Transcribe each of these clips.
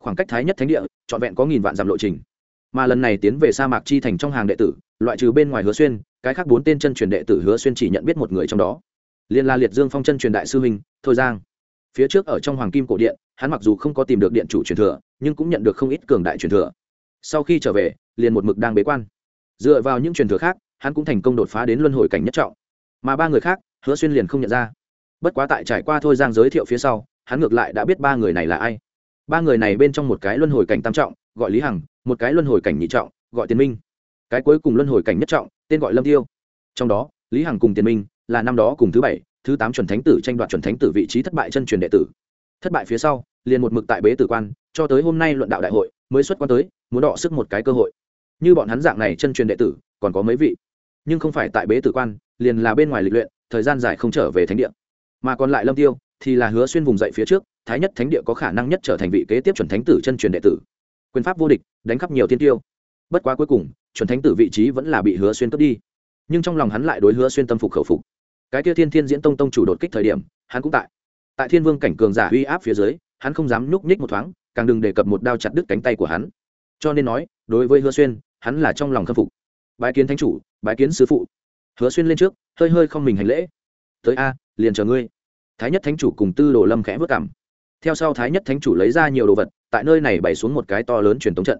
khoảng cách thái nhất thánh địa, trọn vẹn có nghìn vạn dặm lộ trình. Mà lần này tiến về sa mạc chi thành trong hàng đệ tử, loại trừ bên ngoài hứa xuyên, cái khác bốn tên chân truyền đệ tử hứa xuyên chỉ nhận biết một người trong đó. Liên la liệt dương phong chân truyền đại sư huynh, thôi giang. Phía trước ở trong hoàng kim cổ điện, hắn mặc dù không có tìm được điện chủ truyền thừa, nhưng cũng nhận được không ít cường đại truyền thừa. Sau khi trở về, liền một mực đang bế quan. Dựa vào những truyền thừa khác, hắn cũng thành công đột phá đến luân hồi cảnh nhất trọng. Mà ba người khác, hứa xuyên liền không nhận ra. Bất quá tại trải qua thôi giang giới thiệu phía sau, hắn ngược lại đã biết ba người này là ai ba người này bên trong một cái luân hồi cảnh tam trọng, gọi lý hằng, một cái luân hồi cảnh nhị trọng, gọi tiền minh. Cái cuối cùng luân hồi cảnh nhất trọng, tên gọi lâm tiêu. Trong đó, lý hằng cùng tiền minh là năm đó cùng thứ bảy, thứ tám chuẩn thánh tử tranh đoạt chuẩn thánh tử vị trí thất bại chân truyền đệ tử. Thất bại phía sau, liền một mực tại bế tử quan, cho tới hôm nay luận đạo đại hội mới xuất quan tới, muốn đọ sức một cái cơ hội. Như bọn hắn dạng này chân truyền đệ tử, còn có mấy vị. Nhưng không phải tại bế tử quan, liền là bên ngoài lịch luyện, thời gian dài không trở về thánh địa. Mà còn lại lâm tiêu thì là hứa xuyên vùng dậy phía trước, thái nhất thánh địa có khả năng nhất trở thành vị kế tiếp chuẩn thánh tử chân truyền đệ tử. Quyền pháp vô địch, đánh khắp nhiều tiên tiêu. Bất quá cuối cùng, chuẩn thánh tử vị trí vẫn là bị hứa xuyên cướp đi. Nhưng trong lòng hắn lại đối hứa xuyên tâm phục khẩu phục. Cái kia thiên thiên diễn tông tông chủ đột kích thời điểm, hắn cũng tại. Tại thiên vương cảnh cường giả uy áp phía dưới, hắn không dám nhúc nhích một thoáng, càng đừng đề cập một đao chặt đứt cánh tay của hắn. Cho nên nói, đối với hứa xuyên, hắn là trong lòng khâm phục. Bái kiến thánh chủ, bái kiến sứ phụ. Hứa xuyên lên trước, hơi hơi không mình hành lễ. Tới a, liền chờ ngươi thái nhất thánh chủ cùng tư đồ lâm khẽ vất cảm. Theo sau thái nhất thánh chủ lấy ra nhiều đồ vật, tại nơi này bày xuống một cái to lớn truyền tống trận.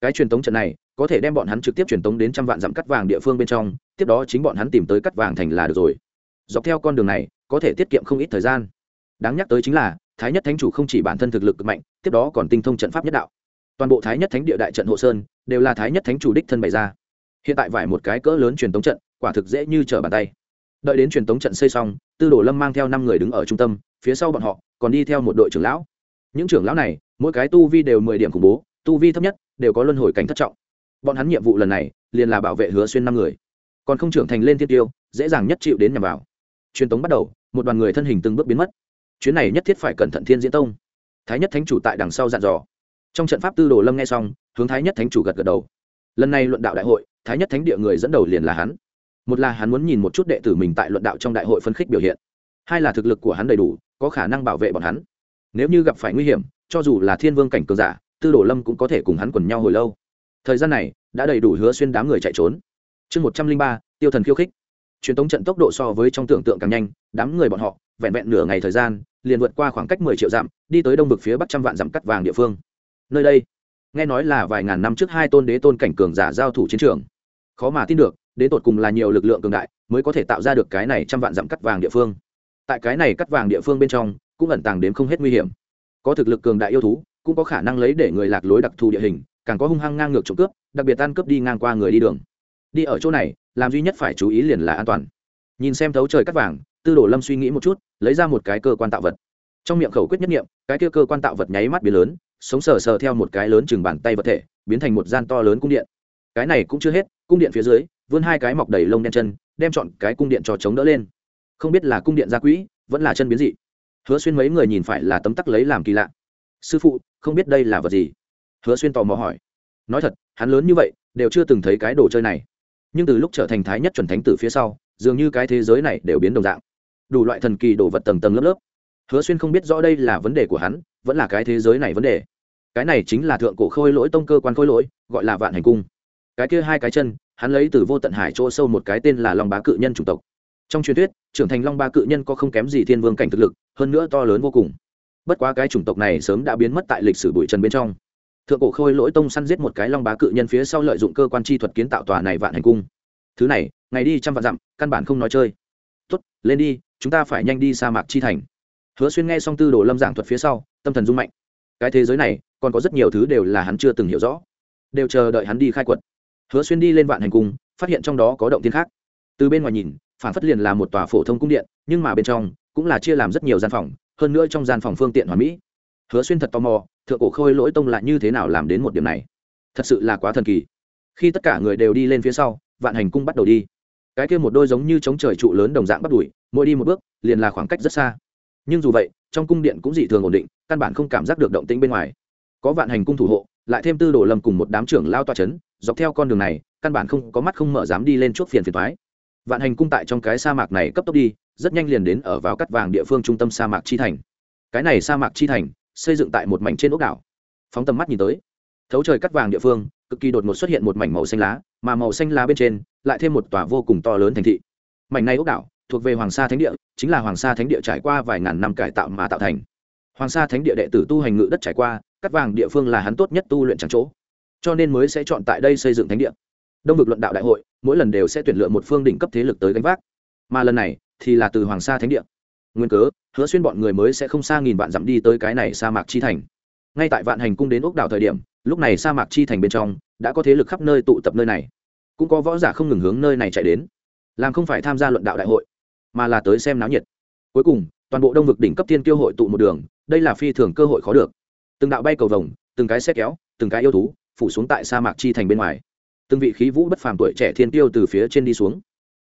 Cái truyền tống trận này, có thể đem bọn hắn trực tiếp truyền tống đến trăm vạn dặm cắt vàng địa phương bên trong, tiếp đó chính bọn hắn tìm tới cắt vàng thành là được rồi. Dọc theo con đường này, có thể tiết kiệm không ít thời gian. Đáng nhắc tới chính là, thái nhất thánh chủ không chỉ bản thân thực lực cực mạnh, tiếp đó còn tinh thông trận pháp nhất đạo. Toàn bộ thái nhất thánh địa đại trận hộ sơn, đều là thái nhất thánh chủ đích thân bày ra. Hiện tại vải một cái cỡ lớn truyền tống trận, quả thực dễ như trở bàn tay đợi đến truyền tống trận xây xong, tư đồ lâm mang theo năm người đứng ở trung tâm, phía sau bọn họ, còn đi theo một đội trưởng lão. Những trưởng lão này, mỗi cái tu vi đều mười điểm khủng bố, tu vi thấp nhất đều có luân hồi cảnh thất trọng. Bọn hắn nhiệm vụ lần này, liền là bảo vệ hứa xuyên năm người. Còn không trưởng thành lên thiên tiêu, dễ dàng nhất chịu đến nhằm vào. Truyền tống bắt đầu, một đoàn người thân hình từng bước biến mất. Chuyến này nhất thiết phải cẩn thận thiên diễn tông. Thái nhất thánh chủ tại đằng sau dặn dò. Trong trận pháp tư đồ lâm nghe xong, hướng thái nhất thánh chủ gật gật đầu. Lần này luận đạo đại hội, thái nhất thánh địa người dẫn đầu liền là hắn một là hắn muốn nhìn một chút đệ tử mình tại luận đạo trong đại hội phân khích biểu hiện, hai là thực lực của hắn đầy đủ, có khả năng bảo vệ bọn hắn. Nếu như gặp phải nguy hiểm, cho dù là thiên vương cảnh cường giả, tư đồ lâm cũng có thể cùng hắn quần nhau hồi lâu. Thời gian này, đã đầy đủ hứa xuyên đám người chạy trốn. Chương một trăm linh ba, tiêu thần khiêu khích. Truyền tống trận tốc độ so với trong tưởng tượng càng nhanh, đám người bọn họ, vẹn vẹn nửa ngày thời gian, liền vượt qua khoảng cách mười triệu dặm, đi tới đông vực phía bắc trăm vạn dặm cắt vàng địa phương. Nơi đây, nghe nói là vài ngàn năm trước hai tôn đế tôn cảnh cường giả giao thủ chiến trường. Khó mà tin được đến tột cùng là nhiều lực lượng cường đại mới có thể tạo ra được cái này trăm vạn dặm cắt vàng địa phương. Tại cái này cắt vàng địa phương bên trong, cũng ẩn tàng đến không hết nguy hiểm. Có thực lực cường đại yêu thú, cũng có khả năng lấy để người lạc lối đặc thù địa hình, càng có hung hăng ngang ngược trộm cướp, đặc biệt tan cướp đi ngang qua người đi đường. Đi ở chỗ này, làm duy nhất phải chú ý liền là an toàn. Nhìn xem thấu trời cắt vàng, tư đồ lâm suy nghĩ một chút, lấy ra một cái cơ quan tạo vật. Trong miệng khẩu quyết nhất nghiệm cái kia cơ quan tạo vật nháy mắt biến lớn, sống sờ sờ theo một cái lớn chừng bàn tay vật thể, biến thành một gian to lớn cung điện. Cái này cũng chưa hết, cung điện phía dưới vươn hai cái mọc đầy lông đen chân, đem chọn cái cung điện cho chống đỡ lên. Không biết là cung điện gia quỹ, vẫn là chân biến dị. Hứa xuyên mấy người nhìn phải là tấm tắc lấy làm kỳ lạ. Sư phụ, không biết đây là vật gì? Hứa xuyên tò mò hỏi. Nói thật, hắn lớn như vậy, đều chưa từng thấy cái đồ chơi này. Nhưng từ lúc trở thành thái nhất chuẩn thánh tử phía sau, dường như cái thế giới này đều biến đồng dạng. Đủ loại thần kỳ đồ vật tầng tầng lớp lớp. Hứa xuyên không biết rõ đây là vấn đề của hắn, vẫn là cái thế giới này vấn đề. Cái này chính là thượng cổ khôi lỗi tông cơ quan khôi lỗi, gọi là vạn hành cung. Cái kia hai cái chân hắn lấy từ vô tận hải chỗ sâu một cái tên là long bá cự nhân chủng tộc. Trong truyền thuyết, trưởng thành long ba cự nhân có không kém gì thiên vương cảnh thực lực, hơn nữa to lớn vô cùng. Bất quá cái chủng tộc này sớm đã biến mất tại lịch sử bụi trần bên trong. Thượng cổ khôi lỗi tông săn giết một cái long bá cự nhân phía sau lợi dụng cơ quan chi thuật kiến tạo tòa này vạn hành cung. Thứ này, ngày đi trăm vạn dặm, căn bản không nói chơi. Tốt, lên đi, chúng ta phải nhanh đi sa mạc chi thành. Hứa xuyên nghe xong tư đồ lâm giảng thuật phía sau, tâm thần rung mạnh. Cái thế giới này, còn có rất nhiều thứ đều là hắn chưa từng hiểu rõ. Đều chờ đợi hắn đi khai quật hứa xuyên đi lên vạn hành cung, phát hiện trong đó có động tiên khác. Từ bên ngoài nhìn, phản phất liền là một tòa phổ thông cung điện, nhưng mà bên trong cũng là chia làm rất nhiều gian phòng, hơn nữa trong gian phòng phương tiện hoàn mỹ. Hứa xuyên thật tò mò, thượng cổ khôi lỗi tông lại như thế nào làm đến một điểm này? Thật sự là quá thần kỳ. Khi tất cả người đều đi lên phía sau, vạn hành cung bắt đầu đi. Cái kia một đôi giống như chống trời trụ lớn đồng dạng bắt đuổi, mỗi đi một bước, liền là khoảng cách rất xa. Nhưng dù vậy, trong cung điện cũng dị thường ổn định, căn bản không cảm giác được động tĩnh bên ngoài. Có vạn hành cung thủ hộ lại thêm tư đồ lâm cùng một đám trưởng lao toa c h ấ n dọc theo con đường này, căn bản không có mắt không mở dám đi lên chuốc phiền phiền thoái vạn hành cung tại trong cái sa mạc này cấp tốc đi, rất nhanh liền đến ở vào cắt vàng địa phương trung tâm sa mạc chi thành. Cái này sa mạc chi thành, xây dựng tại một mảnh trên ốc đảo. Phóng tầm mắt nhìn tới, thấu trời cắt vàng địa phương, cực kỳ đột ngột xuất hiện một mảnh màu xanh lá, mà màu xanh lá bên trên, lại thêm một tòa vô cùng to lớn thành thị. Mảnh này ốc đảo, thuộc về hoàng sa thánh địa, chính là hoàng sa thánh địa trải qua vài ngàn năm cải tạo mà tạo thành hoàng sa thánh địa đệ tử tu hành ngự đất trải qua, cắt vàng địa phương là hắn tốt nhất tu luyện chẳng chỗ. Cho nên mới sẽ chọn tại đây xây dựng thánh địa. Đông vực luận đạo đại hội, mỗi lần đều sẽ tuyển lựa một phương đỉnh cấp thế lực tới gánh vác. Mà lần này thì là từ hoàng sa thánh địa. Nguyên cớ, hứa xuyên bọn người mới sẽ không xa nghìn vạn dặm đi tới cái này sa mạc chi thành. Ngay tại vạn hành cung đến ốc đảo thời điểm, lúc này sa mạc chi thành bên trong đã có thế lực khắp nơi tụ tập nơi này. Cũng có võ giả không ngừng hướng nơi này chạy đến. Làm không phải tham gia luận đạo đại hội, mà là tới xem náo nhiệt. Cuối cùng, toàn bộ đông vực đỉnh cấp thiên kiêu hội tụ một đường đây là phi thường cơ hội khó được. Từng đạo bay cầu vồng, từng cái xe kéo, từng cái yêu thú phủ xuống tại sa mạc chi thành bên ngoài. Từng vị khí vũ bất phàm tuổi trẻ thiên tiêu từ phía trên đi xuống.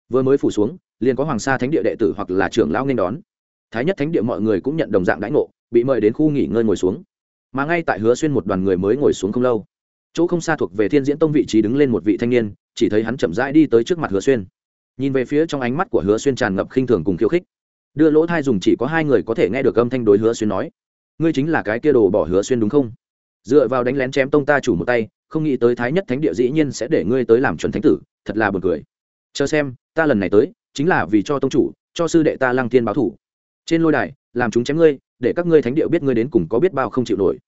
Vừa mới phủ xuống, liền có hoàng sa thánh địa đệ tử hoặc là trưởng lão nên đón. Thái nhất thánh địa mọi người cũng nhận đồng dạng đãi ngộ, bị mời đến khu nghỉ ngơi ngồi xuống. Mà ngay tại hứa xuyên một đoàn người mới ngồi xuống không lâu, chỗ không xa thuộc về thiên diễn tông vị trí đứng lên một vị thanh niên, chỉ thấy hắn chậm rãi đi tới trước mặt hứa xuyên. Nhìn về phía trong ánh mắt của hứa xuyên tràn ngập khinh thường cùng khiêu khích đưa lỗ thai dùng chỉ có hai người có thể nghe được âm thanh đối hứa xuyên nói. Ngươi chính là cái kia đồ bỏ hứa xuyên đúng không? Dựa vào đánh lén chém tông ta chủ một tay, không nghĩ tới thái nhất thánh địa dĩ nhiên sẽ để ngươi tới làm chuẩn thánh tử, thật là buồn cười. Chờ xem, ta lần này tới, chính là vì cho tông chủ, cho sư đệ ta lăng thiên báo thủ. Trên lôi đài, làm chúng chém ngươi, để các ngươi thánh địa biết ngươi đến cùng có biết bao không chịu nổi.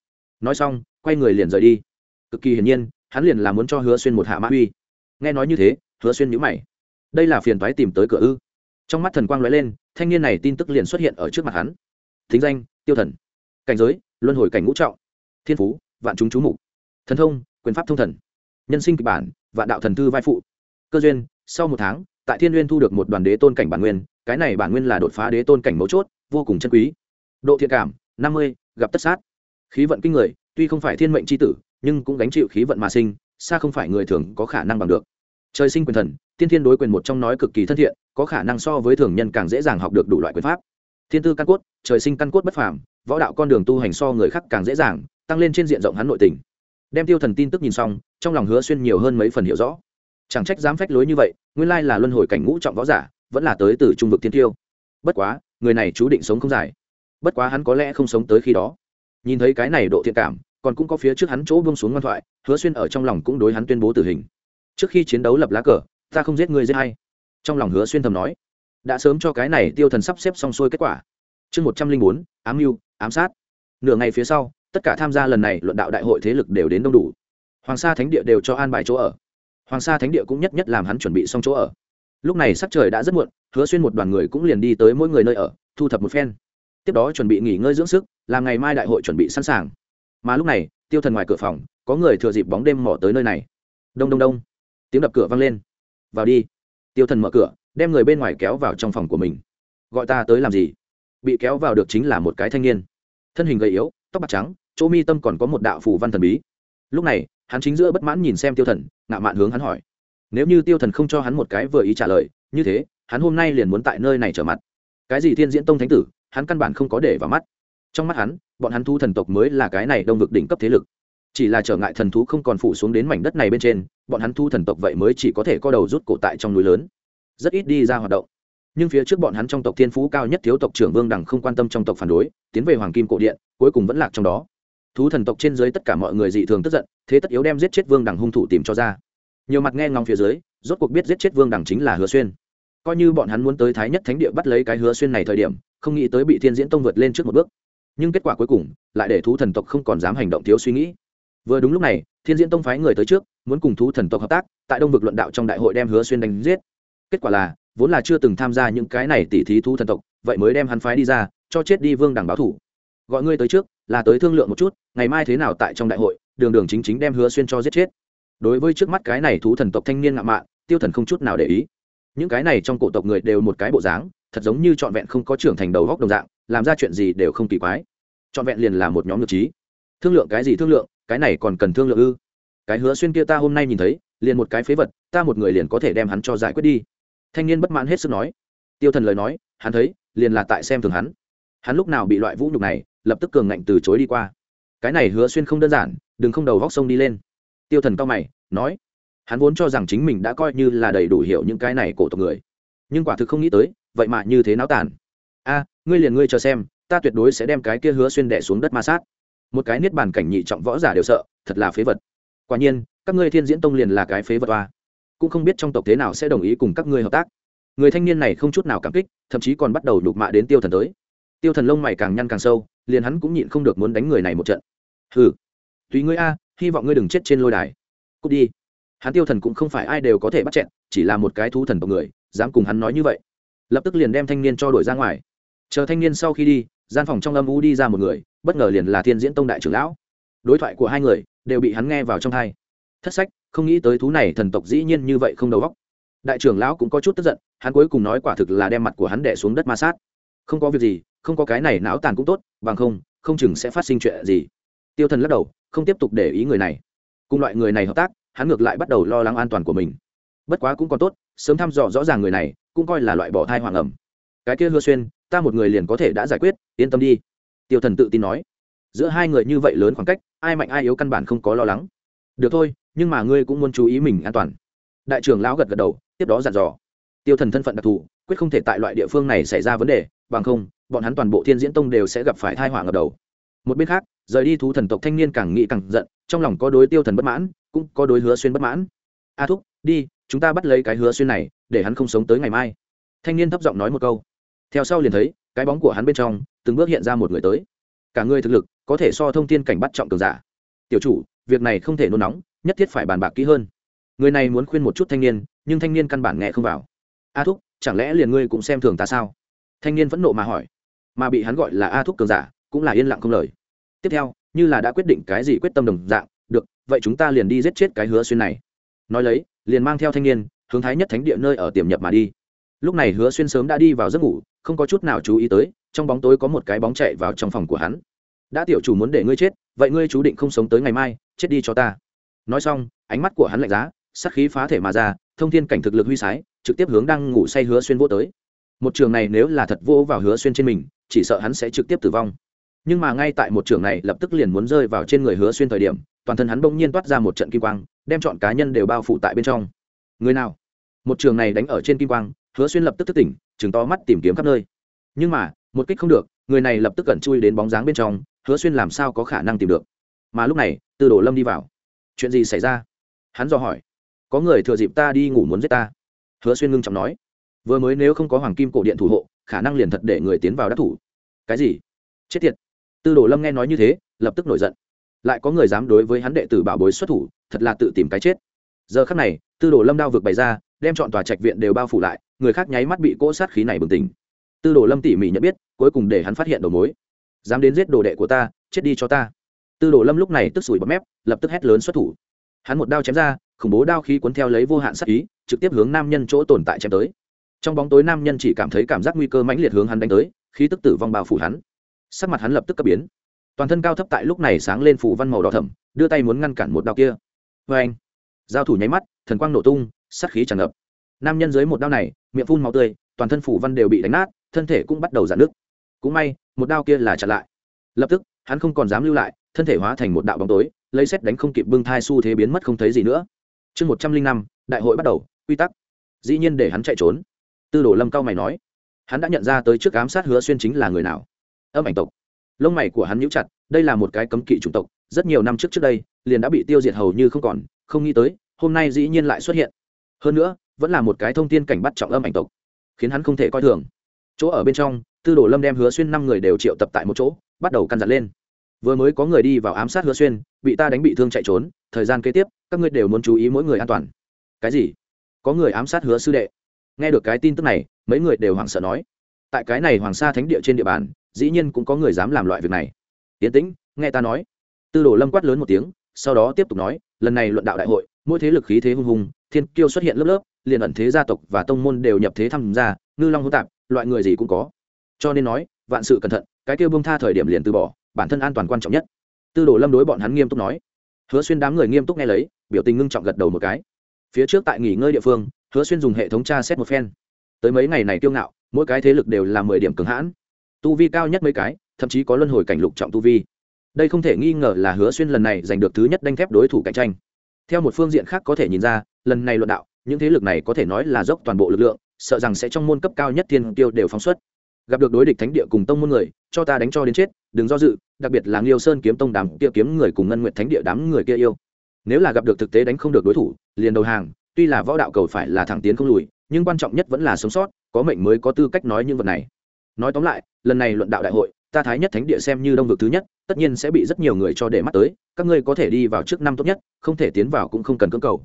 Nói xong, quay người liền rời đi. Cực kỳ hiển nhiên, hắn liền là muốn cho hứa xuyên một hạ mã uy. Nghe nói như thế, hứa xuyên nhữ mày. Đây là phiền toái tìm tới cửa ư? Trong mắt thần quang lóe lên, thanh niên này tin tức liền xuất hiện ở trước mặt hắn. Thính danh, tiêu thần. Cảnh giới, luân hồi cảnh ngũ trọng. Thiên phú, vạn chúng chú mục. Thần thông, quyền pháp thông thần. Nhân sinh kịch bản, vạn đạo thần thư vai phụ. Cơ duyên, sau một tháng, tại thiên nguyên thu được một đoàn đế tôn cảnh bản nguyên, cái này bản nguyên là đột phá đế tôn cảnh mấu chốt, vô cùng chân quý. Độ thiện cảm, năm mươi, gặp tất sát. Khí vận kinh người, tuy không phải thiên mệnh c h i tử, nhưng cũng gánh chịu khí vận mà sinh, xa không phải người thường có khả năng bằng được trời sinh quyền thần, tiên thiên đối quyền một trong nói cực kỳ thân thiện, có khả năng so với thường nhân càng dễ dàng học được đủ loại quyền pháp. Thiên tư căn cốt, trời sinh căn cốt bất phàm, võ đạo con đường tu hành so người khác càng dễ dàng, tăng lên trên diện rộng hắn nội tình. Đem tiêu thần tin tức nhìn xong, trong lòng hứa xuyên nhiều hơn mấy phần hiểu rõ. Chẳng trách dám phách lối như vậy, nguyên lai là luân hồi cảnh ngũ trọng võ giả, vẫn là tới từ trung vực thiên tiêu. Bất quá, người này chú định sống không dài. Bất quá hắn có lẽ không sống tới khi đó. Nhìn thấy cái này độ thiện cảm, còn cũng có phía trước hắn chỗ buông xuống ngoan thoại, hứa xuyên ở trong lòng cũng đối hắn tuyên bố tử hình trước khi chiến đấu lập lá cờ, ta không giết người giết hay trong lòng hứa xuyên thầm nói. Đã sớm cho cái này tiêu thần sắp xếp xong xuôi kết quả. Chương một trăm linh bốn, ám mưu, ám sát. Nửa ngày phía sau, tất cả tham gia lần này luận đạo đại hội thế lực đều đến đông đủ. Hoàng sa thánh địa đều cho an bài chỗ ở. Hoàng sa thánh địa cũng nhất nhất làm hắn chuẩn bị xong chỗ ở. Lúc này sắc trời đã rất muộn, hứa xuyên một đoàn người cũng liền đi tới mỗi người nơi ở, thu thập một phen. Tiếp đó chuẩn bị nghỉ ngơi dưỡng sức, làm ngày mai đại hội chuẩn bị sẵn sàng. Mà lúc này, tiêu thần ngoài cửa phòng, có người thừa dịp bóng đêm mỏ tới nơi này. Đông đông đông tiếng đập cửa vang lên. Vào đi. Tiêu thần mở cửa, đem người bên ngoài kéo vào trong phòng của mình. Gọi ta tới làm gì? Bị kéo vào được chính là một cái thanh niên. Thân hình gầy yếu, tóc bạc trắng, chỗ mi tâm còn có một đạo phủ văn thần bí. Lúc này, hắn chính giữa bất mãn nhìn xem tiêu thần, ngạo mạn hướng hắn hỏi. Nếu như tiêu thần không cho hắn một cái vừa ý trả lời, như thế, hắn hôm nay liền muốn tại nơi này trở mặt. Cái gì thiên diễn tông thánh tử, hắn căn bản không có để vào mắt. Trong mắt hắn, bọn hắn thu thần tộc mới là cái này đông vực đỉnh cấp thế lực chỉ là trở ngại thần thú không còn phủ xuống đến mảnh đất này bên trên, bọn hắn thu thần tộc vậy mới chỉ có thể co đầu rút cổ tại trong núi lớn. Rất ít đi ra hoạt động. Nhưng phía trước bọn hắn trong tộc thiên phú cao nhất thiếu tộc trưởng vương đằng không quan tâm trong tộc phản đối, tiến về hoàng kim cổ điện, cuối cùng vẫn lạc trong đó. Thú thần tộc trên dưới tất cả mọi người dị thường tức giận, thế tất yếu đem giết chết vương đằng hung thủ tìm cho ra. Nhiều mặt nghe ngóng phía dưới, rốt cuộc biết giết chết vương đằng chính là hứa xuyên. Coi như bọn hắn muốn tới thái nhất thánh địa bắt lấy cái hứa xuyên này thời điểm, không nghĩ tới bị thiên diễn tông vượt lên trước một bước. Nhưng kết quả cuối cùng, lại để thú thần tộc không còn dám hành động thiếu suy nghĩ vừa đúng lúc này, thiên diễn tông phái người tới trước, muốn cùng thú thần tộc hợp tác, tại đông vực luận đạo trong đại hội đem hứa xuyên đánh giết. Kết quả là, vốn là chưa từng tham gia những cái này tỉ thí thú thần tộc, vậy mới đem hắn phái đi ra, cho chết đi vương đằng báo thủ. Gọi ngươi tới trước, là tới thương lượng một chút, ngày mai thế nào tại trong đại hội, đường đường chính chính đem hứa xuyên cho giết chết. Đối với trước mắt cái này thú thần tộc thanh niên ngạo mạn, tiêu thần không chút nào để ý. Những cái này trong cổ tộc người đều một cái bộ dáng, thật giống như trọn vẹn không có trưởng thành đầu góc đồng dạng, làm ra chuyện gì đều không kỳ quái. Trọn vẹn liền là một nhóm nhược trí. Thương lượng cái gì thương lượng cái này còn cần thương lượng ư? Cái hứa xuyên kia ta hôm nay nhìn thấy, liền một cái phế vật, ta một người liền có thể đem hắn cho giải quyết đi. Thanh niên bất mãn hết sức nói. Tiêu thần lời nói, hắn thấy, liền là tại xem thường hắn. Hắn lúc nào bị loại vũ nhục này, lập tức cường ngạnh từ chối đi qua. Cái này hứa xuyên không đơn giản, đừng không đầu vóc sông đi lên. Tiêu thần cao mày, nói. Hắn vốn cho rằng chính mình đã coi như là đầy đủ hiểu những cái này cổ tộc người. Nhưng quả thực không nghĩ tới, vậy mà như thế náo tàn. A, ngươi liền ngươi chờ xem, ta tuyệt đối sẽ đem cái kia hứa xuyên đẻ xuống đất ma sát một cái niết bàn cảnh nhị trọng võ giả đều sợ, thật là phế vật. Quả nhiên, các ngươi thiên diễn tông liền là cái phế vật toa cũng không biết trong tộc thế nào sẽ đồng ý cùng các ngươi hợp tác. Người thanh niên này không chút nào cảm kích, thậm chí còn bắt đầu đục mạ đến tiêu thần tới. Tiêu thần lông mày càng nhăn càng sâu, liền hắn cũng nhịn không được muốn đánh người này một trận. Hừ. Tùy ngươi a, hy vọng ngươi đừng chết trên lôi đài. Cút đi. Hắn tiêu thần cũng không phải ai đều có thể bắt chẹn, chỉ là một cái thú thần tộc người, dám cùng hắn nói như vậy. Lập tức liền đem thanh niên cho đuổi ra ngoài. Chờ thanh niên sau khi đi, gian phòng trong âm u đi ra một người bất ngờ liền là thiên diễn tông đại trưởng lão. Đối thoại của hai người đều bị hắn nghe vào trong thai thất sách, không nghĩ tới thú này thần tộc dĩ nhiên như vậy không đầu óc. Đại trưởng lão cũng có chút tức giận, hắn cuối cùng nói quả thực là đem mặt của hắn đẻ xuống đất ma sát. Không có việc gì, không có cái này não tàn cũng tốt, bằng không không chừng sẽ phát sinh chuyện gì. Tiêu thần lắc đầu, không tiếp tục để ý người này. Cùng loại người này hợp tác, hắn ngược lại bắt đầu lo lắng an toàn của mình. Bất quá cũng còn tốt, sớm thăm dò rõ ràng người này, cũng coi là loại bỏ thai hoàng ẩm. Cái kia hứa xuyên, ta một người liền có thể đã giải quyết, yên tâm đi tiêu thần tự tin nói, giữa hai người như vậy lớn khoảng cách, ai mạnh ai yếu căn bản không có lo lắng. Được thôi, nhưng mà ngươi cũng muốn chú ý mình an toàn. Đại trưởng lão gật gật đầu, tiếp đó dặn dò. Tiêu thần thân phận đặc thù, quyết không thể tại loại địa phương này xảy ra vấn đề, bằng không, bọn hắn toàn bộ thiên diễn tông đều sẽ gặp phải thai họa ngập đầu. Một bên khác, rời đi thú thần tộc thanh niên càng nghĩ càng giận, trong lòng có đối tiêu thần bất mãn, cũng có đối hứa xuyên bất mãn. A thúc, đi, chúng ta bắt lấy cái hứa xuyên này, để hắn không sống tới ngày mai. Thanh niên thấp giọng nói một câu. Theo sau liền thấy cái bóng của hắn bên trong, từng bước hiện ra một người tới. Cả người thực lực, có thể so thông tin cảnh bắt trọng cường giả. Tiểu chủ, việc này không thể nôn nóng, nhất thiết phải bàn bạc kỹ hơn. Người này muốn khuyên một chút thanh niên, nhưng thanh niên căn bản nghe không vào. A thúc, chẳng lẽ liền ngươi cũng xem thường ta sao? Thanh niên vẫn nộ mà hỏi. Mà bị hắn gọi là a thúc cường giả, cũng là yên lặng không lời. Tiếp theo, như là đã quyết định cái gì quyết tâm đồng dạng, được, vậy chúng ta liền đi giết chết cái hứa xuyên này. Nói lấy, liền mang theo thanh niên, hướng thái nhất thánh địa nơi ở tiềm nhập mà đi lúc này hứa xuyên sớm đã đi vào giấc ngủ, không có chút nào chú ý tới, trong bóng tối có một cái bóng chạy vào trong phòng của hắn. Đã tiểu chủ muốn để ngươi chết, vậy ngươi chú định không sống tới ngày mai, chết đi cho ta. Nói xong, ánh mắt của hắn lạnh giá sắc khí phá thể mà ra, thông thiên cảnh thực lực huy sái, trực tiếp hướng đang ngủ say hứa xuyên vô tới. Một trường này nếu là thật vô vào hứa xuyên trên mình, chỉ sợ hắn sẽ trực tiếp tử vong. Nhưng mà ngay tại một trường này lập tức liền muốn rơi vào trên người hứa xuyên thời điểm, toàn thân hắn bỗng nhiên toát ra một trận kim quang, đem chọn cá nhân đều bao phủ tại bên trong. Người nào? Một trường này đánh ở trên kim quang hứa xuyên lập tức thức tỉnh chừng to mắt tìm kiếm khắp nơi. Nhưng mà, một kích không được, người này lập tức cẩn chui đến bóng dáng bên trong, hứa xuyên làm sao có khả năng tìm được? Mà lúc này, tư đồ lâm đi vào. Chuyện gì xảy ra? Hắn dò hỏi. Có người thừa dịp ta đi ngủ muốn giết ta. Hứa xuyên ngưng trọng nói. Vừa mới nếu không có hoàng kim cổ điện thủ hộ, khả năng liền thật để người tiến vào đắc thủ. Cái gì? Chết tiệt. Tư đồ lâm nghe nói như thế, lập tức nổi giận. Lại có người dám đối với hắn đệ tử bảo bối xuất thủ, thật là tự tìm cái chết. Giờ khắc này, tư đồ lâm đao vực bày ra, đem chọn tòa trạch viện đều bao phủ lại người khác nháy mắt bị cỗ sát khí này bừng tỉnh. Tư đồ lâm tỉ mỉ nhận biết, cuối cùng để hắn phát hiện đầu mối. Dám đến giết đồ đệ của ta, chết đi cho ta. Tư đồ lâm lúc này tức sủi bọt mép, lập tức hét lớn xuất thủ. Hắn một đao chém ra, khủng bố đao khí cuốn theo lấy vô hạn sát ý, trực tiếp hướng nam nhân chỗ tồn tại chém tới. Trong bóng tối nam nhân chỉ cảm thấy cảm giác nguy cơ mãnh liệt hướng hắn đánh tới, khí tức tử vong bao phủ hắn. Sắc mặt hắn lập tức cấp biến. Toàn thân cao thấp tại lúc này sáng lên phủ văn màu đỏ thẩm đưa tay muốn ngăn cản một đao kia. Vê anh giao thủ nháy mắt, thần quang nổ tung, sát khí tràn ngập nam nhân dưới một đao này, miệng phun máu tươi, toàn thân phủ văn đều bị đánh nát, thân thể cũng bắt đầu giãn nứt. Cũng may, một đao kia là chặn lại. Lập tức, hắn không còn dám lưu lại, thân thể hóa thành một đạo bóng tối, lấy xét đánh không kịp bưng thai xu thế biến mất không thấy gì nữa. Chương một trăm linh năm, đại hội bắt đầu, quy tắc. Dĩ nhiên để hắn chạy trốn. Tư đồ lâm cao mày nói. Hắn đã nhận ra tới trước ám sát hứa xuyên chính là người nào. Âm ảnh tộc. Lông mày của hắn nhíu chặt, đây là một cái cấm kỵ chủng tộc, rất nhiều năm trước trước đây, liền đã bị tiêu diệt hầu như không còn, không nghĩ tới, hôm nay dĩ nhiên lại xuất hiện. Hơn nữa vẫn là một cái thông tin cảnh bắt trọng âm ảnh tộc, khiến hắn không thể coi thường. Chỗ ở bên trong, tư đồ lâm đem hứa xuyên năm người đều triệu tập tại một chỗ, bắt đầu căn dặn lên. Vừa mới có người đi vào ám sát hứa xuyên, bị ta đánh bị thương chạy trốn, thời gian kế tiếp, các ngươi đều muốn chú ý mỗi người an toàn. Cái gì? Có người ám sát hứa sư đệ. Nghe được cái tin tức này, mấy người đều hoảng sợ nói. Tại cái này hoàng sa thánh địa trên địa bàn, dĩ nhiên cũng có người dám làm loại việc này. Yến tĩnh, nghe ta nói. Tư đồ lâm quát lớn một tiếng, sau đó tiếp tục nói, lần này luận đạo đại hội, mỗi thế lực khí thế hung hùng, thiên kiêu xuất hiện lớp lớp liền ẩn thế gia tộc và tông môn đều nhập thế tham gia, ngư long hỗn tạp, loại người gì cũng có. Cho nên nói, vạn sự cẩn thận, cái kêu bông tha thời điểm liền từ bỏ, bản thân an toàn quan trọng nhất. Tư đồ lâm đối bọn hắn nghiêm túc nói. Hứa xuyên đám người nghiêm túc nghe lấy, biểu tình ngưng trọng gật đầu một cái. Phía trước tại nghỉ ngơi địa phương, hứa xuyên dùng hệ thống tra xét một phen. Tới mấy ngày này tiêu ngạo, mỗi cái thế lực đều là mười điểm cứng hãn. Tu vi cao nhất mấy cái, thậm chí có luân hồi cảnh lục trọng tu vi. Đây không thể nghi ngờ là hứa xuyên lần này giành được thứ nhất đanh thép đối thủ cạnh tranh. Theo một phương diện khác có thể nhìn ra, lần này luận đạo những thế lực này có thể nói là dốc toàn bộ lực lượng, sợ rằng sẽ trong môn cấp cao nhất thiên tiêu đều phóng xuất. Gặp được đối địch thánh địa cùng tông môn người, cho ta đánh cho đến chết, đừng do dự, đặc biệt là nghiêu sơn kiếm tông đám kia kiếm người cùng ngân nguyện thánh địa đám người kia yêu. Nếu là gặp được thực tế đánh không được đối thủ, liền đầu hàng, tuy là võ đạo cầu phải là thẳng tiến không lùi, nhưng quan trọng nhất vẫn là sống sót, có mệnh mới có tư cách nói những vật này. Nói tóm lại, lần này luận đạo đại hội, ta thái nhất thánh địa xem như đông vực thứ nhất, tất nhiên sẽ bị rất nhiều người cho để mắt tới, các ngươi có thể đi vào trước năm tốt nhất, không thể tiến vào cũng không cần cưỡng cầu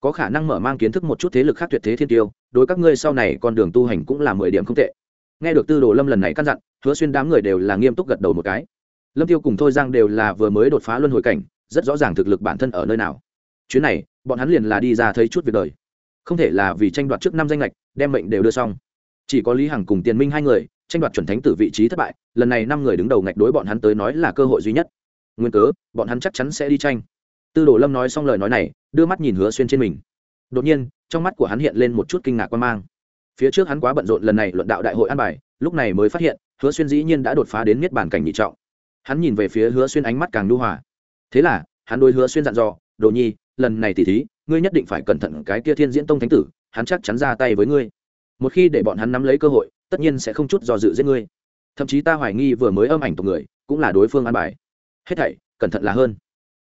có khả năng mở mang kiến thức một chút thế lực khác tuyệt thế thiên tiêu, đối các ngươi sau này con đường tu hành cũng là mười điểm không tệ. Nghe được tư đồ lâm lần này căn dặn, hứa xuyên đám người đều là nghiêm túc gật đầu một cái. Lâm tiêu cùng thôi giang đều là vừa mới đột phá luân hồi cảnh, rất rõ ràng thực lực bản thân ở nơi nào. Chuyến này, bọn hắn liền là đi ra thấy chút việc đời. Không thể là vì tranh đoạt trước năm danh lệch, đem mệnh đều đưa xong. Chỉ có lý hằng cùng tiền minh hai người, tranh đoạt chuẩn thánh tử vị trí thất bại, lần này năm người đứng đầu ngạch đối bọn hắn tới nói là cơ hội duy nhất. Nguyên cớ, bọn hắn chắc chắn sẽ đi tranh tư đồ lâm nói xong lời nói này, đưa mắt nhìn hứa xuyên trên mình. Đột nhiên, trong mắt của hắn hiện lên một chút kinh ngạc quan mang. Phía trước hắn quá bận rộn lần này luận đạo đại hội an bài, lúc này mới phát hiện, hứa xuyên dĩ nhiên đã đột phá đến miết bản cảnh nhị trọng. Hắn nhìn về phía hứa xuyên ánh mắt càng nhu hòa. Thế là, hắn đôi hứa xuyên dặn dò, đồ nhi, lần này tỉ thí, ngươi nhất định phải cẩn thận cái kia thiên diễn tông thánh tử, hắn chắc chắn ra tay với ngươi. Một khi để bọn hắn nắm lấy cơ hội, tất nhiên sẽ không chút do dự giết ngươi. Thậm chí ta hoài nghi vừa mới âm ảnh tộc người, cũng là đối phương an bài. Hết thảy, cẩn thận là hơn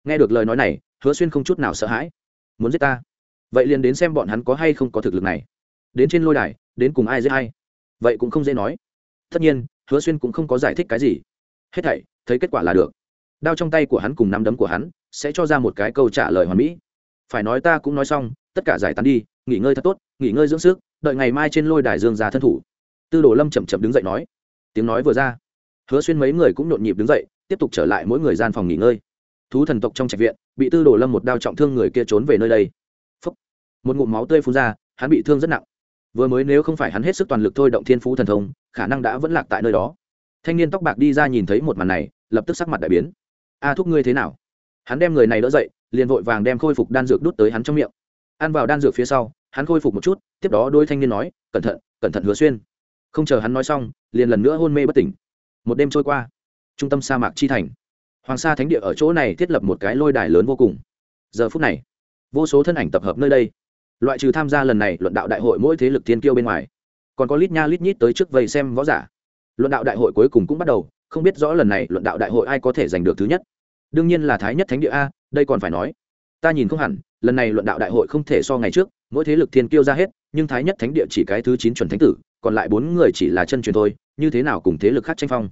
nghe được lời nói này, hứa xuyên không chút nào sợ hãi. Muốn giết ta? Vậy liền đến xem bọn hắn có hay không có thực lực này. Đến trên lôi đài, đến cùng ai giết hay? vậy cũng không dễ nói. Tất nhiên, hứa xuyên cũng không có giải thích cái gì. Hết thảy, thấy kết quả là được. Đao trong tay của hắn cùng nắm đấm của hắn sẽ cho ra một cái câu trả lời hoàn mỹ. Phải nói ta cũng nói xong, tất cả giải tán đi, nghỉ ngơi thật tốt, nghỉ ngơi dưỡng sức, đợi ngày mai trên lôi đài dương ra thân thủ. Tư đồ lâm chậm chậm đứng dậy nói. Tiếng nói vừa ra, hứa xuyên mấy người cũng nhộn nhịp đứng dậy, tiếp tục trở lại mỗi người gian phòng nghỉ ngơi thú thần tộc trong trạch viện, bị tư đồ lâm một đao trọng thương người kia trốn về nơi đây. Phúc. một ngụm máu tươi phun ra, hắn bị thương rất nặng. Vừa mới nếu không phải hắn hết sức toàn lực thôi động thiên phú thần thông, khả năng đã vẫn lạc tại nơi đó. Thanh niên tóc bạc đi ra nhìn thấy một màn này, lập tức sắc mặt đại biến. A thúc ngươi thế nào? Hắn đem người này đỡ dậy, liền vội vàng đem khôi phục đan dược đút tới hắn trong miệng. Ăn vào đan dược phía sau, hắn khôi phục một chút, tiếp đó đôi thanh niên nói, cẩn thận cẩn thận hứa xuyên. Không chờ hắn nói xong, liền lần nữa hôn mê bất tỉnh. Một đêm trôi qua, trung tâm sa mạc chi thành hoàng sa thánh địa ở chỗ này thiết lập một cái lôi đài lớn vô cùng. Giờ phút này, vô số thân ảnh tập hợp nơi đây. Loại trừ tham gia lần này luận đạo đại hội mỗi thế lực thiên kiêu bên ngoài, còn có lít nha lít nhít tới trước vây xem võ giả. Luận đạo đại hội cuối cùng cũng bắt đầu, không biết rõ lần này luận đạo đại hội ai có thể giành được thứ nhất. Đương nhiên là thái nhất thánh địa a, đây còn phải nói. Ta nhìn không hẳn, lần này luận đạo đại hội không thể so ngày trước, mỗi thế lực thiên kiêu ra hết, nhưng thái nhất thánh địa chỉ cái thứ chín chuẩn thánh tử, còn lại bốn người chỉ là chân truyền thôi, như thế nào cùng thế lực khác tranh phong?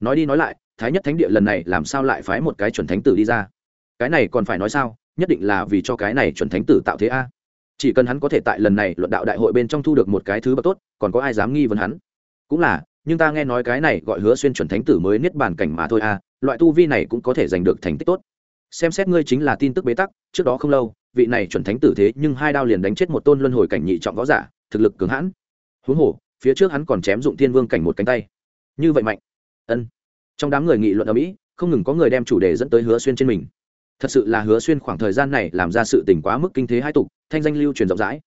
Nói đi nói lại, thái nhất thánh địa lần này làm sao lại phái một cái chuẩn thánh tử đi ra? Cái này còn phải nói sao? Nhất định là vì cho cái này chuẩn thánh tử tạo thế a. Chỉ cần hắn có thể tại lần này luận đạo đại hội bên trong thu được một cái thứ bậc tốt, còn có ai dám nghi vấn hắn? Cũng là, nhưng ta nghe nói cái này gọi hứa xuyên chuẩn thánh tử mới niết bàn cảnh mà thôi a, loại tu vi này cũng có thể giành được thành tích tốt. Xem xét ngươi chính là tin tức bế tắc, trước đó không lâu, vị này chuẩn thánh tử thế nhưng hai đao liền đánh chết một tôn luân hồi cảnh nhị trọng võ giả, thực lực cường hãn. Huống hồ, phía trước hắn còn chém dụng thiên vương cảnh một cánh tay. Như vậy mạnh ân. Trong đám người nghị luận ở mỹ, không ngừng có người đem chủ đề dẫn tới hứa xuyên trên mình. Thật sự là hứa xuyên khoảng thời gian này làm ra sự tình quá mức kinh thế hai tục, thanh danh lưu truyền rộng rãi.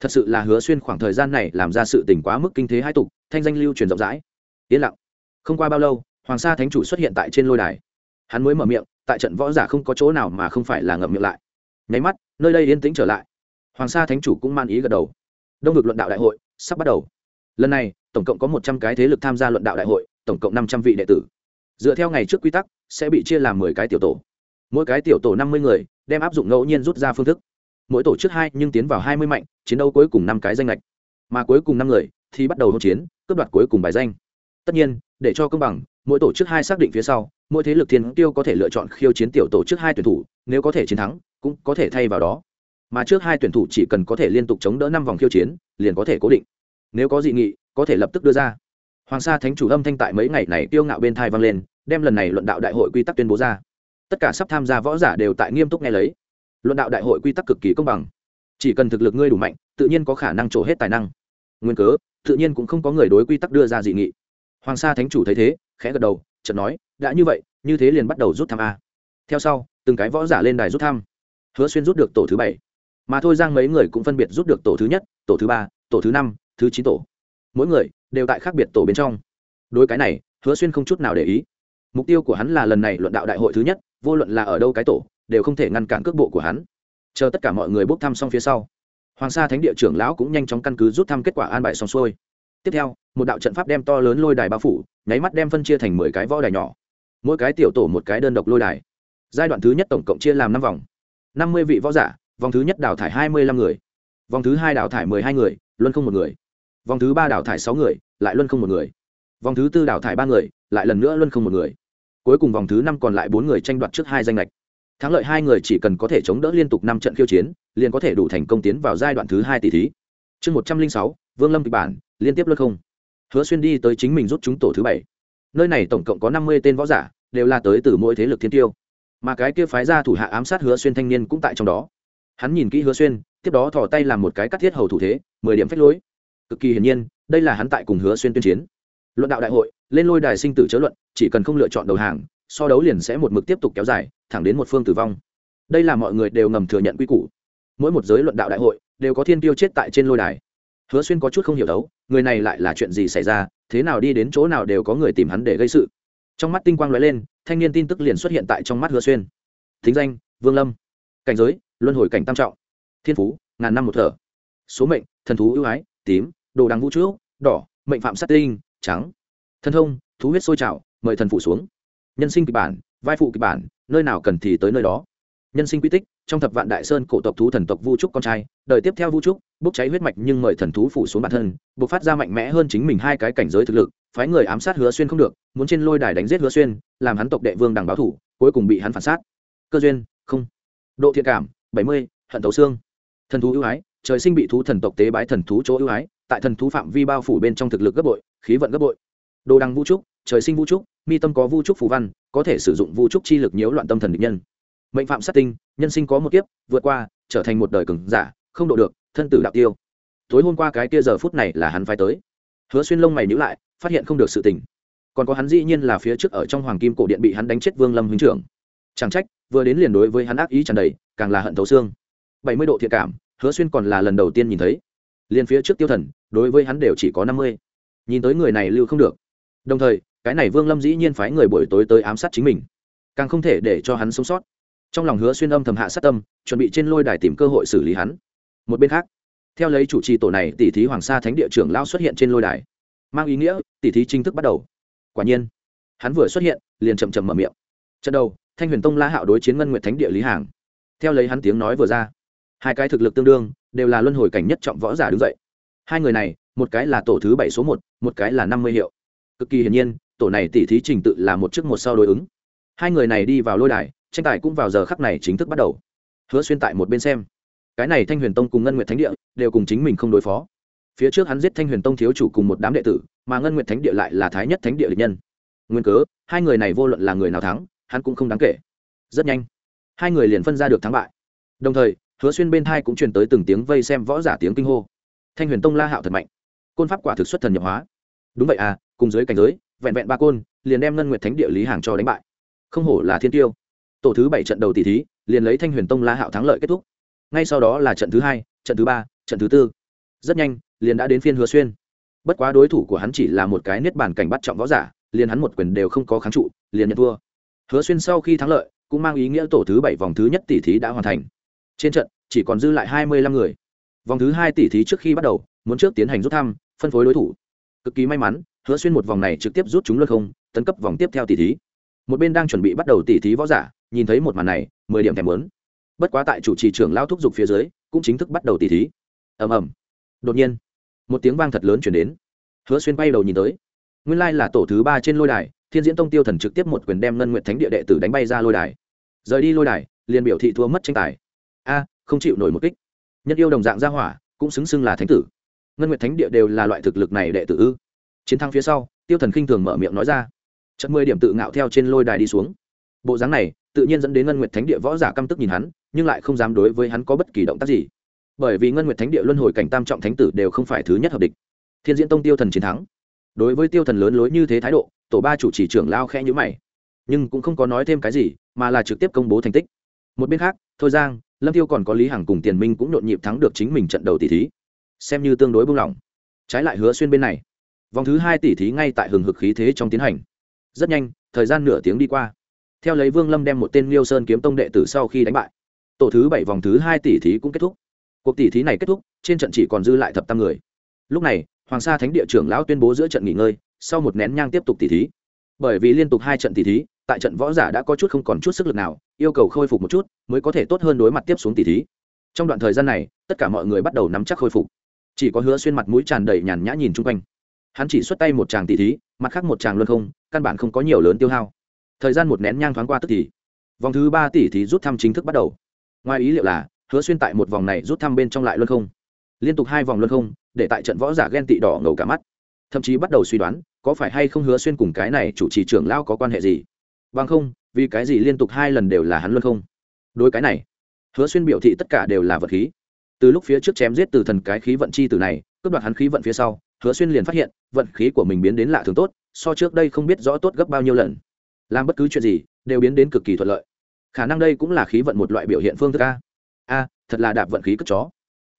Thật sự là hứa xuyên khoảng thời gian này làm ra sự tình quá mức kinh thế hai tục, thanh danh lưu truyền rộng rãi. Yên lặng. Không qua bao lâu, hoàng sa thánh chủ xuất hiện tại trên lôi đài. Hắn mới mở miệng, tại trận võ giả không có chỗ nào mà không phải là ngậm miệng lại. Nháy mắt, nơi đây yên tĩnh trở lại. Hoàng sa thánh chủ cũng man ý gật đầu. Đông vực luận đạo đại hội sắp bắt đầu. Lần này, tổng cộng có một trăm cái thế lực tham gia luận đạo đại hội tổng cộng năm trăm vị đệ tử. Dựa theo ngày trước quy tắc, sẽ bị chia làm mười cái tiểu tổ. Mỗi cái tiểu tổ năm mươi người, đem áp dụng ngẫu nhiên rút ra phương thức. Mỗi tổ trước hai nhưng tiến vào hai mươi mạnh, chiến đấu cuối cùng năm cái danh lệch. Mà cuối cùng năm người thì bắt đầu hỗn chiến, cướp đoạt cuối cùng bài danh. Tất nhiên, để cho công bằng, mỗi tổ chức hai xác định phía sau, mỗi thế lực thiên tiêu có thể lựa chọn khiêu chiến tiểu tổ chức hai tuyển thủ, nếu có thể chiến thắng, cũng có thể thay vào đó. Mà trước hai tuyển thủ chỉ cần có thể liên tục chống đỡ năm vòng khiêu chiến, liền có thể cố định. Nếu có dị nghị, có thể lập tức đưa ra hoàng sa thánh chủ âm thanh tại mấy ngày này tiêu ngạo bên thai vang lên, đem lần này luận đạo đại hội quy tắc tuyên bố ra. Tất cả sắp tham gia võ giả đều tại nghiêm túc nghe lấy. Luận đạo đại hội quy tắc cực kỳ công bằng. Chỉ cần thực lực ngươi đủ mạnh, tự nhiên có khả năng trổ hết tài năng. Nguyên cớ, tự nhiên cũng không có người đối quy tắc đưa ra dị nghị. Hoàng sa thánh chủ thấy thế, khẽ gật đầu, chợt nói, đã như vậy, như thế liền bắt đầu rút thăm a. Theo sau, từng cái võ giả lên đài rút thăm. Hứa xuyên rút được tổ thứ bảy. Mà thôi giang mấy người cũng phân biệt rút được tổ thứ nhất, tổ thứ ba, tổ thứ năm, thứ chín tổ. Mỗi người đều tại khác biệt tổ bên trong. Đối cái này, hứa xuyên không chút nào để ý. Mục tiêu của hắn là lần này luận đạo đại hội thứ nhất, vô luận là ở đâu cái tổ, đều không thể ngăn cản cước bộ của hắn. Chờ tất cả mọi người bốc thăm xong phía sau, hoàng sa thánh địa trưởng lão cũng nhanh chóng căn cứ rút thăm kết quả an bài xong xuôi. Tiếp theo, một đạo trận pháp đem to lớn lôi đài bao phủ, nháy mắt đem phân chia thành mười cái võ đài nhỏ. Mỗi cái tiểu tổ một cái đơn độc lôi đài. Giai đoạn thứ nhất tổng cộng chia làm năm vòng. năm mươi vị võ giả, vòng thứ nhất đào thải hai mươi lăm người. Vòng thứ hai đào thải mười hai người, luân không một người vòng thứ ba đào thải sáu người, lại luân không một người. Vòng thứ tư đào thải ba người, lại lần nữa luân không một người. Cuối cùng vòng thứ năm còn lại bốn người tranh đoạt trước hai danh lệch. Thắng lợi hai người chỉ cần có thể chống đỡ liên tục năm trận khiêu chiến, liền có thể đủ thành công tiến vào giai đoạn thứ hai tỷ thí. Chương một trăm linh sáu, vương lâm kịch bản, liên tiếp luân không. Hứa xuyên đi tới chính mình rút chúng tổ thứ bảy. Nơi này tổng cộng có năm mươi tên võ giả, đều là tới từ mỗi thế lực thiên tiêu. Mà cái kia phái ra thủ hạ ám sát hứa xuyên thanh niên cũng tại trong đó. Hắn nhìn kỹ hứa xuyên, tiếp đó thò tay làm một cái cắt thiết hầu thủ thế, mười điểm phách lối cực kỳ hiển nhiên, đây là hắn tại cùng hứa xuyên tuyên chiến. Luận đạo đại hội, lên lôi đài sinh tử chớ luận, chỉ cần không lựa chọn đầu hàng, so đấu liền sẽ một mực tiếp tục kéo dài, thẳng đến một phương tử vong. Đây là mọi người đều ngầm thừa nhận quy củ. Mỗi một giới luận đạo đại hội, đều có thiên tiêu chết tại trên lôi đài. Hứa xuyên có chút không hiểu đấu, người này lại là chuyện gì xảy ra, thế nào đi đến chỗ nào đều có người tìm hắn để gây sự. Trong mắt tinh quang lóe lên, thanh niên tin tức liền xuất hiện tại trong mắt hứa xuyên. Thính danh, vương lâm. Cảnh giới, luân hồi cảnh tam trọng. Thiên phú, ngàn năm một thở. Số mệnh, thần thú ưu ái tím đồ đằng vũ trước, đỏ mệnh phạm sát tinh trắng. Thân thông thú huyết sôi trào mời thần phụ xuống. Nhân sinh kịch bản vai phụ kịch bản nơi nào cần thì tới nơi đó. Nhân sinh quy tích trong thập vạn đại sơn cổ tộc thú thần tộc vu trúc con trai đời tiếp theo vu trúc bốc cháy huyết mạch nhưng mời thần thú phủ xuống bản thân buộc phát ra mạnh mẽ hơn chính mình hai cái cảnh giới thực lực phái người ám sát hứa xuyên không được muốn trên lôi đài đánh giết hứa xuyên làm hắn tộc đệ vương đằng báo thủ cuối cùng bị hắn phản sát. Cơ duyên không. Độ thiện cảm bảy mươi hận tấu xương. Thần thú ưu ái trời sinh bị thú thần tộc tế bái thần thú chỗ ưu ái, tại thần thú phạm vi bao phủ bên trong thực lực gấp bội, khí vận gấp bội. Đồ đằng vũ trúc trời sinh vũ trúc mi tâm có vũ trúc phù văn, có thể sử dụng vũ trúc chi lực nhiễu loạn tâm thần địch nhân. Mệnh phạm sát tinh, nhân sinh có một kiếp, vượt qua, trở thành một đời cường giả, không độ được, thân tử đạo tiêu. Tối hôm qua cái kia giờ phút này là hắn phải tới. Hứa xuyên lông mày nhữ lại, phát hiện không được sự tình. Còn có hắn dĩ nhiên là phía trước ở trong hoàng kim cổ điện bị hắn đánh chết vương lâm huynh trưởng. Chẳng trách, vừa đến liền đối với hắn ác ý tràn đầy, càng là hận thấu xương. Bảy mươi độ thiện cảm hứa xuyên còn là lần đầu tiên nhìn thấy. Liền phía trước tiêu thần, đối với hắn đều chỉ có năm mươi. Nhìn tới người này lưu không được. Đồng thời, cái này vương lâm dĩ nhiên phái người buổi tối tới ám sát chính mình. Càng không thể để cho hắn sống sót. Trong lòng hứa xuyên âm thầm hạ sát tâm, chuẩn bị trên lôi đài tìm cơ hội xử lý hắn. Một bên khác, theo lấy chủ trì tổ này, tỷ thí hoàng sa thánh địa trưởng lao xuất hiện trên lôi đài. Mang ý nghĩa, tỷ thí chính thức bắt đầu. Quả nhiên, hắn vừa xuất hiện, liền chậm chậm mở miệng. Trận đầu, thanh huyền tông la hạo đối chiến ngân nguyện thánh địa lý hàng. Theo lấy hắn tiếng nói vừa ra hai cái thực lực tương đương, đều là luân hồi cảnh nhất trọng võ giả đứng dậy. Hai người này, một cái là tổ thứ bảy số một một cái là năm mươi hiệu. Cực kỳ hiển nhiên, tổ này tỉ thí trình tự là một trước một sau đối ứng. Hai người này đi vào lôi đài, tranh tài cũng vào giờ khắc này chính thức bắt đầu. Hứa xuyên tại một bên xem. Cái này thanh huyền tông cùng ngân nguyệt thánh địa, đều cùng chính mình không đối phó. Phía trước hắn giết thanh huyền tông thiếu chủ cùng một đám đệ tử, mà ngân nguyệt thánh địa lại là thái nhất thánh địa lịch nhân. Nguyên cớ, hai người này vô luận là người nào thắng, hắn cũng không đáng kể. Rất nhanh, hai người liền phân ra được thắng bại. Đồng thời hứa xuyên bên thai cũng truyền tới từng tiếng vây xem võ giả tiếng kinh hô. Thanh huyền tông la hạo thật mạnh. Côn pháp quả thực xuất thần nhập hóa. Đúng vậy à cùng dưới cảnh giới, vẹn vẹn ba côn, liền đem ngân nguyệt thánh địa lý hàng cho đánh bại. Không hổ là thiên tiêu. Tổ thứ bảy trận đầu tỷ thí, liền lấy thanh huyền tông la hạo thắng lợi kết thúc. Ngay sau đó là trận thứ hai, trận thứ ba, trận thứ tư. Rất nhanh, liền đã đến phiên hứa xuyên. Bất quá đối thủ của hắn chỉ là một cái niết bàn cảnh bắt trọng võ giả, liền hắn một quyền đều không có kháng trụ, liền nhận thua. Hứa xuyên sau khi thắng lợi, cũng mang ý nghĩa tổ thứ bảy vòng thứ nhất tỷ thí đã hoàn thành trên trận, chỉ còn dư lại hai mươi lăm người. Vòng thứ hai tỷ thí trước khi bắt đầu, muốn trước tiến hành rút thăm, phân phối đối thủ. Cực kỳ may mắn, hứa xuyên một vòng này trực tiếp rút chúng luân không, tấn cấp vòng tiếp theo tỷ thí. Một bên đang chuẩn bị bắt đầu tỷ thí võ giả, nhìn thấy một màn này, mười điểm thèm lớn bất quá tại chủ trì trưởng lao thúc giục phía dưới, cũng chính thức bắt đầu tỷ thí. Ầm ầm. Đột nhiên, một tiếng vang thật lớn chuyển đến. Hứa xuyên bay đầu nhìn tới. Nguyên lai là tổ thứ ba trên lôi đài, thiên diễn tông tiêu thần trực tiếp một quyền đem ngân nguyện thánh địa đệ tử đánh bay ra lôi đài. Rời đi lôi đài, liền biểu thị thua mất tranh tài không chịu nổi một kích. Nhân yêu đồng dạng ra hỏa, cũng xứng xưng là thánh tử. Ngân nguyệt thánh địa đều là loại thực lực này đệ tử ư? Chiến thắng phía sau, tiêu thần khinh thường mở miệng nói ra. Trận mười điểm tự ngạo theo trên lôi đài đi xuống. Bộ dáng này, tự nhiên dẫn đến ngân nguyệt thánh địa võ giả căm tức nhìn hắn, nhưng lại không dám đối với hắn có bất kỳ động tác gì. Bởi vì ngân nguyệt thánh địa luân hồi cảnh tam trọng thánh tử đều không phải thứ nhất hợp địch. Thiên diễn tông tiêu thần chiến thắng. Đối với tiêu thần lớn lối như thế thái độ, tổ ba chủ chỉ trưởng lao khẽ nhữ mày. Nhưng cũng không có nói thêm cái gì, mà là trực tiếp công bố thành tích. Một bên khác, thôi giang lâm tiêu còn có lý hằng cùng tiền minh cũng nhộn nhịp thắng được chính mình trận đầu tỷ thí. Xem như tương đối buông lỏng. Trái lại hứa xuyên bên này, vòng thứ hai tỷ thí ngay tại hừng hực khí thế trong tiến hành. Rất nhanh, thời gian nửa tiếng đi qua. Theo lấy vương lâm đem một tên liêu sơn kiếm tông đệ tử sau khi đánh bại, tổ thứ bảy vòng thứ hai tỷ thí cũng kết thúc. Cuộc tỷ thí này kết thúc, trên trận chỉ còn dư lại thập tam người. Lúc này, hoàng sa thánh địa trưởng lão tuyên bố giữa trận nghỉ ngơi, sau một nén nhang tiếp tục tỷ thí. Bởi vì liên tục hai trận tỷ thí tại trận võ giả đã có chút không còn chút sức lực nào, yêu cầu khôi phục một chút mới có thể tốt hơn đối mặt tiếp xuống tỷ thí. Trong đoạn thời gian này, tất cả mọi người bắt đầu nắm chắc khôi phục. Chỉ có hứa xuyên mặt mũi tràn đầy nhàn nhã nhìn chung quanh. Hắn chỉ xuất tay một tràng tỷ thí, mặt khác một tràng luân không, căn bản không có nhiều lớn tiêu hao. Thời gian một nén nhang thoáng qua tức thì, vòng thứ ba tỷ thí rút thăm chính thức bắt đầu. Ngoài ý liệu là, hứa xuyên tại một vòng này rút thăm bên trong lại luân không. Liên tục hai vòng luân không, để tại trận võ giả ghen tị đỏ ngầu cả mắt. Thậm chí bắt đầu suy đoán, có phải hay không hứa xuyên cùng cái này chủ trì trưởng lao có quan hệ gì bằng không, vì cái gì liên tục hai lần đều là hắn luân không? Đối cái này, hứa xuyên biểu thị tất cả đều là vật khí. Từ lúc phía trước chém giết từ thần cái khí vận chi từ này, cướp đoạt hắn khí vận phía sau, hứa xuyên liền phát hiện, vận khí của mình biến đến lạ thường tốt, so trước đây không biết rõ tốt gấp bao nhiêu lần. Làm bất cứ chuyện gì, đều biến đến cực kỳ thuận lợi. Khả năng đây cũng là khí vận một loại biểu hiện phương thức a. A, thật là đạp vận khí cất chó.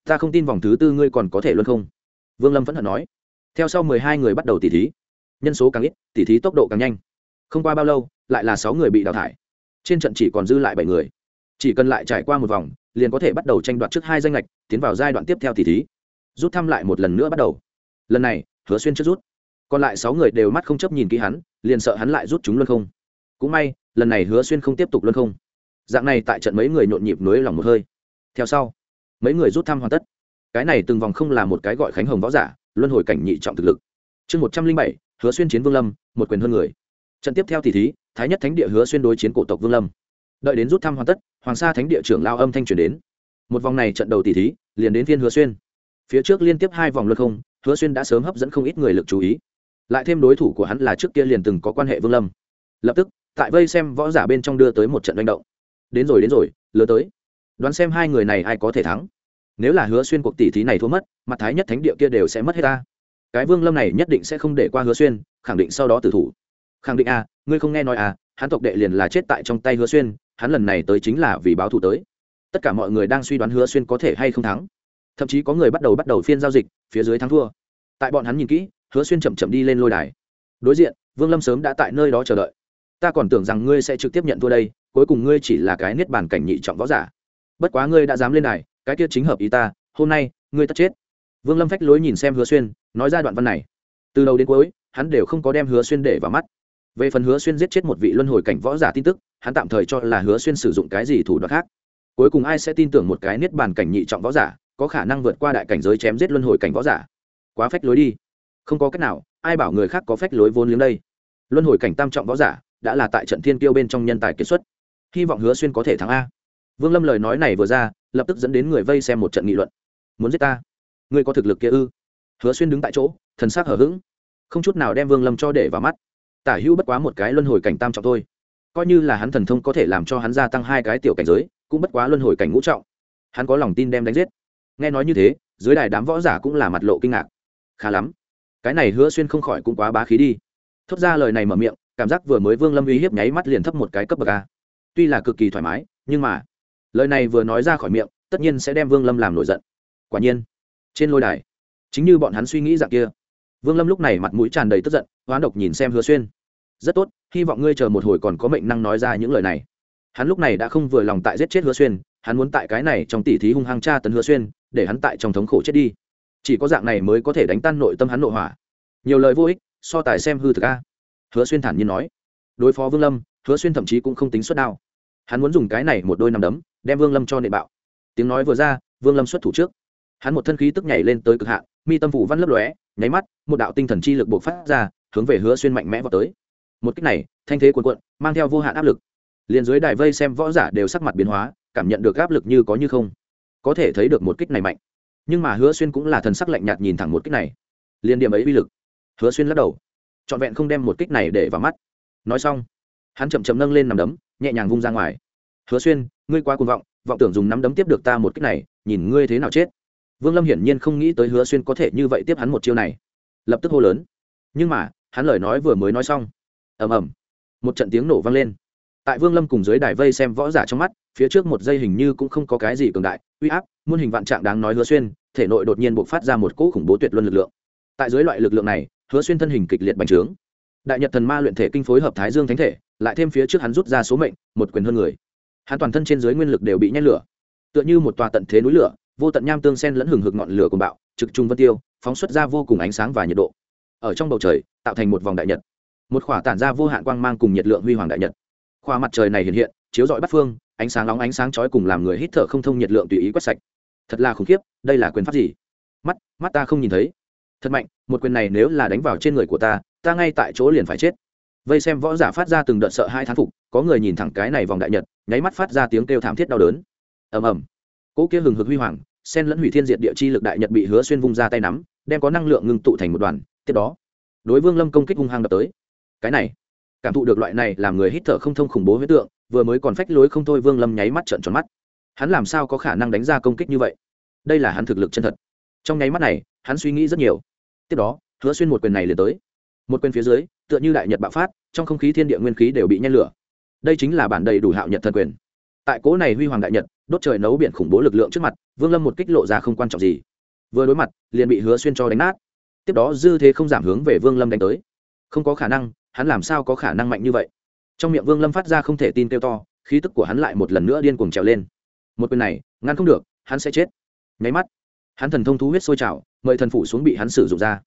Ta không tin vòng thứ tư ngươi còn có thể luôn không? Vương lâm vẫn hận nói. Theo sau mười hai người bắt đầu tỉ thí. Nhân số càng ít, tỉ thí tốc độ càng nhanh. Không qua bao lâu lại là sáu người bị đào thải. Trên trận chỉ còn dư lại bảy người. Chỉ cần lại trải qua một vòng, liền có thể bắt đầu tranh đoạt trước hai danh lệch tiến vào giai đoạn tiếp theo tỉ thí. Rút thăm lại một lần nữa bắt đầu. Lần này, hứa xuyên trước rút. Còn lại sáu người đều mắt không chấp nhìn kỹ hắn, liền sợ hắn lại rút chúng luân không. Cũng may, lần này hứa xuyên không tiếp tục luân không. Dạng này tại trận mấy người nhộn nhịp nối lòng một hơi. Theo sau, mấy người rút thăm hoàn tất. Cái này từng vòng không là một cái gọi khánh hồng võ giả, luân hồi cảnh nhị trọng thực lực. Chương một trăm linh bảy, hứa xuyên chiến vương lâm, một quyền hơn người trận tiếp theo thì thí, thái nhất thánh địa hứa xuyên đối chiến cổ tộc vương lâm. Đợi đến rút thăm hoàn tất, hoàng sa thánh địa trưởng lao âm thanh truyền đến. Một vòng này trận đầu tỷ thí, liền đến phiên hứa xuyên. Phía trước liên tiếp hai vòng luân không, hứa xuyên đã sớm hấp dẫn không ít người lực chú ý. Lại thêm đối thủ của hắn là trước kia liền từng có quan hệ vương lâm. Lập tức, tại vây xem võ giả bên trong đưa tới một trận manh động. Đến rồi đến rồi lứa tới. Đoán xem hai người này ai có thể thắng. Nếu là hứa xuyên cuộc tỷ thí này thua mất, mặt thái nhất thánh địa kia đều sẽ mất hết ta. Cái vương lâm này nhất định sẽ không để qua hứa xuyên, khẳng định sau đó tử thủ khẳng định à, ngươi không nghe nói à hắn tộc đệ liền là chết tại trong tay hứa xuyên hắn lần này tới chính là vì báo thù tới. Tất cả mọi người đang suy đoán hứa xuyên có thể hay không thắng. Thậm chí có người bắt đầu bắt đầu phiên giao dịch phía dưới thắng thua. Tại bọn hắn nhìn kỹ hứa xuyên chậm chậm đi lên lôi đài. Đối diện vương lâm sớm đã tại nơi đó chờ đợi. Ta còn tưởng rằng ngươi sẽ trực tiếp nhận thua đây cuối cùng ngươi chỉ là cái niết bàn cảnh nhị trọng võ giả. Bất quá ngươi đã dám lên đài cái kia chính hợp ý ta hôm nay ngươi tất chết. Vương lâm phách lối nhìn xem hứa xuyên nói ra đoạn văn này. Từ đầu đến cuối hắn đều không có đem hứa xuyên để vào mắt về phần hứa xuyên giết chết một vị luân hồi cảnh võ giả tin tức, hắn tạm thời cho là hứa xuyên sử dụng cái gì thủ đoạn khác. Cuối cùng ai sẽ tin tưởng một cái niết bàn cảnh nhị trọng võ giả, có khả năng vượt qua đại cảnh giới chém giết luân hồi cảnh võ giả? Quá phách lối đi. Không có cách nào, ai bảo người khác có phách lối vốn liếng đây? Luân hồi cảnh tam trọng võ giả, đã là tại trận thiên tiêu bên trong nhân tài kiệt xuất. Hy vọng hứa xuyên có thể thắng a. Vương lâm lời nói này vừa ra, lập tức dẫn đến người vây xem một trận nghị luận. Muốn giết ta? Ngươi có thực lực kia ư? Hứa xuyên đứng tại chỗ, thần sắc hở h ữ g không chút nào đem vương lâm cho để vào mắt tả hữu bất quá một cái luân hồi cảnh tam trọng thôi. Coi như là hắn thần thông có thể làm cho hắn gia tăng hai cái tiểu cảnh giới, cũng bất quá luân hồi cảnh ngũ trọng. Hắn có lòng tin đem đánh giết. Nghe nói như thế, dưới đài đám võ giả cũng là mặt lộ kinh ngạc. Khá lắm. Cái này hứa xuyên không khỏi cũng quá bá khí đi. Thốt ra lời này mở miệng, cảm giác vừa mới vương lâm uy hiếp nháy mắt liền thấp một cái cấp bậc a. Tuy là cực kỳ thoải mái, nhưng mà, lời này vừa nói ra khỏi miệng, tất nhiên sẽ đem vương lâm làm nổi giận. Quả nhiên, trên lôi đài, chính như bọn hắn suy nghĩ dạng kia, vương lâm lúc này mặt mũi tràn đầy tức giận, hoán độc nhìn xem hứa xuyên rất tốt, hy vọng ngươi chờ một hồi còn có mệnh năng nói ra những lời này. Hắn lúc này đã không vừa lòng tại giết chết hứa xuyên, hắn muốn tại cái này trong tỉ thí hung hăng tra tấn hứa xuyên, để hắn tại trong thống khổ chết đi. Chỉ có dạng này mới có thể đánh tan nội tâm hắn nội hỏa. Nhiều lời vô ích, so tài xem hư thực a. Hứa xuyên thản nhiên nói. Đối phó vương lâm, hứa xuyên thậm chí cũng không tính suất đao. Hắn muốn dùng cái này một đôi nằm đấm, đem vương lâm cho nệ bạo. Tiếng nói vừa ra, vương lâm xuất thủ trước. Hắn một thân khí tức nhảy lên tới cực hạn, mi tâm phủ văn lấp lóe, nháy mắt, một đạo tinh thần chi lực buộc phát ra, hướng về hứa xuyên mạnh mẽ vào tới một cách này, thanh thế cuồn cuộn, mang theo vô hạn áp lực. Liền dưới đài vây xem võ giả đều sắc mặt biến hóa, cảm nhận được áp lực như có như không. Có thể thấy được một kích này mạnh. Nhưng mà hứa xuyên cũng là thần sắc lạnh nhạt nhìn thẳng một kích này. Liền điểm ấy uy lực. Hứa xuyên lắc đầu. Trọn vẹn không đem một kích này để vào mắt. Nói xong, hắn chậm chậm nâng lên nằm đấm, nhẹ nhàng vung ra ngoài. Hứa xuyên, ngươi quá cuồng vọng vọng tưởng dùng nắm đấm tiếp được ta một kích này, nhìn ngươi thế nào chết. Vương lâm hiển nhiên không nghĩ tới hứa xuyên có thể như vậy tiếp hắn một chiêu này. Lập tức hô lớn. Nhưng mà, hắn lời nói vừa mới nói xong ầm ầm, một trận tiếng nổ vang lên. Tại vương lâm cùng dưới đài vây xem võ giả trong mắt, phía trước một giây hình như cũng không có cái gì cường đại, uy áp, muôn hình vạn trạng đáng nói hứa xuyên, thể nội đột nhiên buộc phát ra một cỗ khủng bố tuyệt luân lực lượng. Tại dưới loại lực lượng này, hứa xuyên thân hình kịch liệt bành trướng. Đại nhật thần ma luyện thể kinh phối hợp thái dương thánh thể, lại thêm phía trước hắn rút ra số mệnh, một quyền hơn người. Hắn toàn thân trên dưới nguyên lực đều bị nhét lửa. Tựa như một tòa tận thế núi lửa, vô tận nham tương sen lẫn hừng hực ngọn lửa cùng bạo, trực trung vân tiêu, phóng xuất ra vô cùng ánh sáng và nhiệt độ. Ở trong bầu trời, tạo thành một vòng đại nhật một khỏa tản ra vô hạn quang mang cùng nhiệt lượng huy hoàng đại nhật. Khoa mặt trời này hiện hiện, chiếu rọi bắt phương, ánh sáng nóng ánh sáng chói cùng làm người hít thở không thông nhiệt lượng tùy ý quét sạch. Thật là khủng khiếp, đây là quyền pháp gì? Mắt mắt ta không nhìn thấy. Thật mạnh, một quyền này nếu là đánh vào trên người của ta ta ngay tại chỗ liền phải chết. Vây xem võ giả phát ra từng đợt sợ hai thán phục, có người nhìn thẳng cái này vòng đại nhật, nháy mắt phát ra tiếng kêu thảm thiết đau đớn. Ầm ầm. Cỗ kia hừng hực huy hoàng sen lẫn hủy thiên diệt địa chi lực đại nhật bị hứa xuyên vung ra tay nắm, đem có năng lượng ngưng tụ thành một đoàn, tiếp đó, đối vương lâm công kích hung hăng đập tới cái này, cảm thụ được loại này làm người hít thở không thông khủng bố huyết tượng, vừa mới còn phách lối không thôi vương lâm nháy mắt trợn tròn mắt. Hắn làm sao có khả năng đánh ra công kích như vậy? Đây là hắn thực lực chân thật. Trong nháy mắt này, hắn suy nghĩ rất nhiều. Tiếp đó, hứa xuyên một quyền này liền tới. Một quyền phía dưới, tựa như đại nhật bạo phát, trong không khí thiên địa nguyên khí đều bị nhen lửa. Đây chính là bản đầy đủ hạo nhật thần quyền. Tại cố này huy hoàng đại nhật, đốt trời nấu biển khủng bố lực lượng trước mặt, vương lâm một kích lộ ra không quan trọng gì. Vừa đối mặt, liền bị hứa xuyên cho đánh nát. Tiếp đó dư thế không giảm hướng về vương lâm đánh tới. Không có khả năng hắn làm sao có khả năng mạnh như vậy? Trong miệng vương lâm phát ra không thể tin kêu to, khí tức của hắn lại một lần nữa điên cuồng trèo lên. Một quyền này, ngăn không được, hắn sẽ chết. Nháy mắt, hắn thần thông thú huyết sôi trào, mời thần phủ xuống bị hắn sử dụng ra.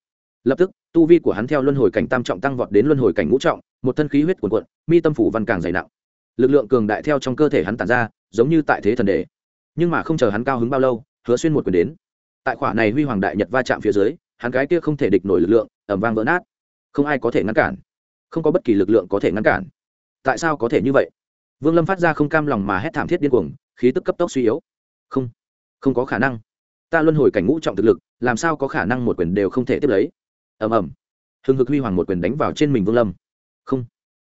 Lập tức, tu vi của hắn theo luân hồi cảnh tam trọng tăng vọt đến luân hồi cảnh ngũ trọng, một thân khí huyết cuồn cuộn, mi tâm phủ văn càng dày nặng. Lực lượng cường đại theo trong cơ thể hắn tàn ra, giống như tại thế thần đề nhưng mà không chờ hắn cao hứng bao lâu, hứa xuyên một quyền đến. Tại khỏa này huy hoàng đại nhật va chạm phía dưới, hắn cái kia không thể địch nổi lực lượng ẩm vang vỡ nát. Không ai có thể ngăn cản không có bất kỳ lực lượng có thể ngăn cản. Tại sao có thể như vậy? Vương lâm phát ra không cam lòng mà hét thảm thiết điên cuồng, khí tức cấp tốc suy yếu. Không không có khả năng. Ta luân hồi cảnh ngũ trọng thực lực, làm sao có khả năng một quyền đều không thể tiếp lấy? Ầm ầm. Hừng hực huy hoàng một quyền đánh vào trên mình vương lâm. Không,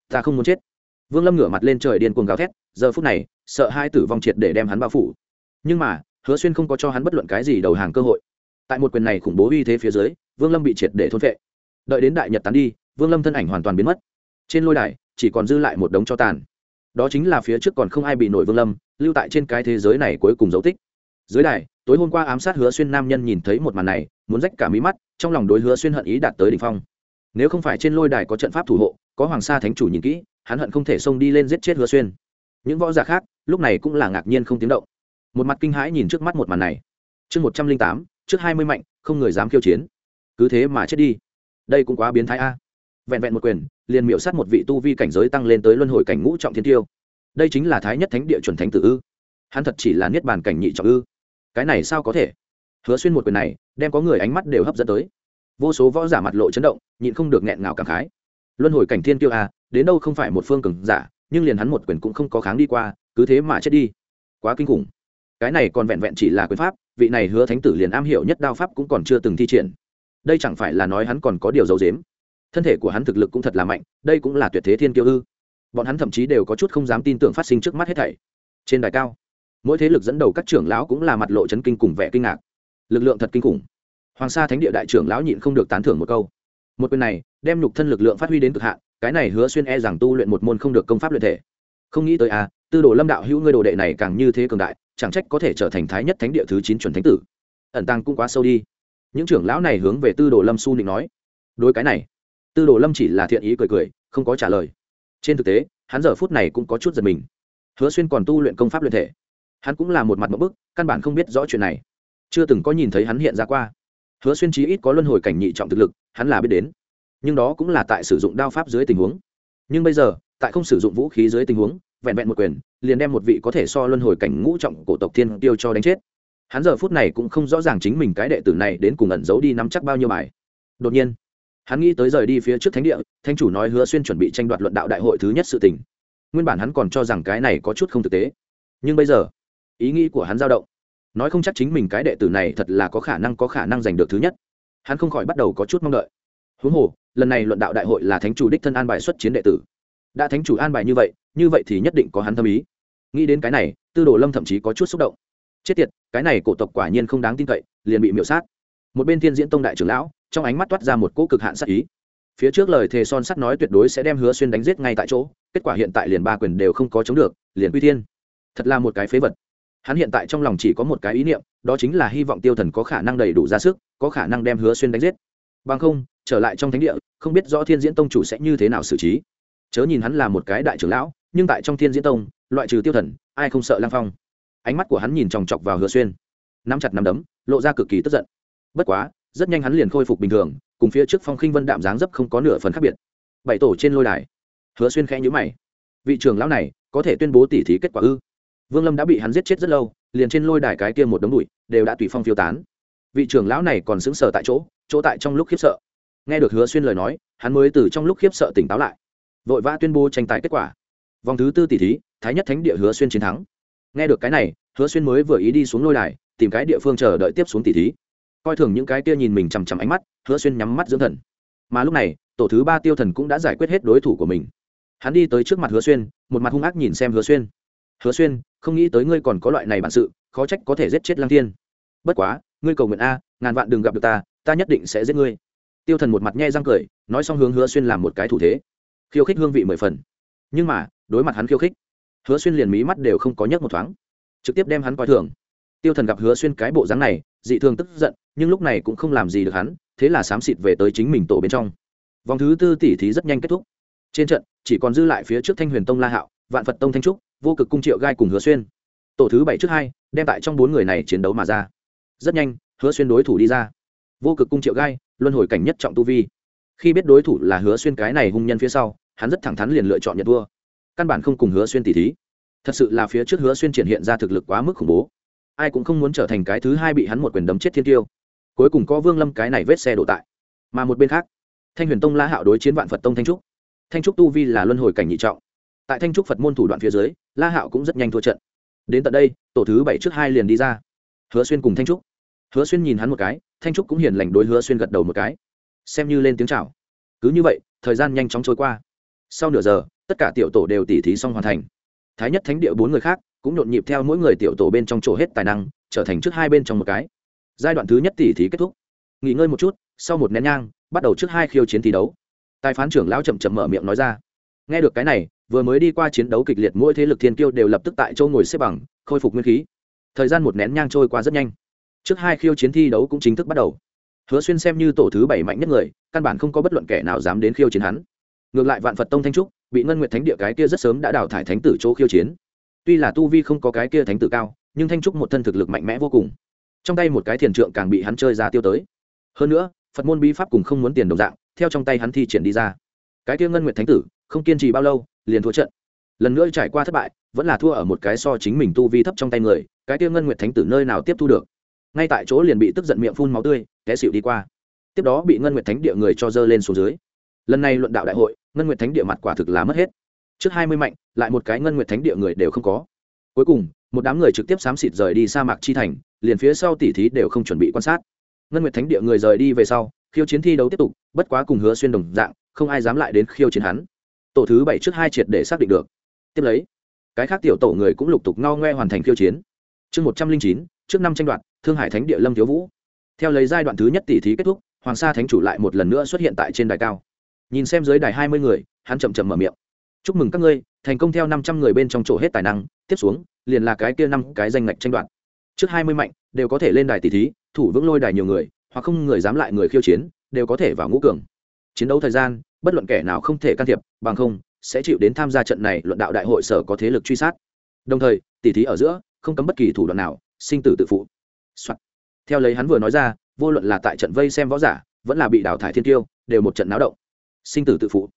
ta không muốn chết. Vương lâm ngửa mặt lên trời điên cuồng gào thét, giờ phút này, sợ hai tử vong triệt để đem hắn bao phủ. Nhưng mà, hứa xuyên không có cho hắn bất luận cái gì đầu hàng cơ hội. Tại một quyền này khủng bố uy thế phía dưới, vương lâm bị triệt để thôn vệ đợi đến đại nhật tán đi vương lâm thân ảnh hoàn toàn biến mất. Trên lôi đài, chỉ còn dư lại một đống cho tàn. Đó chính là phía trước còn không ai bị nổi vương lâm, lưu tại trên cái thế giới này cuối cùng dấu tích. Dưới đài, tối hôm qua ám sát hứa xuyên nam nhân nhìn thấy một màn này, muốn rách cả mí mắt, trong lòng đối hứa xuyên hận ý đạt tới đ ỉ n h phong. Nếu không phải trên lôi đài có trận pháp thủ hộ, có hoàng sa thánh chủ nhìn kỹ, hắn hận không thể xông đi lên giết chết hứa xuyên. Những võ giả khác, lúc này cũng là ngạc nhiên không tiếng động. Một mặt kinh hãi nhìn trước mắt một màn này. Chương một trăm linh tám, trước hai mươi mạnh, không người dám khiêu chiến. Cứ thế mà chết đi. Đây cũng quá biến thái a vẹn vẹn một quyền, liền miệu sát một vị tu vi cảnh giới tăng lên tới luân hồi cảnh ngũ trọng thiên tiêu. Đây chính là thái nhất thánh địa chuẩn thánh tử ư? Hắn thật chỉ là niết bàn cảnh nhị trọng ư? Cái này sao có thể? Hứa xuyên một quyền này, đem có người ánh mắt đều hấp dẫn tới. Vô số võ giả mặt lộ chấn động, nhịn không được nghẹn ngào cảm khái. Luân hồi cảnh thiên tiêu a đến đâu không phải một phương cường giả, nhưng liền hắn một quyền cũng không có kháng đi qua, cứ thế mà chết đi. Quá kinh khủng. Cái này còn vẹn vẹn chỉ là quyền pháp, vị này hứa thánh tử liền am hiểu nhất đao pháp cũng còn chưa từng thi triển. Đây chẳng phải là nói hắn còn có điều dấu dếm thân thể của hắn thực lực cũng thật là mạnh, đây cũng là tuyệt thế thiên kiêu ư. Bọn hắn thậm chí đều có chút không dám tin tưởng phát sinh trước mắt hết thảy. Trên đài cao, mỗi thế lực dẫn đầu các trưởng lão cũng là mặt lộ chấn kinh cùng vẻ kinh ngạc. Lực lượng thật kinh khủng. Hoàng sa thánh địa đại trưởng lão nhịn không được tán thưởng một câu. Một quyền này, đem nhục thân lực lượng phát huy đến cực hạn, cái này hứa xuyên e rằng tu luyện một môn không được công pháp luyện thể. Không nghĩ tới à tư đồ lâm đạo hữu ngươi đồ đệ này càng như thế cường đại, chẳng trách có thể trở thành thái nhất thánh địa thứ chín chuẩn thánh tử. Ẩn tăng cũng quá sâu đi. Những trưởng lão này hướng về tư đồ lâm su định nói. Đối cái này tư đồ lâm chỉ là thiện ý cười cười, không có trả lời. Trên thực tế, hắn giờ phút này cũng có chút giật mình. Hứa xuyên còn tu luyện công pháp luyện thể. Hắn cũng là một mặt mẫu bức, căn bản không biết rõ chuyện này. Chưa từng có nhìn thấy hắn hiện ra qua. Hứa xuyên chí ít có luân hồi cảnh nhị trọng thực lực, hắn là biết đến. Nhưng đó cũng là tại sử dụng đao pháp dưới tình huống. Nhưng bây giờ, tại không sử dụng vũ khí dưới tình huống, vẹn vẹn một quyền, liền đem một vị có thể so luân hồi cảnh ngũ trọng cổ tộc thiên tiêu cho đánh chết. Hắn giờ phút này cũng không rõ ràng chính mình cái đệ tử này đến cùng ẩn giấu đi nắm chắc bao nhiêu bài. Đột nhiên hắn nghĩ tới rời đi phía trước thánh địa thanh chủ nói hứa xuyên chuẩn bị tranh đoạt luận đạo đại hội thứ nhất sự tình. Nguyên bản hắn còn cho rằng cái này có chút không thực tế. Nhưng bây giờ, ý nghĩ của hắn dao động. Nói không chắc chính mình cái đệ tử này thật là có khả năng có khả năng giành được thứ nhất. Hắn không khỏi bắt đầu có chút mong đợi. Huống hồ, lần này luận đạo đại hội là thánh chủ đích thân an bài xuất chiến đệ tử. Đã thánh chủ an bài như vậy như vậy thì nhất định có hắn tâm ý. Nghĩ đến cái này, tư đồ lâm thậm chí có chút xúc động. Chết tiệt, cái này cổ tộc quả nhiên không đáng tin cậy, liền bị miễu sát. Một bên thiên diễn tông đại trưởng lão trong ánh mắt toát ra một cỗ cực hạn sát ý. Phía trước lời thề son sắt nói tuyệt đối sẽ đem hứa xuyên đánh giết ngay tại chỗ, kết quả hiện tại liền ba quyền đều không có chống được, liền quy thiên. Thật là một cái phế vật. Hắn hiện tại trong lòng chỉ có một cái ý niệm, đó chính là hy vọng tiêu thần có khả năng đầy đủ ra sức, có khả năng đem hứa xuyên đánh giết. Bằng không, trở lại trong thánh địa, không biết rõ thiên diễn tông chủ sẽ như thế nào xử trí. Chớ nhìn hắn là một cái đại trưởng lão, nhưng tại trong thiên diễn tông, loại trừ tiêu thần, ai không sợ lang phong? Ánh mắt của hắn nhìn chòng chọc vào hứa xuyên. Nắm chặt nắm đấm, lộ ra cực kỳ tức giận. Bất quá rất nhanh hắn liền khôi phục bình thường, cùng phía trước phong khinh vân đạm dáng dấp không có nửa phần khác biệt. Bảy tổ trên lôi đài. Hứa xuyên khẽ nhữ mày. Vị trưởng lão này, có thể tuyên bố tỉ thí kết quả ư? Vương lâm đã bị hắn giết chết rất lâu, liền trên lôi đài cái kia một đống bụi, đều đã tùy phong phiêu tán. Vị trưởng lão này còn sững sờ tại chỗ chỗ tại trong lúc khiếp sợ. Nghe được hứa xuyên lời nói, hắn mới từ trong lúc khiếp sợ tỉnh táo lại. Vội vã tuyên bố tranh tài kết quả. Vòng thứ tư tỷ thí, thái nhất thánh địa hứa xuyên chiến thắng. Nghe được cái này, hứa xuyên mới vừa ý đi xuống lôi đài, tìm cái địa phương chờ đợi tiếp xuống tỷ thí coi thường những cái kia nhìn mình chằm chằm ánh mắt, hứa xuyên nhắm mắt dưỡng thần. Mà lúc này, tổ thứ ba tiêu thần cũng đã giải quyết hết đối thủ của mình. Hắn đi tới trước mặt hứa xuyên, một mặt hung ác nhìn xem hứa xuyên. Hứa xuyên, không nghĩ tới ngươi còn có loại này bản sự, khó trách có thể giết chết lăng thiên. Bất quá, ngươi cầu nguyện a, ngàn vạn đừng gặp được ta ta nhất định sẽ giết ngươi. Tiêu thần một mặt nhe răng cười, nói xong hướng hứa xuyên làm một cái thủ thế. Khiêu khích hương vị mười phần. Nhưng mà, đối mặt hắn khiêu khích, hứa xuyên liền mí mắt đều không có nhấc một thoáng. Trực tiếp đem hắn coi thường tiêu thần gặp hứa xuyên cái bộ dáng này, dị thường tức giận, nhưng lúc này cũng không làm gì được hắn, thế là xám xịt về tới chính mình tổ bên trong. Vòng thứ tư tỷ thí rất nhanh kết thúc. Trên trận, chỉ còn dư lại phía trước thanh huyền tông la hạo, vạn phật tông thanh trúc, vô cực cung triệu gai cùng hứa xuyên. Tổ thứ bảy trước hai, đem tại trong bốn người này chiến đấu mà ra. Rất nhanh, hứa xuyên đối thủ đi ra. Vô cực cung triệu gai, luân hồi cảnh nhất trọng tu vi. Khi biết đối thủ là hứa xuyên cái này hung nhân phía sau, hắn rất thẳng thắn liền lựa chọn nhận vua căn bản không cùng hứa xuyên tỷ thí. Thật sự là phía trước hứa xuyên triển hiện ra thực lực quá mức khủng bố ai cũng không muốn trở thành cái thứ hai bị hắn một quyền đấm chết thiên tiêu. Cuối cùng có vương lâm cái này vết xe đổ tại. Mà một bên khác, thanh huyền tông la hạo đối chiến vạn phật tông thanh trúc. Thanh trúc tu vi là luân hồi cảnh nhị trọng. Tại thanh trúc phật môn thủ đoạn phía dưới, la hạo cũng rất nhanh thua trận. Đến tận đây, tổ thứ bảy trước hai liền đi ra. Hứa xuyên cùng thanh trúc. Hứa xuyên nhìn hắn một cái, thanh trúc cũng hiền lành đối hứa xuyên gật đầu một cái. Xem như lên tiếng chào. Cứ như vậy, thời gian nhanh chóng trôi qua. Sau nửa giờ, tất cả tiểu tổ đều tỉ thí xong hoàn thành. Thái nhất thánh địa bốn người khác cũng nhộn nhịp theo mỗi người tiểu tổ bên trong chỗ hết tài năng, trở thành trước hai bên trong một cái. Giai đoạn thứ nhất tỷ thí kết thúc. Nghỉ ngơi một chút, sau một nén nhang, bắt đầu trước hai khiêu chiến thi đấu. Tài phán trưởng lão chậm chậm mở miệng nói ra. Nghe được cái này, vừa mới đi qua chiến đấu kịch liệt mỗi thế lực thiên kiêu đều lập tức tại chỗ ngồi xếp bằng, khôi phục nguyên khí. Thời gian một nén nhang trôi qua rất nhanh. Trước hai khiêu chiến thi đấu cũng chính thức bắt đầu. Hứa xuyên xem như tổ thứ bảy mạnh nhất người, căn bản không có bất luận kẻ nào dám đến khiêu chiến hắn. Ngược lại vạn phật tông thanh trúc, bị ngân nguyệt thánh địa cái kia rất sớm đã đào thải thánh tử chỗ khiêu chiến tuy là tu vi không có cái kia thánh tử cao, nhưng thanh trúc một thân thực lực mạnh mẽ vô cùng. Trong tay một cái thiền trượng càng bị hắn chơi ra tiêu tới. Hơn nữa, phật môn bí pháp cùng không muốn tiền đồng dạng, theo trong tay hắn thi triển đi ra. Cái kia ngân nguyệt thánh tử, không kiên trì bao lâu, liền thua trận. Lần nữa trải qua thất bại, vẫn là thua ở một cái so chính mình tu vi thấp trong tay người, cái kia ngân nguyệt thánh tử nơi nào tiếp thu được? Ngay tại chỗ liền bị tức giận miệng phun máu tươi, té xịu đi qua. Tiếp đó bị ngân nguyệt thánh địa người cho dơ lên xuống dưới. Lần này luận đạo đại hội, ngân nguyệt thánh địa mặt quả thực là mất hết trước hai mươi mạnh, lại một cái ngân nguyệt thánh địa người đều không có. Cuối cùng, một đám người trực tiếp xám xịt rời đi sa mạc chi thành, liền phía sau tỉ thí đều không chuẩn bị quan sát. Ngân nguyệt thánh địa người rời đi về sau, khiêu chiến thi đấu tiếp tục, bất quá cùng hứa xuyên đồng dạng, không ai dám lại đến khiêu chiến hắn. Tổ thứ bảy trước hai triệt để xác định được. Tiếp lấy, cái khác tiểu tổ người cũng lục tục ngao ngoe hoàn thành khiêu chiến. Chương một trăm linh chín, trước năm tranh đoạt, thương hải thánh địa lâm thiếu vũ. Theo lấy giai đoạn thứ nhất tỷ thí kết thúc, hoàng sa thánh chủ lại một lần nữa xuất hiện tại trên đài cao. Nhìn xem dưới đài hai mươi người, hắn chậm chậm mở miệng chúc mừng các ngươi, thành công theo năm trăm người bên trong chỗ hết tài năng, tiếp xuống, liền là cái kia năm cái danh ngạch tranh đoạt. Trước hai mươi mạnh, đều có thể lên đài tỷ thí, thủ vững lôi đài nhiều người, hoặc không người dám lại người khiêu chiến, đều có thể vào ngũ cường. Chiến đấu thời gian, bất luận kẻ nào không thể can thiệp, bằng không, sẽ chịu đến tham gia trận này luận đạo đại hội sở có thế lực truy sát. Đồng thời, tỷ thí ở giữa, không cấm bất kỳ thủ đoạn nào, sinh tử tự phụ、Soạn. theo lấy hắn vừa nói ra, vô luận là tại trận vây xem võ giả, vẫn là bị đào thải thiên tiêu đều một trận náo động. Sinh tử tự phụ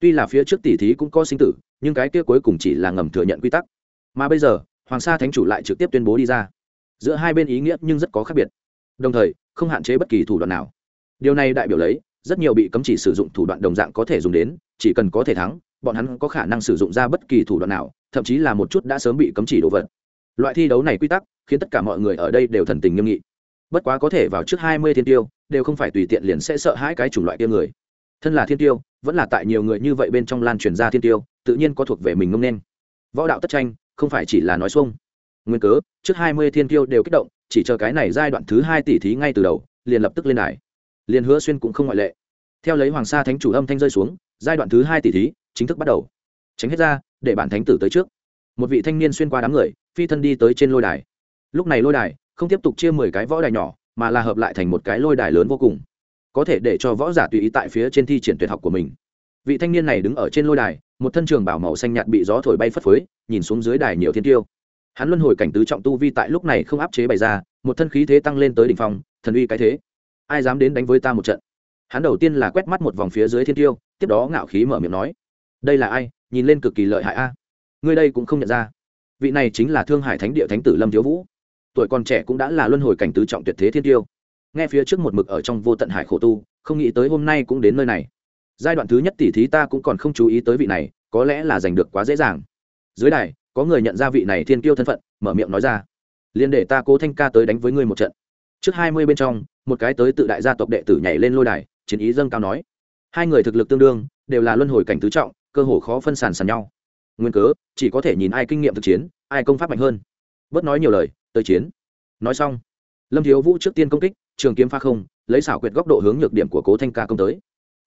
tuy là phía trước tỷ thí cũng có sinh tử, nhưng cái kia cuối cùng chỉ là ngầm thừa nhận quy tắc. Mà bây giờ, hoàng sa thánh chủ lại trực tiếp tuyên bố đi ra. Giữa hai bên ý nghĩa nhưng rất có khác biệt. Đồng thời, không hạn chế bất kỳ thủ đoạn nào. Điều này đại biểu lấy, rất nhiều bị cấm chỉ sử dụng thủ đoạn đồng dạng có thể dùng đến, chỉ cần có thể thắng, bọn hắn có khả năng sử dụng ra bất kỳ thủ đoạn nào, thậm chí là một chút đã sớm bị cấm chỉ đồ vật. Loại thi đấu này quy tắc, khiến tất cả mọi người ở đây đều thần tình nghiêm nghị. Bất quá có thể vào trước hai mươi thiên tiêu, đều không phải tùy tiện liền sẽ sợ hãi cái chủng loại kia người. Thân là thiên tiêu vẫn là tại nhiều người như vậy bên trong lan truyền ra thiên tiêu, tự nhiên có thuộc về mình ngông nên. Võ đạo tất tranh, không phải chỉ là nói xuông. Nguyên cớ, trước hai mươi thiên tiêu đều kích động, chỉ chờ cái này giai đoạn thứ hai tỷ thí ngay từ đầu, liền lập tức lên đài. Liền hứa xuyên cũng không ngoại lệ. Theo lấy hoàng sa thánh chủ âm thanh rơi xuống, giai đoạn thứ hai tỷ thí chính thức bắt đầu. Tránh hết ra, để bản thánh tử tới trước. Một vị thanh niên xuyên qua đám người, phi thân đi tới trên lôi đài. Lúc này lôi đài không tiếp tục chia mười cái võ đài nhỏ, mà là hợp lại thành một cái lôi đài lớn vô cùng có thể để cho võ giả tùy ý tại phía trên thi triển tuyệt học của mình. Vị thanh niên này đứng ở trên lôi đài, một thân trường bảo màu xanh nhạt bị gió thổi bay phất phới, nhìn xuống dưới đài nhiều thiên tiêu. Hắn luân hồi cảnh tứ trọng tu vi tại lúc này không áp chế bày ra, một thân khí thế tăng lên tới đỉnh phong, thần uy cái thế. Ai dám đến đánh với ta một trận? Hắn đầu tiên là quét mắt một vòng phía dưới thiên tiêu, tiếp đó ngạo khí mở miệng nói, đây là ai? Nhìn lên cực kỳ lợi hại a. À? ngươi đây cũng không nhận ra. Vị này chính là thương hải thánh địa thánh tử lâm thiếu vũ. Tuổi còn trẻ cũng đã là luân hồi cảnh tứ trọng tuyệt thế thiên tiêu nghe phía trước một mực ở trong vô tận hải khổ tu, không nghĩ tới hôm nay cũng đến nơi này. Giai đoạn thứ nhất tỷ thí ta cũng còn không chú ý tới vị này, có lẽ là giành được quá dễ dàng. Dưới đài, có người nhận ra vị này thiên kiêu thân phận, mở miệng nói ra. Liền để ta cố thanh ca tới đánh với ngươi một trận. Trước hai mươi bên trong, một cái tới tự đại gia tộc đệ tử nhảy lên lôi đài, chiến ý dâng cao nói. Hai người thực lực tương đương, đều là luân hồi cảnh tứ trọng, cơ hồ khó phân sàn sàn nhau. Nguyên cớ, chỉ có thể nhìn ai kinh nghiệm thực chiến, ai công pháp mạnh hơn. Bớt nói nhiều lời, tới chiến. Nói xong, lâm thiếu vũ trước tiên công kích trường kiếm pha không, lấy xảo quyệt góc độ hướng nhược điểm của cố thanh ca công tới.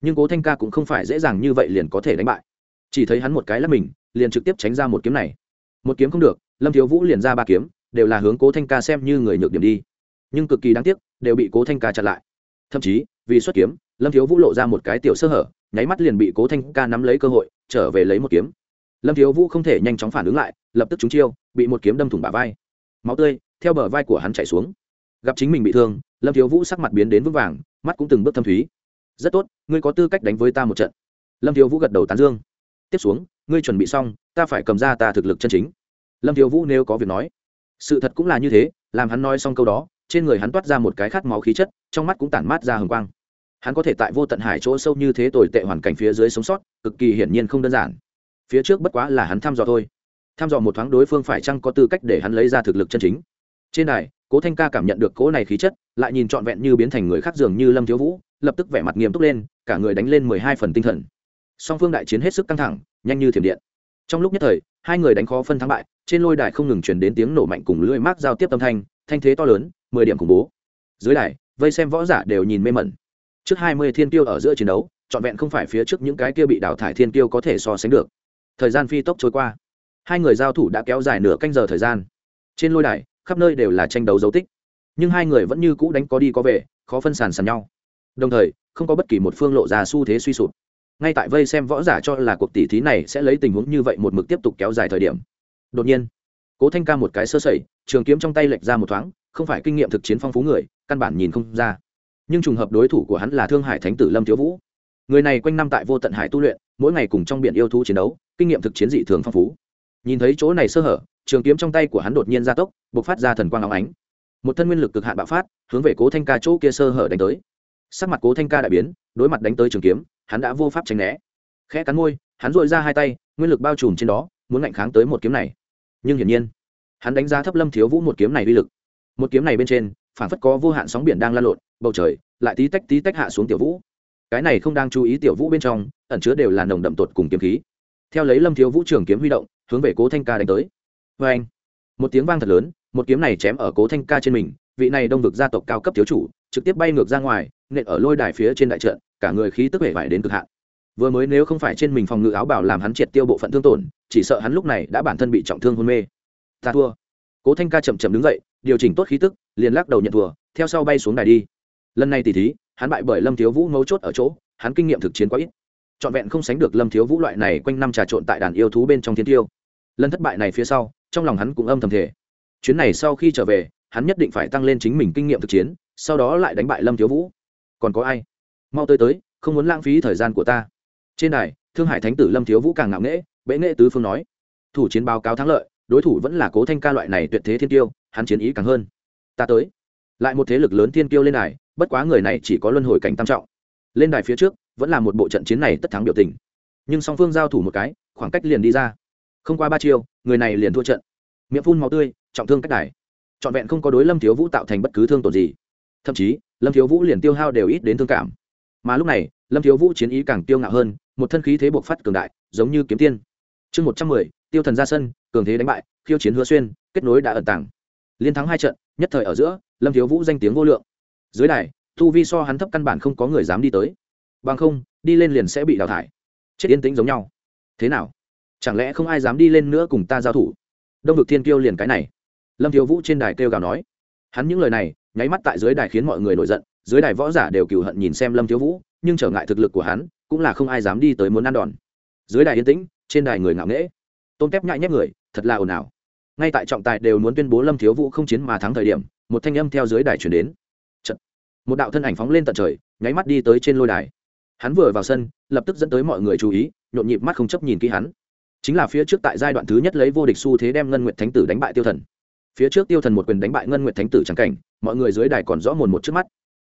Nhưng cố thanh ca cũng không phải dễ dàng như vậy liền có thể đánh bại. Chỉ thấy hắn một cái là mình, liền trực tiếp tránh ra một kiếm này. Một kiếm không được, lâm thiếu vũ liền ra ba kiếm, đều là hướng cố thanh ca xem như người nhược điểm đi. Nhưng cực kỳ đáng tiếc, đều bị cố thanh ca chặn lại. Thậm chí, vì xuất kiếm, lâm thiếu vũ lộ ra một cái tiểu sơ hở, nháy mắt liền bị cố thanh ca nắm lấy cơ hội, trở về lấy một kiếm. Lâm thiếu vũ không thể nhanh chóng phản ứng lại, lập tức trúng chiêu, bị một kiếm đâm thủng bả vai. Máu tươi, theo bờ vai của hắn chạy xuống gặp chính mình bị thương, lâm thiếu vũ sắc mặt biến đến vững vàng, mắt cũng từng bước thâm thúy. Rất tốt, ngươi có tư cách đánh với ta một trận. Lâm thiếu vũ gật đầu tán dương. Tiếp xuống, ngươi chuẩn bị xong, ta phải cầm ra ta thực lực chân chính. Lâm thiếu vũ nếu có việc nói. Sự thật cũng là như thế, làm hắn nói xong câu đó, trên người hắn toát ra một cái khát máu khí chất, trong mắt cũng tản mát ra hồng quang. Hắn có thể tại vô tận hải chỗ sâu như thế tồi tệ hoàn cảnh phía dưới sống sót, cực kỳ hiển nhiên không đơn giản. Phía trước bất quá là hắn thăm dò thôi. Thăm dò một thoáng đối phương phải chăng có tư cách để hắn lấy ra thực lực chân chính. Trên đài cố thanh ca cảm nhận được Cố này khí chất, lại nhìn trọn vẹn như biến thành người khác dường như lâm thiếu vũ, lập tức vẻ mặt nghiêm túc lên, cả người đánh lên mười hai phần tinh thần. Song phương đại chiến hết sức căng thẳng, nhanh như thiểm điện. Trong lúc nhất thời, hai người đánh khó phân thắng bại, trên lôi đài không ngừng chuyển đến tiếng nổ mạnh cùng lưỡi mác giao tiếp âm thanh thanh thế to lớn, mười điểm khủng bố. Dưới đài, vây xem võ giả đều nhìn mê mẩn. Trước hai mươi thiên tiêu ở giữa chiến đấu, trọn vẹn không phải phía trước những cái kia bị đào thải thiên tiêu có thể so sánh được. Thời gian phi tốc trôi qua. Hai người giao thủ đã kéo dài nửa canh giờ thời gian. Trên lôi đài khắp nơi đều là tranh đấu dấu tích. Nhưng hai người vẫn như cũ đánh có đi có về, khó phân sàn sàn nhau. Đồng thời, không có bất kỳ một phương lộ ra xu thế suy sụp. Ngay tại vây xem võ giả cho là cuộc tỷ thí này sẽ lấy tình huống như vậy một mực tiếp tục kéo dài thời điểm. Đột nhiên, cố thanh ca một cái sơ sẩy, trường kiếm trong tay lệch ra một thoáng, không phải kinh nghiệm thực chiến phong phú người, căn bản nhìn không ra. Nhưng trùng hợp đối thủ của hắn là thương hải thánh tử lâm thiếu vũ. Người này quanh năm tại vô tận hải tu luyện, mỗi ngày cùng trong biển yêu thú chiến đấu, kinh nghiệm thực chiến dị thường phong phú. Nhìn thấy chỗ này sơ hở trường kiếm trong tay của hắn đột nhiên gia tốc b ộ c phát ra thần quang áo ánh. Một thân nguyên lực cực hạn bạo phát, hướng về cố thanh ca chỗ kia sơ hở đánh tới. Sắc mặt cố thanh ca đại biến, đối mặt đánh tới trường kiếm, hắn đã vô pháp tránh né. Khẽ cắn môi, hắn dội ra hai tay, nguyên lực bao trùm trên đó, muốn ngạnh kháng tới một kiếm này. Nhưng hiển nhiên, hắn đánh giá thấp lâm thiếu vũ một kiếm này uy lực. Một kiếm này bên trên, phản phất có vô hạn sóng biển đang lan lộn, bầu trời, lại tí tách tí tách hạ xuống tiểu vũ. Cái này không đang chú ý tiểu vũ bên trong, ẩn chứa đều là nồng đậm tột cùng kiếm khí. Theo lấy lâm thiếu vũ trường kiếm huy động, hướng về cố thanh ca đánh tới vê anh. Một tiếng vang thật lớn, một kiếm này chém ở cố thanh ca trên mình, vị này đông vực gia tộc cao cấp thiếu chủ, trực tiếp bay ngược ra ngoài, nện ở lôi đài phía trên đại trận, cả người khí tức vẻ vải đến cực hạn. Vừa mới nếu không phải trên mình phòng ngự áo bảo làm hắn triệt tiêu bộ phận thương tổn, chỉ sợ hắn lúc này đã bản thân bị trọng thương hôn mê. Ta thua. Cố thanh ca chậm chậm đứng dậy, điều chỉnh tốt khí tức, liền lắc đầu nhận thua, theo sau bay xuống đài đi. Lần này tỉ thí, hắn bại bởi lâm thiếu vũ mấu chốt ở chỗ, hắn kinh nghiệm thực chiến quá ít. Trọn vẹn không sánh được lâm thiếu vũ loại này quanh năm trà trộn tại đàn yêu thú bên trong thiên tiêu lần thất bại này phía sau, trong lòng hắn cũng âm thầm thể chuyến này sau khi trở về, hắn nhất định phải tăng lên chính mình kinh nghiệm thực chiến, sau đó lại đánh bại lâm thiếu vũ. Còn có ai? Mau tới tới, không muốn lãng phí thời gian của ta. Trên đài, thương hải thánh tử lâm thiếu vũ càng ngạo nghễ, bệ nghệ tứ phương nói. Thủ chiến báo cáo thắng lợi, đối thủ vẫn là cố thanh ca loại này tuyệt thế thiên tiêu hắn chiến ý càng hơn. Ta tới. Lại một thế lực lớn thiên tiêu lên đài, bất quá người này chỉ có luân hồi cảnh tam trọng. Lên đài phía trước, vẫn là một bộ trận chiến này tất thắng biểu tình. Nhưng song phương giao thủ một cái, khoảng cách liền đi ra không qua ba chiêu, người này liền thua trận. Miệng phun màu tươi, trọng thương cách đài. Trọn vẹn không có đối lâm thiếu vũ tạo thành bất cứ thương tổn gì. Thậm chí, lâm thiếu vũ liền tiêu hao đều ít đến thương cảm. Mà lúc này, lâm thiếu vũ chiến ý càng tiêu ngạo hơn, một thân khí thế buộc phát cường đại, giống như kiếm tiên. Chương một trăm mười, tiêu thần ra sân, cường thế đánh bại, khiêu chiến hứa xuyên, kết nối đã ẩn tàng. Liên thắng hai trận, nhất thời ở giữa, lâm thiếu vũ danh tiếng vô lượng. Dưới đài thu vi so hắn thấp căn bản không có người dám đi tới. Bằng không, đi lên liền sẽ bị đào thải. Chết yên tĩnh giống nhau. Thế nào? Chẳng lẽ không ai dám đi lên nữa cùng ta giao thủ? Đông vực thiên kiêu liền cái này. Lâm thiếu vũ trên đài kêu gào nói. Hắn những lời này, nháy mắt tại dưới đài khiến mọi người nổi giận, dưới đài võ giả đều cừu hận nhìn xem lâm thiếu vũ, nhưng trở ngại thực lực của hắn, cũng là không ai dám đi tới muốn ăn đòn. Dưới đài yên tĩnh, trên đài người ngạo nghễ. Tôm tép nhại nhép người, thật là ồn ào. Ngay tại trọng tài đều muốn tuyên bố lâm thiếu vũ không chiến mà thắng thời điểm, một thanh âm theo dưới đài chuyển đến. Chật. một đạo thân ảnh phóng lên tận trời, nháy mắt đi tới trên lôi đài. Hắn vừa vào sân, lập tức dẫn tới mọi người chú ý, nhộn nhịp mắt không chấp nhìn kỹ hắn chính là phía trước tại giai đoạn thứ nhất lấy vô địch xu thế đem ngân nguyệt thánh tử đánh bại tiêu thần. Phía trước tiêu thần một quyền đánh bại ngân nguyệt thánh tử trắng cảnh, mọi người dưới đài còn rõ mồn một trước mắt.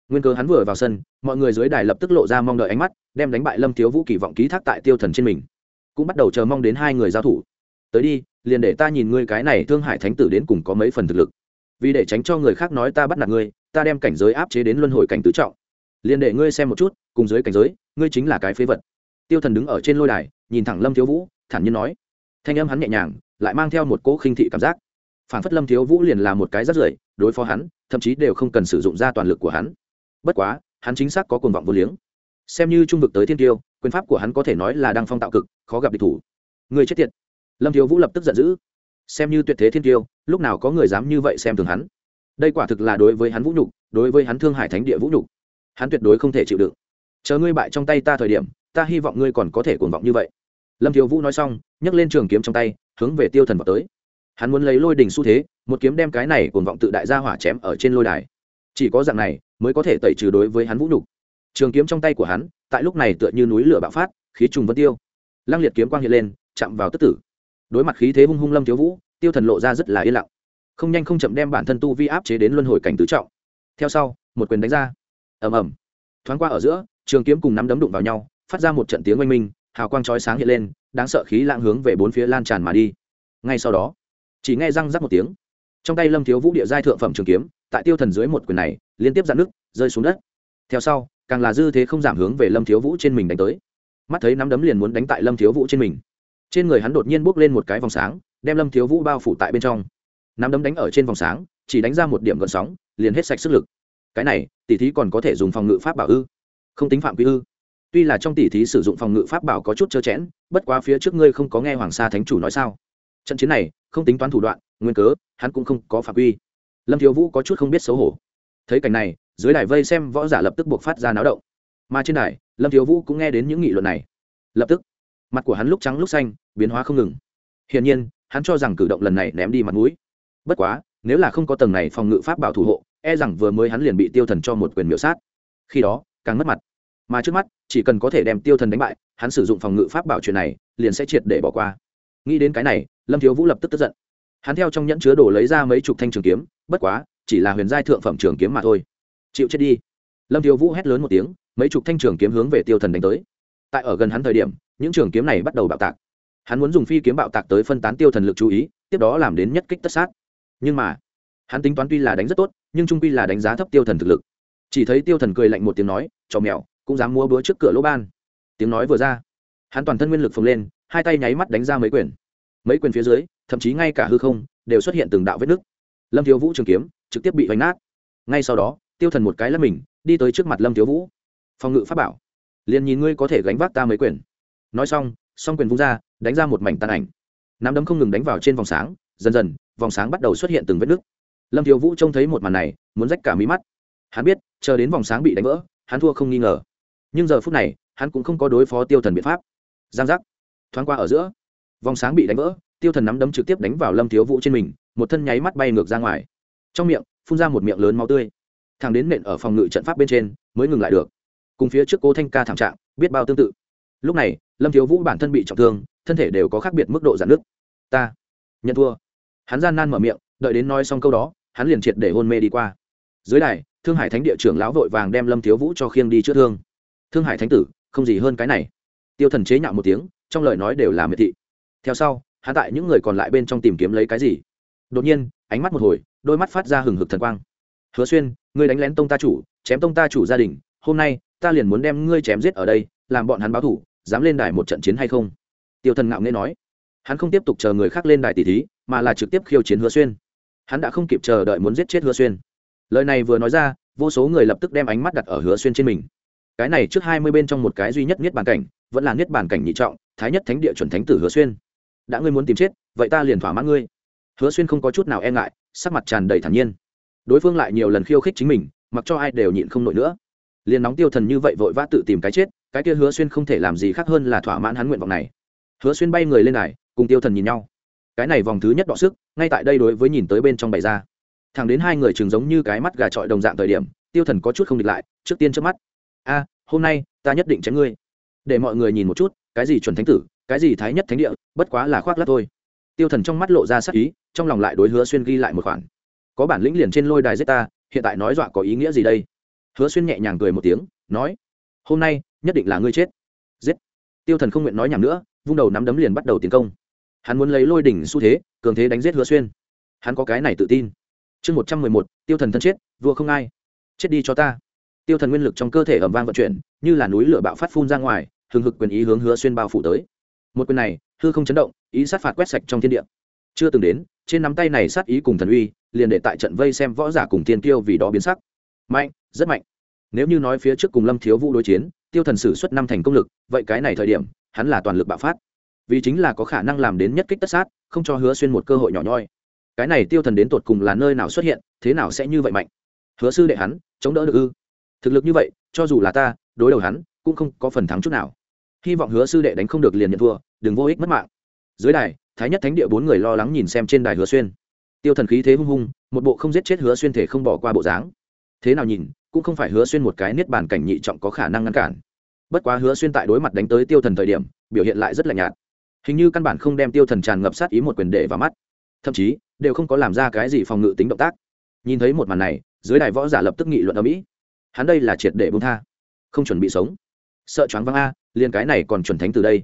Nguyên cơ hắn vừa vào sân, mọi người dưới đài lập tức lộ ra mong đợi ánh mắt, đem đánh bại lâm thiếu vũ kỳ vọng ký thác tại tiêu thần trên mình. Cũng bắt đầu chờ mong đến hai người giao thủ. Tới đi, liền để ta nhìn ngươi cái này thương hại thánh tử đến cùng có mấy phần thực lực. Vì để tránh cho người khác nói ta bắt nạt ngươi, ta đem cảnh giới áp chế đến luân hồi cảnh tứ trọng. Liền để ngươi xem một chút, cùng dưới cảnh giới, ngươi chính là cái phế vật. Tiêu thần đứng ở trên lôi đài, nhìn thẳng lâm thiếu vũ thản nhiên nói. Thanh âm hắn nhẹ nhàng, lại mang theo một cỗ khinh thị cảm giác. Phản phất lâm thiếu vũ liền là một cái rất rưởi, đối phó hắn, thậm chí đều không cần sử dụng ra toàn lực của hắn. Bất quá, hắn chính xác có cuồng vọng vô liếng. Xem như trung vực tới thiên tiêu, quyền pháp của hắn có thể nói là đang phong tạo cực, khó gặp địch thủ. Người chết tiệt. Lâm thiếu vũ lập tức giận dữ. Xem như tuyệt thế thiên tiêu, lúc nào có người dám như vậy xem thường hắn? Đây quả thực là đối với hắn vũ nhục, đối với hắn thương hải thánh địa vũ nhục. Hắn tuyệt đối không thể chịu đựng. Chờ ngươi bại trong tay ta thời điểm, ta hy vọng ngươi còn có thể cuồng vọng như vậy lâm thiếu vũ nói xong, nhấc lên trường kiếm trong tay, hướng về tiêu thần vào tới. Hắn muốn lấy lôi đình xu thế, một kiếm đem cái này cùng vọng tự đại gia hỏa chém ở trên lôi đài. Chỉ có dạng này, mới có thể tẩy trừ đối với hắn vũ nhục. Trường kiếm trong tay của hắn, tại lúc này tựa như núi lửa bạo phát, khí trùng vân tiêu. Lăng liệt kiếm quang hiện lên, chạm vào tức tử. Đối mặt khí thế hung hung lâm thiếu vũ, tiêu thần lộ ra rất là yên lặng. Không nhanh không chậm đem bản thân tu vi áp chế đến luân hồi cảnh tứ trọng. Theo sau, một quyền đánh ra. Ầm ầm. Thoáng qua ở giữa, trường kiếm cùng nắm đấm đụng vào nhau, phát ra một trận tiếng oanh minh hào quang chói sáng hiện lên, đáng sợ khí lạng hướng về bốn phía lan tràn mà đi. Ngay sau đó, chỉ nghe răng rắc một tiếng. Trong tay lâm thiếu vũ địa giai thượng phẩm trường kiếm, tại tiêu thần dưới một quyền này, liên tiếp dạn nước rơi xuống đất. Theo sau, càng là dư thế không giảm hướng về lâm thiếu vũ trên mình đánh tới. Mắt thấy nắm đấm liền muốn đánh tại lâm thiếu vũ trên mình. Trên người hắn đột nhiên bốc lên một cái vòng sáng, đem lâm thiếu vũ bao phủ tại bên trong. Nắm đấm đánh ở trên vòng sáng, chỉ đánh ra một điểm gợn sóng, liền hết sạch sức lực. Cái này tỷ thí còn có thể dùng phòng ngự pháp bảo ư? Không tính phạm quy ư? Tuy là trong tỷ thí sử dụng phòng ngự pháp bảo có chút trơ chẽn, bất quá phía trước ngươi không có nghe hoàng sa thánh chủ nói sao. Trận chiến này, không tính toán thủ đoạn, nguyên cớ, hắn cũng không có phạm quy. Lâm thiếu vũ có chút không biết xấu hổ. Thấy cảnh này, dưới đài vây xem võ giả lập tức buộc phát ra náo động. Mà trên đài, lâm thiếu vũ cũng nghe đến những nghị luận này. Lập tức, mặt của hắn lúc trắng lúc xanh, biến hóa không ngừng. Hiển nhiên, hắn cho rằng cử động lần này ném đi mặt mũi. Bất quá, nếu là không có tầng này phòng ngự pháp bảo thủ hộ e rằng vừa mới hắn liền bị tiêu thần cho một quyền miểu sát. Khi đó, càng mất mặt mà trước mắt, chỉ cần có thể đem tiêu thần đánh bại, hắn sử dụng phòng ngự pháp bảo chuyện này, liền sẽ triệt để bỏ qua. Nghĩ đến cái này, lâm thiếu vũ lập tức tức giận. Hắn theo trong nhẫn chứa đồ lấy ra mấy chục thanh trường kiếm, bất quá, chỉ là huyền giai thượng phẩm trường kiếm mà thôi. Chịu chết đi. Lâm thiếu vũ hét lớn một tiếng, mấy chục thanh trường kiếm hướng về tiêu thần đánh tới. Tại ở gần hắn thời điểm, những trường kiếm này bắt đầu bạo tạc. Hắn muốn dùng phi kiếm bạo tạc tới phân tán tiêu thần lực chú ý, tiếp đó làm đến nhất kích tất sát. Nhưng mà, hắn tính toán tuy là đánh rất tốt, nhưng trung quy là đánh giá thấp tiêu thần thực lực. Chỉ thấy tiêu thần cười lạnh một tiếng nói cho mèo cũng dám mua búa trước cửa lỗ ban. Tiếng nói vừa ra, hắn toàn thân nguyên lực phồng lên, hai tay nháy mắt đánh ra mấy quyền. Mấy quyền phía dưới, thậm chí ngay cả hư không, đều xuất hiện từng đạo vết nứt. Lâm thiếu vũ trường kiếm, trực tiếp bị vánh nát. Ngay sau đó, tiêu thần một cái lấp mình, đi tới trước mặt lâm thiếu vũ. Phòng ngự pháp bảo. Liền nhìn ngươi có thể gánh vác ta mấy quyền. Nói xong, song quyền vung ra, đánh ra một mảnh tàn ảnh. Nắm đấm không ngừng đánh vào trên vòng sáng, dần dần, vòng sáng bắt đầu xuất hiện từng vết nứt. Lâm thiếu vũ trông thấy một màn này, muốn rách cả mí mắt. Hắn biết, chờ đến vòng sáng bị đánh vỡ, hắn thua không nghi ngờ nhưng giờ phút này, hắn cũng không có đối phó tiêu thần biện pháp. Giang giác. Thoáng qua ở giữa, vòng sáng bị đánh vỡ, tiêu thần nắm đấm trực tiếp đánh vào lâm thiếu vũ trên mình, một thân nháy mắt bay ngược ra ngoài. Trong miệng, phun ra một miệng lớn máu tươi. Thằng đến nện ở phòng ngự trận pháp bên trên, mới ngừng lại được. Cùng phía trước cố thanh ca thảm trạng, biết bao tương tự. Lúc này, lâm thiếu vũ bản thân bị trọng thương, thân thể đều có khác biệt mức độ giãn nứt. Ta, nhận thua. Hắn gian nan mở miệng, đợi đến nói xong câu đó, hắn liền triệt để hôn mê đi qua. Dưới đài, thương hải thánh địa trưởng lão vội vàng đem lâm thiếu vũ cho khiêng đi chữa thương thương hải thánh tử, không gì hơn cái này. Tiêu thần chế nhạo một tiếng, trong lời nói đều là miệt thị. Theo sau, hắn tại những người còn lại bên trong tìm kiếm lấy cái gì? Đột nhiên, ánh mắt một hồi, đôi mắt phát ra hừng hực thần quang. Hứa xuyên, ngươi đánh lén tông ta chủ, chém tông ta chủ gia đình, hôm nay, ta liền muốn đem ngươi chém giết ở đây, làm bọn hắn báo thủ, dám lên đài một trận chiến hay không? Tiêu thần ngạo nghễ nói. Hắn không tiếp tục chờ người khác lên đài tỷ thí, mà là trực tiếp khiêu chiến hứa xuyên. Hắn đã không kịp chờ đợi muốn giết chết hứa xuyên. Lời này vừa nói ra, vô số người lập tức đem ánh mắt đặt ở hứa xuyên trên mình cái này trước hai mươi bên trong một cái duy nhất nhất bản cảnh, vẫn là nhất bản cảnh nhị trọng, thái nhất thánh địa chuẩn thánh tử hứa xuyên. Đã ngươi muốn tìm chết, vậy ta liền thỏa mãn ngươi. Hứa xuyên không có chút nào e ngại, sắc mặt tràn đầy thản nhiên. Đối phương lại nhiều lần khiêu khích chính mình, mặc cho ai đều nhịn không nổi nữa. Liền nóng tiêu thần như vậy vội vã tự tìm cái chết, cái kia hứa xuyên không thể làm gì khác hơn là thỏa mãn hắn nguyện vọng này. Hứa xuyên bay người lên này cùng tiêu thần nhìn nhau. Cái này vòng thứ nhất đọ sức, ngay tại đây đối với nhìn tới bên trong bày ra. Thẳng đến hai người chừng giống như cái mắt gà trọi đồng dạng thời điểm, tiêu thần có chút không địch lại, trước tiên trước mắt a, hôm nay ta nhất định chém ngươi. Để mọi người nhìn một chút, cái gì chuẩn thánh tử, cái gì thái nhất thánh địa, bất quá là khoác lắc thôi. Tiêu thần trong mắt lộ ra sắc ý, trong lòng lại đối hứa xuyên ghi lại một khoản. Có bản lĩnh liền trên lôi đài giết ta, hiện tại nói dọa có ý nghĩa gì đây? Hứa xuyên nhẹ nhàng cười một tiếng, nói, hôm nay nhất định là ngươi chết. Giết. Tiêu thần không nguyện nói nhảm nữa, vung đầu nắm đấm liền bắt đầu tiến công. Hắn muốn lấy lôi đỉnh xu thế, cường thế đánh giết hứa xuyên. Hắn có cái này tự tin. Chương một trăm mười một, tiêu thần thân chết, vua không ai. Chết đi cho ta tiêu thần nguyên lực trong cơ thể ẩm vang vận chuyển, như là núi lửa bạo phát phun ra ngoài, hừng hực quyền ý hướng hứa xuyên bao phủ tới. Một quyền này, hư không chấn động, ý sát phạt quét sạch trong thiên địa. Chưa từng đến, trên nắm tay này sát ý cùng thần uy, liền để tại trận vây xem võ giả cùng tiên tiêu vì đó biến sắc. Mạnh, rất mạnh. Nếu như nói phía trước cùng lâm thiếu vũ đối chiến, tiêu thần sử xuất năm thành công lực, vậy cái này thời điểm, hắn là toàn lực bạo phát. Vì chính là có khả năng làm đến nhất kích tất sát, không cho hứa xuyên một cơ hội nhỏ nhoi. Cái này tiêu thần đến tột cùng là nơi nào xuất hiện, thế nào sẽ như vậy mạnh? Hứa sư đệ hắn, chống đỡ được ư? Thực lực như vậy, cho dù là ta, đối đầu hắn, cũng không có phần thắng chút nào. Hy vọng hứa sư đệ đánh không được liền nhận thua, đừng vô ích mất mạng. Dưới đài, thái nhất thánh địa bốn người lo lắng nhìn xem trên đài hứa xuyên. Tiêu thần khí thế hung hung, một bộ không giết chết hứa xuyên thể không bỏ qua bộ dáng. Thế nào nhìn, cũng không phải hứa xuyên một cái niết bàn cảnh nhị trọng có khả năng ngăn cản. Bất quá hứa xuyên tại đối mặt đánh tới tiêu thần thời điểm, biểu hiện lại rất là nhạt. Hình như căn bản không đem tiêu thần tràn ngập sát ý một quyền để vào mắt. Thậm chí, đều không có làm ra cái gì phòng ngự tính động tác. Nhìn thấy một màn này, dưới đài võ giả lập tức nghị luận ở mỹ hắn đây là triệt để bông tha. Không chuẩn bị sống. Sợ choáng văng a, liền cái này còn chuẩn thánh từ đây.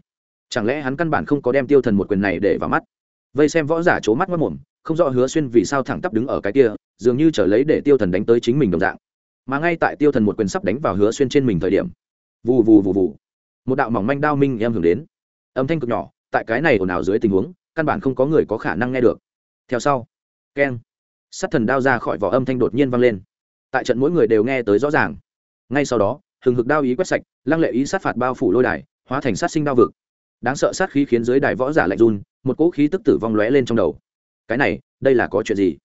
Chẳng lẽ hắn căn bản không có đem tiêu thần một quyền này để vào mắt? Vây xem võ giả c h ố mắt mất mồm, không rõ hứa xuyên vì sao thẳng tắp đứng ở cái kia, dường như trở lấy để tiêu thần đánh tới chính mình đồng dạng. Mà ngay tại tiêu thần một quyền sắp đánh vào hứa xuyên trên mình thời điểm, vù vù vù vù, một đạo mỏng manh đao minh em hưởng đến. Âm thanh cực nhỏ, tại cái này ồn ào dưới tình huống, căn bản không có người có khả năng nghe được. Theo sau, keng sắt thần đao ra khỏi vỏ âm thanh đột nhiên vang lên tại trận mỗi người đều nghe tới rõ ràng. Ngay sau đó, hừng hực đao ý quét sạch, lăng lệ ý sát phạt bao phủ lôi đài, hóa thành sát sinh đao vực. Đáng sợ sát khí khiến dưới đài võ giả lạnh run, một cỗ khí tức tử vong lóe lên trong đầu. Cái này, đây là có chuyện gì?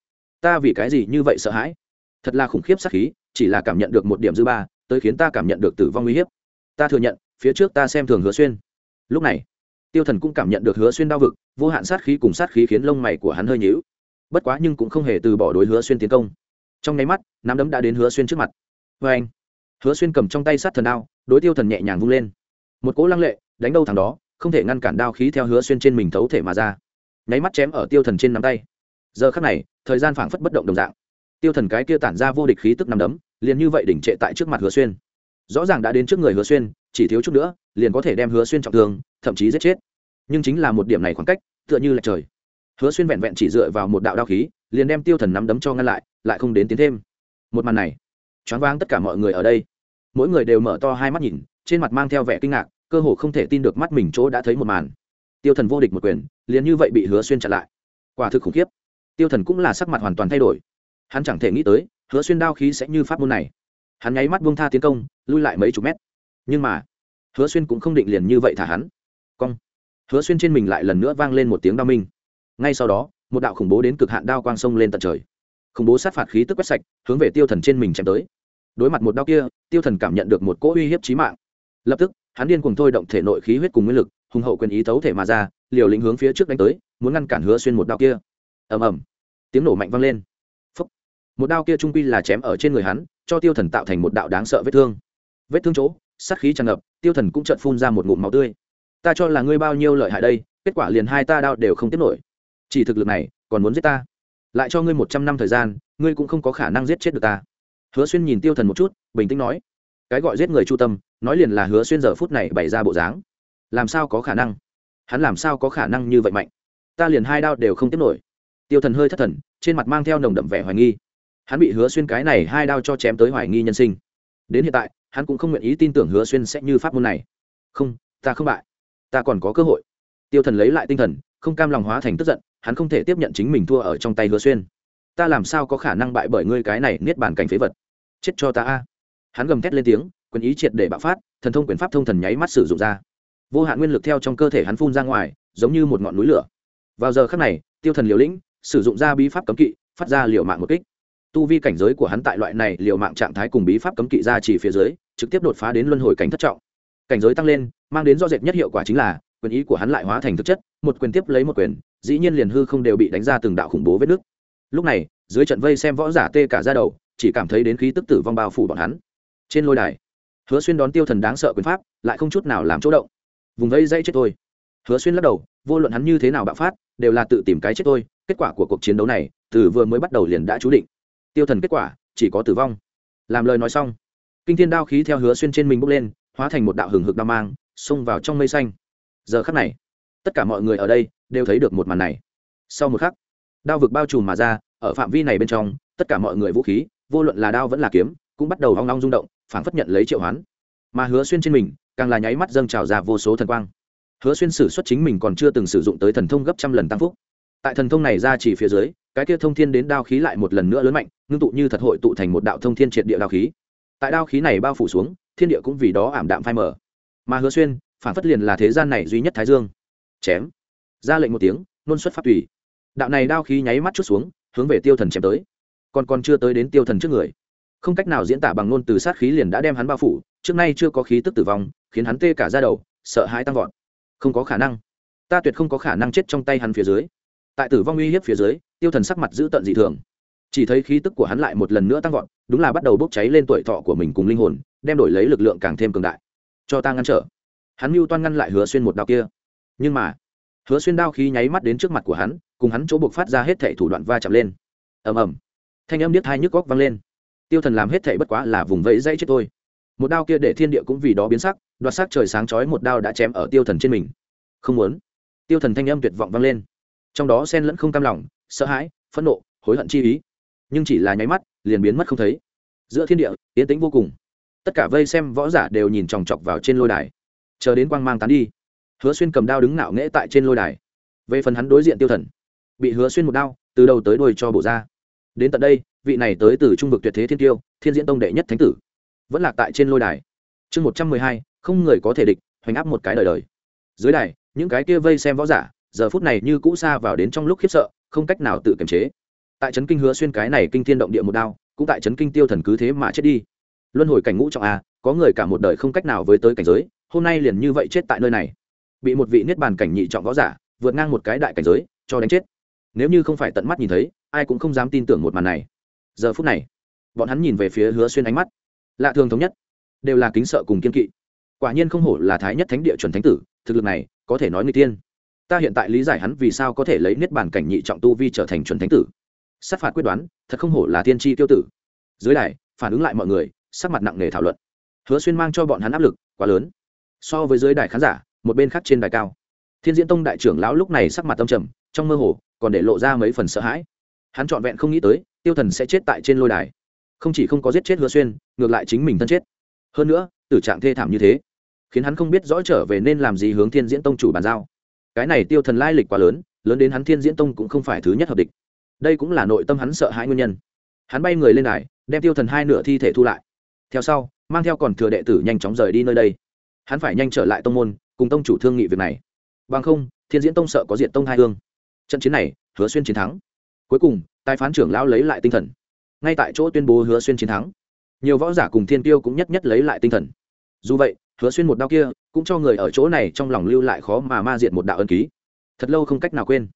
Ta vì cái gì như vậy sợ hãi? Thật là khủng khiếp sát khí, chỉ là cảm nhận được một điểm dư ba, tới khiến ta cảm nhận được tử vong uy hiếp. Ta thừa nhận, phía trước ta xem thường hứa xuyên. Lúc này, tiêu thần cũng cảm nhận được hứa xuyên đao vực, vô hạn sát khí cùng sát khí khiến lông mày của hắn hơi nhíu. Bất quá nhưng cũng không hề từ bỏ đối hứa xuyên tiến công trong nháy mắt, nắm đấm đã đến hứa xuyên trước mặt. Vê anh, hứa xuyên cầm trong tay sát thần đao, đối tiêu thần nhẹ nhàng vung lên. Một cỗ lăng lệ, đánh đâu thằng đó, không thể ngăn cản đao khí theo hứa xuyên trên mình thấu thể mà ra. Nháy mắt chém ở tiêu thần trên nắm tay. Giờ khắc này, thời gian phảng phất bất động đồng dạng. Tiêu thần cái kia tản ra vô địch khí tức nằm đấm, liền như vậy đỉnh trệ tại trước mặt hứa xuyên. Rõ ràng đã đến trước người hứa xuyên, chỉ thiếu chút nữa, liền có thể đem hứa xuyên trọng thương, thậm chí giết chết. Nhưng chính là một điểm này khoảng cách, tựa như là trời. Hứa xuyên vẹn vẹn chỉ dựa vào một đạo đao khí liền đem tiêu thần nắm đấm cho ngăn lại lại không đến tiến thêm. Một màn này, choáng váng tất cả mọi người ở đây. Mỗi người đều mở to hai mắt nhìn, trên mặt mang theo vẻ kinh ngạc, cơ hồ không thể tin được mắt mình chỗ đã thấy một màn. Tiêu thần vô địch một quyền, liền như vậy bị hứa xuyên chặn lại. Quả thực khủng khiếp. Tiêu thần cũng là sắc mặt hoàn toàn thay đổi. Hắn chẳng thể nghĩ tới, hứa xuyên đao khí sẽ như pháp môn này. Hắn nháy mắt buông tha tiến công, lui lại mấy chục mét. Nhưng mà, hứa xuyên cũng không định liền như vậy thả hắn. Cong. Hứa xuyên trên mình lại lần nữa vang lên một tiếng đao minh. Ngay sau đó một đạo khủng bố đến cực hạn đao quang sông lên tận trời. Khủng bố sát phạt khí tức quét sạch, hướng về tiêu thần trên mình chém tới. Đối mặt một đao kia, tiêu thần cảm nhận được một cỗ uy hiếp trí mạng. Lập tức, hắn điên cùng thôi động thể nội khí huyết cùng nguyên lực, hùng hậu quyền ý thấu thể mà ra, liều lĩnh hướng phía trước đánh tới, muốn ngăn cản hứa xuyên một đao kia. Ầm ầm. Tiếng nổ mạnh vang lên. Phúc. một đao kia trung quy là chém ở trên người hắn, cho tiêu thần tạo thành một đạo đáng sợ vết thương. Vết thương chỗ, sát khí tràn ngập, tiêu thần cũng chợt phun ra một ngụm máu tươi. Ta cho là ngươi bao nhiêu lợi hại đây, kết quả liền hai ta đao đều không tiếp nổi chỉ thực lực này, còn muốn giết ta? Lại cho ngươi một trăm năm thời gian, ngươi cũng không có khả năng giết chết được ta. Hứa xuyên nhìn tiêu thần một chút, bình tĩnh nói, cái gọi giết người chu tâm, nói liền là hứa xuyên giờ phút này bày ra bộ dáng. Làm sao có khả năng? Hắn làm sao có khả năng như vậy mạnh? Ta liền hai đao đều không tiếp nổi. Tiêu thần hơi thất thần, trên mặt mang theo nồng đậm vẻ hoài nghi. Hắn bị hứa xuyên cái này hai đao cho chém tới hoài nghi nhân sinh. Đến hiện tại, hắn cũng không nguyện ý tin tưởng hứa xuyên sẽ như pháp môn này. Không, ta không bại. Ta còn có cơ hội. Tiêu thần lấy lại tinh thần, không cam lòng hóa thành tức giận hắn không thể tiếp nhận chính mình thua ở trong tay hứa xuyên. Ta làm sao có khả năng bại bởi ngươi cái này niết bàn cảnh phế vật? Chết cho ta a. Hắn gầm thét lên tiếng, quyền ý triệt để bạo phát, thần thông quyền pháp thông thần nháy mắt sử dụng ra. Vô hạn nguyên lực theo trong cơ thể hắn phun ra ngoài, giống như một ngọn núi lửa. Vào giờ khắc này, tiêu thần liều lĩnh sử dụng ra bí pháp cấm kỵ, phát ra liều mạng một kích. Tu vi cảnh giới của hắn tại loại này liều mạng trạng thái cùng bí pháp cấm kỵ ra chỉ phía dưới, trực tiếp đột phá đến luân hồi cảnh thất trọng. Cảnh giới tăng lên, mang đến do dệt nhất hiệu quả chính là, quyền ý của hắn lại hóa thành thực chất, một quyền tiếp lấy một quyền dĩ nhiên liền hư không đều bị đánh ra từng đạo khủng bố vết nước. Lúc này, dưới trận vây xem võ giả tê cả ra đầu, chỉ cảm thấy đến khí tức tử vong bao phủ bọn hắn. Trên lôi đài, hứa xuyên đón tiêu thần đáng sợ quyền pháp, lại không chút nào làm chỗ động. Vùng vây dây chết tôi. Hứa xuyên lắc đầu, vô luận hắn như thế nào bạo phát, đều là tự tìm cái chết tôi, kết quả của cuộc chiến đấu này, từ vừa mới bắt đầu liền đã chú định. Tiêu thần kết quả, chỉ có tử vong. Làm lời nói xong, kinh thiên đao khí theo hứa xuyên trên mình bốc lên, hóa thành một đạo hừng hực đao mang, xông vào trong mây xanh. Giờ khắc này, tất cả mọi người ở đây đều thấy được một màn này. Sau một khắc, đao vực bao trùm mà ra, ở phạm vi này bên trong, tất cả mọi người vũ khí, vô luận là đao vẫn là kiếm, cũng bắt đầu hoang long rung động, phảng phất nhận lấy triệu hoán. Mà hứa xuyên trên mình, càng là nháy mắt dâng trào ra vô số thần quang. Hứa xuyên sử xuất chính mình còn chưa từng sử dụng tới thần thông gấp trăm lần tăng phúc. Tại thần thông này ra chỉ phía dưới, cái kia thông thiên đến đao khí lại một lần nữa lớn mạnh, ngưng tụ như thật hội tụ thành một đạo thông thiên triệt địa đao khí. Tại đao khí này bao phủ xuống, thiên địa cũng vì đó ảm đạm phai mờ. Mà hứa xuyên phản phất liền là thế gian này duy nhất thái dương. Chém ra lệnh một tiếng, nôn xuất phát tùy. Đạo này đao khí nháy mắt chút xuống, hướng về tiêu thần chém tới. Còn còn chưa tới đến tiêu thần trước người. Không cách nào diễn tả bằng ngôn từ sát khí liền đã đem hắn bao phủ, trước nay chưa có khí tức tử vong, khiến hắn tê cả ra đầu, sợ hãi tăng vọt. Không có khả năng. Ta tuyệt không có khả năng chết trong tay hắn phía dưới. Tại tử vong uy hiếp phía dưới, tiêu thần sắc mặt giữ tận dị thường. Chỉ thấy khí tức của hắn lại một lần nữa tăng vọt, đúng là bắt đầu bốc cháy lên tuổi thọ của mình cùng linh hồn, đem đổi lấy lực lượng càng thêm cường đại. Cho ta ngăn trở. Hắn mưu toan ngăn lại hứa xuyên một đạo kia. Nhưng mà hứa xuyên đao khí nháy mắt đến trước mặt của hắn, cùng hắn chỗ buộc phát ra hết thệ thủ đoạn va chạm lên. Ầm ầm. Thanh âm điếc hai nhức góc vang lên. Tiêu thần làm hết thệ bất quá là vùng vẫy dãy chết thôi. Một đao kia để thiên địa cũng vì đó biến sắc, đoạt sắc trời sáng chói một đao đã chém ở tiêu thần trên mình. Không muốn. Tiêu thần thanh âm tuyệt vọng vang lên. Trong đó xen lẫn không cam lòng, sợ hãi, phẫn nộ, hối hận chi ý. Nhưng chỉ là nháy mắt, liền biến mất không thấy. Giữa thiên địa, yên tĩnh vô cùng. Tất cả vây xem võ giả đều nhìn chòng chọc vào trên lôi đài. Chờ đến quang mang tán đi hứa xuyên cầm đao đứng ngạo nghễ tại trên lôi đài. Về phần hắn đối diện tiêu thần, bị hứa xuyên một đao, từ đầu tới đuôi cho bổ ra. Đến tận đây, vị này tới từ trung vực tuyệt thế thiên tiêu, thiên diễn tông đệ nhất thánh tử, vẫn lạc tại trên lôi đài. Chương một trăm mười hai, không người có thể địch, hoành áp một cái đời đời. Dưới đài, những cái kia vây xem võ giả, giờ phút này như cũ xa vào đến trong lúc khiếp sợ, không cách nào tự kiềm chế. Tại trấn kinh hứa xuyên cái này kinh thiên động địa một đao, cũng tại trấn kinh tiêu thần cứ thế mà chết đi. Luân hồi cảnh ngũ trọng a có người cả một đời không cách nào với tới cảnh giới, hôm nay liền như vậy chết tại nơi này bị một vị niết bàn cảnh nhị trọng võ giả vượt ngang một cái đại cảnh giới, cho đánh chết. Nếu như không phải tận mắt nhìn thấy, ai cũng không dám tin tưởng một màn này. Giờ phút này, bọn hắn nhìn về phía hứa xuyên ánh mắt. Lạ thường thống nhất, đều là kính sợ cùng kiên kỵ. Quả nhiên không hổ là thái nhất thánh địa chuẩn thánh tử, thực lực này có thể nói người tiên. Ta hiện tại lý giải hắn vì sao có thể lấy niết bàn cảnh nhị trọng tu vi trở thành chuẩn thánh tử. Sát phạt quyết đoán, thật không hổ là tiên tri tiêu tử. Dưới đài, phản ứng lại mọi người, sắc mặt nặng nề thảo luận. Hứa xuyên mang cho bọn hắn áp lực quá lớn. So với dưới đài khán giả một bên khác trên đài cao. Thiên diễn tông đại trưởng lão lúc này sắc mặt tâm trầm, trong mơ hồ còn để lộ ra mấy phần sợ hãi. Hắn trọn vẹn không nghĩ tới, tiêu thần sẽ chết tại trên lôi đài. Không chỉ không có giết chết hứa xuyên, ngược lại chính mình thân chết. Hơn nữa, tử trạng thê thảm như thế, khiến hắn không biết rõ trở về nên làm gì hướng thiên diễn tông chủ bàn giao. Cái này tiêu thần lai lịch quá lớn lớn đến hắn thiên diễn tông cũng không phải thứ nhất hợp địch. Đây cũng là nội tâm hắn sợ hãi nguyên nhân. Hắn bay người lên đài, đem tiêu thần hai nửa thi thể thu lại. Theo sau, mang theo còn thừa đệ tử nhanh chóng rời đi nơi đây. Hắn phải nhanh trở lại tông môn cùng tông chủ thương nghị việc này. Bằng không, thiên diễn tông sợ có diện tông hai hương. Trận chiến này, hứa xuyên chiến thắng. Cuối cùng, tài phán trưởng lão lấy lại tinh thần. Ngay tại chỗ tuyên bố hứa xuyên chiến thắng, nhiều võ giả cùng thiên tiêu cũng nhất nhất lấy lại tinh thần. Dù vậy, hứa xuyên một đau kia cũng cho người ở chỗ này trong lòng lưu lại khó mà ma diệt một đạo ân ký. Thật lâu không cách nào quên.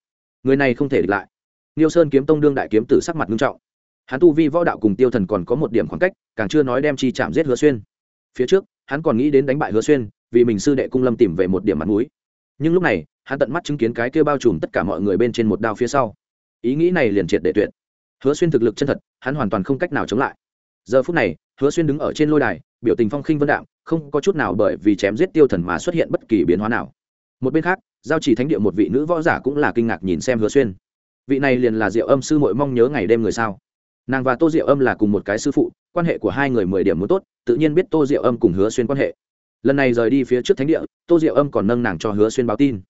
Người này không thể địch lại. Niêu sơn kiếm tông đương đại kiếm tử sắc mặt nghiêm trọng. Hắn tu vi võ đạo cùng tiêu thần còn có một điểm khoảng cách, càng chưa nói đem chi chạm giết hứa xuyên. Phía trước, hắn còn nghĩ đến đánh bại hứa xuyên vì mình sư đệ cung lâm tìm về một điểm mặt mũi. Nhưng lúc này, hắn tận mắt chứng kiến cái kia bao trùm tất cả mọi người bên trên một đao phía sau. Ý nghĩ này liền triệt để tuyệt. Hứa xuyên thực lực chân thật, hắn hoàn toàn không cách nào chống lại. Giờ phút này, hứa xuyên đứng ở trên lôi đài, biểu tình phong khinh vân đạm, không có chút nào bởi vì chém giết tiêu thần mà xuất hiện bất kỳ biến hóa nào. Một bên khác, giao chỉ thánh địa một vị nữ võ giả cũng là kinh ngạc nhìn xem hứa xuyên. Vị này liền là diệu âm sư mội mong nhớ ngày đêm người sao? Nàng và tô diệu âm là cùng một cái sư phụ, quan hệ của hai người mười điểm muốn tốt, tự nhiên biết tô diệu âm cùng hứa xuyên quan hệ lần này rời đi phía trước thánh địa, tô diệu âm còn nâng nàng cho hứa xuyên báo tin.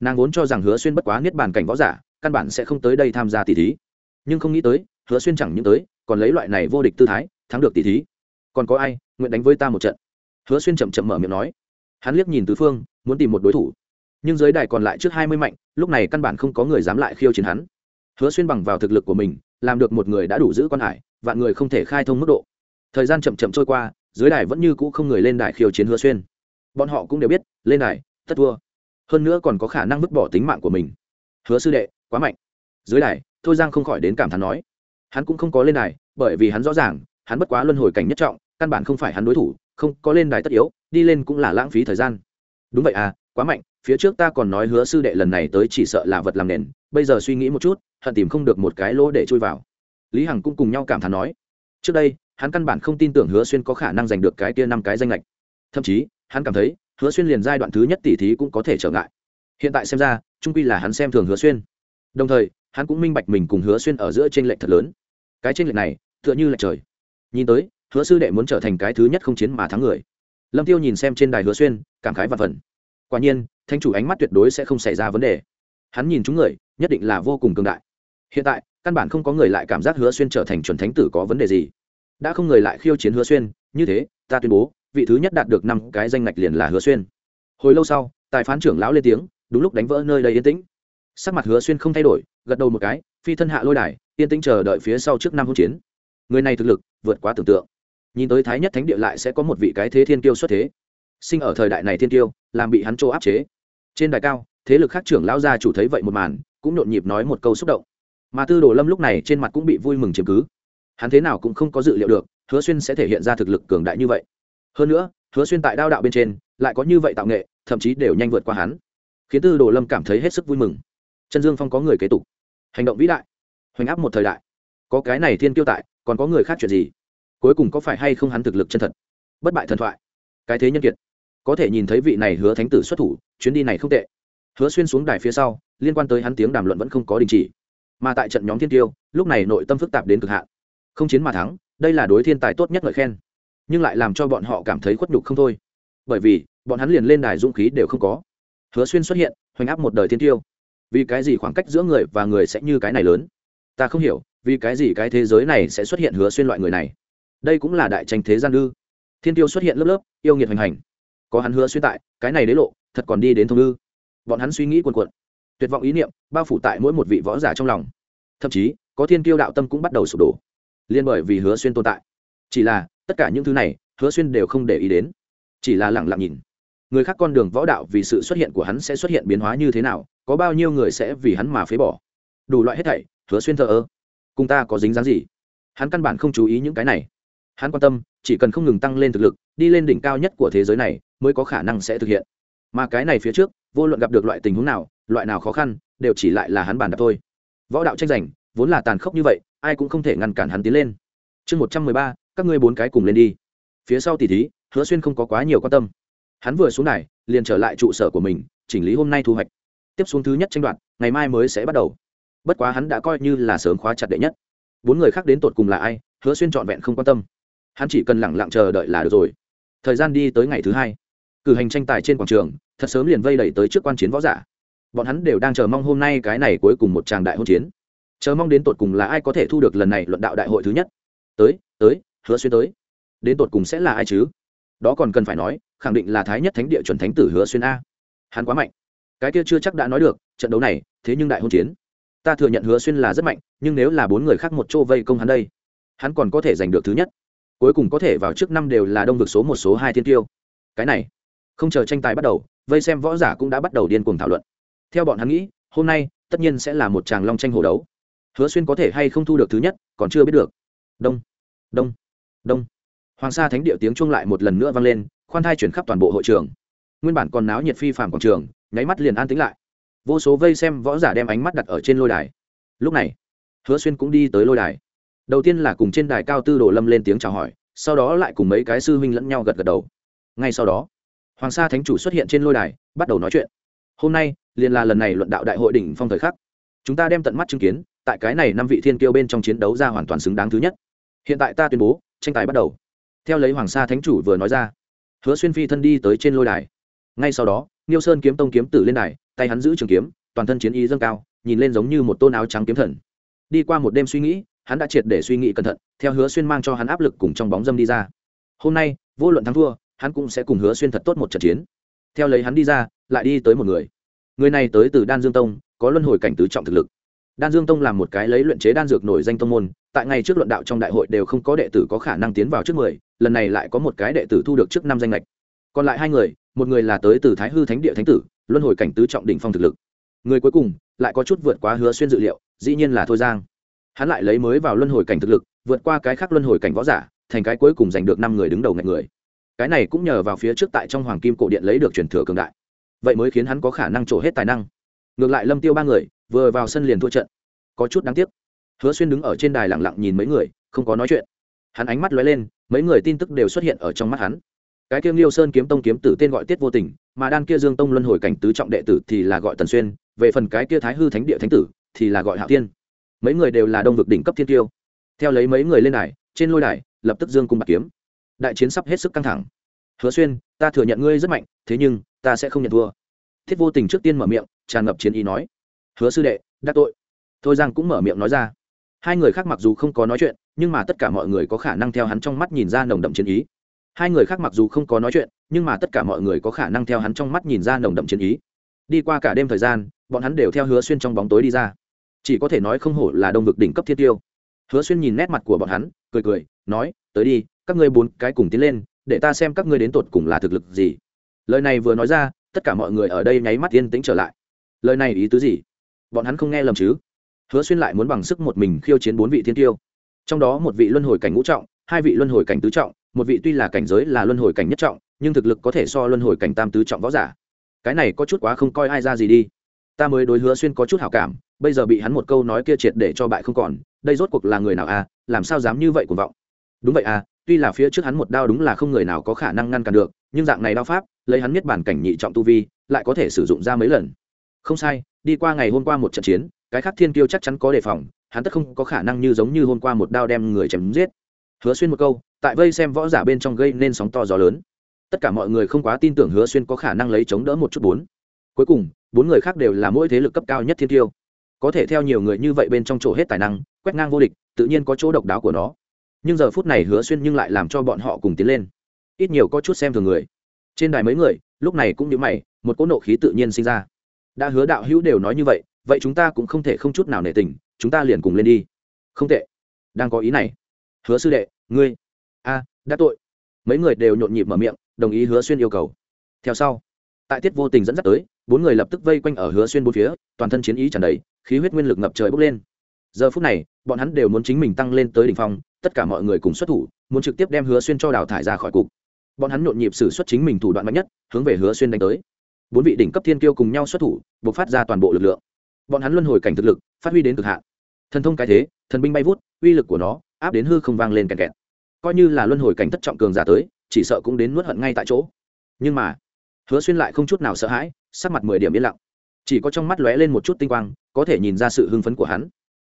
Nàng vốn cho rằng hứa xuyên bất quá niết bàn cảnh võ giả, căn bản sẽ không tới đây tham gia tỷ thí. Nhưng không nghĩ tới, hứa xuyên chẳng những tới, còn lấy loại này vô địch tư thái, thắng được tỷ thí. Còn có ai nguyện đánh với ta một trận? Hứa xuyên chậm chậm mở miệng nói. Hắn liếc nhìn tứ phương, muốn tìm một đối thủ. Nhưng giới đài còn lại trước hai mươi mạnh, lúc này căn bản không có người dám lại khiêu chiến hắn. Hứa xuyên bằng vào thực lực của mình, làm được một người đã đủ giữ quan hải, vạn người không thể khai thông mức độ. Thời gian chậm chậm trôi qua dưới đài vẫn như cũ không người lên đài khiêu chiến hứa xuyên. Bọn họ cũng đều biết, lên đài, tất thua. Hơn nữa còn có khả năng vứt bỏ tính mạng của mình. Hứa sư đệ, quá mạnh. Dưới đài, thôi giang không khỏi đến cảm thán nói. Hắn cũng không có lên đài, bởi vì hắn rõ ràng, hắn bất quá luân hồi cảnh nhất trọng, căn bản không phải hắn đối thủ, không có lên đài tất yếu, đi lên cũng là lãng phí thời gian. Đúng vậy à quá mạnh, phía trước ta còn nói hứa sư đệ lần này tới chỉ sợ là vật làm nền, bây giờ suy nghĩ một chút, hận tìm không được một cái lỗ để chui vào. Lý hằng cũng cùng nhau cảm thán nói. Trước đây hắn căn bản không tin tưởng hứa xuyên có khả năng giành được cái kia năm cái danh lệch thậm chí, hắn cảm thấy, hứa xuyên liền giai đoạn thứ nhất tỷ thí cũng có thể trở ngại. Hiện tại xem ra, trung quy là hắn xem thường hứa xuyên. Đồng thời, hắn cũng minh bạch mình cùng hứa xuyên ở giữa t r ê n lệch thật lớn. Cái t r ê n lệch này, tựa như lệch trời. Nhìn tới, hứa sư đệ muốn trở thành cái thứ nhất không chiến mà thắng người. Lâm tiêu nhìn xem trên đài hứa xuyên, cảm khái và phần. Quả nhiên, thanh chủ ánh mắt tuyệt đối sẽ không xảy ra vấn đề. Hắn nhìn chúng người, nhất định là vô cùng cường đại. Hiện tại, căn bản không có người lại cảm giác hứa xuyên trở thành chuẩn thánh tử có vấn đề gì đã không người lại khiêu chiến hứa xuyên, như thế, ta tuyên bố, vị thứ nhất đạt được năm cái danh ngạch liền là hứa xuyên. Hồi lâu sau, tài phán trưởng lão lên tiếng, đúng lúc đánh vỡ nơi đầy yên tĩnh. Sắc mặt hứa xuyên không thay đổi, gật đầu một cái, phi thân hạ lôi đài, yên tĩnh chờ đợi phía sau trước năm hỗn chiến. Người này thực lực, vượt quá tưởng tượng. Nhìn tới thái nhất thánh địa lại sẽ có một vị cái thế thiên kiêu xuất thế. Sinh ở thời đại này thiên kiêu, làm bị hắn trô áp chế. Trên đài cao, thế lực khác trưởng lão gia chủ thấy vậy một màn, cũng nhộn nhịp nói một câu xúc động. Mà tư đồ lâm lúc này trên mặt cũng bị vui mừng chiếm cứ hắn thế nào cũng không có dự liệu được, hứa xuyên sẽ thể hiện ra thực lực cường đại như vậy. Hơn nữa, hứa xuyên tại đao đạo bên trên lại có như vậy tạo nghệ, thậm chí đều nhanh vượt qua hắn. Khiến tư đồ lâm cảm thấy hết sức vui mừng. Trần dương phong có người kế tục. Hành động vĩ đại. Hoành áp một thời đại. Có cái này thiên kiêu tại, còn có người khác chuyện gì? Cuối cùng có phải hay không hắn thực lực chân thật? Bất bại thần thoại. Cái thế nhân kiệt. Có thể nhìn thấy vị này hứa thánh tử xuất thủ, chuyến đi này không tệ. Hứa xuyên xuống đài phía sau, liên quan tới hắn tiếng đàm luận vẫn không có đình chỉ. Mà tại trận nhóm thiên tiêu lúc này nội tâm phức tạp đến cực hạn không chiến mà thắng, đây là đối thiên tài tốt nhất ngợi khen. Nhưng lại làm cho bọn họ cảm thấy khuất nhục không thôi. Bởi vì, bọn hắn liền lên đài dũng khí đều không có. Hứa xuyên xuất hiện, hoành áp một đời thiên tiêu. Vì cái gì khoảng cách giữa người và người sẽ như cái này lớn? Ta không hiểu, vì cái gì cái thế giới này sẽ xuất hiện hứa xuyên loại người này? Đây cũng là đại tranh thế gian ư? Thiên tiêu xuất hiện lớp lớp, yêu nghiệt hoành hành. Có hắn hứa xuyên tại, cái này đế lộ, thật còn đi đến thông ư? Bọn hắn suy nghĩ cuồn cuộn. Tuyệt vọng ý niệm, bao phủ tại mỗi một vị võ giả trong lòng. Thậm chí, có thiên tiêu đạo tâm cũng bắt đầu sụp đổ liên bởi vì hứa xuyên tồn tại. Chỉ là, tất cả những thứ này, hứa xuyên đều không để ý đến. Chỉ là lẳng lặng nhìn. Người khác con đường võ đạo vì sự xuất hiện của hắn sẽ xuất hiện biến hóa như thế nào, có bao nhiêu người sẽ vì hắn mà phế bỏ. Đủ loại hết thảy, hứa xuyên thờ ơ. Cùng ta có dính dáng gì? Hắn căn bản không chú ý những cái này. Hắn quan tâm, chỉ cần không ngừng tăng lên thực lực, đi lên đỉnh cao nhất của thế giới này, mới có khả năng sẽ thực hiện. Mà cái này phía trước, vô luận gặp được loại tình huống nào, loại nào khó khăn, đều chỉ lại là hắn bàn đạp thôi. Võ đạo tranh giành vốn là tàn khốc như vậy, ai cũng không thể ngăn cản hắn tiến lên. Chương một trăm mười ba, các ngươi bốn cái cùng lên đi. Phía sau tỷ thí, hứa xuyên không có quá nhiều quan tâm. Hắn vừa xuống này liền trở lại trụ sở của mình, chỉnh lý hôm nay thu hoạch. Tiếp xuống thứ nhất tranh đoạt, ngày mai mới sẽ bắt đầu. Bất quá hắn đã coi như là sớm khóa chặt đệ nhất. Bốn người khác đến tột cùng là ai, hứa xuyên trọn vẹn không quan tâm. Hắn chỉ cần lẳng lặng chờ đợi là được rồi. Thời gian đi tới ngày thứ hai. Cử hành tranh tài trên quảng trường, thật sớm liền vây đẩy tới trước quan chiến võ giả. Bọn hắn đều đang chờ mong hôm nay cái này cuối cùng một tràng đại hôn chiến chờ mong đến tột cùng là ai có thể thu được lần này luận đạo đại hội thứ nhất. Tới tới, hứa xuyên tới. Đến tột cùng sẽ là ai chứ? Đó còn cần phải nói, khẳng định là thái nhất thánh địa chuẩn thánh tử hứa xuyên a. Hắn quá mạnh. Cái kia chưa chắc đã nói được, trận đấu này, thế nhưng đại hôn chiến. Ta thừa nhận hứa xuyên là rất mạnh, nhưng nếu là bốn người khác một chỗ vây công hắn đây, hắn còn có thể giành được thứ nhất. Cuối cùng có thể vào trước năm đều là đông vực số một, số hai thiên tiêu. Cái này, không chờ tranh tài bắt đầu, vây xem võ giả cũng đã bắt đầu điên cuồng thảo luận. Theo bọn hắn nghĩ, hôm nay, tất nhiên sẽ là một tràng long tranh hồ đấu hứa xuyên có thể hay không thu được thứ nhất, còn chưa biết được. Đông đông đông. Hoàng sa thánh địa tiếng chuông lại một lần nữa vang lên, khoan thai chuyển khắp toàn bộ hội trường. Nguyên bản còn náo nhiệt phi phàm quảng trường, nháy mắt liền an tĩnh lại. Vô số vây xem võ giả đem ánh mắt đặt ở trên lôi đài. Lúc này, hứa xuyên cũng đi tới lôi đài. Đầu tiên là cùng trên đài cao tư đồ lâm lên tiếng chào hỏi, sau đó lại cùng mấy cái sư huynh lẫn nhau gật gật đầu. Ngay sau đó, hoàng sa thánh chủ xuất hiện trên lôi đài, bắt đầu nói chuyện. Hôm nay, liền là lần này luận đạo đại hội đỉnh phong thời khắc. Chúng ta đem tận mắt chứng kiến tại cái này năm vị thiên kiêu bên trong chiến đấu ra hoàn toàn xứng đáng thứ nhất. Hiện tại ta tuyên bố, tranh tài bắt đầu. Theo lấy hoàng sa thánh chủ vừa nói ra, hứa xuyên phi thân đi tới trên lôi đài. Ngay sau đó niêu sơn kiếm tông kiếm tử lên đài, tay hắn giữ trường kiếm, toàn thân chiến ý dâng cao, nhìn lên giống như một tôn áo trắng kiếm thần. Đi qua một đêm suy nghĩ, hắn đã triệt để suy nghĩ cẩn thận, theo hứa xuyên mang cho hắn áp lực cùng trong bóng dâm đi ra. Hôm nay, vô luận thắng thua, hắn cũng sẽ cùng hứa xuyên thật tốt một trận chiến. Theo lấy hắn đi ra, lại đi tới một người. Người này tới từ đan dương tông, có luân hồi cảnh tứ trọng thực lực đan dương tông là một cái lấy luyện chế đan dược nổi danh tông môn, tại ngày trước luận đạo trong đại hội đều không có đệ tử có khả năng tiến vào trước mười, lần này lại có một cái đệ tử thu được trước năm danh lệch còn lại hai người, một người là tới từ thái hư thánh địa thánh tử, luân hồi cảnh tứ trọng đỉnh phong thực lực. Người cuối cùng, lại có chút vượt quá hứa xuyên dự liệu, dĩ nhiên là thôi giang. Hắn lại lấy mới vào luân hồi cảnh thực lực, vượt qua cái khác luân hồi cảnh võ giả, thành cái cuối cùng giành được năm người đứng đầu ngạch người. Cái này cũng nhờ vào phía trước tại trong hoàng kim cổ điện lấy được truyền thừa cường đại. Vậy mới khiến hắn có khả năng trổ hết tài năng. Ngược lại lâm tiêu ba người vừa vào sân liền thua trận. Có chút đáng tiếc. Hứa xuyên đứng ở trên đài lặng lặng nhìn mấy người, không có nói chuyện. Hắn ánh mắt lóe lên, mấy người tin tức đều xuất hiện ở trong mắt hắn. Cái kia liêu sơn kiếm tông kiếm tử tên gọi tiết vô tình, mà đan kia dương tông luân hồi cảnh tứ trọng đệ tử thì là gọi tần xuyên, về phần cái kia thái hư thánh địa thánh tử thì là gọi hạo tiên mấy người đều là đông vực đỉnh cấp thiên tiêu. Theo lấy mấy người lên đài, trên lôi đài, lập tức dương cung bạc kiếm. Đại chiến sắp hết sức căng thẳng. Hứa xuyên, ta thừa nhận ngươi rất mạnh, thế nhưng, ta sẽ không nhận thua. Thiết vô tình trước tiên mở miệng, tràn ngập chiến ý nói hứa sư đệ, đắc tội. Thôi giang cũng mở miệng nói ra. Hai người khác mặc dù không có nói chuyện, nhưng mà tất cả mọi người có khả năng theo hắn trong mắt nhìn ra nồng đậm chiến ý. Hai người khác mặc dù không có nói chuyện, nhưng mà tất cả mọi người có khả năng theo hắn trong mắt nhìn ra nồng đậm chiến ý. Đi qua cả đêm thời gian, bọn hắn đều theo hứa xuyên trong bóng tối đi ra. Chỉ có thể nói không hổ là đông vực đỉnh cấp thiết tiêu. Hứa xuyên nhìn nét mặt của bọn hắn, cười cười, nói, tới đi, các ngươi bốn cái cùng tiến lên, để ta xem các ngươi đến tột cùng là thực lực gì. Lời này vừa nói ra, tất cả mọi người ở đây nháy mắt yên tĩnh trở lại. Lời này ý tứ gì? Bọn hắn không nghe lầm chứ? Hứa xuyên lại muốn bằng sức một mình khiêu chiến bốn vị thiên tiêu. Trong đó một vị luân hồi cảnh ngũ trọng, hai vị luân hồi cảnh tứ trọng, một vị tuy là cảnh giới là luân hồi cảnh nhất trọng, nhưng thực lực có thể so luân hồi cảnh tam tứ trọng võ giả. Cái này có chút quá không coi ai ra gì đi. Ta mới đối hứa xuyên có chút hảo cảm, bây giờ bị hắn một câu nói kia triệt để cho bại không còn, đây rốt cuộc là người nào à làm sao dám như vậy cuồng vọng? Đúng vậy à tuy là phía trước hắn một đao đúng là không người nào có khả năng ngăn cản được, nhưng dạng này đao pháp, lấy hắn nhất bản cảnh nhị trọng tu vi, lại có thể sử dụng ra mấy lần. Không sai đi qua ngày hôm qua một trận chiến, cái khác thiên kiêu chắc chắn có đề phòng, hắn tất không có khả năng như giống như hôm qua một đao đem người chém giết. Hứa xuyên một câu, tại vây xem võ giả bên trong gây nên sóng to gió lớn. Tất cả mọi người không quá tin tưởng hứa xuyên có khả năng lấy chống đỡ một chút bốn. Cuối cùng, bốn người khác đều là mỗi thế lực cấp cao nhất thiên tiêu có thể theo nhiều người như vậy bên trong chỗ hết tài năng, quét ngang vô địch, tự nhiên có chỗ độc đáo của nó. Nhưng giờ phút này hứa xuyên nhưng lại làm cho bọn họ cùng tiến lên. Ít nhiều có chút xem thường người. Trên đài mấy người, lúc này cũng như mày, một cỗ nộ khí tự nhiên sinh ra đã hứa đạo hữu đều nói như vậy vậy chúng ta cũng không thể không chút nào nể tình, chúng ta liền cùng lên đi. Không tệ. Đang có ý này. Hứa sư đệ, ngươi. A, đã tội. Mấy người đều nhộn nhịp mở miệng, đồng ý hứa xuyên yêu cầu. Theo sau, tại tiết vô tình dẫn dắt tới, bốn người lập tức vây quanh ở hứa xuyên bốn phía, toàn thân chiến ý tràn đầy, khí huyết nguyên lực ngập trời bốc lên. Giờ phút này, bọn hắn đều muốn chính mình tăng lên tới đỉnh phong, tất cả mọi người cùng xuất thủ, muốn trực tiếp đem hứa xuyên cho đào thải ra khỏi cục. Bọn hắn nhộn nhịp xử xuất chính mình thủ đoạn mạnh nhất, hướng về hứa xuyên đánh tới bốn vị đỉnh cấp thiên kiêu cùng nhau xuất thủ buộc phát ra toàn bộ lực lượng. Bọn hắn luân hồi cảnh thực lực, phát huy đến cực hạn. Thần thông cái thế, thần binh bay vút, uy lực của nó, áp đến hư không vang lên kẹt kẹt. Coi như là luân hồi cảnh thất trọng cường giả tới, chỉ sợ cũng đến nuốt hận ngay tại chỗ. Nhưng mà, hứa xuyên lại không chút nào sợ hãi, sắc mặt mười điểm yên lặng. Chỉ có trong mắt lóe lên một chút tinh quang, có thể nhìn ra sự hưng phấn của hắn.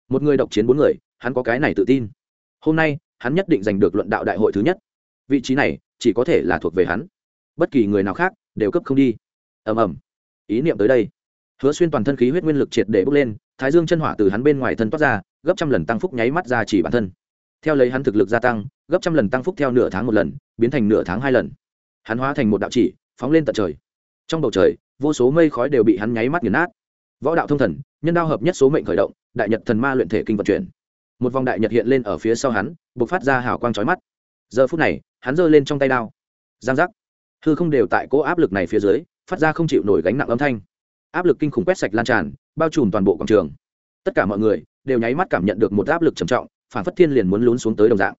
Một người độc chiến bốn người, hắn có cái này tự tin. Hôm nay, hắn nhất định giành được luận đạo đại hội thứ nhất. Vị trí này, chỉ có thể là thuộc về hắn. Bất kỳ người nào khác, đều cấp không đi ầm ầm. Ý niệm tới đây. Hứa xuyên toàn thân khí huyết nguyên lực triệt để bốc lên, thái dương chân hỏa từ hắn bên ngoài thân toát ra, gấp trăm lần tăng phúc nháy mắt ra chỉ bản thân. Theo lấy hắn thực lực gia tăng, gấp trăm lần tăng phúc theo nửa tháng một lần, biến thành nửa tháng hai lần. Hắn hóa thành một đạo chỉ, phóng lên tận trời. Trong bầu trời, vô số mây khói đều bị hắn nháy mắt nghiền nát. Võ đạo thông thần, nhân đao hợp nhất số mệnh khởi động, đại nhật thần ma luyện thể kinh vận chuyển. Một vòng đại nhật hiện lên ở phía sau hắn b ộ c phát ra hào quang trói mắt. Giờ phút này, hắn giơ lên trong tay đao. Giang giác. Hư không đều tại cỗ áp lực này phía dưới phát ra không chịu nổi gánh nặng âm thanh. Áp lực kinh khủng quét sạch lan tràn, bao trùm toàn bộ quảng trường. Tất cả mọi người đều nháy mắt cảm nhận được một áp lực trầm trọng, phản phất thiên liền muốn lún xuống tới đồng dạng.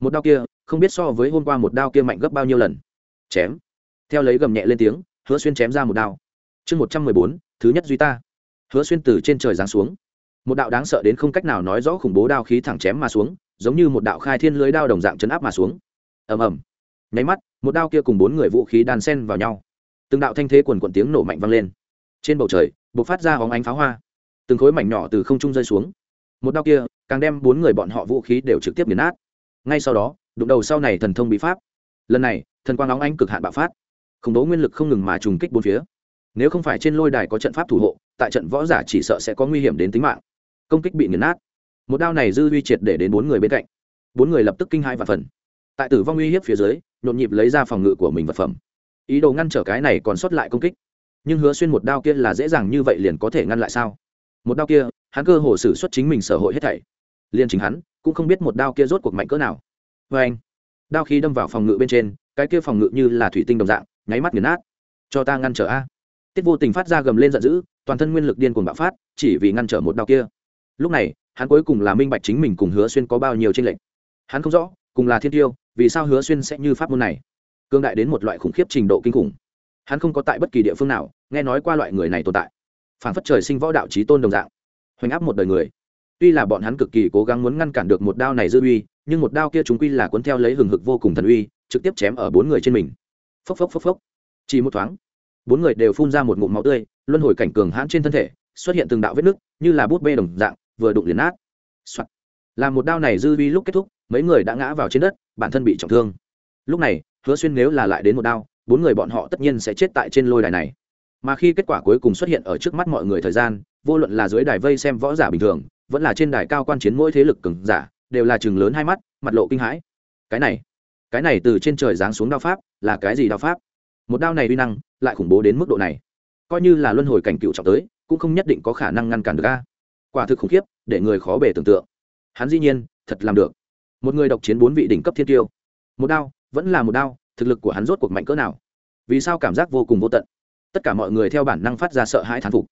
Một đao kia, không biết so với hôm qua một đao kia mạnh gấp bao nhiêu lần. Chém. Theo lấy gầm nhẹ lên tiếng, hứa xuyên chém ra một đao. Chương một trăm mười bốn, thứ nhất duy ta. Hứa xuyên từ trên trời giáng xuống. Một đạo đáng sợ đến không cách nào nói rõ khủng bố đao khí thẳng chém mà xuống, giống như một đạo khai thiên lưới đao đồng dạng chấn áp mà xuống. Ầm ầm. Nháy mắt, một đao kia cùng bốn người vũ khí đàn sen vào nhau từng đạo thanh thế quần quần tiếng nổ mạnh vang lên. Trên bầu trời b ộ c phát ra hóng ánh pháo hoa. Từng khối mảnh nhỏ từ không trung rơi xuống. Một đao kia, càng đem bốn người bọn họ vũ khí đều trực tiếp nghiền nát. Ngay sau đó, đụng đầu sau này thần thông bị pháp. Lần này, thần quang óng ánh cực hạn bạo phát. Khủng bố nguyên lực không ngừng mà trùng kích bốn phía. Nếu không phải trên lôi đài có trận pháp thủ hộ, tại trận võ giả chỉ sợ sẽ có nguy hiểm đến tính mạng. Công kích bị nghiền nát. Một đao này dư uy triệt để đến bốn người bên cạnh. Bốn người lập tức kinh hai và phần tại tử vong uy hiếp phía dưới, nhộn nhịp lấy ra phòng ngự của mình vật phẩm ý đồ ngăn trở cái này còn sót lại công kích. Nhưng hứa xuyên một đao kia là dễ dàng như vậy liền có thể ngăn lại sao? Một đao kia, hắn cơ hồ xử xuất chính mình sở hội hết thảy. Liền chính hắn, cũng không biết một đao kia rốt cuộc mạnh cỡ nào. Vê anh, đao khí đâm vào phòng ngự bên trên, cái kia phòng ngự như là thủy tinh đồng dạng, nháy mắt nghiền nát. Cho ta ngăn trở a. Tiết vô tình phát ra gầm lên giận dữ, toàn thân nguyên lực điên cuồng bạo phát, chỉ vì ngăn trở một đao kia. Lúc này, hắn cuối cùng là minh bạch chính mình cùng hứa xuyên có bao nhiêu tranh lệch. Hắn không rõ, cùng là thiên tiêu, vì sao hứa xuyên sẽ như pháp môn này cương đại đến một loại khủng khiếp trình độ kinh khủng. Hắn không có tại bất kỳ địa phương nào nghe nói qua loại người này tồn tại. Phản phất trời sinh võ đạo trí tôn đồng dạng. Hoành áp một đời người. Tuy là bọn hắn cực kỳ cố gắng muốn ngăn cản được một đao này dư uy, nhưng một đao kia chúng quy là cuốn theo lấy hừng hực vô cùng thần uy, trực tiếp chém ở bốn người trên mình. Phốc phốc phốc phốc. Chỉ một thoáng, bốn người đều phun ra một ngụm máu tươi, luân hồi cảnh cường hãn trên thân thể, xuất hiện từng đạo vết nứt, như là bút bê đồng dạng, vừa đụng liền nát、Soạn. làm một đao này dư uy lúc kết thúc, mấy người đã ngã vào trên đất, bản thân bị trọng thương. Lúc này hứa xuyên nếu là lại đến một đao, bốn người bọn họ tất nhiên sẽ chết tại trên lôi đài này. Mà khi kết quả cuối cùng xuất hiện ở trước mắt mọi người thời gian, vô luận là dưới đài vây xem võ giả bình thường, vẫn là trên đài cao quan chiến mỗi thế lực cường giả, đều là chừng lớn hai mắt, mặt lộ kinh hãi. Cái này cái này từ trên trời giáng xuống đao pháp, là cái gì đao pháp? Một đao này uy năng, lại khủng bố đến mức độ này. Coi như là luân hồi cảnh cựu trọng tới, cũng không nhất định có khả năng ngăn cản được a. Quả thực khủng khiếp, để người khó bề tưởng tượng. Hắn dĩ nhiên, thật làm được. Một người độc chiến bốn vị đỉnh cấp thiên tiêu. Một đao vẫn là một đao, thực lực của hắn rốt cuộc mạnh cỡ nào? Vì sao cảm giác vô cùng vô tận? Tất cả mọi người theo bản năng phát ra sợ hãi thán phục.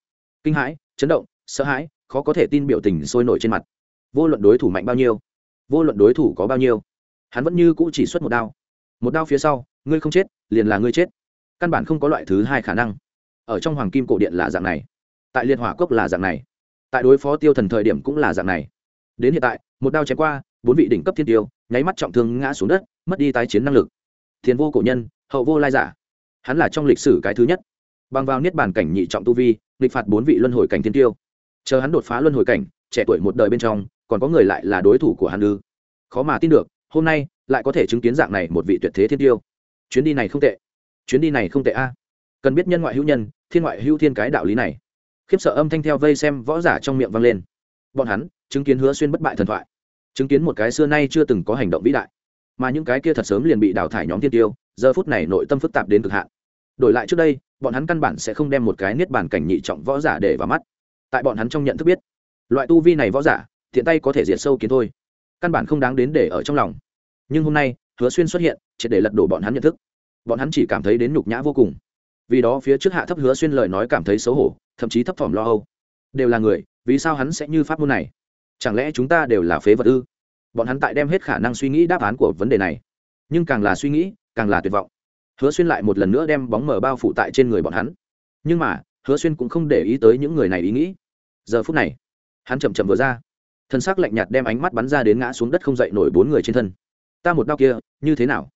Kinh hãi, chấn động, sợ hãi, khó có thể tin biểu tình sôi nổi trên mặt. Vô luận đối thủ mạnh bao nhiêu, vô luận đối thủ có bao nhiêu, hắn vẫn như cũ chỉ xuất một đao. Một đao phía sau, ngươi không chết, liền là ngươi chết. Căn bản không có loại thứ hai khả năng. Ở trong hoàng kim cổ điện là dạng này. Tại liệt hỏa cốc là dạng này. Tại đối phó tiêu thần thời điểm cũng là dạng này. Đến hiện tại, một đao chém qua, bốn vị đỉnh cấp thiên tiêu nháy mắt trọng thương ngã xuống đất, mất đi tái chiến năng lực. Thiền vô cổ nhân, hậu vô lai giả. Hắn là trong lịch sử cái thứ nhất. Bằng vào niết bàn cảnh nhị trọng tu vi, nghịch phạt bốn vị luân hồi cảnh thiên tiêu. Chờ hắn đột phá luân hồi cảnh, trẻ tuổi một đời bên trong, còn có người lại là đối thủ của hắn ư. Khó mà tin được, hôm nay, lại có thể chứng kiến dạng này một vị tuyệt thế thiên tiêu. Chuyến đi này không tệ. Chuyến đi này không tệ a. Cần biết nhân ngoại hữu nhân, thiên ngoại hữu thiên cái đạo lý này. Khiếp sợ âm thanh theo vây xem võ giả trong miệng vang lên. Bọn hắn, chứng kiến hứa xuyên bất bại thần thoại chứng kiến một cái xưa nay chưa từng có hành động vĩ đại, mà những cái kia thật sớm liền bị đào thải nhóm thiên tiêu, giờ phút này nội tâm phức tạp đến cực hạn. Đổi lại trước đây, bọn hắn căn bản sẽ không đem một cái niết bàn cảnh nhị trọng võ giả để vào mắt. Tại bọn hắn trong nhận thức biết, loại tu vi này võ giả, thiện tay có thể diệt sâu kiến thôi, căn bản không đáng đến để ở trong lòng. Nhưng hôm nay, hứa xuyên xuất hiện chỉ để lật đổ bọn hắn nhận thức. Bọn hắn chỉ cảm thấy đến nhục nhã vô cùng. Vì đó phía trước hạ thấp hứa xuyên lời nói cảm thấy xấu hổ, thậm chí thấp thỏm lo âu. Đều là người, vì sao hắn sẽ như pháp môn này? Chẳng lẽ chúng ta đều là phế vật ư? Bọn hắn tại đem hết khả năng suy nghĩ đáp án của vấn đề này. Nhưng càng là suy nghĩ, càng là tuyệt vọng. Hứa xuyên lại một lần nữa đem bóng mờ bao phủ tại trên người bọn hắn. Nhưng mà, hứa xuyên cũng không để ý tới những người này ý nghĩ. Giờ phút này, hắn chậm chậm vừa ra. Thân xác lạnh nhạt đem ánh mắt bắn ra đến ngã xuống đất không dậy nổi bốn người trên thân. Ta một đau kia, như thế nào?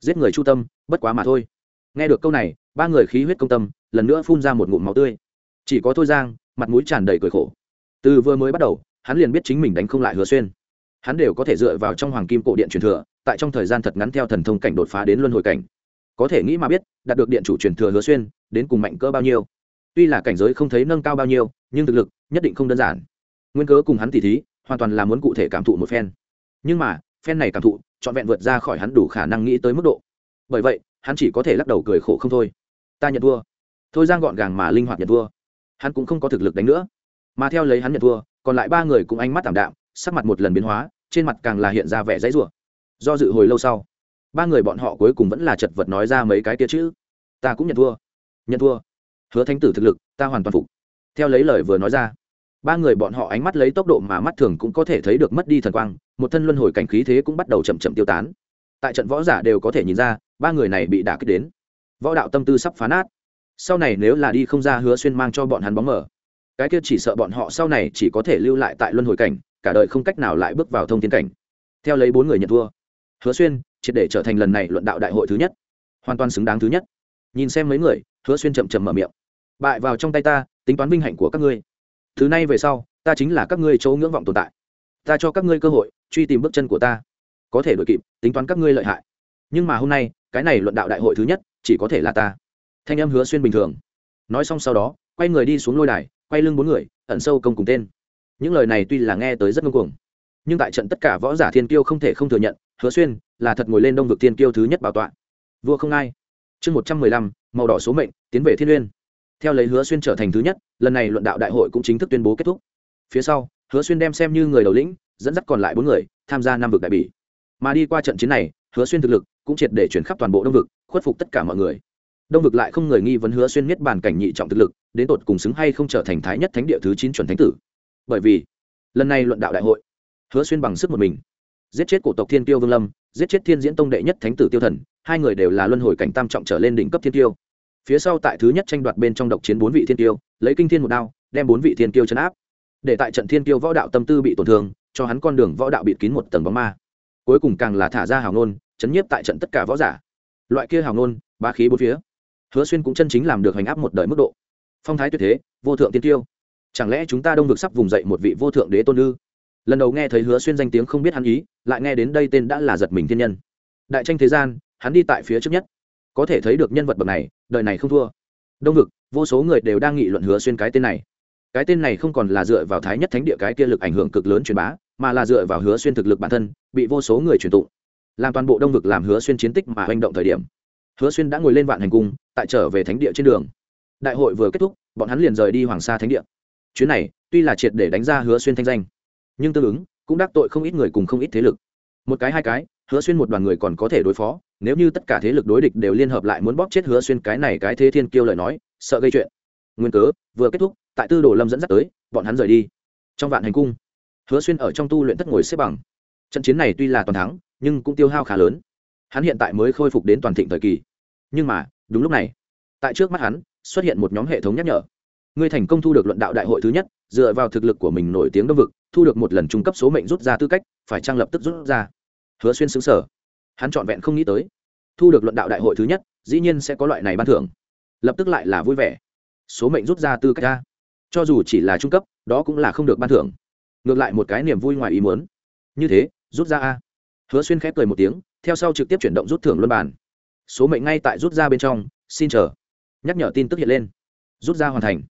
Giết người chu tâm, bất quá mà thôi. Nghe được câu này, ba người khí huyết công tâm, lần nữa phun ra một ngụm máu tươi. Chỉ có thôi giang, mặt mũi tràn đầy cười khổ. Từ vừa mới bắt đầu hắn liền biết chính mình đánh không lại hứa xuyên. Hắn đều có thể dựa vào trong hoàng kim cổ điện truyền thừa, tại trong thời gian thật ngắn theo thần thông cảnh đột phá đến luân hồi cảnh. Có thể nghĩ mà biết, đạt được điện chủ truyền thừa hứa xuyên, đến cùng mạnh cỡ bao nhiêu. Tuy là cảnh giới không thấy nâng cao bao nhiêu, nhưng thực lực nhất định không đơn giản. Nguyên cớ cùng hắn tỉ thí, hoàn toàn là muốn cụ thể cảm thụ một phen. Nhưng mà, phen này cảm thụ, trọn vẹn vượt ra khỏi hắn đủ khả năng nghĩ tới mức độ. Bởi vậy, hắn chỉ có thể lắc đầu cười khổ không thôi. Ta nhận thua thôi giang gọn gàng mà linh hoạt nhận thua hắn cũng không có thực lực đánh nữa. Mà theo lấy hắn nhận thua còn lại ba người cũng ánh mắt t đạm, sắc mặt một lần biến hóa, trên mặt càng là hiện ra vẻ dãy rủa. Do dự hồi lâu sau, ba người bọn họ cuối cùng vẫn là chật vật nói ra mấy cái tia chữ. Ta cũng nhận thua. Nhận thua. Hứa thánh tử thực lực, ta hoàn toàn phục. Theo lấy lời vừa nói ra, ba người bọn họ ánh mắt lấy tốc độ mà mắt thường cũng có thể thấy được mất đi thần quang, một thân luân hồi cảnh khí thế cũng bắt đầu chậm chậm tiêu tán. Tại trận võ giả đều có thể nhìn ra, ba người này bị đả kích đến. Võ đạo tâm tư sắp phá nát. Sau này nếu là đi không ra hứa xuyên mang cho bọn hắn bóng mở cái kia chỉ sợ bọn họ sau này chỉ có thể lưu lại tại luân hồi cảnh, cả đời không cách nào lại bước vào thông thiên cảnh. Theo lấy bốn người nhận thua, hứa xuyên triệt để trở thành lần này luận đạo đại hội thứ nhất, hoàn toàn xứng đáng thứ nhất. Nhìn xem mấy người, hứa xuyên chậm chậm mở miệng. Bại vào trong tay ta, tính toán vinh hạnh của các ngươi. Thứ này về sau, ta chính là các ngươi chỗ ngưỡng vọng tồn tại. Ta cho các ngươi cơ hội, truy tìm bước chân của ta. Có thể đổi kịp, tính toán các ngươi lợi hại. Nhưng mà hôm nay, cái này luận đạo đại hội thứ nhất, chỉ có thể là ta. Thanh em hứa xuyên bình thường. Nói xong sau đó, quay người đi xuống lôi đài quay lưng bốn người, ẩn sâu công cùng tên. Những lời này tuy là nghe tới rất ngông cuồng, nhưng tại trận tất cả võ giả thiên kiêu không thể không thừa nhận, hứa xuyên là thật ngồi lên đông vực thiên kiêu thứ nhất bảo tọa. Vua không ai. Chương một trăm mười lăm, màu đỏ số mệnh, tiến về thiên uyên. Theo lấy hứa xuyên trở thành thứ nhất, lần này luận đạo đại hội cũng chính thức tuyên bố kết thúc. Phía sau, hứa xuyên đem xem như người đầu lĩnh, dẫn dắt còn lại bốn người, tham gia năm vực đại bỉ. Mà đi qua trận chiến này, hứa xuyên thực lực cũng triệt để chuyển khắp toàn bộ đông vực, khuất phục tất cả mọi người đông vực lại không người nghi vấn hứa xuyên miết bàn cảnh nhị trọng thực lực, đến tột cùng xứng hay không trở thành thái nhất thánh địa thứ chín chuẩn thánh tử. Bởi vì, lần này luận đạo đại hội, hứa xuyên bằng sức một mình. Giết chết cổ tộc thiên tiêu vương lâm, giết chết thiên diễn tông đệ nhất thánh tử tiêu thần, hai người đều là luân hồi cảnh tam trọng trở lên đỉnh cấp thiên tiêu phía sau tại thứ nhất tranh đoạt bên trong độc chiến bốn vị thiên tiêu lấy kinh thiên một đao, đem bốn vị thiên tiêu chấn áp. Để tại trận thiên tiêu võ đạo tâm tư bị tổn thương, cho hắn con đường võ đạo bịt kín một tầng bóng ma. Cuối cùng càng là thả ra hào nôn chấn nhiếp tại trận tất cả võ giả. Loại kia hào nôn ba khí bốn phía hứa xuyên cũng chân chính làm được hành áp một đời mức độ. Phong thái tuyệt thế, vô thượng tiên tiêu. Chẳng lẽ chúng ta đông vực sắp vùng dậy một vị vô thượng đế tôn ư? Lần đầu nghe thấy hứa xuyên danh tiếng không biết hắn ý, lại nghe đến đây tên đã là giật mình thiên nhân. Đại tranh thế gian, hắn đi tại phía trước nhất. Có thể thấy được nhân vật bậc này, đời này không thua. Đông vực, vô số người đều đang nghị luận hứa xuyên cái tên này. Cái tên này không còn là dựa vào thái nhất thánh địa cái kia lực ảnh hưởng cực lớn truyền bá, mà là dựa vào hứa xuyên thực lực bản thân, bị vô số người truyền tụng. Làm toàn bộ đông vực làm hứa xuyên chiến tích mà hành động thời điểm hứa xuyên đã ngồi lên vạn hành cung, tại trở về thánh địa trên đường. Đại hội vừa kết thúc, bọn hắn liền rời đi hoàng sa thánh địa. Chuyến này, tuy là triệt để đánh ra hứa xuyên thanh danh, nhưng tương ứng, cũng đắc tội không ít người cùng không ít thế lực. Một cái hai cái, hứa xuyên một đoàn người còn có thể đối phó, nếu như tất cả thế lực đối địch đều liên hợp lại muốn bóp chết hứa xuyên cái này cái thế thiên kiêu lời nói, sợ gây chuyện. Nguyên cớ, vừa kết thúc, tại tư đồ lâm dẫn dắt tới, bọn hắn rời đi. Trong vạn hành cung, hứa xuyên ở trong tu luyện thất ngồi xếp bằng. Trận chiến này tuy là toàn thắng, nhưng cũng tiêu hao khá lớn hắn hiện tại mới khôi phục đến toàn thịnh thời kỳ. Nhưng mà, đúng lúc này, tại trước mắt hắn, xuất hiện một nhóm hệ thống nhắc nhở. Ngươi thành công thu được luận đạo đại hội thứ nhất, dựa vào thực lực của mình nổi tiếng đông vực, thu được một lần trung cấp số mệnh rút ra tư cách, phải trang lập tức rút ra? Hứa xuyên xứng sở hắn trọn vẹn không nghĩ tới, thu được luận đạo đại hội thứ nhất, dĩ nhiên sẽ có loại này ban thưởng. Lập tức lại là vui vẻ. Số mệnh rút ra tư cách ra. Cho dù chỉ là trung cấp, đó cũng là không được ban thưởng. Ngược lại một cái niềm vui ngoài ý muốn. Như thế, rút ra a. Hứa xuyên khép cười một tiếng theo sau trực tiếp chuyển động rút thưởng luân bàn. Số mệnh ngay tại rút ra bên trong, xin chờ. Nhắc nhở tin tức hiện lên. Rút ra hoàn thành.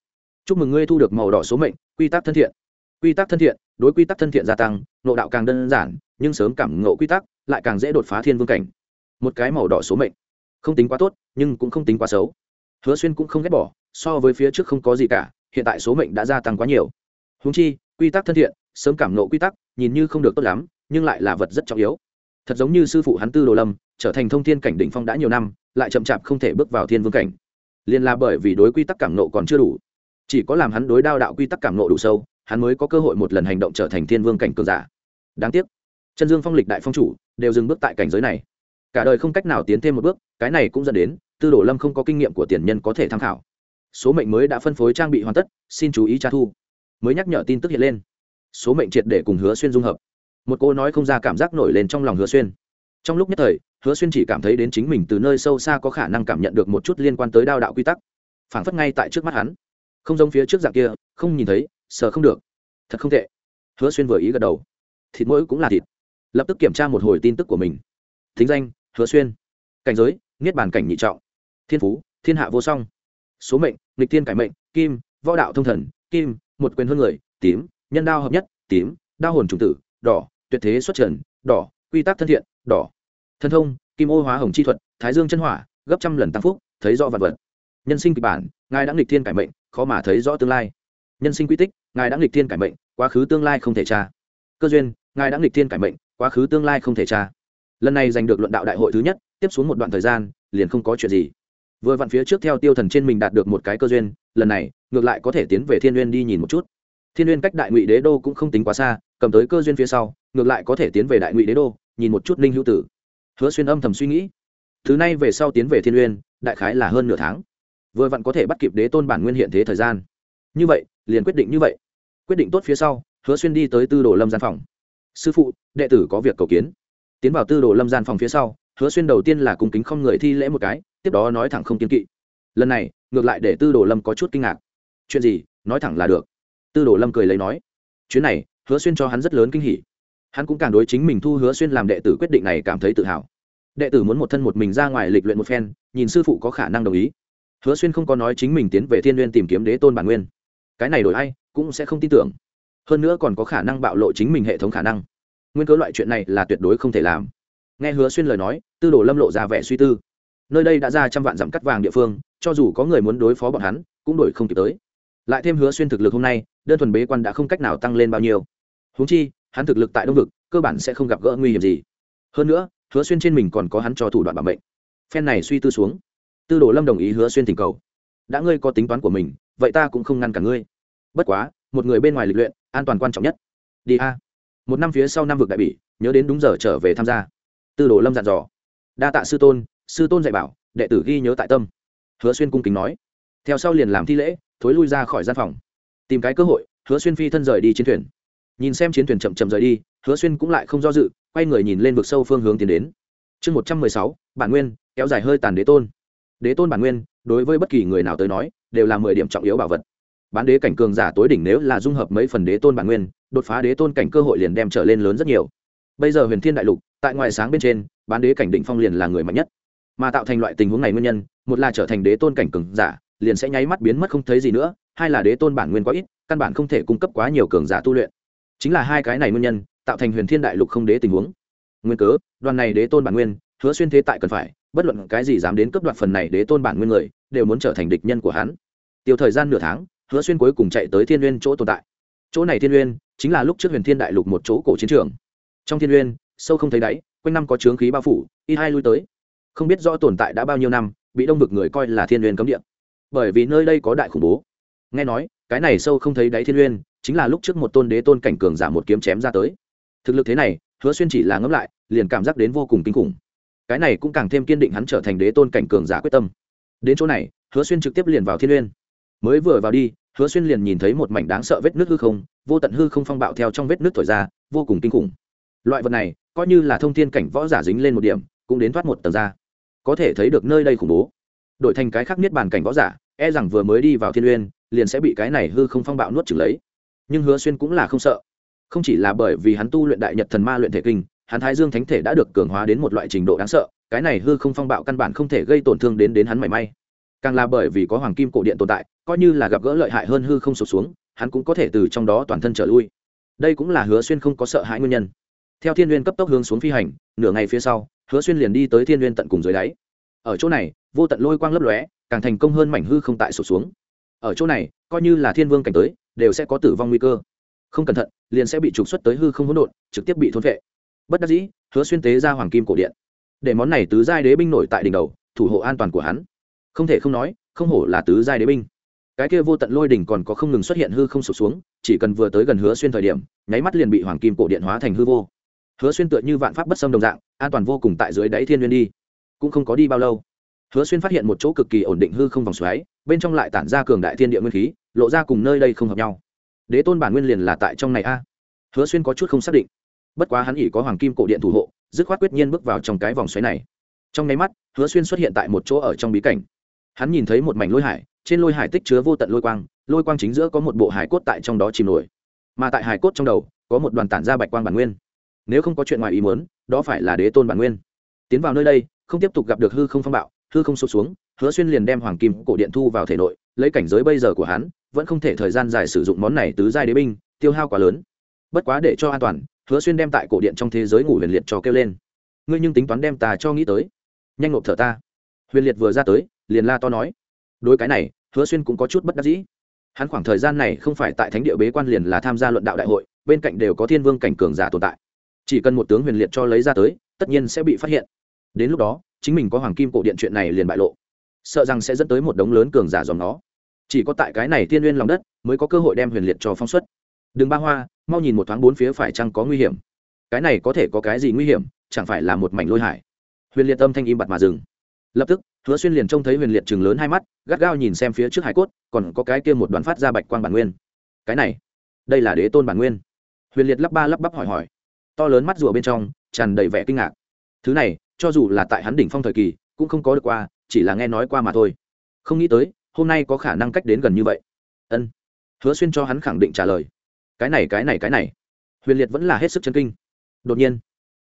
Chúc mừng ngươi thu được màu đỏ số mệnh, quy tắc thân thiện. Quy tắc thân thiện, đối quy tắc thân thiện gia tăng nộ đạo càng đơn giản, nhưng sớm cảm ngộ quy tắc, lại càng dễ đột phá thiên vương cảnh. Một cái màu đỏ số mệnh. Không tính quá tốt, nhưng cũng không tính quá xấu. Hứa xuyên cũng không ghét bỏ, so với phía trước không có gì cả, hiện tại số mệnh đã gia tăng quá nhiều. Húng chi, quy tắc thân thiện, sớm cảm nộ quy tắc, nhìn như không được tốt lắm, nhưng lại là vật rất trọng yếu thật giống như sư phụ hắn tư đồ lâm, trở thành thông thiên cảnh định phong đã nhiều năm, lại chậm chạp không thể bước vào thiên vương cảnh. Liền là bởi vì đối quy tắc cảm nộ còn chưa đủ, chỉ có làm hắn đối đao đạo quy tắc cảm nộ đủ sâu, hắn mới có cơ hội một lần hành động trở thành thiên vương cảnh cường giả. Đáng tiếc, chân dương phong lịch đại phong chủ đều dừng bước tại cảnh giới này. Cả đời không cách nào tiến thêm một bước, cái này cũng dẫn đến tư đồ lâm không có kinh nghiệm của tiền nhân có thể tham khảo. Số mệnh mới đã phân phối trang bị hoàn tất, xin chú ý tra thu. Mới nhắc nhở tin tức hiện lên. Số mệnh triệt để cùng hứa xuyên dung hợp một cô nói không ra cảm giác nổi lên trong lòng hứa xuyên. Trong lúc nhất thời, hứa xuyên chỉ cảm thấy đến chính mình từ nơi sâu xa có khả năng cảm nhận được một chút liên quan tới đao đạo quy tắc. Phảng phất ngay tại trước mắt hắn. Không giống phía trước dạng kia, không nhìn thấy, sợ không được. Thật không tệ. Hứa xuyên vừa ý gật đầu. Thịt mỗi cũng là thịt. Lập tức kiểm tra một hồi tin tức của mình. Thính danh, hứa xuyên. Cảnh giới, niết bàn cảnh nhị trọng. Thiên phú, thiên hạ vô song. Số mệnh, nghịch thiên cải mệnh, kim, võ đạo thông thần, kim, một quyền hơn người, tím, nhân đao hợp nhất, tím, đao hồn trùng tử, đỏ tuyệt thế xuất trần, đỏ, quy tắc thân thiện, đỏ. Thân thông, kim ô hóa hồng chi thuật, thái dương chân hỏa, gấp trăm lần tăng phúc, thấy rõ vật vật. Nhân sinh kịch bản, ngài đã nghịch thiên cải mệnh, khó mà thấy rõ tương lai. Nhân sinh quy tích, ngài đã nghịch thiên cải mệnh, quá khứ tương lai không thể tra. Cơ duyên, ngài đã nghịch thiên cải mệnh, quá khứ tương lai không thể tra. Lần này giành được luận đạo đại hội thứ nhất, tiếp xuống một đoạn thời gian, liền không có chuyện gì. Vừa vặn phía trước theo tiêu thần trên mình đạt được một cái cơ duyên, lần này, ngược lại có thể tiến về thiên n g đi nhìn một chút. Thiên n g n cách đại ngụy đế đô cũng không tính quá xa cầm tới cơ duyên phía sau ngược lại có thể tiến về đại ngụy đế đô nhìn một chút ninh hữu tử. Hứa xuyên âm thầm suy nghĩ. Thứ này về sau tiến về thiên uyên, đại khái là hơn nửa tháng. Vừa vặn có thể bắt kịp đế tôn bản nguyên hiện thế thời gian. Như vậy liền quyết định như vậy. Quyết định tốt phía sau hứa xuyên đi tới tư đồ lâm gian phòng. Sư phụ đệ tử có việc cầu kiến. Tiến vào tư đồ lâm gian phòng phía sau hứa xuyên đầu tiên là cùng kính không người thi lễ một cái tiếp đó nói thẳng không kiên kỵ. Lần này ngược lại để tư đồ lâm có chút kinh ngạc. Chuyện gì? Nói thẳng là được. Tư đồ lâm cười lấy nói. Chuyến này hứa xuyên cho hắn rất lớn kinh hỉ. Hắn cũng càng đối chính mình thu hứa xuyên làm đệ tử quyết định này cảm thấy tự hào. Đệ tử muốn một thân một mình ra ngoài lịch luyện một phen, nhìn sư phụ có khả năng đồng ý. Hứa xuyên không có nói chính mình tiến về thiên n tìm kiếm đế tôn bản nguyên. Cái này đổi ai, cũng sẽ không tin tưởng. Hơn nữa còn có khả năng bạo lộ chính mình hệ thống khả năng. Nguyên cớ loại chuyện này là tuyệt đối không thể làm. Nghe hứa xuyên lời nói, tư đồ lâm lộ ra vẻ suy tư. Nơi đây đã ra trăm vạn dặm cắt vàng địa phương, cho dù có người muốn đối phó bọn hắn, cũng đổi không kịp tới. Lại thêm hứa xuyên thực lực hôm nay, đơn thuần bế quan đã không cách nào tăng lên bao nhiêu huống chi, hắn thực lực tại đông vực, cơ bản sẽ không gặp gỡ nguy hiểm gì. Hơn nữa, hứa xuyên trên mình còn có hắn cho thủ đoạn bảo mệnh. Phen này suy tư xuống, tư đồ lâm đồng ý hứa xuyên tình cầu. Đã ngươi có tính toán của mình, vậy ta cũng không ngăn cả ngươi. Bất quá, một người bên ngoài lịch luyện, an toàn quan trọng nhất. Đi a. Một năm phía sau năm vực đại bỉ, nhớ đến đúng giờ trở về tham gia. Tư đồ lâm dặn dò. Đa tạ sư tôn sư tôn dạy bảo, đệ tử ghi nhớ tại tâm. Hứa xuyên cung kính nói. Theo sau liền làm thi lễ, thối lui ra khỏi gian phòng. Tìm cái cơ hội, hứa xuyên phi thân rời đi chiến thuyền nhìn xem chiến thuyền chậm chậm rời đi, hứa xuyên cũng lại không do dự, quay người nhìn lên vực sâu phương hướng tiến đến. Chương một trăm mười sáu, bản nguyên, kéo dài hơi tàn đế tôn. Đế tôn bản nguyên, đối với bất kỳ người nào tới nói, đều là mười điểm trọng yếu bảo vật. Bán đế cảnh cường giả tối đỉnh nếu là dung hợp mấy phần đế tôn bản nguyên, đột phá đế tôn cảnh cơ hội liền đem trở lên lớn rất nhiều. Bây giờ huyền thiên đại lục, tại ngoài sáng bên trên, bán đế cảnh định phong liền là người mạnh nhất. Mà tạo thành loại tình huống này nguyên nhân, một là trở thành đế tôn cảnh cường giả, liền sẽ nháy mắt biến mất không thấy gì nữa, hai là đế tôn bản nguyên quá ít, căn bản không thể cung cấp quá nhiều cường giả tu luyện chính là hai cái này nguyên nhân, tạo thành huyền thiên đại lục không đế tình huống. Nguyên cớ, đoàn này đế tôn bản nguyên, hứa xuyên thế tại cần phải, bất luận cái gì dám đến cấp đoạt phần này đế tôn bản nguyên người, đều muốn trở thành địch nhân của hắn. Tiêu thời gian nửa tháng, hứa xuyên cuối cùng chạy tới thiên n g u y ê n chỗ tồn tại. Chỗ này thiên n g u y ê n chính là lúc trước huyền thiên đại lục một chỗ cổ chiến trường. Trong thiên n g u y ê n sâu không thấy đáy, quanh năm có trướng khí bao phủ, y hai lui tới. Không biết rõ tồn tại đã bao nhiêu năm, bị đông vực người coi là thiên n g u y ê n cấm địa. Bởi vì nơi đây có đại khủng bố. Nghe nói, cái này sâu không thấy đáy thiên n g u y ê n chính là lúc trước một tôn đế tôn cảnh cường giả một kiếm chém ra tới. Thực lực thế này, hứa xuyên chỉ là ngẫm lại, liền cảm giác đến vô cùng kinh khủng. Cái này cũng càng thêm kiên định hắn trở thành đế tôn cảnh cường giả quyết tâm. Đến chỗ này, hứa xuyên trực tiếp liền vào thiên uyên mới vừa vào đi, hứa xuyên liền nhìn thấy một mảnh đáng sợ vết nước hư không, vô tận hư không phong bạo theo trong vết nước thổi ra, vô cùng kinh khủng. Loại vật này, coi như là thông thiên cảnh võ giả dính lên một điểm, cũng đến thoát một tầng ra. Có thể thấy được nơi đây khủng bố. Đổi thành cái khác niết bàn cảnh võ giả e rằng vừa mới đi vào thiên uyên liền sẽ bị cái này hư không phong bạo nuốt chửng lấy nhưng hứa xuyên cũng là không sợ. Không chỉ là bởi vì hắn tu luyện đại nhật thần ma luyện thể kinh, hắn thái dương thánh thể đã được cường hóa đến một loại trình độ đáng sợ, cái này hư không phong bạo căn bản không thể gây tổn thương đến đến hắn mảy may. Càng là bởi vì có hoàng kim cổ điện tồn tại, coi như là gặp gỡ lợi hại hơn hư không sụp xuống, hắn cũng có thể từ trong đó toàn thân trở lui. Đây cũng là hứa xuyên không có sợ hãi nguyên nhân. Theo thiên n g u y ê n cấp tốc hướng xuống phi hành, nửa ngày phía sau, hứa xuyên liền đi tới thiên n g u y ê n tận cùng dưới đáy. Ở chỗ này, vô tận lôi quang lấp lóe, càng thành công hơn mảnh hư không tại sụp xuống ở chỗ này, coi như là thiên vương cảnh tới, đều sẽ có tử vong nguy cơ. Không cẩn thận, liền sẽ bị trục xuất tới hư không hỗn độn, trực tiếp bị thôn vệ bất đắc dĩ, hứa xuyên tế ra hoàng kim cổ điện. Để món này tứ giai đế binh nổi tại đỉnh đầu, thủ hộ an toàn của hắn. Không thể không nói, không hổ là tứ giai đế binh. Cái kia vô tận lôi đỉnh còn có không ngừng xuất hiện hư không sụp xuống, chỉ cần vừa tới gần hứa xuyên thời điểm, nháy mắt liền bị hoàng kim cổ điện hóa thành hư vô. Hứa xuyên tựa như vạn pháp bất xâm đồng dạng, an toàn vô cùng tại dưới đáy thiên nguyên đi. Cũng không có đi bao lâu, hứa xuyên phát hiện một chỗ cực kỳ ổn định hư không vòng xoáy bên trong lại tản ra cường đại thiên địa nguyên khí, lộ ra cùng nơi đây không hợp nhau. Đế tôn bản nguyên liền là tại trong này a. Hứa xuyên có chút không xác định. Bất quá hắn ỉ có hoàng kim cổ điện thủ hộ, dứt khoát quyết nhiên bước vào trong cái vòng xoáy này. Trong nháy mắt, hứa xuyên xuất hiện tại một chỗ ở trong bí cảnh. Hắn nhìn thấy một mảnh lôi hải, trên lôi hải tích chứa vô tận lôi quang lôi quang chính giữa có một bộ hải cốt tại trong đó chìm nổi. Mà tại hải cốt trong đầu, có một đoàn tản ra bạch quang bản nguyên. Nếu không có chuyện ngoài ý muốn, đó phải là đế tôn bản nguyên. Tiến vào nơi đây, không tiếp tục gặp được hư không phong bạo, hư không sụp xuống hứa xuyên liền đem hoàng kim cổ điện thu vào thể nội, lấy cảnh giới bây giờ của hắn, vẫn không thể thời gian dài sử dụng món này tứ giai đế binh, tiêu hao quá lớn. Bất quá để cho an toàn, hứa xuyên đem tại cổ điện trong thế giới ngủ huyền liệt cho kêu lên. Ngươi nhưng tính toán đem ta cho nghĩ tới. Nhanh nộp thở ta. Huyền liệt vừa ra tới, liền la to nói. Đối cái này, hứa xuyên cũng có chút bất đắc dĩ. Hắn khoảng thời gian này không phải tại thánh địa bế quan liền là tham gia luận đạo đại hội, bên cạnh đều có thiên vương cảnh cường giả tồn tại. Chỉ cần một tướng huyền liệt cho lấy ra tới, tất nhiên sẽ bị phát hiện. Đến lúc đó, chính mình có hoàng kim cổ điện chuyện này liền bại lộ sợ rằng sẽ dẫn tới một đống lớn cường giả dòng nó chỉ có tại cái này thiên n g u y ê n lòng đất mới có cơ hội đem huyền liệt cho phong xuất. Đừng ba hoa, mau nhìn một thoáng bốn phía phải chăng có nguy hiểm. Cái này có thể có cái gì nguy hiểm, chẳng phải là một mảnh lôi hải. Huyền liệt âm thanh im bặt mà dừng. Lập tức, hứa xuyên liền trông thấy huyền liệt chừng lớn hai mắt, gắt gao nhìn xem phía trước hải cốt, còn có cái kia một đoàn phát ra bạch quang bản nguyên. Cái này, đây là đế tôn bản nguyên. Huyền liệt lắp ba lắp bắp hỏi hỏi. To lớn mắt rùa bên trong, tràn đầy vẻ kinh ngạc. Thứ này, cho dù là tại hắn đỉnh phong thời kỳ, cũng không có được qua chỉ là nghe nói qua mà thôi. Không nghĩ tới, hôm nay có khả năng cách đến gần như vậy. Ân. Hứa xuyên cho hắn khẳng định trả lời. Cái này cái này cái này. Huyền liệt vẫn là hết sức chân kinh. Đột nhiên,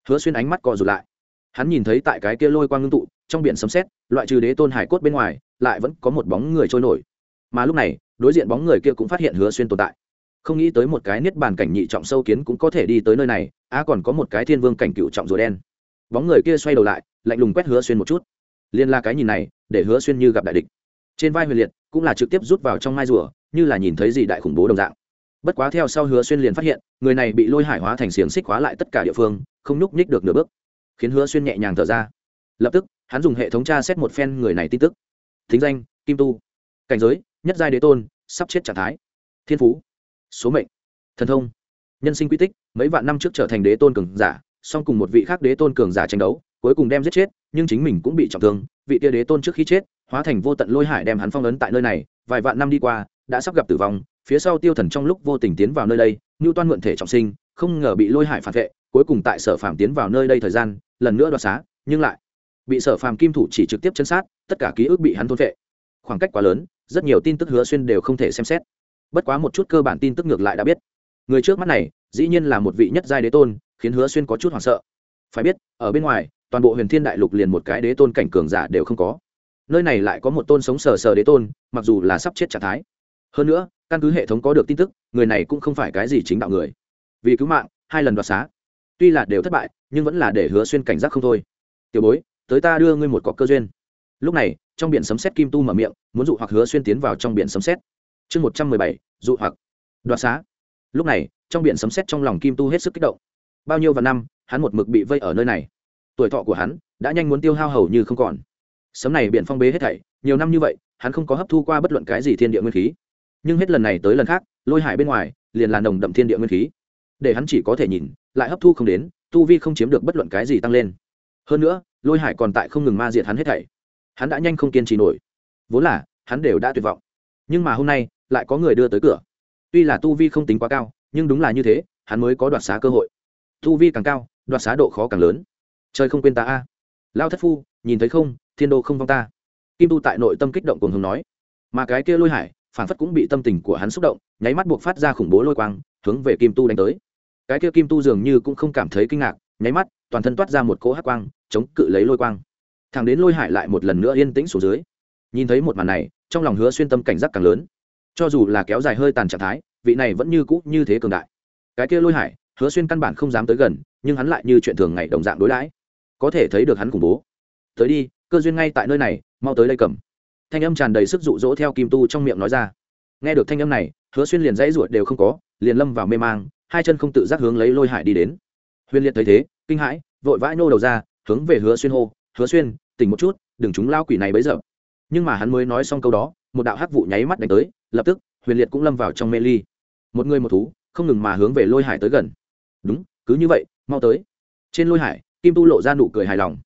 hứa xuyên ánh mắt cò rụt lại. Hắn nhìn thấy tại cái kia lôi quang ngưng tụ, trong biển sấm xét loại trừ đế tôn hải cốt bên ngoài, lại vẫn có một bóng người trôi nổi. Mà lúc này, đối diện bóng người kia cũng phát hiện hứa xuyên tồn tại. Không nghĩ tới một cái niết bàn cảnh nhị trọng sâu kiến cũng có thể đi tới nơi này, á còn có một cái thiên vương cảnh cựu trọng rùa đen. Bóng người kia xoay đầu lại, lạnh lùng quét hứa xuyên một chút liên la cái nhìn này, để hứa xuyên như gặp đại địch. Trên vai huyền liệt, cũng là trực tiếp rút vào trong mai rùa, như là nhìn thấy gì đại khủng bố đồng dạng. Bất quá theo sau hứa xuyên liền phát hiện, người này bị lôi hải hóa thành xiềng xích hóa lại tất cả địa phương, không nhúc nhích được nửa bước. Khiến hứa xuyên nhẹ nhàng thở ra. Lập tức, hắn dùng hệ thống tra xét một phen người này tin tức. Thính danh, kim tu. Cảnh giới, nhất giai đế tôn, sắp chết trạng thái. Thiên phú. Số mệnh, thần thông. Nhân sinh quy tích, mấy vạn năm trước trở thành đế tôn cường giả, song cùng một vị khác đế tôn cường giả tranh đấu, cuối cùng đem giết chết nhưng chính mình cũng bị trọng thương, vị tia đế tôn trước khi chết, hóa thành vô tận lôi hải đem hắn phong ấn tại nơi này, vài vạn năm đi qua, đã sắp gặp tử vong, phía sau tiêu thần trong lúc vô tình tiến vào nơi đây ngưu toan mượn thể trọng sinh, không ngờ bị lôi hải phản vệ, cuối cùng tại sở phàm tiến vào nơi đây thời gian, lần nữa đoạt xá, nhưng lại bị sở phàm kim thủ chỉ trực tiếp chân sát, tất cả ký ức bị hắn thôn vệ. Khoảng cách quá lớn, rất nhiều tin tức hứa xuyên đều không thể xem xét. Bất quá một chút cơ bản tin tức ngược lại đã biết. Người trước mắt này, dĩ nhiên là một vị nhất giai đế tôn, khiến hứa xuyên có chút hoảng sợ. Phải biết, ở bên ngoài toàn bộ huyền thiên đại lục liền một cái đế tôn cảnh cường giả đều không có. Nơi này lại có một tôn sống sờ sờ đế tôn, mặc dù là sắp chết trạng thái. Hơn nữa, căn cứ hệ thống có được tin tức, người này cũng không phải cái gì chính đạo người. Vì cứu mạng, hai lần đoạt xá. Tuy là đều thất bại, nhưng vẫn là để hứa xuyên cảnh giác không thôi. Tiểu bối, tới ta đưa ngươi một cọc cơ duyên. Lúc này, trong biển sấm xét kim tu mở miệng, muốn dụ hoặc hứa xuyên tiến vào trong biển sấm xét chương một trăm mười bảy, dụ hoặc. Đoạt xá. Lúc này, trong biển sấm xét trong lòng kim tu hết sức kích động. Bao nhiêu và năm, hắn một mực bị vây ở nơi này tuổi thọ của hắn đã nhanh muốn tiêu hao hầu như không còn. Sấm này biển phong bế hết thảy, nhiều năm như vậy, hắn không có hấp thu qua bất luận cái gì thiên địa nguyên khí. Nhưng hết lần này tới lần khác, lôi hải bên ngoài liền là nồng đậm thiên địa nguyên khí. Để hắn chỉ có thể nhìn, lại hấp thu không đến, tu vi không chiếm được bất luận cái gì tăng lên. Hơn nữa, lôi hải còn tại không ngừng ma diệt hắn hết thảy. Hắn đã nhanh không kiên trì nổi. Vốn là, hắn đều đã tuyệt vọng. Nhưng mà hôm nay, lại có người đưa tới cửa. Tuy là tu vi không tính quá cao, nhưng đúng là như thế, hắn mới có đoạt xá cơ hội. Tu vi càng cao, đoạt xá độ khó càng lớn trời không quên ta a. Lao thất phu, nhìn thấy không, thiên đô không vong ta. Kim tu tại nội tâm kích động cùng hùng nói. Mà cái kia lôi hải, phản phất cũng bị tâm tình của hắn xúc động, nháy mắt buộc phát ra khủng bố lôi quang, hướng về kim tu đánh tới. Cái kia kim tu dường như cũng không cảm thấy kinh ngạc, nháy mắt, toàn thân toát ra một cỗ hắc quang, chống cự lấy lôi quang. Thằng đến lôi hải lại một lần nữa yên tĩnh xuống dưới. Nhìn thấy một màn này, trong lòng hứa xuyên tâm cảnh giác càng lớn. Cho dù là kéo dài hơi tàn trạng thái, vị này vẫn như cũ như thế cường đại. Cái kia lôi hải, hứa xuyên căn bản không dám tới gần, nhưng hắn lại như chuyện thường ngày đồng dạng đối đãi có thể thấy được hắn khủng bố. Tới đi, cơ duyên ngay tại nơi này, mau tới đây cầm. Thanh âm tràn đầy sức rụ rỗ theo kim tu trong miệng nói ra. Nghe được thanh âm này, hứa xuyên liền dãy ruột đều không có, liền lâm vào mê mang, hai chân không tự giác hướng lấy lôi hải đi đến. Huyền liệt thấy thế, kinh hãi, vội vãi nô đầu ra, hướng về hứa xuyên hô, hứa xuyên, tỉnh một chút, đừng chúng lao quỷ này bấy giờ. Nhưng mà hắn mới nói xong câu đó, một đạo hắc vụ nháy mắt đánh tới, lập tức, huyền liệt cũng lâm vào trong mê ly. Một người một thú, không ngừng mà hướng về lôi hải tới gần. Đúng, cứ như vậy, mau tới. Trên lôi hải kim tu lộ ra nụ cười hài lòng.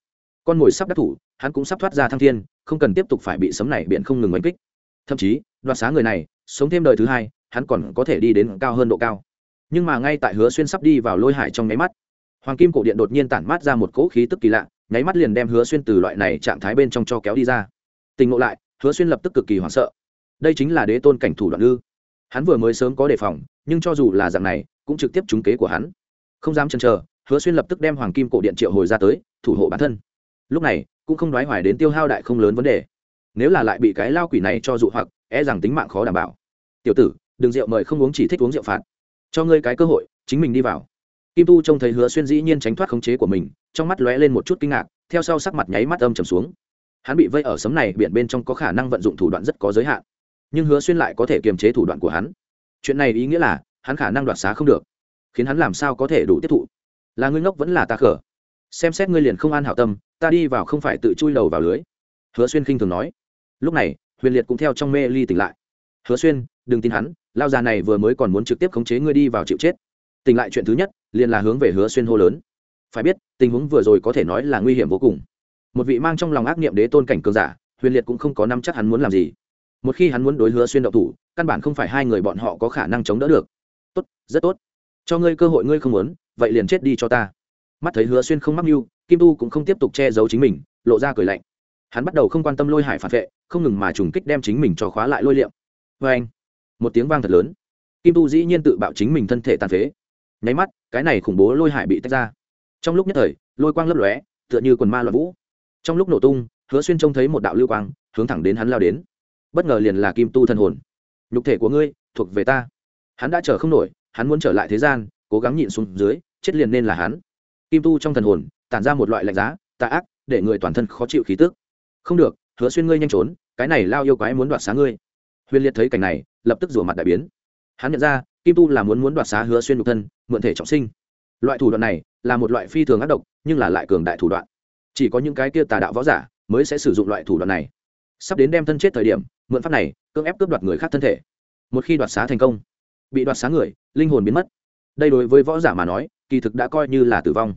Con mồi sắp đắc thủ, hắn cũng sắp thoát ra thăng thiên, không cần tiếp tục phải bị sấm này biện không ngừng oanh kích. Thậm chí, đoạt xá người này, sống thêm đời thứ hai, hắn còn có thể đi đến cao hơn độ cao. Nhưng mà ngay tại hứa xuyên sắp đi vào lôi hải trong nháy mắt, hoàng kim cổ điện đột nhiên tản mát ra một cỗ khí tức kỳ lạ, nháy mắt liền đem hứa xuyên từ loại này trạng thái bên trong cho kéo đi ra. Tình ngộ lại, hứa xuyên lập tức cực kỳ hoảng sợ. Đây chính là đế tôn cảnh thủ đoạn ư? Hắn vừa mới sớm có đề phòng, nhưng cho dù là dạng này, cũng trực tiếp trúng kế của hắn. Không dám chần chờ hứa xuyên lập tức đem hoàng kim cổ điện triệu hồi ra tới, thủ hộ bản thân. Lúc này, cũng không nói hoài đến tiêu hao đại không lớn vấn đề. Nếu là lại bị cái lao quỷ này cho dụ hoặc e rằng tính mạng khó đảm bảo. Tiểu tử, đừng rượu mời không uống chỉ thích uống rượu phạt. Cho ngươi cái cơ hội, chính mình đi vào. Kim tu trông thấy hứa xuyên dĩ nhiên tránh thoát khống chế của mình, trong mắt lóe lên một chút kinh ngạc, theo sau sắc mặt nháy mắt âm trầm xuống. Hắn bị vây ở sấm này biển bên trong có khả năng vận dụng thủ đoạn rất có giới hạn. Nhưng hứa xuyên lại có thể kiềm chế thủ đoạn của hắn. Chuyện này ý nghĩa là, hắn khả năng đoạt xá không được, khiến hắn làm sao có thể đủ tiếp thụ là ngươi ngốc vẫn là ta khở. Xem xét ngươi liền không an hảo tâm, ta đi vào không phải tự chui đầu vào lưới. Hứa xuyên khinh thường nói. Lúc này, huyền liệt cũng theo trong mê ly tỉnh lại. Hứa xuyên, đừng tin hắn, lao già này vừa mới còn muốn trực tiếp khống chế ngươi đi vào chịu chết. Tỉnh lại chuyện thứ nhất, liền là hướng về hứa xuyên hô lớn. Phải biết, tình huống vừa rồi có thể nói là nguy hiểm vô cùng. Một vị mang trong lòng ác niệm đế tôn cảnh cường giả, huyền liệt cũng không có năm chắc hắn muốn làm gì. Một khi hắn muốn đối hứa xuyên động thủ, căn bản không phải hai người bọn họ có khả năng chống đỡ được. Tốt, rất tốt cho ngươi cơ hội ngươi không muốn, vậy liền chết đi cho ta. Mắt thấy hứa xuyên không mắc mưu, kim tu cũng không tiếp tục che giấu chính mình, lộ ra cười lạnh. Hắn bắt đầu không quan tâm lôi hải phản vệ, không ngừng mà trùng kích đem chính mình cho khóa lại lôi liệm. Vê anh, một tiếng vang thật lớn. Kim tu dĩ nhiên tự bạo chính mình thân thể tàn phế. Nháy mắt, cái này khủng bố lôi hải bị tách ra. Trong lúc nhất thời, lôi quang lấp lóe, tựa như quần ma loạn vũ. Trong lúc nổ tung, hứa xuyên trông thấy một đạo lưu quang, hướng thẳng đến hắn lao đến. Bất ngờ liền là kim tu thân hồn. Nhục thể của ngươi, thuộc về ta. Hắn đã chờ không nổi hắn muốn trở lại thế gian, cố gắng nhịn xuống dưới, chết liền nên là hắn. Kim tu trong thần hồn, tản ra một loại lạnh giá, tà ác, để người toàn thân khó chịu khí tức. Không được, hứa xuyên ngươi nhanh trốn, cái này lao yêu quái muốn đoạt xá ngươi. Huyền liệt thấy cảnh này, lập tức rửa mặt đại biến. Hắn nhận ra, kim tu là muốn muốn đoạt xá hứa xuyên nhục thân, mượn thể trọng sinh. Loại thủ đoạn này, là một loại phi thường ác độc, nhưng là lại cường đại thủ đoạn. Chỉ có những cái kia tà đạo võ giả, mới sẽ sử dụng loại thủ đoạn này. Sắp đến đem thân chết thời điểm, mượn pháp này, cưỡng ép cướp đoạt người khác thân thể. Một khi đoạt xá thành công bị đoạt sáng người, linh hồn biến mất. Đây đối với võ giả mà nói, kỳ thực đã coi như là tử vong.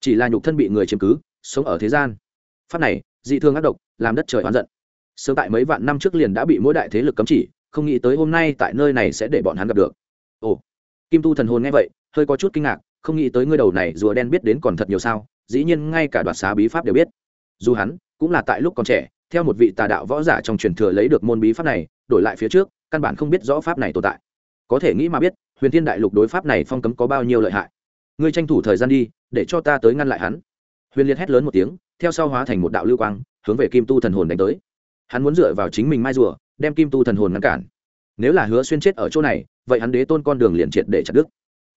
Chỉ là nhục thân bị người chiếm cứ, sống ở thế gian. Pháp này, dị thương ác độc, làm đất trời oán giận. Sớm tại mấy vạn năm trước liền đã bị mỗi đại thế lực cấm chỉ, không nghĩ tới hôm nay tại nơi này sẽ để bọn hắn gặp được. Ồ, kim tu thần hồn nghe vậy, hơi có chút kinh ngạc, không nghĩ tới ngươi đầu này rùa đen biết đến còn thật nhiều sao, dĩ nhiên ngay cả đoạt xá bí pháp đều biết. Dù hắn cũng là tại lúc còn trẻ, theo một vị tà đạo võ giả trong truyền thừa lấy được môn bí pháp này, đổi lại phía trước, căn bản không biết rõ pháp này tồn tại có thể nghĩ mà biết, huyền thiên đại lục đối pháp này phong cấm có bao nhiêu lợi hại. Ngươi tranh thủ thời gian đi, để cho ta tới ngăn lại hắn. Huyền liệt hét lớn một tiếng, theo sau hóa thành một đạo lưu quang, hướng về kim tu thần hồn đánh tới. Hắn muốn dựa vào chính mình mai rùa, đem kim tu thần hồn ngăn cản. Nếu là hứa xuyên chết ở chỗ này, vậy hắn đế tôn con đường liền triệt để chặt đứt.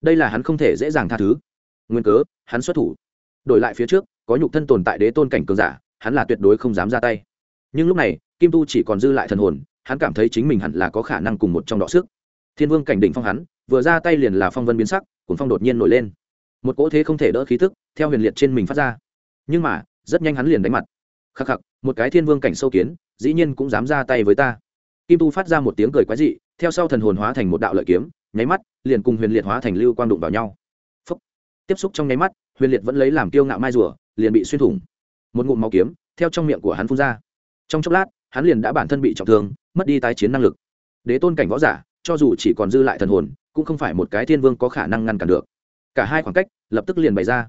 Đây là hắn không thể dễ dàng tha thứ. Nguyên cớ, hắn xuất thủ. Đổi lại phía trước, có nhục thân tồn tại đế tôn cảnh cường giả, hắn là tuyệt đối không dám ra tay. Nhưng lúc này, kim tu chỉ còn dư lại thần hồn, hắn cảm thấy chính mình hẳn là có khả năng cùng một trong đọ sức thiên vương cảnh đỉnh phong hắn, vừa ra tay liền là phong vân biến sắc cuốn phong đột nhiên nổi lên. Một cỗ thế không thể đỡ khí tức, theo huyền liệt trên mình phát ra. Nhưng mà, rất nhanh hắn liền đánh mặt. Khắc khắc, một cái thiên vương cảnh sâu kiến, dĩ nhiên cũng dám ra tay với ta. Kim tu phát ra một tiếng cười quái dị, theo sau thần hồn hóa thành một đạo lợi kiếm, nháy mắt, liền cùng huyền liệt hóa thành lưu quang đụng vào nhau. Phúc. tiếp xúc trong nháy mắt, huyền liệt vẫn lấy làm kiêu ngạo mai rùa, liền bị xuyên thủng. Một ngụm máu kiếm, theo trong miệng của hắn phun ra. Trong chốc lát, hắn liền đã bản thân bị trọng thương, mất đi tái chiến năng lực. Đế tôn cảnh võ giả cho dù chỉ còn dư lại thần hồn, cũng không phải một cái thiên vương có khả năng ngăn cản được. Cả hai khoảng cách, lập tức liền bày ra.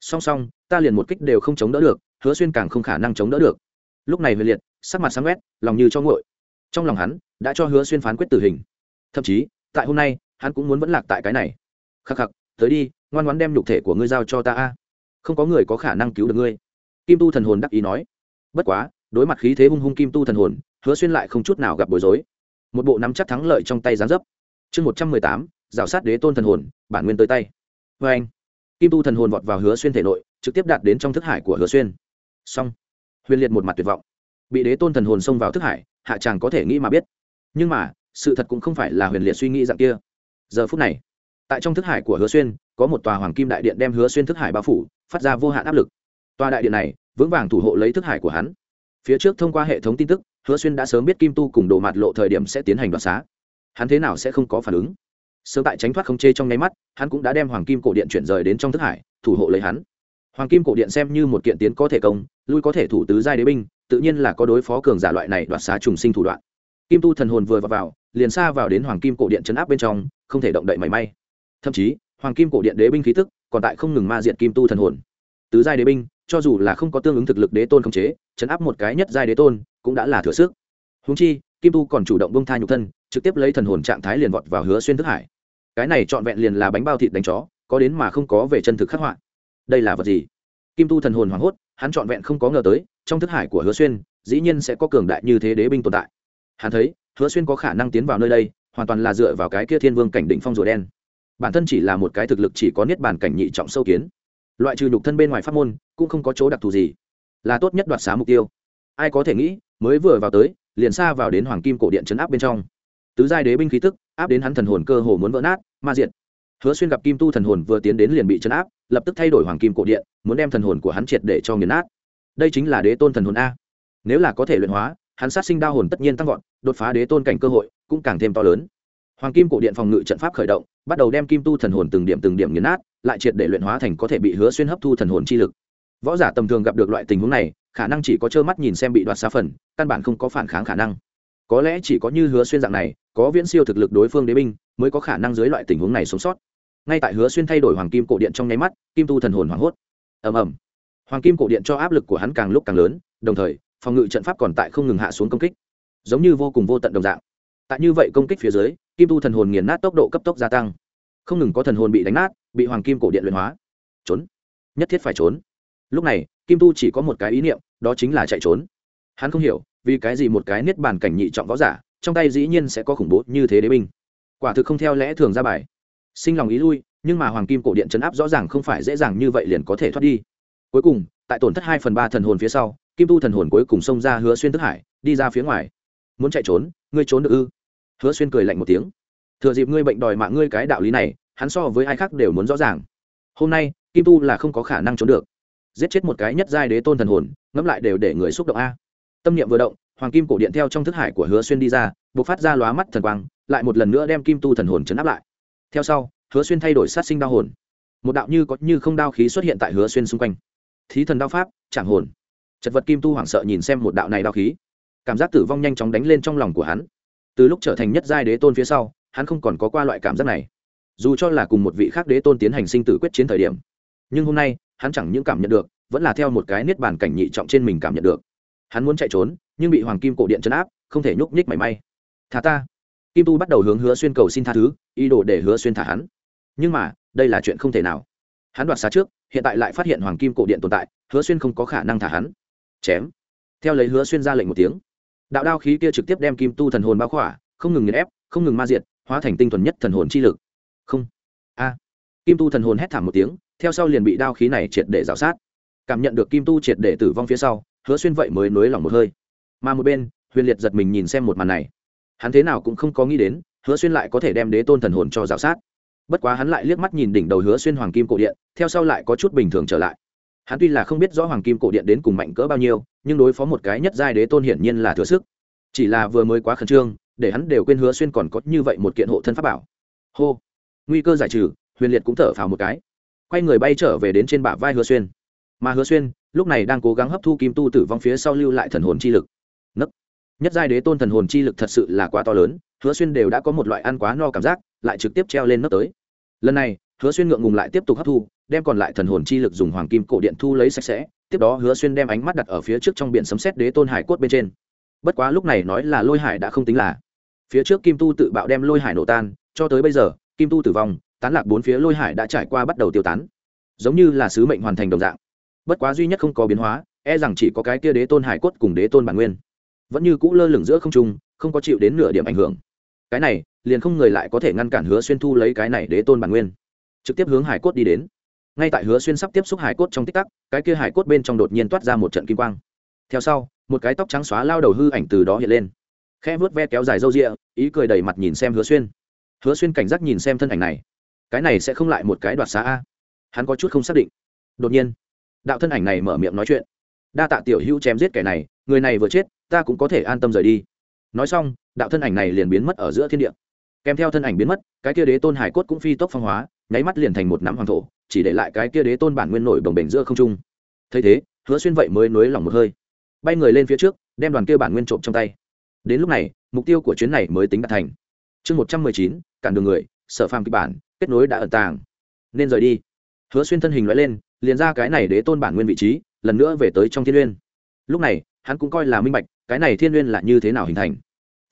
Song song, ta liền một kích đều không chống đỡ được, hứa xuyên càng không khả năng chống đỡ được. Lúc này huyền liệt, sắc mặt sáng quét, lòng như cho ngội trong lòng hắn, đã cho hứa xuyên phán quyết tử hình. Thậm chí, tại hôm nay, hắn cũng muốn vẫn lạc tại cái này. Khắc khắc, tới đi, ngoan ngoãn đem nhục thể của ngươi giao cho ta a. Không có người có khả năng cứu được ngươi. Kim tu thần hồn đắc ý nói. Bất quá, đối mặt khí thế hung hung kim tu thần hồn, hứa xuyên lại không chút nào gặp bối rối một bộ nắm chắc thắng lợi trong tay gián dấp. Chương một trăm mười tám, rào sát đế tôn thần hồn, bản nguyên tới tay. Vê anh, kim tu thần hồn vọt vào hứa xuyên thể nội, trực tiếp đạt đến trong thức hải của hứa xuyên. Xong, huyền liệt một mặt tuyệt vọng. Bị đế tôn thần hồn xông vào thức hải, hạ chàng có thể nghĩ mà biết. Nhưng mà, sự thật cũng không phải là huyền liệt suy nghĩ dạng kia. Giờ phút này, tại trong thức hải của hứa xuyên, có một tòa hoàng kim đại điện đem hứa xuyên thức hải bao phủ, phát ra vô hạn áp lực. Tòa đại điện này, vững vàng thủ hộ lấy thức hải của hắn. Phía trước thông qua hệ thống tin tức hứa xuyên đã sớm biết kim tu cùng đồ mạt lộ thời điểm sẽ tiến hành đoạt xá. Hắn thế nào sẽ không có phản ứng? Sớm tại tránh thoát không chê trong nháy mắt hắn cũng đã đem hoàng kim cổ điện chuyển rời đến trong thức hải thủ hộ lấy hắn. Hoàng kim cổ điện xem như một kiện tiến có thể công lui có thể thủ tứ giai đế binh tự nhiên là có đối phó cường giả loại này đoạt xá trùng sinh thủ đoạn. Kim tu thần hồn vừa vào, vào liền xa vào đến hoàng kim cổ điện chấn áp bên trong không thể động đậy mảy may. Thậm chí hoàng kim cổ điện đế binh khí tức còn tại không ngừng ma diện kim tu thần hồn. Tứ giai đế binh cho dù là không có tương ứng thực lực đế tôn khống chế chấn áp một cái nhất giai đế tôn cũng đã là thừa sức. Húng chi, kim tu còn chủ động bông tha nhục thân, trực tiếp lấy thần hồn trạng thái liền vọt vào hứa xuyên thức hải. Cái này trọn vẹn liền là bánh bao thịt đánh chó, có đến mà không có về chân thực khắc họa. Đây là vật gì? Kim tu thần hồn hoảng hốt, hắn trọn vẹn không có ngờ tới, trong thức hải của hứa xuyên, dĩ nhiên sẽ có cường đại như thế đế binh tồn tại. Hắn thấy, hứa xuyên có khả năng tiến vào nơi đây, hoàn toàn là dựa vào cái kia thiên vương cảnh định phong rùa đen. Bản thân chỉ là một cái thực lực chỉ có niết bàn cảnh nhị trọng sâu kiến. Loại trừ nhục thân bên ngoài pháp môn, cũng không có chỗ đặc thù gì. Là tốt nhất đoạt xá mục tiêu. Ai có thể nghĩ mới vừa vào tới, liền xa vào đến hoàng kim cổ điện chấn áp bên trong. Tứ giai đế binh khí tức, áp đến hắn thần hồn cơ hồ muốn vỡ nát, ma diện hứa xuyên gặp kim tu thần hồn vừa tiến đến liền bị chấn áp, lập tức thay đổi hoàng kim cổ điện, muốn đem thần hồn của hắn triệt để cho nghiền nát. Đây chính là đế tôn thần hồn a. Nếu là có thể luyện hóa, hắn sát sinh đao hồn tất nhiên tăng vọt, đột phá đế tôn cảnh cơ hội cũng càng thêm to lớn. Hoàng kim cổ điện phòng ngự trận pháp khởi động, bắt đầu đem kim tu thần hồn từng điểm từng điểm nghiền nát, lại triệt để luyện hóa thành có thể bị hứa xuyên hấp thu thần hồn chi lực. Võ giả tầm thường gặp được loại tình huống này khả năng chỉ có trơ mắt nhìn xem bị đoạt xa phần, căn bản không có phản kháng khả năng. Có lẽ chỉ có như hứa xuyên dạng này, có viễn siêu thực lực đối phương đế binh, mới có khả năng dưới loại tình huống này sống sót. Ngay tại hứa xuyên thay đổi hoàng kim cổ điện trong nháy mắt, kim tu thần hồn hoảng hốt. Ầm ầm. Hoàng kim cổ điện cho áp lực của hắn càng lúc càng lớn, đồng thời, phòng ngự trận pháp còn tại không ngừng hạ xuống công kích. Giống như vô cùng vô tận đồng dạng. Tại như vậy công kích phía dưới, kim tu thần hồn nghiền nát tốc độ cấp tốc gia tăng. Không ngừng có thần hồn bị đánh nát, bị hoàng kim cổ điện luyện hóa. Trốn. Nhất thiết phải trốn lúc này, kim tu chỉ có một cái ý niệm, đó chính là chạy trốn. Hắn không hiểu, vì cái gì một cái niết bàn cảnh nhị trọng võ giả, trong tay dĩ nhiên sẽ có khủng bố như thế đế binh. Quả thực không theo lẽ thường ra bài. Sinh lòng ý lui, nhưng mà hoàng kim cổ điện chấn áp rõ ràng không phải dễ dàng như vậy liền có thể thoát đi. Cuối cùng, tại tổn thất hai phần ba thần hồn phía sau, kim tu thần hồn cuối cùng xông ra hứa xuyên thức hải, đi ra phía ngoài. Muốn chạy trốn, ngươi trốn được ư? Hứa xuyên cười lạnh một tiếng. Thừa dịp ngươi bệnh đòi mạng ngươi cái đạo lý này, hắn so với ai khác đều muốn rõ ràng. Hôm nay, kim tu là không có khả năng trốn được giết chết một cái nhất giai đế tôn thần hồn, ngẫm lại đều để người xúc động a. Tâm niệm vừa động, hoàng kim cổ điện theo trong thức hải của hứa xuyên đi ra buộc phát ra lóa mắt thần quang, lại một lần nữa đem kim tu thần hồn chấn áp lại. Theo sau, hứa xuyên thay đổi sát sinh đau hồn. Một đạo như có như không đao khí xuất hiện tại hứa xuyên xung quanh. Thí thần đao pháp chẳng hồn. Chật vật kim tu hoảng sợ nhìn xem một đạo này đao khí. Cảm giác tử vong nhanh chóng đánh lên trong lòng của hắn. Từ lúc trở thành nhất giai đế tôn phía sau, hắn không còn có qua loại cảm giác này. Dù cho là cùng một vị khác đế tôn tiến hành sinh tử quyết chiến thời điểm, nhưng hôm nay hắn chẳng những cảm nhận được, vẫn là theo một cái niết bàn cảnh nhị trọng trên mình cảm nhận được. Hắn muốn chạy trốn, nhưng bị hoàng kim cổ điện chấn áp, không thể nhúc nhích mảy may. Thả ta. Kim tu bắt đầu hướng hứa xuyên cầu xin tha thứ, ý đồ để hứa xuyên thả hắn. Nhưng mà, đây là chuyện không thể nào. Hắn đoạt xá trước, hiện tại lại phát hiện hoàng kim cổ điện tồn tại, hứa xuyên không có khả năng thả hắn. Chém. Theo lấy hứa xuyên ra lệnh một tiếng. Đạo đao khí kia trực tiếp đem kim tu thần hồn bao khỏa, không ngừng nghiền ép, không ngừng ma diệt, hóa thành tinh thuần nhất thần hồn chi lực. Không. A. Kim tu thần hồn hét thảm một tiếng theo sau liền bị đao khí này triệt để rào sát. Cảm nhận được kim tu triệt để tử vong phía sau, hứa xuyên vậy mới nới lỏng một hơi. Mà một bên, huyền liệt giật mình nhìn xem một màn này. Hắn thế nào cũng không có nghĩ đến, hứa xuyên lại có thể đem đế tôn thần hồn cho rào sát. Bất quá hắn lại liếc mắt nhìn đỉnh đầu hứa xuyên hoàng kim cổ điện, theo sau lại có chút bình thường trở lại. Hắn tuy là không biết rõ hoàng kim cổ điện đến cùng mạnh cỡ bao nhiêu, nhưng đối phó một cái nhất giai đế tôn hiển nhiên là thừa sức. Chỉ là vừa mới quá khẩn trương, để hắn đều quên hứa xuyên còn có như vậy một kiện hộ thân pháp bảo. Hô. Nguy cơ giải trừ, huyền liệt cũng thở phào một cái quay người bay trở về đến trên bả vai hứa xuyên. Mà hứa xuyên, lúc này đang cố gắng hấp thu kim tu tử vong phía sau lưu lại thần hồn chi lực. Nấc. Nhất giai đế tôn thần hồn chi lực thật sự là quá to lớn, hứa xuyên đều đã có một loại ăn quá no cảm giác, lại trực tiếp treo lên nấc tới. Lần này, hứa xuyên ngượng ngùng lại tiếp tục hấp thu, đem còn lại thần hồn chi lực dùng hoàng kim cổ điện thu lấy sạch sẽ, tiếp đó hứa xuyên đem ánh mắt đặt ở phía trước trong biển sấm xét đế tôn hải cốt bên trên. Bất quá lúc này nói là lôi hải đã không tính là. Phía trước kim tu tự bạo đem lôi hải nổ tan, cho tới bây giờ, kim tu tử vong tán lạc bốn phía lôi hải đã trải qua bắt đầu tiêu tán, giống như là sứ mệnh hoàn thành đồng dạng. Bất quá duy nhất không có biến hóa e rằng chỉ có cái kia đế tôn hải cốt cùng đế tôn bản nguyên. Vẫn như cũ lơ lửng giữa không trung, không có chịu đến nửa điểm ảnh hưởng. Cái này, liền không người lại có thể ngăn cản hứa xuyên thu lấy cái này đế tôn bản nguyên. Trực tiếp hướng hải cốt đi đến. Ngay tại hứa xuyên sắp tiếp xúc hải cốt trong tích tắc, cái kia hải cốt bên trong đột nhiên toát ra một trận kim quang. Theo sau, một cái tóc trắng xóa lao đầu hư ảnh từ đó hiện lên. Khe vớt ve kéo dài râu rịa ý cười đầy mặt nhìn xem hứa xuyên. Hứa xuyên cảnh giác nhìn xem thân ảnh này cái này sẽ không lại một cái đoạt xá a. Hắn có chút không xác định. Đột nhiên, đạo thân ảnh này mở miệng nói chuyện. Đa tạ tiểu hữu chém giết kẻ này, người này vừa chết, ta cũng có thể an tâm rời đi. Nói xong, đạo thân ảnh này liền biến mất ở giữa thiên địa. Kèm theo thân ảnh biến mất, cái kia đế tôn hải cốt cũng phi tốc phong hóa, nháy mắt liền thành một nắm hoàng thổ, chỉ để lại cái kia đế tôn bản nguyên nổi đồng bềnh giữa không trung. Thấy thế, hứa xuyên vậy mới nới lòng một hơi. Bay người lên phía trước, đem đoàn kia bản nguyên trộm trong tay. Đến lúc này, mục tiêu của chuyến này mới tính đạt thành. Chương một trăm mười chín, cản đường người, sở phàm kịch bản kết nối đã ẩn tàng. Nên rời đi. Hứa xuyên thân hình loại lên, liền ra cái này đế tôn bản nguyên vị trí, lần nữa về tới trong thiên uyên lúc này, hắn cũng coi là minh bạch, cái này thiên uyên là như thế nào hình thành.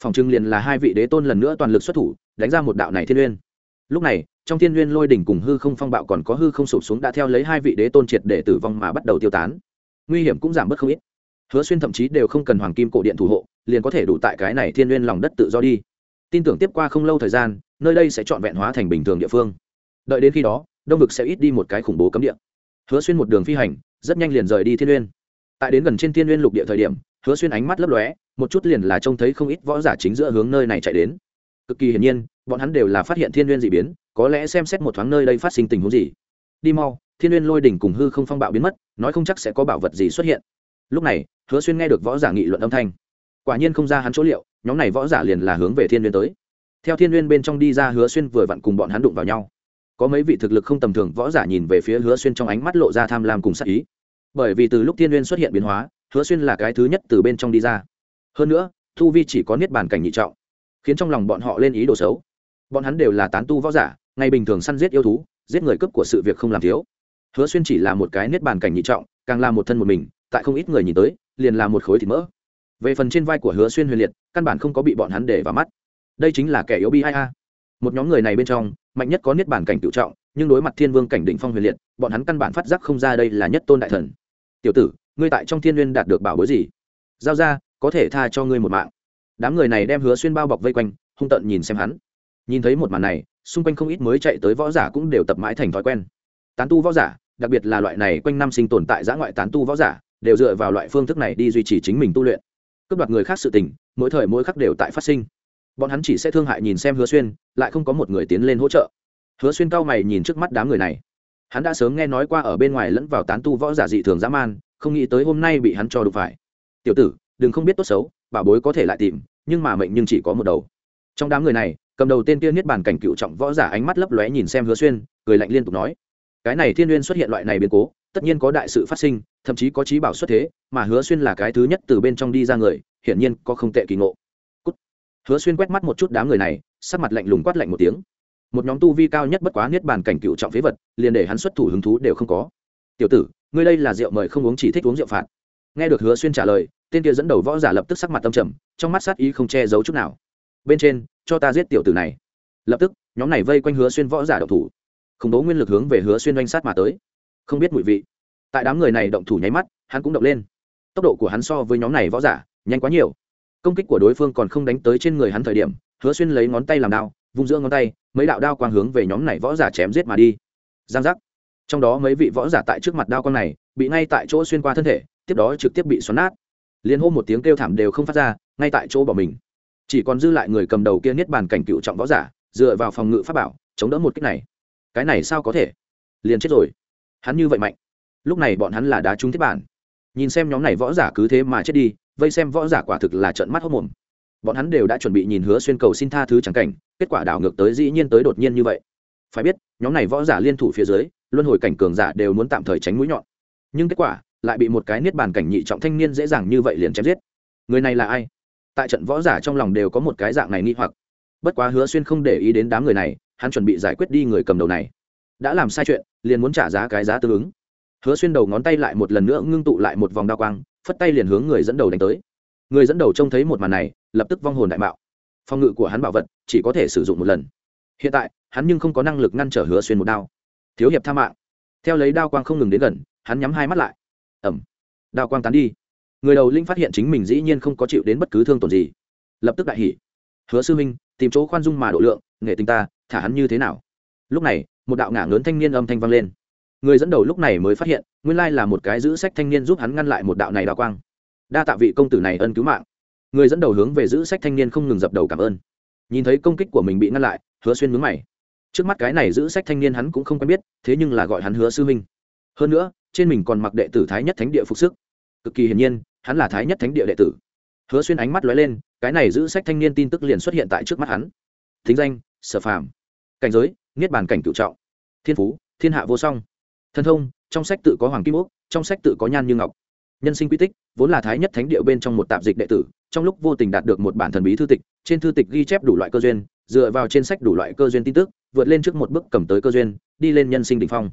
Phòng trưng liền là hai vị đế tôn lần nữa toàn lực xuất thủ, đánh ra một đạo này thiên uyên lúc này, trong thiên uyên lôi đỉnh cùng hư không phong bạo còn có hư không sụp xuống đã theo lấy hai vị đế tôn triệt để tử vong mà bắt đầu tiêu tán. Nguy hiểm cũng giảm bớt không ít. Hứa xuyên thậm chí đều không cần hoàng kim cổ điện thủ hộ, liền có thể đủ tại cái này thiên uyên lòng đất tự do đi tin tưởng tiếp qua không lâu thời gian, nơi đây sẽ trọn vẹn hóa thành bình thường địa phương. Đợi đến khi đó, đông vực sẽ ít đi một cái khủng bố cấm địa. Hứa xuyên một đường phi hành, rất nhanh liền rời đi thiên uyên tại đến gần trên thiên uyên lục địa thời điểm, hứa xuyên ánh mắt lấp lóe, một chút liền là trông thấy không ít võ giả chính giữa hướng nơi này chạy đến. Cực kỳ hiển nhiên, bọn hắn đều là phát hiện thiên uyên dị biến, có lẽ xem xét một thoáng nơi đây phát sinh tình huống gì. Đi mau, thiên uyên lôi đỉnh cùng hư không phong bạo biến mất, nói không chắc sẽ có bảo vật gì xuất hiện. Lúc này, hứa xuyên nghe được võ giả nghị luận âm thanh. Quả nhiên không ra hắn chỗ liệu nhóm này võ giả liền là hướng về thiên nguyên tới. Theo thiên nguyên bên trong đi ra hứa xuyên vừa vặn cùng bọn hắn đụng vào nhau. Có mấy vị thực lực không tầm thường võ giả nhìn về phía hứa xuyên trong ánh mắt lộ ra tham lam cùng sắc ý. Bởi vì từ lúc thiên nguyên xuất hiện biến hóa, hứa xuyên là cái thứ nhất từ bên trong đi ra. Hơn nữa, thu vi chỉ có niết bàn cảnh nhị trọng, khiến trong lòng bọn họ lên ý đồ xấu. Bọn hắn đều là tán tu võ giả, ngày bình thường săn giết yêu thú, giết người cướp của sự việc không làm thiếu. Hứa xuyên chỉ là một cái niết bàn cảnh nhị trọng, càng là một thân một mình, tại không ít người nhìn tới, liền là một khối thịt mỡ về phần trên vai của hứa xuyên huyền liệt, căn bản không có bị bọn hắn để vào mắt. Đây chính là kẻ yếu bi ai a. Một nhóm người này bên trong, mạnh nhất có niết bản cảnh tự trọng, nhưng đối mặt thiên vương cảnh đỉnh phong huyền liệt, bọn hắn căn bản phát giác không ra đây là nhất tôn đại thần. Tiểu tử, ngươi tại trong thiên nguyên đạt được bảo bối gì? Giao ra, có thể tha cho ngươi một mạng. Đám người này đem hứa xuyên bao bọc vây quanh, hung tợn nhìn xem hắn. Nhìn thấy một màn này, xung quanh không ít mới chạy tới võ giả cũng đều tập mãi thành thói quen. Tán tu võ giả, đặc biệt là loại này quanh năm sinh tồn tại giã ngoại tán tu võ giả, đều dựa vào loại phương thức này đi duy trì chính mình tu luyện cướp đoạt người khác sự tình, mỗi thời mỗi khắc đều tại phát sinh. Bọn hắn chỉ sẽ thương hại nhìn xem hứa xuyên, lại không có một người tiến lên hỗ trợ. Hứa xuyên cao mày nhìn trước mắt đám người này. Hắn đã sớm nghe nói qua ở bên ngoài lẫn vào tán tu võ giả dị thường dã man, không nghĩ tới hôm nay bị hắn cho đụng phải. Tiểu tử, đừng không biết tốt xấu, bảo bối có thể lại tìm, nhưng mà mệnh nhưng chỉ có một đầu. Trong đám người này, cầm đầu tên kia niết bàn cảnh cựu trọng võ giả ánh mắt lấp lóe nhìn xem hứa xuyên, cười lạnh liên tục nói, cái này thiên n xuất hiện loại này biến cố tất nhiên có đại sự phát sinh, thậm chí có trí bảo xuất thế, mà hứa xuyên là cái thứ nhất từ bên trong đi ra người, hiển nhiên có không tệ kỳ ngộ. Cút. hứa xuyên quét mắt một chút đám người này, sắc mặt lạnh lùng quát lạnh một tiếng. Một nhóm tu vi cao nhất bất quá niết bàn cảnh cựu trọng phế vật, liền để hắn xuất thủ hứng thú đều không có. Tiểu tử, ngươi đây là rượu mời không uống chỉ thích uống rượu phạt. Nghe được hứa xuyên trả lời, tên kia dẫn đầu võ giả lập tức sắc mặt tâm trầm, trong mắt sát ý không che giấu chút nào. Bên trên, cho ta giết tiểu tử này. Lập tức, nhóm này vây quanh hứa xuyên võ giả động thủ. Khủng bố nguyên lực hướng về hứa xuyên oanh sát mà tới không biết mùi vị. Tại đám người này động thủ nháy mắt, hắn cũng động lên. Tốc độ của hắn so với nhóm này võ giả, nhanh quá nhiều. Công kích của đối phương còn không đánh tới trên người hắn thời điểm, hứa xuyên lấy ngón tay làm đao, vung giữa ngón tay, mấy đạo đao quang hướng về nhóm này võ giả chém giết mà đi. Giang giác. Trong đó mấy vị võ giả tại trước mặt đao quang này, bị ngay tại chỗ xuyên qua thân thể, tiếp đó trực tiếp bị xoắn nát. Liên hô một tiếng kêu thảm đều không phát ra, ngay tại chỗ bỏ mình. Chỉ còn dư lại người cầm đầu kia niết bàn cảnh cựu trọng võ giả, dựa vào phòng ngự pháp bảo, chống đỡ một kích này. Cái này sao có thể? Liền chết rồi hắn như vậy mạnh. Lúc này bọn hắn là đá trúng thiết bản. Nhìn xem nhóm này võ giả cứ thế mà chết đi, vây xem võ giả quả thực là trận mắt hốc mồm. Bọn hắn đều đã chuẩn bị nhìn hứa xuyên cầu xin tha thứ chẳng cảnh, kết quả đảo ngược tới dĩ nhiên tới đột nhiên như vậy. Phải biết, nhóm này võ giả liên thủ phía dưới, luân hồi cảnh cường giả đều muốn tạm thời tránh mũi nhọn. Nhưng kết quả, lại bị một cái niết bàn cảnh nhị trọng thanh niên dễ dàng như vậy liền chém giết. Người này là ai? Tại trận võ giả trong lòng đều có một cái dạng này nghi hoặc. Bất quá hứa xuyên không để ý đến đám người này, hắn chuẩn bị giải quyết đi người cầm đầu này đã làm sai chuyện, liền muốn trả giá cái giá tương ứng. Hứa xuyên đầu ngón tay lại một lần nữa ngưng tụ lại một vòng đa quang, phất tay liền hướng người dẫn đầu đánh tới. Người dẫn đầu trông thấy một màn này, lập tức vong hồn đại mạo. Phòng ngự của hắn bảo vật chỉ có thể sử dụng một lần. Hiện tại, hắn nhưng không có năng lực ngăn trở hứa xuyên một đao. Thiếu hiệp tha mạng. Theo lấy đao quang không ngừng đến gần, hắn nhắm hai mắt lại. Ẩm đao quang tán đi. Người đầu linh phát hiện chính mình dĩ nhiên không có chịu đến bất cứ thương tổn gì. Lập tức đại hỉ. Hứa sư minh tìm chỗ khoan dung mà độ lượng, nghệ tình ta, thả hắn như thế nào? Lúc này một đạo ngả lớn thanh niên âm thanh vang lên. Người dẫn đầu lúc này mới phát hiện, nguyên lai là một cái giữ sách thanh niên giúp hắn ngăn lại một đạo này đào quang. Đa tạ vị công tử này ân cứu mạng. Người dẫn đầu hướng về giữ sách thanh niên không ngừng dập đầu cảm ơn. Nhìn thấy công kích của mình bị ngăn lại, hứa xuyên mướn mày. Trước mắt cái này giữ sách thanh niên hắn cũng không quen biết, thế nhưng là gọi hắn hứa sư minh. Hơn nữa, trên mình còn mặc đệ tử thái nhất thánh địa phục sức. Cực kỳ hiển nhiên, hắn là thái nhất thánh địa đệ tử. Hứa xuyên ánh mắt lóe lên, cái này giữ sách thanh niên tin tức liền xuất hiện tại trước mắt hắn. Thính danh, sở phàm. Cảnh giới niết bàn cảnh cựu trọng. Thiên phú, thiên hạ vô song. Thân thông, trong sách tự có hoàng kim úc, trong sách tự có nhan như ngọc. Nhân sinh quy tích, vốn là thái nhất thánh địa bên trong một tạp dịch đệ tử, trong lúc vô tình đạt được một bản thần bí thư tịch, trên thư tịch ghi chép đủ loại cơ duyên, dựa vào trên sách đủ loại cơ duyên tin tức, vượt lên trước một bước cầm tới cơ duyên, đi lên nhân sinh đ ỉ n h phong.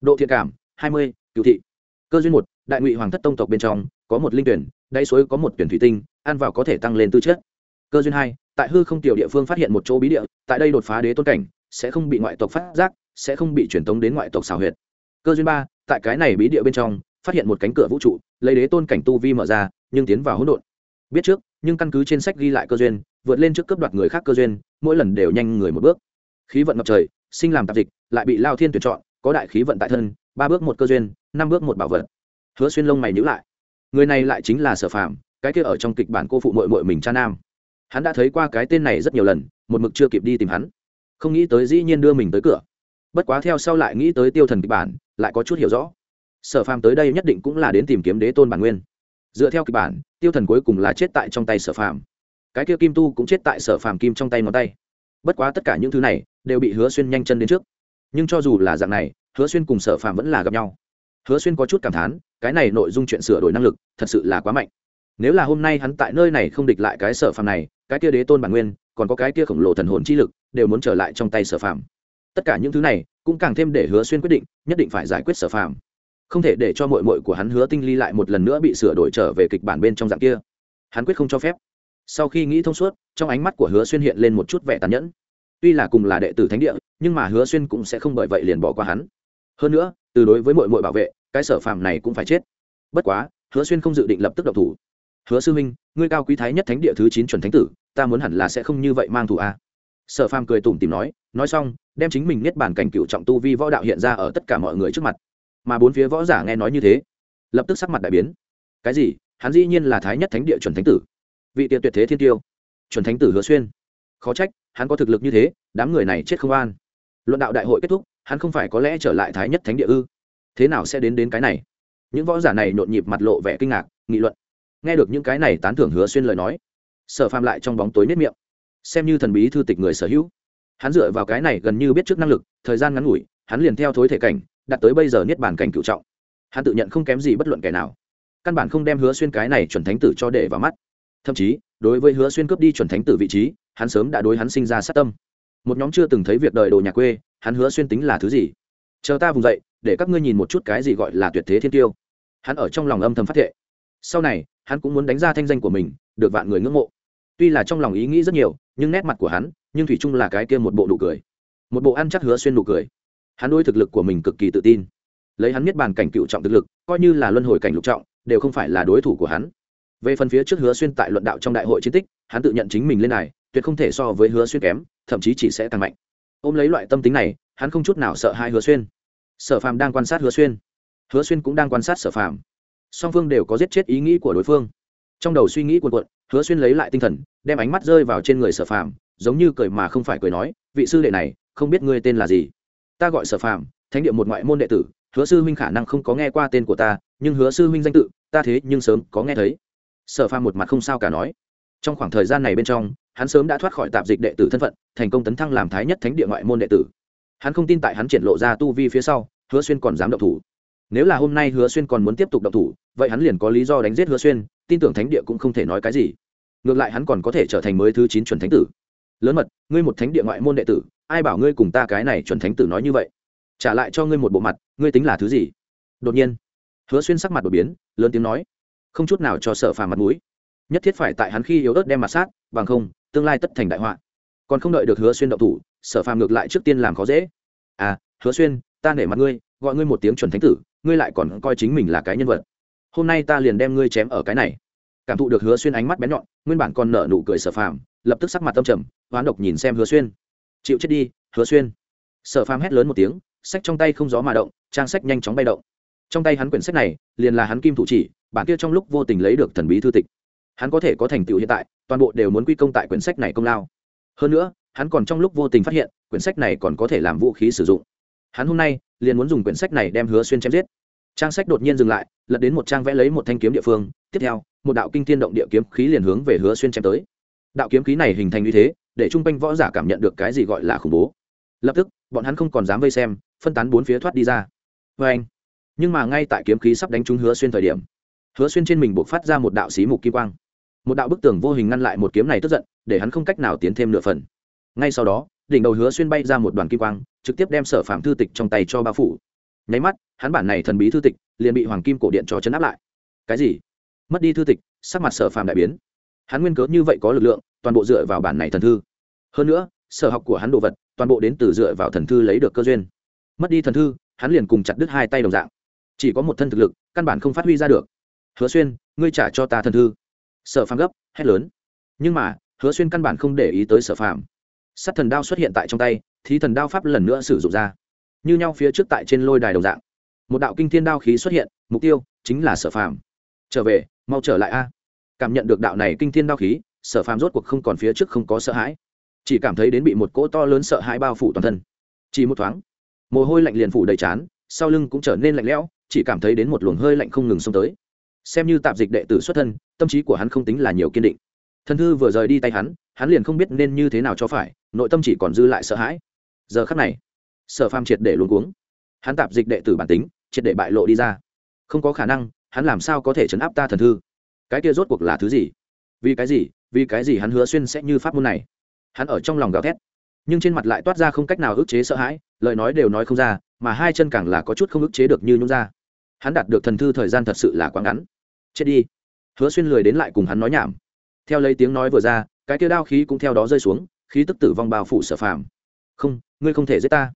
Độ thiện cảm, hai mươi cựu thị. Cơ duyên một, đại ngụy hoàng thất tông tộc bên trong, có một linh tuyển, đáy suối có một tuyển thủy tinh, ăn vào có thể tăng lên tư chất. Cơ duyên hai, tại hư không tiểu địa phương phát hiện một chỗ bí địa, tại đây đột phá đế tôn cảnh sẽ không bị ngoại tộc phát giác, sẽ không bị truyền tống đến ngoại tộc xào huyệt. Cơ duyên ba, tại cái này bí địa bên trong, phát hiện một cánh cửa vũ trụ, lấy đế tôn cảnh tu vi mở ra, nhưng tiến vào hỗn độn. Biết trước, nhưng căn cứ trên sách ghi lại cơ duyên, vượt lên trước cướp đoạt người khác cơ duyên, mỗi lần đều nhanh người một bước. Khí vận ngập trời, sinh làm tạp dịch, lại bị lao thiên tuyển chọn, có đại khí vận tại thân, ba bước một cơ duyên, năm bước một bảo vật. Hứa xuyên lông mày nhữ lại. Người này lại chính là sở phạm cái kia ở trong kịch bản cô phụ mội mội mình cha nam. Hắn đã thấy qua cái tên này rất nhiều lần, một mực chưa kịp đi tìm hắn không nghĩ tới dĩ nhiên đưa mình tới cửa. Bất quá theo sau lại nghĩ tới tiêu thần kịch bản, lại có chút hiểu rõ. Sở phàm tới đây nhất định cũng là đến tìm kiếm đế tôn bản nguyên. Dựa theo kịch bản, tiêu thần cuối cùng là chết tại trong tay sở phàm. Cái kia kim tu cũng chết tại sở phàm kim trong tay ngón tay. Bất quá tất cả những thứ này đều bị hứa xuyên nhanh chân đến trước. Nhưng cho dù là dạng này, hứa xuyên cùng sở phàm vẫn là gặp nhau. Hứa xuyên có chút cảm thán, cái này nội dung chuyện sửa đổi năng lực thật sự là quá mạnh. Nếu là hôm nay hắn tại nơi này không địch lại cái sở phàm này cái kia đế tôn bản nguyên, còn có cái kia khổng lồ thần hồn chi lực, đều muốn trở lại trong tay sở phàm. Tất cả những thứ này, cũng càng thêm để hứa xuyên quyết định, nhất định phải giải quyết sở phàm. Không thể để cho mội mội của hắn hứa tinh ly lại một lần nữa bị sửa đổi trở về kịch bản bên trong dạng kia. Hắn quyết không cho phép. Sau khi nghĩ thông suốt, trong ánh mắt của hứa xuyên hiện lên một chút vẻ tàn nhẫn. Tuy là cùng là đệ tử thánh địa, nhưng mà hứa xuyên cũng sẽ không bởi vậy liền bỏ qua hắn. Hơn nữa, từ đối với mội mội bảo vệ, cái sở phàm này cũng phải chết. Bất quá, hứa xuyên không dự định lập tức độc thủ hứa sư huynh, ngươi cao quý thái nhất thánh địa thứ chín chuẩn thánh tử, ta muốn hẳn là sẽ không như vậy mang thù a. À. sở phàm cười tủm tìm nói nói xong, đem chính mình niết bản cảnh cựu trọng tu vi võ đạo hiện ra ở tất cả mọi người trước mặt. Mà bốn phía võ giả nghe nói như thế, lập tức sắc mặt đại biến. Cái gì? Hắn dĩ nhiên là thái nhất thánh địa chuẩn thánh tử. Vị tiện tuyệt thế thiên tiêu, chuẩn thánh tử hứa xuyên. Khó trách, hắn có thực lực như thế, đám người này chết không an. Luận đạo đại hội kết thúc, hắn không phải có lẽ trở lại thái nhất thánh địa ư? Thế nào sẽ đến đến cái này? Những võ giả này nhộn nhịp mặt lộ vẻ kinh ngạc, nghị luận nghe được những cái này tán thưởng hứa xuyên lời nói, sở phàm lại trong bóng tối nếp miệng. Xem như thần bí thư tịch người sở hữu. Hắn dựa vào cái này gần như biết trước năng lực, thời gian ngắn ngủi, hắn liền theo thối thể cảnh đặt tới bây giờ niết bàn cảnh cựu trọng. Hắn tự nhận không kém gì bất luận kẻ nào. Căn bản không đem hứa xuyên cái này chuẩn thánh tử cho để vào mắt. Thậm chí, đối với hứa xuyên cướp đi chuẩn thánh tử vị trí, hắn sớm đã đối hắn sinh ra sát tâm. Một nhóm chưa từng thấy việc đời đồ nhà quê, hắn hứa xuyên tính là thứ gì? Chờ ta vùng dậy, để các ngươi nhìn một chút cái gì gọi là tuyệt thế thiên tiêu. Hắn ở trong lòng âm thầm phát thệ. Sau này hắn cũng muốn đánh ra thanh danh của mình, được vạn người ngưỡng mộ. Tuy là trong lòng ý nghĩ rất nhiều, nhưng nét mặt của hắn, nhưng thủy chung là cái kia một bộ nụ cười. Một bộ ăn chắc hứa xuyên nụ cười. Hắn đôi thực lực của mình cực kỳ tự tin. Lấy hắn niết bàn cảnh cựu trọng thực lực, coi như là luân hồi cảnh lục trọng, đều không phải là đối thủ của hắn. Về phần phía trước hứa xuyên tại luận đạo trong đại hội chiến tích, hắn tự nhận chính mình lên này, tuyệt không thể so với hứa xuyên kém, thậm chí chỉ sẽ tăng mạnh. Ôm lấy loại tâm tính này, hắn không chút nào sợ hai hứa xuyên. Sở phàm đang quan sát hứa xuyên. Hứa xuyên cũng đang quan sát sở phàm song phương đều có giết chết ý nghĩ của đối phương. Trong đầu suy nghĩ cuồn cuộn, hứa xuyên lấy lại tinh thần, đem ánh mắt rơi vào trên người sở phàm, giống như cười mà không phải cười nói, vị sư đệ này, không biết ngươi tên là gì? Ta gọi sở phàm, thánh địa một ngoại môn đệ tử, hứa sư huynh khả năng không có nghe qua tên của ta, nhưng hứa sư huynh danh tự, ta thế nhưng sớm có nghe thấy. Sở phàm một mặt không sao cả nói. Trong khoảng thời gian này bên trong, hắn sớm đã thoát khỏi tạp dịch đệ tử thân phận, thành công tấn thăng làm thái nhất thánh địa ngoại môn đệ tử. Hắn không tin tại hắn triển lộ ra tu vi phía sau, hứa xuyên còn dám động thủ nếu là hôm nay hứa xuyên còn muốn tiếp tục động thủ, vậy hắn liền có lý do đánh giết hứa xuyên, tin tưởng thánh địa cũng không thể nói cái gì. Ngược lại hắn còn có thể trở thành mới thứ chín chuẩn thánh tử. Lớn mật, ngươi một thánh địa ngoại môn đệ tử, ai bảo ngươi cùng ta cái này chuẩn thánh tử nói như vậy? Trả lại cho ngươi một bộ mặt, ngươi tính là thứ gì? Đột nhiên, hứa xuyên sắc mặt đột biến, lớn tiếng nói, không chút nào cho sợ phàm mặt mũi. Nhất thiết phải tại hắn khi yếu ớt đem mặt sát, bằng không, tương lai tất thành đại họa. Còn không đợi được hứa xuyên động thủ sở phàm ngược lại trước tiên làm khó dễ. À hứa xuyên, ta nể mặt ngươi gọi ngươi một tiếng chuẩn thánh tử, ngươi lại còn coi chính mình là cái nhân vật. Hôm nay ta liền đem ngươi chém ở cái này. Cảm thụ được hứa xuyên ánh mắt bén nhọn, nguyên bản còn nở nụ cười sở phàm, lập tức sắc mặt tâm trầm, hoán độc nhìn xem hứa xuyên. Chịu chết đi, hứa xuyên. Sở phàm hét lớn một tiếng, sách trong tay không gió mà động, trang sách nhanh chóng bay động. Trong tay hắn quyển sách này, liền là hắn kim thủ chỉ, bản kia trong lúc vô tình lấy được thần bí thư tịch. Hắn có thể có thành tựu hiện tại, toàn bộ đều muốn quy công tại quyển sách này công lao. Hơn nữa, hắn còn trong lúc vô tình phát hiện, quyển sách này còn có thể làm vũ khí sử dụng. Hắn hôm nay liền muốn dùng quyển sách này đem hứa xuyên chém giết. Trang sách đột nhiên dừng lại, lật đến một trang vẽ lấy một thanh kiếm địa phương, tiếp theo, một đạo kinh thiên động địa kiếm khí liền hướng về hứa xuyên chém tới. Đạo kiếm khí này hình thành như thế, để chung quanh võ giả cảm nhận được cái gì gọi là khủng bố. Lập tức, bọn hắn không còn dám vây xem, phân tán bốn phía thoát đi ra. Vê anh, nhưng mà ngay tại kiếm khí sắp đánh trúng hứa xuyên thời điểm, hứa xuyên trên mình buộc phát ra một đạo xí mục kim quang. Một đạo bức tường vô hình ngăn lại một kiếm này tức giận, để hắn không cách nào tiến thêm nửa phần. Ngay sau đó đỉnh đầu hứa xuyên bay ra một đoàn kim quang, trực tiếp đem sở phạm thư tịch trong tay cho bao phủ. Nháy mắt, hắn bản này thần bí thư tịch liền bị hoàng kim cổ điện cho chấn áp lại. Cái gì? Mất đi thư tịch, sắc mặt sở phạm đại biến. Hắn nguyên cớ như vậy có lực lượng, toàn bộ dựa vào bản này thần thư. Hơn nữa, sở học của hắn đồ vật, toàn bộ đến từ dựa vào thần thư lấy được cơ duyên. Mất đi thần thư, hắn liền cùng chặt đứt hai tay đồng dạng. Chỉ có một thân thực lực, căn bản không phát huy ra được. Hứa xuyên, ngươi trả cho ta thần thư. Sở phàm gấp, hét lớn. Nhưng mà, hứa xuyên căn bản không để ý tới sở phàm sắt thần đao xuất hiện tại trong tay thì thần đao pháp lần nữa sử dụng ra. Như nhau phía trước tại trên lôi đài đồng dạng. Một đạo kinh thiên đao khí xuất hiện, mục tiêu chính là sở phàm. Trở về, mau trở lại a. Cảm nhận được đạo này kinh thiên đao khí, sở phàm rốt cuộc không còn phía trước không có sợ hãi. Chỉ cảm thấy đến bị một cỗ to lớn sợ hãi bao phủ toàn thân. Chỉ một thoáng, mồ hôi lạnh liền phủ đầy chán sau lưng cũng trở nên lạnh lẽo, chỉ cảm thấy đến một luồng hơi lạnh không ngừng xông tới. Xem như tạp dịch đệ tử xuất thân, tâm trí của hắn không tính là nhiều kiên định. Thần thư vừa rời đi tay hắn hắn liền không biết nên như thế nào cho phải, nội tâm chỉ còn dư lại sợ hãi. Giờ khắc này, sở phàm triệt để luôn cuống. Hắn tạp dịch đệ tử bản tính, triệt để bại lộ đi ra. Không có khả năng, hắn làm sao có thể chấn áp ta thần thư? Cái kia rốt cuộc là thứ gì? Vì cái gì, vì cái gì hắn hứa xuyên sẽ như pháp môn này? Hắn ở trong lòng gào thét. Nhưng trên mặt lại toát ra không cách nào ức chế sợ hãi, lời nói đều nói không ra, mà hai chân càng là có chút không ức chế được như nhún ra. Hắn đạt được thần thư thời gian thật sự là quá ngắn. Chết đi. Hứa xuyên lười đến lại cùng hắn nói nhảm theo lấy tiếng nói vừa ra, cái kia đao khí cũng theo đó rơi xuống, khí tức tử vong bao phủ sở phàm. Không, ngươi không thể giết ta.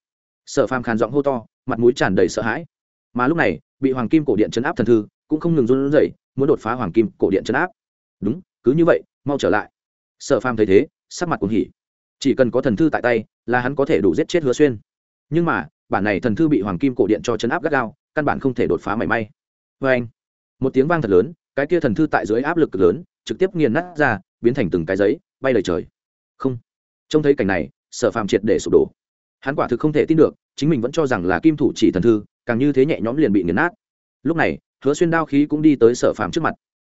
Sở phàm khàn giọng hô to, mặt mũi tràn đầy sợ hãi. Mà lúc này, bị hoàng kim cổ điện chấn áp thần thư, cũng không ngừng run rẩy, muốn đột phá hoàng kim cổ điện chấn áp. Đúng, cứ như vậy, mau trở lại. Sở phàm thấy thế, sắc mặt cũng hỉ. Chỉ cần có thần thư tại tay, là hắn có thể đủ giết chết hứa xuyên. Nhưng mà, bản này thần thư bị hoàng kim cổ điện cho chấn áp gắt gao, căn bản không thể đột phá mảy may. Vê anh một tiếng vang thật lớn, cái kia thần thư tại dưới áp lực cực lớn trực tiếp nghiền nát ra, biến thành từng cái giấy, bay lời trời. Không. Trông thấy cảnh này, sở phàm triệt để sụp đổ. Hắn quả thực không thể tin được, chính mình vẫn cho rằng là kim thủ chỉ thần thư, càng như thế nhẹ nhõm liền bị nghiền nát. Lúc này, hứa xuyên đao khí cũng đi tới sở phàm trước mặt.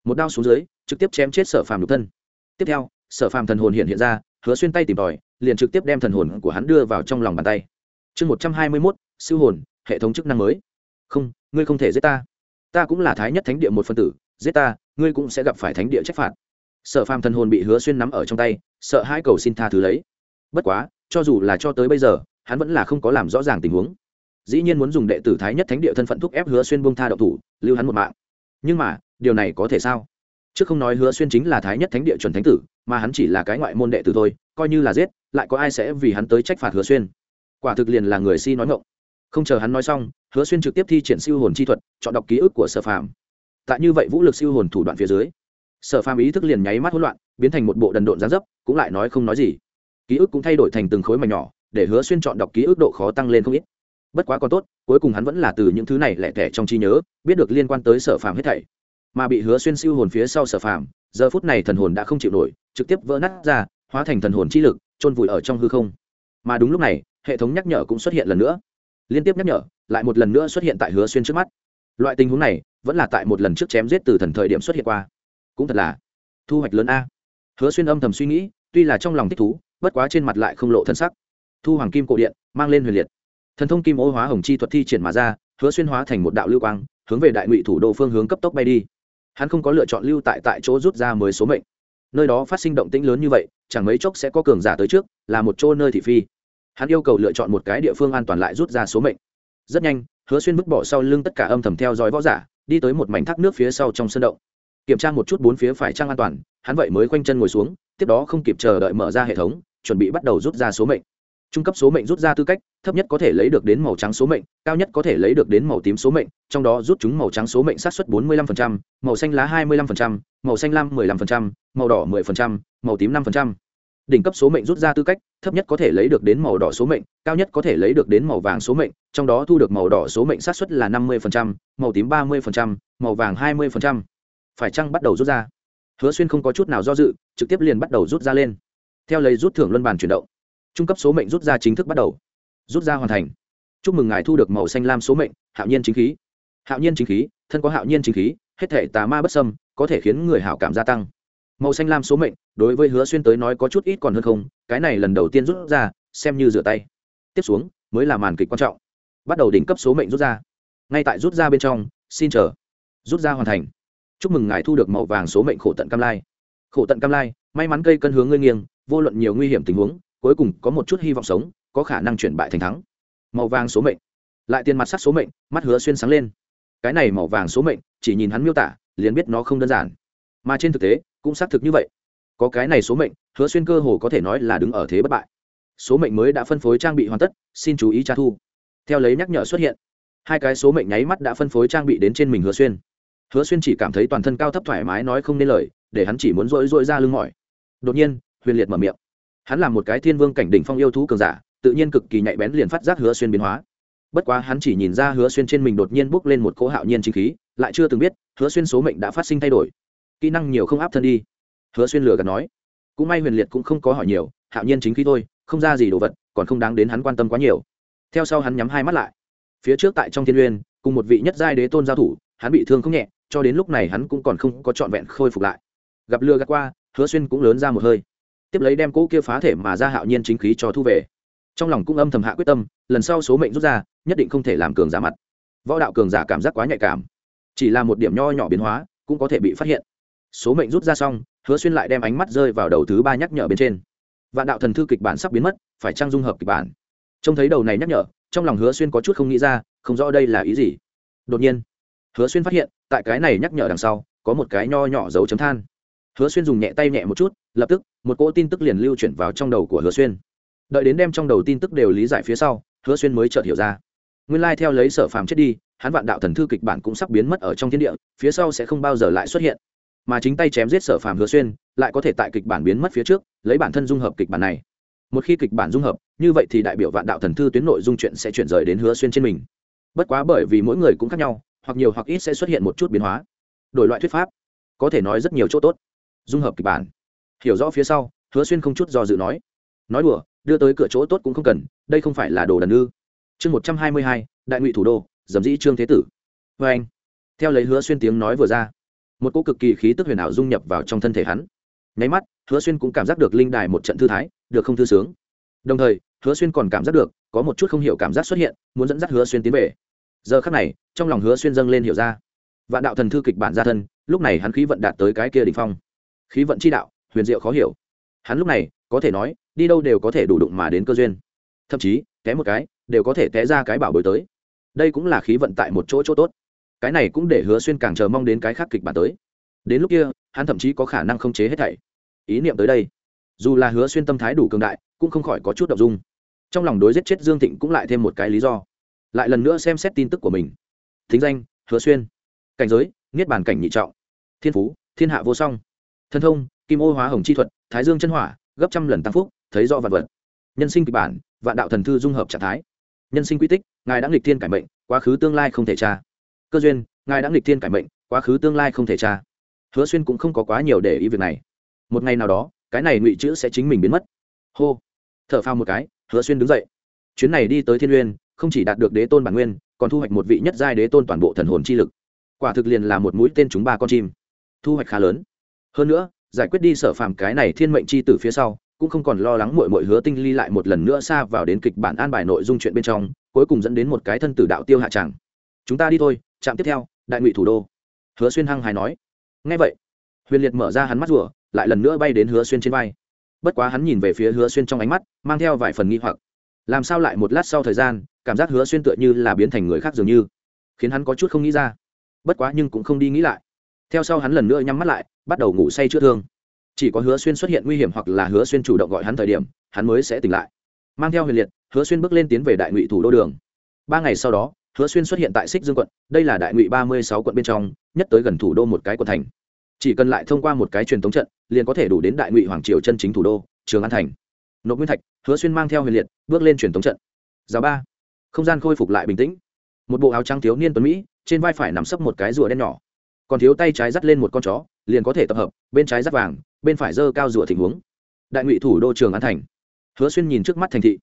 Một đao xuống dưới, trực tiếp chém chết sở phàm nhục thân. Tiếp theo, sở phàm thần hồn hiện hiện ra, hứa xuyên tay tìm tòi, liền trực tiếp đem thần hồn của hắn đưa vào trong lòng bàn tay. Chương một trăm hai mươi mốt siêu hồn, hệ thống chức năng mới. Không, ngươi không thể giết ta. Ta cũng là thái nhất thánh địa một phân tử, giết ta ngươi cũng sẽ gặp phải thánh địa trách phạt. Sở phàm thần hồn bị hứa xuyên nắm ở trong tay, sợ hai cầu xin tha thứ lấy. Bất quá, cho dù là cho tới bây giờ, hắn vẫn là không có làm rõ ràng tình huống. Dĩ nhiên muốn dùng đệ tử thái nhất thánh địa thân phận thúc ép hứa xuyên buông tha đậu thủ, lưu hắn một mạng. Nhưng mà, điều này có thể sao? Chứ không nói hứa xuyên chính là thái nhất thánh địa chuẩn thánh tử, mà hắn chỉ là cái ngoại môn đệ tử thôi, coi như là giết, lại có ai sẽ vì hắn tới trách phạt hứa xuyên? Quả thực liền là người si nói ngộng không chờ hắn nói xong, hứa xuyên trực tiếp thi triển siêu hồn chi thuật, chọn đọc ký ức của sở phàm tại như vậy vũ lực siêu hồn thủ đoạn phía dưới, sở phàm ý thức liền nháy mắt hỗn loạn, biến thành một bộ đần độn gián dấp, cũng lại nói không nói gì. Ký ức cũng thay đổi thành từng khối mảnh nhỏ, để hứa xuyên chọn đọc ký ức độ khó tăng lên không ít. Bất quá còn tốt, cuối cùng hắn vẫn là từ những thứ này lẻ tẻ trong trí nhớ, biết được liên quan tới sở phàm hết thảy. Mà bị hứa xuyên siêu hồn phía sau sở phàm, giờ phút này thần hồn đã không chịu nổi, trực tiếp vỡ nát ra, hóa thành thần hồn chi lực trôn vùi ở trong hư không. Mà đúng lúc này, hệ thống nhắc nhở cũng xuất hiện lần nữa. Liên tiếp nhắc nhở, lại một lần nữa xuất hiện tại hứa xuyên trước mắt loại tình huống này vẫn là tại một lần trước chém giết từ thần thời điểm xuất hiện qua. Cũng thật là thu hoạch lớn a. Hứa xuyên âm thầm suy nghĩ, tuy là trong lòng thích thú, bất quá trên mặt lại không lộ thân sắc. Thu hoàng kim cổ điện mang lên huyền liệt. Thần thông kim ô hóa hồng chi thuật thi triển mà ra, hứa xuyên hóa thành một đạo lưu quang, hướng về đại ngụy thủ đô phương hướng cấp tốc bay đi. Hắn không có lựa chọn lưu tại tại chỗ rút ra mới số mệnh. Nơi đó phát sinh động tĩnh lớn như vậy, chẳng mấy chốc sẽ có cường giả tới trước, là một chỗ nơi thị phi. Hắn yêu cầu lựa chọn một cái địa phương an toàn lại rút ra số mệnh. Rất nhanh hứa xuyên vứt bỏ sau lưng tất cả âm thầm theo dõi võ giả đi tới một mảnh thác nước phía sau trong sân động kiểm tra một chút bốn phía phải trăng an toàn hắn vậy mới khoanh chân ngồi xuống tiếp đó không kịp chờ đợi mở ra hệ thống chuẩn bị bắt đầu rút ra số mệnh trung cấp số mệnh rút ra tư cách thấp nhất có thể lấy được đến màu trắng số mệnh cao nhất có thể lấy được đến màu tím số mệnh trong đó rút chúng màu trắng số mệnh sát xuất 45%, màu xanh lá 25%, màu xanh lam 15%, màu đỏ 10%, màu tím 5% đỉnh cấp số mệnh rút ra tư cách thấp nhất có thể lấy được đến màu đỏ số mệnh cao nhất có thể lấy được đến màu vàng số mệnh trong đó thu được màu đỏ số mệnh sát xuất là 50%, màu tím 30%, màu vàng 20%. phải chăng bắt đầu rút ra? Hứa xuyên không có chút nào do dự trực tiếp liền bắt đầu rút ra lên. Theo lấy rút thưởng luân bàn chuyển động trung cấp số mệnh rút ra chính thức bắt đầu. Rút ra hoàn thành. Chúc mừng ngài thu được màu xanh lam số mệnh hạo nhiên chính khí. Hạo nhiên chính khí thân có hạo nhiên chính khí hết thể tà ma bất sâm có thể khiến người hảo cảm gia tăng. Màu xanh lam số mệnh đối với hứa xuyên tới nói có chút ít còn hơn không, cái này lần đầu tiên rút ra, xem như rửa tay. Tiếp xuống, mới là màn kịch quan trọng. Bắt đầu đỉnh cấp số mệnh rút ra. Ngay tại rút ra bên trong, xin chờ. Rút ra hoàn thành. Chúc mừng ngài thu được màu vàng số mệnh khổ tận cam lai. Khổ tận cam lai, may mắn cây cân hướng ngươi nghiêng, vô luận nhiều nguy hiểm tình huống, cuối cùng có một chút hy vọng sống, có khả năng chuyển bại thành thắng. Màu vàng số mệnh. Lại tiền mặt sắc số mệnh, mắt hứa xuyên sáng lên. Cái này màu vàng số mệnh, chỉ nhìn hắn miêu tả, liền biết nó không đơn giản. Mà trên thực tế, cũng xác thực như vậy có cái này số mệnh, hứa xuyên cơ hồ có thể nói là đứng ở thế bất bại. Số mệnh mới đã phân phối trang bị hoàn tất, xin chú ý tra thu. Theo lấy nhắc nhở xuất hiện, hai cái số mệnh nháy mắt đã phân phối trang bị đến trên mình hứa xuyên. Hứa xuyên chỉ cảm thấy toàn thân cao thấp thoải mái nói không nên lời, để hắn chỉ muốn rỗi rỗi ra lưng mỏi. Đột nhiên, huyền liệt mở miệng. Hắn là một cái thiên vương cảnh đỉnh phong yêu thú cường giả, tự nhiên cực kỳ nhạy bén liền phát giác hứa xuyên biến hóa. Bất quá hắn chỉ nhìn ra hứa xuyên trên mình đột nhiên bốc lên một cỗ hạo nhiên chính khí, lại chưa từng biết hứa xuyên số mệnh đã phát sinh thay đổi. Kỹ năng nhiều không áp thân đi hứa xuyên lừa gạt nói, cũng may huyền liệt cũng không có hỏi nhiều, hạo nhiên chính khí thôi, không ra gì đồ vật, còn không đáng đến hắn quan tâm quá nhiều. Theo sau hắn nhắm hai mắt lại. Phía trước tại trong thiên uyên cùng một vị nhất giai đế tôn giao thủ, hắn bị thương không nhẹ, cho đến lúc này hắn cũng còn không có trọn vẹn khôi phục lại. Gặp lừa gạt qua, hứa xuyên cũng lớn ra một hơi. Tiếp lấy đem cỗ kia phá thể mà ra hạo nhiên chính khí cho thu về. Trong lòng cũng âm thầm hạ quyết tâm, lần sau số mệnh rút ra, nhất định không thể làm cường giả mặt. Võ đạo cường giả cảm giác quá nhạy cảm. Chỉ là một điểm nho nhỏ biến hóa, cũng có thể bị phát hiện. Số mệnh rút ra xong hứa xuyên lại đem ánh mắt rơi vào đầu thứ ba nhắc nhở bên trên. Vạn đạo thần thư kịch bản sắp biến mất, phải trang dung hợp kịch bản? Trông thấy đầu này nhắc nhở, trong lòng hứa xuyên có chút không nghĩ ra, không rõ đây là ý gì. Đột nhiên, hứa xuyên phát hiện, tại cái này nhắc nhở đằng sau, có một cái nho nhỏ dấu chấm than. Hứa xuyên dùng nhẹ tay nhẹ một chút, lập tức, một cỗ tin tức liền lưu chuyển vào trong đầu của hứa xuyên. Đợi đến đem trong đầu tin tức đều lý giải phía sau, hứa xuyên mới chợt hiểu ra. Nguyên lai theo lấy sở phàm chết đi, hắn vạn đạo thần thư kịch bản cũng sắp biến mất ở trong thiên địa, phía sau sẽ không bao giờ lại xuất hiện mà chính tay chém giết sở phàm hứa xuyên, lại có thể tại kịch bản biến mất phía trước, lấy bản thân dung hợp kịch bản này. Một khi kịch bản dung hợp, như vậy thì đại biểu vạn đạo thần thư tuyến nội dung chuyện sẽ chuyển rời đến hứa xuyên trên mình. Bất quá bởi vì mỗi người cũng khác nhau, hoặc nhiều hoặc ít sẽ xuất hiện một chút biến hóa. Đổi loại thuyết pháp, có thể nói rất nhiều chỗ tốt. Dung hợp kịch bản. Hiểu rõ phía sau, hứa xuyên không chút do dự nói. Nói đùa, đưa tới cửa chỗ tốt cũng không cần, đây không phải là đồ đần ư. Chương một trăm hai mươi hai, đại ngụy thủ đô, dầm dĩ trương thế tử. Vê anh theo lấy hứa xuyên tiếng nói vừa ra một cỗ cực kỳ khí tức huyền ảo dung nhập vào trong thân thể hắn. Nháy mắt, hứa xuyên cũng cảm giác được linh đài một trận thư thái, được không thư sướng. Đồng thời, hứa xuyên còn cảm giác được, có một chút không hiểu cảm giác xuất hiện, muốn dẫn dắt hứa xuyên tiến về. Giờ khắc này, trong lòng hứa xuyên dâng lên hiểu ra. Vạn đạo thần thư kịch bản gia thân, lúc này hắn khí vận đạt tới cái kia đ ỉ n h phong. Khí vận chi đạo, huyền diệu khó hiểu. Hắn lúc này, có thể nói, đi đâu đều có thể đủ đụng mà đến cơ duyên. Thậm chí, té một cái, đều có thể té ra cái bảo bối tới. Đây cũng là khí vận tại một chỗ chỗ tốt cái này cũng để hứa xuyên càng chờ mong đến cái khác kịch bản tới. Đến lúc kia, hắn thậm chí có khả năng không chế hết thảy. Ý niệm tới đây, dù là hứa xuyên tâm thái đủ cường đại, cũng không khỏi có chút đ ộ n g dung. Trong lòng đối giết chết dương thịnh cũng lại thêm một cái lý do. Lại lần nữa xem xét tin tức của mình. Thính danh, hứa xuyên. Cảnh giới, niết bàn cảnh nhị trọng. Thiên phú, thiên hạ vô song. Thân thông, kim ô hóa hồng chi thuật, thái dương chân hỏa, gấp trăm lần tăng phúc, thấy rõ vật vật. Nhân sinh kịch bản, vạn đạo thần thư dung hợp trạng thái. Nhân sinh quy tích, ngài đã nghịch thiên cải mệnh, quá khứ tương lai không thể tra cơ duyên, ngài đã nghịch thiên cải mệnh, quá khứ tương lai không thể tra. Hứa xuyên cũng không có quá nhiều để ý việc này. Một ngày nào đó, cái này ngụy chữ sẽ chính mình biến mất. Hô. T h ở phao một cái, hứa xuyên đứng dậy. Chuyến này đi tới thiên uyên không chỉ đạt được đế tôn bản nguyên, còn thu hoạch một vị nhất giai đế tôn toàn bộ thần hồn chi lực. Quả thực liền là một mũi tên chúng ba con chim. Thu hoạch khá lớn. Hơn nữa, giải quyết đi sở phàm cái này thiên mệnh chi từ phía sau, cũng không còn lo lắng mội mội hứa tinh ly lại một lần nữa xa vào đến kịch bản an bài nội dung chuyện bên trong, cuối cùng dẫn đến một cái thân tử đạo tiêu hạ tràng chúng ta đi thôi trạm tiếp theo, đại ngụy thủ đô. Hứa xuyên hăng hài nói. Ngay vậy, huyền liệt mở ra hắn mắt rùa, lại lần nữa bay đến hứa xuyên trên vai. Bất quá hắn nhìn về phía hứa xuyên trong ánh mắt, mang theo vài phần nghi hoặc. Làm sao lại một lát sau thời gian, cảm giác hứa xuyên tựa như là biến thành người khác dường như, khiến hắn có chút không nghĩ ra. Bất quá nhưng cũng không đi nghĩ lại. Theo sau hắn lần nữa nhắm mắt lại, bắt đầu ngủ say chữa thương. Chỉ có hứa xuyên xuất hiện nguy hiểm hoặc là hứa xuyên chủ động gọi hắn thời điểm, hắn mới sẽ tỉnh lại. Mang theo huyền liệt, hứa xuyên bước lên tiến về đại ngụy thủ đô đường. Ba ngày sau đó hứa xuyên xuất hiện tại xích dương quận, đây là đại ngụy ba mươi sáu quận bên trong, nhất tới gần thủ đô một cái quận thành. Chỉ cần lại thông qua một cái truyền thống trận, liền có thể đủ đến đại ngụy hoàng triều chân chính thủ đô, trường an thành. Nộp nguyên thạch, hứa xuyên mang theo huyền liệt, bước lên truyền thống trận. Giáo ba. Không gian khôi phục lại bình tĩnh. Một bộ áo trắng thiếu niên tuấn mỹ, trên vai phải nằm sấp một cái rùa đen nhỏ. Còn thiếu tay trái dắt lên một con chó, liền có thể tập hợp, bên trái dắt vàng, bên phải dơ cao rùa tình huống. Đại ngụy thủ đô trường an thành. Hứa xuyên nhìn trước mắt thành thị.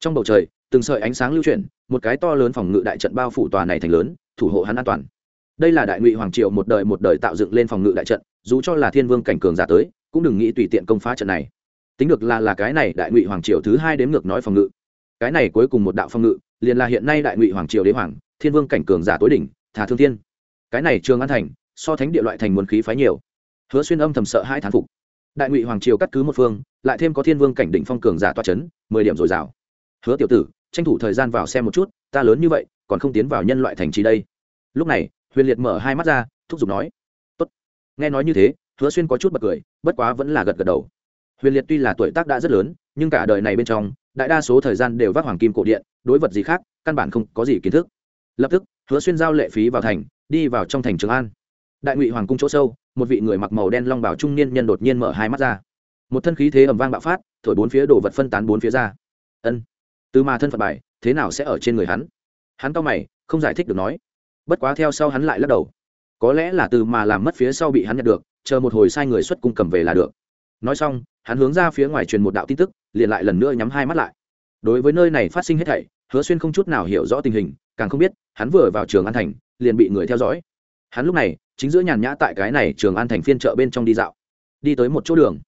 Trong bầu trời từng sợi ánh sáng lưu chuyển, một cái to lớn phòng ngự đại trận bao phủ tòa này thành lớn, thủ hộ hắn an toàn. Đây là đại ngụy hoàng triều một đời một đời tạo dựng lên phòng ngự đại trận, dù cho là thiên vương cảnh cường giả tới, cũng đừng nghĩ tùy tiện công phá trận này. Tính được là là cái này đại ngụy hoàng triều thứ hai đếm ngược nói phòng ngự. Cái này cuối cùng một đạo phòng ngự, liền là hiện nay đại ngụy hoàng triều đế hoàng, thiên vương cảnh cường giả tối đỉnh thả thương thiên. Cái này trường an thành, so thánh địa loại thành nguồn khí phái nhiều. Hứa xuyên âm thầm sợ hai thán phục. Đại ngụy hoàng triều cắt cứ một phương, lại thêm có thiên vương cảnh đỉnh phong cường giả toa c h ấ n mười điểm dồi dào. Hứa tiểu tử tranh thủ thời gian vào xem một chút, ta lớn như vậy, còn không tiến vào nhân loại thành trì đây. Lúc này, huyền liệt mở hai mắt ra, thúc giục nói, Tốt. nghe nói như thế, hứa xuyên có chút bật cười, bất quá vẫn là gật gật đầu. Huyền liệt tuy là tuổi tác đã rất lớn, nhưng cả đời này bên trong, đại đa số thời gian đều vác hoàng kim cổ điện, đối vật gì khác, căn bản không có gì kiến thức. Lập tức, hứa xuyên giao lệ phí vào thành, đi vào trong thành trường an. Đại ngụy hoàng cung chỗ sâu, một vị người mặc màu đen long bảo trung niên nhân đột nhiên mở hai mắt ra. Một thân khí thế ầm vang bạo phát, thổi bốn phía đồ vật phân tán bốn phía ra. Ân từ mà thân phận bài, thế nào sẽ ở trên người hắn? Hắn to mày, không giải thích được nói. Bất quá theo sau hắn lại lắc đầu. Có lẽ là từ mà làm mất phía sau bị hắn nhận được, chờ một hồi sai người xuất cung cầm về là được. Nói xong, hắn hướng ra phía ngoài truyền một đạo tin tức, liền lại lần nữa nhắm hai mắt lại. Đối với nơi này phát sinh hết thảy, hứa xuyên không chút nào hiểu rõ tình hình, càng không biết, hắn vừa vào trường an thành, liền bị người theo dõi. Hắn lúc này, chính giữa nhàn nhã tại cái này trường an thành phiên chợ bên trong đi dạo. Đi tới một chỗ đường.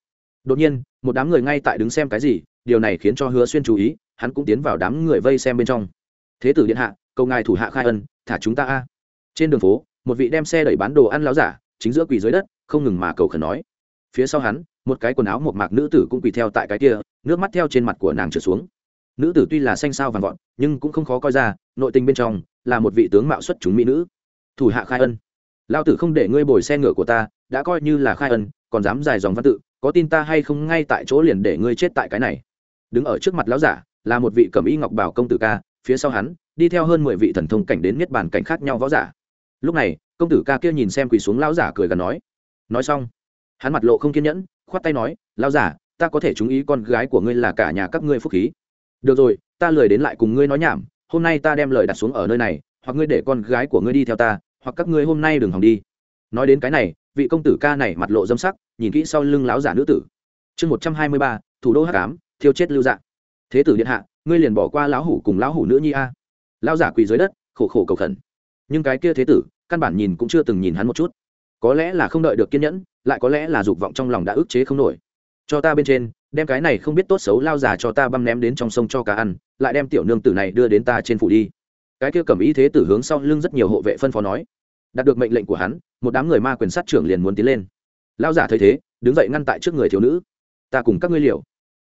Đột nhiên, một đám người ngay tại đứng xem cái gì, điều này khiến cho hứa xuyên chú ý hắn cũng tiến vào đám người vây xem bên trong. Thế tử điện hạ, cầu ngài thủ hạ khai ân, thả chúng ta a. Trên đường phố, một vị đem xe đẩy bán đồ ăn láo giả, chính giữa quỳ dưới đất, không ngừng mà cầu khẩn nói. Phía sau hắn, một cái quần áo một mạc nữ tử cũng quỳ theo tại cái kia, nước mắt theo trên mặt của nàng trượt xuống. Nữ tử tuy là xanh sao vàng vọt, nhưng cũng không khó coi ra, nội tình bên trong, là một vị tướng mạo xuất chúng mỹ nữ. Thủ hạ khai ân. Lao tử không để ngươi bồi xe ngựa của ta, đã coi như là khai ân, còn dám dài dòng văn tự, có tin ta hay không ngay tại chỗ liền để ngươi chết tại cái này. Đứng ở trước mặt lão giả là một vị cẩm y ngọc bảo công tử ca, phía sau hắn, đi theo hơn mười vị thần thông cảnh đến niết bàn cảnh khác nhau võ giả. Lúc này, công tử ca kia nhìn xem quỳ xuống lão giả cười gần nói nói xong. Hắn mặt lộ không kiên nhẫn, khoát tay nói, lão giả, ta có thể chú ý con gái của ngươi là cả nhà các ngươi phúc khí. Được rồi, ta lười đến lại cùng ngươi nói nhảm, hôm nay ta đem lời đặt xuống ở nơi này, hoặc ngươi để con gái của ngươi đi theo ta, hoặc các ngươi hôm nay đừng hòng đi. Nói đến cái này, vị công tử ca này mặt lộ dâm sắc, nhìn kỹ sau lưng lão giả nữ tử. Chương một trăm hai mươi ba, thủ đô h tám thiêu chết lưu dạng thế tử điện hạ, ngươi liền bỏ qua lão hủ cùng lão hủ nữ nhi a. Lao giả quỳ dưới đất, khổ khổ cầu khẩn. Nhưng cái kia thế tử, căn bản nhìn cũng chưa từng nhìn hắn một chút. Có lẽ là không đợi được kiên nhẫn, lại có lẽ là dục vọng trong lòng đã ức chế không nổi. Cho ta bên trên, đem cái này không biết tốt xấu lao già cho ta băm ném đến trong sông cho cá ăn, lại đem tiểu nương tử này đưa đến ta trên phủ đi. Cái kia cầm ý thế tử hướng sau lưng rất nhiều hộ vệ phân phó nói. Đạt được mệnh lệnh của hắn, một đám người ma quyền sát trưởng liền muốn tiến lên. Lão giả thấy thế, đứng dậy ngăn tại trước người thiếu nữ. Ta cùng các ngươi liều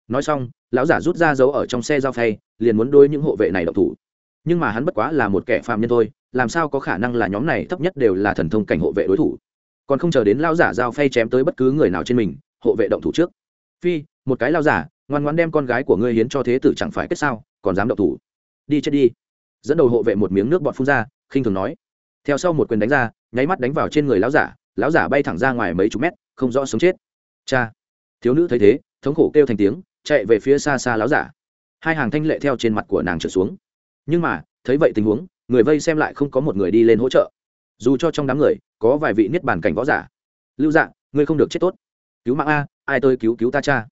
nói xong, lão giả rút ra dấu ở trong xe giao phay, liền muốn đôi những hộ vệ này độc thủ. Nhưng mà hắn bất quá là một kẻ phạm nhân thôi, làm sao có khả năng là nhóm này thấp nhất đều là thần thông cảnh hộ vệ đối thủ? Còn không chờ đến lao giả giao phay chém tới bất cứ người nào trên mình, hộ vệ động thủ trước. Phi, một cái lao giả, ngoan ngoan đem con gái của ngươi hiến cho thế tử chẳng phải kết sao, còn dám động thủ. Đi chết đi. Dẫn đầu hộ vệ một miếng nước bọt phun ra, khinh thường nói. Theo sau một quyền đánh ra, nháy mắt đánh vào trên người lão giả lão giả bay thẳng ra ngoài mấy chục mét, không rõ sống chết. Cha, thiếu nữ thấy thế, thống khổ kêu thành tiếng chạy về phía xa xa lão giả. Hai hàng thanh lệ theo trên mặt của nàng trở xuống. Nhưng mà, thấy vậy tình huống, người vây xem lại không có một người đi lên hỗ trợ. Dù cho trong đám người, có vài vị niết bàn cảnh võ giả. Lưu dạ ngươi không được chết tốt. Cứu mạng a, ai tôi cứu cứu ta cha?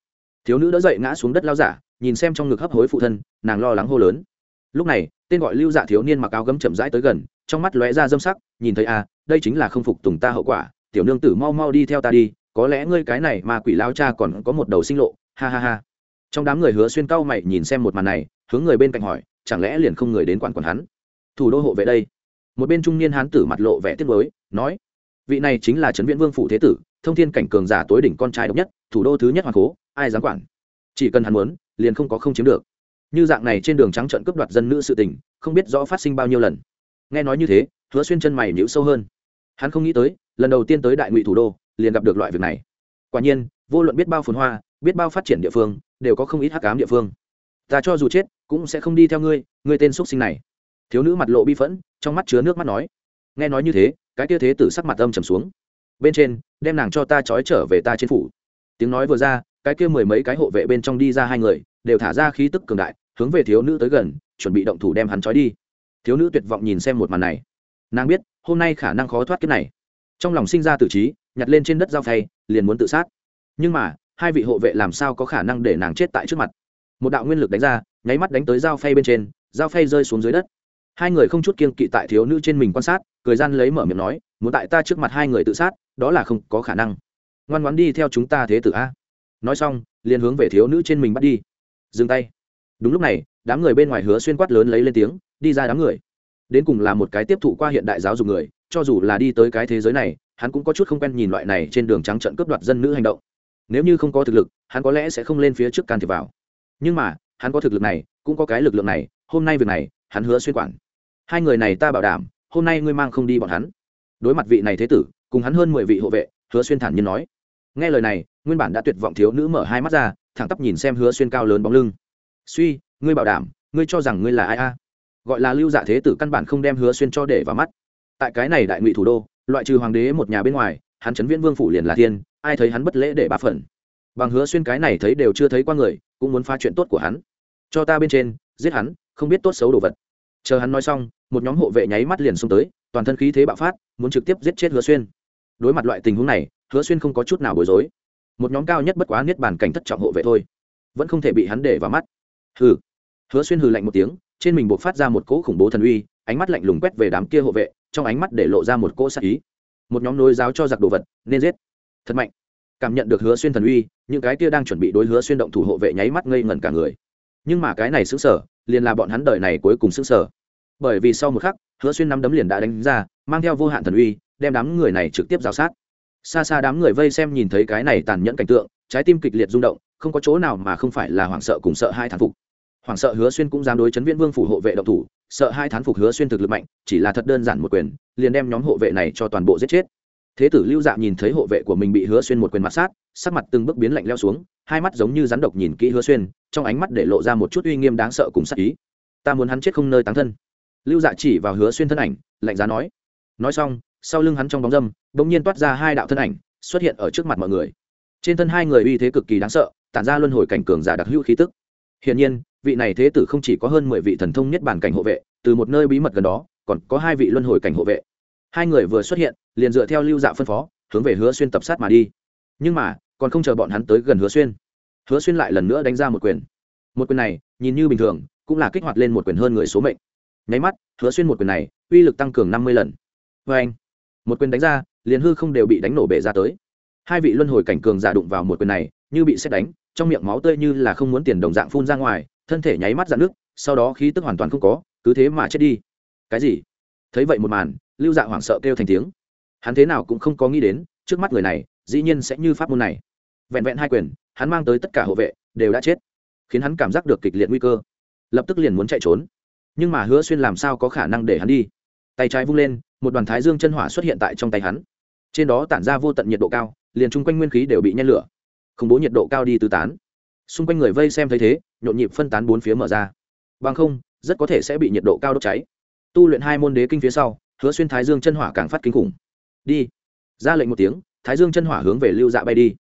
Thiếu nữ đỡ dậy ngã xuống đất lao giả, nhìn xem trong ngực hấp hối phụ thân, nàng lo lắng hô lớn. Lúc này, tên gọi lưu dạ thiếu niên mặc áo gấm chậm rãi tới gần, trong mắt lóe ra dâm sắc, nhìn thấy a, đây chính là không phục tùng ta hậu quả. Tiểu nương tử mau mau đi theo ta đi, có lẽ ngươi cái này mà quỷ lao cha còn có một đầu sinh lộ. Ha ha ha trong đám người hứa xuyên cao mày nhìn xem một màn này, hướng người bên cạnh hỏi, chẳng lẽ liền không người đến quản quản hắn? Thủ đô hộ vệ đây. Một bên trung niên hán tử mặt lộ vẻ tiếc nuối, nói, vị này chính là trấn viễn vương phủ thế tử, thông thiên cảnh cường giả tối đỉnh con trai độc nhất, thủ đô thứ nhất hoàng cố, ai dám quản? Chỉ cần hắn muốn, liền không có không chiếm được. Như dạng này trên đường trắng trận cướp đoạt dân nữ sự tình, không biết rõ phát sinh bao nhiêu lần. Nghe nói như thế, hứa xuyên chân mày nhíu sâu hơn. Hắn không nghĩ tới, lần đầu tiên tới đại ngụy thủ đô, liền gặp được loại việc này. Quả nhiên, vô luận biết bao phồn hoa biết bao phát triển địa phương, đều có không ít hắc ám địa phương. Ta cho dù chết, cũng sẽ không đi theo ngươi ngươi tên x sinh này. Thiếu nữ mặt lộ bi phẫn, trong mắt chứa nước mắt nói. Nghe nói như thế, cái tia thế tử sắc mặt âm trầm xuống. Bên trên, đem nàng cho ta trói trở về ta trên phủ. Tiếng nói vừa ra, cái kia mười mấy cái hộ vệ bên trong đi ra hai người, đều thả ra khí tức cường đại, hướng về thiếu nữ tới gần, chuẩn bị động thủ đem hắn trói đi. Thiếu nữ tuyệt vọng nhìn xem một màn này. Nàng biết, hôm nay khả năng khó thoát kiếp này. Trong lòng sinh ra tự trí, nhặt lên trên đất dao phay, liền muốn tự sát. Nhưng mà hai vị hộ vệ làm sao có khả năng để nàng chết tại trước mặt? Một đạo nguyên lực đánh ra, nháy mắt đánh tới dao phay bên trên, dao phay rơi xuống dưới đất. Hai người không chút kiên kỵ tại thiếu nữ trên mình quan sát, cười gian lấy mở miệng nói, muốn tại ta trước mặt hai người tự sát, đó là không có khả năng. Ngoan ngoan đi theo chúng ta thế tử a. Nói xong, liền hướng về thiếu nữ trên mình bắt đi. Dừng tay. Đúng lúc này, đám người bên ngoài hứa xuyên quát lớn lấy lên tiếng, đi ra đám người. Đến cùng là một cái tiếp thụ qua hiện đại giáo dục người, cho dù là đi tới cái thế giới này, hắn cũng có chút không quen nhìn loại này trên đường trắng trận cướp đoạt dân nữ hành động nếu như không có thực lực, hắn có lẽ sẽ không lên phía trước can thiệp vào. Nhưng mà, hắn có thực lực này, cũng có cái lực lượng này, hôm nay việc này, hắn hứa xuyên quản. Hai người này ta bảo đảm, hôm nay ngươi mang không đi bọn hắn. Đối mặt vị này thế tử, cùng hắn hơn mười vị hộ vệ, hứa xuyên thản nhiên nói. Nghe lời này, nguyên bản đã tuyệt vọng thiếu nữ mở hai mắt ra, thẳng tắp nhìn xem hứa xuyên cao lớn bóng lưng. Suy, ngươi bảo đảm, ngươi cho rằng ngươi là ai a? Gọi là lưu dạ thế tử căn bản không đem hứa xuyên cho để vào mắt. Tại cái này đại ngụy thủ đô, loại trừ hoàng đế một nhà bên ngoài, hắn chấn viễn vương phủ liền là thiên ai thấy hắn bất lễ để bà phần bằng hứa xuyên cái này thấy đều chưa thấy qua người, cũng muốn phá chuyện tốt của hắn. Cho ta bên trên, giết hắn, không biết tốt xấu đồ vật. Chờ hắn nói xong, một nhóm hộ vệ nháy mắt liền xông tới, toàn thân khí thế bạo phát, muốn trực tiếp giết chết hứa xuyên. Đối mặt loại tình huống này, hứa xuyên không có chút nào bối rối. Một nhóm cao nhất bất quá niết bàn cảnh thất trọng hộ vệ thôi. Vẫn không thể bị hắn để vào mắt. Hừ. Hứa xuyên hừ lạnh một tiếng, trên mình buộc phát ra một cỗ khủng bố thần uy, ánh mắt lạnh lùng quét về đám kia hộ vệ, trong ánh mắt để lộ ra một cỗ sát ý. Một nhóm nối giáo cho giặc đồ vật, nên giết thật mạnh. Cảm nhận được hứa xuyên thần uy, những cái kia đang chuẩn bị đối hứa xuyên động thủ hộ vệ nháy mắt ngây ngẩn cả người. Nhưng mà cái này xứng sở, liền là bọn hắn đời này cuối cùng xứng sở. Bởi vì sau một khắc, hứa xuyên năm đấm liền đã đánh ra, mang theo vô hạn thần uy, đem đám người này trực tiếp giao sát. Xa xa đám người vây xem nhìn thấy cái này tàn nhẫn cảnh tượng, trái tim kịch liệt rung động, không có chỗ nào mà không phải là hoảng sợ cùng sợ hai thán phục. Hoảng sợ hứa xuyên cũng dám đối chấn viễn vương phủ hộ vệ động thủ, sợ hai thán phục hứa xuyên thực lực mạnh, chỉ là thật đơn giản một quyền, liền đem nhóm hộ vệ này cho toàn bộ giết chết thế tử lưu dạ nhìn thấy hộ vệ của mình bị hứa xuyên một quyền mặt sát, sắc mặt từng bước biến lạnh leo xuống, hai mắt giống như rắn độc nhìn kỹ hứa xuyên, trong ánh mắt để lộ ra một chút uy nghiêm đáng sợ cùng sắc ý. Ta muốn hắn chết không nơi tán thân. Lưu dạ chỉ vào hứa xuyên thân ảnh, lạnh giá nói. Nói xong, sau lưng hắn trong bóng dâm bỗng nhiên toát ra hai đạo thân ảnh, xuất hiện ở trước mặt mọi người. Trên thân hai người uy thế cực kỳ đáng sợ, tản ra luân hồi cảnh cường giả đặc hữu khí tức. Hiển nhiên, vị này thế tử không chỉ có hơn mười vị thần thông nhất bản cảnh hộ vệ, từ một nơi bí mật gần đó, còn có hai vị luân hồi cảnh hộ vệ hai người vừa xuất hiện, liền dựa theo lưu dạ phân phó, hướng về hứa xuyên tập sát mà đi. Nhưng mà, còn không chờ bọn hắn tới gần hứa xuyên. Hứa xuyên lại lần nữa đánh ra một quyền. Một quyền này, nhìn như bình thường, cũng là kích hoạt lên một quyền hơn người số mệnh. Nháy mắt, hứa xuyên một quyền này, uy lực tăng cường năm mươi lần. Vê anh, một quyền đánh ra, liền hư không đều bị đánh nổ bể ra tới. Hai vị luân hồi cảnh cường giả đụng vào một quyền này, như bị xét đánh, trong miệng máu tươi như là không muốn tiền đồng dạng phun ra ngoài, thân thể nháy mắt dạn nước sau đó khí tức hoàn toàn không có, cứ thế mà chết đi. Cái gì? Thấy vậy một màn lưu dạ hoảng sợ kêu thành tiếng. Hắn thế nào cũng không có nghĩ đến, trước mắt người này, dĩ nhiên sẽ như pháp môn này. Vẹn vẹn hai quyền, hắn mang tới tất cả hộ vệ, đều đã chết, khiến hắn cảm giác được kịch liệt nguy cơ. Lập tức liền muốn chạy trốn. Nhưng mà hứa xuyên làm sao có khả năng để hắn đi? Tay trái vung lên, một đoàn thái dương chân hỏa xuất hiện tại trong tay hắn. Trên đó tản ra vô tận nhiệt độ cao, liền chung quanh nguyên khí đều bị nhen lửa. Khủng bố nhiệt độ cao đi tứ tán. Xung quanh người vây xem thấy thế, nhộn nhịp phân tán bốn phía mở ra. Bằng không, rất có thể sẽ bị nhiệt độ cao đốt cháy. Tu luyện hai môn đế kinh phía sau hứa xuyên thái dương chân hỏa càng phát kinh khủng. Đi. Ra lệnh một tiếng, thái dương chân hỏa hướng về lưu dạ bay đi.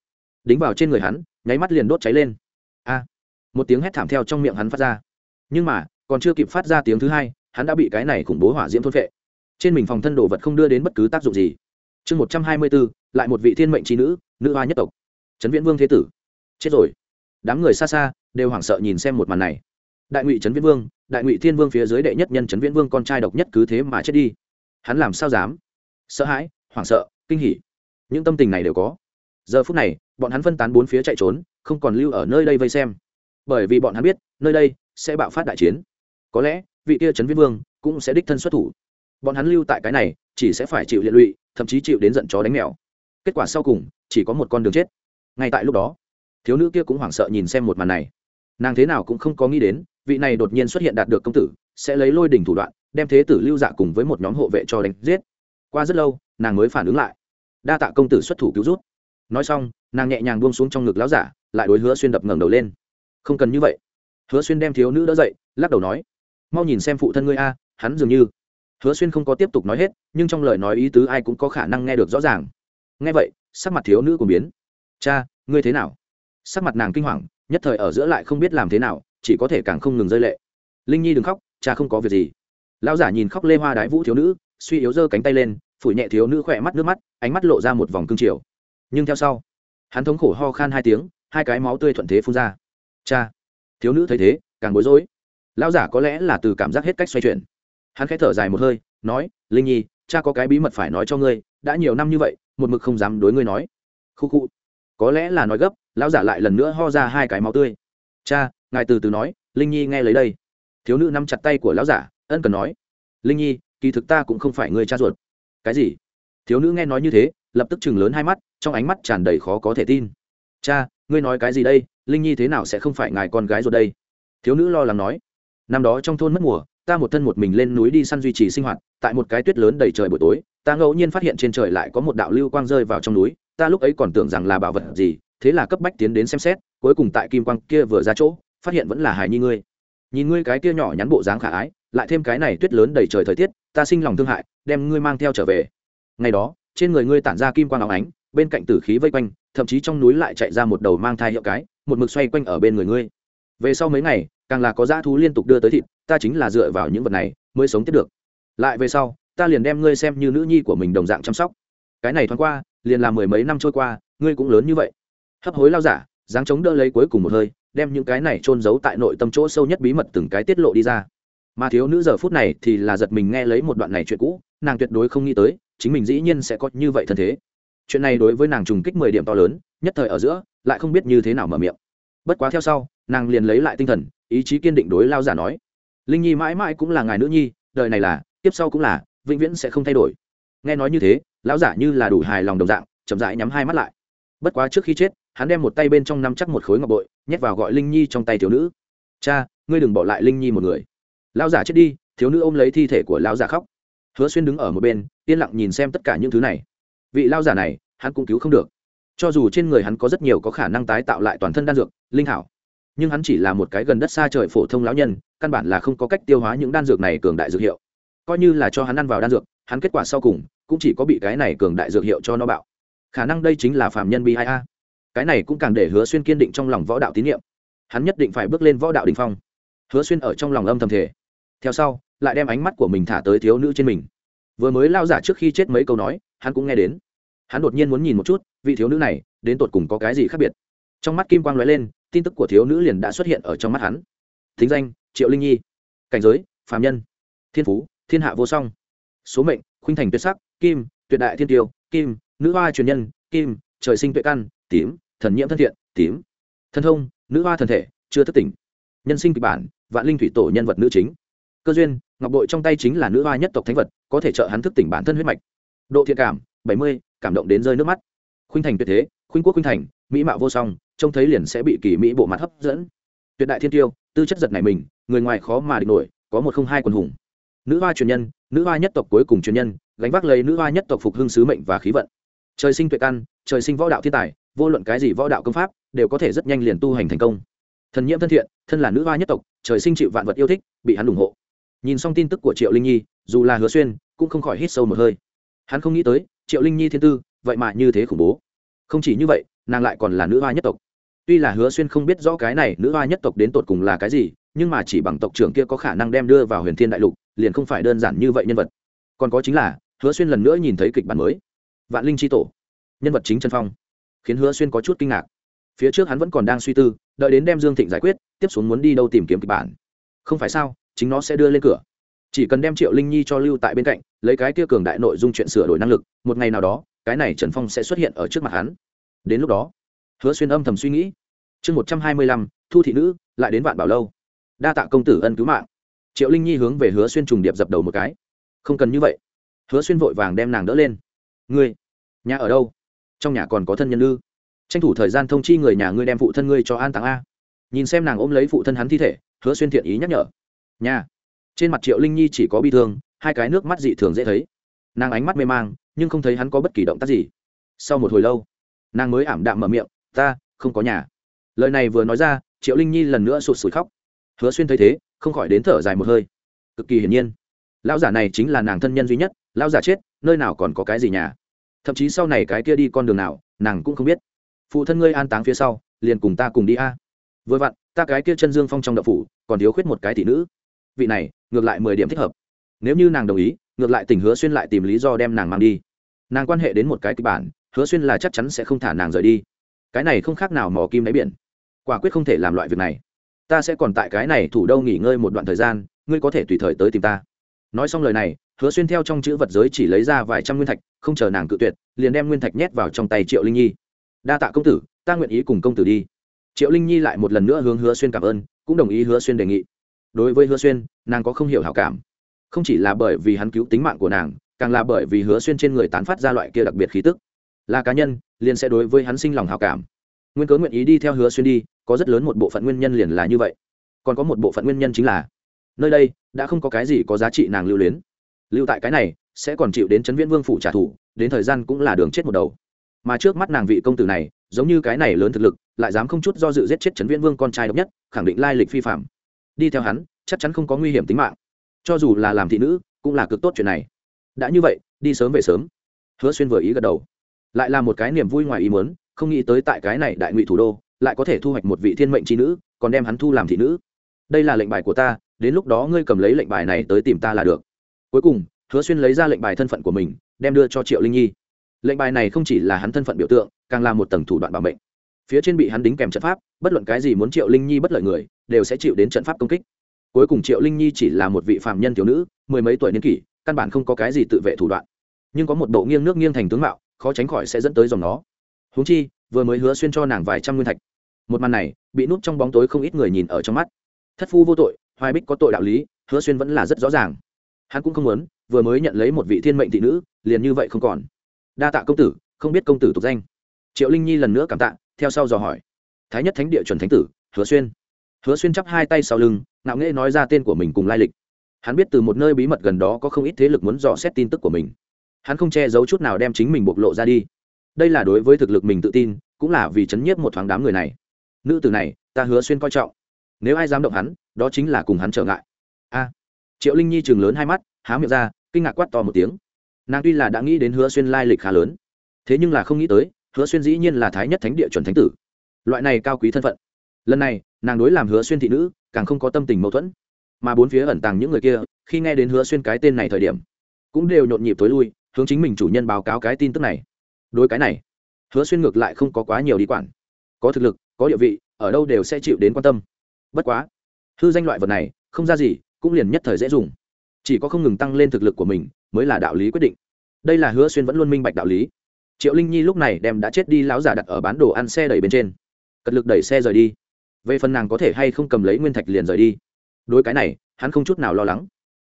Đính vào trên người hắn, nháy mắt liền đốt cháy lên. A. Một tiếng hét thảm theo trong miệng hắn phát ra. Nhưng mà, còn chưa kịp phát ra tiếng thứ hai, hắn đã bị cái này khủng bố hỏa diễm thôn phệ. Trên mình phòng thân đồ vật không đưa đến bất cứ tác dụng gì. Chương một trăm hai mươi bốn, lại một vị thiên mệnh trí nữ nữ hoa nhất tộc. Trấn viễn vương thế tử. Chết rồi. Đám người xa xa, đều hoảng sợ nhìn xem một màn này. Đại ngụy trấn viễn vương, đại ngụy thiên vương phía dưới đệ nhất nhân trấn viễn vương con trai độc nhất cứ thế mà chết đi hắn làm sao dám? Sợ hãi, hoảng sợ, kinh hỉ. Những tâm tình này đều có. Giờ phút này, bọn hắn phân tán bốn phía chạy trốn, không còn lưu ở nơi đây vây xem. Bởi vì bọn hắn biết, nơi đây sẽ bạo phát đại chiến. Có lẽ, vị kia trấn viễn vương cũng sẽ đích thân xuất thủ. Bọn hắn lưu tại cái này, chỉ sẽ phải chịu liệt lụy, thậm chí chịu đến giận chó đánh mèo. Kết quả sau cùng, chỉ có một con đường chết. Ngay tại lúc đó, thiếu nữ kia cũng hoảng sợ nhìn xem một màn này. Nàng thế nào cũng không có nghĩ đến, vị này đột nhiên xuất hiện đạt được công tử, sẽ lấy lôi đỉnh thủ đoạn đem thế tử lưu dạ cùng với một nhóm hộ vệ cho đánh giết. Qua rất lâu, nàng mới phản ứng lại. Đa tạ công tử xuất thủ cứu rút nói xong, nàng nhẹ nhàng buông xuống trong ngực láo giả, lại đối hứa xuyên đập ngẩng đầu lên. Không cần như vậy. Hứa xuyên đem thiếu nữ đỡ dậy, lắc đầu nói, mau nhìn xem phụ thân ngươi a, hắn dường như. Hứa xuyên không có tiếp tục nói hết, nhưng trong lời nói ý tứ ai cũng có khả năng nghe được rõ ràng. Nghe vậy, sắc mặt thiếu nữ cũng biến. Cha, ngươi thế nào? Sắc mặt nàng kinh hoàng, nhất thời ở giữa lại không biết làm thế nào, chỉ có thể càng không ngừng rơi lệ. Linh nhi đừng khóc, cha không có việc gì lão giả nhìn khóc lê hoa đái vũ thiếu nữ, suy yếu giơ cánh tay lên, phủi nhẹ thiếu nữ khỏe mắt nước mắt, ánh mắt lộ ra một vòng cương triều. Nhưng theo sau, hắn thống khổ ho khan hai tiếng, hai cái máu tươi thuận thế phun ra. Cha! Thiếu nữ thấy thế, càng bối rối. Lão giả có lẽ là từ cảm giác hết cách xoay chuyển. Hắn khẽ thở dài một hơi, nói, linh nhi, cha có cái bí mật phải nói cho ngươi, đã nhiều năm như vậy, một mực không dám đối ngươi nói. Khu khu. Có lẽ là nói gấp, lão giả lại lần nữa ho ra hai cái máu tươi. Cha, ngài từ từ nói, linh nhi nghe lấy đây. Thiếu nữ nắm chặt tay của lão giả ân cần nói, linh nhi, kỳ thực ta cũng không phải người cha ruột. Cái gì? Thiếu nữ nghe nói như thế, lập tức chừng lớn hai mắt, trong ánh mắt tràn đầy khó có thể tin. Cha, ngươi nói cái gì đây? Linh nhi thế nào sẽ không phải ngài con gái ruột đây? Thiếu nữ lo lắng nói, năm đó trong thôn mất mùa, ta một thân một mình lên núi đi săn duy trì sinh hoạt, tại một cái tuyết lớn đầy trời buổi tối, ta ngẫu nhiên phát hiện trên trời lại có một đạo lưu quang rơi vào trong núi, ta lúc ấy còn tưởng rằng là bảo vật gì, thế là cấp bách tiến đến xem xét, cuối cùng tại kim quang kia vừa ra chỗ, phát hiện vẫn là hài nhi ngươi. Nhìn ngươi cái kia nhỏ nhắn bộ dáng khả ái lại thêm cái này tuyết lớn đầy trời thời tiết, ta sinh lòng thương hại, đem ngươi mang theo trở về. Ngày đó, trên người ngươi tản ra kim quang áo ánh, bên cạnh tử khí vây quanh, thậm chí trong núi lại chạy ra một đầu mang thai hiệu cái, một mực xoay quanh ở bên người ngươi. Về sau mấy ngày, càng là có dã thú liên tục đưa tới thịt, ta chính là dựa vào những vật này mới sống tiếp được. Lại về sau, ta liền đem ngươi xem như nữ nhi của mình đồng dạng chăm sóc. Cái này thoáng qua, liền là mười mấy năm trôi qua, ngươi cũng lớn như vậy. Hấp hối lao giả, dáng chống đỡ lấy cuối cùng một hơi, đem những cái này trôn giấu tại nội tâm chỗ sâu nhất bí mật từng cái tiết lộ đi ra mà thiếu nữ giờ phút này thì là giật mình nghe lấy một đoạn này chuyện cũ, nàng tuyệt đối không nghĩ tới, chính mình dĩ nhiên sẽ có như vậy thân thế. Chuyện này đối với nàng trùng kích mười điểm to lớn, nhất thời ở giữa, lại không biết như thế nào mở miệng. Bất quá theo sau, nàng liền lấy lại tinh thần, ý chí kiên định đối lao giả nói, linh nhi mãi mãi cũng là ngài nữ nhi, đời này là, tiếp sau cũng là, vĩnh viễn sẽ không thay đổi. Nghe nói như thế, lão giả như là đủ hài lòng đồng dạng, chậm rãi nhắm hai mắt lại. Bất quá trước khi chết, hắn đem một tay bên trong nắm chắc một khối ngọc bội, nhét vào gọi linh nhi trong tay thiếu nữ. Cha, ngươi đừng bỏ lại linh nhi một người lão giả chết đi, thiếu nữ ôm lấy thi thể của lão giả khóc. Hứa xuyên đứng ở một bên, yên lặng nhìn xem tất cả những thứ này. Vị lão giả này, hắn cũng cứu không được. Cho dù trên người hắn có rất nhiều có khả năng tái tạo lại toàn thân đan dược, linh hảo, nhưng hắn chỉ là một cái gần đất xa trời phổ thông lão nhân, căn bản là không có cách tiêu hóa những đan dược này cường đại dược hiệu. Coi như là cho hắn ăn vào đan dược, hắn kết quả sau cùng cũng chỉ có bị cái này cường đại dược hiệu cho nó bạo. Khả năng đây chính là phạm nhân bi hai a. Cái này cũng càng để hứa xuyên kiên định trong lòng võ đạo tín nhiệm hắn nhất định phải bước lên võ đạo đình phong. Hứa xuyên ở trong lòng âm thầm thể theo sau, lại đem ánh mắt của mình thả tới thiếu nữ trên mình. Vừa mới lao giả trước khi chết mấy câu nói, hắn cũng nghe đến. Hắn đột nhiên muốn nhìn một chút, vị thiếu nữ này, đến tột cùng có cái gì khác biệt. Trong mắt kim quang lóe lên, tin tức của thiếu nữ liền đã xuất hiện ở trong mắt hắn. Thính danh, triệu linh nhi. Cảnh giới, phạm nhân. Thiên phú, thiên hạ vô song. Số mệnh, khuynh thành tuyệt sắc, kim, tuyệt đại thiên tiêu, kim, nữ hoa truyền nhân, kim, trời sinh tuệ căn, tím, thần nhiễm thân thiện, tím. Thân thông, nữ hoa thần thể, chưa thất tỉnh. Nhân sinh kịch bản, vạn linh thủy tổ nhân vật nữ chính cơ duyên, ngọc bội trong tay chính là nữ hoa nhất tộc thánh vật, có thể trợ hắn thức tỉnh bản thân huyết mạch. Độ thiện cảm, bảy mươi, cảm động đến rơi nước mắt. Khuynh thành tuyệt thế, khuynh quốc khuynh thành, mỹ mạo vô song, trông thấy liền sẽ bị kỳ mỹ bộ mặt hấp dẫn. Tuyệt đại thiên tiêu, tư chất giật này mình, người ngoài khó mà địch nổi, có một không hai quần hùng. Nữ hoa truyền nhân, nữ hoa nhất tộc cuối cùng truyền nhân, gánh vác lấy nữ hoa nhất tộc phục hưng sứ mệnh và khí vận. Trời sinh tuyệt căn, trời sinh võ đạo thiên tài, vô luận cái gì võ đạo công pháp, đều có thể rất nhanh liền tu hành thành công. Thần nhiễm thân thiện, thân là nữ hoa nhất tộc, trời sinh chịu vạn vật yêu thích, bị hắn ủng hộ nhìn xong tin tức của triệu linh nhi, dù là hứa xuyên cũng không khỏi hít sâu một hơi. Hắn không nghĩ tới, triệu linh nhi thiên tư, vậy mà như thế khủng bố. Không chỉ như vậy, nàng lại còn là nữ hoa nhất tộc. Tuy là hứa xuyên không biết rõ cái này nữ hoa nhất tộc đến tột cùng là cái gì, nhưng mà chỉ bằng tộc trưởng kia có khả năng đem đưa vào huyền thiên đại lục, liền không phải đơn giản như vậy nhân vật. Còn có chính là, hứa xuyên lần nữa nhìn thấy kịch bản mới. Vạn linh c tổ. Nhân vật chính chân phong. Khiến hứa xuyên có chút kinh ngạc. Phía trước hắn vẫn còn đang suy tư, đợi đến đem dương thịnh giải quyết, tiếp xuống muốn đi đâu tìm kiếm kịch bản. Không phải sao? Chính nó sẽ đưa lên cửa. Chỉ cần đem triệu linh nhi cho lưu tại bên cạnh, lấy cái kia cường đại nội dung chuyện sửa đổi năng lực, một ngày nào đó, cái này trần phong sẽ xuất hiện ở trước mặt hắn. Đến lúc đó, hứa xuyên âm thầm suy nghĩ. Chương một trăm hai mươi lăm, thu thị nữ, lại đến vạn bảo lâu. Đa tạ công tử ân cứu mạng. Triệu linh nhi hướng về hứa xuyên trùng điệp dập đầu một cái. Không cần như vậy. Hứa xuyên vội vàng đem nàng đỡ lên. Ngươi, nhà ở đâu? Trong nhà còn có thân nhân ư? Tranh thủ thời gian thông chi người nhà ngươi đem phụ thân ngươi cho an táng a. Nhìn xem nàng ôm lấy phụ thân hắn thi thể, hứa xuyên thiện ý nhắc nhở nhà trên mặt triệu linh nhi chỉ có bi thương, hai cái nước mắt dị thường dễ thấy. Nàng ánh mắt mê mang, nhưng không thấy hắn có bất kỳ động tác gì. Sau một hồi lâu, nàng mới ảm đạm mở miệng, ta, không có nhà. Lời này vừa nói ra, triệu linh nhi lần nữa sụt sùi khóc. Hứa xuyên thấy thế, không khỏi đến thở dài một hơi. Cực kỳ hiển nhiên, lão giả này chính là nàng thân nhân duy nhất, lão giả chết, nơi nào còn có cái gì nhà? Thậm chí sau này cái kia đi con đường nào, nàng cũng không biết. Phụ thân ngươi an táng phía sau, liền cùng ta cùng đi a. Vừa vặn, ta cái kia chân dương phong trong đậu phủ, còn thiếu khuyết một cái thị nữ vị này, ngược lại mười điểm thích hợp. Nếu như nàng đồng ý, ngược lại tình hứa xuyên lại tìm lý do đem nàng mang đi. Nàng quan hệ đến một cái kịch bản, hứa xuyên là chắc chắn sẽ không thả nàng rời đi. Cái này không khác nào mò kim đáy biển. Quả quyết không thể làm loại việc này. Ta sẽ còn tại cái này thủ đô nghỉ ngơi một đoạn thời gian, ngươi có thể tùy thời tới tìm ta. Nói xong lời này, hứa xuyên theo trong chữ vật giới chỉ lấy ra vài trăm nguyên thạch, không chờ nàng cự tuyệt, liền đem nguyên thạch nhét vào trong tay triệu linh nhi. Đa tạ công tử, ta nguyện ý cùng công tử đi. Triệu linh nhi lại một lần nữa hướng hứa xuyên cảm ơn, cũng đồng ý hứa xuyên đề nghị đối với hứa xuyên, nàng có không hiểu hảo cảm. Không chỉ là bởi vì hắn cứu tính mạng của nàng, càng là bởi vì hứa xuyên trên người tán phát ra loại kia đặc biệt khí tức. Là cá nhân, liền sẽ đối với hắn sinh lòng hảo cảm. Nguyên cớ nguyện ý đi theo hứa xuyên đi, có rất lớn một bộ phận nguyên nhân liền là như vậy. Còn có một bộ phận nguyên nhân chính là, nơi đây đã không có cái gì có giá trị nàng lưu luyến. Lưu tại cái này, sẽ còn chịu đến chấn viễn vương phủ trả thù, đến thời gian cũng là đường chết một đầu. Mà trước mắt nàng vị công tử này, giống như cái này lớn thực lực, lại dám không chút do dự giết chết chấn viễn vương con trai độc nhất, khẳng định lai lịch phi phạm đi theo hắn, chắc chắn không có nguy hiểm tính mạng. Cho dù là làm thị nữ, cũng là cực tốt chuyện này. Đã như vậy, đi sớm về sớm. Hứa xuyên vừa ý gật đầu. Lại là một cái niềm vui ngoài ý muốn, không nghĩ tới tại cái này đại ngụy thủ đô, lại có thể thu hoạch một vị thiên mệnh trí nữ, còn đem hắn thu làm thị nữ. Đây là lệnh bài của ta, đến lúc đó ngươi cầm lấy lệnh bài này tới tìm ta là được. Cuối cùng, hứa xuyên lấy ra lệnh bài thân phận của mình, đem đưa cho triệu linh nhi. Lệnh bài này không chỉ là hắn thân phận biểu tượng, càng là một tầng thủ đoạn bảo mệnh. Phía trên bị hắn đính kèm trận pháp, bất luận cái gì muốn triệu linh nhi bất lợi người đều sẽ chịu đến trận pháp công kích. Cuối cùng triệu linh nhi chỉ là một vị phạm nhân thiếu nữ, mười mấy tuổi niên kỷ, căn bản không có cái gì tự vệ thủ đoạn. Nhưng có một bộ nghiêng nước nghiêng thành tướng mạo, khó tránh khỏi sẽ dẫn tới dòng nó. Húng chi, vừa mới hứa xuyên cho nàng vài trăm nguyên thạch. Một màn này, bị núp trong bóng tối không ít người nhìn ở trong mắt. Thất phu vô tội, hoài bích có tội đạo lý, hứa xuyên vẫn là rất rõ ràng. Hắn cũng không muốn, vừa mới nhận lấy một vị thiên mệnh thị nữ, liền như vậy không còn. Đa tạ công tử, không biết công tử tục danh. Triệu linh nhi lần nữa cảm tạ, theo sau dò hỏi. Thái nhất thánh địa chuẩn thánh tử, hứa xuyên hứa xuyên chắp hai tay sau lưng, ngạo nghễ nói ra tên của mình cùng lai lịch. Hắn biết từ một nơi bí mật gần đó có không ít thế lực muốn dò xét tin tức của mình. Hắn không che giấu chút nào đem chính mình bộc lộ ra đi. Đây là đối với thực lực mình tự tin, cũng là vì chấn nhiếp một thoáng đám người này. Nữ tử này, ta hứa xuyên coi trọng. Nếu ai dám động hắn, đó chính là cùng hắn trở ngại. A. Triệu linh nhi chừng lớn hai mắt, há miệng ra, kinh ngạc quát to một tiếng. Nàng tuy là đã nghĩ đến hứa xuyên lai lịch khá lớn, thế nhưng là không nghĩ tới, hứa xuyên dĩ nhiên là thái nhất thánh địa chuẩn thánh tử. Loại này cao quý thân phận. Lần này nàng đối làm hứa xuyên thị nữ, càng không có tâm tình mâu thuẫn. Mà bốn phía ẩn tàng những người kia, khi nghe đến hứa xuyên cái tên này thời điểm, cũng đều nhộn nhịp tối lui, hướng chính mình chủ nhân báo cáo cái tin tức này. Đối cái này, hứa xuyên ngược lại không có quá nhiều đi quản. Có thực lực, có địa vị, ở đâu đều sẽ chịu đến quan tâm. Bất quá, hư danh loại vật này, không ra gì, cũng liền nhất thời dễ dùng. Chỉ có không ngừng tăng lên thực lực của mình, mới là đạo lý quyết định. Đây là hứa xuyên vẫn luôn minh bạch đạo lý. Triệu linh nhi lúc này đem đã chết đi láo giả đặt ở bán đồ ăn xe đẩy bên trên. Cật lực đẩy xe rời đi về phần nàng có thể hay không cầm lấy nguyên thạch liền rời đi. Đối cái này, hắn không chút nào lo lắng.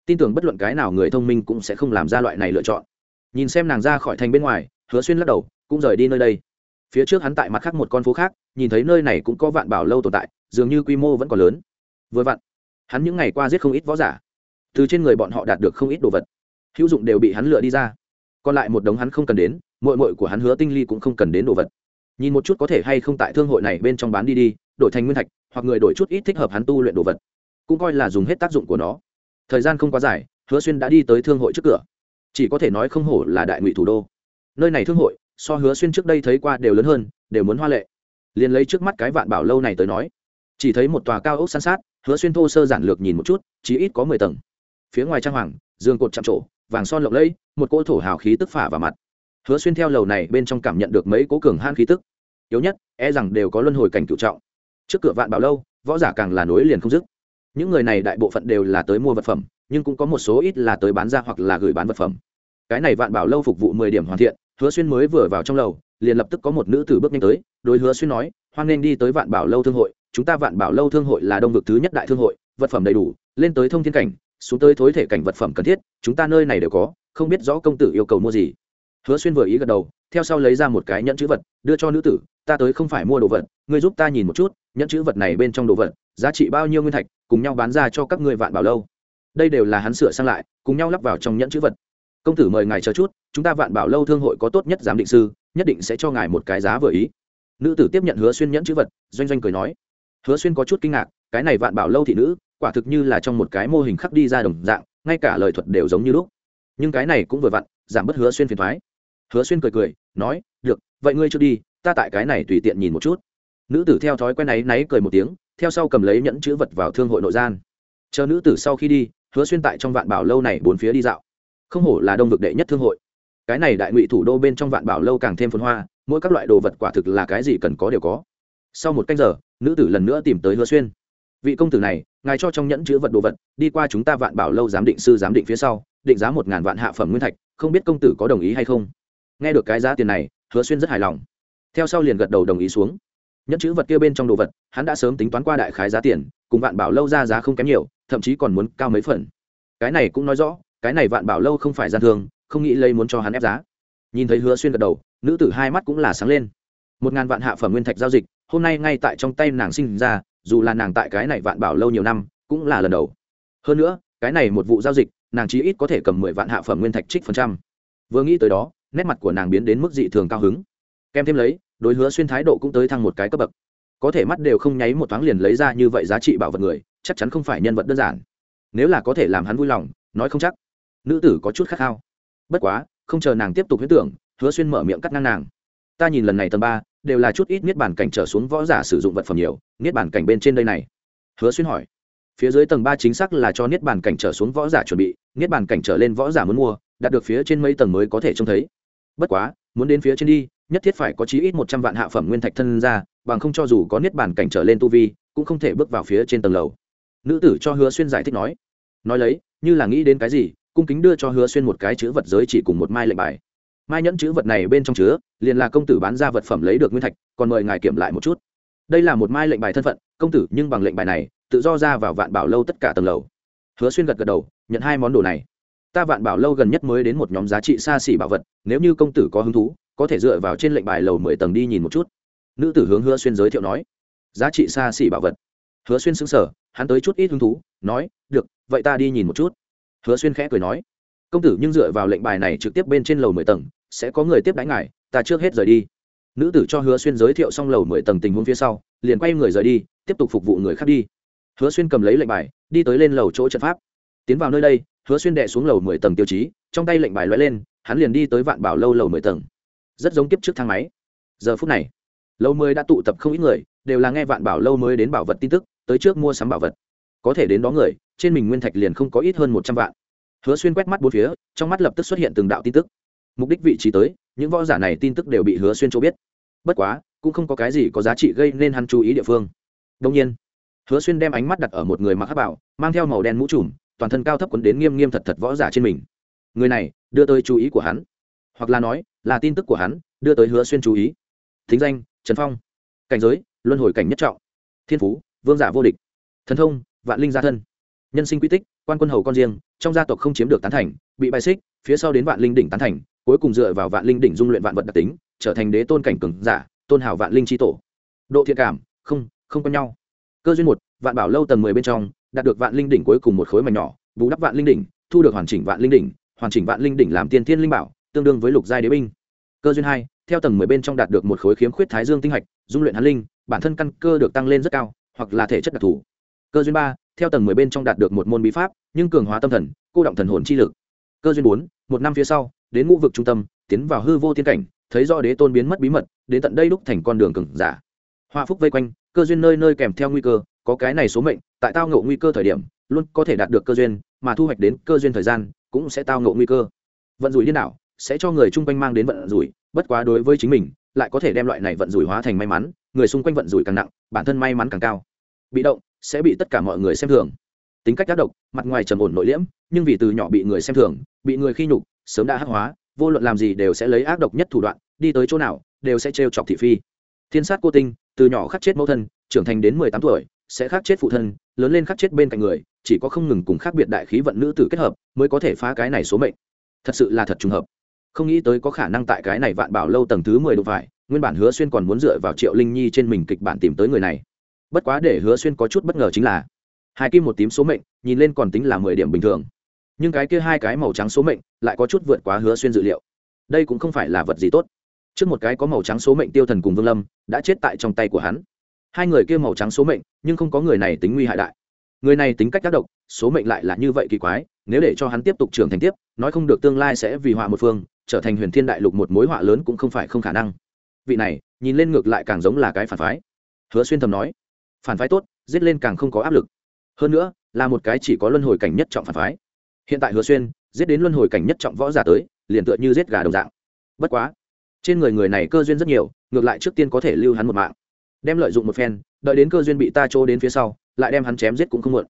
Tin tưởng bất luận cái nào người thông minh cũng sẽ không làm ra loại này lựa chọn. Nhìn xem nàng ra khỏi thành bên ngoài, hứa xuyên lắc đầu, cũng rời đi nơi đây. Phía trước hắn tại mặt khác một con phố khác, nhìn thấy nơi này cũng có vạn bảo lâu tồn tại, dường như quy mô vẫn còn lớn. Vừa vặn, hắn những ngày qua giết không ít võ giả. Từ trên người bọn họ đạt được không ít đồ vật. Hữu dụng đều bị hắn lựa đi ra. Còn lại một đống hắn không cần đến mội mội của hắn hứa tinh ly cũng không cần đến đồ vật nhìn một chút có thể hay không tại thương hội này bên trong bán đi đi, đổi thành nguyên thạch, hoặc người đổi chút ít thích hợp hắn tu luyện đồ vật. Cũng coi là dùng hết tác dụng của nó. Thời gian không quá dài, hứa xuyên đã đi tới thương hội trước cửa. Chỉ có thể nói không hổ là đại ngụy thủ đô. Nơi này thương hội, so hứa xuyên trước đây thấy qua đều lớn hơn, đều muốn hoa lệ. Liền lấy trước mắt cái vạn bảo lâu này tới nói, chỉ thấy một tòa cao ốc san sát, hứa xuyên thô sơ giản lược nhìn một chút, chỉ ít có mười tầng. Phía ngoài trang hoàng dương cột chạm trổ, vàng son lộng lẫy, một cỗ thổ hào khí tức phả vào mặt. Hứa xuyên theo lầu này bên trong cảm nhận được mấy cố cường han khí tức yếu nhất e rằng đều có luân hồi cảnh cựu trọng. Trước cửa vạn bảo lâu, võ giả càng là nối liền không dứt. Những người này đại bộ phận đều là tới mua vật phẩm, nhưng cũng có một số ít là tới bán ra hoặc là gửi bán vật phẩm. Cái này vạn bảo lâu phục vụ mười điểm hoàn thiện, hứa xuyên mới vừa vào trong lầu, liền lập tức có một nữ tử bước nhanh tới, đối hứa xuyên nói, hoan nghênh đi tới vạn bảo lâu thương hội, chúng ta vạn bảo lâu thương hội là đông vực thứ nhất đại thương hội, vật phẩm đầy đủ, lên tới thông thiên cảnh, xuống tới thối thể cảnh vật phẩm cần thiết, chúng ta nơi này đều có, không biết rõ công tử yêu cầu mua gì hứa xuyên vừa ý gật đầu, theo sau lấy ra một cái nhẫn chữ vật, đưa cho nữ tử, ta tới không phải mua đồ vật, ngươi giúp ta nhìn một chút, nhẫn chữ vật này bên trong đồ vật, giá trị bao nhiêu nguyên thạch, cùng nhau bán ra cho các ngươi vạn bảo lâu. Đây đều là hắn sửa sang lại, cùng nhau lắp vào trong nhẫn chữ vật. Công tử mời ngài chờ chút, chúng ta vạn bảo lâu thương hội có tốt nhất giám định sư, nhất định sẽ cho ngài một cái giá vừa ý. Nữ tử tiếp nhận hứa xuyên nhẫn chữ vật, doanh doanh cười nói. Hứa xuyên có chút kinh ngạc, cái này vạn bảo lâu thị nữ, quả thực như là trong một cái mô hình khắc đi ra đồng dạng, ngay cả lời thuật đều giống như lúc. Nhưng cái này cũng vừa vặn, giảm bớt hứa xuyên phiền thoái hứa xuyên cười cười, nói, được, vậy ngươi chưa đi, ta tại cái này tùy tiện nhìn một chút. Nữ tử theo thói quen ấy náy cười một tiếng, theo sau cầm lấy nhẫn chữ vật vào thương hội nội gian. Chờ nữ tử sau khi đi, hứa xuyên tại trong vạn bảo lâu này bốn phía đi dạo. Không hổ là đông vực đệ nhất thương hội. Cái này đại ngụy thủ đô bên trong vạn bảo lâu càng thêm phồn hoa, mỗi các loại đồ vật quả thực là cái gì cần có đều có. Sau một canh giờ, nữ tử lần nữa tìm tới hứa xuyên. Vị công tử này, ngài cho trong nhẫn chữ vật đồ vật, đi qua chúng ta vạn bảo lâu giám định sư giám định phía sau, định giá một ngàn vạn hạ phẩm nguyên thạch, không biết công tử có đồng ý hay không? Nghe được cái giá tiền này, hứa xuyên rất hài lòng. Theo sau liền gật đầu đồng ý xuống. Nhẫn chữ vật kia bên trong đồ vật, hắn đã sớm tính toán qua đại khái giá tiền, cùng vạn bảo lâu ra giá không kém nhiều, thậm chí còn muốn cao mấy phần. Cái này cũng nói rõ, cái này vạn bảo lâu không phải gian thương, không nghĩ lấy muốn cho hắn ép giá. Nhìn thấy hứa xuyên gật đầu, nữ tử hai mắt cũng là sáng lên. Một ngàn vạn hạ phẩm nguyên thạch giao dịch, hôm nay ngay tại trong tay nàng sinh ra, dù là nàng tại cái này vạn bảo lâu nhiều năm, cũng là lần đầu. Hơn nữa, cái này một vụ giao dịch, nàng chí ít có thể cầm mười vạn hạ phẩm nguyên thạch trích phần trăm. Vừa nghĩ tới đó nét mặt của nàng biến đến mức dị thường cao hứng. Kèm thêm lấy, đối hứa xuyên thái độ cũng tới thăng một cái cấp bậc. Có thể mắt đều không nháy một thoáng liền lấy ra như vậy giá trị bảo vật người, chắc chắn không phải nhân vật đơn giản. Nếu là có thể làm hắn vui lòng, nói không chắc. Nữ tử có chút khát khao. Bất quá, không chờ nàng tiếp tục huyết tưởng, hứa xuyên mở miệng cắt ngang nàng. Ta nhìn lần này tầng ba, đều là chút ít niết bản cảnh trở xuống võ giả sử dụng vật phẩm nhiều, niết bản cảnh bên trên đây này. Hứa xuyên hỏi. Phía dưới tầng ba chính xác là cho niết bản cảnh trở xuống võ giả chuẩn bị, niết bản cảnh trở lên võ giả muốn mua, đạt được phía trên mấy tầng mới có thể trông thấy bất quá, muốn đến phía trên đi, nhất thiết phải có chí ít một trăm vạn hạ phẩm nguyên thạch thân ra, bằng không cho dù có niết bản cảnh trở lên tu vi, cũng không thể bước vào phía trên tầng lầu. Nữ tử cho hứa xuyên giải thích nói. Nói lấy, như là nghĩ đến cái gì, cung kính đưa cho hứa xuyên một cái chữ vật giới chỉ cùng một mai lệnh bài. Mai nhẫn chữ vật này bên trong chứa, liền là công tử bán ra vật phẩm lấy được nguyên thạch, còn mời ngài kiểm lại một chút. Đây là một mai lệnh bài thân phận, công tử, nhưng bằng lệnh bài này, tự do ra vào vạn bảo lâu tất cả tầng lầu. Hứa xuyên gật gật đầu, nhận hai món đồ này ta vạn bảo lâu gần nhất mới đến một nhóm giá trị xa xỉ bảo vật, nếu như công tử có hứng thú, có thể dựa vào trên lệnh bài lầu mười tầng đi nhìn một chút. Nữ tử hướng hứa xuyên giới thiệu nói. Giá trị xa xỉ bảo vật. Hứa xuyên xứng sở hắn tới chút ít hứng thú, nói, được, vậy ta đi nhìn một chút. Hứa xuyên khẽ cười nói, công tử nhưng dựa vào lệnh bài này trực tiếp bên trên lầu mười tầng, sẽ có người tiếp đánh ngài, ta trước hết rời đi. Nữ tử cho hứa xuyên giới thiệu xong lầu mười tầng tình huống phía sau, liền quay người rời đi, tiếp tục phục vụ người khác đi. Hứa xuyên cầm lấy lệnh bài, đi tới lên lầu chỗ trận pháp. Tiến vào nơi đây hứa xuyên đệ xuống lầu mười tầng tiêu chí, trong tay lệnh bài l lên, hắn liền đi tới vạn bảo lâu lầu mười tầng. Rất giống kiếp trước thang máy. Giờ phút này lâu mười đã tụ tập không ít người, đều là nghe vạn bảo lâu mới đến bảo vật tin tức, tới trước mua sắm bảo vật. Có thể đến đó người, trên mình nguyên thạch liền không có ít hơn một trăm vạn. Hứa xuyên quét mắt bốn phía, trong mắt lập tức xuất hiện từng đạo tin tức. Mục đích vị trí tới, những võ giả này tin tức đều bị hứa xuyên cho biết. Bất quá, cũng không có cái gì có giá trị gây nên hắn chú ý địa phương. Đông nhiên, hứa xuyên đem ánh mắt đặt ở một người mặc hát bảo, mang theo màu đen mũ trùm toàn thân cao thấp quấn đến nghiêm nghiêm thật thật võ giả trên mình. Người này, đưa tới chú ý của hắn. Hoặc là nói, là tin tức của hắn, đưa tới hứa xuyên chú ý. Thính danh, trần phong. Cảnh giới, luân hồi cảnh nhất trọng. Thiên phú, vương giả vô địch. Thần thông, vạn linh gia thân. Nhân sinh quy tích, quan quân hầu con riêng, trong gia tộc không chiếm được tán thành, bị bài xích, phía sau đến vạn linh đỉnh tán thành, cuối cùng dựa vào vạn linh đỉnh dung luyện vạn vật đặc tính, trở thành đế tôn cảnh cường giả, tôn hảo vạn linh tri tổ. Độ thiện cảm, không không có nhau. Cơ duyên một, vạn bảo lâu tầng mười bên trong đạt được vạn linh đỉnh cuối cùng một khối mảnh nhỏ, bù đắp vạn linh đỉnh, thu được hoàn chỉnh vạn linh đỉnh, hoàn chỉnh vạn linh đỉnh làm tiên thiên linh bảo, tương đương với lục giai đế binh. Cơ duyên hai, theo tầng mười bên trong đạt được một khối khiếm khuyết thái dương tinh hạch, dung luyện hàn linh, bản thân căn cơ được tăng lên rất cao, hoặc là thể chất đặc thù. Cơ duyên ba, theo tầng mười bên trong đạt được một môn bí pháp, nhưng cường hóa tâm thần, cô động thần hồn chi lực. Cơ duyên bốn, một năm phía sau, đến ngũ vực trung tâm, tiến vào hư vô tiên cảnh, thấy do đế tôn biến mất bí mật, đến tận đây lúc thành con đường cừng giả. Hoa phúc vây quanh, cơ duyên nơi nơi kèm theo nguy cơ có cái này số mệnh, tại tao ngộ nguy cơ thời điểm, luôn có thể đạt được cơ duyên, mà thu hoạch đến cơ duyên thời gian, cũng sẽ tao ngộ nguy cơ. Vận rủi điên đảo, sẽ cho người chung quanh mang đến vận rủi, bất quá đối với chính mình, lại có thể đem loại này vận rủi hóa thành may mắn, người xung quanh vận rủi càng nặng, bản thân may mắn càng cao. Bị động, sẽ bị tất cả mọi người xem thường. Tính cách tác động mặt ngoài trầm ổn nội liễm, nhưng vì từ nhỏ bị người xem thường, bị người khi nhục, sớm đã hắc hóa, vô luận làm gì đều sẽ lấy ác độc nhất thủ đoạn, đi tới chỗ nào, đều sẽ trêu chọc thị phi. Thiên sát cô tinh, từ nhỏ khắc chết mẫu thân, trưởng thành đến mười tám tuổi sẽ khắc chết phụ thân, lớn lên khắc chết bên cạnh người, chỉ có không ngừng cùng khác biệt đại khí vận nữ tử kết hợp mới có thể phá cái này số mệnh. Thật sự là thật trùng hợp. Không nghĩ tới có khả năng tại cái này vạn bảo lâu tầng thứ mười độ phải, nguyên bản hứa xuyên còn muốn dựa vào triệu linh nhi trên mình kịch bản tìm tới người này. Bất quá để hứa xuyên có chút bất ngờ chính là, hai kim một tím số mệnh, nhìn lên còn tính là mười điểm bình thường. Nhưng cái kia hai cái màu trắng số mệnh, lại có chút vượt quá hứa xuyên dự liệu. Đây cũng không phải là vật gì tốt. Trước một cái có màu trắng số mệnh tiêu thần cùng vương lâm, đã chết tại trong tay của hắn hai người kia màu trắng số mệnh, nhưng không có người này tính nguy hại đại. Người này tính cách tác động số mệnh lại là như vậy kỳ quái, nếu để cho hắn tiếp tục trưởng thành tiếp, nói không được tương lai sẽ vì họa một phương, trở thành huyền thiên đại lục một mối họa lớn cũng không phải không khả năng. Vị này, nhìn lên ngược lại càng giống là cái phản phái. Hứa xuyên thầm nói, phản phái tốt, giết lên càng không có áp lực. Hơn nữa, là một cái chỉ có luân hồi cảnh nhất trọng phản phái. Hiện tại hứa xuyên, giết đến luân hồi cảnh nhất trọng võ giả tới, liền tựa như giết gà đồng dạng. Bất quá, trên người người này cơ duyên rất nhiều, ngược lại trước tiên có thể lưu hắn một mạng đem lợi dụng một phen, đợi đến cơ duyên bị ta trô đến phía sau, lại đem hắn chém giết cũng không muộn.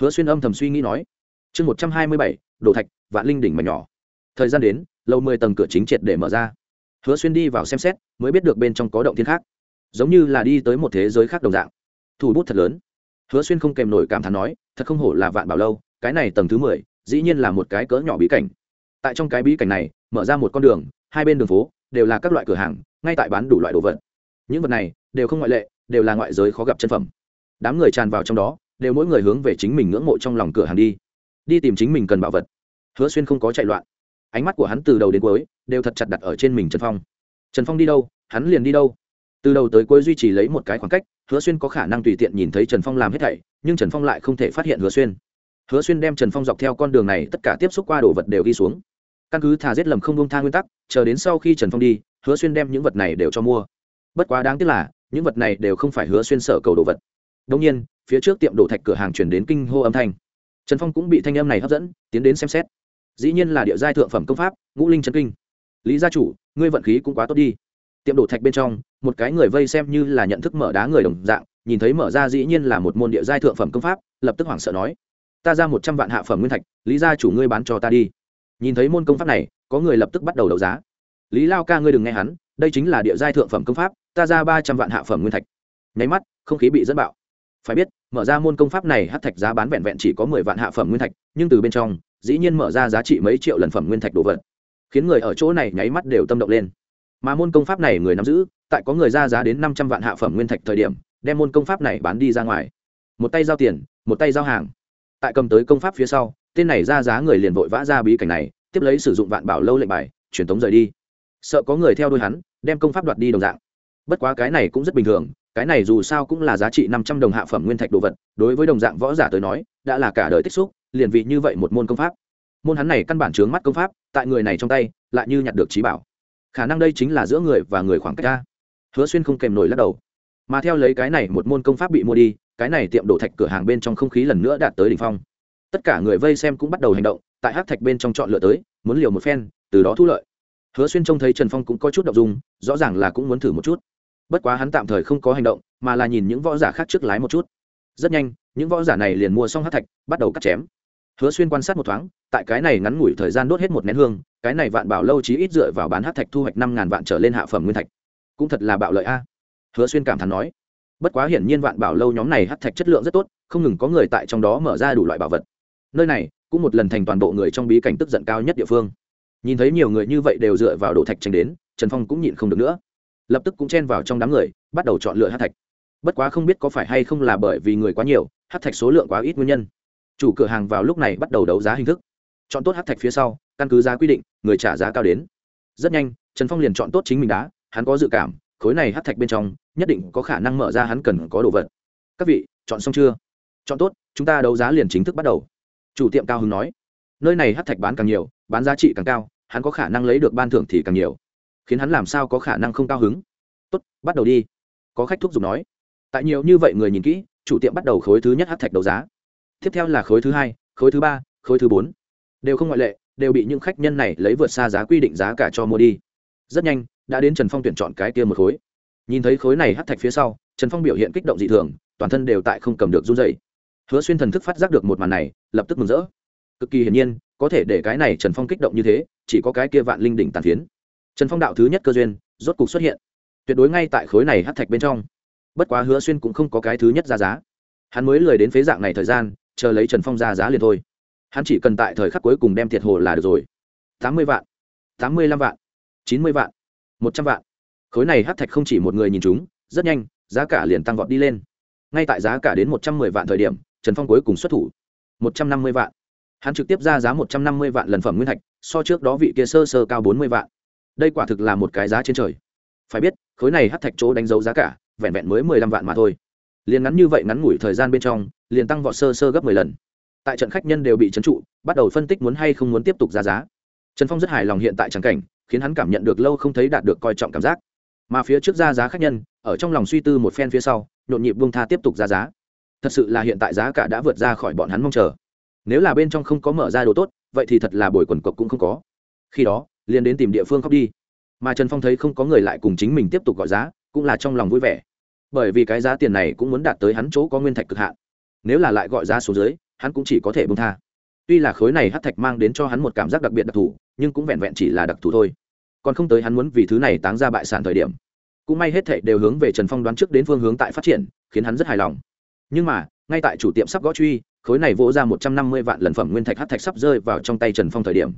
Hứa xuyên âm thầm suy nghĩ nói, chương một trăm hai mươi bảy, đồ thạch, vạn linh đỉnh mà nhỏ. Thời gian đến, lâu mười tầng cửa chính triệt để mở ra. Hứa xuyên đi vào xem xét, mới biết được bên trong có động thiên khác. Giống như là đi tới một thế giới khác đồng dạng. Thủ bút thật lớn. Hứa xuyên không kèm nổi cảm thán nói, thật không hổ là vạn bảo lâu, cái này tầng thứ mười, dĩ nhiên là một cái cỡ nhỏ bí cảnh. Tại trong cái bí cảnh này, mở ra một con đường, hai bên đường phố, đều là các loại cửa hàng, ngay tại bán đủ loại đồ vật những vật này đều không ngoại lệ, đều là ngoại giới khó gặp chân phẩm. Đám người tràn vào trong đó, đều mỗi người hướng về chính mình ngưỡng mộ trong lòng cửa hàng đi. Đi tìm chính mình cần bảo vật. Hứa xuyên không có chạy loạn. Ánh mắt của hắn từ đầu đến cuối đều thật chặt đặt ở trên mình trần phong. Trần phong đi đâu, hắn liền đi đâu. Từ đầu tới cuối duy trì lấy một cái khoảng cách, hứa xuyên có khả năng tùy tiện nhìn thấy trần phong làm hết thảy, nhưng trần phong lại không thể phát hiện hứa xuyên. Hứa xuyên đem trần phong dọc theo con đường này tất cả tiếp xúc qua đồ vật đều ghi xuống. Căn cứ thà giết lầm không bông tha nguyên tắc, chờ đến sau khi trần phong đi, hứa xuyên đem những vật này đều cho mua bất quá đáng tiếc là, những vật này đều không phải hứa xuyên sở cầu đồ vật. Đông nhiên, phía trước tiệm đổ thạch cửa hàng chuyển đến kinh hô âm thanh. Trần phong cũng bị thanh âm này hấp dẫn, tiến đến xem xét. Dĩ nhiên là địa giai thượng phẩm công pháp, ngũ linh trần kinh. Lý gia chủ, ngươi vận khí cũng quá tốt đi. Tiệm đổ thạch bên trong, một cái người vây xem như là nhận thức mở đá người đồng dạng, nhìn thấy mở ra dĩ nhiên là một môn địa giai thượng phẩm công pháp, lập tức hoảng sợ nói, ta ra một trăm vạn hạ phẩm nguyên thạch, lý gia chủ ngươi bán cho ta đi. Nhìn thấy môn công pháp này, có người lập tức bắt đầu đấu giá. Lý lao ca ngươi đừng nghe hắn, đây chính là địa giai thượng phẩm công pháp ta ra ba trăm vạn hạ phẩm nguyên thạch. Nháy mắt, không khí bị dẫn bạo. Phải biết, mở ra môn công pháp này hát thạch giá bán vẹn vẹn chỉ có mười vạn hạ phẩm nguyên thạch, nhưng từ bên trong, dĩ nhiên mở ra giá trị mấy triệu lần phẩm nguyên thạch đồ vật. Khiến người ở chỗ này nháy mắt đều tâm động lên. Mà môn công pháp này người nắm giữ, tại có người ra giá đến năm trăm vạn hạ phẩm nguyên thạch thời điểm, đem môn công pháp này bán đi ra ngoài. Một tay giao tiền, một tay giao hàng. Tại cầm tới công pháp phía sau, tên này ra giá người liền vội vã ra bí cảnh này, tiếp lấy sử dụng vạn bảo lâu lệnh bài, truyền tống rời đi. Sợ có người theo đuôi hắn, đem công pháp đoạt đi đồng dạng bất quá cái này cũng rất bình thường, cái này dù sao cũng là giá trị năm trăm đồng hạ phẩm nguyên thạch đồ vật, đối với đồng dạng võ giả tới nói, đã là cả đời tích xúc, liền vị như vậy một môn công pháp. Môn hắn này căn bản chướng mắt công pháp, tại người này trong tay, lại như nhặt được trí bảo. Khả năng đây chính là giữa người và người khoảng cách ra. Hứa xuyên không kèm nổi lắc đầu. Mà theo lấy cái này một môn công pháp bị mua đi, cái này tiệm đổ thạch cửa hàng bên trong không khí lần nữa đạt tới đỉnh phong. Tất cả người vây xem cũng bắt đầu hành động, tại hát thạch bên trong chọn lựa tới, muốn liều một phen, từ đó thu lợi. Hứa xuyên trông thấy trần phong cũng có chút đ ộ n g dung, rõ ràng là cũng muốn thử một chút bất quá hắn tạm thời không có hành động, mà là nhìn những võ giả khác trước lái một chút. Rất nhanh, những võ giả này liền mua xong hát thạch, bắt đầu cắt chém. Hứa xuyên quan sát một thoáng, tại cái này ngắn ngủi thời gian đốt hết một nén hương, cái này vạn bảo lâu chí ít dựa vào bán hát thạch thu hoạch năm ngàn vạn trở lên hạ phẩm nguyên thạch. Cũng thật là bạo lợi a. Hứa xuyên cảm thán nói. Bất quá hiển nhiên vạn bảo lâu nhóm này hát thạch chất lượng rất tốt, không ngừng có người tại trong đó mở ra đủ loại bảo vật. Nơi này, cũng một lần thành toàn bộ người trong bí cảnh tức giận cao nhất địa phương. Nhìn thấy nhiều người như vậy đều dựa vào đổ thạch tranh đến, trần phong cũng nhịn không được nữa lập tức cũng chen vào trong đám người, bắt đầu chọn lựa hát thạch. Bất quá không biết có phải hay không là bởi vì người quá nhiều, hát thạch số lượng quá ít nguyên nhân. Chủ cửa hàng vào lúc này bắt đầu đấu giá hình thức. Chọn tốt hát thạch phía sau, căn cứ giá quy định, người trả giá cao đến. Rất nhanh, trần phong liền chọn tốt chính mình đá, hắn có dự cảm, khối này hát thạch bên trong, nhất định có khả năng mở ra hắn cần có đồ vật. Các vị, chọn xong chưa? Chọn tốt, chúng ta đấu giá liền chính thức bắt đầu. Chủ tiệm cao hưng nói. Nơi này hát thạch bán càng nhiều, bán giá trị càng cao, hắn có khả năng lấy được ban thưởng thì càng nhiều khiến hắn làm sao có khả năng không cao hứng. Tốt, bắt đầu đi. Có khách thuốc dùng nói. Tại nhiều như vậy người nhìn kỹ, chủ tiệm bắt đầu khối thứ nhất hát thạch đấu giá. Tiếp theo là khối thứ hai, khối thứ ba, khối thứ bốn. Đều không ngoại lệ, đều bị những khách nhân này lấy vượt xa giá quy định giá cả cho mua đi. Rất nhanh, đã đến trần phong tuyển chọn cái kia một khối. Nhìn thấy khối này hát thạch phía sau, trần phong biểu hiện kích động dị thường, toàn thân đều tại không cầm được run dày hứa xuyên thần thức phát giác được một màn này, lập tức mừng rỡ. Cực kỳ hiển nhiên, có thể để cái này trần phong kích động như thế, chỉ có cái kia vạn linh đỉnh tàn phiến trần phong đạo thứ nhất cơ duyên, rốt cục xuất hiện. Tuyệt đối ngay tại khối này hát thạch bên trong. Bất quá hứa xuyên cũng không có cái thứ nhất ra giá. Hắn mới lười đến phế dạng này thời gian, chờ lấy trần phong ra giá liền thôi. Hắn chỉ cần tại thời khắc cuối cùng đem thiệt hồ là được rồi. Tám mươi vạn, tám mươi lăm vạn, chín mươi vạn, một trăm vạn. Khối này hát thạch không chỉ một người nhìn chúng, rất nhanh, giá cả liền tăng vọt đi lên. Ngay tại giá cả đến một trăm mười vạn thời điểm, trần phong cuối cùng xuất thủ. một trăm năm mươi vạn. Hắn trực tiếp ra giá một trăm năm mươi vạn lần phẩm nguyên thạch, so trước đó vị kia sơ sơ cao bốn mươi vạn đây quả thực là một cái giá trên trời. Phải biết, khối này hát thạch chỗ đánh dấu giá cả, vẹn vẹn mới mười lăm vạn mà thôi. Liền ngắn như vậy ngắn ngủi thời gian bên trong, liền tăng vọt sơ sơ gấp mười lần. Tại trận khách nhân đều bị trấn trụ, bắt đầu phân tích muốn hay không muốn tiếp tục ra giá. Trần phong rất hài lòng hiện tại trắng cảnh, khiến hắn cảm nhận được lâu không thấy đạt được coi trọng cảm giác. Mà phía trước ra giá khách nhân, ở trong lòng suy tư một phen phía sau, nhộn nhịp buông tha tiếp tục ra giá. Thật sự là hiện tại giá cả đã vượt ra khỏi bọn hắn mong chờ. Nếu là bên trong không có mở ra đồ tốt, vậy thì thật là bồi quần cộc cũng không có. Khi đó liền đến tìm địa phương khóc đi. Mà trần phong thấy không có người lại cùng chính mình tiếp tục gọi giá, cũng là trong lòng vui vẻ. Bởi vì cái giá tiền này cũng muốn đạt tới hắn chỗ có nguyên thạch cực hạn. Nếu là lại gọi giá số dưới, hắn cũng chỉ có thể bông tha. Tuy là khối này hát thạch mang đến cho hắn một cảm giác đặc biệt đặc thù, nhưng cũng vẹn vẹn chỉ là đặc thù thôi. Còn không tới hắn muốn vì thứ này táng ra bại sản thời điểm. Cũng may hết thệ đều hướng về trần phong đoán trước đến phương hướng tại phát triển, khiến hắn rất hài lòng. Nhưng mà, ngay tại chủ tiệm sắp gõ truy, khối này vỗ ra một trăm năm mươi vạn lần phẩm nguyên thạch hát thạch sắp rơi vào trong tay trần phong thời điểm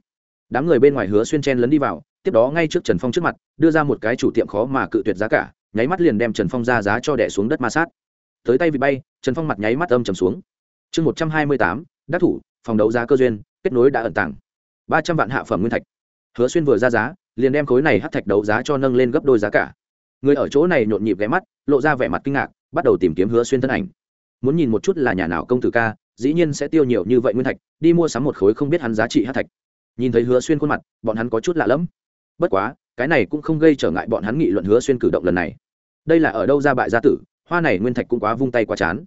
đám người bên ngoài hứa xuyên chen lấn đi vào, tiếp đó ngay trước trần phong trước mặt, đưa ra một cái chủ tiệm khó mà cự tuyệt giá cả, nháy mắt liền đem trần phong ra giá cho đẻ xuống đất ma sát. Tới tay vị bay, trần phong mặt nháy mắt âm trầm xuống. Chương một trăm hai mươi tám, đắc thủ, phòng đấu giá cơ duyên, kết nối đã ẩn tàng. Ba trăm vạn hạ phẩm nguyên thạch. Hứa xuyên vừa ra giá, liền đem khối này hát thạch đấu giá cho nâng lên gấp đôi giá cả. Người ở chỗ này nhộn nhịp ghé mắt, lộ ra vẻ mặt kinh ngạc, bắt đầu tìm kiếm hứa xuyên thân ảnh. Muốn nhìn một chút là nhà nào công tử ca, dĩ nhiên sẽ tiêu nhiều như vậy nguyên thạch, đi mua sắm một khối không biết hắn giá trị hát thạch nhìn thấy hứa xuyên khuôn mặt, bọn hắn có chút lạ lẫm. Bất quá, cái này cũng không gây trở ngại bọn hắn nghị luận hứa xuyên cử động lần này. Đây là ở đâu ra bại gia tử, hoa này nguyên thạch cũng quá vung tay quá chán.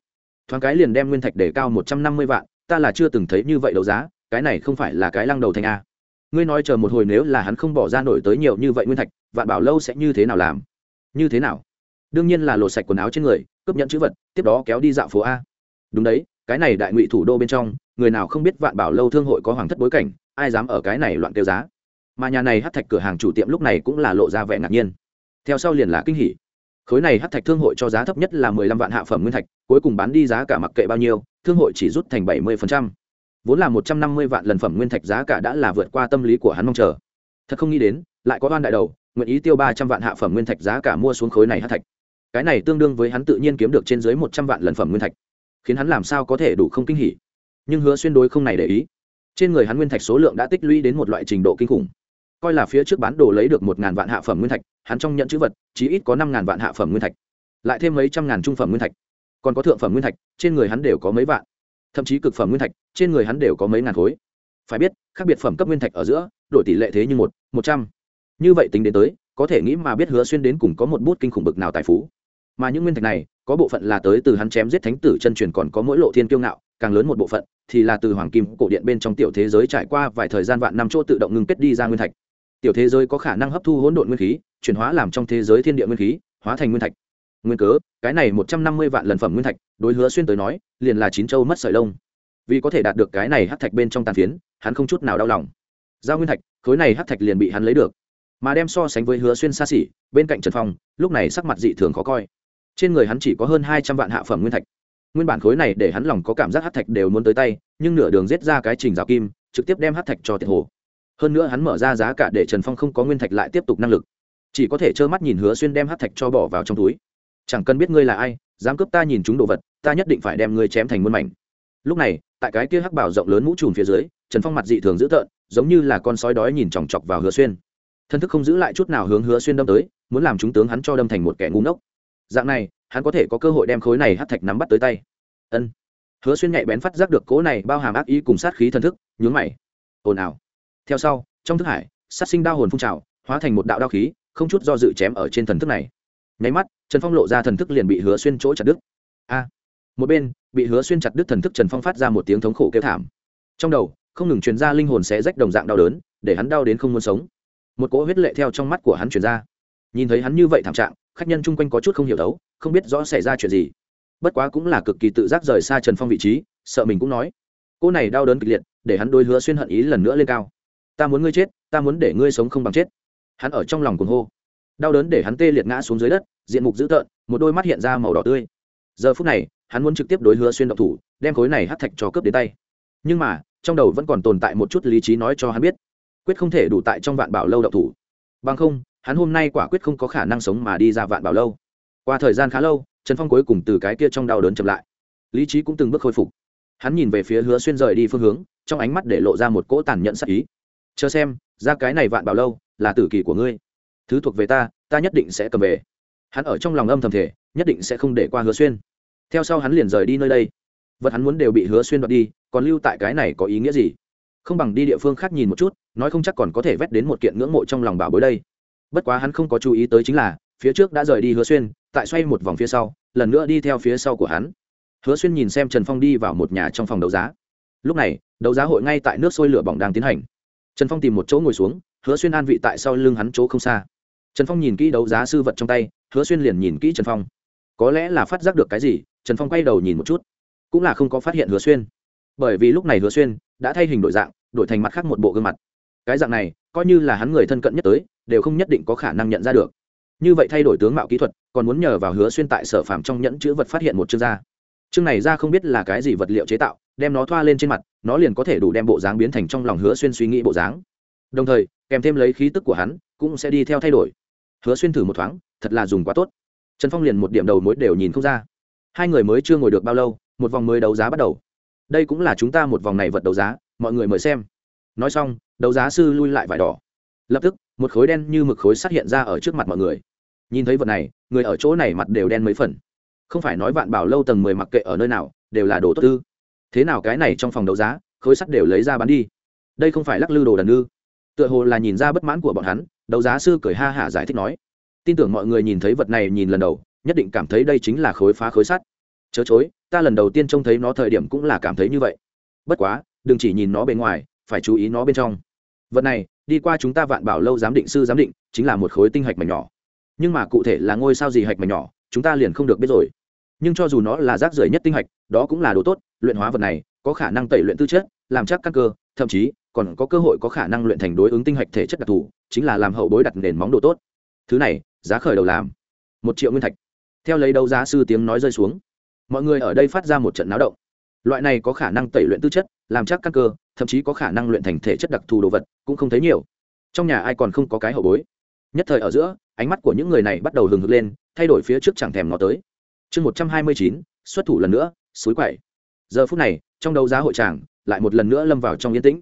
Thoáng cái liền đem nguyên thạch để cao một trăm năm mươi vạn, ta là chưa từng thấy như vậy đấu giá, cái này không phải là cái lăng đầu thành a. Ngươi nói chờ một hồi nếu là hắn không bỏ ra nổi tới nhiều như vậy nguyên thạch, vạn bảo lâu sẽ như thế nào làm? Như thế nào? Đương nhiên là lột sạch quần áo trên người, cướp nhận chữ vật, tiếp đó kéo đi dạo phố a. Đúng đấy, cái này đại ngụy thủ đô bên trong người nào không biết vạn bảo lâu thương hội có hoàng thất bối cảnh, ai dám ở cái này loạn tiêu giá? Mà nhà này hát thạch cửa hàng chủ tiệm lúc này cũng là lộ ra vẻ ngạc nhiên. Theo sau liền là kinh hỉ. Khối này hát thạch thương hội cho giá thấp nhất là mười lăm vạn hạ phẩm nguyên thạch, cuối cùng bán đi giá cả mặc kệ bao nhiêu, thương hội chỉ rút thành bảy mươi phần trăm. Vốn là một trăm năm mươi vạn lần phẩm nguyên thạch giá cả đã là vượt qua tâm lý của hắn mong chờ. Thật không nghĩ đến, lại có oan đại đầu, nguyện ý tiêu ba trăm vạn hạ phẩm nguyên thạch giá cả mua xuống khối này hát thạch. Cái này tương đương với hắn tự nhiên kiếm được trên dưới một trăm vạn lần phẩm nguyên thạch. Khiến hắn làm sao có thể đủ không kinh hỉ? Nhưng hứa xuyên đối không này để ý. Trên người hắn nguyên thạch số lượng đã tích lũy đến một loại trình độ kinh khủng. Coi là phía trước bán đồ lấy được một ngàn vạn hạ phẩm nguyên thạch, hắn trong nhận chữ vật, chí ít có năm ngàn vạn hạ phẩm nguyên thạch, lại thêm mấy trăm ngàn trung phẩm nguyên thạch. Còn có thượng phẩm nguyên thạch, trên người hắn đều có mấy vạn. Thậm chí cực phẩm nguyên thạch, trên người hắn đều có mấy ngàn khối. Phải biết, khác biệt phẩm cấp nguyên thạch ở giữa, đổi tỷ lệ thế như một một trăm. Như vậy tính đến tới, có thể nghĩ mà biết hứa xuyên đến cùng có một bút kinh khủng bực nào tài phú. Mà những nguyên thạch này, có bộ phận là tới từ hắn chém giết thánh tử chân truyền còn có mỗi lộ thiên kiêu ngạo càng lớn một bộ phận, thì là từ hoàng kim cổ điện bên trong tiểu thế giới trải qua vài thời gian vạn năm chỗ tự động ngưng kết đi ra nguyên thạch. Tiểu thế giới có khả năng hấp thu hỗn độn nguyên khí, chuyển hóa làm trong thế giới thiên địa nguyên khí, hóa thành nguyên thạch. Nguyên cớ, cái này một trăm năm mươi vạn lần phẩm nguyên thạch, đối hứa xuyên tới nói, liền là chín châu mất sợi lông. Vì có thể đạt được cái này hát thạch bên trong tàn phiến, hắn không chút nào đau lòng. Giao nguyên thạch, khối này hát thạch liền bị hắn lấy được. Mà đem so sánh với hứa xuyên xa xỉ, bên cạnh trần phong, lúc này sắc mặt dị thường khó coi. Trên người hắn chỉ có hơn hai trăm vạn hạ phẩm nguyên thạch nguyên bản khối này để hắn lòng có cảm giác hát thạch đều muốn tới tay, nhưng nửa đường giết ra cái trình rào kim, trực tiếp đem hát thạch cho tiệt hồ. Hơn nữa hắn mở ra giá cả để trần phong không có nguyên thạch lại tiếp tục năng lực. Chỉ có thể trơ mắt nhìn hứa xuyên đem hát thạch cho bỏ vào trong túi. Chẳng cần biết ngươi là ai, dám cướp ta nhìn chúng đồ vật, ta nhất định phải đem ngươi chém thành muôn mảnh. Lúc này, tại cái kia hắc bảo rộng lớn mũ trùm phía dưới, trần phong mặt dị thường dữ tợn, giống như là con sói đói nhìn chòng chọc vào hứa xuyên. Thân thức không giữ lại chút nào hướng hứa xuyên đâm tới, muốn làm chúng tướng hắn cho đâm thành một kẻ ngu ngốc dạng này, hắn có thể có cơ hội đem khối này hát thạch nắm bắt tới tay. Ân. Hứa xuyên nhạy bén phát giác được cố này bao hàm ác ý cùng sát khí thần thức, nhướng mày. Ồn ào. Theo sau, trong thức hải, sát sinh đao hồn phun trào, hóa thành một đạo đao khí, không chút do dự chém ở trên thần thức này. Nháy mắt, trần phong lộ ra thần thức liền bị hứa xuyên chỗ chặt đứt. A. Một bên, bị hứa xuyên chặt đứt thần thức trần phong phát ra một tiếng thống khổ kêu thảm. Trong đầu, không ngừng truyền ra linh hồn sẽ rách đồng dạng đau đớn, để hắn đau đến không muốn sống. Một cỗ huyết lệ theo trong mắt của hắn truyền ra. Nhìn thấy hắn như vậy thảm trạng khách nhân chung quanh có chút không hiểu đấu, không biết rõ xảy ra chuyện gì. Bất quá cũng là cực kỳ tự giác rời xa trần phong vị trí, sợ mình cũng nói, cô này đau đớn kịch liệt, để hắn đôi hứa xuyên hận ý lần nữa lên cao. Ta muốn ngươi chết, ta muốn để ngươi sống không bằng chết. Hắn ở trong lòng cuồng hô. Đau đớn để hắn tê liệt ngã xuống dưới đất, diện mục dữ tợn, một đôi mắt hiện ra màu đỏ tươi. Giờ phút này, hắn muốn trực tiếp đối hứa xuyên động thủ, đem khối này hắt thạch cho cướp đến tay. Nhưng mà, trong đầu vẫn còn tồn tại một chút lý trí nói cho hắn biết, quyết không thể đủ tại trong vạn bảo lâu động thủ. Bằng không hắn hôm nay quả quyết không có khả năng sống mà đi ra vạn bảo lâu. Qua thời gian khá lâu, trần phong cuối cùng từ cái kia trong đau đớn chậm lại. Lý trí cũng từng bước khôi phục. Hắn nhìn về phía hứa xuyên rời đi phương hướng, trong ánh mắt để lộ ra một cỗ tàn nhẫn sắc ý. Chờ xem, ra cái này vạn bảo lâu là tử kỳ của ngươi. Thứ thuộc về ta ta nhất định sẽ cầm về. Hắn ở trong lòng âm thầm thể nhất định sẽ không để qua hứa xuyên. Theo sau hắn liền rời đi nơi đây. Vật hắn muốn đều bị hứa xuyên đoạt đi, còn lưu tại cái này có ý nghĩa gì? Không bằng đi địa phương khác nhìn một chút, nói không chắc còn có thể vét đến một kiện ngưỡng mộ trong lòng bảo bối đây bất quá hắn không có chú ý tới chính là, phía trước đã rời đi hứa xuyên, tại xoay một vòng phía sau, lần nữa đi theo phía sau của hắn. Hứa xuyên nhìn xem trần phong đi vào một nhà trong phòng đấu giá. Lúc này, đấu giá hội ngay tại nước sôi lửa bỏng đang tiến hành. Trần phong tìm một chỗ ngồi xuống, hứa xuyên an vị tại sau lưng hắn chỗ không xa. Trần phong nhìn kỹ đấu giá sư vật trong tay, hứa xuyên liền nhìn kỹ trần phong. Có lẽ là phát giác được cái gì, trần phong quay đầu nhìn một chút. Cũng là không có phát hiện hứa xuyên. Bởi vì lúc này hứa xuyên đã thay hình đổi dạng, đổi thành mặt khác một bộ gương mặt. Cái dạng này coi như là hắn người thân cận nhất tới, đều không nhất định có khả năng nhận ra được. Như vậy thay đổi tướng mạo kỹ thuật, còn muốn nhờ vào hứa xuyên tại sở phạm trong nhẫn chữ vật phát hiện một chương da. Chương này ra không biết là cái gì vật liệu chế tạo, đem nó thoa lên trên mặt, nó liền có thể đủ đem bộ dáng biến thành trong lòng hứa xuyên suy nghĩ bộ dáng. Đồng thời, kèm thêm lấy khí tức của hắn, cũng sẽ đi theo thay đổi. Hứa xuyên thử một thoáng, thật là dùng quá tốt. Trần phong liền một điểm đầu mối đều nhìn không ra. Hai người mới chưa ngồi được bao lâu, một vòng mới đấu giá bắt đầu. Đây cũng là chúng ta một vòng này vật đấu giá, mọi người mời xem. Nói xong đấu giá sư lui lại vải đỏ. Lập tức, một khối đen như mực khối xuất hiện ra ở trước mặt mọi người. Nhìn thấy vật này, người ở chỗ này mặt đều đen mấy phần. Không phải nói vạn bảo lâu tầng mười mặc kệ ở nơi nào, đều là đồ tốt tư thế nào cái này trong phòng đấu giá, khối sắt đều lấy ra bán đi. Đây không phải lắc lư đồ đần ư. Tựa hồ là nhìn ra bất mãn của bọn hắn, đấu giá sư cười ha hả giải thích nói. Tin tưởng mọi người nhìn thấy vật này nhìn lần đầu, nhất định cảm thấy đây chính là khối phá khối sắt. Chớ chối, ta lần đầu tiên trông thấy nó thời điểm cũng là cảm thấy như vậy. Bất quá, đừng chỉ nhìn nó bên ngoài, phải chú ý nó bên trong vật này, đi qua chúng ta vạn bảo lâu giám định sư giám định, chính là một khối tinh hạch mảnh nhỏ. Nhưng mà cụ thể là ngôi sao gì hạch mảnh nhỏ, chúng ta liền không được biết rồi. Nhưng cho dù nó là rác rưởi nhất tinh hạch, đó cũng là đồ tốt, luyện hóa vật này, có khả năng tẩy luyện tư chất, làm chắc căn cơ, thậm chí, còn có cơ hội có khả năng luyện thành đối ứng tinh hạch thể chất đặc thù, chính là làm hậu bối đặt nền móng đồ tốt. Thứ này, giá khởi đầu làm một triệu nguyên thạch. Theo lấy đấu giá sư tiếng nói rơi xuống, mọi người ở đây phát ra một trận náo động. Loại này có khả năng tẩy luyện tư chất, làm chắc căn cơ thậm chí có khả năng luyện thành thể chất đặc thù đồ vật, cũng không thấy nhiều. Trong nhà ai còn không có cái hậu bối. Nhất thời ở giữa, ánh mắt của những người này bắt đầu hừng hực lên, thay đổi phía trước chẳng thèm nó tới. Chương một trăm hai mươi chín, xuất thủ lần nữa, suối quậy. Giờ phút này, trong đấu giá hội tràng, lại một lần nữa lâm vào trong yên tĩnh.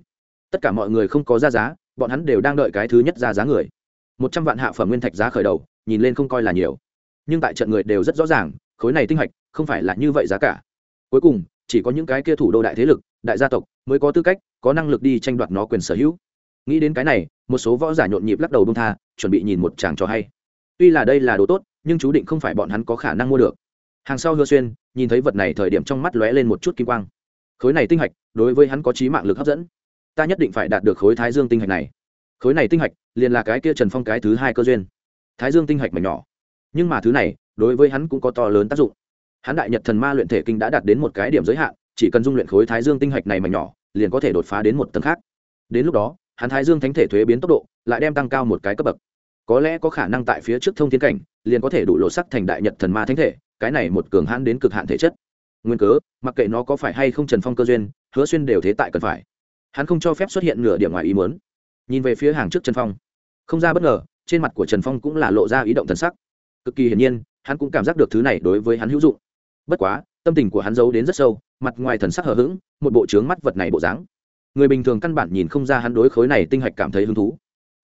Tất cả mọi người không có ra giá, bọn hắn đều đang đợi cái thứ nhất ra giá người. Một trăm vạn hạ phẩm nguyên thạch giá khởi đầu, nhìn lên không coi là nhiều. Nhưng tại trận người đều rất rõ ràng, khối này tinh hạch, không phải là như vậy giá cả. Cuối cùng chỉ có những cái kia thủ đô đại thế lực, đại gia tộc mới có tư cách, có năng lực đi tranh đoạt nó quyền sở hữu. Nghĩ đến cái này, một số võ giả nhộn nhịp lắc đầu bông tha, chuẩn bị nhìn một chàng trò hay. Tuy là đây là đồ tốt, nhưng chú định không phải bọn hắn có khả năng mua được. Hàng sau hứa xuyên, nhìn thấy vật này thời điểm trong mắt lóe lên một chút kim quang. Khối này tinh hạch, đối với hắn có trí mạng lực hấp dẫn. Ta nhất định phải đạt được khối thái dương tinh hạch này. Khối này tinh hạch, liền là cái kia trần phong cái thứ hai cơ duyên. Thái dương tinh hạch mảnh nhỏ. Nhưng mà thứ này, đối với hắn cũng có to lớn tác dụng hắn đại nhật thần ma luyện thể kinh đã đạt đến một cái điểm giới hạn, chỉ cần dung luyện khối thái dương tinh hạch này mà nhỏ, liền có thể đột phá đến một tầng khác. Đến lúc đó, hắn thái dương thánh thể thuế biến tốc độ lại đem tăng cao một cái cấp bậc. Có lẽ có khả năng tại phía trước thông thiên cảnh, liền có thể đủ lộ sắc thành đại nhật thần ma thánh thể, cái này một cường hãn đến cực hạn thể chất. Nguyên cớ, mặc kệ nó có phải hay không trần phong cơ duyên, hứa xuyên đều thế tại cần phải. Hắn không cho phép xuất hiện nửa điểm ngoài ý muốn. Nhìn về phía hàng trước trần phong, không ra bất ngờ, trên mặt của trần phong cũng là lộ ra ý động thần sắc. Cực kỳ hiển nhiên, hắn cũng cảm giác được thứ này đối với hắn hữu dụng bất quá, tâm tình của hắn giấu đến rất sâu, mặt ngoài thần sắc hờ hững, một bộ trướng mắt vật này bộ dáng. Người bình thường căn bản nhìn không ra hắn đối khối này tinh hạch cảm thấy hứng thú.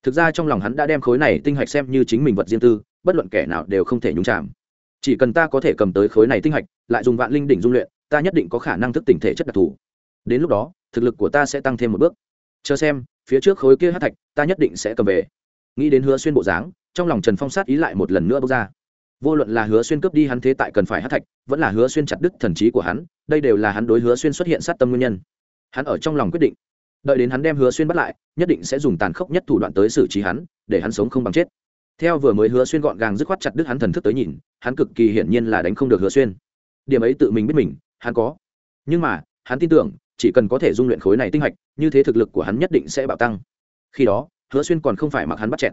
Thực ra trong lòng hắn đã đem khối này tinh hạch xem như chính mình vật riêng tư, bất luận kẻ nào đều không thể nhúng chạm chỉ cần ta có thể cầm tới khối này tinh hạch, lại dùng vạn linh đỉnh dung luyện, ta nhất định có khả năng thức tỉnh thể chất đặc thù. Đến lúc đó, thực lực của ta sẽ tăng thêm một bước. Chờ xem, phía trước khối kia hát thạch, ta nhất định sẽ cầm về. Nghĩ đến hứa xuyên bộ dáng, trong lòng trần phong sát ý lại một lần nữa bước ra vô luận là hứa xuyên cướp đi hắn thế tại cần phải hát thạch, vẫn là hứa xuyên chặt đứt thần trí của hắn, đây đều là hắn đối hứa xuyên xuất hiện sát tâm nguyên nhân. Hắn ở trong lòng quyết định. Đợi đến hắn đem hứa xuyên bắt lại, nhất định sẽ dùng tàn khốc nhất thủ đoạn tới xử trí hắn, để hắn sống không bằng chết. Theo vừa mới hứa xuyên gọn gàng dứt khoát chặt đứt hắn thần thức tới nhìn, hắn cực kỳ hiển nhiên là đánh không được hứa xuyên. Điểm ấy tự mình biết mình, hắn có. Nhưng mà, hắn tin tưởng, chỉ cần có thể dung luyện khối này tinh hạch, như thế thực lực của hắn nhất định sẽ bạo tăng. Khi đó, hứa xuyên còn không phải mặc hắn bắt chẹt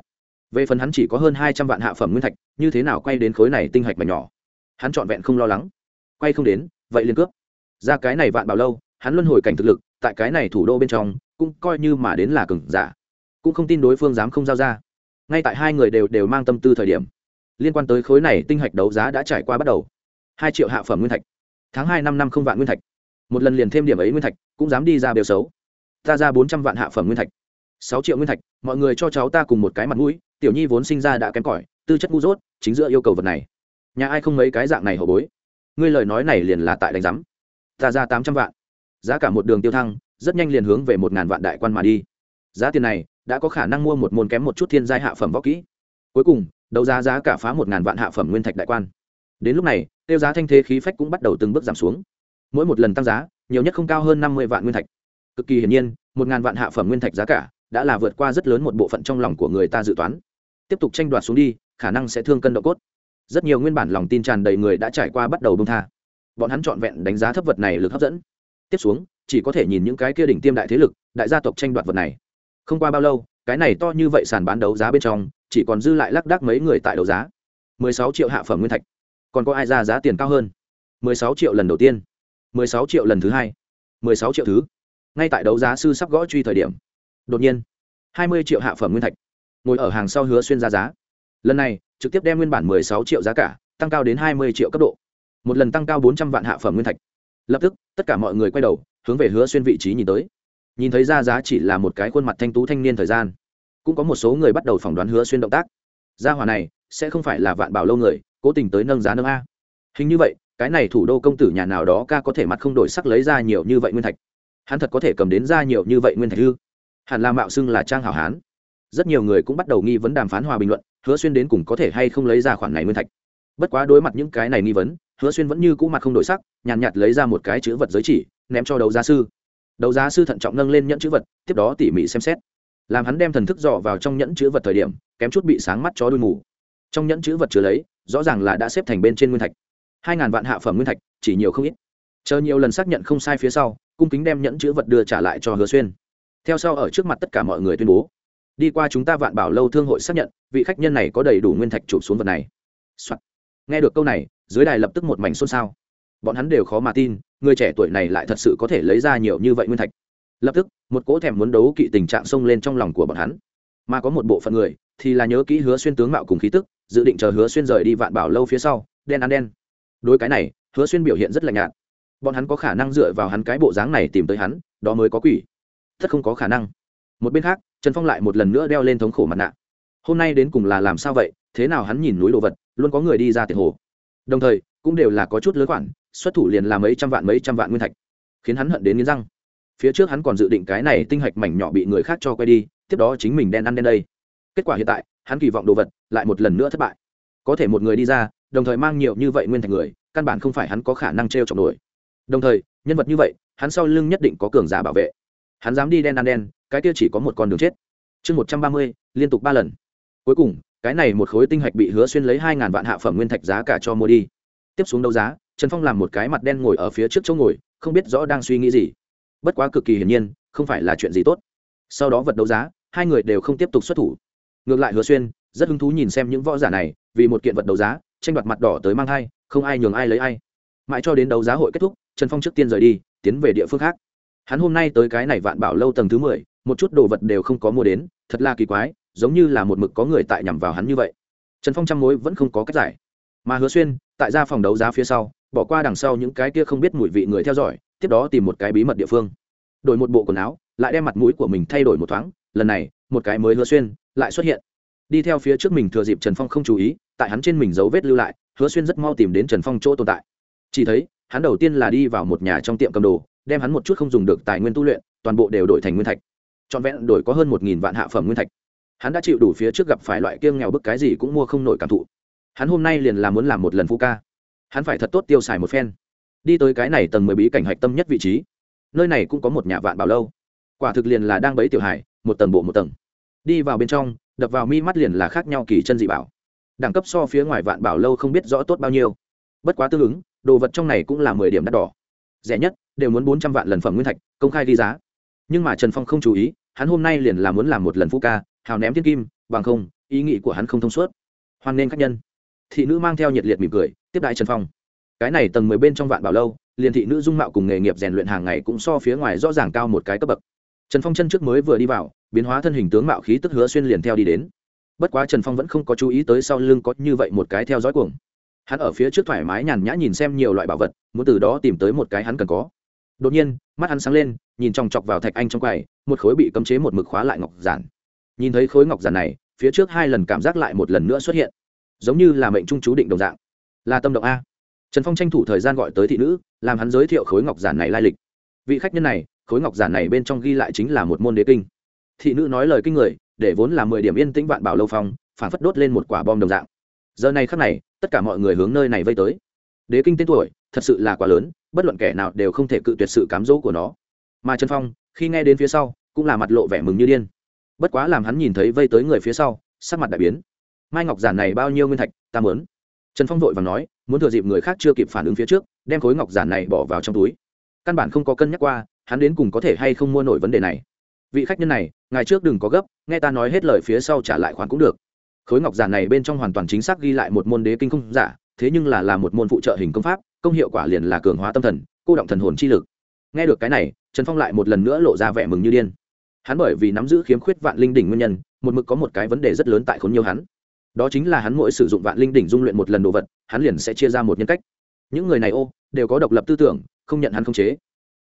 về phần hắn chỉ có hơn hai trăm vạn hạ phẩm nguyên thạch, như thế nào quay đến khối này tinh hạch mà nhỏ? Hắn trọn vẹn không lo lắng. Quay không đến, vậy liền cướp. Ra cái này vạn bảo lâu, hắn luân hồi cảnh thực lực, tại cái này thủ đô bên trong, cũng coi như mà đến là cừng giả. Cũng không tin đối phương dám không giao ra. Ngay tại hai người đều đều mang tâm tư thời điểm, liên quan tới khối này tinh hạch đấu giá đã trải qua bắt đầu. Hai triệu hạ phẩm nguyên thạch. Tháng hai năm năm không vạn nguyên thạch. Một lần liền thêm điểm ấy nguyên thạch, cũng dám đi ra bèo xấu. Ta ra bốn trăm vạn hạ phẩm nguyên thạch. Sáu triệu nguyên thạch, mọi người cho cháu ta cùng một cái mặt mũi tiểu nhi vốn sinh ra đã kém cỏi, tư chất ngu dốt, chính giữa yêu cầu vật này. Nhà ai không mấy cái dạng này hậu bối? Ngươi lời nói này liền là tại đánh giám. Ta ra tám trăm vạn. Giá cả một đường tiêu thăng, rất nhanh liền hướng về một ngàn vạn đại quan mà đi. Giá tiền này, đã có khả năng mua một môn kém một chút thiên giai hạ phẩm võ kỹ. Cuối cùng, đấu giá giá cả phá một ngàn vạn hạ phẩm nguyên thạch đại quan. Đến lúc này, tiêu giá thanh thế khí phách cũng bắt đầu từng bước giảm xuống. Mỗi một lần tăng giá, nhiều nhất không cao hơn năm mươi vạn nguyên thạch. Cực kỳ hiển nhiên, một ngàn vạn hạ phẩm nguyên thạch giá cả đã là vượt qua rất lớn một bộ phận trong lòng của người ta dự toán. Tiếp tục tranh đoạt xuống đi, khả năng sẽ thương cân độ cốt. Rất nhiều nguyên bản lòng tin tràn đầy người đã trải qua bắt đầu bông tha. Bọn hắn trọn vẹn đánh giá thấp vật này lực hấp dẫn. Tiếp xuống, chỉ có thể nhìn những cái kia đỉnh tiêm đại thế lực, đại gia tộc tranh đoạt vật này. Không qua bao lâu, cái này to như vậy sàn bán đấu giá bên trong, chỉ còn dư lại lác đác mấy người tại đấu giá. 16 triệu hạ phẩm nguyên thạch. Còn có ai ra giá tiền cao hơn? 16 triệu lần đầu tiên. 16 triệu lần thứ hai. 16 triệu thứ. Ngay tại đấu giá sư sắp gõ truy thời điểm đột nhiên 20 triệu hạ phẩm nguyên thạch ngồi ở hàng sau hứa xuyên ra giá. Lần này, trực tiếp đem nguyên bản 16 triệu giá cả tăng cao đến 20 triệu cấp độ. Một lần tăng cao 400 vạn hạ phẩm nguyên thạch. Lập tức, tất cả mọi người quay đầu, hướng về hứa xuyên vị trí nhìn tới. Nhìn thấy ra giá chỉ là một cái khuôn mặt thanh tú thanh niên thời gian, cũng có một số người bắt đầu phỏng đoán hứa xuyên động tác. Gia hòa này sẽ không phải là vạn bảo lâu người, cố tình tới nâng giá nâng a. Hình như vậy, cái này thủ đô công tử nhà nào đó ca có thể mặt không đổi sắc lấy ra nhiều như vậy nguyên thạch. Hắn thật có thể cầm đến ra nhiều như vậy nguyên thạch ư? Hẳn là mạo xưng là trang hảo hán. Rất nhiều người cũng bắt đầu nghi vấn đàm phán hòa bình luận hứa xuyên đến cùng có thể hay không lấy ra khoản này nguyên thạch. Bất quá đối mặt những cái này nghi vấn hứa xuyên vẫn như cũ mặt không đổi sắc nhàn nhạt, nhạt lấy ra một cái chữ vật giới chỉ ném cho đấu giá sư. Đấu giá sư thận trọng nâng lên nhẫn chữ vật tiếp đó tỉ mỉ xem xét. Làm hắn đem thần thức dò vào trong nhẫn chữ vật thời điểm kém chút bị sáng mắt chó đuôi mù. Trong nhẫn chữ vật chứa lấy rõ ràng là đã xếp thành bên trên nguyên thạch. Hai ngàn vạn hạ phẩm nguyên thạch chỉ nhiều không ít. Chờ nhiều lần xác nhận không sai phía sau cung kính đem nhẫn chữ vật đưa trả lại cho hứa xuyên theo sau ở trước mặt tất cả mọi người tuyên bố. Đi qua chúng ta vạn bảo lâu thương hội xác nhận, vị khách nhân này có đầy đủ nguyên thạch chụp xuống vật này、Soạn. nghe được câu này, dưới đài lập tức một mảnh xôn xao. Bọn hắn đều khó mà tin, người trẻ tuổi này lại thật sự có thể lấy ra nhiều như vậy nguyên thạch. Lập tức, một cỗ thèm muốn đấu kỵ tình trạng xông lên trong lòng của bọn hắn. Mà có một bộ phận người, thì là nhớ kỹ hứa xuyên tướng mạo cùng khí tức, dự định chờ hứa xuyên rời đi vạn bảo lâu phía sau, đen ăn đen. Đối cái này, hứa xuyên biểu hiện rất lạnh nhạt. Bọn hắn có khả năng dựa vào hắn cái bộ dáng này tìm tới hắn, đó mới có quỷ thật không có khả năng. Một bên khác, trần phong lại một lần nữa đeo lên thống khổ mặt nạ. Hôm nay đến cùng là làm sao vậy, thế nào hắn nhìn núi đồ vật, luôn có người đi ra tiền hồ. Đồng thời, cũng đều là có chút lớn khoản, xuất thủ liền là mấy trăm vạn mấy trăm vạn nguyên thạch. Khiến hắn hận đến nghiến răng. Phía trước hắn còn dự định cái này tinh hạch mảnh nhỏ bị người khác cho quay đi, tiếp đó chính mình đen ăn đen đây. Kết quả hiện tại, hắn kỳ vọng đồ vật lại một lần nữa thất bại. Có thể một người đi ra, đồng thời mang nhiều như vậy nguyên thạch người, căn bản không phải hắn có khả năng t r e o chọc nổi. Đồng thời, nhân vật như vậy, hắn sau lưng nhất định có cường giả bảo vệ hắn dám đi đen ăn đen, cái kia chỉ có một con đường chết. Chương một trăm ba mươi, liên tục ba lần. Cuối cùng, cái này một khối tinh hạch bị hứa xuyên lấy hai ngàn vạn hạ phẩm nguyên thạch giá cả cho mua đi. Tiếp xuống đấu giá, trần phong làm một cái mặt đen ngồi ở phía trước chỗ ngồi, không biết rõ đang suy nghĩ gì. Bất quá cực kỳ hiển nhiên, không phải là chuyện gì tốt. Sau đó vật đấu giá, hai người đều không tiếp tục xuất thủ. Ngược lại hứa xuyên, rất hứng thú nhìn xem những võ giả này, vì một kiện vật đấu giá, tranh đoạt mặt đỏ tới mang hai không ai nhường ai lấy ai. Mãi cho đến đấu giá hội kết thúc, trần phong trước tiên rời đi, tiến về địa phương khác hắn hôm nay tới cái này vạn bảo lâu tầng thứ mười, một chút đồ vật đều không có mua đến, thật là kỳ quái, giống như là một mực có người tại nhằm vào hắn như vậy. Trần phong trăm mối vẫn không có cách giải. Mà hứa xuyên, tại ra phòng đấu giá phía sau, bỏ qua đằng sau những cái kia không biết mùi vị người theo dõi, tiếp đó tìm một cái bí mật địa phương. Đổi một bộ quần áo, lại đem mặt mũi của mình thay đổi một thoáng, lần này, một cái mới hứa xuyên, lại xuất hiện. Đi theo phía trước mình thừa dịp trần phong không chú ý, tại hắn trên mình dấu vết lưu lại, hứa xuyên rất mau tìm đến trần phong chỗ tồn tại. Chỉ thấy, hắn đầu tiên là đi vào một nhà trong tiệm cầm đồ đem hắn một chút không dùng được tài nguyên tu luyện, toàn bộ đều đổi thành nguyên thạch. Trọn vẹn đổi có hơn một nghìn vạn hạ phẩm nguyên thạch. Hắn đã chịu đủ phía trước gặp phải loại kiêng nghèo bức cái gì cũng mua không nổi cảm thụ. Hắn hôm nay liền là muốn làm một lần phu ca. Hắn phải thật tốt tiêu xài một phen. Đi tới cái này tầng mười bí cảnh hạch tâm nhất vị trí. Nơi này cũng có một nhà vạn bảo lâu. Quả thực liền là đang bấy tiểu hải một tầng bộ một tầng. Đi vào bên trong, đập vào mi mắt liền là khác nhau kỳ chân dị bảo. Đẳng cấp so phía ngoài vạn bảo lâu không biết rõ tốt bao nhiêu. Bất quá tương ứng, đồ vật trong này cũng là mười điểm đắt đỏ. Rẻ nhất đều muốn bốn trăm vạn lần phẩm nguyên thạch, công khai ghi giá. Nhưng mà trần phong không chú ý, hắn hôm nay liền là muốn làm một lần phú ca, hào ném thiên kim, bằng không, ý nghĩ của hắn không thông suốt. Hoan nghênh khách nhân. Thị nữ mang theo nhiệt liệt mỉm cười, tiếp đại trần phong. Cái này tầng mười bên trong vạn bảo lâu, liền thị nữ dung mạo cùng nghề nghiệp rèn luyện hàng ngày cũng so phía ngoài rõ ràng cao một cái cấp bậc. Trần phong chân trước mới vừa đi vào, biến hóa thân hình tướng mạo khí tức hứa xuyên liền theo đi đến. Bất quá trần phong vẫn không có chú ý tới sau lưng có như vậy một cái theo dõi cuồng. Hắn ở phía trước thoải mái nhàn nhã nhìn xem nhiều loại bảo vật, muốn từ đó tìm tới một cái hắn cần có đột nhiên, mắt hắn sáng lên, nhìn chòng chọc vào thạch anh trong quầy, một khối bị cấm chế một mực khóa lại ngọc giản. Nhìn thấy khối ngọc giản này, phía trước hai lần cảm giác lại một lần nữa xuất hiện. Giống như là mệnh trung chú định đồng dạng. Là tâm động a. Trần phong tranh thủ thời gian gọi tới thị nữ, làm hắn giới thiệu khối ngọc giản này lai lịch. Vị khách nhân này, khối ngọc giản này bên trong ghi lại chính là một môn đế kinh. Thị nữ nói lời kinh người, để vốn là mười điểm yên tĩnh vạn bảo lâu phong phản phất đốt lên một quả bom đồng dạng. Giờ này khắc này, tất cả mọi người hướng nơi này vây tới. Đế kinh tên tuổi thật sự là quá lớn, bất luận kẻ nào đều không thể cự tuyệt sự cám dỗ của nó. Mà trần phong, khi nghe đến phía sau, cũng là mặt lộ vẻ mừng như điên. Bất quá làm hắn nhìn thấy vây tới người phía sau, sắc mặt đại biến. Mai ngọc giản này bao nhiêu nguyên thạch, ta mớn trần phong vội và nói, muốn thừa dịp người khác chưa kịp phản ứng phía trước, đem khối ngọc giản này bỏ vào trong túi. Căn bản không có cân nhắc qua, hắn đến cùng có thể hay không mua nổi vấn đề này. Vị khách nhân này ngày trước đừng có gấp, nghe ta nói hết lời phía sau trả lại khoản cũng được. Khối ngọc giản này bên trong hoàn toàn chính xác ghi lại một môn đế kinh không giả, thế nhưng là là một môn phụ trợ hình công pháp công hiệu quả liền là cường hóa tâm thần, cô động thần hồn chi lực. Nghe được cái này, trần phong lại một lần nữa lộ ra vẻ mừng như điên. Hắn bởi vì nắm giữ khiếm khuyết vạn linh đỉnh nguyên nhân, một mực có một cái vấn đề rất lớn tại khốn nhiều hắn. Đó chính là hắn mỗi sử dụng vạn linh đỉnh dung luyện một lần đồ vật, hắn liền sẽ chia ra một nhân cách. Những người này ô, đều có độc lập tư tưởng, không nhận hắn khống chế.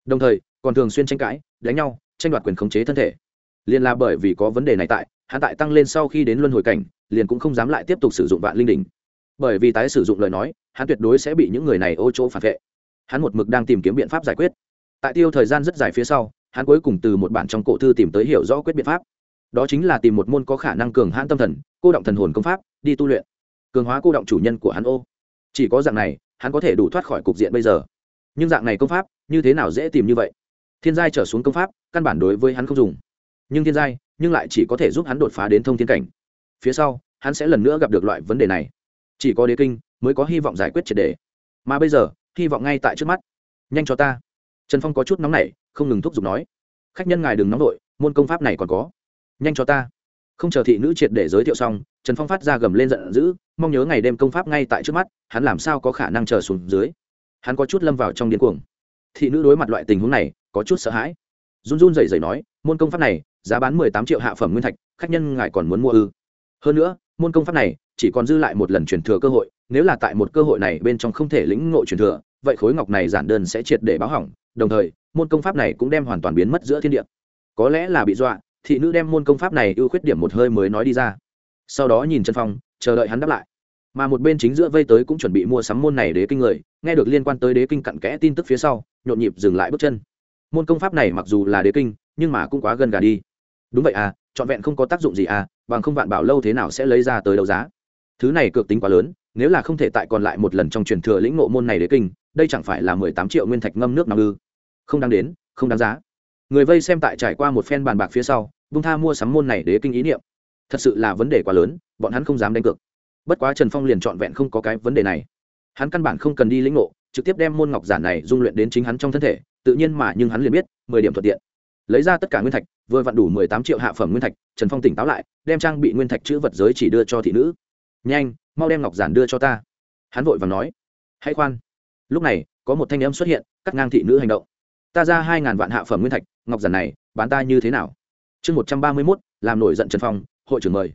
Đồng thời, còn thường xuyên tranh cãi, đánh nhau, tranh đoạt quyền khống chế thân thể. Liền là bởi vì có vấn đề này tại, hắn tại tăng lên sau khi đến luân hồi cảnh, liền cũng không dám lại tiếp tục sử dụng vạn linh đỉnh bởi vì tái sử dụng lời nói, hắn tuyệt đối sẽ bị những người này ô chỗ phản vệ. Hắn một mực đang tìm kiếm biện pháp giải quyết. Tại tiêu thời gian rất dài phía sau, hắn cuối cùng từ một bản trong cổ thư tìm tới hiểu rõ quyết biện pháp. Đó chính là tìm một môn có khả năng cường hãn tâm thần, cô động thần hồn công pháp, đi tu luyện. Cường hóa cô động chủ nhân của hắn ô. Chỉ có dạng này, hắn có thể đủ thoát khỏi cục diện bây giờ. Nhưng dạng này công pháp, như thế nào dễ tìm như vậy? Thiên giai trở xuống công pháp, căn bản đối với hắn không dùng. Nhưng thiên giai, nhưng lại chỉ có thể giúp hắn đột phá đến thông thiên cảnh. Phía sau, hắn sẽ lần nữa gặp được loại vấn đề này chỉ có đế kinh mới có hy vọng giải quyết triệt đề. Mà bây giờ, hy vọng ngay tại trước mắt. Nhanh cho ta. Trần phong có chút nóng nảy, không ngừng thúc giục nói. Khách nhân ngài đừng nóng vội, môn công pháp này còn có. Nhanh cho ta. Không chờ thị nữ triệt để giới thiệu xong, trần phong phát ra gầm lên giận dữ, mong nhớ ngày đêm công pháp ngay tại trước mắt, hắn làm sao có khả năng chờ xuống dưới. Hắn có chút lâm vào trong điên cuồng. Thị nữ đối mặt loại tình huống này, có chút sợ hãi. Run run rẩy rẩy nói, môn công pháp này, giá bán mười tám triệu hạ phẩm nguyên thạch, khách nhân ngài còn muốn mua ư? Hơn nữa môn công pháp này chỉ còn dư lại một lần truyền thừa cơ hội, nếu là tại một cơ hội này bên trong không thể lĩnh ngộ truyền thừa, vậy khối ngọc này giản đơn sẽ triệt để báo hỏng, đồng thời, môn công pháp này cũng đem hoàn toàn biến mất giữa thiên địa. Có lẽ là bị dọa, thị nữ đem môn công pháp này ưu khuyết điểm một hơi mới nói đi ra. Sau đó nhìn chân phong, chờ đợi hắn đáp lại. Mà một bên chính giữa vây tới cũng chuẩn bị mua sắm môn này đế kinh người, nghe được liên quan tới đế kinh cặn kẽ tin tức phía sau, nhộn nhịp dừng lại bước chân. Môn công pháp này mặc dù là đế kinh, nhưng mà cũng quá gần gà đi. Đúng vậy à trọn vẹn không có tác dụng gì à bằng không vạn bảo lâu thế nào sẽ lấy ra tới đấu giá. Thứ này cược tính quá lớn, nếu là không thể tại còn lại một lần trong truyền thừa lĩnh ngộ môn này đế kinh, đây chẳng phải là mười tám triệu nguyên thạch ngâm nước nào ư? Không đáng đến, không đáng giá. Người vây xem tại trải qua một phen bàn bạc phía sau bung tha mua sắm môn này đế kinh ý niệm. Thật sự là vấn đề quá lớn, bọn hắn không dám đánh cược. Bất quá trần phong liền trọn vẹn không có cái vấn đề này. Hắn căn bản không cần đi lĩnh ngộ, trực tiếp đem môn ngọc giản này dung luyện đến chính hắn trong thân thể, tự nhiên mà nhưng hắn liền biết, mười điểm thuận tiện lấy ra tất cả nguyên thạch, vừa vặn đủ mười tám triệu hạ phẩm nguyên thạch, trần phong tỉnh táo lại, đem trang bị nguyên thạch chữ vật giới chỉ đưa cho thị nữ. Nhanh, mau đem ngọc giản đưa cho ta. Hắn vội và nói. Hãy khoan. Lúc này, có một thanh âm xuất hiện, cắt ngang thị nữ hành động. Ta ra hai ngàn vạn hạ phẩm nguyên thạch, ngọc giản này, bán ta như thế nào? Chương một trăm ba mươi mốt, làm nổi giận trần phong, hội trưởng mời.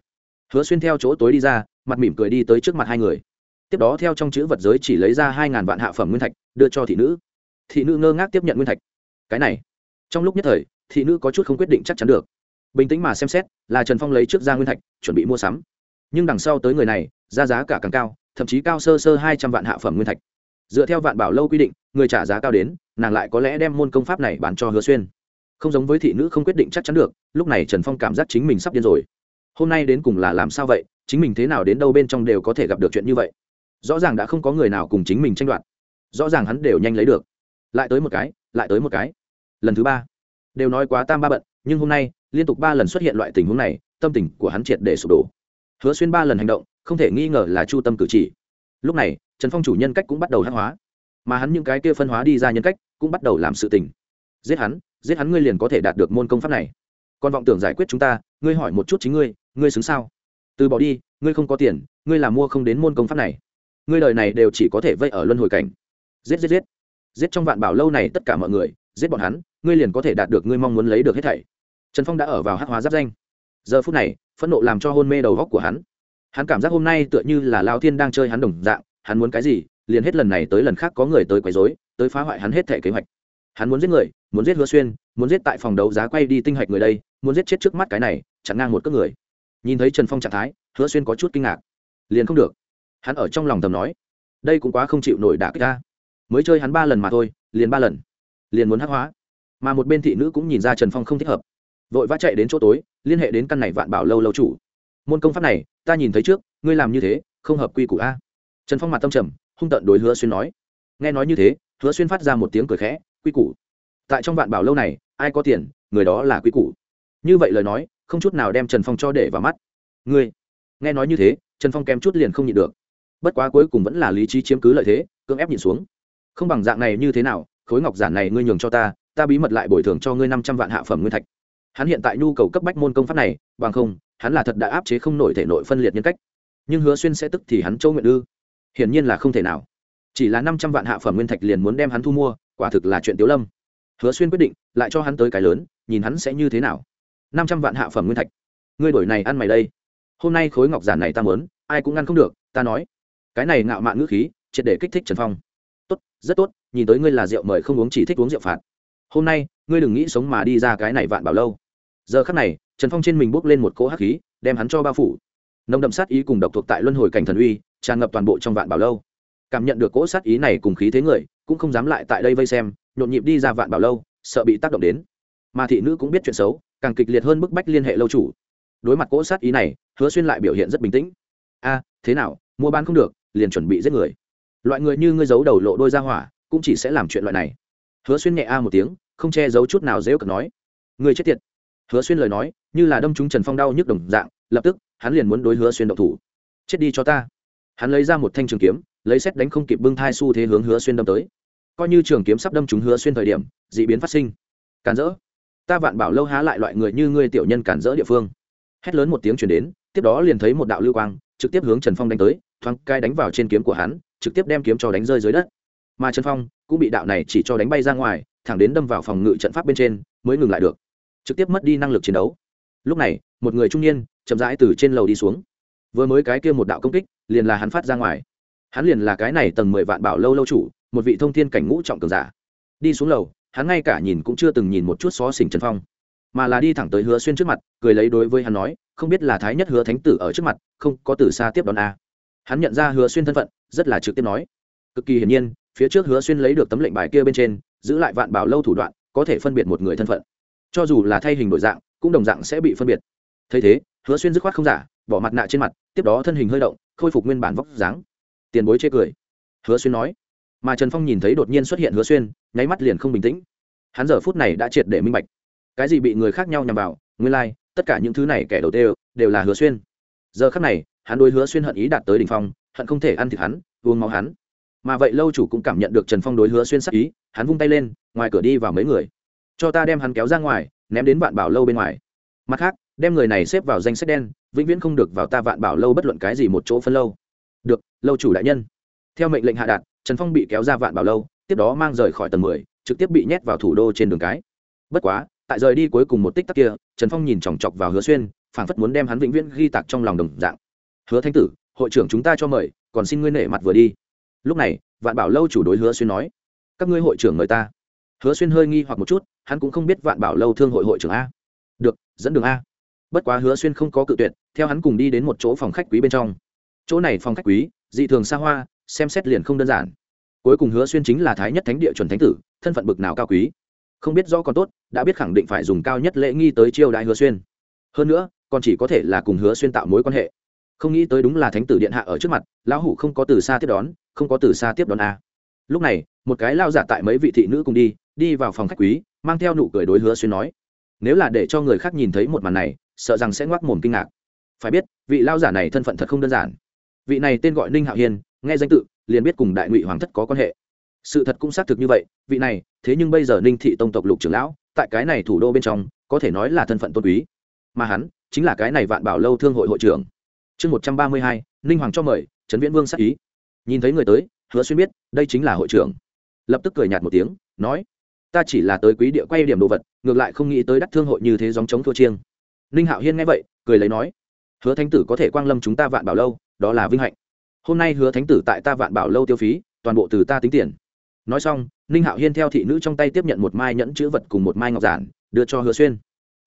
Hứa xuyên theo chỗ tối đi ra, mặt mỉm cười đi tới trước mặt hai người. Tiếp đó theo trong chữ vật giới chỉ lấy ra hai ngàn vạn hạ phẩm nguyên thạch, đưa cho thị nữ. Thị nữ ngơ ngác tiếp nhận nguyên thạch. Cái này. Trong lúc nhất thời thị nữ có chút không quyết định chắc chắn được. Bình tĩnh mà xem xét, là trần phong lấy trước ra nguyên thạch, chuẩn bị mua sắm. Nhưng đằng sau tới người này, ra giá cả càng cao, thậm chí cao sơ sơ hai trăm vạn hạ phẩm nguyên thạch. Dựa theo vạn bảo lâu quy định, người trả giá cao đến, nàng lại có lẽ đem môn công pháp này bán cho hứa xuyên. Không giống với thị nữ không quyết định chắc chắn được, lúc này trần phong cảm giác chính mình sắp điên rồi. Hôm nay đến cùng là làm sao vậy, chính mình thế nào đến đâu bên trong đều có thể gặp được chuyện như vậy. Rõ ràng đã không có người nào cùng chính mình tranh đoạt. Rõ ràng hắn đều nhanh lấy được. Lại tới một cái, lại tới một cái. Lần thứ ba đều nói quá tam ba bận, nhưng hôm nay, liên tục ba lần xuất hiện loại tình huống này, tâm tình của hắn triệt để sụp đổ. Hứa xuyên ba lần hành động, không thể nghi ngờ là chu tâm cử chỉ. Lúc này, trần phong chủ nhân cách cũng bắt đầu hát hóa. Mà hắn những cái kia phân hóa đi ra nhân cách, cũng bắt đầu làm sự tình. Giết hắn giết hắn ngươi liền có thể đạt được môn công pháp này. Còn vọng tưởng giải quyết chúng ta, ngươi hỏi một chút chính ngươi ngươi xứng sao? Từ bỏ đi, ngươi không có tiền, ngươi làm mua không đến môn công pháp này. Ngươi đời này đều chỉ có thể vây ở luân hồi cảnh. Giết giết giết. Giết trong vạn bảo lâu này tất cả mọi người, giết bọn hắn ngươi liền có thể đạt được ngươi mong muốn lấy được hết thảy. Trần phong đã ở vào hắc hóa giáp danh. Giờ phút này, phẫn nộ làm cho hôn mê đầu góc của hắn. Hắn cảm giác hôm nay tựa như là lao thiên đang chơi hắn đồng dạng, hắn muốn cái gì, liền hết lần này tới lần khác có người tới quấy rối, tới phá hoại hắn hết thảy kế hoạch. Hắn muốn giết người, muốn giết hứa xuyên, muốn giết tại phòng đấu giá quay đi tinh hạch người đây, muốn giết chết trước mắt cái này, chặn ngang một cước người. Nhìn thấy trần phong trạng thái, hứa xuyên có chút kinh ngạc. Liền không được. Hắn ở trong lòng thầm nói, đây cũng quá không chịu nổi đả kích ta. Mới chơi hắn ba lần mà thôi, liền ba lần. Liền muốn hắc hóa mà một bên thị nữ cũng nhìn ra trần phong không thích hợp. Vội vã chạy đến chỗ tối, liên hệ đến căn này vạn bảo lâu lâu chủ. Môn công pháp này, ta nhìn thấy trước, ngươi làm như thế, không hợp quy củ a. Trần phong mặt tâm trầm, hung tận đối hứa xuyên nói. Nghe nói như thế, hứa xuyên phát ra một tiếng cười khẽ, quy củ. Tại trong vạn bảo lâu này, ai có tiền, người đó là quy củ. Như vậy lời nói, không chút nào đem trần phong cho để vào mắt. Ngươi, nghe nói như thế, trần phong kém chút liền không nhịn được. Bất quá cuối cùng vẫn là lý trí chiếm cứ lợi thế, cưỡng ép nhịn xuống. Không bằng dạng này như thế nào, khối ngọc giản này ngươi nhường cho ta ta bí mật lại bồi thường cho ngươi năm trăm vạn hạ phẩm nguyên thạch. Hắn hiện tại nhu cầu cấp bách môn công pháp này, bằng không, hắn là thật đã áp chế không nổi thể nội phân liệt nhân cách. Nhưng hứa xuyên sẽ tức thì hắn châu nguyện ư? Hiển nhiên là không thể nào. Chỉ là năm trăm vạn hạ phẩm nguyên thạch liền muốn đem hắn thu mua, quả thực là chuyện tiếu lâm. Hứa xuyên quyết định, lại cho hắn tới cái lớn, nhìn hắn sẽ như thế nào. Năm trăm vạn hạ phẩm nguyên thạch. Ngươi đổi này ăn mày đây. Hôm nay khối ngọc giản này ta muốn, ai cũng ngăn không được, ta nói. Cái này ngạo mạn ngữ khí, triệt để kích thích trần phong. Tốt, rất tốt, nhìn tới ngươi là rượu mời không uống chỉ thích uống rượu phạt hôm nay, ngươi đừng nghĩ sống mà đi ra cái này vạn bảo lâu. Giờ khắc này, trần phong trên mình bốc lên một cỗ hắc khí, đem hắn cho bao phủ. Nồng đậm sát ý cùng độc thuộc tại luân hồi cảnh thần uy, tràn ngập toàn bộ trong vạn bảo lâu. Cảm nhận được cỗ sát ý này cùng khí thế người, cũng không dám lại tại đây vây xem, nhộn nhịp đi ra vạn bảo lâu, sợ bị tác động đến. Mà thị nữ cũng biết chuyện xấu, càng kịch liệt hơn bức bách liên hệ lâu chủ. Đối mặt cỗ sát ý này, hứa xuyên lại biểu hiện rất bình tĩnh. A, thế nào, mua bán không được, liền chuẩn bị giết người. Loại người như ngươi giấu đầu lộ đôi ra hỏa, cũng chỉ sẽ làm chuyện loại này hứa xuyên nhẹ a một tiếng, không che giấu chút nào dễ cợt nói. Người chết tiệt. Hứa xuyên lời nói, như là đâm trúng trần phong đau nhức đồng dạng, lập tức, hắn liền muốn đối hứa xuyên động thủ. Chết đi cho ta. Hắn lấy ra một thanh trường kiếm, lấy xét đánh không kịp bưng thai xu thế hướng hứa xuyên đâm tới. Coi như trường kiếm sắp đâm trúng hứa xuyên thời điểm d ị biến phát sinh. Cản rỡ. Ta vạn bảo lâu há lại loại người như ngươi tiểu nhân cản rỡ địa phương. Hét lớn một tiếng chuyển đến, tiếp đó liền thấy một đạo lưu quang, trực tiếp hướng trần phong đánh tới, thoáng cai đánh vào trên kiếm của hắn, trực tiếp đem kiếm cho đánh rơi dưới đất mà trần phong cũng bị đạo này chỉ cho đánh bay ra ngoài, thẳng đến đâm vào phòng ngự trận pháp bên trên mới ngừng lại được, trực tiếp mất đi năng lực chiến đấu. Lúc này, một người trung niên chậm rãi từ trên lầu đi xuống. Vừa mới cái kia một đạo công kích, liền là hắn phát ra ngoài. Hắn liền là cái này tầng mười vạn bảo lâu lâu chủ, một vị thông thiên cảnh ngũ trọng cường giả. Đi xuống lầu, hắn ngay cả nhìn cũng chưa từng nhìn một chút xó xỉnh trần phong, mà là đi thẳng tới hứa xuyên trước mặt, cười lấy đối với hắn nói, không biết là thái nhất hứa thánh tử ở trước mặt, không có từ xa tiếp đón a. Hắn nhận ra hứa xuyên thân phận, rất là trực tiếp nói, cực kỳ hiển nhiên phía trước hứa xuyên lấy được tấm lệnh bài kia bên trên giữ lại vạn bảo lâu thủ đoạn có thể phân biệt một người thân phận. Cho dù là thay hình đổi dạng cũng đồng dạng sẽ bị phân biệt. Thấy thế hứa xuyên dứt khoát không giả bỏ mặt nạ trên mặt tiếp đó thân hình hơi động khôi phục nguyên bản vóc dáng. Tiền bối chê cười. Hứa xuyên nói. Mà trần phong nhìn thấy đột nhiên xuất hiện hứa xuyên nháy mắt liền không bình tĩnh. Hắn giờ phút này đã triệt để minh bạch. Cái gì bị người khác nhau nhằm vào nguyên lai、like, tất cả những thứ này kẻ đầu tiên đều là hứa xuyên. Giờ khắc này hắn đối hứa xuyên hận ý đạt tới đ ỉ n h phong hận không thể ăn thịt hắn uống máu hắn mà vậy lâu chủ cũng cảm nhận được trần phong đối hứa xuyên sắc ý, hắn vung tay lên, ngoài cửa đi vào mấy người. Cho ta đem hắn kéo ra ngoài, ném đến vạn bảo lâu bên ngoài. Mặt khác, đem người này xếp vào danh sách đen, vĩnh viễn không được vào ta vạn bảo lâu bất luận cái gì một chỗ phân lâu. Được, lâu chủ đại nhân. Theo mệnh lệnh hạ đạt, trần phong bị kéo ra vạn bảo lâu, tiếp đó mang rời khỏi tầng mười, trực tiếp bị nhét vào thủ đô trên đường cái. Bất quá, tại rời đi cuối cùng một tích tắc kia, trần phong nhìn chòng chọc vào hứa xuyên, phảng phất muốn đem hắn vĩnh viễn ghi tạc trong lòng đồng dạng. Hứa thanh tử, hội trưởng chúng ta cho mời, còn xin ngươi nể mặt vừa đi lúc này, vạn bảo lâu chủ đối hứa xuyên nói, các ngươi hội trưởng mời ta. Hứa xuyên hơi nghi hoặc một chút, hắn cũng không biết vạn bảo lâu thương hội hội trưởng a. Được, dẫn đường a. Bất quá hứa xuyên không có cự tuyệt, theo hắn cùng đi đến một chỗ phòng khách quý bên trong. Chỗ này phòng khách quý, dị thường xa hoa, xem xét liền không đơn giản. Cuối cùng hứa xuyên chính là thái nhất thánh địa chuẩn thánh tử, thân phận bực nào cao quý. Không biết rõ còn tốt, đã biết khẳng định phải dùng cao nhất lễ nghi tới chiêu đại hứa xuyên. Hơn nữa, còn chỉ có thể là cùng hứa xuyên tạo mối quan hệ. Không nghĩ tới đúng là thánh tử điện hạ ở trước mặt, lão hủ không có từ xa tiếp đón không có từ xa tiếp đón a. Lúc này, một cái lao giả tại mấy vị thị nữ cùng đi đi vào phòng khách quý, mang theo nụ cười đối hứa xuyên nói. Nếu là để cho người khác nhìn thấy một màn này, sợ rằng sẽ ngoác mồm kinh ngạc. Phải biết, vị lao giả này thân phận thật không đơn giản. Vị này tên gọi ninh hạo hiên, nghe danh tự, liền biết cùng đại ngụy hoàng thất có quan hệ. Sự thật cũng xác thực như vậy, vị này, thế nhưng bây giờ ninh thị tông tộc lục trưởng lão, tại cái này thủ đô bên trong, có thể nói là thân phận tôn quý. Mà hắn, chính là cái này vạn bảo lâu thương hội hội trưởng. Chương một trăm ba mươi hai, ninh hoàng cho mời, trấn viễn vương sắc ý nhìn thấy người tới, hứa xuyên biết, đây chính là hội trưởng. Lập tức cười nhạt một tiếng, nói, ta chỉ là tới quý địa quay điểm đồ vật, ngược lại không nghĩ tới đắc thương hội như thế dòng chống thua chiêng. Ninh hạo hiên nghe vậy, cười lấy nói, hứa thánh tử có thể quang lâm chúng ta vạn bảo lâu, đó là vinh hạnh. Hôm nay hứa thánh tử tại ta vạn bảo lâu tiêu phí, toàn bộ từ ta tính tiền. Nói xong, ninh hạo hiên theo thị nữ trong tay tiếp nhận một mai nhẫn chữ vật cùng một mai ngọc giản, đưa cho hứa xuyên.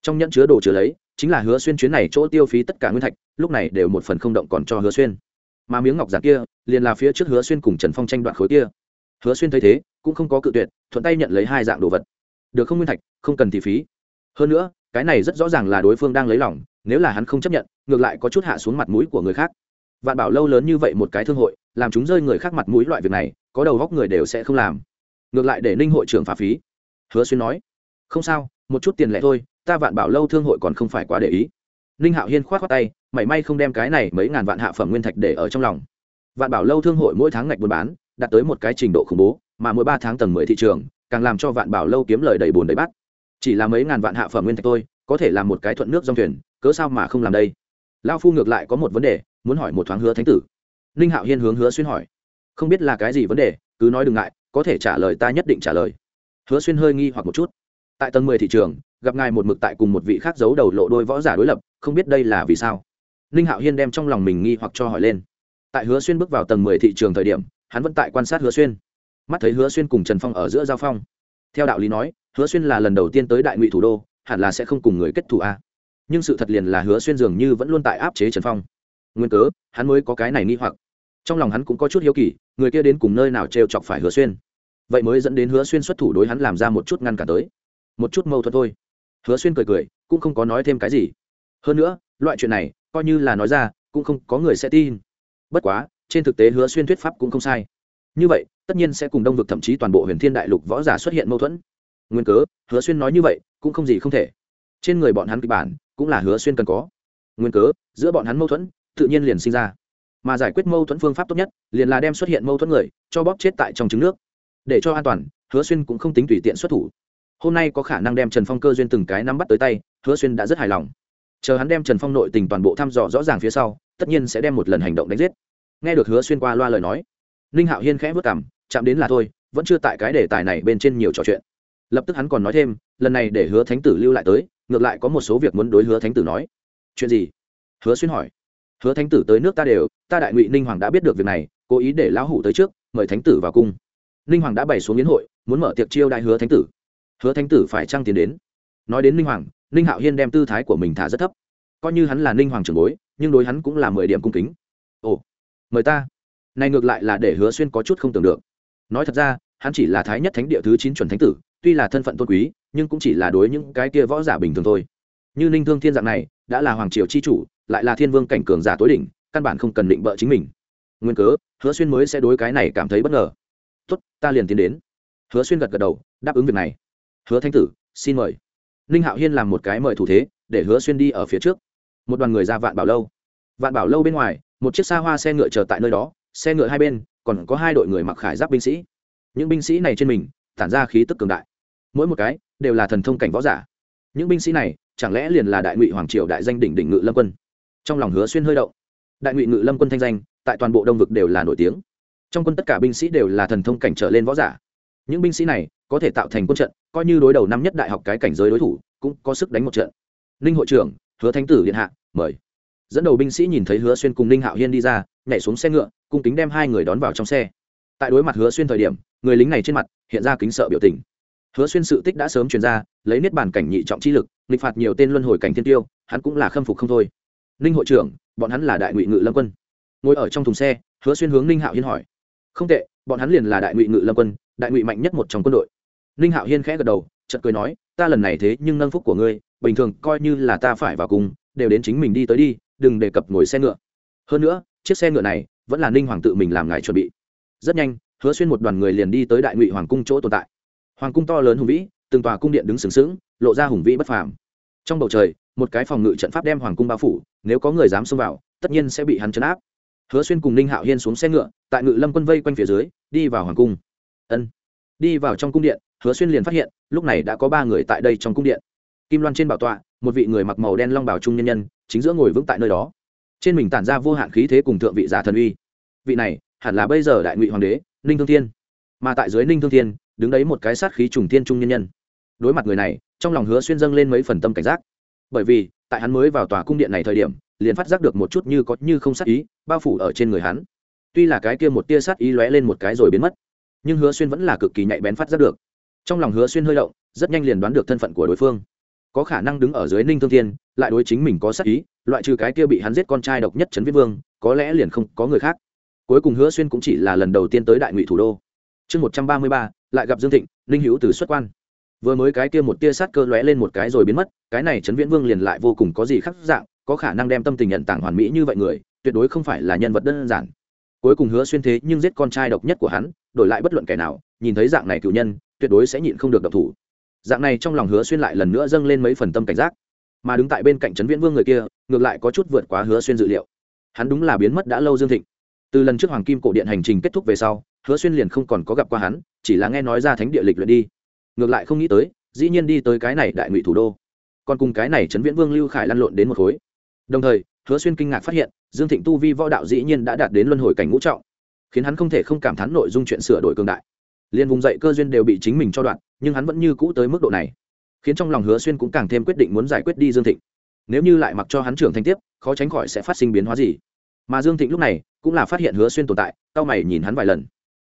Trong nhẫn chứa đồ chứa lấy, chính là hứa xuyên chuyến này chỗ tiêu phí tất cả nguyên thạch, lúc này đều một phần không động còn cho hứa xuyên mà miếng ngọc giản kia liền là phía trước hứa xuyên cùng trần phong tranh đoạn khối kia. Hứa xuyên thấy thế, cũng không có cự tuyệt, thuận tay nhận lấy hai dạng đồ vật. Được không nguyên thạch, không cần thì phí. Hơn nữa, cái này rất rõ ràng là đối phương đang lấy lòng, nếu là hắn không chấp nhận, ngược lại có chút hạ xuống mặt mũi của người khác. Vạn bảo lâu lớn như vậy một cái thương hội, làm chúng rơi người khác mặt mũi loại việc này, có đầu góc người đều sẽ không làm. Ngược lại để ninh hội trưởng phá phí. Hứa xuyên nói, không sao, một chút tiền lẻ thôi, ta vạn bảo lâu thương hội còn không phải quá để ý ninh hạo hiên k h o á t khoác tay mảy may không đem cái này mấy ngàn vạn hạ phẩm nguyên thạch để ở trong lòng. Vạn bảo lâu thương hội mỗi tháng ngạch buôn bán đạt tới một cái trình độ khủng bố mà mỗi ba tháng tầng mười thị trường càng làm cho vạn bảo lâu kiếm lời đầy bùn đầy bắt chỉ là mấy ngàn vạn hạ phẩm nguyên thạch tôi, có thể làm một cái thuận nước dòng thuyền cớ sao mà không làm đây? Lao phu ngược lại có một vấn đề muốn hỏi một thoáng hứa thánh tử. Ninh hạo hiên hướng hứa xuyên hỏi. Không biết là cái gì vấn đề cứ nói đừng ngại có thể trả lời ta nhất định trả lời. Hứa xuyên hơi nghi hoặc một chút tại tầng mười thị trường, gặp ngài một mực tại cùng một vị khác giấu đầu lộ đôi võ giả đối lập, không biết đây là vì sao. Ninh hạo hiên đem trong lòng mình nghi hoặc cho hỏi lên. Tại hứa xuyên bước vào tầng mười thị trường thời điểm, hắn vẫn tại quan sát hứa xuyên. Mắt thấy hứa xuyên cùng trần phong ở giữa giao phong. Theo đạo lý nói, hứa xuyên là lần đầu tiên tới đại ngụy thủ đô, hẳn là sẽ không cùng người kết thù a. Nhưng sự thật liền là hứa xuyên dường như vẫn luôn tại áp chế trần phong. Nguyên cớ, hắn mới có cái này nghi hoặc. Trong lòng hắn cũng có chút hiếu kỳ, người kia đến cùng nơi nào trêu chọc phải hứa xuyên. Vậy mới dẫn đến hứa xuyên xuất thủ đối hắn làm ra một chút ngăn cản tới một chút mâu thuẫn thôi. Hứa xuyên cười cười, cũng không có nói thêm cái gì. Hơn nữa, loại chuyện này, coi như là nói ra, cũng không có người sẽ tin. Bất quá, trên thực tế hứa xuyên thuyết pháp cũng không sai. Như vậy, tất nhiên sẽ cùng đông vực thậm chí toàn bộ huyền thiên đại lục võ giả xuất hiện mâu thuẫn. Nguyên cớ, hứa xuyên nói như vậy, cũng không gì không thể. Trên người bọn hắn kịch bản, cũng là hứa xuyên cần có. Nguyên cớ, giữa bọn hắn mâu thuẫn, tự nhiên liền sinh ra. Mà giải quyết mâu thuẫn phương pháp tốt nhất, liền là đem xuất hiện mâu thuẫn người, cho bóp chết tại trong trứng nước. Để cho an toàn, hứa xuyên cũng không tính tùy tiện xuất thủ hôm nay có khả năng đem trần phong cơ duyên từng cái nắm bắt tới tay, hứa xuyên đã rất hài lòng. Chờ hắn đem trần phong nội tình toàn bộ thăm dò rõ ràng phía sau, tất nhiên sẽ đem một lần hành động đánh giết. Nghe được hứa xuyên qua loa lời nói, ninh hạo hiên khẽ vất cảm chạm đến là thôi, vẫn chưa tại cái đề tài này bên trên nhiều trò chuyện. Lập tức hắn còn nói thêm, lần này để hứa thánh tử lưu lại tới, ngược lại có một số việc muốn đối hứa thánh tử nói. Chuyện gì? Hứa xuyên hỏi. Hứa thánh tử tới nước ta đều, ta đại ngụy ninh hoàng đã biết được việc này, cố ý để lão hủ tới trước, mời thánh tử vào cung. Ninh hoàng đã bày xuống yến hội, muốn mở tiệc chiêu đại hứa thánh tử hứa thánh tử phải trăng tiến đến. Nói đến ninh hoàng, ninh hạo hiên đem tư thái của mình thả rất thấp. Coi như hắn là ninh hoàng trưởng bối, nhưng đối hắn cũng là mười điểm cung kính. Ồ, mời ta. Này ngược lại là để hứa xuyên có chút không tưởng được. Nói thật ra, hắn chỉ là thái nhất thánh địa thứ chín chuẩn thánh tử, tuy là thân phận tôn quý, nhưng cũng chỉ là đối những cái kia võ giả bình thường thôi. Như ninh thương thiên dạng này, đã là hoàng triều chi chủ, lại là thiên vương cảnh cường giả tối đỉnh, căn bản không cần định bợ chính mình. Nguyên cớ, hứa xuyên mới sẽ đối cái này cảm thấy bất ngờ. Tốt, ta liền tiến đến. Hứa xuyên gật gật đầu, đáp ứng việc này hứa thanh tử, xin mời. Ninh hạo hiên làm một cái mời thủ thế, để hứa xuyên đi ở phía trước. Một đoàn người ra vạn bảo lâu. Vạn bảo lâu bên ngoài, một chiếc xa hoa xe ngựa chờ tại nơi đó, xe ngựa hai bên, còn có hai đội người mặc khải giáp binh sĩ. Những binh sĩ này trên mình, tản ra khí tức cường đại. Mỗi một cái, đều là thần thông cảnh võ giả. Những binh sĩ này, chẳng lẽ liền là đại ngụy hoàng triều đại danh đỉnh đỉnh ngự lâm quân? Trong lòng hứa xuyên hơi động. Đại ngụy ngự lâm quân thanh danh, tại toàn bộ đông vực đều là nổi tiếng. Trong quân tất cả binh sĩ đều là thần thông cảnh trở lên võ giả những binh sĩ này có thể tạo thành quân trận, coi như đối đầu năm nhất đại học cái cảnh giới đối thủ, cũng có sức đánh một trận. Ninh hội trưởng, hứa thánh tử điện hạ, mời. Dẫn đầu binh sĩ nhìn thấy hứa xuyên cùng ninh hạo hiên đi ra, nhảy xuống xe ngựa, cung kính đem hai người đón vào trong xe. Tại đối mặt hứa xuyên thời điểm, người lính này trên mặt hiện ra kính sợ biểu tình. Hứa xuyên sự tích đã sớm truyền ra, lấy niết bàn cảnh nhị trọng chi lực, nghịch phạt nhiều tên luân hồi cảnh thiên tiêu, hắn cũng là khâm phục không thôi. Ninh hội trưởng, bọn hắn là đại ngụy ngự lâm quân. Ngồi ở trong thùng xe, hứa xuyên hướng ninh hạo hiên hỏi. Không tệ bọn hắn liền là đại ngụy ngự lâm quân, đại ngụy mạnh nhất một trong quân đội. Ninh hạo hiên khẽ gật đầu, chợt cười nói, ta lần này thế nhưng nâng phúc của ngươi, bình thường coi như là ta phải vào cùng, đều đến chính mình đi tới đi, đừng đề cập ngồi xe ngựa. Hơn nữa, chiếc xe ngựa này vẫn là ninh hoàng tự mình làm ngài chuẩn bị. Rất nhanh, hứa xuyên một đoàn người liền đi tới đại ngụy hoàng cung chỗ tồn tại. Hoàng cung to lớn hùng vĩ, từng tòa cung điện đứng sừng sững, lộ ra hùng vĩ bất phàm. Trong bầu trời, một cái phòng ngự trận pháp đem hoàng cung bao phủ, nếu có người dám xông vào, tất nhiên sẽ bị hắn chấn áp hứa xuyên cùng ninh hạo hiên xuống xe ngựa, tại ngự lâm quân vây quanh phía dưới, đi vào hoàng cung. Ân. Đi vào trong cung điện, hứa xuyên liền phát hiện, lúc này đã có ba người tại đây trong cung điện. Kim loan trên bảo tọa, một vị người mặc màu đen long bảo trung nhân nhân, chính giữa ngồi vững tại nơi đó. Trên mình tản ra vô hạn khí thế cùng thượng vị giả thần uy. Vị này, hẳn là bây giờ đại ngụy hoàng đế, ninh thương thiên. Mà tại dưới ninh thương thiên, đứng đấy một cái sát khí trùng thiên trung nhân nhân. Đối mặt người này, trong lòng hứa xuyên dâng lên mấy phần tâm cảnh giác. Bởi vì, tại hắn mới vào tòa cung điện này thời điểm liền phát giác được một chút như có như không sát ý, bao phủ ở trên người hắn. Tuy là cái kia một tia sát ý lóe lên một cái rồi biến mất, nhưng hứa xuyên vẫn là cực kỳ nhạy bén phát giác được. Trong lòng hứa xuyên hơi động, rất nhanh liền đoán được thân phận của đối phương. Có khả năng đứng ở dưới ninh thương thiên, lại đối chính mình có sát ý, loại trừ cái kia bị hắn giết con trai độc nhất trấn viết vương, có lẽ liền không có người khác. Cuối cùng hứa xuyên cũng chỉ là lần đầu tiên tới đại ngụy thủ đô. Chương một trăm ba mươi ba, lại gặp dương thịnh, ninh hữu từ xuất quan. Vừa mới cái kia một tia sát cơ lóe lên một cái rồi biến mất, cái này trấn viễn vương liền lại vô cùng có gì khác dạng có khả năng đem tâm tình nhận tảng hoàn mỹ như vậy người, tuyệt đối không phải là nhân vật đơn giản. Cuối cùng hứa xuyên thế nhưng giết con trai độc nhất của hắn, đổi lại bất luận kẻ nào, nhìn thấy dạng này cựu nhân, tuyệt đối sẽ nhịn không được độc thủ. Dạng này trong lòng hứa xuyên lại lần nữa dâng lên mấy phần tâm cảnh giác. Mà đứng tại bên cạnh trấn viễn vương người kia, ngược lại có chút vượt quá hứa xuyên dự liệu. Hắn đúng là biến mất đã lâu dương thịnh. Từ lần trước hoàng kim cổ điện hành trình kết thúc về sau, hứa xuyên liền không còn có gặp qua hắn, chỉ là nghe nói ra thánh địa lịch luyện đi. Ngược lại không nghĩ tới, dĩ nhiên đi tới cái này đại ngụy thủ đô. Còn cùng cái này trấn viễn vương lưu khải lăn lộn đến một khối đồng thời, hứa xuyên kinh ngạc phát hiện, dương thịnh tu vi võ đạo dĩ nhiên đã đạt đến luân hồi cảnh ngũ trọng, khiến hắn không thể không cảm thán nội dung chuyện sửa đổi cường đại. Liền vùng dậy cơ duyên đều bị chính mình cho đoạn, nhưng hắn vẫn như cũ tới mức độ này, khiến trong lòng hứa xuyên cũng càng thêm quyết định muốn giải quyết đi dương thịnh. Nếu như lại mặc cho hắn trưởng thành tiếp, khó tránh khỏi sẽ phát sinh biến hóa gì? Mà dương thịnh lúc này cũng là phát hiện hứa xuyên tồn tại tao mày nhìn hắn vài lần.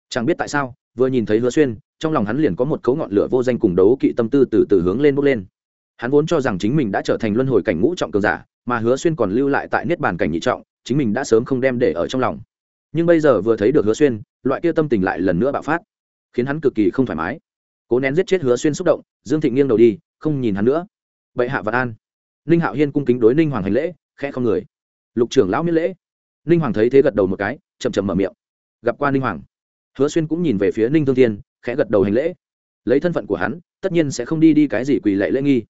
Chẳng biết tại sao, vừa nhìn thấy hứa xuyên, trong lòng hắn liền có một cấu ngọn lửa vô danh cùng đấu kỵ tâm tư từ từ hướng lên bốc lên. Hắn vốn cho rằng chính mình đã trở thành luân hồi cảnh ngũ trọng cường giả mà hứa xuyên còn lưu lại tại niết bàn cảnh nhị trọng, chính mình đã sớm không đem để ở trong lòng. Nhưng bây giờ vừa thấy được hứa xuyên, loại kia tâm tình lại lần nữa bạo phát, khiến hắn cực kỳ không thoải mái. Cố nén giết chết hứa xuyên xúc động, dương thịnh nghiêng đầu đi, không nhìn hắn nữa. Bệ hạ vạn an. Ninh hạo hiên cung kính đối ninh hoàng hành lễ, khẽ không người. Lục trưởng lão miễn lễ. Ninh hoàng thấy thế gật đầu một cái chầm chầm mở miệng. Gặp qua ninh hoàng. Hứa xuyên cũng nhìn về phía ninh thương thiên, khẽ gật đầu hành lễ. Lấy thân phận của hắn, tất nhiên sẽ không đi đi cái gì quỳ lệ lễ nghi.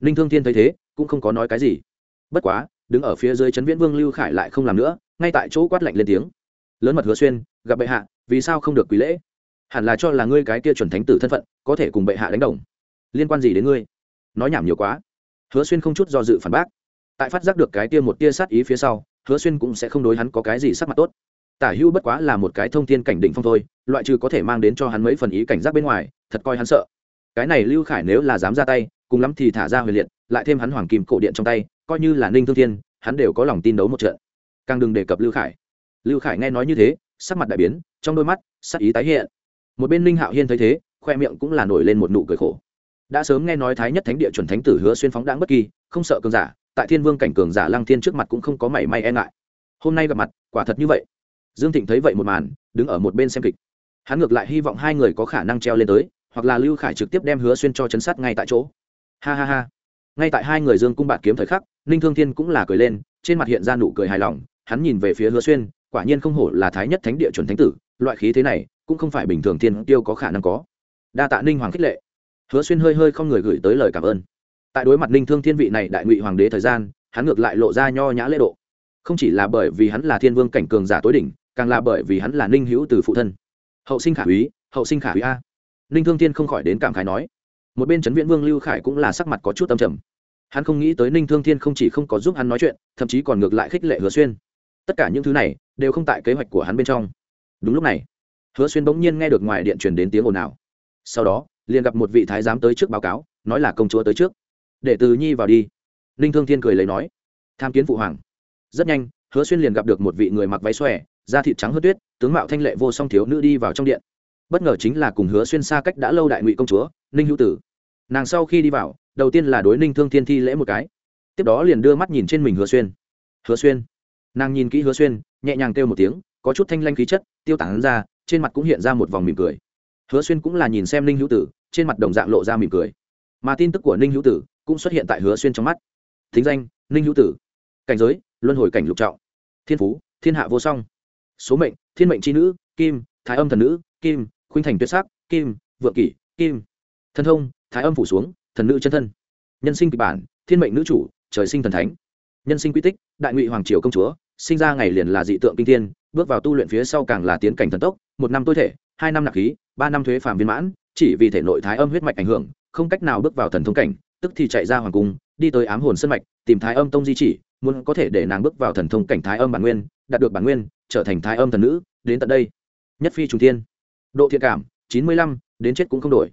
Ninh thương thiên thấy thế, cũng không có nói cái gì bất quá, đứng ở phía dưới trấn viễn vương lưu khải lại không làm nữa, ngay tại chỗ quát lạnh lên tiếng. Lớn mật hứa xuyên, gặp bệ hạ, vì sao không được quý lễ? Hẳn là cho là ngươi cái kia chuẩn thánh tử thân phận, có thể cùng bệ hạ đánh đồng. Liên quan gì đến ngươi? Nói nhảm nhiều quá. Hứa xuyên không chút do dự phản bác. Tại phát giác được cái kia một tia sát ý phía sau, hứa xuyên cũng sẽ không đối hắn có cái gì sắc mặt tốt. Tả hưu bất quá là một cái thông tin cảnh định phong thôi, loại trừ có thể mang đến cho hắn mấy phần ý cảnh giác bên ngoài, thật coi hắn sợ. Cái này lưu khải nếu là dám ra tay, cùng lắm thì thả ra huyền liệt, lại thêm hắn hoàng kim cổ điện trong tay coi như là ninh thương thiên, hắn đều có lòng tin đấu một trận. Càng đừng đề cập lưu khải. Lưu khải nghe nói như thế, sắc mặt đại biến, trong đôi mắt, sắc ý tái hiện. Một bên ninh hạo hiên thấy thế, khoe miệng cũng là nổi lên một nụ cười khổ. Đã sớm nghe nói thái nhất thánh địa chuẩn thánh tử hứa xuyên phóng đáng bất kỳ, không sợ cường giả, tại thiên vương cảnh cường giả lăng thiên trước mặt cũng không có mảy may e ngại. Hôm nay gặp mặt, quả thật như vậy. Dương thịnh thấy vậy một màn, đứng ở một bên xem kịch. Hắn ngược lại hy vọng hai người có khả năng treo lên tới, hoặc là lưu khải trực tiếp đem hứa xuyên cho chấn sát ngay tại chỗ. Ha ha ha. Ngay tại hai người dương cung bạt kiếm thời khắc ninh thương thiên cũng là cười lên, trên mặt hiện ra nụ cười hài lòng, hắn nhìn về phía hứa xuyên, quả nhiên không hổ là thái nhất thánh địa chuẩn thánh tử, loại khí thế này, cũng không phải bình thường thiên tiêu có khả năng có. Đa tạ ninh hoàng khích lệ. Hứa xuyên hơi hơi không người gửi tới lời cảm ơn. Tại đối mặt ninh thương thiên vị này đại ngụy hoàng đế thời gian, hắn ngược lại lộ ra nho nhã lễ độ. Không chỉ là bởi vì hắn là thiên vương cảnh cường giả tối đỉnh, càng là bởi vì hắn là ninh hữu từ phụ thân. Hậu sinh khả úy, hậu sinh khả úy a. Ninh thương thiên không khỏi đến cảm khái nói. Một bên trấn viễn vương lưu khải cũng là sắc mặt có chút tâm trầm hắn không nghĩ tới ninh thương thiên không chỉ không có giúp hắn nói chuyện, thậm chí còn ngược lại khích lệ hứa xuyên. Tất cả những thứ này đều không tại kế hoạch của hắn bên trong. Đúng lúc này, hứa xuyên bỗng nhiên nghe được ngoài điện truyền đến tiếng ồn ào. Sau đó, liền gặp một vị thái giám tới trước báo cáo, nói là công chúa tới trước. Để từ nhi vào đi. Ninh thương thiên cười lấy nói. Tham kiến phụ hoàng. Rất nhanh, hứa xuyên liền gặp được một vị người mặc váy xòe, da thịt trắng hớt tuyết, tướng mạo thanh lệ vô song thiếu nữ đi vào trong điện. Bất ngờ chính là cùng hứa xuyên xa cách đã lâu đại ngụy công chúa, ninh hữu tử. Nàng sau khi đi vào đầu tiên là đối ninh thương thiên thi lễ một cái tiếp đó liền đưa mắt nhìn trên mình hứa xuyên hứa xuyên nàng nhìn kỹ hứa xuyên nhẹ nhàng kêu một tiếng có chút thanh lanh khí chất tiêu tản ra trên mặt cũng hiện ra một vòng mỉm cười hứa xuyên cũng là nhìn xem ninh hữu tử trên mặt đồng dạng lộ ra mỉm cười mà tin tức của ninh hữu tử cũng xuất hiện tại hứa xuyên trong mắt thính danh ninh hữu tử cảnh giới luân hồi cảnh lục trọng thiên phú thiên hạ vô song số mệnh thiên mệnh tri nữ kim thái âm thần nữ kim khuynh thành tuyệt sắc kim vượng kỷ kim thân thông thái âm phủ xuống thần nữ chân thân, nhân sinh kịch bản, thiên mệnh nữ chủ, trời sinh thần thánh, nhân sinh quy tích, đại ngụy hoàng triều công chúa, sinh ra ngày liền là dị tượng kinh thiên, bước vào tu luyện phía sau càng là tiến cảnh thần tốc, một năm tối thể, hai năm nạp khí, ba năm thuế phàm viên mãn, chỉ vì thể nội thái âm huyết mạch ảnh hưởng, không cách nào bước vào thần thông cảnh, tức thì chạy ra hoàng cung, đi tới ám hồn sân mạch, tìm thái âm tông di chỉ, muốn có thể để nàng bước vào thần thông cảnh thái âm bản nguyên, đạt được bản nguyên, trở thành thái âm thần nữ, đến tận đây. Nhất phi trung thiên. Độ thiện cảm, chín mươi lăm, đến chết cũng không đổi.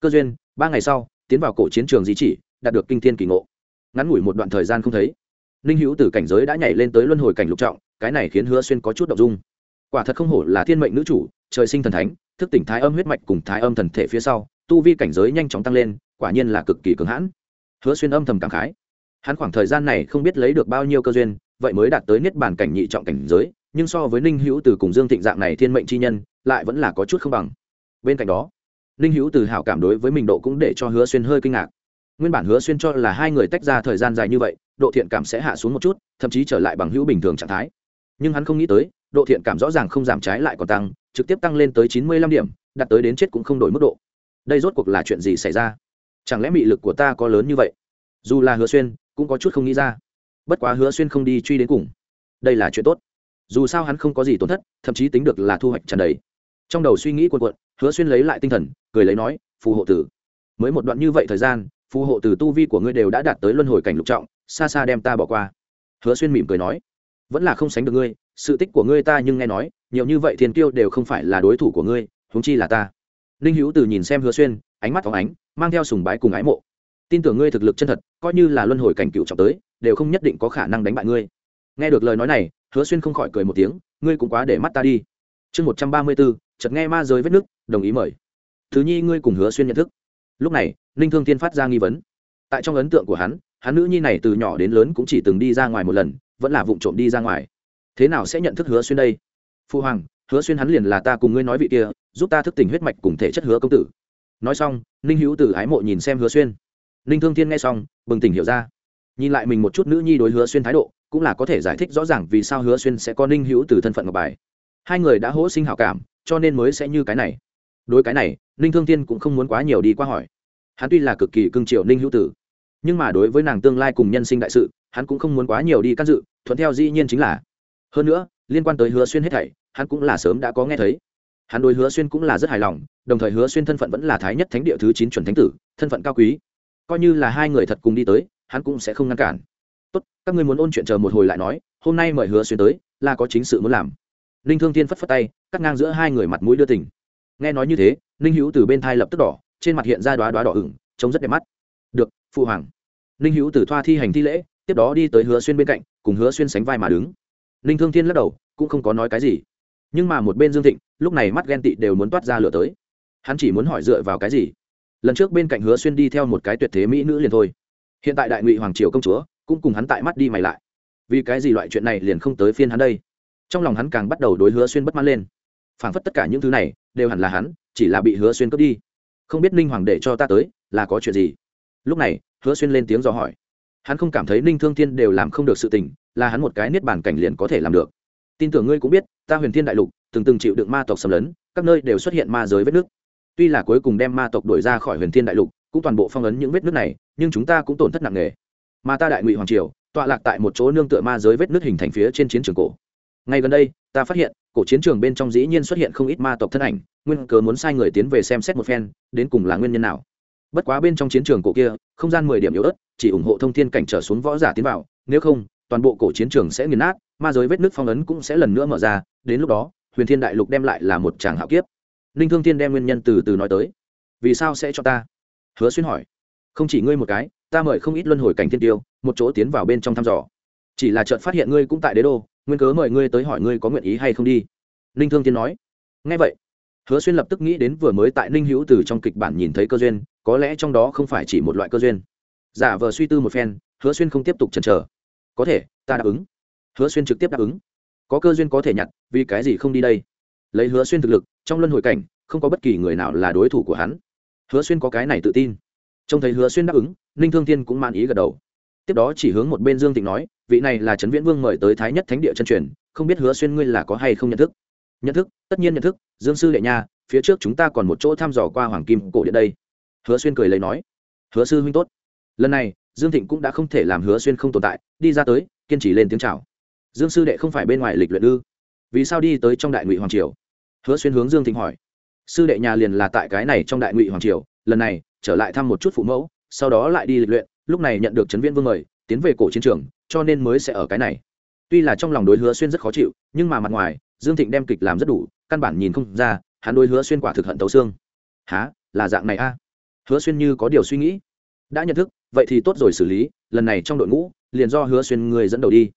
Cơ duyên, ba ngày sau tiến vào cổ chiến trường di chỉ, đạt được kinh thiên kỳ ngộ. Ngắn ngủi một đoạn thời gian không thấy, ninh hữu từ cảnh giới đã nhảy lên tới luân hồi cảnh lục trọng, cái này khiến hứa xuyên có chút đ ộ n g dung. Quả thật không hổ là thiên mệnh nữ chủ, trời sinh thần thánh, thức tỉnh thái âm huyết mạch cùng thái âm thần thể phía sau, tu vi cảnh giới nhanh chóng tăng lên, quả nhiên là cực kỳ cường hãn. Hứa xuyên âm thầm cảm khái. Hắn khoảng thời gian này không biết lấy được bao nhiêu cơ duyên, vậy mới đạt tới niết bàn cảnh nhị trọng cảnh giới, nhưng so với ninh hữu từ cùng dương thịnh dạng này thiên mệnh chi nhân, lại vẫn là có chút không bằng. Bên cạnh đó ninh hữu từ hảo cảm đối với mình độ cũng để cho hứa xuyên hơi kinh ngạc. Nguyên bản hứa xuyên cho là hai người tách ra thời gian dài như vậy, độ thiện cảm sẽ hạ xuống một chút, thậm chí trở lại bằng hữu bình thường trạng thái. Nhưng hắn không nghĩ tới, độ thiện cảm rõ ràng không giảm trái lại còn tăng, trực tiếp tăng lên tới chín mươi lăm điểm, đạt tới đến chết cũng không đổi mức độ. Đây rốt cuộc là chuyện gì xảy ra? Chẳng lẽ mị lực của ta có lớn như vậy? Dù là hứa xuyên, cũng có chút không nghĩ ra. Bất quá hứa xuyên không đi truy đến cùng. Đây là chuyện tốt. Dù sao hắn không có gì tổn thất, thậm chí tính được là thu hoạch tràn đầy trong đầu suy nghĩ cuộn quận hứa xuyên lấy lại tinh thần, cười lấy nói, phù hộ tử, mới một đoạn như vậy thời gian, phù hộ tử tu vi của ngươi đều đã đạt tới luân hồi cảnh lục trọng, xa xa đem ta bỏ qua. Hứa xuyên mỉm cười nói, vẫn là không sánh được ngươi, sự tích của ngươi ta nhưng nghe nói, nhiều như vậy thiên tiêu đều không phải là đối thủ của ngươi, huống chi là ta. Ninh hữu từ nhìn xem hứa xuyên, ánh mắt phóng ánh, mang theo sùng bái cùng ái mộ. Tin tưởng ngươi thực lực chân thật, coi như là luân hồi cảnh cựu trọng tới, đều không nhất định có khả năng đánh bại ngươi. Nghe được lời nói này, hứa xuyên không khỏi cười một tiếng, ngươi cũng quá để mắt ta đi. Chương một trăm ba mươi bốn chợt nghe ma giới vết nước đồng ý mời. Thứ nhi, ngươi cùng hứa xuyên nhận thức. Lúc này, ninh thương thiên phát ra nghi vấn. Tại trong ấn tượng của hắn hắn nữ nhi này từ nhỏ đến lớn cũng chỉ từng đi ra ngoài một lần, vẫn là vụ trộm đi ra ngoài. Thế nào sẽ nhận thức hứa xuyên đây? Phu hoàng, hứa xuyên hắn liền là ta cùng ngươi nói vị kia, giúp ta thức tỉnh huyết mạch cùng thể chất hứa công tử. Nói xong, ninh hữu từ ái mộ nhìn xem hứa xuyên. Ninh thương thiên nghe xong, bừng tỉnh hiểu ra. Nhìn lại mình một chút nữ nhi đối hứa xuyên thái độ, cũng là có thể giải thích rõ ràng vì sao hứa xuyên sẽ có ninh hữu từ thân phận ngọc bài. Hai người đã hỗ sinh hảo cảm cho nên mới sẽ như cái này. Đối cái này, ninh thương thiên cũng không muốn quá nhiều đi qua hỏi. Hắn tuy là cực kỳ cưng triệu ninh hữu tử, nhưng mà đối với nàng tương lai cùng nhân sinh đại sự, hắn cũng không muốn quá nhiều đi can dự, thuận theo dĩ nhiên chính là. Hơn nữa, liên quan tới hứa xuyên hết thảy, hắn cũng là sớm đã có nghe thấy. Hắn đối hứa xuyên cũng là rất hài lòng, đồng thời hứa xuyên thân phận vẫn là thái nhất thánh địa thứ chín chuẩn thánh tử, thân phận cao quý. Coi như là hai người thật cùng đi tới, hắn cũng sẽ không ngăn cản. Tốt, các ngươi muốn ôn chuyện chờ một hồi lại nói, hôm nay mời hứa xuyên tới, là có chính sự muốn làm ninh thương Thiên phất phất tay, cắt ngang giữa hai người mặt mũi đưa tình. Nghe nói như thế, ninh hữu từ bên thai lập tức đỏ, trên mặt hiện ra đoá đoá đỏ ửng, trông rất đẹp mắt. Được, phụ hoàng. Ninh hữu từ thoa thi hành thi lễ, tiếp đó đi tới hứa xuyên bên cạnh, cùng hứa xuyên sánh vai mà đứng. Ninh thương thiên lắc đầu, cũng không có nói cái gì. Nhưng mà một bên dương thịnh, lúc này mắt ghen tị đều muốn toát ra lửa tới. Hắn chỉ muốn hỏi dựa vào cái gì? Lần trước bên cạnh hứa xuyên đi theo một cái tuyệt thế mỹ nữ liền thôi. Hiện tại đại ngụy hoàng triều công chúa cũng cùng hắn tại mắt đi mày lại. Vì cái gì loại chuyện này liền không tới phiên hắn đây? Trong lòng hắn càng bắt đầu đối hứa xuyên bất mãn lên. Phảng phất tất cả những thứ này đều hẳn là hắn, chỉ là bị hứa xuyên cướp đi. Không biết ninh hoàng để cho ta tới là có chuyện gì? Lúc này, hứa xuyên lên tiếng dò hỏi. Hắn không cảm thấy ninh thương thiên đều làm không được sự tình, là hắn một cái niết bàn cảnh liền có thể làm được. Tin tưởng ngươi cũng biết, ta huyền thiên đại lục, từng từng chịu đựng ma tộc xâm lấn, các nơi đều xuất hiện ma giới vết nước. Tuy là cuối cùng đem ma tộc đuổi ra khỏi huyền thiên đại lục, cũng toàn bộ phong ấn những vết nước này, nhưng chúng ta cũng tổn thất nặng nề. Mà ta đại ngụy hoàng triều, tọa lạc tại một chỗ nương tựa ma giới vết nước hình thành phía trên chiến trường cổ ngay gần đây, ta phát hiện, cổ chiến trường bên trong dĩ nhiên xuất hiện không ít ma tộc thân ảnh, nguyên cớ muốn sai người tiến về xem xét một phen, đến cùng là nguyên nhân nào. Bất quá bên trong chiến trường cổ kia, không gian mười điểm yếu ớt, chỉ ủng hộ thông thiên cảnh trở xuống võ giả tiến vào, nếu không, toàn bộ cổ chiến trường sẽ nghiền nát, ma giới vết nước phong ấn cũng sẽ lần nữa mở ra, đến lúc đó, huyền thiên đại lục đem lại là một tràng hạo kiếp. Ninh thương thiên đem nguyên nhân từ từ nói tới. Vì sao sẽ cho ta? Hứa xuyên hỏi. Không chỉ ngươi một cái, ta mời không ít luân hồi cảnh thiên tiêu, một chỗ tiến vào bên trong thăm dò. Chỉ là chợt phát hiện ngươi cũng tại đế đô nguyên cớ mời ngươi tới hỏi ngươi có nguyện ý hay không đi. Ninh thương tiên nói. Ngay vậy, hứa xuyên lập tức nghĩ đến vừa mới tại ninh hữu từ trong kịch bản nhìn thấy cơ duyên, có lẽ trong đó không phải chỉ một loại cơ duyên. Giả vờ suy tư một phen, hứa xuyên không tiếp tục chần chờ. Có thể, ta đáp ứng. Hứa xuyên trực tiếp đáp ứng. Có cơ duyên có thể nhặt, vì cái gì không đi đây? Lấy hứa xuyên thực lực, trong luân hồi cảnh, không có bất kỳ người nào là đối thủ của hắn. Hứa xuyên có cái này tự tin. Trông thấy hứa xuyên đáp ứng, ninh thương thiên cũng man ý gật đầu. Tiếp đó chỉ hướng một bên dương tịnh nói vị này là trấn viễn vương mời tới thái nhất thánh địa chân truyền, không biết hứa xuyên ngươi là có hay không nhận thức? Nhận thức, tất nhiên nhận thức, dương sư đệ nha, phía trước chúng ta còn một chỗ thăm dò qua hoàng kim cổ điện đây. Hứa xuyên cười lấy nói, hứa sư huynh tốt. Lần này, dương thịnh cũng đã không thể làm hứa xuyên không tồn tại, đi ra tới, kiên trì lên tiếng chào. Dương sư đệ không phải bên ngoài lịch luyện ư? Vì sao đi tới trong đại ngụy hoàng triều? Hứa xuyên hướng dương thịnh hỏi. Sư đệ nhà liền là tại cái này trong đại ngụy hoàng triều, lần này, trở lại thăm một chút phụ mẫu, sau đó lại đi lịch luyện, lúc này nhận được trấn viên vương mời, tiến về cổ chiến trường cho nên mới sẽ ở cái này. Tuy là trong lòng đối hứa xuyên rất khó chịu, nhưng mà mặt ngoài, dương thịnh đem kịch làm rất đủ, căn bản nhìn không ra, hắn đối hứa xuyên quả thực hận tấu xương. Há là dạng này a? Hứa xuyên như có điều suy nghĩ. Đã nhận thức, vậy thì tốt rồi xử lý, lần này trong đội ngũ, liền do hứa xuyên người dẫn đầu đi.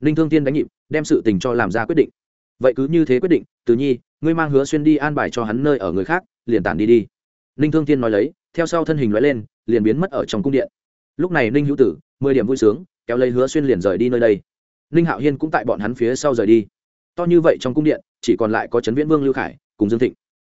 Ninh thương tiên đánh nhịp, đem sự tình cho làm ra quyết định. Vậy cứ như thế quyết định, từ nhi, ngươi mang hứa xuyên đi an bài cho hắn nơi ở người khác, liền tản đi đi. Ninh thương tiên nói lấy, theo sau thân hình nói lên, liền biến mất ở trong cung điện. Lúc này ninh hữu tử, mười điểm vui sướng kéo lấy hứa xuyên liền rời đi nơi đây. Ninh hạo hiên cũng tại bọn hắn phía sau rời đi. To như vậy trong cung điện, chỉ còn lại có trấn viễn vương lưu khải cùng dương thịnh.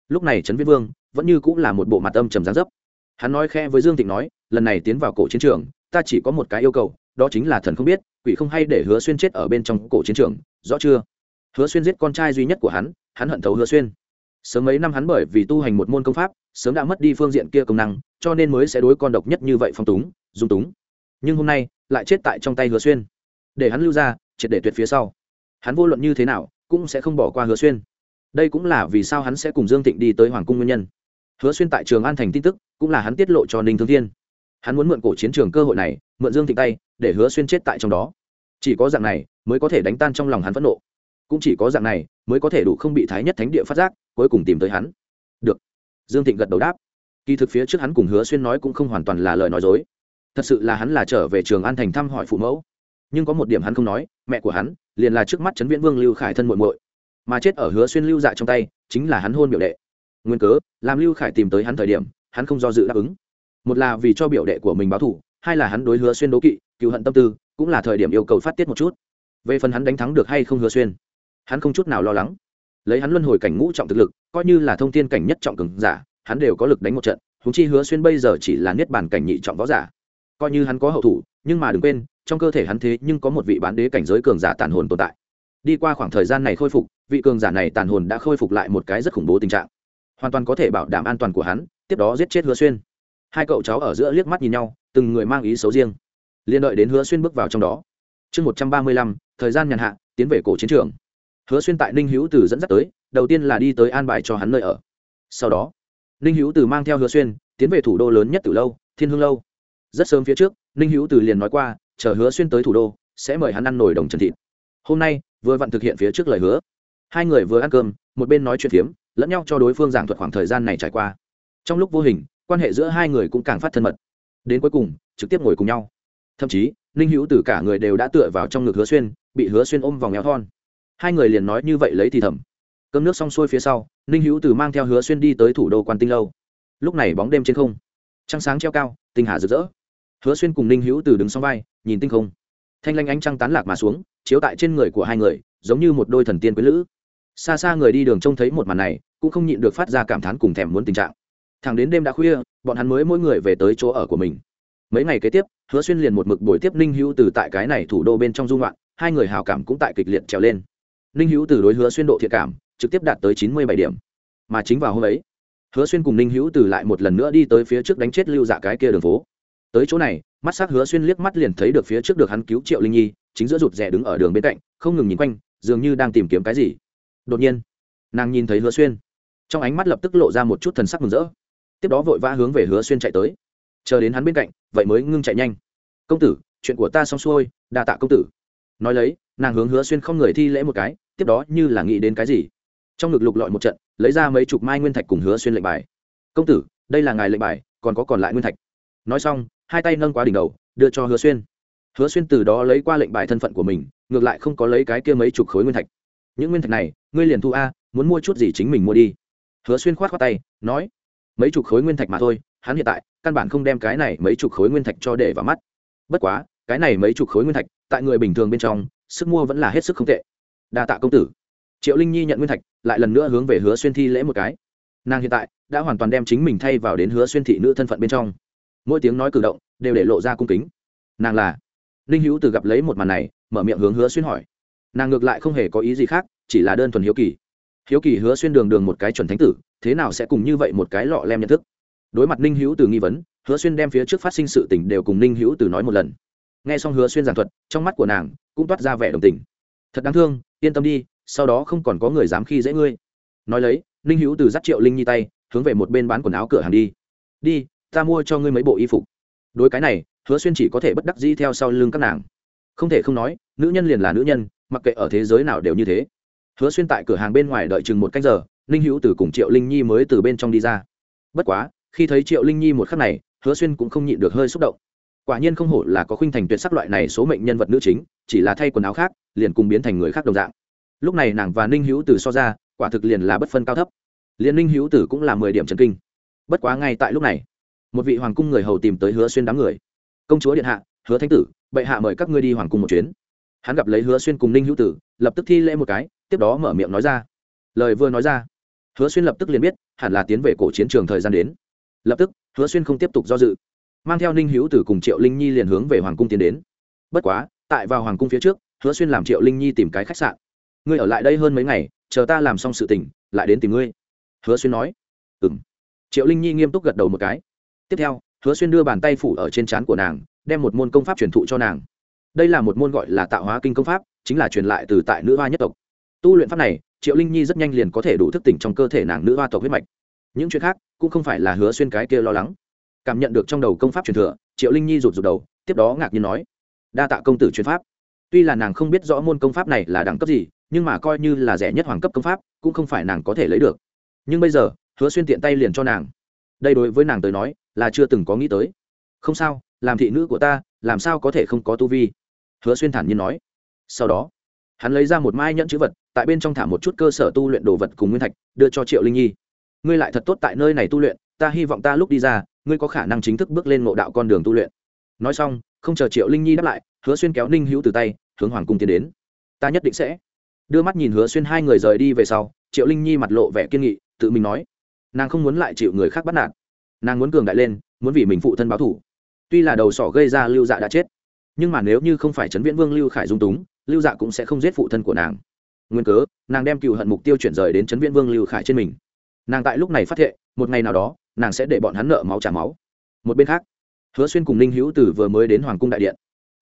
Lúc này trấn viễn vương vẫn như cũng là một bộ mặt âm trầm gián dấp. Hắn nói khe với dương thịnh nói, lần này tiến vào cổ chiến trường, ta chỉ có một cái yêu cầu, đó chính là thần không biết, quỷ không hay để hứa xuyên chết ở bên trong cổ chiến trường, rõ chưa? Hứa xuyên giết con trai duy nhất của hắn hắn hận thấu hứa xuyên. Sớm mấy năm hắn bởi vì tu hành một môn công pháp, sớm đã mất đi phương diện kia công năng, cho nên mới sẽ đối con độc nhất như vậy phong túng, dung túng. Nhưng hôm nay lại chết tại trong tay hứa xuyên. Để hắn lưu ra, triệt để tuyệt phía sau. Hắn vô luận như thế nào, cũng sẽ không bỏ qua hứa xuyên. Đây cũng là vì sao hắn sẽ cùng dương Thịnh đi tới hoàng cung nguyên nhân. Hứa xuyên tại trường an thành tin tức, cũng là hắn tiết lộ cho ninh thương thiên. Hắn muốn mượn cổ chiến trường cơ hội này, mượn dương Thịnh tay, để hứa xuyên chết tại trong đó. Chỉ có dạng này, mới có thể đánh tan trong lòng hắn phẫn nộ. Cũng chỉ có dạng này, mới có thể đủ không bị thái nhất thánh địa phát giác, cuối cùng tìm tới hắn. Được. Dương thịnh gật đầu đáp. Kỳ thực phía trước hắn cùng hứa xuyên nói cũng không hoàn toàn là lời nói dối thật sự là hắn là trở về trường an thành thăm hỏi phụ mẫu. Nhưng có một điểm hắn không nói, mẹ của hắn liền là trước mắt trấn viễn vương lưu khải thân muội muội. Mà chết ở hứa xuyên lưu dạ trong tay chính là hắn hôn biểu đệ. Nguyên cớ, làm lưu khải tìm tới hắn thời điểm, hắn không do dự đáp ứng. Một là vì cho biểu đệ của mình báo thủ hai là hắn đối hứa xuyên đố kỵ cựu hận tâm tư, cũng là thời điểm yêu cầu phát tiết một chút. Về phần hắn đánh thắng được hay không hứa xuyên, hắn không chút nào lo lắng. Lấy hắn luân hồi cảnh ngũ trọng thực lực, coi như là thông tin cảnh nhất trọng cường giả, hắn đều có lực đánh một trận húng chi hứa xuyên bây giờ chỉ là niết bàn cảnh nhị trọng võ giả coi như hắn có hậu thủ, nhưng mà đừng quên, trong cơ thể hắn thế nhưng có một vị bán đế cảnh giới cường giả tàn hồn tồn tại. Đi qua khoảng thời gian này khôi phục, vị cường giả này tàn hồn đã khôi phục lại một cái rất khủng bố tình trạng. Hoàn toàn có thể bảo đảm an toàn của hắn, tiếp đó giết chết hứa xuyên. Hai cậu cháu ở giữa liếc mắt nhìn nhau, từng người mang ý xấu riêng. Liên đợi đến hứa xuyên bước vào trong đó. Chương một trăm ba mươi lăm, thời gian nhàn hạ, tiến về cổ chiến trường. Hứa xuyên tại ninh hữu từ dẫn dắt tới, đầu tiên là đi tới an bài cho hắn nơi ở. Sau đó, ninh hữu từ mang theo hứa xuyên, tiến về thủ đô lớn nhất từ lâu, thiên hương lâu rất sớm phía trước, ninh hữu từ liền nói qua, chờ hứa xuyên tới thủ đô, sẽ mời hắn ăn nổi đồng trần thịt. Hôm nay, vừa vặn thực hiện phía trước lời hứa. Hai người vừa ăn cơm, một bên nói chuyện phiếm, lẫn nhau cho đối phương giảng thuật khoảng thời gian này trải qua. Trong lúc vô hình, quan hệ giữa hai người cũng càng phát thân mật. Đến cuối cùng, trực tiếp ngồi cùng nhau. Thậm chí, ninh hữu từ cả người đều đã tựa vào trong ngực hứa xuyên, bị hứa xuyên ôm vòng eo thon. Hai người liền nói như vậy lấy thì thầm. Cơm nước xong xuôi phía sau, ninh hữu từ mang theo hứa xuyên đi tới thủ đô quan tinh lâu. Lúc này bóng đêm trên không. Trăng sáng treo cao, tinh hà rực rỡ hứa xuyên cùng ninh hữu từ đứng sau vai, nhìn tinh không. Thanh lanh ánh trăng tán lạc mà xuống, chiếu tại trên người của hai người, giống như một đôi thần tiên quý lữ. Xa xa người đi đường trông thấy một màn này, cũng không nhịn được phát ra cảm thán cùng thèm muốn tình trạng. Thẳng đến đêm đã khuya, bọn hắn mới mỗi người về tới chỗ ở của mình. Mấy ngày kế tiếp, hứa xuyên liền một mực buổi tiếp ninh hữu từ tại cái này thủ đô bên trong dung loạn, hai người hào cảm cũng tại kịch liệt trèo lên. Ninh hữu từ đối hứa xuyên độ thiệt cảm, trực tiếp đạt tới chín mươi bảy điểm. Mà chính vào hôm ấy, hứa xuyên cùng ninh hữu từ lại một lần nữa đi tới phía trước đánh chết lưu dạ cái kia đường phố tới chỗ này, mắt s á c hứa xuyên liếc mắt liền thấy được phía trước được hắn cứu triệu linh nhi, chính giữa rụt rè đứng ở đường bên cạnh, không ngừng nhìn quanh, dường như đang tìm kiếm cái gì. Đột nhiên, nàng nhìn thấy hứa xuyên. Trong ánh mắt lập tức lộ ra một chút thần sắc mừng rỡ. Tiếp đó vội vã hướng về hứa xuyên chạy tới. Chờ đến hắn bên cạnh, vậy mới ngưng chạy nhanh. Công tử, chuyện của ta xong xuôi, đa tạ công tử. Nói lấy, nàng hướng hứa xuyên không người thi lễ một cái, tiếp đó như là nghĩ đến cái gì. Trong ngực lục lọi một trận, lấy ra mấy chục mai nguyên thạch cùng hứa xuyên lệnh bài. Công tử, đây là ngài lệnh bài, còn có còn lại nguyên thạch. Nói xong hai tay nâng qua đỉnh đầu, đưa cho hứa xuyên. Hứa xuyên từ đó lấy qua lệnh bài thân phận của mình, ngược lại không có lấy cái kia mấy chục khối nguyên thạch. Những nguyên thạch này, ngươi liền thu a, muốn mua chút gì chính mình mua đi. Hứa xuyên khoát khoát tay, nói, mấy chục khối nguyên thạch mà thôi, hắn hiện tại, căn bản không đem cái này mấy chục khối nguyên thạch cho để vào mắt. Bất quá, cái này mấy chục khối nguyên thạch, tại người bình thường bên trong, sức mua vẫn là hết sức không tệ. Đa tạ công tử. Triệu linh nhi nhận nguyên thạch, lại lần nữa hướng về hứa xuyên thi lễ một cái. Nàng hiện tại, đã hoàn toàn đem chính mình thay vào đến hứa xuyên thị nữ thân phận bên trong mỗi tiếng nói cử động đều để lộ ra cung kính. Nàng là ninh hữu từ gặp lấy một màn này, mở miệng hướng hứa xuyên hỏi. Nàng ngược lại không hề có ý gì khác, chỉ là đơn thuần hiếu kỳ. Hiếu kỳ hứa xuyên đường đường một cái chuẩn thánh tử, thế nào sẽ cùng như vậy một cái lọ lem nhận thức? Đối mặt ninh hữu từ nghi vấn, hứa xuyên đem phía trước phát sinh sự tình đều cùng ninh hữu từ nói một lần. N g h e xong hứa xuyên giảng thuật, trong mắt của nàng cũng toát ra vẻ đồng tình. Thật đáng thương, yên tâm đi, sau đó không còn có người dám khi dễ ngươi. Nói lấy, ninh hữu từ dắt triệu linh nhi tay, hướng về một bên bán quần áo cửa hàng đi. Đi ta mua cho ngươi mấy bộ y phục. Đối cái này, hứa xuyên chỉ có thể bất đắc dĩ theo sau lưng các nàng. Không thể không nói, nữ nhân liền là nữ nhân, mặc kệ ở thế giới nào đều như thế. Hứa xuyên tại cửa hàng bên ngoài đợi chừng một canh giờ, ninh hữu từ cùng triệu linh nhi mới từ bên trong đi ra. Bất quá, khi thấy triệu linh nhi một khắc này, hứa xuyên cũng không nhịn được hơi xúc động. Quả nhiên không hổ là có khuynh thành tuyệt sắc loại này số mệnh nhân vật nữ chính, chỉ là thay quần áo khác, liền cùng biến thành người khác đồng dạng. Lúc này nàng và ninh hữu từ so ra, quả thực liền là bất phân cao thấp. Liền ninh hữu tử cũng là mười điểm trần kinh. Bất quá ngay tại lúc này một vị hoàng cung người hầu tìm tới hứa xuyên đám người. Công chúa điện hạ, hứa thánh tử, bệ hạ mời các ngươi đi hoàng cung một chuyến. Hắn gặp lấy hứa xuyên cùng ninh hữu tử, lập tức thi lễ một cái, tiếp đó mở miệng nói ra. Lời vừa nói ra, hứa xuyên lập tức liền biết, hẳn là tiến về cổ chiến trường thời gian đến. Lập tức, hứa xuyên không tiếp tục do dự. Mang theo ninh hữu tử cùng triệu linh nhi liền hướng về hoàng cung tiến đến. Bất quá, tại vào hoàng cung phía trước, hứa xuyên làm triệu linh nhi tìm cái khách sạn. Ngươi ở lại đây hơn mấy ngày, chờ ta làm xong sự tình, lại đến tìm ngươi. Hứa xuyên nói. Ừ m triệu linh nhi nghiêm túc gật đầu một cái tiếp theo, hứa xuyên đưa bàn tay phủ ở trên trán của nàng, đem một môn công pháp truyền thụ cho nàng. Đây là một môn gọi là tạo hóa kinh công pháp, chính là truyền lại từ tại nữ hoa nhất tộc. Tu luyện pháp này, triệu linh nhi rất nhanh liền có thể đủ thức tỉnh trong cơ thể nàng nữ hoa tộc huyết mạch. Những chuyện khác, cũng không phải là hứa xuyên cái kia lo lắng. Cảm nhận được trong đầu công pháp truyền thừa, triệu linh nhi rụt rụt đầu, tiếp đó ngạc nhiên nói, đa tạ công tử truyền pháp. Tuy là nàng không biết rõ môn công pháp này là đẳng cấp gì, nhưng mà coi như là rẻ nhất hoàng cấp công pháp, cũng không phải nàng có thể lấy được. Nhưng bây giờ, hứa xuyên tiện tay liền cho nàng. Đây đối với nàng tới nói là chưa từng có nghĩ tới. Không sao, làm thị nữ của ta, làm sao có thể không có tu vi? Hứa xuyên thản nhiên nói. Sau đó, hắn lấy ra một mai nhẫn chữ vật, tại bên trong thả một chút cơ sở tu luyện đồ vật cùng nguyên thạch, đưa cho triệu linh nhi. Ngươi lại thật tốt tại nơi này tu luyện, ta hy vọng ta lúc đi ra, ngươi có khả năng chính thức bước lên ngộ đạo con đường tu luyện. Nói xong, không chờ triệu linh nhi đáp lại, hứa xuyên kéo ninh hữu từ tay, hướng hoàng cung tiến đến. Ta nhất định sẽ. Đưa mắt nhìn hứa xuyên hai người rời đi về sau, triệu linh nhi mặt lộ vẻ kiên nghị, tự mình nói. Nàng không muốn lại chịu người khác bắt nạt nàng muốn cường đại lên, muốn vì mình phụ thân báo thủ. Tuy là đầu sỏ gây ra lưu dạ đã chết, nhưng mà nếu như không phải trấn viễn vương lưu khải dung túng, lưu dạ cũng sẽ không giết phụ thân của nàng. Nguyên cớ, nàng đem cựu hận mục tiêu chuyển rời đến trấn viễn vương lưu khải trên mình. Nàng tại lúc này phát hiện một ngày nào đó, nàng sẽ để bọn hắn nợ máu trả máu. Một bên khác, hứa xuyên cùng ninh hữu tử vừa mới đến hoàng cung đại điện.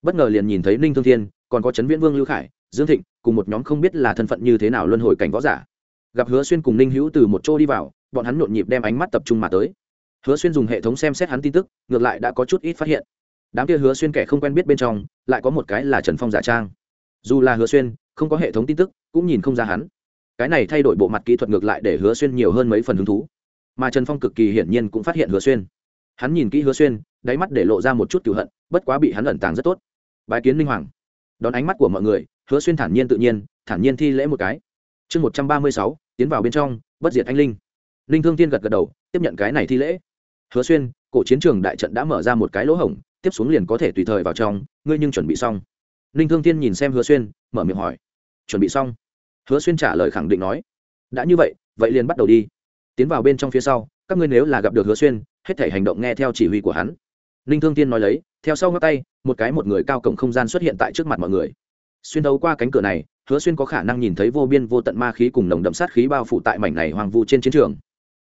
Bất ngờ liền nhìn thấy ninh thương thiên, còn có trấn viễn vương lưu khải, dương thịnh, cùng một nhóm không biết là thân phận như thế nào luân hồi cảnh võ giả. Gặp hứa xuyên cùng ninh hữu từ một chỗ đi vào, bọn hắn nhộn nhịp đem ánh mắt tập trung mà tới hứa xuyên dùng hệ thống xem xét hắn tin tức, ngược lại đã có chút ít phát hiện. Đám kia hứa xuyên kẻ không quen biết bên trong, lại có một cái là trần phong giả trang. Dù là hứa xuyên, không có hệ thống tin tức, cũng nhìn không ra hắn. Cái này thay đổi bộ mặt kỹ thuật ngược lại để hứa xuyên nhiều hơn mấy phần hứng thú. Mà trần phong cực kỳ hiển nhiên cũng phát hiện hứa xuyên. Hắn nhìn kỹ hứa xuyên, đáy mắt để lộ ra một chút cựu hận, bất quá bị hắn ẩn tàng rất tốt. Bài kiến linh hoàng. Đón ánh mắt của mọi người, hứa xuyên thản nhiên tự nhiên, thản nhiên thi lễ một cái. Chương một trăm ba mươi sáu, tiến vào bên trong, bất diệt anh linh. Linh thương tiên gật gật đầu, tiếp nhận cái này thi lễ hứa xuyên, cổ chiến trường đại trận đã mở ra một cái lỗ hổng, tiếp xuống liền có thể tùy thời vào trong, ngươi nhưng chuẩn bị xong. Ninh thương thiên nhìn xem hứa xuyên, mở miệng hỏi. Chuẩn bị xong. Hứa xuyên trả lời khẳng định nói. Đã như vậy vậy liền bắt đầu đi. Tiến vào bên trong phía sau, các ngươi nếu là gặp được hứa xuyên, hết thể hành động nghe theo chỉ huy của hắn. Ninh thương thiên nói lấy, theo sau ngắt tay, một cái một người cao cổng không gian xuất hiện tại trước mặt mọi người. Xuyên đấu qua cánh cửa này, hứa xuyên có khả năng nhìn thấy vô biên vô tận ma khí cùng nồng đậm sát khí bao phủ tại mảnh này hoàng vu trên chiến trường.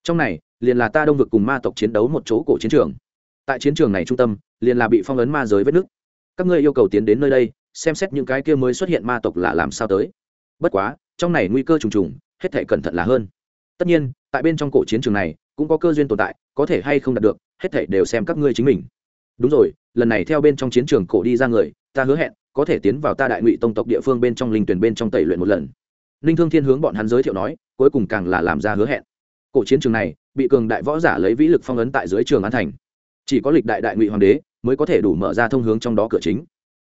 Trong này liền là ta đông vực cùng ma tộc chiến đấu một chỗ cổ chiến trường. Tại chiến trường này trung tâm, liền là bị phong ấn ma giới vết nước các ngươi yêu cầu tiến đến nơi đây, xem xét những cái kia mới xuất hiện ma tộc là làm sao tới. Bất quá, trong này nguy cơ trùng trùng, hết thể cẩn thận là hơn. Tất nhiên, tại bên trong cổ chiến trường này, cũng có cơ duyên tồn tại, có thể hay không đạt được, hết thể đều xem các ngươi chính mình. Đúng rồi, lần này theo bên trong chiến trường cổ đi ra người, ta hứa hẹn, có thể tiến vào ta đại ngụy tông tộc địa phương bên trong linh tuyển bên trong tẩy luyện một lần. Ninh thương thiên hướng bọn hắn giới thiệu nói, cuối cùng càng là làm ra hứa hẹn cổ chiến trường này, bị cường đại võ giả lấy vĩ lực phong ấn tại dưới trường an thành. Chỉ có lịch đại đại ngụy hoàng đế mới có thể đủ mở ra thông hướng trong đó cửa chính.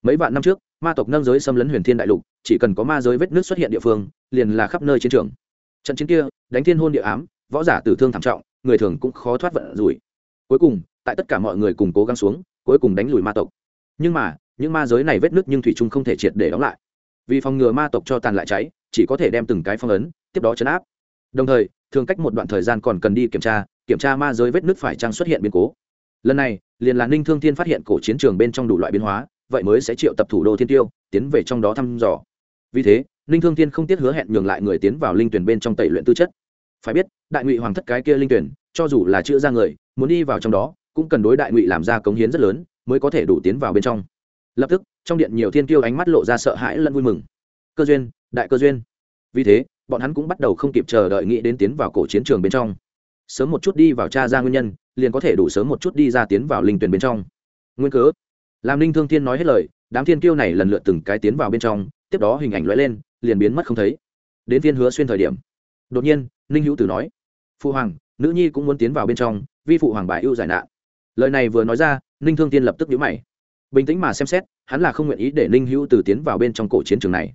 Mấy vạn năm trước, ma tộc nâng giới xâm lấn huyền thiên đại lục, chỉ cần có ma giới vết nước xuất hiện địa phương, liền là khắp nơi chiến trường. Trận chiến kia, đánh thiên hôn địa ám, võ giả tử thương thảm trọng, người thường cũng khó thoát vận rủi. Cuối cùng, tại tất cả mọi người cùng cố gắng xuống, cuối cùng đánh lùi ma tộc. Nhưng mà, những ma giới này vết nước nhưng thủy trung không thể triệt để đóng lại. Vì phòng ngừa ma tộc cho tàn lại cháy, chỉ có thể đem từng cái phong ấn, tiếp đó chấn áp. Đồng thời thường cách một đoạn thời gian còn cần đi kiểm tra kiểm tra ma giới vết nước phải chăng xuất hiện biến cố. Lần này, liền là ninh thương thiên phát hiện cổ chiến trường bên trong đủ loại biến hóa, vậy mới sẽ triệu tập thủ đô thiên tiêu, tiến về trong đó thăm dò. Vì thế, ninh thương thiên không tiếc hứa hẹn nhường lại người tiến vào linh tuyển bên trong tẩy luyện tư chất. Phải biết, đại ngụy hoàng thất cái kia linh tuyển, cho dù là chữa ra người, muốn đi vào trong đó, cũng cần đối đại ngụy làm ra cống hiến rất lớn, mới có thể đủ tiến vào bên trong. Lập tức, trong điện nhiều thiên tiêu ánh mắt lộ ra sợ hãi lẫn vui mừng. Cơ duyên, đại cơ duyên. Vì thế bọn hắn cũng bắt đầu không kịp chờ đợi nghĩ đến tiến vào cổ chiến trường bên trong. Sớm một chút đi vào tra ra nguyên nhân, liền có thể đủ sớm một chút đi ra tiến vào linh tuyển bên trong. Nguyên cớ. Làm ninh thương thiên nói hết lời, đám thiên kiêu này lần lượt từng cái tiến vào bên trong, tiếp đó hình ảnh lóe lên, liền biến mất không thấy. Đến thiên hứa xuyên thời điểm. Đột nhiên, ninh hữu tử nói phụ hoàng, nữ nhi cũng muốn tiến vào bên trong, vi phụ hoàng bà ưu giải nạn. Lời này vừa nói ra, ninh thương tiên lập tức nhíu mày. Bình tĩnh mà xem xét, hắn là không nguyện ý để ninh hữu tử tiến vào bên trong cổ chiến trường này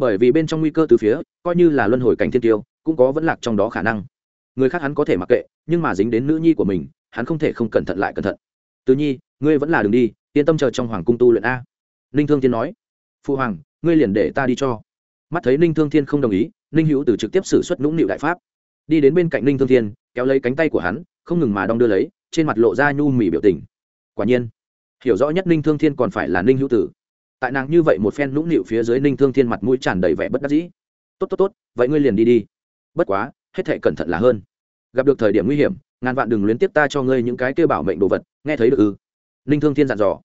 bởi vì bên trong nguy cơ từ phía, coi như là luân hồi cảnh thiên tiêu, cũng có vẫn lạc trong đó khả năng. Người khác hắn có thể mặc kệ, nhưng mà dính đến nữ nhi của mình, hắn không thể không cẩn thận lại cẩn thận. Từ nhi, ngươi vẫn là đường đi, yên tâm chờ trong hoàng cung tu luyện a. Ninh thương thiên nói. Phụ hoàng, ngươi liền để ta đi cho. Mắt thấy ninh thương thiên không đồng ý, ninh hữu từ trực tiếp xử suất nũng nịu đại pháp. Đi đến bên cạnh ninh thương thiên, kéo lấy cánh tay của hắn, không ngừng mà đong đưa lấy, trên mặt lộ ra nhu mỉ biểu tình. Quả nhiên, hiểu rõ nhất ninh thương thiên còn phải là ninh hữu tử tại nàng như vậy một phen nũng nịu phía dưới ninh thương thiên mặt mũi tràn đầy vẻ bất đắc dĩ. Tốt tốt tốt, vậy ngươi liền đi đi. Bất quá, hết thệ cẩn thận là hơn. Gặp được thời điểm nguy hiểm, ngàn vạn đừng luyến tiếp ta cho ngươi những cái kêu bảo mệnh đồ vật, nghe thấy được ư? Ninh thương thiên dặn dò.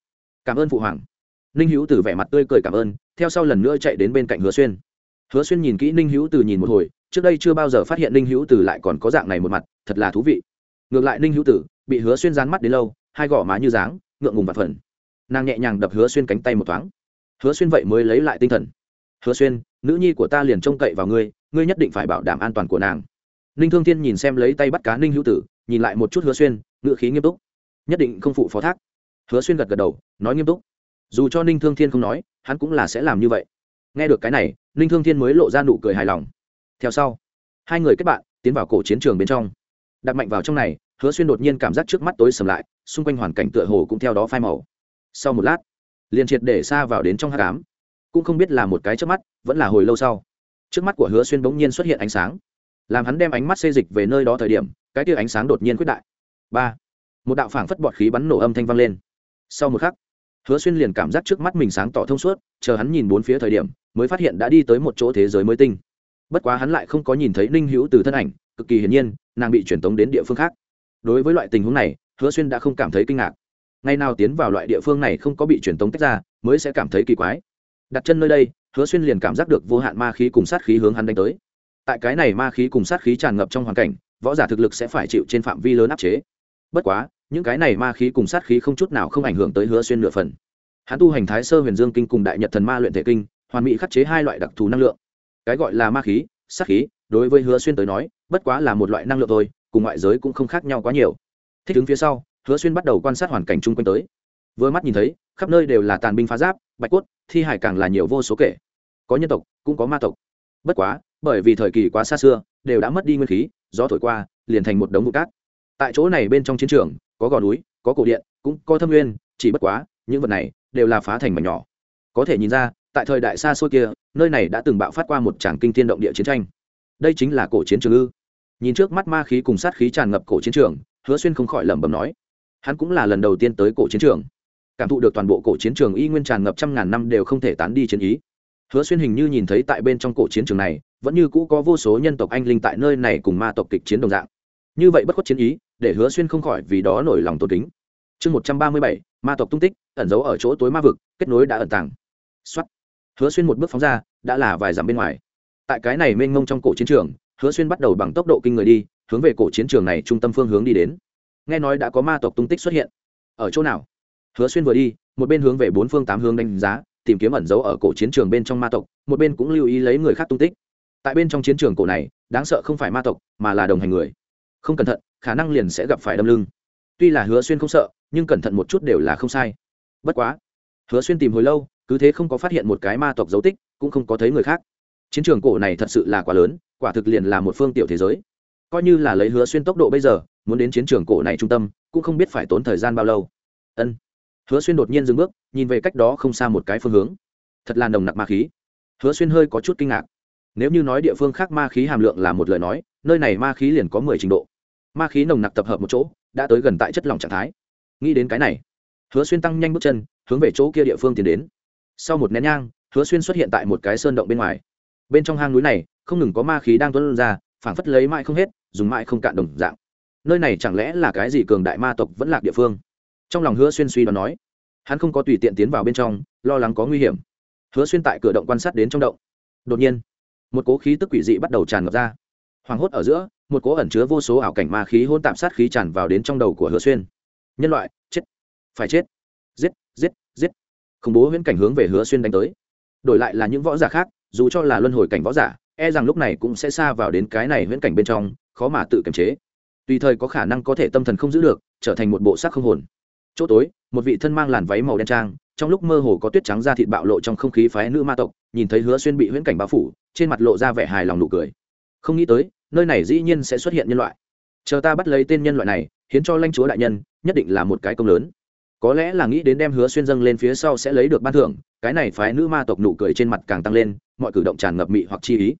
Cảm ơn phụ hoàng. Ninh hữu từ vẻ mặt tươi cười cảm ơn, theo sau lần nữa chạy đến bên cạnh hứa xuyên. Hứa xuyên nhìn kỹ ninh hữu từ nhìn một hồi, trước đây chưa bao giờ phát hiện ninh hữu từ lại còn có dạng này một mặt, thật là thú vị. Ngược lại ninh hữu tử bị hứa xuyên dán mắt đến lâu, hai gò má như dáng, ngượng ngùng và phần. Nàng nhẹ nhàng đập hứa xuyên cánh tay một thoáng hứa xuyên vậy mới lấy lại tinh thần. Hứa xuyên, nữ nhi của ta liền trông cậy vào ngươi ngươi nhất định phải bảo đảm an toàn của nàng. Ninh thương thiên nhìn xem lấy tay bắt cá ninh hữu tử, nhìn lại một chút hứa xuyên ngự khí nghiêm túc. Nhất định không phụ phó thác. Hứa xuyên gật gật đầu, nói nghiêm túc. Dù cho ninh thương thiên không nói, hắn cũng là sẽ làm như vậy. Nghe được cái này, ninh thương thiên mới lộ ra nụ cười hài lòng. Theo sau, hai người kết bạn, tiến vào cổ chiến trường bên trong. Đặt mạnh vào trong này, hứa xuyên đột nhiên cảm giác trước mắt tối sầm lại, xung quanh hoàn cảnh tựa hồ cũng theo đó phai màu. Sau một lát liền triệt để xa vào đến trong hát cám cũng không biết là một cái trước mắt, vẫn là hồi lâu sau. Trước mắt của hứa xuyên bỗng nhiên xuất hiện ánh sáng. Làm hắn đem ánh mắt xê dịch về nơi đó thời điểm, cái tia ánh sáng đột nhiên quyết đại. Ba. Một đạo phảng phất bọt khí bắn nổ âm thanh vang lên. Sau một khắc, hứa xuyên liền cảm giác trước mắt mình sáng tỏ thông suốt, chờ hắn nhìn bốn phía thời điểm, mới phát hiện đã đi tới một chỗ thế giới mới tinh. Bất quá hắn lại không có nhìn thấy ninh hữu từ thân ảnh, cực kỳ hiển nhiên, nàng bị truyền tống đến địa phương khác. Đối với loại tình huống này, hứa xuyên đã không cảm thấy kinh ngạc ngày nào tiến vào loại địa phương này không có bị truyền tống tách ra, mới sẽ cảm thấy kỳ quái. Đặt chân nơi đây, hứa xuyên liền cảm giác được vô hạn ma khí cùng sát khí hướng hắn đánh tới. Tại cái này ma khí cùng sát khí tràn ngập trong hoàn cảnh, võ giả thực lực sẽ phải chịu trên phạm vi lớn áp chế. Bất quá, những cái này ma khí cùng sát khí không chút nào không ảnh hưởng tới hứa xuyên nửa phần. Hắn tu hành thái sơ huyền dương kinh cùng đại nhật thần ma luyện thể kinh, hoàn mỹ khắc chế hai loại đặc thù năng lượng. Cái gọi là ma khí, sát khí, đối với hứa xuyên tới nói, bất quá là một loại năng lượng thôi, cùng ngoại giới cũng không khác nhau quá nhiều. Thích ứng phía sau hứa xuyên bắt đầu quan sát hoàn cảnh chung quanh tới. Vừa mắt nhìn thấy, khắp nơi đều là tàn binh phá giáp, bạch cốt, thi hải càng là nhiều vô số kể. Có nhân tộc, cũng có ma tộc. Bất quá, bởi vì thời kỳ quá xa xưa, đều đã mất đi nguyên khí, gió thổi qua, liền thành một đống vụ cát. Tại chỗ này bên trong chiến trường, có gò núi, có cổ điện, cũng có thâm nguyên, chỉ bất quá, những vật này đều là phá thành mảnh nhỏ. Có thể nhìn ra, tại thời đại xa xôi kia, nơi này đã từng bạo phát qua một tràng kinh thiên động địa chiến tranh. Đây chính là cổ chiến trường ư? Nhìn trước mắt ma khí cùng sát khí tràn ngập cổ chiến trường, hứa xuyên không khỏi lẩm bẩm nói hắn cũng là lần đầu tiên tới cổ chiến trường. Cảm thụ được toàn bộ cổ chiến trường y nguyên tràn ngập trăm ngàn năm đều không thể tán đi chiến ý. Hứa xuyên hình như nhìn thấy tại bên trong cổ chiến trường này, vẫn như cũ có vô số nhân tộc anh linh tại nơi này cùng ma tộc kịch chiến đồng dạng. Như vậy bất khuất chiến ý, để hứa xuyên không khỏi vì đó nổi lòng tôn kính. Chương một trăm ba mươi bảy, ma tộc tung tích, ẩn giấu ở chỗ tối ma vực, kết nối đã ẩn tàng. Xuất hứa xuyên một bước phóng ra, đã là vài dặm bên ngoài. Tại cái này mênh mông trong cổ chiến trường, hứa xuyên bắt đầu bằng tốc độ kinh người đi, hướng về cổ chiến trường này trung tâm phương hướng đi đến nghe nói đã có ma tộc tung tích xuất hiện. Ở chỗ nào? Hứa xuyên vừa đi, một bên hướng về bốn phương tám hướng đánh giá, tìm kiếm ẩn giấu ở cổ chiến trường bên trong ma tộc, một bên cũng lưu ý lấy người khác tung tích. Tại bên trong chiến trường cổ này, đáng sợ không phải ma tộc, mà là đồng hành người. Không cẩn thận, khả năng liền sẽ gặp phải đâm lưng. Tuy là hứa xuyên không sợ, nhưng cẩn thận một chút đều là không sai. Bất quá, hứa xuyên tìm hồi lâu, cứ thế không có phát hiện một cái ma tộc dấu tích, cũng không có thấy người khác. Chiến trường cổ này thật sự là quá lớn, quả thực liền là một phương tiểu thế giới coi như là lấy hứa xuyên tốc độ bây giờ, muốn đến chiến trường cổ này trung tâm, cũng không biết phải tốn thời gian bao lâu. Ân. Hứa xuyên đột nhiên dừng bước, nhìn về cách đó không xa một cái phương hướng. Thật là nồng nặc ma khí. Hứa xuyên hơi có chút kinh ngạc. Nếu như nói địa phương khác ma khí hàm lượng là một lời nói, nơi này ma khí liền có mười trình độ. Ma khí nồng nặc tập hợp một chỗ, đã tới gần tại chất lỏng trạng thái. Nghĩ đến cái này, hứa xuyên tăng nhanh bước chân, hướng về chỗ kia địa phương tiến đến. Sau một nén nhang, hứa xuyên xuất hiện tại một cái sơn động bên ngoài. Bên trong hang núi này, không ngừng có ma khí đang tuân ra phảng phất lấy mãi không hết, dùng mãi không cạn đồng dạng. Nơi này chẳng lẽ là cái gì cường đại ma tộc vẫn lạc địa phương? Trong lòng hứa xuyên suy đoán nói. Hắn không có tùy tiện tiến vào bên trong, lo lắng có nguy hiểm. Hứa xuyên tại cửa động quan sát đến trong động. Đột nhiên, một cố khí tức quỷ dị bắt đầu tràn ngập ra. Hoảng hốt ở giữa, một cố ẩn chứa vô số ảo cảnh ma khí hôn tạp sát khí tràn vào đến trong đầu của hứa xuyên. Nhân loại, chết. Phải chết. Giết giết giết. Khủng bố huyễn cảnh hướng về hứa xuyên đánh tới. Đổi lại là những võ giả khác, dù cho là luân hồi cảnh võ giả e rằng lúc này cũng sẽ xa vào đến cái này huyễn cảnh bên trong, khó mà tự kiềm chế. Tùy thời có khả năng có thể tâm thần không giữ được, trở thành một bộ xác không hồn. Chỗ tối, một vị thân mang làn váy màu đen trang, trong lúc mơ hồ có tuyết trắng da thịt bạo lộ trong không khí phái nữ ma tộc, nhìn thấy hứa xuyên bị huyễn cảnh bao phủ, trên mặt lộ ra vẻ hài lòng nụ cười. Không nghĩ tới, nơi này dĩ nhiên sẽ xuất hiện nhân loại. Chờ ta bắt lấy tên nhân loại này, hiến cho lãnh chúa đại nhân, nhất định là một cái công lớn. Có lẽ là nghĩ đến đem hứa xuyên dâng lên phía sau sẽ lấy được ban thưởng, cái này phái nữ ma tộc nụ cười trên mặt càng tăng lên, mọi cử động tràn ngập mị hoặc chi ý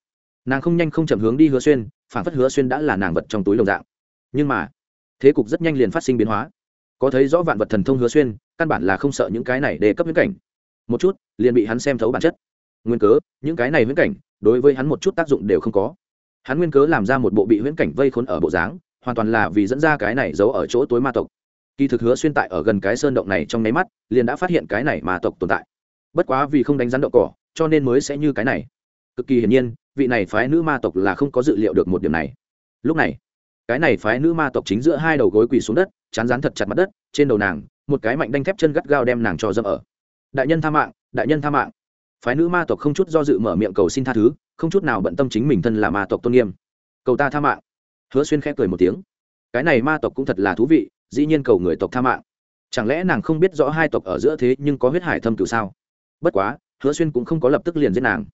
nàng không nhanh không chậm hướng đi hứa xuyên phản phất hứa xuyên đã là nàng vật trong túi đồng dạng. Nhưng mà, thế cục rất nhanh liền phát sinh biến hóa. Có thấy rõ vạn vật thần thông hứa xuyên, căn bản là không sợ những cái này để cấp viễn cảnh. Một chút, liền bị hắn xem thấu bản chất. Nguyên cớ, những cái này viễn cảnh, đối với hắn một chút tác dụng đều không có. Hắn nguyên cớ làm ra một bộ bị viễn cảnh vây khốn ở bộ dáng, hoàn toàn là vì dẫn ra cái này giấu ở chỗ tối ma tộc. Kỳ thực hứa xuyên tại ở gần cái sơn động này trong nháy mắt, liền đã phát hiện cái này ma tộc tồn tại. Bất quá vì không đánh rắn động cỏ, cho nên mới sẽ như cái này cực kỳ hiển nhiên, vị này phái nữ ma tộc là không có dự liệu được một điểm này. Lúc này, cái này phái nữ ma tộc chính giữa hai đầu gối quỳ xuống đất, chán rán thật chặt mặt đất, trên đầu nàng, một cái mạnh đanh thép chân gắt gao đem nàng cho dâm ở. Đại nhân tha mạng, đại nhân tha mạng. Phái nữ ma tộc không chút do dự mở miệng cầu xin tha thứ, không chút nào bận tâm chính mình thân là ma tộc tôn nghiêm. Cầu ta tha mạng. Hứa xuyên khép cười một tiếng. Cái này ma tộc cũng thật là thú vị, dĩ nhiên cầu người tộc tha mạng. Chẳng lẽ nàng không biết rõ hai tộc ở giữa thế nhưng có huyết hải thâm cửu sao? Bất quá, hứa xuyên cũng không có lập tức liền giết nàng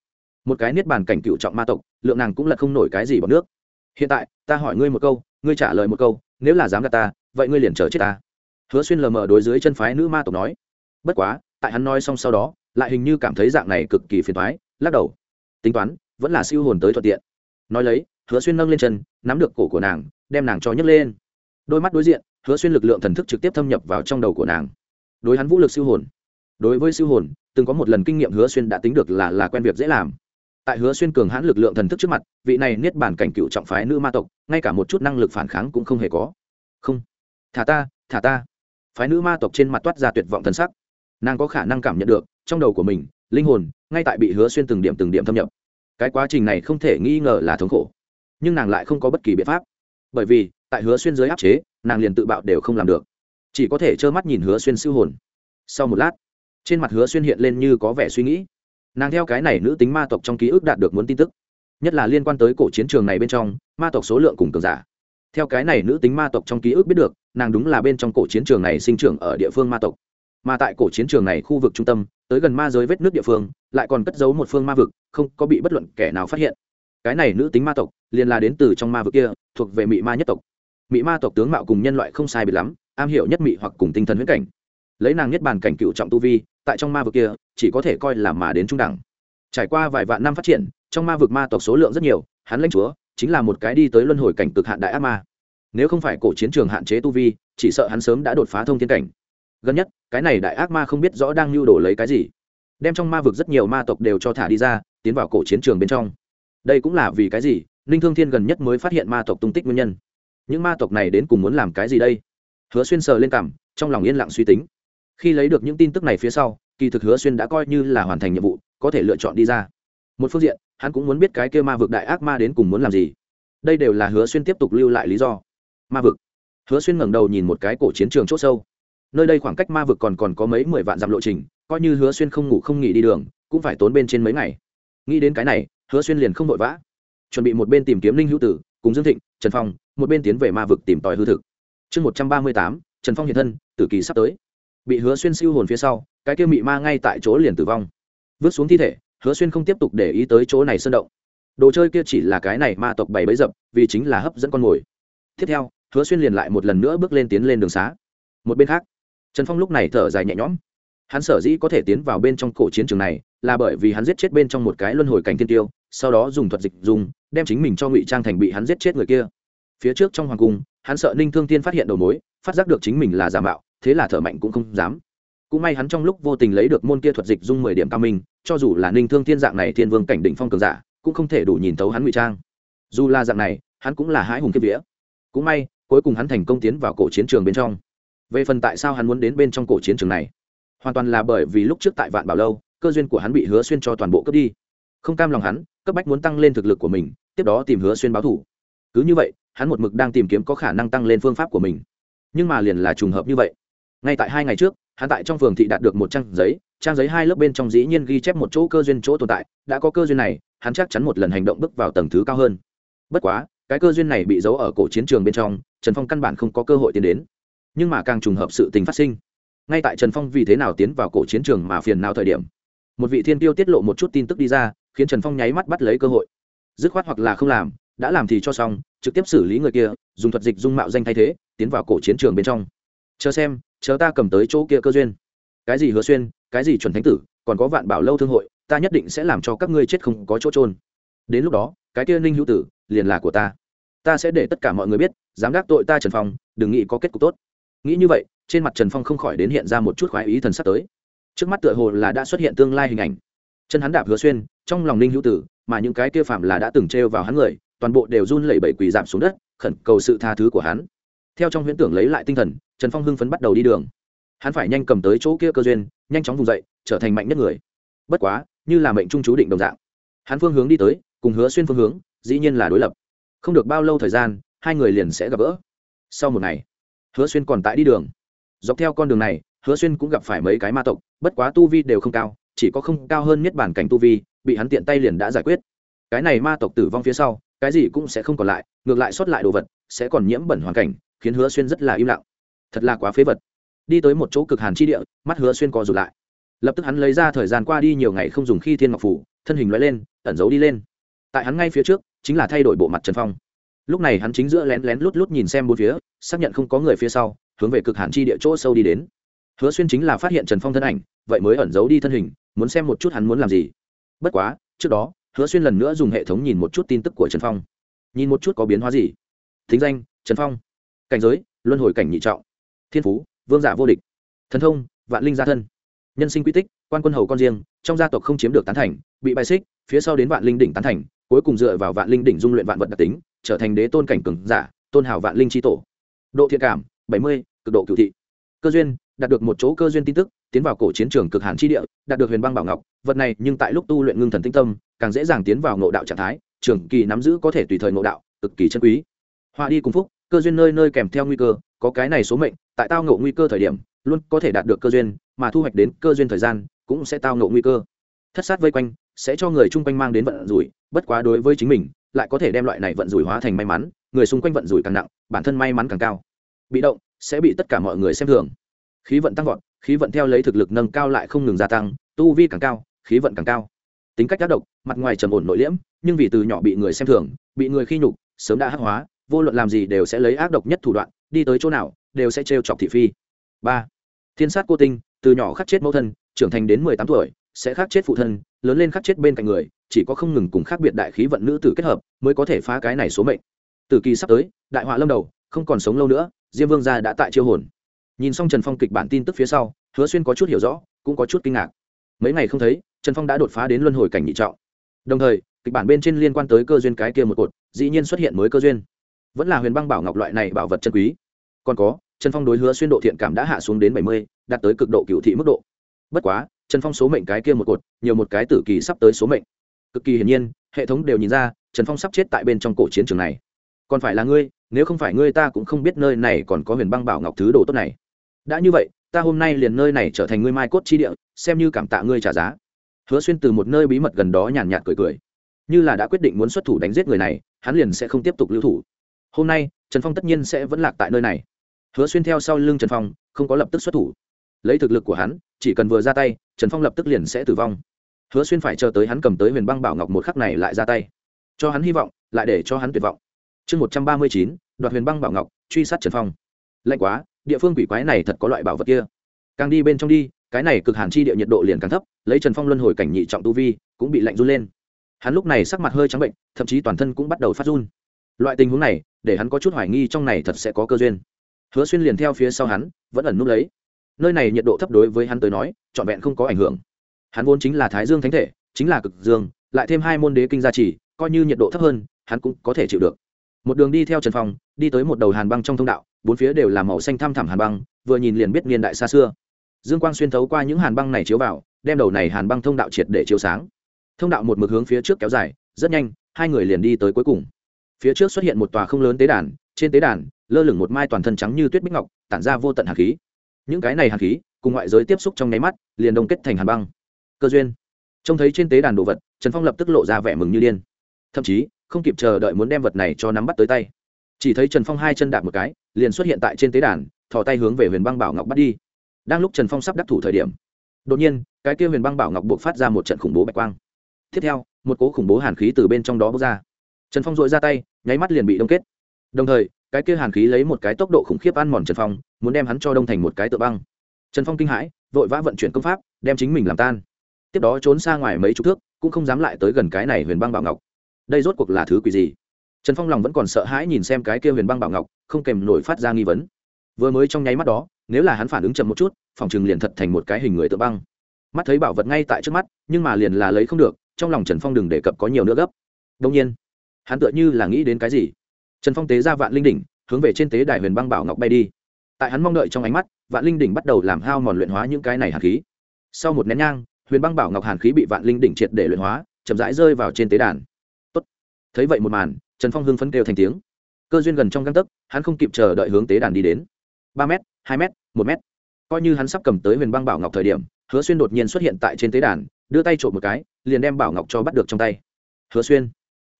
một cái niết bàn cảnh cựu trọng ma tộc, lượng nàng cũng là không nổi cái gì bằng nước. Hiện tại, ta hỏi ngươi một câu, ngươi trả lời một câu, nếu là dám gạt ta, vậy ngươi liền chờ chết ta. Hứa xuyên lờ mờ đối dưới chân phái nữ ma tộc nói. Bất quá, tại hắn nói xong sau đó, lại hình như cảm thấy dạng này cực kỳ phiền thoái lắc đầu. Tính toán, vẫn là siêu hồn tới thuận tiện. Nói lấy, hứa xuyên nâng lên chân, nắm được cổ của nàng, đem nàng cho nhấc lên. Đôi mắt đối diện, hứa xuyên lực lượng thần thức trực tiếp thâm nhập vào trong đầu của nàng. Đối hắn vũ lực siêu hồn. Đối với siêu hồn, từng có một lần kinh nghiệm hứa xuyên đã tính được là là quen việc dễ làm tại hứa xuyên cường hãn lực lượng thần thức trước mặt, vị này niết bản cảnh cựu trọng phái nữ ma tộc, ngay cả một chút năng lực phản kháng cũng không hề có. Không. Thả ta thả ta. Phái nữ ma tộc trên mặt toát ra tuyệt vọng thần sắc. Nàng có khả năng cảm nhận được, trong đầu của mình, linh hồn, ngay tại bị hứa xuyên từng điểm từng điểm thâm nhập. Cái quá trình này không thể nghi ngờ là thống khổ. Nhưng nàng lại không có bất kỳ biện pháp. Bởi vì, tại hứa xuyên dưới áp chế, nàng liền tự bạo đều không làm được. Chỉ có thể trơ mắt nhìn hứa xuyên siêu hồn. Sau một lát, trên mặt hứa xuyên hiện lên như có vẻ suy nghĩ nàng theo cái này nữ tính ma tộc trong ký ức đạt được muốn tin tức, nhất là liên quan tới cổ chiến trường này bên trong, ma tộc số lượng cùng cường giả. Theo cái này nữ tính ma tộc trong ký ức biết được, nàng đúng là bên trong cổ chiến trường này sinh trưởng ở địa phương ma tộc. Mà tại cổ chiến trường này khu vực trung tâm, tới gần ma giới vết nước địa phương, lại còn cất giấu một phương ma vực, không có bị bất luận kẻ nào phát hiện. Cái này nữ tính ma tộc, liền là đến từ trong ma vực kia, thuộc về mị ma nhất tộc. Mị ma tộc tướng mạo cùng nhân loại không sai biệt lắm, am hiểu nhất mị hoặc cùng tinh thần huyết cảnh. Lấy nàng nhất bản cảnh cựu trọng tu vi, tại trong ma vực kia chỉ có thể coi là mà đến trung đẳng. Trải qua vài vạn năm phát triển, trong ma vực ma tộc số lượng rất nhiều, hắn lãnh chúa chính là một cái đi tới luân hồi cảnh cực hạn đại ác ma. Nếu không phải cổ chiến trường hạn chế tu vi, chỉ sợ hắn sớm đã đột phá thông thiên cảnh. Gần nhất, cái này đại ác ma không biết rõ đang lưu đồ lấy cái gì. Đem trong ma vực rất nhiều ma tộc đều cho thả đi ra, tiến vào cổ chiến trường bên trong. Đây cũng là vì cái gì? Ninh thương thiên gần nhất mới phát hiện ma tộc tung tích nguyên nhân. Những ma tộc này đến cùng muốn làm cái gì đây? Hứa xuyên sờ lên cảm, trong lòng yên lặng suy tính. Khi lấy được những tin tức này phía sau kỳ thực hứa xuyên đã coi như là hoàn thành nhiệm vụ, có thể lựa chọn đi ra. Một phương diện, hắn cũng muốn biết cái kêu ma vực đại ác ma đến cùng muốn làm gì. Đây đều là hứa xuyên tiếp tục lưu lại lý do. Ma vực. Hứa xuyên ngẩng đầu nhìn một cái cổ chiến trường c h ỗ sâu. Nơi đây khoảng cách ma vực còn còn có mấy mười vạn dặm lộ trình, coi như hứa xuyên không ngủ không nghỉ đi đường, cũng phải tốn bên trên mấy ngày. Nghĩ đến cái này, hứa xuyên liền không vội vã. Chuẩn bị một bên tìm kiếm linh hữu tử, cùng dương thịnh, trần phong, một bên tiến về ma vực tìm tòi hư thực. Chương một trăm ba mươi tám, trần phong hiện thân, tử kỳ sắp tới. Bị hứa xuyên siêu hồn phía sau cái kia mị ma ngay tại chỗ liền tử vong. Vứt xuống thi thể, hứa xuyên không tiếp tục để ý tới chỗ này sơn động. Đồ chơi kia chỉ là cái này ma tộc bày bấy dập, vì chính là hấp dẫn con mồi. Tiếp theo, hứa xuyên liền lại một lần nữa bước lên tiến lên đường xá. Một bên khác, trần phong lúc này thở dài nhẹ nhõm. Hắn sở dĩ có thể tiến vào bên trong cổ chiến trường này, là bởi vì hắn giết chết bên trong một cái luân hồi cảnh thiên tiêu, sau đó dùng thuật dịch dùng, đem chính mình cho ngụy trang thành bị hắn giết chết người kia. Phía trước trong hoàng cung, hắn sợ ninh thương tiên phát hiện đầu mối, phát giác được chính mình là giả mạo, thế là thở mạnh cũng không dám cũng may hắn trong lúc vô tình lấy được môn kia thuật dịch dung mười điểm cao minh, cho dù là ninh thương thiên dạng này thiên vương cảnh đỉnh phong cường giả, cũng không thể đủ nhìn thấu hắn ngụy trang. Dù là dạng này, hắn cũng là hái hùng kiếp vía. Cũng may, cuối cùng hắn thành công tiến vào cổ chiến trường bên trong. Về phần tại sao hắn muốn đến bên trong cổ chiến trường này? Hoàn toàn là bởi vì lúc trước tại vạn bảo lâu, cơ duyên của hắn bị hứa xuyên cho toàn bộ cướp đi. Không cam lòng hắn, cấp bách muốn tăng lên thực lực của mình, tiếp đó tìm hứa xuyên báo thủ. Cứ như vậy, hắn một mực đang tìm kiếm có khả năng tăng lên phương pháp của mình. Nhưng mà liền là trùng hợp như vậy. Ngay tại hai ngày trước hắn tại trong phường thị đạt được một trang giấy trang giấy hai lớp bên trong dĩ nhiên ghi chép một chỗ cơ duyên chỗ tồn tại, đã có cơ duyên này, hắn chắc chắn một lần hành động bước vào tầng thứ cao hơn. Bất quá, cái cơ duyên này bị giấu ở cổ chiến trường bên trong, trần phong căn bản không có cơ hội tiến đến. Nhưng mà càng trùng hợp sự tình phát sinh. Ngay tại trần phong vì thế nào tiến vào cổ chiến trường mà phiền nào thời điểm, một vị thiên tiêu tiết lộ một chút tin tức đi ra, khiến trần phong nháy mắt bắt lấy cơ hội. Dứt khoát hoặc là không làm, đã làm thì cho xong, trực tiếp xử lý người kia, dùng thuật dịch dung mạo danh thay thế, tiến vào cổ chiến trường bên trong. Chờ xem chờ ta cầm tới chỗ kia cơ duyên. Cái gì hứa xuyên, cái gì chuẩn thánh tử, còn có vạn bảo lâu thương hội, ta nhất định sẽ làm cho các ngươi chết không có chỗ trôn đến lúc đó, cái kia ninh hữu tử liền là của ta. Ta sẽ để tất cả mọi người biết, dám đắc tội ta trần phong, đừng nghĩ có kết cục tốt. Nghĩ như vậy, trên mặt trần phong không khỏi đến hiện ra một chút khoái ý thần sắp tới. Trước mắt tựa hồ là đã xuất hiện tương lai hình ảnh. Chân hắn đạp hứa xuyên, trong lòng ninh hữu tử, mà những cái kia phạm là đã từng trêu vào hắn người, toàn bộ đều run lẩy bẩy quỳ giảm xuống đất, khẩn cầu sự tha thứ của hắn. Theo trong huyễn tưởng lấy lại tinh thần trần phong hưng phấn bắt đầu đi đường. Hắn phải nhanh cầm tới chỗ kia cơ duyên, nhanh chóng vùng dậy, trở thành mạnh nhất người. Bất quá, như là mệnh trung chú định đồng dạng. Hắn phương hướng đi tới, cùng hứa xuyên phương hướng, dĩ nhiên là đối lập. Không được bao lâu thời gian, hai người liền sẽ gặp gỡ. Sau một ngày, hứa xuyên còn tại đi đường. Dọc theo con đường này, hứa xuyên cũng gặp phải mấy cái ma tộc, bất quá tu vi đều không cao, chỉ có không cao hơn nhất bản cảnh tu vi, bị hắn tiện tay liền đã giải quyết. Cái này ma tộc tử vong phía sau, cái gì cũng sẽ không còn lại, ngược lại sót lại đồ vật, sẽ còn nhiễm bẩn hoàn cảnh, khiến hứa xuyên rất là im lặng thật là quá phế vật. Đi tới một chỗ cực hàn chi địa, mắt hứa xuyên co rụt lại. Lập tức hắn lấy ra thời gian qua đi nhiều ngày không dùng khi thiên ngọc phủ, thân hình loại lên, ẩn giấu đi lên. Tại hắn ngay phía trước, chính là thay đổi bộ mặt trần phong. Lúc này hắn chính giữa lén lén lút lút nhìn xem bốn phía, xác nhận không có người phía sau, hướng về cực hàn chi địa chỗ sâu đi đến. Hứa xuyên chính là phát hiện trần phong thân ảnh, vậy mới ẩn giấu đi thân hình, muốn xem một chút hắn muốn làm gì. Bất quá, trước đó, hứa xuyên lần nữa dùng hệ thống nhìn một chút tin tức của trần phong. Nhìn một chút có biến hóa gì. Thính danh, trần phong. Cảnh giới, luân hồi cảnh nhị trọng thiên phú, vương giả vô địch, thần thông, vạn linh gia thân, nhân sinh quy tích, quan quân hầu con riêng, trong gia tộc không chiếm được tán thành, bị bài xích, phía sau đến vạn linh đỉnh tán thành, cuối cùng dựa vào vạn linh đỉnh dung luyện vạn vật đặc tính, trở thành đế tôn cảnh cường giả, tôn hào vạn linh tri tổ. Độ thiện cảm, bảy mươi, cực độ cựu thị. Cơ duyên, đạt được một chỗ cơ duyên tin tức, tiến vào cổ chiến trường cực hàn chi địa, đạt được huyền băng bảo ngọc, vật này nhưng tại lúc tu luyện ngưng thần tinh tâm, càng dễ dàng tiến vào ngộ đạo trạng thái, trường kỳ nắm giữ có thể tùy thời ngộ đạo, cực kỳ chân quý. Hoa đi cùng phúc cơ duyên nơi nơi kèm theo nguy cơ, có cái này số mệnh, tại tao ngộ nguy cơ thời điểm, luôn có thể đạt được cơ duyên, mà thu hoạch đến cơ duyên thời gian, cũng sẽ tao ngộ nguy cơ. Thất sát vây quanh, sẽ cho người chung quanh mang đến vận rủi, bất quá đối với chính mình, lại có thể đem loại này vận rủi hóa thành may mắn, người xung quanh vận rủi càng nặng, bản thân may mắn càng cao. Bị động, sẽ bị tất cả mọi người xem thường. Khí vận tăng vọt, khí vận theo lấy thực lực nâng cao lại không ngừng gia tăng, tu vi càng cao, khí vận càng cao. Tính cách tác động, mặt ngoài trầm ổn nội liễm, nhưng vì từ nhỏ bị người xem thường, bị người khi nhục, sớm đã hắc hóa vô luận làm gì đều sẽ lấy ác độc nhất thủ đoạn, đi tới chỗ nào, đều sẽ trêu chọc thị phi. Ba, thiên sát cô tinh, từ nhỏ khắc chết mẫu thân, trưởng thành đến mười tám tuổi, sẽ khắc chết phụ thân, lớn lên khắc chết bên cạnh người, chỉ có không ngừng cùng khác biệt đại khí vận nữ tử kết hợp, mới có thể phá cái này số mệnh. Từ kỳ sắp tới, đại họa lâm đầu, không còn sống lâu nữa, diêm vương gia đã tại chiêu hồn. Nhìn xong trần phong kịch bản tin tức phía sau, hứa xuyên có chút hiểu rõ, cũng có chút kinh ngạc. Mấy ngày không thấy, trần phong đã đột phá đến luân hồi cảnh nhị trọng. Đồng thời, kịch bản bên trên liên quan tới cơ duyên cái kia một cột, dĩ nhiên xuất hiện mới cơ duyên vẫn là huyền băng bảo ngọc loại này bảo vật chân quý. Còn có, trần phong đối hứa xuyên độ thiện cảm đã hạ xuống đến bảy mươi, đạt tới cực độ cựu thị mức độ. Bất quá, trần phong số mệnh cái kia một cột, nhiều một cái tử kỳ sắp tới số mệnh. Cực kỳ hiển nhiên, hệ thống đều nhìn ra, trần phong sắp chết tại bên trong cổ chiến trường này. Còn phải là ngươi, nếu không phải ngươi ta cũng không biết nơi này còn có huyền băng bảo ngọc thứ đồ tốt này. Đã như vậy, ta hôm nay liền nơi này trở thành ngươi mai cốt chi địa, xem như cảm tạ ngươi trả giá. Hứa xuyên từ một nơi bí mật gần đó nhàn nhạt cười cười. Như là đã quyết định muốn xuất thủ đánh giết người này, hắn liền sẽ không tiếp tục lưu thủ hôm nay, trần phong tất nhiên sẽ vẫn lạc tại nơi này. Hứa xuyên theo sau lưng trần phong, không có lập tức xuất thủ. Lấy thực lực của hắn, chỉ cần vừa ra tay, trần phong lập tức liền sẽ tử vong. Hứa xuyên phải chờ tới hắn cầm tới huyền băng bảo ngọc một khắc này lại ra tay. Cho hắn hy vọng, lại để cho hắn tuyệt vọng. Chương một trăm ba mươi chín, đoạt huyền băng bảo ngọc, truy sát trần phong. Lạnh quá, địa phương quỷ quái này thật có loại bảo vật kia. Càng đi bên trong đi, cái này cực hàn chi địa nhiệt độ liền càng thấp, lấy trần phong luân hồi cảnh nhị trọng tu vi, cũng bị lạnh run lên. Hắn lúc này sắc mặt hơi trắng bệnh, thậm chí toàn thân cũng bắt đầu phát run. Loại tình huống này để hắn có chút hoài nghi trong này thật sẽ có cơ duyên. Hứa xuyên liền theo phía sau hắn, vẫn ẩn núp lấy. Nơi này nhiệt độ thấp đối với hắn tới nói, trọn vẹn không có ảnh hưởng. Hắn vốn chính là thái dương thánh thể, chính là cực dương, lại thêm hai môn đế kinh gia trì, coi như nhiệt độ thấp hơn, hắn cũng có thể chịu được. Một đường đi theo trần phong, đi tới một đầu hàn băng trong thông đạo, bốn phía đều là màu xanh thăm thẳm hàn băng, vừa nhìn liền biết niên đại xa xưa. Dương quang xuyên thấu qua những hàn băng này chiếu vào, đem đầu này hàn băng thông đạo triệt để chiếu sáng. Thông đạo một mực hướng phía trước kéo dài, rất nhanh, hai người liền đi tới cuối cùng phía trước xuất hiện một tòa không lớn tế đàn, trên tế đàn, lơ lửng một mai toàn thân trắng như tuyết bích ngọc, tản ra vô tận hàn khí. Những cái này hàn khí, cùng ngoại giới tiếp xúc trong nháy mắt, liền đông kết thành hàn băng. Cơ duyên. Trông thấy trên tế đàn đồ vật, trần phong lập tức lộ ra vẻ mừng như điên. Thậm chí, không kịp chờ đợi muốn đem vật này cho nắm bắt tới tay. Chỉ thấy trần phong hai chân đạp một cái, liền xuất hiện tại trên tế đàn, thò tay hướng về huyền băng bảo ngọc bắt đi. Đang lúc trần phong sắp đắc thủ thời điểm, đột nhiên, cái kia huyền băng bảo ngọc buộc phát ra một trận khủng bố bạch quang. Tiếp theo, một cố khủng bố hàn khí từ bên trong đó bốc ra trần phong dội ra tay, nháy mắt liền bị đông kết. Đồng thời, cái kia hàn khí lấy một cái tốc độ khủng khiếp ăn mòn trần phong, muốn đem hắn cho đông thành một cái tựa băng. Trần phong kinh hãi, vội vã vận chuyển công pháp, đem chính mình làm tan. Tiếp đó trốn xa ngoài mấy chục thước, cũng không dám lại tới gần cái này huyền băng bảo ngọc. Đây rốt cuộc là thứ quỷ gì? Trần phong lòng vẫn còn sợ hãi nhìn xem cái kia huyền băng bảo ngọc, không kèm nổi phát ra nghi vấn. Vừa mới trong nháy mắt đó, nếu là hắn phản ứng chậm một chút, phòng chừng liền thật thành một cái hình người tự băng. Mắt thấy bảo vật ngay tại trước mắt, nhưng mà liền là lấy không được, trong lòng trần phong đừng đề cập có nhiều nữa gấp. Đông nhiên hắn tựa như là nghĩ đến cái gì? Trần phong tế ra vạn linh đỉnh, hướng về trên tế đài huyền băng bảo ngọc bay đi. Tại hắn mong đợi trong ánh mắt, vạn linh đỉnh bắt đầu làm hao mòn luyện hóa những cái này hàn khí. Sau một nén nhang, huyền băng bảo ngọc hàn khí bị vạn linh đỉnh triệt để luyện hóa, chậm rãi rơi vào trên tế đàn. Tốt. thấy vậy một màn, trần phong hưng phấn kêu thành tiếng. Cơ duyên gần trong găng tấc, hắn không kịp chờ đợi hướng tế đàn đi đến. Ba m hai m một m coi như hắn sắp cầm tới huyền băng bảo ngọc thời điểm, hứa xuyên đột nhiên xuất hiện tại trên tế đàn, đưa tay trộm một cái, liền đem bảo ngọc cho bắt được trong tay. Hứa xuyên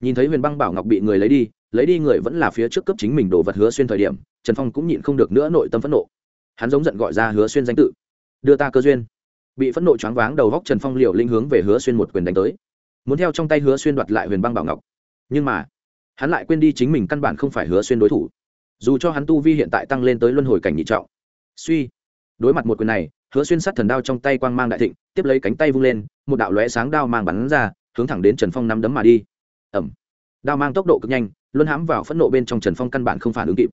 nhìn thấy huyền băng bảo ngọc bị người lấy đi lấy đi người vẫn là phía trước cấp chính mình đồ vật hứa xuyên thời điểm, trần phong cũng nhịn không được nữa nội tâm phẫn nộ. Hắn giống giận gọi ra hứa xuyên danh tự. Đưa ta cơ duyên. Bị phẫn nộ choáng váng đầu góc trần phong liều linh hướng về hứa xuyên một quyền đánh tới. Muốn theo trong tay hứa xuyên đoạt lại huyền băng bảo ngọc. Nhưng mà, hắn lại quên đi chính mình căn bản không phải hứa xuyên đối thủ. Dù cho hắn tu vi hiện tại tăng lên tới luân hồi cảnh nhị trọng. Suy, đối mặt một quyền này, hứa xuyên sát thần đao trong tay quang mang đại thịnh, tiếp lấy cánh tay vung lên, một đạo lóe sáng đao mang bắn ra, hướng thẳng đến trần phong nắm đấm mà đi ẩm. Đao mang tốc độ cực nhanh luôn hãm vào phẫn nộ bên trong trần phong căn bản không phản ứng kịp.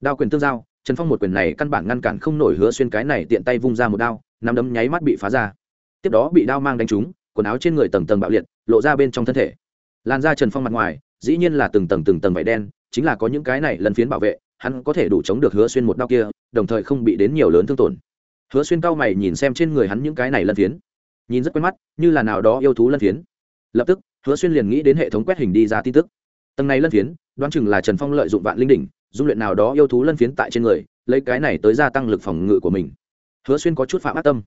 Đao quyền tương giao, trần phong một quyền này căn bản ngăn cản không nổi hứa xuyên cái này tiện tay vung ra một đao, nắm đấm nháy mắt bị phá ra. Tiếp đó bị đao mang đánh trúng, quần áo trên người tầng tầng bạo liệt, lộ ra bên trong thân thể. Lan ra trần phong mặt ngoài, dĩ nhiên là từng tầng từng tầng vải đen, chính là có những cái này lần phiến bảo vệ, hắn có thể đủ chống được hứa xuyên một đao kia, đồng thời không bị đến nhiều lớn thương tổn. Hứa xuyên cao mày nhìn xem trên người hắn những cái này lân phiến. Nhìn rất quen mắt, như là nào đó yêu thú lân phiến. Lập tức hứa xuyên liền nghĩ đến hệ thống quét hình đi ra tin tức. Tầng này lân phiến, đoán chừng là trần phong lợi dụng vạn linh đỉnh, dung luyện nào đó yêu thú lân phiến tại trên người, lấy cái này tới gia tăng lực phòng ngự của mình. Hứa xuyên có chút phạm ác tâm.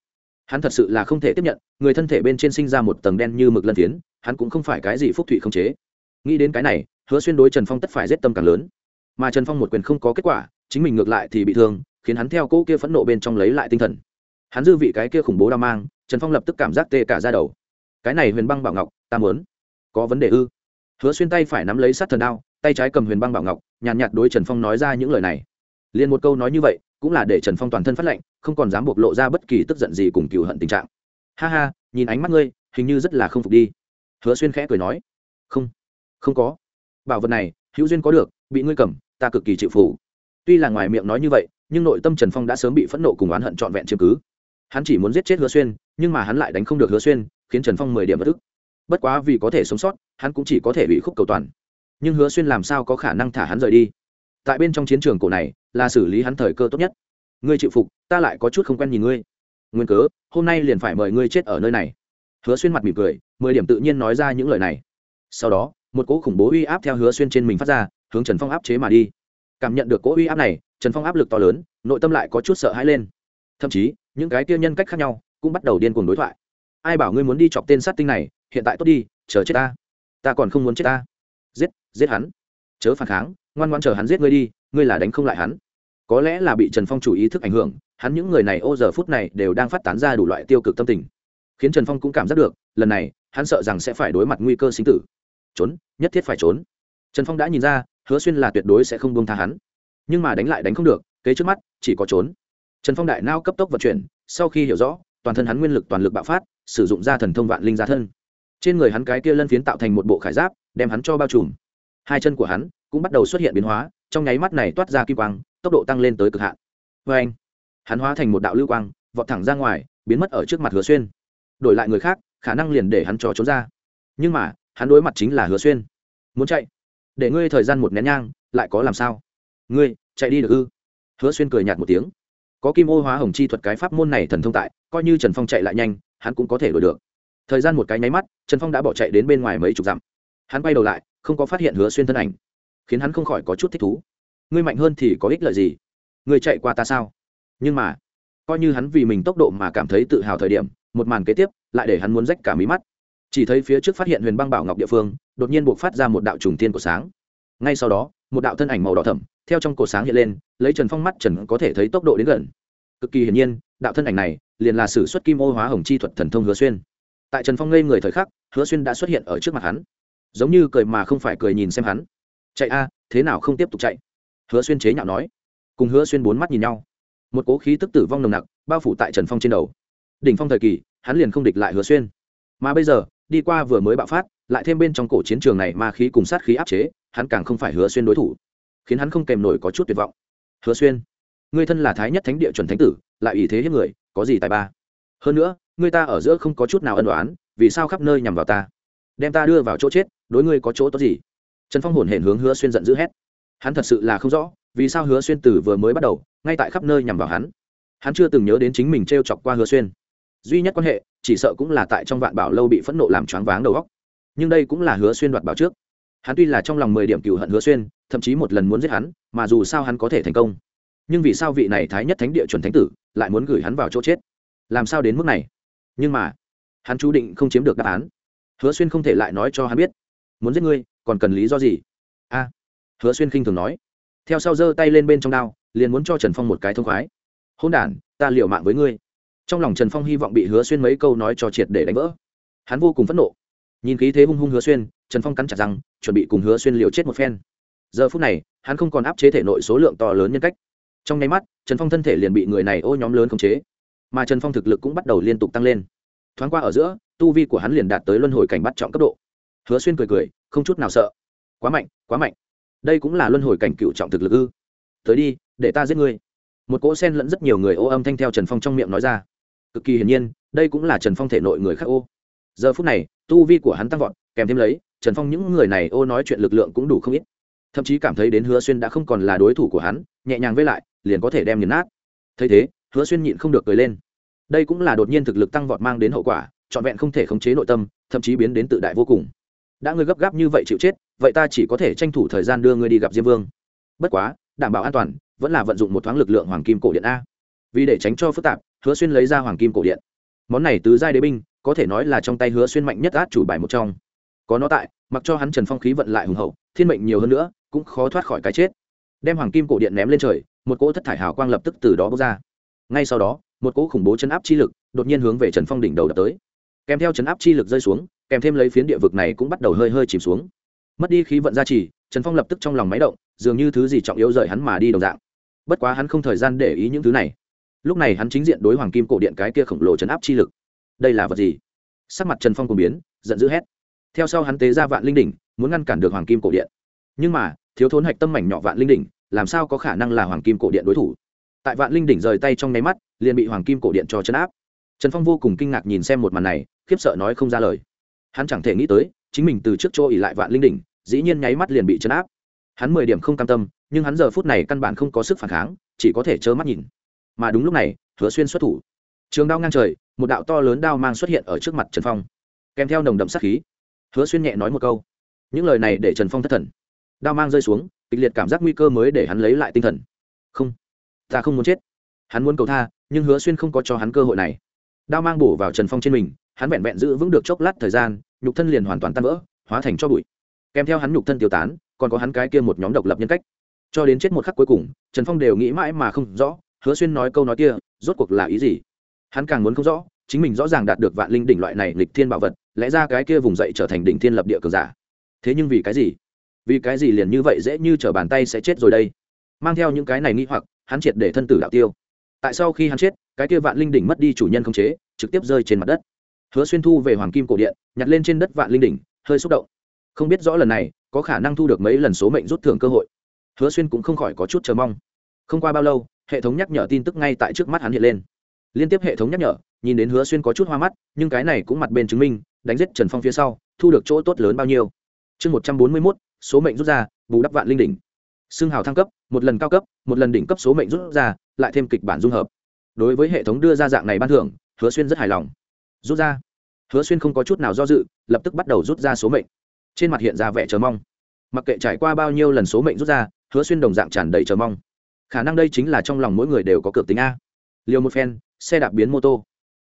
Hắn thật sự là không thể tiếp nhận, người thân thể bên trên sinh ra một tầng đen như mực lân phiến, hắn cũng không phải cái gì phúc thủy không chế. Nghĩ đến cái này, hứa xuyên đối trần phong tất phải giết tâm càng lớn. Mà trần phong một quyền không có kết quả, chính mình ngược lại thì bị thương, khiến hắn theo cỗ kia phẫn nộ bên trong lấy lại tinh thần. Hắn dư vị cái kia khủng bố đau mang, trần phong lập tức cảm giác tê cả ra đầu. Cái này huyền băng bảo ngọc, ta muốn có vấn đề ư? Hứa xuyên tay phải nắm lấy sát thần đao tay trái cầm huyền băng bảo ngọc nhàn nhạt, nhạt đối trần phong nói ra những lời này. Liền một câu nói như vậy cũng là để trần phong toàn thân phát lệnh không còn dám bộc lộ ra bất kỳ tức giận gì cùng cựu hận tình trạng. Ha ha nhìn ánh mắt ngươi hình như rất là không phục đi. Hứa xuyên khẽ cười nói. Không không có. Bảo vật này hữu duyên có được bị ngươi cầm ta cực kỳ chịu phủ tuy là ngoài miệng nói như vậy nhưng nội tâm trần phong đã sớm bị phẫn nộ cùng oán hận trọn vẹn chứng cứ. Hắn chỉ muốn giết chết hứa xuyên nhưng mà hắn lại đánh không được hứa xuyên khiến trần phong mười điểm bất ức bất quá vì có thể sống sót, hắn cũng chỉ có thể bị khúc cầu toàn. Nhưng hứa xuyên làm sao có khả năng thả hắn rời đi? Tại bên trong chiến trường cổ này, là xử lý hắn thời cơ tốt nhất. Ngươi chịu phục, ta lại có chút không quen nhìn ngươi. Nguyên cớ, hôm nay liền phải mời ngươi chết ở nơi này. Hứa xuyên mặt mỉm cười, mười điểm tự nhiên nói ra những lời này. Sau đó, một cỗ khủng bố uy áp theo hứa xuyên trên mình phát ra, hướng trần phong áp chế mà đi. Cảm nhận được cỗ uy áp này, trần phong áp lực to lớn, nội tâm lại có chút sợ hãi lên. Thậm chí, những cái kia nhân cách khác nhau, cũng bắt đầu điên cuồng đối thoại. Ai bảo ngươi muốn đi chọc tên sát tinh này hiện tại tốt đi, chờ chết ta. Ta còn không muốn chết ta. Giết giết hắn. Chớ phản kháng, ngoan ngoan chờ hắn giết ngươi đi, ngươi là đánh không lại hắn. Có lẽ là bị trần phong chủ ý thức ảnh hưởng, hắn những người này ô giờ phút này đều đang phát tán ra đủ loại tiêu cực tâm tình. Khiến trần phong cũng cảm giác được, lần này, hắn sợ rằng sẽ phải đối mặt nguy cơ sinh tử. Trốn, nhất thiết phải trốn. Trần phong đã nhìn ra, hứa xuyên là tuyệt đối sẽ không buông tha hắn. Nhưng mà đánh lại đánh không được, kế trước mắt, chỉ có trốn. Trần phong đại nao cấp tốc vận chuyển, sau khi hiểu rõ, toàn thân hắn nguyên lực toàn lực bạo phát, sử dụng ra thần thông vạn linh giá thân trên người hắn cái kia lân phiến tạo thành một bộ khải giáp, đem hắn cho bao trùm. Hai chân của hắn cũng bắt đầu xuất hiện biến hóa, trong nháy mắt này toát ra kim quang, tốc độ tăng lên tới cực hạn. Vê anh, hắn hóa thành một đạo lưu quang, vọt thẳng ra ngoài, biến mất ở trước mặt hứa xuyên. Đổi lại người khác, khả năng liền để hắn cho trốn ra. Nhưng mà, hắn đối mặt chính là hứa xuyên. Muốn chạy? Để ngươi thời gian một nén nhang, lại có làm sao? Ngươi, chạy đi được ư? Hứa xuyên cười nhạt một tiếng. Có kim ô hóa hồng chi thuật cái pháp môn này thần thông tại, coi như trần phong chạy lại nhanh, hắn cũng có thể đổi được thời gian một cái nháy mắt, trần phong đã bỏ chạy đến bên ngoài mấy chục dặm. Hắn quay đầu lại, không có phát hiện hứa xuyên thân ảnh, khiến hắn không khỏi có chút thích thú. Ngươi mạnh hơn thì có ích lợi gì? Ngươi chạy qua ta sao? Nhưng mà, coi như hắn vì mình tốc độ mà cảm thấy tự hào thời điểm, một màn kế tiếp lại để hắn muốn rách cả mí mắt. Chỉ thấy phía trước phát hiện huyền băng bảo ngọc địa phương, đột nhiên buộc phát ra một đạo trùng tiên của sáng. Ngay sau đó, một đạo thân ảnh màu đỏ thẩm theo trong cổ sáng hiện lên, lấy trần phong mắt trần có thể thấy tốc độ đến gần. Cực kỳ hiển nhiên, đạo thân ảnh này liền là sử xuất kim ô hóa hồng chi thuật thần thông hứa xuyên tại trần phong ngây người thời khắc, hứa xuyên đã xuất hiện ở trước mặt hắn. Giống như cười mà không phải cười nhìn xem hắn. Chạy a, thế nào không tiếp tục chạy? Hứa xuyên chế nhạo nói. Cùng hứa xuyên bốn mắt nhìn nhau. Một cố khí tức tử vong nồng nặc bao phủ tại trần phong trên đầu. Đỉnh phong thời kỳ, hắn liền không địch lại hứa xuyên. Mà bây giờ, đi qua vừa mới bạo phát, lại thêm bên trong cổ chiến trường này ma khí cùng sát khí áp chế, hắn càng không phải hứa xuyên đối thủ, khiến hắn không kèm nổi có chút tuyệt vọng. Hứa xuyên người thân là thái nhất thánh địa chuẩn thánh tử, lại ý thế hiếp người, có gì tài ba? Hơn nữa người ta ở giữa không có chút nào ân đoán vì sao khắp nơi nhằm vào ta? Đem ta đưa vào chỗ chết, đối ngươi có chỗ tốt gì? Trần phong hồn hển hướng hứa xuyên giận dữ hét. Hắn thật sự là không rõ, vì sao hứa xuyên tử vừa mới bắt đầu, ngay tại khắp nơi nhằm vào hắn. Hắn chưa từng nhớ đến chính mình t r e o chọc qua hứa xuyên. Duy nhất quan hệ, chỉ sợ cũng là tại trong vạn bảo lâu bị phẫn nộ làm choáng váng đầu góc nhưng đây cũng là hứa xuyên đoạt bảo trước. Hắn tuy là trong lòng mười điểm cựu hận hứa xuyên, thậm chí một lần muốn giết hắn, mà dù sao hắn có thể thành công. Nhưng vì sao vị này thái nhất thánh địa chuẩn thánh tử lại muốn gửi hắn vào chỗ chết? Làm sao đến mức này? Nhưng mà, hắn chú định không chiếm được đáp án. Hứa xuyên không thể lại nói cho hắn biết. Muốn giết ngươi, còn cần lý do gì? A. Hứa xuyên khinh thường nói. Theo sau giơ tay lên bên trong đao, liền muốn cho trần phong một cái thông khoái. Hôn đ ta liệu mạng với ngươi. Trong lòng trần phong hy vọng bị hứa xuyên mấy câu nói cho triệt để đánh vỡ. Hắn vô cùng phẫn nộ. Nhìn khí thế hung hung hứa xuyên, trần phong cắn chặt rằng chuẩn bị cùng hứa xuyên liều chết một phen. Giờ phút này, hắn không còn áp chế thể nội số lượng to lớn nhân cách. Trong nháy mắt, trần phong thân thể liền bị người này ô nhóm lớn khống chế mà trần phong thực lực cũng bắt đầu liên tục tăng lên. Thoáng qua ở giữa, tu vi của hắn liền đạt tới luân hồi cảnh bắt trọng cấp độ. Hứa xuyên cười cười, không chút nào sợ. Quá mạnh quá mạnh. Đây cũng là luân hồi cảnh cựu trọng thực lực ư? Tới đi, để ta giết ngươi. Một cỗ sen lẫn rất nhiều người ô âm thanh theo trần phong trong miệng nói ra. Cực kỳ hiển nhiên, đây cũng là trần phong thể nội người khác ô. Giờ phút này, tu vi của hắn tăng vọt, kèm thêm lấy, trần phong những người này ô nói chuyện lực lượng cũng đủ không ít. Thậm chí cảm thấy đến hứa xuyên đã không còn là đối thủ của hắn, nhẹ nhàng với lại, liền có thể đem nghiền nát. Thấy thế, hứa xuyên nhịn không được cười lên đây cũng là đột nhiên thực lực tăng vọt mang đến hậu quả, trọn vẹn không thể khống chế nội tâm, thậm chí biến đến tự đại vô cùng. Đã ngươi gấp gáp như vậy chịu chết, vậy ta chỉ có thể tranh thủ thời gian đưa ngươi đi gặp diêm vương. Bất quá, đảm bảo an toàn, vẫn là vận dụng một thoáng lực lượng hoàng kim cổ điện a. Vì để tránh cho phức tạp, hứa xuyên lấy ra hoàng kim cổ điện. Món này từ giai đế binh, có thể nói là trong tay hứa xuyên mạnh nhất át chủ bài một trong. Có nó tại, mặc cho hắn trần phong khí vận lại hùng hậu, thiên mệnh nhiều hơn nữa, cũng khó thoát khỏi cái chết. Đem hoàng kim cổ điện ném lên trời, một cỗ thất thải hào quang lập tức từ đó bước ra. Ngay sau đó một cỗ khủng bố chấn áp chi lực đột nhiên hướng về trần phong đỉnh đầu đập tới. Kèm theo chấn áp chi lực rơi xuống, kèm thêm lấy phiến địa vực này cũng bắt đầu hơi hơi chìm xuống. Mất đi khí vận gia trì, trần phong lập tức trong lòng máy động, dường như thứ gì trọng yếu rời hắn mà đi đồng dạng. Bất quá hắn không thời gian để ý những thứ này. Lúc này hắn chính diện đối hoàng kim cổ điện cái kia khổng lồ chấn áp chi lực. Đây là vật gì? Sắc mặt trần phong cùng biến, giận dữ hét. Theo sau hắn tế ra vạn linh đỉnh, muốn ngăn cản được hoàng kim cổ điện. Nhưng mà, thiếu thốn hạch tâm mảnh nhỏ vạn linh đỉnh, làm sao có khả năng là hoàng kim cổ điện đối thủ? Tại vạn linh đỉnh rời tay trong nháy mắt liền bị hoàng kim cổ điện cho chấn áp. Trần phong vô cùng kinh ngạc nhìn xem một màn này, khiếp sợ nói không ra lời. Hắn chẳng thể nghĩ tới, chính mình từ trước chỗ ỉ lại vạn linh đỉnh, dĩ nhiên nháy mắt liền bị chấn áp. Hắn mười điểm không cam tâm, nhưng hắn giờ phút này căn bản không có sức phản kháng, chỉ có thể trơ mắt nhìn. Mà đúng lúc này, hứa xuyên xuất thủ. Trường đao ngang trời, một đạo to lớn đao mang xuất hiện ở trước mặt trần phong. Kèm theo nồng đậm sát khí, hứa xuyên nhẹ nói một câu. Những lời này để trần phong thất thần. Đao mang rơi xuống, kịch liệt cảm giác nguy cơ mới để hắn lấy lại tinh thần. Không, ta không muốn chết hắn muốn cầu tha, nhưng hứa xuyên không có cho hắn cơ hội này. Đao mang bổ vào trần phong trên mình, hắn vẹn vẹn giữ vững được chốc lát thời gian, nhục thân liền hoàn toàn tan vỡ, hóa thành cho bụi. Kèm theo hắn nhục thân tiêu tán, còn có hắn cái kia một nhóm độc lập nhân cách. Cho đến chết một khắc cuối cùng, trần phong đều nghĩ mãi mà không rõ, hứa xuyên nói câu nói kia, rốt cuộc là ý gì? Hắn càng muốn không rõ, chính mình rõ ràng đạt được vạn linh đỉnh loại này lịch thiên bảo vật, lẽ ra cái kia vùng dậy trở thành đỉnh thiên lập địa cường giả. Thế nhưng vì cái gì? Vì cái gì liền như vậy dễ như t bàn tay sẽ chết rồi đây? Mang theo những cái này nghĩ hoặc, hắn triệt để thân tử đạo tiêu tại sau khi hắn chết, cái kia vạn linh đỉnh mất đi chủ nhân không chế, trực tiếp rơi trên mặt đất. Hứa xuyên thu về hoàng kim cổ điện, nhặt lên trên đất vạn linh đỉnh, hơi xúc động. Không biết rõ lần này, có khả năng thu được mấy lần số mệnh rút thưởng cơ hội. Hứa xuyên cũng không khỏi có chút chờ mong. Không qua bao lâu, hệ thống nhắc nhở tin tức ngay tại trước mắt hắn hiện lên. Liên tiếp hệ thống nhắc nhở, nhìn đến hứa xuyên có chút hoa mắt, nhưng cái này cũng mặt bên chứng minh, đánh giết trần phong phía sau, thu được chỗ tốt lớn bao nhiêu. Chương một trăm bốn mươi mốt, số mệnh rút ra, bù đắp vạn linh đỉnh xương hào thăng cấp, một lần cao cấp, một lần đỉnh cấp số mệnh rút ra, lại thêm kịch bản dung hợp. Đối với hệ thống đưa ra dạng này ban thưởng, hứa xuyên rất hài lòng. Rút ra. Hứa xuyên không có chút nào do dự, lập tức bắt đầu rút ra số mệnh. Trên mặt hiện ra vẻ chờ mong. Mặc kệ trải qua bao nhiêu lần số mệnh rút ra, hứa xuyên đồng dạng tràn đầy chờ mong. Khả năng đây chính là trong lòng mỗi người đều có cược tính a. Liều một phen, xe đạp biến mô tô.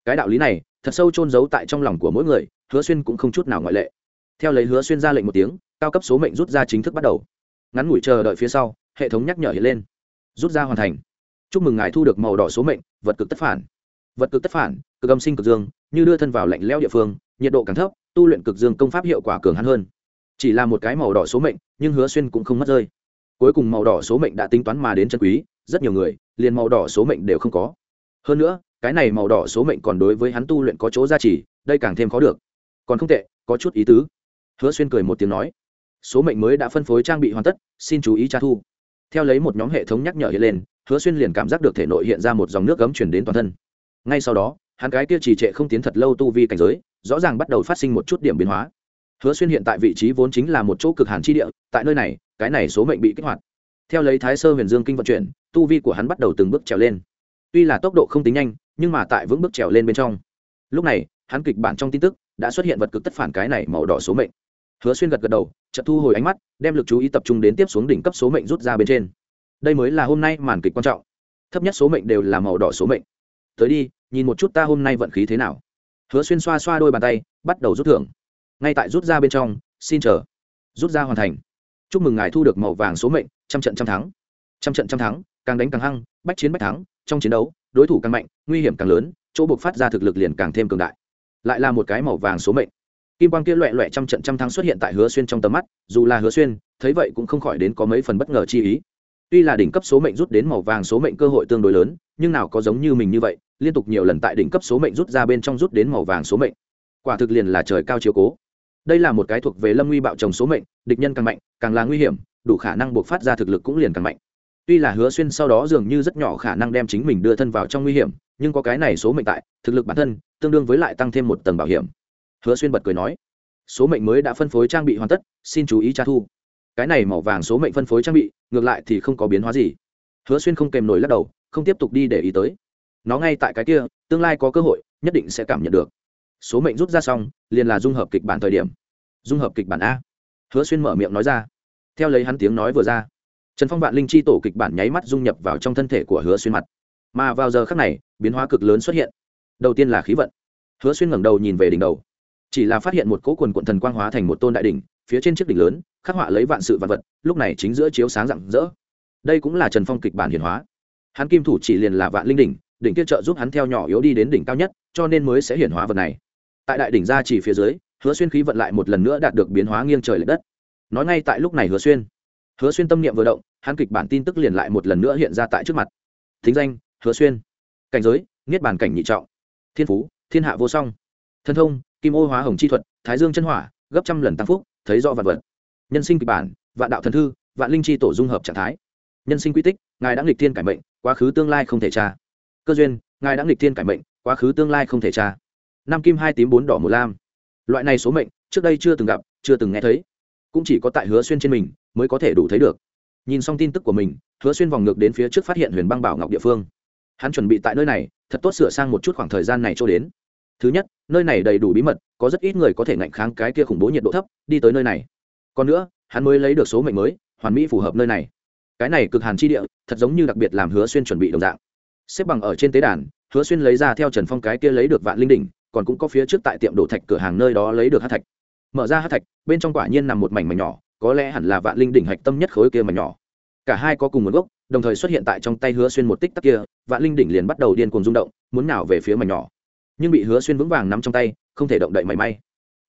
Cái đạo lý này, thật sâu chôn giấu tại trong lòng của mỗi người, hứa xuyên cũng không chút nào ngoại lệ. Theo lấy hứa xuyên ra lệnh một tiếng, cao cấp số mệnh rút ra chính thức bắt đầu ngắn ngủi chờ đợi phía sau, hệ thống nhắc nhở hiện lên. Rút ra hoàn thành. Chúc mừng ngài thu được màu đỏ số mệnh, vật cực tất phản. Vật cực tất phản, cực âm sinh cực dương, như đưa thân vào lạnh leo địa phương, nhiệt độ càng thấp, tu luyện cực dương công pháp hiệu quả cường hắn hơn. Chỉ là một cái màu đỏ số mệnh, nhưng hứa xuyên cũng không mất rơi. Cuối cùng màu đỏ số mệnh đã tính toán mà đến chân quý, rất nhiều người, liền màu đỏ số mệnh đều không có. Hơn nữa, cái này màu đỏ số mệnh còn đối với hắn tu luyện có chỗ gia trì, đây càng thêm khó được. Còn không tệ, có chút ý tứ. Hứa xuyên cười một tiếng nói số mệnh mới đã phân phối trang bị hoàn tất, xin chú ý tra thu. Theo lấy một nhóm hệ thống nhắc nhở hiện lên, hứa xuyên liền cảm giác được thể nội hiện ra một dòng nước gấm chuyển đến toàn thân. Ngay sau đó, hắn cái kia trì trệ không tiến thật lâu tu vi cảnh giới, rõ ràng bắt đầu phát sinh một chút điểm biến hóa. Hứa xuyên hiện tại vị trí vốn chính là một chỗ cực hàn chi địa, tại nơi này, cái này số mệnh bị kích hoạt. Theo lấy thái sơ huyền dương kinh vận chuyển, tu vi của hắn bắt đầu từng bước trèo lên. Tuy là tốc độ không tính nhanh, nhưng mà tại vững bước trèo lên bên trong. Lúc này, hắn kịch bản trong tin tức đã xuất hiện vật cực tất phản cái này màu đỏ số mệnh hứa xuyên gật gật đầu, chợt thu hồi ánh mắt, đem lực chú ý tập trung đến tiếp xuống đỉnh cấp số mệnh rút ra bên trên. Đây mới là hôm nay màn kịch quan trọng. Thấp nhất số mệnh đều là màu đỏ số mệnh. Tới đi, nhìn một chút ta hôm nay vận khí thế nào. Hứa xuyên xoa xoa đôi bàn tay, bắt đầu rút thưởng. Ngay tại rút ra bên trong, xin chờ. Rút ra hoàn thành. Chúc mừng ngài thu được màu vàng số mệnh, trăm trận trăm thắng. Trăm trận trăm thắng, càng đánh càng hăng, bách chiến bách thắng, trong chiến đấu, đối thủ càng mạnh, nguy hiểm càng lớn, chỗ buộc phát ra thực lực liền càng thêm cường đại. Lại là một cái màu vàng số mệnh kim quang kia loẹ loẹ trăm trận trăm thắng xuất hiện tại hứa xuyên trong tầm mắt, dù là hứa xuyên, thấy vậy cũng không khỏi đến có mấy phần bất ngờ chi ý. Tuy là đỉnh cấp số mệnh rút đến màu vàng số mệnh cơ hội tương đối lớn, nhưng nào có giống như mình như vậy, liên tục nhiều lần tại đỉnh cấp số mệnh rút ra bên trong rút đến màu vàng số mệnh. Quả thực liền là trời cao chiếu cố. Đây là một cái thuộc về lâm nguy bạo trồng số mệnh, địch nhân càng mạnh, càng là nguy hiểm, đủ khả năng buộc phát ra thực lực cũng liền càng mạnh. Tuy là hứa xuyên sau đó dường như rất nhỏ khả năng đem chính mình đưa thân vào trong nguy hiểm, nhưng có cái này số mệnh tại, thực lực bản thân, tương đương với lại tăng thêm một tầng bảo hiểm hứa xuyên bật cười nói, số mệnh mới đã phân phối trang bị hoàn tất, xin chú ý tra thu. Cái này màu vàng số mệnh phân phối trang bị, ngược lại thì không có biến hóa gì. Hứa xuyên không kèm nổi lắc đầu, không tiếp tục đi để ý tới. Nó ngay tại cái kia, tương lai có cơ hội, nhất định sẽ cảm nhận được. Số mệnh rút ra xong, liền là dung hợp kịch bản thời điểm. Dung hợp kịch bản a. Hứa xuyên mở miệng nói ra. Theo lấy hắn tiếng nói vừa ra, trần phong vạn linh chi tổ kịch bản nháy mắt dung nhập vào trong thân thể của hứa xuyên mặt. Mà vào giờ khác này, biến hóa cực lớn xuất hiện. Đầu tiên là khí vận. Hứa xuyên ngẩng đầu nhìn về đỉnh đầu chỉ là phát hiện một cỗ quần quận thần quang hóa thành một tôn đại đỉnh, phía trên chiếc đỉnh lớn, khắc họa lấy vạn sự vạn vật, lúc này chính giữa chiếu sáng rạng rỡ. Đây cũng là trần phong kịch bản hiển hóa. Hắn kim thủ chỉ liền là vạn linh đỉnh đỉnh kia trợ giúp hắn theo nhỏ yếu đi đến đỉnh cao nhất, cho nên mới sẽ hiển hóa vật này. Tại đại đỉnh ra chỉ phía dưới, hứa xuyên khí vận lại một lần nữa đạt được biến hóa nghiêng trời l ệ đất. Nói ngay tại lúc này hứa xuyên hứa xuyên tâm niệm vừa động, hắn kịch bản tin tức liền lại một lần nữa hiện ra tại trước mặt. Thính danh, hứa xuyên. Cảnh giới, niết bàn cảnh nhị trọng. Thiên phú, thiên hạ vô song. Thân thông kim ô hóa hồng chi thuật, thái dương chân hỏa, gấp trăm lần tăng phúc, thấy do vật vật. Nhân sinh kịch bản, vạn đạo thần thư, vạn linh chi tổ dung hợp trạng thái. Nhân sinh quy tích, ngài đã nghịch thiên cải mệnh, quá khứ tương lai không thể tra. Cơ duyên, ngài đã nghịch thiên cải mệnh, quá khứ tương lai không thể tra. Năm kim hai tím bốn đỏ một lam. Loại này số mệnh, trước đây chưa từng gặp, chưa từng nghe thấy. Cũng chỉ có tại hứa xuyên trên mình, mới có thể đủ thấy được. Nhìn xong tin tức của mình, hứa xuyên vòng ngược đến phía trước phát hiện huyền băng bảo ngọc địa phương. Hắn chuẩn bị tại nơi này, thật tốt sửa sang một chút khoảng thời gian này cho đến thứ nhất, nơi này đầy đủ bí mật, có rất ít người có thể ngạnh kháng cái kia khủng bố nhiệt độ thấp, đi tới nơi này. Còn nữa, hắn mới lấy được số mệnh mới, hoàn mỹ phù hợp nơi này. Cái này cực hàn chi địa, thật giống như đặc biệt làm hứa xuyên chuẩn bị đồng dạng. Xếp bằng ở trên tế đàn, hứa xuyên lấy ra theo trần phong cái kia lấy được vạn linh đỉnh, còn cũng có phía trước tại tiệm đổ thạch cửa hàng nơi đó lấy được hát thạch. Mở ra hát thạch, bên trong quả nhiên nằm một mảnh mảnh nhỏ, có lẽ hẳn là vạn linh đỉnh hạch tâm nhất khối kia mảnh nhỏ. Cả hai có cùng nguồn gốc, đồng thời xuất hiện tại trong tay hứa xuyên một tích tắc kia, vạn linh đỉnh liền bắt đầu điên cuồng rung động, muốn nào về phía mảnh nhỏ nhưng bị hứa xuyên vững vàng nắm trong tay, không thể động đậy mảy may.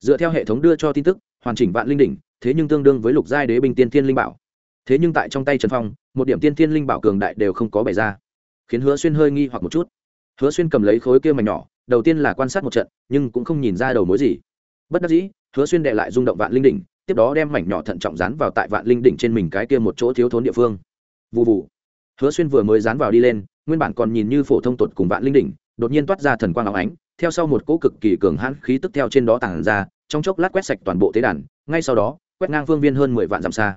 Dựa theo hệ thống đưa cho tin tức, hoàn chỉnh vạn linh đỉnh, thế nhưng tương đương với lục giai đế binh tiên thiên linh bảo. Thế nhưng tại trong tay trần phong, một điểm tiên thiên linh bảo cường đại đều không có bày ra. Khiến hứa xuyên hơi nghi hoặc một chút. Hứa xuyên cầm lấy khối kia mảnh nhỏ, đầu tiên là quan sát một trận, nhưng cũng không nhìn ra đầu mối gì. Bất đắc dĩ, hứa xuyên đệ lại rung động vạn linh đỉnh, tiếp đó đem mảnh nhỏ thận trọng dán vào tại vạn linh đỉnh trên mình cái kia một chỗ thiếu thốn địa phương. Vụ vụ hứa xuyên vừa mới dán vào đi lên, nguyên bản còn nhìn như phổ thông tuột cùng vạn linh đỉnh đột nhiên toát ra thần quang áo ánh, theo sau một cỗ cực kỳ cường hãn khí tức theo trên đó tản ra, trong chốc lát quét sạch toàn bộ tế đàn, ngay sau đó, quét ngang phương viên hơn mười vạn dặm xa.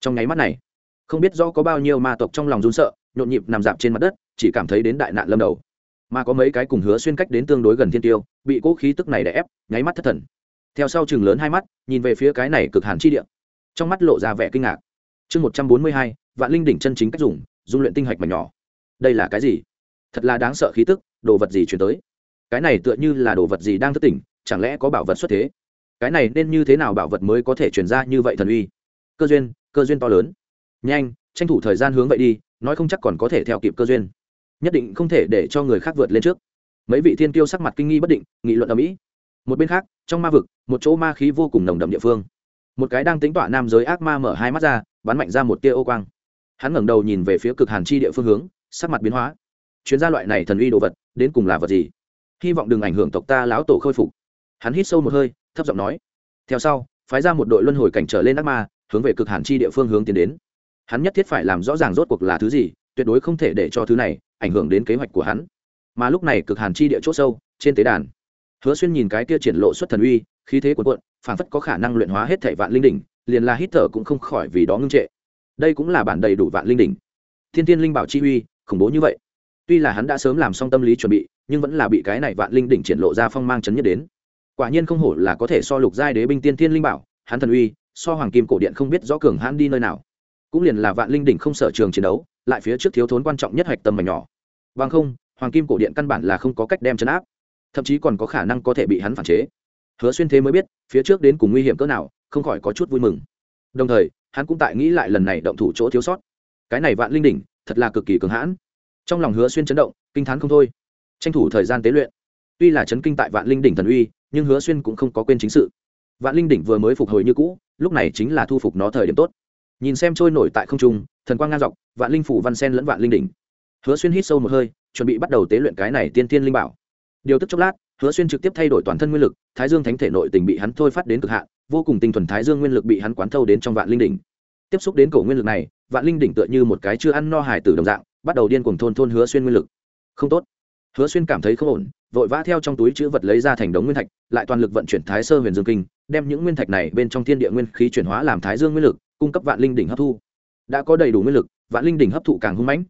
Trong nháy mắt này, không biết rõ có bao nhiêu ma tộc trong lòng run sợ, nhộn nhịp nằm dạp trên mặt đất, chỉ cảm thấy đến đại nạn lâm đầu. Mà có mấy cái cùng hứa xuyên cách đến tương đối gần thiên tiêu, bị cỗ khí tức này đè ép, nháy mắt thất thần. Theo sau chừng lớn hai mắt, nhìn về phía cái này cực hàn chi địa. Trong mắt lộ ra vẻ kinh ngạc. Chương một trăm bốn mươi hai, vạn linh đỉnh chân chính cách dùng, dung luyện tinh hạch mà nhỏ. Đây là cái gì? Thật là đáng sợ khí tức, đồ vật gì chuyển tới? Cái này tựa như là đồ vật gì đang thức tỉnh, chẳng lẽ có bảo vật xuất thế? Cái này nên như thế nào bảo vật mới có thể chuyển ra như vậy thần uy? Cơ duyên cơ duyên to lớn. Nhanh, tranh thủ thời gian hướng vậy đi, nói không chắc còn có thể theo kịp cơ duyên. Nhất định không thể để cho người khác vượt lên trước. Mấy vị thiên kiêu sắc mặt kinh nghi bất định, nghị luận ở mỹ một bên khác, trong ma vực, một chỗ ma khí vô cùng nồng đậm địa phương. Một cái đang tính tọa nam giới ác ma mở hai mắt ra, bắn mạnh ra một tia ô quang. Hắn ngẩng đầu nhìn về phía cực hàn chi địa phương hướng, sắc mặt biến hóa chuyến gia loại này thần uy đồ vật, đến cùng là vật gì? Hy vọng đừng ảnh hưởng tộc ta lão tổ khôi phục. Hắn hít sâu một hơi, thấp giọng nói. Theo sau, phái ra một đội luân hồi cảnh trở lên ác ma, hướng về cực hàn chi địa phương hướng tiến đến. Hắn nhất thiết phải làm rõ ràng rốt cuộc là thứ gì, tuyệt đối không thể để cho thứ này ảnh hưởng đến kế hoạch của hắn. Mà lúc này cực hàn chi địa c h ỗ sâu, trên tế đàn, hứa xuyên nhìn cái kia triển lộ xuất thần uy, khí thế quần quận phản phất có khả năng luyện hóa hết thảy vạn linh đỉnh, liền là hít thở cũng không khỏi vì đó ngưng trệ. Đây cũng là bản đầy đủ vạn linh đỉnh. Thiên tiên linh bảo chi uy, khủng bố như vậy tuy là hắn đã sớm làm xong tâm lý chuẩn bị, nhưng vẫn là bị cái này vạn linh đỉnh triển lộ ra phong mang chấn nhất đến. Quả nhiên không hổ là có thể so lục giai đế binh tiên thiên linh bảo, hắn thần uy, so hoàng kim cổ điện không biết rõ cường hãn đi nơi nào. Cũng liền là vạn linh đỉnh không sở trường chiến đấu, lại phía trước thiếu thốn quan trọng nhất hạch tâm mảnh nhỏ. Bằng không, hoàng kim cổ điện căn bản là không có cách đem chấn áp, thậm chí còn có khả năng có thể bị hắn phản chế. Hứa xuyên thế mới biết, phía trước đến cùng nguy hiểm cỡ nào, không khỏi có chút vui mừng. Đồng thời, hắn cũng tại nghĩ lại lần này động thủ chỗ thiếu sót. Cái này vạn linh đỉnh, thật là cực kỳ cường hãn trong lòng hứa xuyên chấn động, kinh t h á n không thôi. Tranh thủ thời gian tế luyện. Tuy là chấn kinh tại vạn linh đỉnh thần uy, nhưng hứa xuyên cũng không có quên chính sự. Vạn linh đỉnh vừa mới phục hồi như cũ, lúc này chính là thu phục nó thời điểm tốt. Nhìn xem trôi nổi tại không trung, thần quang ngang dọc, vạn linh phủ văn sen lẫn vạn linh đỉnh. Hứa xuyên hít sâu một hơi, chuẩn bị bắt đầu tế luyện cái này tiên tiên linh bảo. Điều tức chốc lát, hứa xuyên trực tiếp thay đổi toàn thân nguyên lực, thái dương thánh thể nội tình bị hắn thôi phát đến cực hạn, vô cùng tinh thuần thái dương nguyên lực bị hắn quán thâu đến trong vạn linh đỉnh tiếp xúc đến cổ nguyên lực này, vạn linh đỉnh tựa như một cái chưa ăn no hài tử đồng dạng, bắt đầu điên cuồng thôn thôn hứa xuyên nguyên lực. Không tốt. Hứa xuyên cảm thấy không ổn, vội vã theo trong túi chữ vật lấy ra thành đống nguyên thạch, lại toàn lực vận chuyển thái sơ huyền dương kinh, đem những nguyên thạch này bên trong thiên địa nguyên khí chuyển hóa làm thái dương nguyên lực, cung cấp vạn linh đỉnh hấp thu. Đã có đầy đủ nguyên lực, vạn linh đỉnh hấp thụ càng hung mãnh.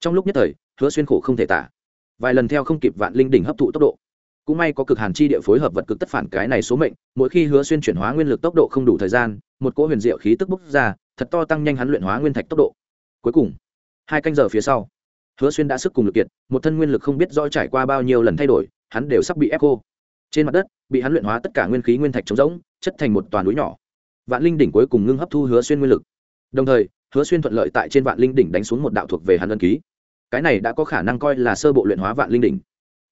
Trong lúc nhất thời, hứa xuyên khổ không thể tả. Vài lần theo không kịp vạn linh đỉnh hấp thụ tốc độ. Cũng may có cực hàn chi địa phối hợp vật cực tất phản cái này số mệnh, mỗi khi hứa xuyên chuyển hóa nguyên lực tốc độ không đủ thời gian, một cỗ huyền diệu khí tức bốc ra thật to tăng nhanh hắn luyện hóa nguyên thạch tốc độ. Cuối cùng, hai canh giờ phía sau, hứa xuyên đã sức cùng lực kiệt, một thân nguyên lực không biết do trải qua bao nhiêu lần thay đổi, hắn đều sắp bị ép khô. Trên mặt đất, bị hắn luyện hóa tất cả nguyên khí nguyên thạch trống rỗng, chất thành một toàn núi nhỏ. Vạn linh đỉnh cuối cùng ngưng hấp thu hứa xuyên nguyên lực. Đồng thời, hứa xuyên thuận lợi tại trên vạn linh đỉnh đánh xuống một đạo thuộc về hắn ân ký. Cái này đã có khả năng coi là sơ bộ luyện hóa vạn linh đỉnh.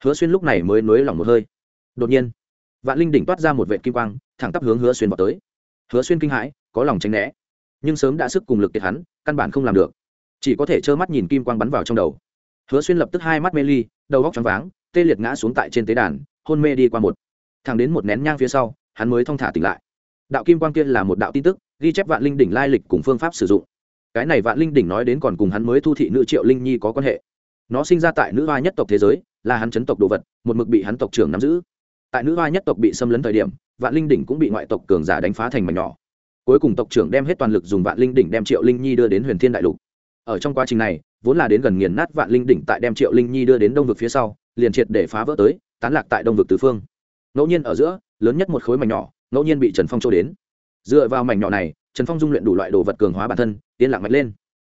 Hứa xuyên lúc này mới nới lỏng một hơi. Đột nhiên, vạn linh đỉnh toát ra một vệ kim quang, thẳng tắp hướng hứa xuyên vào tới. Hứa xuyên kinh hãi, có lòng tránh né nhưng sớm đã sức cùng lực kiệt hắn, căn bản không làm được. Chỉ có thể trơ mắt nhìn kim quang bắn vào trong đầu. Hứa xuyên lập tức hai mắt mê ly, đầu góc choáng váng, tê liệt ngã xuống tại trên tế đàn, hôn mê đi qua một thẳng đến một nén nhang phía sau, hắn mới thong thả tỉnh lại. Đạo kim quang kia là một đạo tin tức, ghi chép vạn linh đỉnh lai lịch cùng phương pháp sử dụng. Cái này vạn linh đỉnh nói đến còn cùng hắn mới thu thị nữ triệu linh nhi có quan hệ. Nó sinh ra tại nữ hoa nhất tộc thế giới, là hắn chấn tộc đồ vật, một mực bị hắn tộc trưởng nắm giữ. Tại nữ hoa nhất tộc bị xâm lấn thời điểm, vạn linh đỉnh cũng bị ngoại tộc cường giả đánh phá thành mảnh nhỏ cuối cùng tộc trưởng đem hết toàn lực dùng vạn linh đỉnh đem triệu linh nhi đưa đến huyền thiên đại lục. Ở trong quá trình này, vốn là đến gần nghiền nát vạn linh đỉnh tại đem triệu linh nhi đưa đến đông vực phía sau, liền triệt để phá vỡ tới, tán lạc tại đông vực tứ phương. Ngẫu nhiên ở giữa, lớn nhất một khối mảnh nhỏ, ngẫu nhiên bị trần phong trôi đến. Dựa vào mảnh nhỏ này, trần phong dung luyện đủ loại đồ vật cường hóa bản thân, yên lặng mạch lên.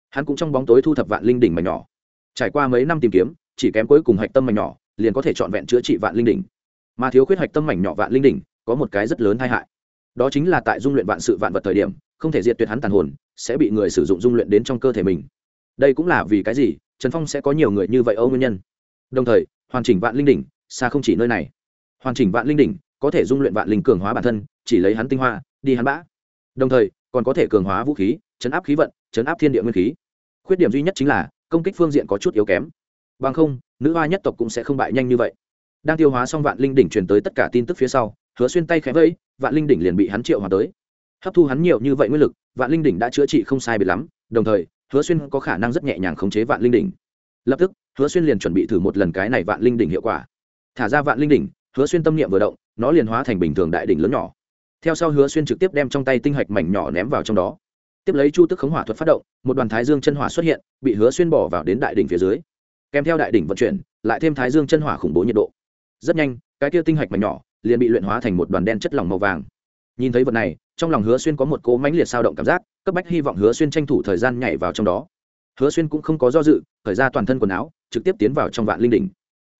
Hắn cũng trong bóng tối thu thập vạn linh đỉnh mảnh nhỏ. Trải qua mấy năm tìm kiếm, chỉ kém cuối cùng hạch tâm mảnh nhỏ, liền có thể trọn vẹn chữa trị vạn linh đỉnh. Mà thiếu khuyết hạch tâm mảnh nhỏ vạn linh đỉnh, có một cái rất lớn tai hại đó chính là tại dung luyện vạn sự vạn vật thời điểm, không thể diệt tuyệt hắn tàn hồn, sẽ bị người sử dụng dung luyện đến trong cơ thể mình. Đây cũng là vì cái gì? Trần phong sẽ có nhiều người như vậy âu nguyên nhân. Đồng thời, hoàn chỉnh vạn linh đỉnh, xa không chỉ nơi này. Hoàn chỉnh vạn linh đỉnh, có thể dung luyện vạn linh cường hóa bản thân, chỉ lấy hắn tinh hoa, đi hắn bã. Đồng thời, còn có thể cường hóa vũ khí, chấn áp khí vận, chấn áp thiên địa nguyên khí. Khuyết điểm duy nhất chính là, công kích phương diện có chút yếu kém. Bằng không, nữ hoa nhất tộc cũng sẽ không bại nhanh như vậy. Đang tiêu hóa xong vạn linh đỉnh truyền tới tất cả tin tức phía sau hứa xuyên tay khẽ vẫy, vạn linh đỉnh liền bị hắn triệu hòa tới. Hấp thu hắn nhiều như vậy nguyên lực, vạn linh đỉnh đã chữa trị không sai biệt lắm, đồng thời, hứa xuyên có khả năng rất nhẹ nhàng khống chế vạn linh đỉnh. Lập tức, hứa xuyên liền chuẩn bị thử một lần cái này vạn linh đỉnh hiệu quả. Thả ra vạn linh đỉnh, hứa xuyên tâm niệm vừa động, nó liền hóa thành bình thường đại đỉnh lớn nhỏ. Theo sau hứa xuyên trực tiếp đem trong tay tinh hạch mảnh nhỏ ném vào trong đó. Tiếp lấy chu tức khống hỏa thuật phát động, một đoàn thái dương chân hỏa xuất hiện, bị hứa xuyên bỏ vào đến đại đỉnh phía dưới. Kèm theo đại đỉnh vận chuyển, lại thêm thái dương chân hỏa khủng bố nhiệt độ. Rất nhanh, cái kia tinh hạch mảnh nhỏ liền bị luyện hóa thành một đoàn đen chất lỏng màu vàng. Nhìn thấy vật này, trong lòng hứa xuyên có một cỗ mãnh liệt sao động cảm giác, cấp bách hy vọng hứa xuyên tranh thủ thời gian nhảy vào trong đó. Hứa xuyên cũng không có do dự khởi ra toàn thân quần áo, trực tiếp tiến vào trong vạn linh đỉnh.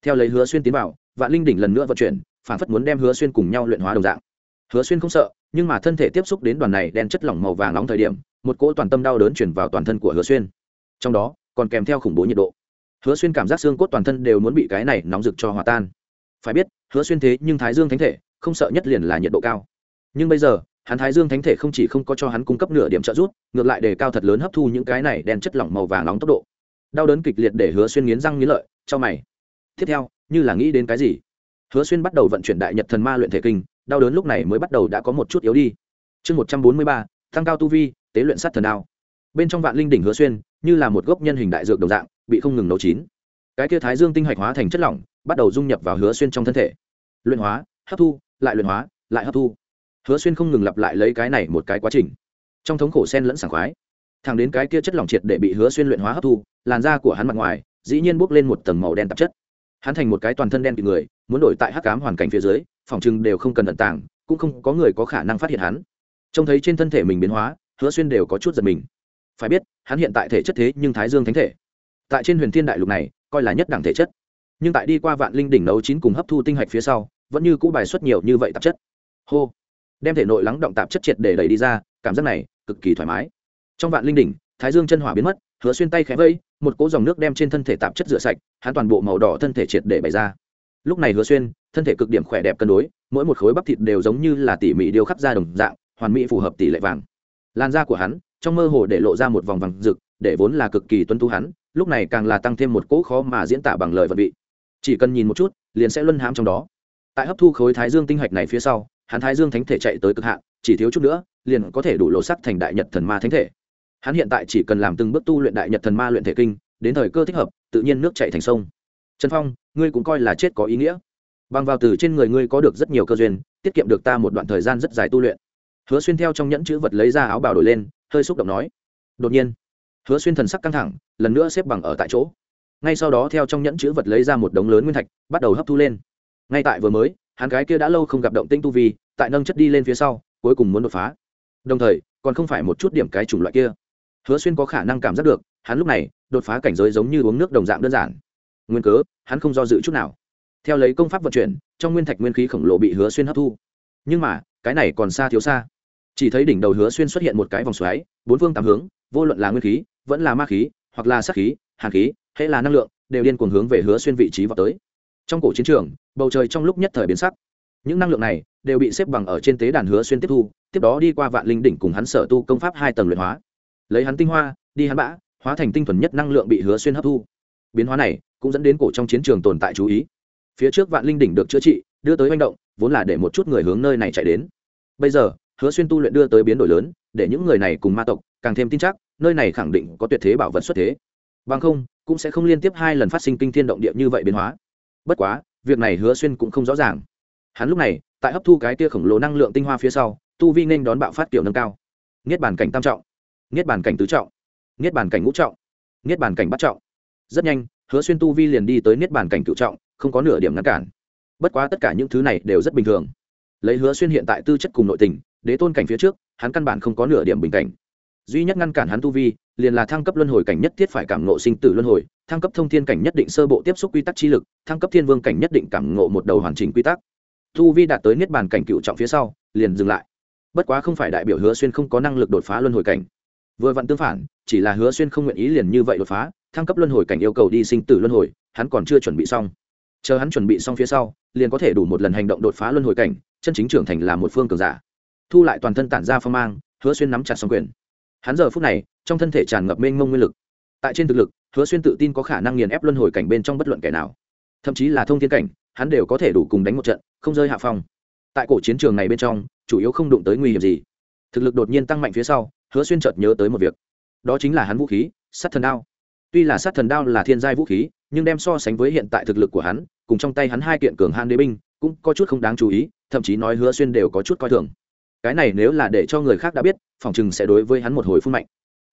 Theo lấy hứa xuyên tiến vào, vạn linh đỉnh lần nữa vận chuyển, phản phất muốn đem hứa xuyên cùng nhau luyện hóa đồng dạng. Hứa xuyên không sợ, nhưng mà thân thể tiếp xúc đến đoàn này đen chất lỏng màu vàng nóng thời điểm, một cỗ toàn tâm đau đớn chuyển vào toàn thân của hứa xuyên. Trong đó, còn kèm theo khủng bố nhiệt độ. Hứa xuyên cảm giác xương cốt toàn thân đều muốn bị cái này nóng rực cho hòa tan. Phải biết hứa xuyên thế nhưng thái dương thánh thể, không sợ nhất liền là nhiệt độ cao. Nhưng bây giờ, hắn thái dương thánh thể không chỉ không có cho hắn cung cấp nửa điểm trợ giúp, ngược lại để cao thật lớn hấp thu những cái này đen chất lỏng màu vàng nóng tốc độ. Đau đớn kịch liệt để hứa xuyên nghiến răng nghiến lợi, cho mày. Tiếp theo, như là nghĩ đến cái gì? Hứa xuyên bắt đầu vận chuyển đại nhật thần ma luyện thể kinh, đau đớn lúc này mới bắt đầu đã có một chút yếu đi. Chương một trăm bốn mươi ba tăng cao tu vi, tế luyện sát thần đao. Bên trong vạn linh đỉnh hứa xuyên, như là một gốc nhân hình đại dược đồng dạng, bị không ngừng nấu chín. Cái kia thái dương tinh hạch hóa thành chất lỏng bắt đầu dung nhập vào hứa xuyên trong thân thể. Luyện hóa, hấp thu, lại luyện hóa, lại hấp thu. Hứa xuyên không ngừng lặp lại lấy cái này một cái quá trình. Trong thống khổ sen lẫn sảng khoái, thẳng đến cái kia chất lỏng triệt để bị hứa xuyên luyện hóa hấp thu, làn da của hắn mặt ngoài, dĩ nhiên bốc lên một tầng màu đen tạp chất. Hắn thành một cái toàn thân đen bị người, muốn đổi tại hắc cám hoàn cảnh phía dưới, phòng chừng đều không cần tận tàng, cũng không có người có khả năng phát hiện hắn. Trông thấy trên thân thể mình biến hóa, hứa xuyên đều có chút giật mình. Phải biết, hắn hiện tại thể chất thế nhưng thái dương thánh thể. Tại trên huyền thiên đại lục này, coi là nhất đẳng thể chất nhưng tại đi qua vạn linh đỉnh nấu chín cùng hấp thu tinh hạch phía sau, vẫn như cũ bài xuất nhiều như vậy tạp chất. Hô! Đem thể nội lắng động tạp chất triệt để đẩy đi ra, cảm giác này cực kỳ thoải mái. Trong vạn linh đỉnh, thái dương chân hỏa biến mất, hứa xuyên tay khẽ vây, một cỗ dòng nước đem trên thân thể tạp chất rửa sạch, hắn toàn bộ màu đỏ thân thể triệt để bày ra. Lúc này hứa xuyên, thân thể cực điểm khỏe đẹp cân đối, mỗi một khối bắp thịt đều giống như là tỉ mỉ điêu khắc ra đồng dạng, hoàn mỹ phù hợp tỷ lệ vàng. Làn da của hắn, trong mơ hồ để lộ ra một vòng vàng rực, để vốn là cực kỳ tuân tu hắn, lúc này càng là tăng thêm một cỗ khó mà diễn tả bằng lời vật vị chỉ cần nhìn một chút, liền sẽ luân hãm trong đó. Tại hấp thu khối thái dương tinh hạch này phía sau, hắn thái dương thánh thể chạy tới cực hạn, chỉ thiếu chút nữa, liền có thể đủ lộ sắc thành đại nhật thần ma thánh thể. Hắn hiện tại chỉ cần làm từng bước tu luyện đại nhật thần ma luyện thể kinh, đến thời cơ thích hợp, tự nhiên nước chạy thành sông. Trần phong, ngươi cũng coi là chết có ý nghĩa. Bằng vào từ trên người ngươi có được rất nhiều cơ duyên, tiết kiệm được ta một đoạn thời gian rất dài tu luyện. Hứa xuyên theo trong nhẫn chữ vật lấy ra áo bào đổi lên, hơi xúc động nói. Đột nhiên, hứa xuyên thần sắc căng thẳng, lần nữa xếp bằng ở tại chỗ ngay sau đó theo trong nhẫn chữ vật lấy ra một đống lớn nguyên thạch, bắt đầu hấp thu lên. Ngay tại vừa mới, hắn gái kia đã lâu không gặp động tinh tu vi, tại nâng chất đi lên phía sau, cuối cùng muốn đột phá. Đồng thời, còn không phải một chút điểm cái chủng loại kia. Hứa xuyên có khả năng cảm giác được, hắn lúc này, đột phá cảnh giới giống như uống nước đồng dạng đơn giản. Nguyên cớ, hắn không do dự chút nào. Theo lấy công pháp vận chuyển, trong nguyên thạch nguyên khí khổng lồ bị hứa xuyên hấp thu. Nhưng mà, cái này còn xa thiếu xa. Chỉ thấy đỉnh đầu hứa xuyên xuất hiện một cái vòng xoáy, bốn phương tám hướng, vô luận là nguyên khí, vẫn là ma khí, hoặc là sắc khí hàn khí, hễ là năng lượng, đều điên cuồng hướng về hứa xuyên vị trí vào tới. Trong cổ chiến trường, bầu trời trong lúc nhất thời biến sắc. Những năng lượng này đều bị xếp bằng ở trên tế đàn hứa xuyên tiếp thu, tiếp đó đi qua vạn linh đỉnh cùng hắn sở tu công pháp hai tầng luyện hóa. Lấy hắn tinh hoa, đi hắn bã, hóa thành tinh thuần nhất năng lượng bị hứa xuyên hấp thu. Biến hóa này cũng dẫn đến cổ trong chiến trường tồn tại chú ý. Phía trước vạn linh đỉnh được chữa trị, đưa tới manh động, vốn là để một chút người hướng nơi này chạy đến. Bây giờ, hứa xuyên tu luyện đưa tới biến đổi lớn, để những người này cùng ma tộc càng thêm tin chắc, nơi này khẳng định có tuyệt thế bảo vật xuất thế bằng không, cũng sẽ không liên tiếp hai lần phát sinh kinh thiên động địa như vậy biến hóa. Bất quá, việc này hứa xuyên cũng không rõ ràng. Hắn lúc này, tại hấp thu cái tia khổng lồ năng lượng tinh hoa phía sau, tu vi nên đón bạo phát kiểu nâng cao. Niết bàn cảnh tam trọng, niết bàn cảnh tứ trọng, niết bàn cảnh ngũ trọng, niết bàn cảnh bắt trọng. Rất nhanh, hứa xuyên tu vi liền đi tới niết bàn cảnh cựu trọng, không có nửa điểm ngăn cản. Bất quá tất cả những thứ này đều rất bình thường. Lấy hứa xuyên hiện tại tư chất cùng nội tình, đế tôn cảnh phía trước, hắn căn bản không có nửa điểm bình cảnh duy nhất ngăn cản hắn tu vi, liền là thăng cấp luân hồi cảnh nhất thiết phải cảm ngộ sinh tử luân hồi, thăng cấp thông thiên cảnh nhất định sơ bộ tiếp xúc quy tắc chi lực, thăng cấp thiên vương cảnh nhất định cảm ngộ một đầu hoàn chỉnh quy tắc. Tu vi đạt tới niết bàn cảnh cựu trọng phía sau, liền dừng lại. Bất quá không phải đại biểu hứa xuyên không có năng lực đột phá luân hồi cảnh. Vừa vặn tương phản, chỉ là hứa xuyên không nguyện ý liền như vậy đột phá, thăng cấp luân hồi cảnh yêu cầu đi sinh tử luân hồi, hắn còn chưa chuẩn bị xong. Chờ hắn chuẩn bị xong phía sau, liền có thể đủ một lần hành động đột phá luân hồi cảnh, chân chính trưởng thành là một phương cường giả. Thu lại toàn thân tản ra phong mang, hứa xuyên nắm chặt xong quyền hắn giờ phút này, trong thân thể tràn ngập mênh mông nguyên lực. Tại trên thực lực, hứa xuyên tự tin có khả năng nghiền ép luân hồi cảnh bên trong bất luận kẻ nào. Thậm chí là thông thiên cảnh, hắn đều có thể đủ cùng đánh một trận, không rơi hạ phong. Tại cổ chiến trường này bên trong, chủ yếu không đụng tới nguy hiểm gì. Thực lực đột nhiên tăng mạnh phía sau, hứa xuyên chợt nhớ tới một việc. Đó chính là hắn vũ khí sắt thần đao. Tuy là sát thần đao là thiên giai vũ khí, nhưng đem so sánh với hiện tại thực lực của hắn, cùng trong tay hắn hai kiện cường han đế binh, cũng có chút không đáng chú ý, thậm chí nói hứa xuyên đều có chút coi thường cái này nếu là để cho người khác đã biết, phòng chừng sẽ đối với hắn một hồi phun mạnh.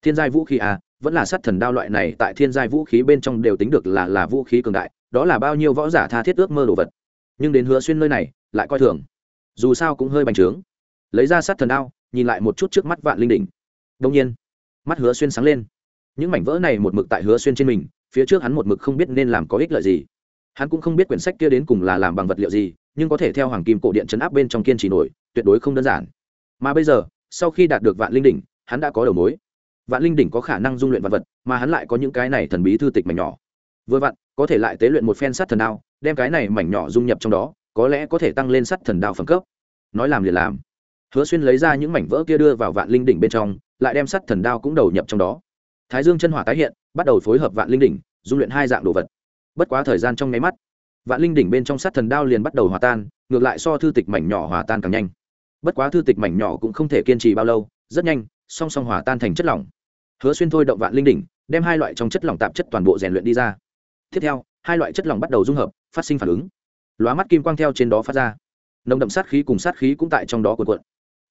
Thiên giai vũ khí à vẫn là sát thần đao loại này, tại thiên giai vũ khí bên trong đều tính được là là vũ khí cường đại, đó là bao nhiêu võ giả tha thiết ước mơ đồ vật. Nhưng đến hứa xuyên nơi này, lại coi thường. Dù sao cũng hơi bành trướng. Lấy ra sát thần đao, nhìn lại một chút trước mắt vạn linh đỉnh. Đông nhiên, mắt hứa xuyên sáng lên. Những mảnh vỡ này một mực tại hứa xuyên trên mình, phía trước hắn một mực không biết nên làm có ích lợi gì. Hắn cũng không biết quyển sách kia đến cùng là làm bằng vật liệu gì, nhưng có thể theo hoàng kim cổ điện chấn áp bên trong kiên trì nổi, tuyệt đối không đơn giản mà bây giờ, sau khi đạt được vạn linh đỉnh, hắn đã có đầu mối. Vạn linh đỉnh có khả năng dung luyện vật vật, mà hắn lại có những cái này thần bí thư tịch mảnh nhỏ. Vừa vặn, có thể lại tế luyện một phen sắt thần đao, đem cái này mảnh nhỏ dung nhập trong đó, có lẽ có thể tăng lên sắt thần đao phẩm cấp. Nói làm liền làm. Hứa xuyên lấy ra những mảnh vỡ kia đưa vào vạn linh đỉnh bên trong, lại đem sắt thần đao cũng đầu nhập trong đó. Thái dương chân hỏa tái hiện, bắt đầu phối hợp vạn linh đỉnh, dung luyện hai dạng đồ vật. Bất quá thời gian trong nháy mắt, vạn linh đỉnh bên trong sát thần đao liền bắt đầu hòa tan, ngược lại so thư tịch mảnh nhỏ hòa tan càng nhanh bất quá thư tịch mảnh nhỏ cũng không thể kiên trì bao lâu, rất nhanh, song song hòa tan thành chất lỏng. Hứa xuyên thôi động vạn linh đỉnh, đem hai loại trong chất lỏng tạp chất toàn bộ rèn luyện đi ra. Tiếp theo, hai loại chất lỏng bắt đầu dung hợp, phát sinh phản ứng. Lóa mắt kim quang theo trên đó phát ra. Nồng đậm sát khí cùng sát khí cũng tại trong đó cuộn cuộn.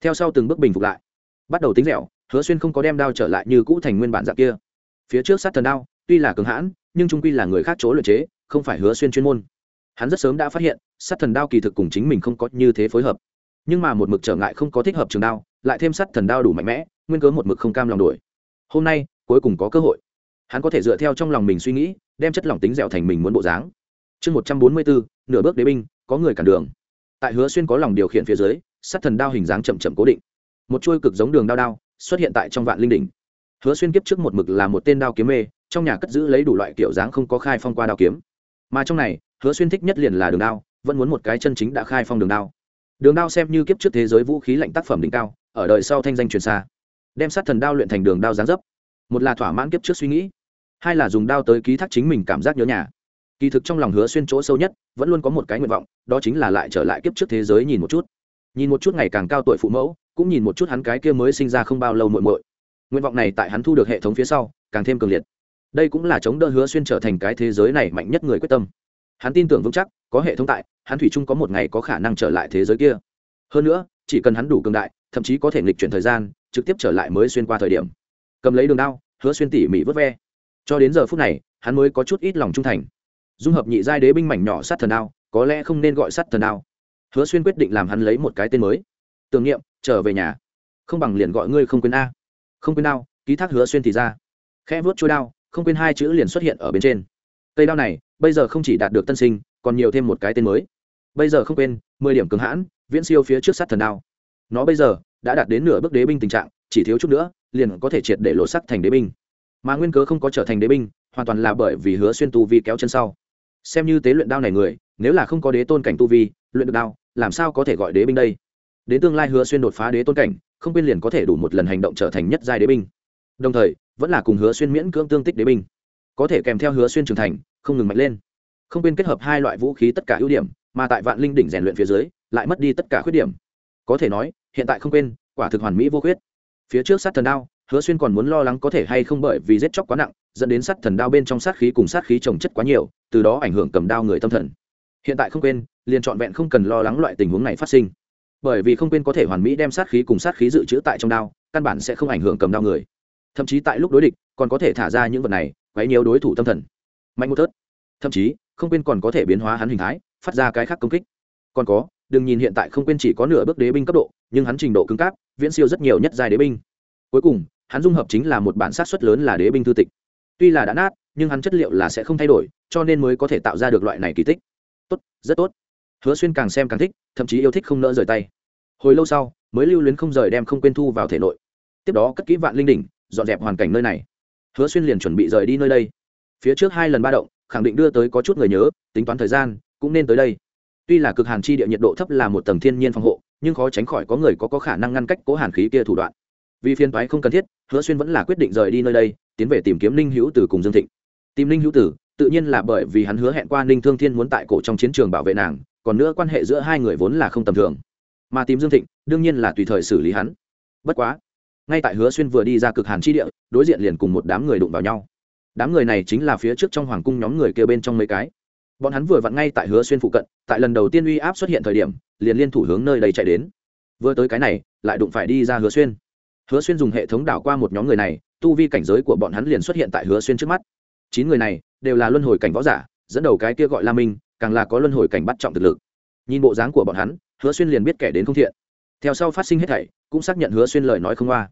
Theo sau từng bước bình phục lại. Bắt đầu tính dẻo, hứa xuyên không có đem đao trở lại như cũ thành nguyên bản dạng kia. Phía trước sát thần đao, tuy là cường hãn, nhưng trung quy là người khác chỗ luyện chế, không phải hứa xuyên chuyên môn. Hắn rất sớm đã phát hiện, sát thần đao kỳ thực cùng chính mình không có như thế phối hợp nhưng mà một mực trở ngại không có thích hợp trường đao, lại thêm sắt thần đao đủ mạnh mẽ, nguyên cớ một mực không cam lòng đuổi hôm nay, cuối cùng có cơ hội. Hắn có thể dựa theo trong lòng mình suy nghĩ, đem chất lòng tính dẻo thành mình muốn bộ dáng. Chương một trăm bốn mươi bốn, nửa bước đế binh, có người cản đường. Tại hứa xuyên có lòng điều khiển phía dưới, sắt thần đao hình dáng chậm chậm cố định. Một chuôi cực giống đường đao đao xuất hiện tại trong vạn linh đỉnh. Hứa xuyên kiếp trước một mực là một tên đao kiếm mê, trong nhà cất giữ lấy đủ loại kiểu dáng không có khai phong qua đao kiếm. Mà trong này, hứa xuyên thích nhất liền là đường đao, vẫn muốn một cái chân chính đã khai phong đường đao đường đao xem như kiếp trước thế giới vũ khí lạnh tác phẩm đỉnh cao, ở đời sau thanh danh truyền xa. Đem sát thần đao luyện thành đường đao giáng dấp. Một là thỏa mãn kiếp trước suy nghĩ, hai là dùng đao tới ký thác chính mình cảm giác nhớ nhà. Kỳ thực trong lòng hứa xuyên chỗ sâu nhất, vẫn luôn có một cái nguyện vọng, đó chính là lại trở lại kiếp trước thế giới nhìn một chút. Nhìn một chút ngày càng cao tuổi phụ mẫu, cũng nhìn một chút hắn cái kia mới sinh ra không bao lâu muội muội. Nguyện vọng này tại hắn thu được hệ thống phía sau, càng thêm cường liệt. Đây cũng là chống đỡ hứa xuyên trở thành cái thế giới này mạnh nhất người quyết tâm hắn tin tưởng vững chắc, có hệ thống tại, hắn thủy chung có một ngày có khả năng trở lại thế giới kia. Hơn nữa, chỉ cần hắn đủ cường đại, thậm chí có thể nghịch chuyển thời gian, trực tiếp trở lại mới xuyên qua thời điểm. Cầm lấy đường đao, hứa xuyên tỉ mỉ vớt ve. Cho đến giờ phút này, hắn mới có chút ít lòng trung thành. Dung hợp nhị giai đế binh mảnh nhỏ sát thần đao, có lẽ không nên gọi sát thần đao. Hứa xuyên quyết định làm hắn lấy một cái tên mới. Tưởng niệm, trở về nhà. Không bằng liền gọi ngươi không quên a. Không quên đao, ký thác hứa xuyên thì ra. Khe vớt trôi đao, không quên hai chữ liền xuất hiện ở bên trên cây đao này, bây giờ không chỉ đạt được tân sinh, còn nhiều thêm một cái tên mới. Bây giờ không quên, mười điểm cứng hãn, viễn siêu phía trước sát thần đao. Nó bây giờ đã đạt đến nửa bước đế binh tình trạng, chỉ thiếu chút nữa, liền có thể triệt để lộ sắc thành đế binh. Mà nguyên cớ không có trở thành đế binh, hoàn toàn là bởi vì hứa xuyên tu vi kéo chân sau. Xem như tế luyện đao này người, nếu là không có đế tôn cảnh tu vi, luyện được đao, làm sao có thể gọi đế binh đây? Đến tương lai hứa xuyên đột phá đế tôn cảnh, không quên liền có thể đủ một lần hành động trở thành nhất giai đế binh. Đồng thời, vẫn là cùng hứa xuyên miễn cưỡng tương tích đế binh. Có thể kèm theo hứa xuyên trưởng thành không ngừng mạnh lên. Không quên kết hợp hai loại vũ khí tất cả ưu điểm, mà tại vạn linh đỉnh rèn luyện phía dưới, lại mất đi tất cả khuyết điểm. Có thể nói, hiện tại không quên, quả thực hoàn mỹ vô khuyết. Phía trước sát thần đao, hứa xuyên còn muốn lo lắng có thể hay không bởi vì giết chóc quá nặng, dẫn đến sát thần đao bên trong sát khí cùng sát khí trồng chất quá nhiều, từ đó ảnh hưởng cầm đao người tâm thần. Hiện tại không quên, liền trọn vẹn không cần lo lắng loại tình huống này phát sinh. Bởi vì không quên có thể hoàn mỹ đem sát khí cùng sát khí dự trữ tại trong đao, căn bản sẽ không ảnh hưởng cầm đao người. Thậm chí tại lúc đối địch, còn có thể thả ra những vật này, quấy nhiều đối thủ tâm thần mạnh một thớt. Thậm chí, không quên còn có thể biến hóa hắn hình thái, phát ra cái khác công kích. Còn có, đừng nhìn hiện tại không quên chỉ có nửa bước đế binh cấp độ, nhưng hắn trình độ cứng cáp, viễn siêu rất nhiều nhất giai đế binh. Cuối cùng, hắn dung hợp chính là một bản sát xuất lớn là đế binh thư tịch. Tuy là đã nát, nhưng hắn chất liệu là sẽ không thay đổi, cho nên mới có thể tạo ra được loại này kỳ tích. Tốt, rất tốt. Hứa xuyên càng xem càng thích, thậm chí yêu thích không nỡ rời tay. Hồi lâu sau, mới lưu luyến không rời đem không quên thu vào thể nội. Tiếp đó cất kỹ vạn linh đỉnh, dọn dẹp hoàn cảnh nơi này. Hứa xuyên liền chuẩn bị rời đi nơi đây phía trước hai lần ba động khẳng định đưa tới có chút người nhớ tính toán thời gian cũng nên tới đây. Tuy là cực hàn chi địa nhiệt độ thấp là một tầng thiên nhiên phòng hộ nhưng khó tránh khỏi có người có, có khả năng ngăn cách cố hàn khí kia thủ đoạn. Vì phiên toái không cần thiết hứa xuyên vẫn là quyết định rời đi nơi đây tiến về tìm kiếm ninh hữu tử cùng dương thịnh. Tìm ninh hữu tử tự nhiên là bởi vì hắn hứa hẹn qua ninh thương thiên muốn tại cổ trong chiến trường bảo vệ nàng còn nữa quan hệ giữa hai người vốn là không tầm thường. Mà tìm dương thịnh đương nhiên là tùy thời xử lý hắn. Bất quá ngay tại hứa xuyên vừa đi ra cực hàn chi địa đối diện liền cùng một đám người đụng vào nhau đám người này chính là phía trước trong hoàng cung nhóm người kia bên trong mấy cái. Bọn hắn vừa vặn ngay tại hứa xuyên phụ cận, tại lần đầu tiên uy áp xuất hiện thời điểm, liền liên thủ hướng nơi đây chạy đến. Vừa tới cái này, lại đụng phải đi ra hứa xuyên. Hứa xuyên dùng hệ thống đảo qua một nhóm người này, tu vi cảnh giới của bọn hắn liền xuất hiện tại hứa xuyên trước mắt. Chín người này đều là luân hồi cảnh võ giả, dẫn đầu cái kia gọi la minh, càng là có luân hồi cảnh bắt trọng thực lực. Nhìn bộ dáng của bọn hắn, hứa xuyên liền biết kẻ đến không thiện. Theo sau phát sinh hết thảy, cũng xác nhận hứa xuyên lời nói không qua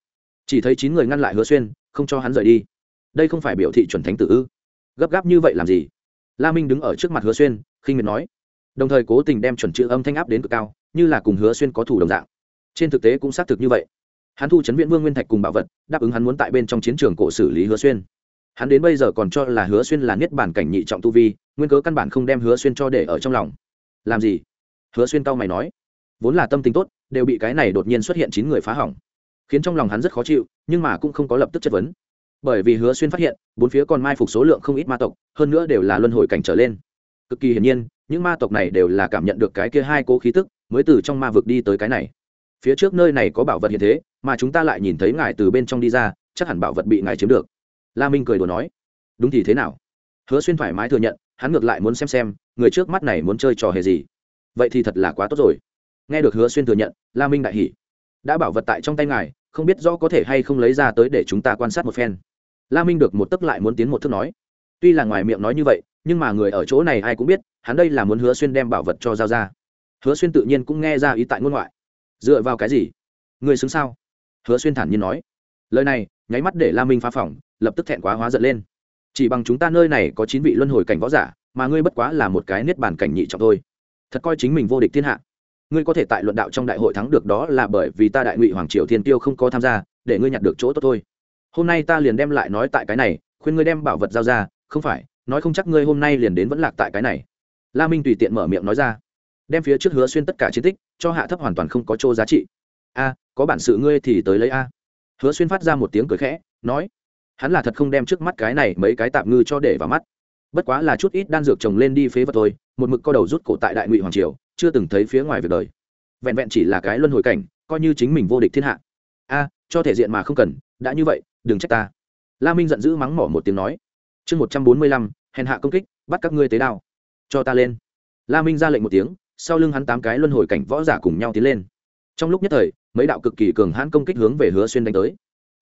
chỉ thấy chín người ngăn lại hứa xuyên, không cho hắn rời đi đây không phải biểu thị chuẩn thánh tử ư? Gấp gáp như vậy làm gì? La minh đứng ở trước mặt hứa xuyên, khinh miệt nói. Đồng thời cố tình đem chuẩn chữ âm thanh áp đến cực cao, như là cùng hứa xuyên có thủ đồng dạng. Trên thực tế cũng xác thực như vậy. Hắn thu chấn viện vương nguyên thạch cùng bảo vật, đáp ứng hắn muốn tại bên trong chiến trường cổ xử lý hứa xuyên. Hắn đến bây giờ còn cho là hứa xuyên là niết bản cảnh nhị trọng tu vi, nguyên cớ căn bản không đem hứa xuyên cho để ở trong lòng. Làm gì? Hứa xuyên cao mày nói. Vốn là tâm tính tốt, đều bị cái này đột nhiên xuất hiện chín người phá hỏng, khiến trong lòng hắn rất khó chịu, nhưng mà cũng không có lập tức chất vấn bởi vì hứa xuyên phát hiện, bốn phía còn mai phục số lượng không ít ma tộc, hơn nữa đều là luân hồi cảnh trở lên. Cực kỳ hiển nhiên, những ma tộc này đều là cảm nhận được cái kia hai cố khí tức, mới từ trong ma vực đi tới cái này. Phía trước nơi này có bảo vật hiện thế, mà chúng ta lại nhìn thấy ngài từ bên trong đi ra, chắc hẳn bảo vật bị ngài chiếm được. La minh cười đùa nói. Đúng thì thế nào? Hứa xuyên thoải mái thừa nhận, hắn ngược lại muốn xem xem, người trước mắt này muốn chơi trò hề gì. Vậy thì thật là quá tốt rồi. Nghe được hứa xuyên thừa nhận, la minh đại hỉ. Đã bảo vật tại trong tay ngài không biết rõ có thể hay không lấy ra tới để chúng ta quan sát một phen. La minh được một tấc lại muốn tiến một thước nói. Tuy là ngoài miệng nói như vậy, nhưng mà người ở chỗ này ai cũng biết, hắn đây là muốn hứa xuyên đem bảo vật cho giao ra. Hứa xuyên tự nhiên cũng nghe ra ý tại ngôn ngoại. Dựa vào cái gì? Người xứng sao? Hứa xuyên thản nhiên nói. Lời này, nháy mắt để la minh phá phỏng, lập tức thẹn quá hóa giận lên. Chỉ bằng chúng ta nơi này có chín vị luân hồi cảnh võ giả, mà ngươi bất quá là một cái niết bàn cảnh nhị trọng thôi. Thật coi chính mình vô địch thiên hạ ngươi có thể tại luận đạo trong đại hội thắng được đó là bởi vì ta đại ngụy hoàng triều thiên tiêu không có tham gia, để ngươi nhặt được chỗ tốt thôi. Hôm nay ta liền đem lại nói tại cái này, khuyên ngươi đem bảo vật giao ra, không phải, nói không chắc ngươi hôm nay liền đến vẫn lạc tại cái này. La minh tùy tiện mở miệng nói ra. Đem phía trước hứa xuyên tất cả chiến tích, cho hạ thấp hoàn toàn không có chỗ giá trị. A, có bản sự ngươi thì tới lấy a. Hứa xuyên phát ra một tiếng cười khẽ, nói, hắn là thật không đem trước mắt cái này mấy cái tạm ngư cho để vào mắt. Bất quá là chút ít đan dược trồng lên đi phế vật thôi, một mực co đầu rút cổ tại đại ngụy hoàng triều chưa từng thấy phía ngoài việc đời. Vẹn vẹn chỉ là cái luân hồi cảnh, coi như chính mình vô địch thiên hạ. A, cho thể diện mà không cần, đã như vậy, đừng trách ta. La minh giận dữ mắng mỏ một tiếng nói. Chương một trăm bốn mươi lăm, hèn hạ công kích, bắt các ngươi tế đao. Cho ta lên. La minh ra lệnh một tiếng, sau lưng hắn tám cái luân hồi cảnh võ giả cùng nhau tiến lên. Trong lúc nhất thời, mấy đạo cực kỳ cường hãn công kích hướng về hứa xuyên đánh tới.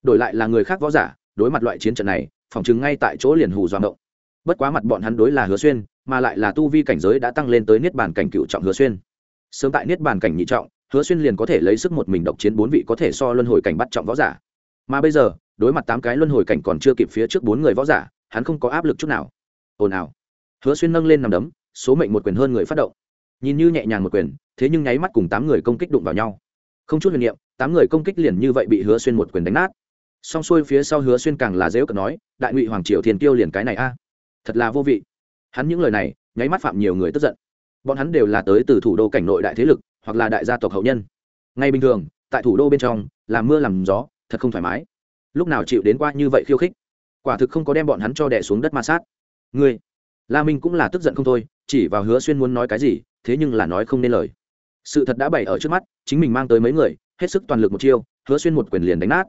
Đổi lại là người khác võ giả, đối mặt loại chiến trận này, phòng chứng ngay tại chỗ liền hù doạng động bất quá mặt bọn hắn đối là hứa xuyên mà lại là tu vi cảnh giới đã tăng lên tới niết bàn cảnh cựu trọng hứa xuyên. Sớm tại niết bàn cảnh nhị trọng, hứa xuyên liền có thể lấy sức một mình độc chiến bốn vị có thể so luân hồi cảnh bắt trọng võ giả. Mà bây giờ, đối mặt tám cái luân hồi cảnh còn chưa kịp phía trước bốn người võ giả, hắn không có áp lực chút nào. Ồn ào. Hứa xuyên nâng lên nằm đấm, số mệnh một quyền hơn người phát động. Nhìn như nhẹ nhàng một quyền, thế nhưng nháy mắt cùng tám người công kích đụng vào nhau. Không chút huyền niệm, tám người công kích liền như vậy bị hứa xuyên một quyền đánh nát. Song xuôi phía sau hứa xuyên càng là dễ cận nói, đại ngụy hoàng triều thiền tiêu liền cái này a. Thật là vô vị hắn những lời này, nháy mắt phạm nhiều người tức giận. Bọn hắn đều là tới từ thủ đô cảnh nội đại thế lực, hoặc là đại gia tộc hậu nhân. Ngay bình thường, tại thủ đô bên trong làm mưa làm gió, thật không thoải mái. Lúc nào chịu đến qua như vậy khiêu khích? Quả thực không có đem bọn hắn cho đẻ xuống đất ma sát. Ngươi, la minh cũng là tức giận không thôi, chỉ vào hứa xuyên muốn nói cái gì, thế nhưng là nói không nên lời. Sự thật đã bày ở trước mắt, chính mình mang tới mấy người, hết sức toàn lực một chiêu, hứa xuyên một quyền liền đánh nát.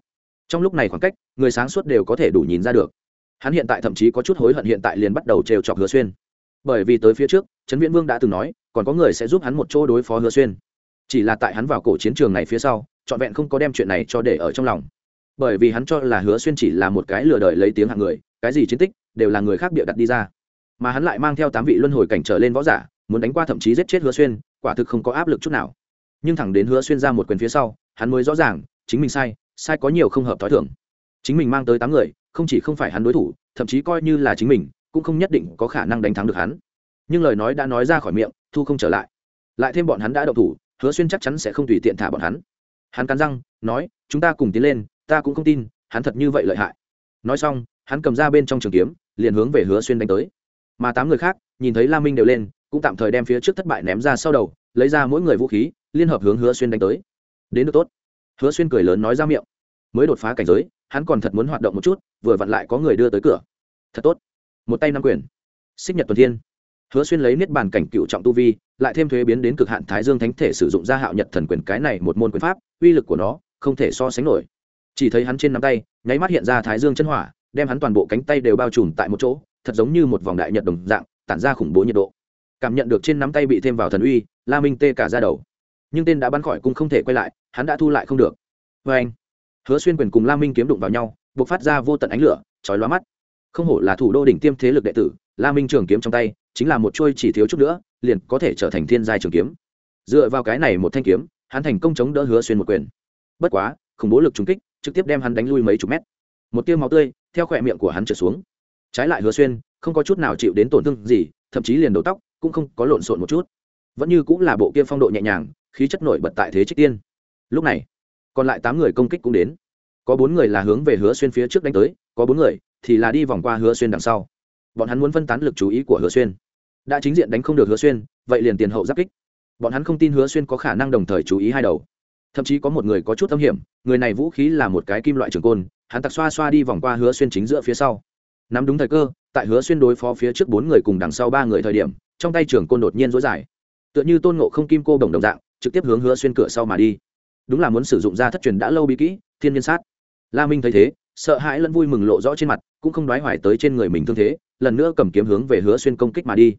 Trong lúc này khoảng cách, người sáng suốt đều có thể đủ nhìn ra được hắn hiện tại thậm chí có chút hối hận hiện tại liền bắt đầu trêu chọc hứa xuyên. Bởi vì tới phía trước, trấn viễn vương đã từng nói, còn có người sẽ giúp hắn một chỗ đối phó hứa xuyên. Chỉ là tại hắn vào cổ chiến trường này phía sau, trọn vẹn không có đem chuyện này cho để ở trong lòng. Bởi vì hắn cho là hứa xuyên chỉ là một cái lừa đời lấy tiếng hạng người, cái gì chiến tích, đều là người khác bịa đặt đi ra. Mà hắn lại mang theo tám vị luân hồi cảnh trở lên võ giả, muốn đánh qua thậm chí giết chết hứa xuyên, quả thực không có áp lực chút nào. Nhưng thẳng đến hứa xuyên ra một quyền phía sau, hắn mới rõ ràng, chính mình sai sai có nhiều không hợp t h ó i thưởng chính mình mang tới tám người không chỉ không phải hắn đối thủ, thậm chí coi như là chính mình, cũng không nhất định có khả năng đánh thắng được hắn. Nhưng lời nói đã nói ra khỏi miệng, thu không trở lại. Lại thêm bọn hắn đã đậu thủ, hứa xuyên chắc chắn sẽ không tùy tiện thả bọn hắn. Hắn cắn răng, nói, chúng ta cùng tiến lên, ta cũng không tin, hắn thật như vậy lợi hại. Nói xong, hắn cầm ra bên trong trường kiếm, liền hướng về hứa xuyên đánh tới. Mà tám người khác, nhìn thấy la minh đều lên, cũng tạm thời đem phía trước thất bại ném ra sau đầu, lấy ra mỗi người vũ khí, liên hợp hướng hứa xuyên đánh tới. Đến được tốt. Hứa xuyên cười lớn nói ra miệng. Mới đột phá cảnh giới hắn còn thật muốn hoạt động một chút, vừa vặn lại có người đưa tới cửa. Thật tốt. Một tay năm quyền. Xích nhật tuần thiên. Hứa xuyên lấy niết bàn cảnh cựu trọng tu vi, lại thêm thuế biến đến cực hạn thái dương thánh thể sử dụng ra hạo nhật thần quyền cái này một môn quyền pháp, uy lực của nó không thể so sánh nổi. Chỉ thấy hắn trên nắm tay, nháy mắt hiện ra thái dương chân hỏa, đem hắn toàn bộ cánh tay đều bao trùm tại một chỗ, thật giống như một vòng đại nhật đồng dạng, tản ra khủng bố nhiệt độ. Cảm nhận được trên nắm tay bị thêm vào thần uy, la minh tê cả ra đầu. Nhưng tên đã bắn khỏi cũng không thể quay lại, hắn đã thu lại không được. Vê anh hứa xuyên quyền cùng la minh kiếm đụng vào nhau b ộ c phát ra vô tận ánh lửa, chói lóa mắt. Không hổ là thủ đô đỉnh tiêm thế lực đệ tử la minh trường kiếm trong tay, chính là một trôi chỉ thiếu chút nữa, liền có thể trở thành thiên giai trường kiếm. Dựa vào cái này một thanh kiếm, hắn thành công chống đỡ hứa xuyên một quyền. Bất quá, khủng bố lực trúng kích, trực tiếp đem hắn đánh lui mấy chục mét. Một tiêu máu tươi, theo khỏe miệng của hắn trở xuống. Trái lại hứa xuyên, không có chút nào chịu đến tổn thương gì, thậm chí liền đầu tóc cũng không có lộn xộn một chút. Vẫn như cũng là bộ kia phong độ nhẹ nhàng, khí chất nổi bật tại thế trích tiên. Lúc này còn lại tám người công kích cũng đến. Có bốn người là hướng về hứa xuyên phía trước đánh tới, có bốn người thì là đi vòng qua hứa xuyên đằng sau. Bọn hắn muốn phân tán lực chú ý của hứa xuyên. Đã chính diện đánh không được hứa xuyên, vậy liền tiền hậu giáp kích. Bọn hắn không tin hứa xuyên có khả năng đồng thời chú ý hai đầu. Thậm chí có một người có chút âm hiểm, người này vũ khí là một cái kim loại trường côn, hắn tặc xoa xoa đi vòng qua hứa xuyên chính giữa phía sau. Nắm đúng thời cơ, tại hứa xuyên đối phó phía trước bốn người cùng đằng sau ba người thời điểm, trong tay trường côn đột nhiên dối dài. Tựa như tôn ngộ không kim cô đồng đồng dạng, trực tiếp hướng hứa xuyên cửa sau mà đi đúng là muốn sử dụng ra thất truyền đã lâu bí kỹ, thiên nhiên sát. La minh thấy thế, sợ hãi lẫn vui mừng lộ rõ trên mặt, cũng không đoái hoài tới trên người mình thương thế, lần nữa cầm kiếm hướng về hứa xuyên công kích mà đi.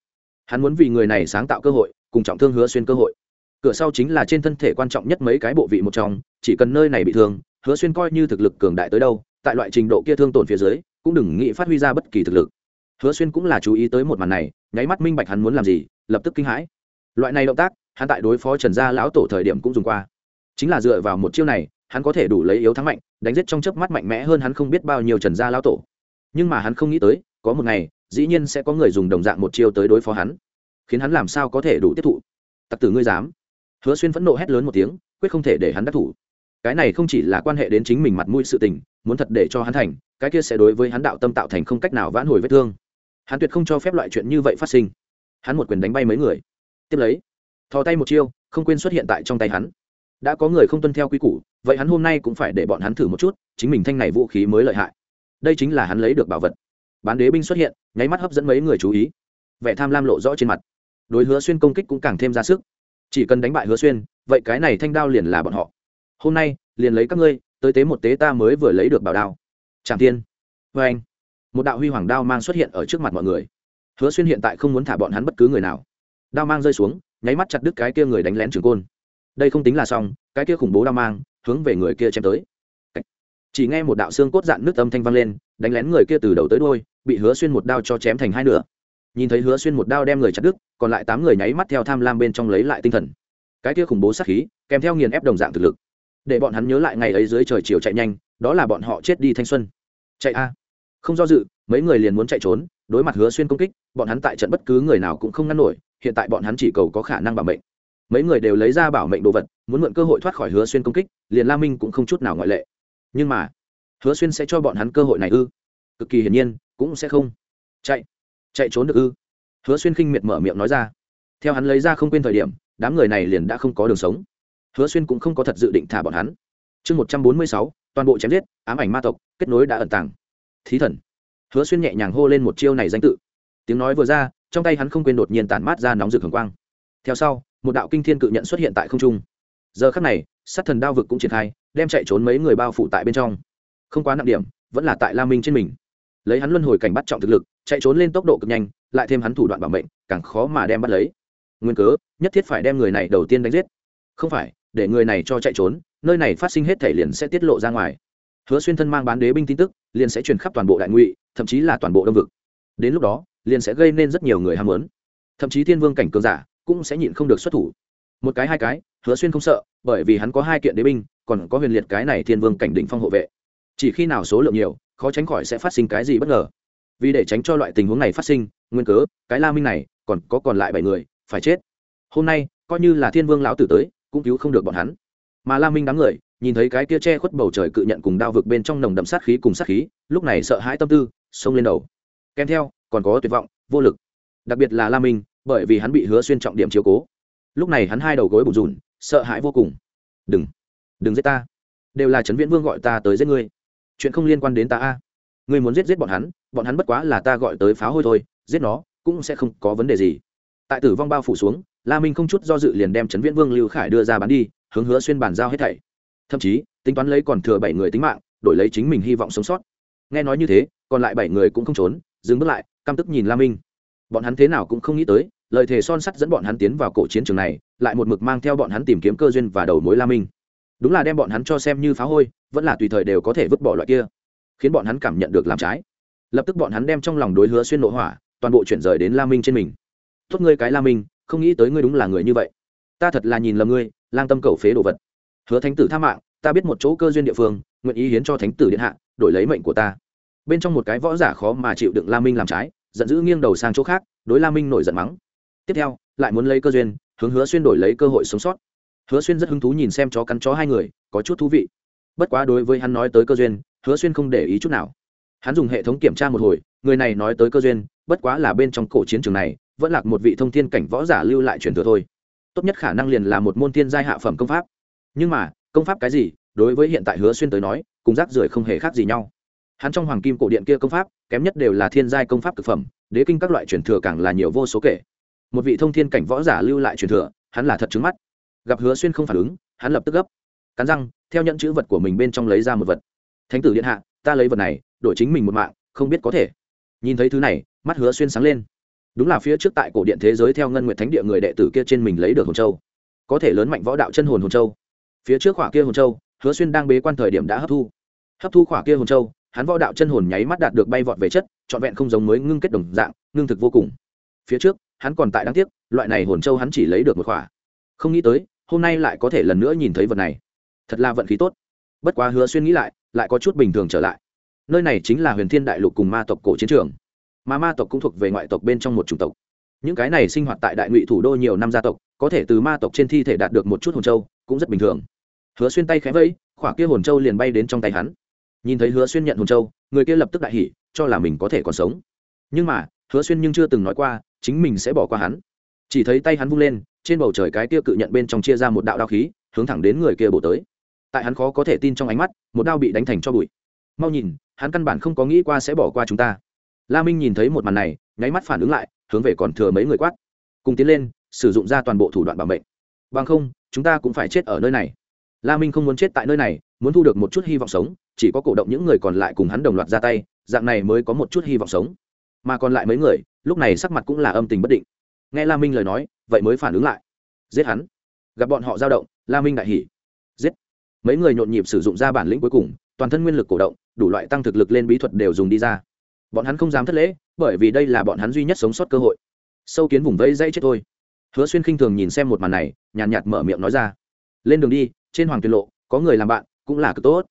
Hắn muốn vì người này sáng tạo cơ hội, cùng trọng thương hứa xuyên cơ hội. Cửa sau chính là trên thân thể quan trọng nhất mấy cái bộ vị một trong, chỉ cần nơi này bị thương, hứa xuyên coi như thực lực cường đại tới đâu, tại loại trình độ kia thương tổn phía dưới, cũng đừng nghĩ phát huy ra bất kỳ thực lực. Hứa xuyên cũng là chú ý tới một màn này, nháy mắt minh bạch hắn muốn làm gì, lập tức kinh hãi. Loại này động tác, hắn tại đối phó trần gia lão tổ thời điểm cũng dùng qua chính là dựa vào một chiêu này, hắn có thể đủ lấy yếu thắng mạnh, đánh giết trong chớp mắt mạnh mẽ hơn hắn không biết bao nhiêu trần gia lao tổ. Nhưng mà hắn không nghĩ tới, có một ngày, dĩ nhiên sẽ có người dùng đồng dạng một chiêu tới đối phó hắn. Khiến hắn làm sao có thể đủ tiếp thụ? Tặc tử ngươi dám. Hứa xuyên phẫn nộ hét lớn một tiếng, quyết không thể để hắn đắc thủ. Cái này không chỉ là quan hệ đến chính mình mặt mũi sự tình, muốn thật để cho hắn thành, cái kia sẽ đối với hắn đạo tâm tạo thành không cách nào vãn hồi vết thương. Hắn tuyệt không cho phép loại chuyện như vậy phát sinh. Hắn một quyền đánh bay mấy người. Tiếp lấy, thò tay một chiêu, không quên xuất hiện tại trong tay hắn đã có người không tuân theo quy củ, vậy hắn hôm nay cũng phải để bọn hắn thử một chút, chính mình thanh này vũ khí mới lợi hại. Đây chính là hắn lấy được bảo vật. Bán đế binh xuất hiện, nháy mắt hấp dẫn mấy người chú ý. Vẻ tham lam lộ rõ trên mặt. Đối hứa xuyên công kích cũng càng thêm ra sức. Chỉ cần đánh bại hứa xuyên, vậy cái này thanh đao liền là bọn họ. Hôm nay, liền lấy các ngươi, tới tế một tế ta mới vừa lấy được bảo đao. Tràng tiên vê anh, một đạo huy hoàng đao mang xuất hiện ở trước mặt mọi người. Hứa xuyên hiện tại không muốn thả bọn hắn bất cứ người nào. Đao mang rơi xuống, nháy mắt chặt đứt cái kia người đánh lén trường côn đây không tính là xong, cái kia khủng bố đao mang, hướng về người kia chém tới. Chỉ nghe một đạo xương cốt dạn nước âm thanh vang lên, đánh lén người kia từ đầu tới đôi bị hứa xuyên một đao cho chém thành hai nửa. Nhìn thấy hứa xuyên một đao đem người chặt đứt, còn lại tám người nháy mắt theo tham lam bên trong lấy lại tinh thần. Cái kia khủng bố sát khí, kèm theo nghiền ép đồng dạng thực lực. Để bọn hắn nhớ lại ngày ấy dưới trời chiều chạy nhanh, đó là bọn họ chết đi thanh xuân. Chạy a. Không do dự, mấy người liền muốn chạy trốn, đối mặt hứa xuyên công kích, bọn hắn tại trận bất cứ người nào cũng không ngăn nổi, hiện tại bọn hắn chỉ cầu có khả năng bảo mệnh mấy người đều lấy ra bảo mệnh đồ vật, muốn mượn cơ hội thoát khỏi hứa xuyên công kích, liền la minh cũng không chút nào ngoại lệ. Nhưng mà, hứa xuyên sẽ cho bọn hắn cơ hội này ư? Cực kỳ hiển nhiên, cũng sẽ không. Chạy chạy trốn được ư? Hứa xuyên khinh miệt mở miệng nói ra. Theo hắn lấy ra không quên thời điểm, đám người này liền đã không có đường sống. Hứa xuyên cũng không có thật dự định thả bọn hắn. Chương một trăm bốn mươi sáu, toàn bộ chém giết, ám ảnh ma tộc, kết nối đã ẩn tàng. Thí thần. Hứa xuyên nhẹ nhàng hô lên một chiêu này danh tự. Tiếng nói vừa ra, trong tay hắn không quên đột nhiên tản mát ra nóng rực hồng quang. Theo sau một đạo kinh thiên cự nhận xuất hiện tại không trung. Giờ khắc này, sát thần đao vực cũng triển khai, đem chạy trốn mấy người bao phủ tại bên trong. Không quá nặng điểm, vẫn là tại la minh trên mình. Lấy hắn luân hồi cảnh bắt trọng thực lực, chạy trốn lên tốc độ cực nhanh, lại thêm hắn thủ đoạn bảo mệnh, càng khó mà đem bắt lấy. Nguyên cớ, nhất thiết phải đem người này đầu tiên đánh giết. Không phải, để người này cho chạy trốn, nơi này phát sinh hết thể liền sẽ tiết lộ ra ngoài. Hứa xuyên thân mang bán đế binh tin tức, liền sẽ truyền khắp toàn bộ đại ngụy, thậm chí là toàn bộ đông vực. Đến lúc đó, liền sẽ gây nên rất nhiều người ham muốn. Thậm chí thiên vương cảnh cường giả cũng sẽ nhịn không được xuất thủ. Một cái hai cái, hứa xuyên không sợ, bởi vì hắn có hai kiện đế binh, còn có huyền liệt cái này thiên vương cảnh đỉnh phong hộ vệ. Chỉ khi nào số lượng nhiều, khó tránh khỏi sẽ phát sinh cái gì bất ngờ. Vì để tránh cho loại tình huống này phát sinh, nguyên cớ, cái la minh này, còn có còn lại bảy người, phải chết. Hôm nay, coi như là thiên vương lão tử tới, cũng cứu không được bọn hắn. Mà la minh đám người, nhìn thấy cái kia che khuất bầu trời cự nhận cùng đao vực bên trong nồng đậm sát khí cùng sát khí, lúc này sợ hãi tâm tư xông lên đầu. Kèm theo, còn có tuyệt vọng, vô lực. Đặc biệt là la minh bởi vì hắn bị hứa xuyên trọng điểm chiếu cố. Lúc này hắn hai đầu gối bùn rùn sợ hãi vô cùng. Đừng đừng giết ta. Đều là trấn viễn vương gọi ta tới giết ngươi. Chuyện không liên quan đến ta a. Ngươi muốn giết giết bọn hắn bọn hắn bất quá là ta gọi tới phá hôi thôi, giết nó cũng sẽ không có vấn đề gì. Tại tử vong bao phủ xuống, la minh không chút do dự liền đem trấn viễn vương lưu khải đưa ra bán đi, hướng hứa xuyên bàn giao hết thảy. Thậm chí, tính toán lấy còn thừa bảy người tính mạng, đổi lấy chính mình hy vọng sống sót. Nghe nói như thế, còn lại bảy người cũng không trốn, dừng bước lại, căm tức nhìn la minh bọn hắn thế nào cũng không nghĩ tới, lời thề son sắt dẫn bọn hắn tiến vào cổ chiến trường này, lại một mực mang theo bọn hắn tìm kiếm cơ duyên và đầu mối la minh. Đúng là đem bọn hắn cho xem như phá hôi, vẫn là tùy thời đều có thể vứt bỏ loại kia, khiến bọn hắn cảm nhận được làm trái. Lập tức bọn hắn đem trong lòng đối hứa xuyên nội hỏa, toàn bộ chuyển rời đến la minh trên mình. Tốt ngươi cái la minh, không nghĩ tới ngươi đúng là người như vậy. Ta thật là nhìn lầm ngươi, lang tâm cầu phế đồ vật. Hứa thánh tử tha mạng, ta biết một chỗ cơ duyên địa phương, nguyện ý hiến cho thánh tử điện hạ, đổi lấy mệnh của ta. Bên trong một cái võ giả khó mà chịu đựng la minh làm trái giận dữ nghiêng đầu sang chỗ khác, đối la minh nổi giận mắng. Tiếp theo, lại muốn lấy cơ duyên, hướng hứa xuyên đổi lấy cơ hội sống sót. Hứa xuyên rất hứng thú nhìn xem chó cắn chó hai người, có chút thú vị. Bất quá đối với hắn nói tới cơ duyên, hứa xuyên không để ý chút nào. Hắn dùng hệ thống kiểm tra một hồi, người này nói tới cơ duyên, bất quá là bên trong cổ chiến trường này, vẫn là một vị thông thiên cảnh võ giả lưu lại truyền thừa thôi. Tốt nhất khả năng liền là một môn thiên giai hạ phẩm công pháp. Nhưng mà, công pháp cái gì, đối với hiện tại hứa xuyên tới nói, cùng rác rưởi không hề khác gì nhau. Hắn trong hoàng kim cổ điện kia công pháp kém nhất đều là thiên giai công pháp thực phẩm, đế kinh các loại truyền thừa càng là nhiều vô số kể. Một vị thông thiên cảnh võ giả lưu lại truyền thừa, hắn là thật trứng mắt. Gặp hứa xuyên không phản ứng, hắn lập tức gấp. Cắn răng, theo nhận chữ vật của mình bên trong lấy ra một vật. Thánh tử điện hạ, ta lấy vật này, đổi chính mình một mạng, không biết có thể. Nhìn thấy thứ này, mắt hứa xuyên sáng lên. Đúng là phía trước tại cổ điện thế giới theo ngân nguyệt thánh địa người đệ tử kia trên mình lấy được hồn châu. Có thể lớn mạnh võ đạo chân hồn hồn châu. Phía trước khỏa kia hồn châu, hứa xuyên đang bế quan thời điểm đã hấp thu. Hấp thu khỏa kia hồn châu hắn võ đạo chân hồn nháy mắt đạt được bay vọt về chất, trọn vẹn không giống mới ngưng kết đồng dạng, ngưng thực vô cùng. Phía trước, hắn còn tại đáng tiếc, loại này hồn châu hắn chỉ lấy được một khỏa. Không nghĩ tới, hôm nay lại có thể lần nữa nhìn thấy vật này. Thật là vận khí tốt. Bất quá hứa xuyên nghĩ lại lại có chút bình thường trở lại. Nơi này chính là huyền thiên đại lục cùng ma tộc cổ chiến trường. Mà ma tộc cũng thuộc về ngoại tộc bên trong một chủng tộc. Những cái này sinh hoạt tại đại ngụy thủ đô nhiều năm gia tộc, có thể từ ma tộc trên thi thể đạt được một chút hồn châu, cũng rất bình thường. Hứa xuyên tay khẽ vẫy, khỏa kia hồn châu liền bay đến trong tay hắn nhìn thấy hứa xuyên nhận hồn châu, người kia lập tức đại hỉ, cho là mình có thể còn sống. Nhưng mà, hứa xuyên nhưng chưa từng nói qua, chính mình sẽ bỏ qua hắn. Chỉ thấy tay hắn vung lên, trên bầu trời cái kia cự nhận bên trong chia ra một đạo đao khí, hướng thẳng đến người kia bổ tới. Tại hắn khó có thể tin trong ánh mắt, một đao bị đánh thành cho bụi. Mau nhìn, hắn căn bản không có nghĩ qua sẽ bỏ qua chúng ta. La minh nhìn thấy một màn này, nháy mắt phản ứng lại, hướng về còn thừa mấy người quát. Cùng tiến lên, sử dụng ra toàn bộ thủ đoạn bảo mệnh. Bằng không, chúng ta cũng phải chết ở nơi này. La minh không muốn chết tại nơi này muốn thu được một chút hy vọng sống chỉ có cổ động những người còn lại cùng hắn đồng loạt ra tay dạng này mới có một chút hy vọng sống. Mà còn lại mấy người lúc này sắc mặt cũng là âm tình bất định. Nghe la minh lời nói vậy mới phản ứng lại. Giết hắn. Gặp bọn họ dao động la minh đại hỉ. Giết. Mấy người nhộn nhịp sử dụng ra bản lĩnh cuối cùng toàn thân nguyên lực cổ động đủ loại tăng thực lực lên bí thuật đều dùng đi ra. Bọn hắn không dám thất lễ bởi vì đây là bọn hắn duy nhất sống sót cơ hội. Sâu kiến vùng vẫy dây chết thôi. Hứa xuyên khinh thường nhìn xem một màn này nhàn nhạt, nhạt mở miệng nói ra. Lên đường đi trên hoàng tuyên lộ có người làm bạn cũng là cực tốt.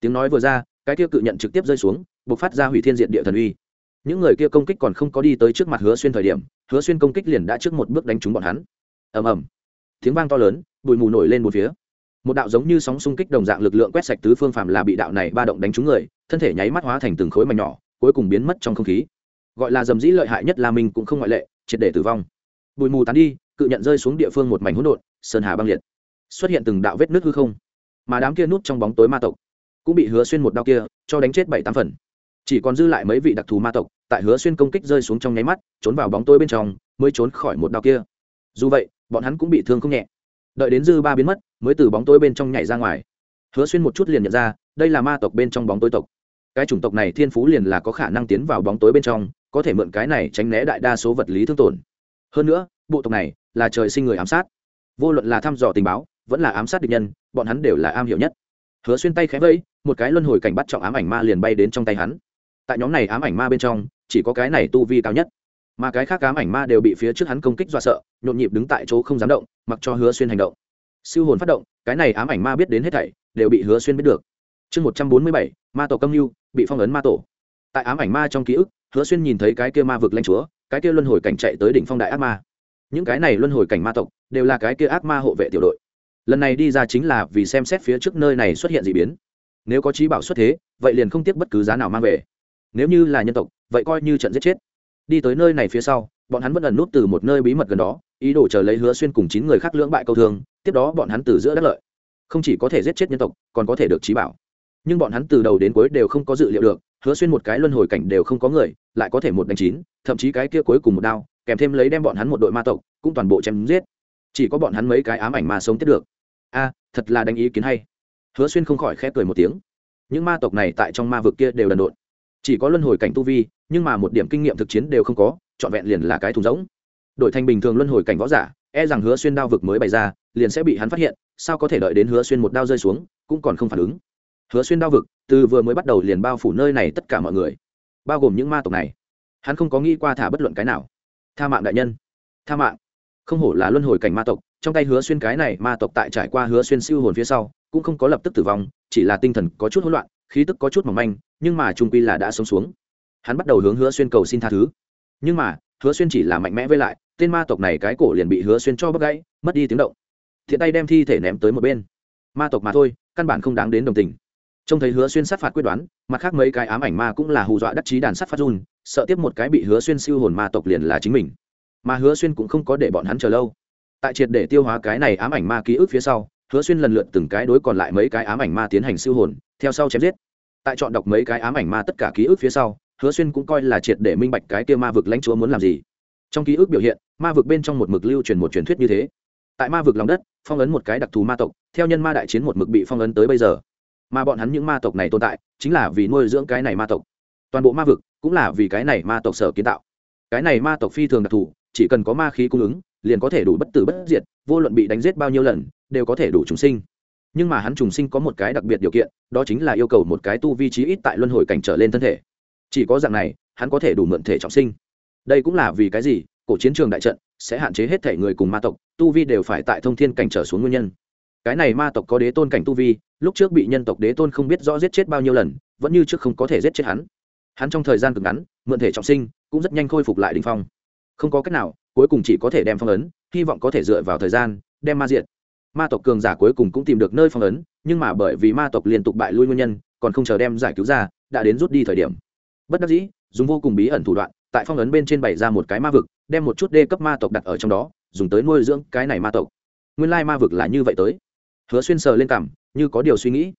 Tiếng nói vừa ra, cái kia cự nhận trực tiếp rơi xuống b ộ c phát ra hủy thiên diện địa thần uy. Những người kia công kích còn không có đi tới trước mặt hứa xuyên thời điểm, hứa xuyên công kích liền đã trước một bước đánh trúng bọn hắn. Ầm ầm. Tiếng vang to lớn, bụi mù nổi lên một phía. Một đạo giống như sóng xung kích đồng dạng lực lượng quét sạch tứ phương phạm là bị đạo này ba động đánh trúng người, thân thể nháy mắt hóa thành từng khối mảnh nhỏ, cuối cùng biến mất trong không khí. Gọi là dầm dĩ lợi hại nhất là mình cũng không ngoại lệ, triệt để tử vong. Bụi mù tán đi, cự nhận rơi xuống địa phương một mảnh hỗn độn, sơn hà băng liệt. Xuất hiện từng đạo vết nước hư không mà đám kia núp trong bóng tối ma tộc cũng bị hứa xuyên một đao kia cho đánh chết bảy tám phần. Chỉ còn dư lại mấy vị đặc thù ma tộc tại hứa xuyên công kích rơi xuống trong nháy mắt, trốn vào bóng tối bên trong, mới trốn khỏi một đao kia. Dù vậy, bọn hắn cũng bị thương không nhẹ. Đợi đến dư ba biến mất, mới từ bóng tối bên trong nhảy ra ngoài. Hứa xuyên một chút liền nhận ra, đây là ma tộc bên trong bóng tối tộc. Cái chủng tộc này thiên phú liền là có khả năng tiến vào bóng tối bên trong, có thể mượn cái này tránh né đại đa số vật lý thương tổn. Hơn nữa, bộ tộc này là trời sinh người ám sát. Vô luận là thăm dò tình báo vẫn là ám sát địch nhân, bọn hắn đều là am hiểu nhất. Hứa xuyên tay khẽ vẫy, một cái luân hồi cảnh bắt trọng ám ảnh ma liền bay đến trong tay hắn. Tại nhóm này ám ảnh ma bên trong, chỉ có cái này tu vi cao nhất. Mà cái khác ám ảnh ma đều bị phía trước hắn công kích dọa sợ, nhộn nhịp đứng tại chỗ không dám động, mặc cho hứa xuyên hành động. Siêu hồn phát động, cái này ám ảnh ma biết đến hết thảy, đều bị hứa xuyên biết được. Chương một trăm bốn mươi bảy, ma tổ công mưu bị phong ấn ma tổ. Tại ám ảnh ma trong ký ức, hứa xuyên nhìn thấy cái kia ma vực lanh chúa, cái kia luân hồi cảnh chạy tới đỉnh phong đại ác ma. Những cái này luân hồi cảnh ma tộc, đều là cái kia ác ma hộ vệ tiểu đội lần này đi ra chính là vì xem xét phía trước nơi này xuất hiện d ị biến. Nếu có trí bảo xuất thế, vậy liền không tiếc bất cứ giá nào mang về. Nếu như là nhân tộc, vậy coi như trận giết chết. Đi tới nơi này phía sau, bọn hắn vẫn ẩn nút từ một nơi bí mật gần đó, ý đồ chờ lấy hứa xuyên cùng chín người khác lưỡng bại câu thương, tiếp đó bọn hắn từ giữa đất lợi. Không chỉ có thể giết chết nhân tộc, còn có thể được trí bảo. Nhưng bọn hắn từ đầu đến cuối đều không có dự liệu được, hứa xuyên một cái luân hồi cảnh đều không có người, lại có thể một đánh chín, thậm chí cái kia cuối cùng một đao, kèm thêm lấy đem bọn hắn một đội ma tộc, cũng toàn bộ chém giết chỉ có bọn hắn mấy cái ám ảnh ma sống tiếp được. A à, thật là đánh ý kiến hay. Hứa xuyên không khỏi khép cười một tiếng. Những ma tộc này tại trong ma vực kia đều đần độn. Chỉ có luân hồi cảnh tu vi, nhưng mà một điểm kinh nghiệm thực chiến đều không có, trọn vẹn liền là cái thùng rỗng. Đổi thành bình thường luân hồi cảnh võ giả e rằng hứa xuyên đao vực mới bày ra, liền sẽ bị hắn phát hiện, sao có thể đợi đến hứa xuyên một đao rơi xuống, cũng còn không phản ứng. Hứa xuyên đao vực, từ vừa mới bắt đầu liền bao phủ nơi này tất cả mọi người, bao gồm những ma tộc này. Hắn không có nghĩ qua thả bất luận cái nào. Tha mạng đại nhân. Tha mạng không hổ là luân hồi cảnh ma tộc, trong tay hứa xuyên cái này ma tộc tại trải qua hứa xuyên siêu hồn phía sau, cũng không có lập tức tử vong, chỉ là tinh thần có chút hỗn loạn, khí tức có chút mỏng manh, nhưng mà trung quy là đã sống xuống. Hắn bắt đầu hướng hứa xuyên cầu xin tha thứ. Nhưng mà, hứa xuyên chỉ là mạnh mẽ với lại, tên ma tộc này cái cổ liền bị hứa xuyên cho bắt gãy, mất đi tiếng động. Thiện tay đem thi thể ném tới một bên. Ma tộc mà thôi, căn bản không đáng đến đồng tình. Trông thấy hứa xuyên sát phạt quyết đoán, mặt khác mấy cái ám ảnh ma cũng là hù dọa đắc chí đàn sát phát run, sợ tiếp một cái bị hứa xuyên siêu hồn ma tộc liền là chính mình mà hứa xuyên cũng không có để bọn hắn chờ lâu. Tại triệt để tiêu hóa cái này ám ảnh ma ký ức phía sau, hứa xuyên lần lượt từng cái đối còn lại mấy cái ám ảnh ma tiến hành siêu hồn, theo sau chém giết. Tại chọn đọc mấy cái ám ảnh ma tất cả ký ức phía sau, hứa xuyên cũng coi là triệt để minh bạch cái kia ma vực lãnh chúa muốn làm gì. Trong ký ức biểu hiện, ma vực bên trong một mực lưu truyền một truyền thuyết như thế. Tại ma vực lòng đất, phong ấn một cái đặc thù ma tộc, theo nhân ma đại chiến một mực bị phong ấn tới bây giờ. Mà bọn hắn những ma tộc này tồn tại, chính là vì nuôi dưỡng cái này ma tộc. Toàn bộ ma vực cũng là vì cái này ma tộc sở kiến tạo. Cái này ma tộc phi thường đặc thù chỉ cần có ma khí cung ứng, liền có thể đủ bất tử bất diệt, vô luận bị đánh giết bao nhiêu lần, đều có thể đủ trùng sinh. Nhưng mà hắn trùng sinh có một cái đặc biệt điều kiện, đó chính là yêu cầu một cái tu vi trí ít tại luân hồi cảnh trở lên thân thể. Chỉ có dạng này, hắn có thể đủ mượn thể trọng sinh. Đây cũng là vì cái gì, cổ chiến trường đại trận sẽ hạn chế hết thể người cùng ma tộc, tu vi đều phải tại thông thiên cảnh trở xuống nguyên nhân. Cái này ma tộc có đế tôn cảnh tu vi, lúc trước bị nhân tộc đế tôn không biết rõ giết chết bao nhiêu lần, vẫn như trước không có thể giết chết hắn. Hắn trong thời gian cực ngắn, mượn thể trọng sinh, cũng rất nhanh khôi phục lại đình phong không có cách nào, cuối cùng chỉ có thể đem phong ấn, hy vọng có thể dựa vào thời gian, đem ma diện ma tộc cường giả cuối cùng cũng tìm được nơi phong ấn, nhưng mà bởi vì ma tộc liên tục bại lui nguyên nhân, còn không chờ đem giải cứu ra, đã đến rút đi thời điểm. Bất đắc dĩ, dùng vô cùng bí ẩn thủ đoạn, tại phong ấn bên trên bày ra một cái ma vực, đem một chút đê cấp ma tộc đặt ở trong đó, dùng tới nuôi dưỡng cái này ma tộc. Nguyên lai ma vực là như vậy tới. Hứa xuyên sờ lên cảm, như có điều suy nghĩ.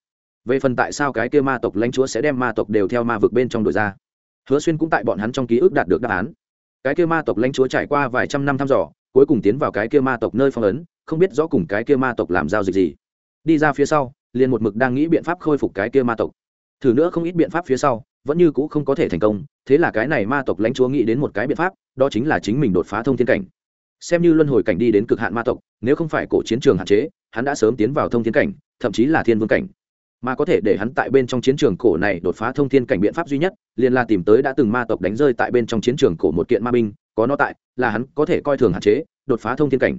Về phần tại sao cái kia ma tộc lãnh chúa sẽ đem ma tộc đều theo ma vực bên trong đội ra? Hứa xuyên cũng tại bọn hắn trong ký ức đạt được đáp án cái kia ma tộc lãnh chúa trải qua vài trăm năm thăm dò, cuối cùng tiến vào cái kia ma tộc nơi phong ấn, không biết rõ cùng cái kia ma tộc làm giao dịch gì. Đi ra phía sau, liền một mực đang nghĩ biện pháp khôi phục cái kia ma tộc. Thử nữa không ít biện pháp phía sau, vẫn như cũ không có thể thành công, thế là cái này ma tộc lãnh chúa nghĩ đến một cái biện pháp, đó chính là chính mình đột phá thông thiên cảnh. Xem như luân hồi cảnh đi đến cực hạn ma tộc, nếu không phải cổ chiến trường hạn chế, hắn đã sớm tiến vào thông thiên cảnh, thậm chí là thiên vương cảnh mà có thể để hắn tại bên trong chiến trường cổ này đột phá thông thiên cảnh biện pháp duy nhất, liền là tìm tới đã từng ma tộc đánh rơi tại bên trong chiến trường cổ một kiện ma binh, có nó tại, là hắn có thể coi thường hạn chế, đột phá thông thiên cảnh.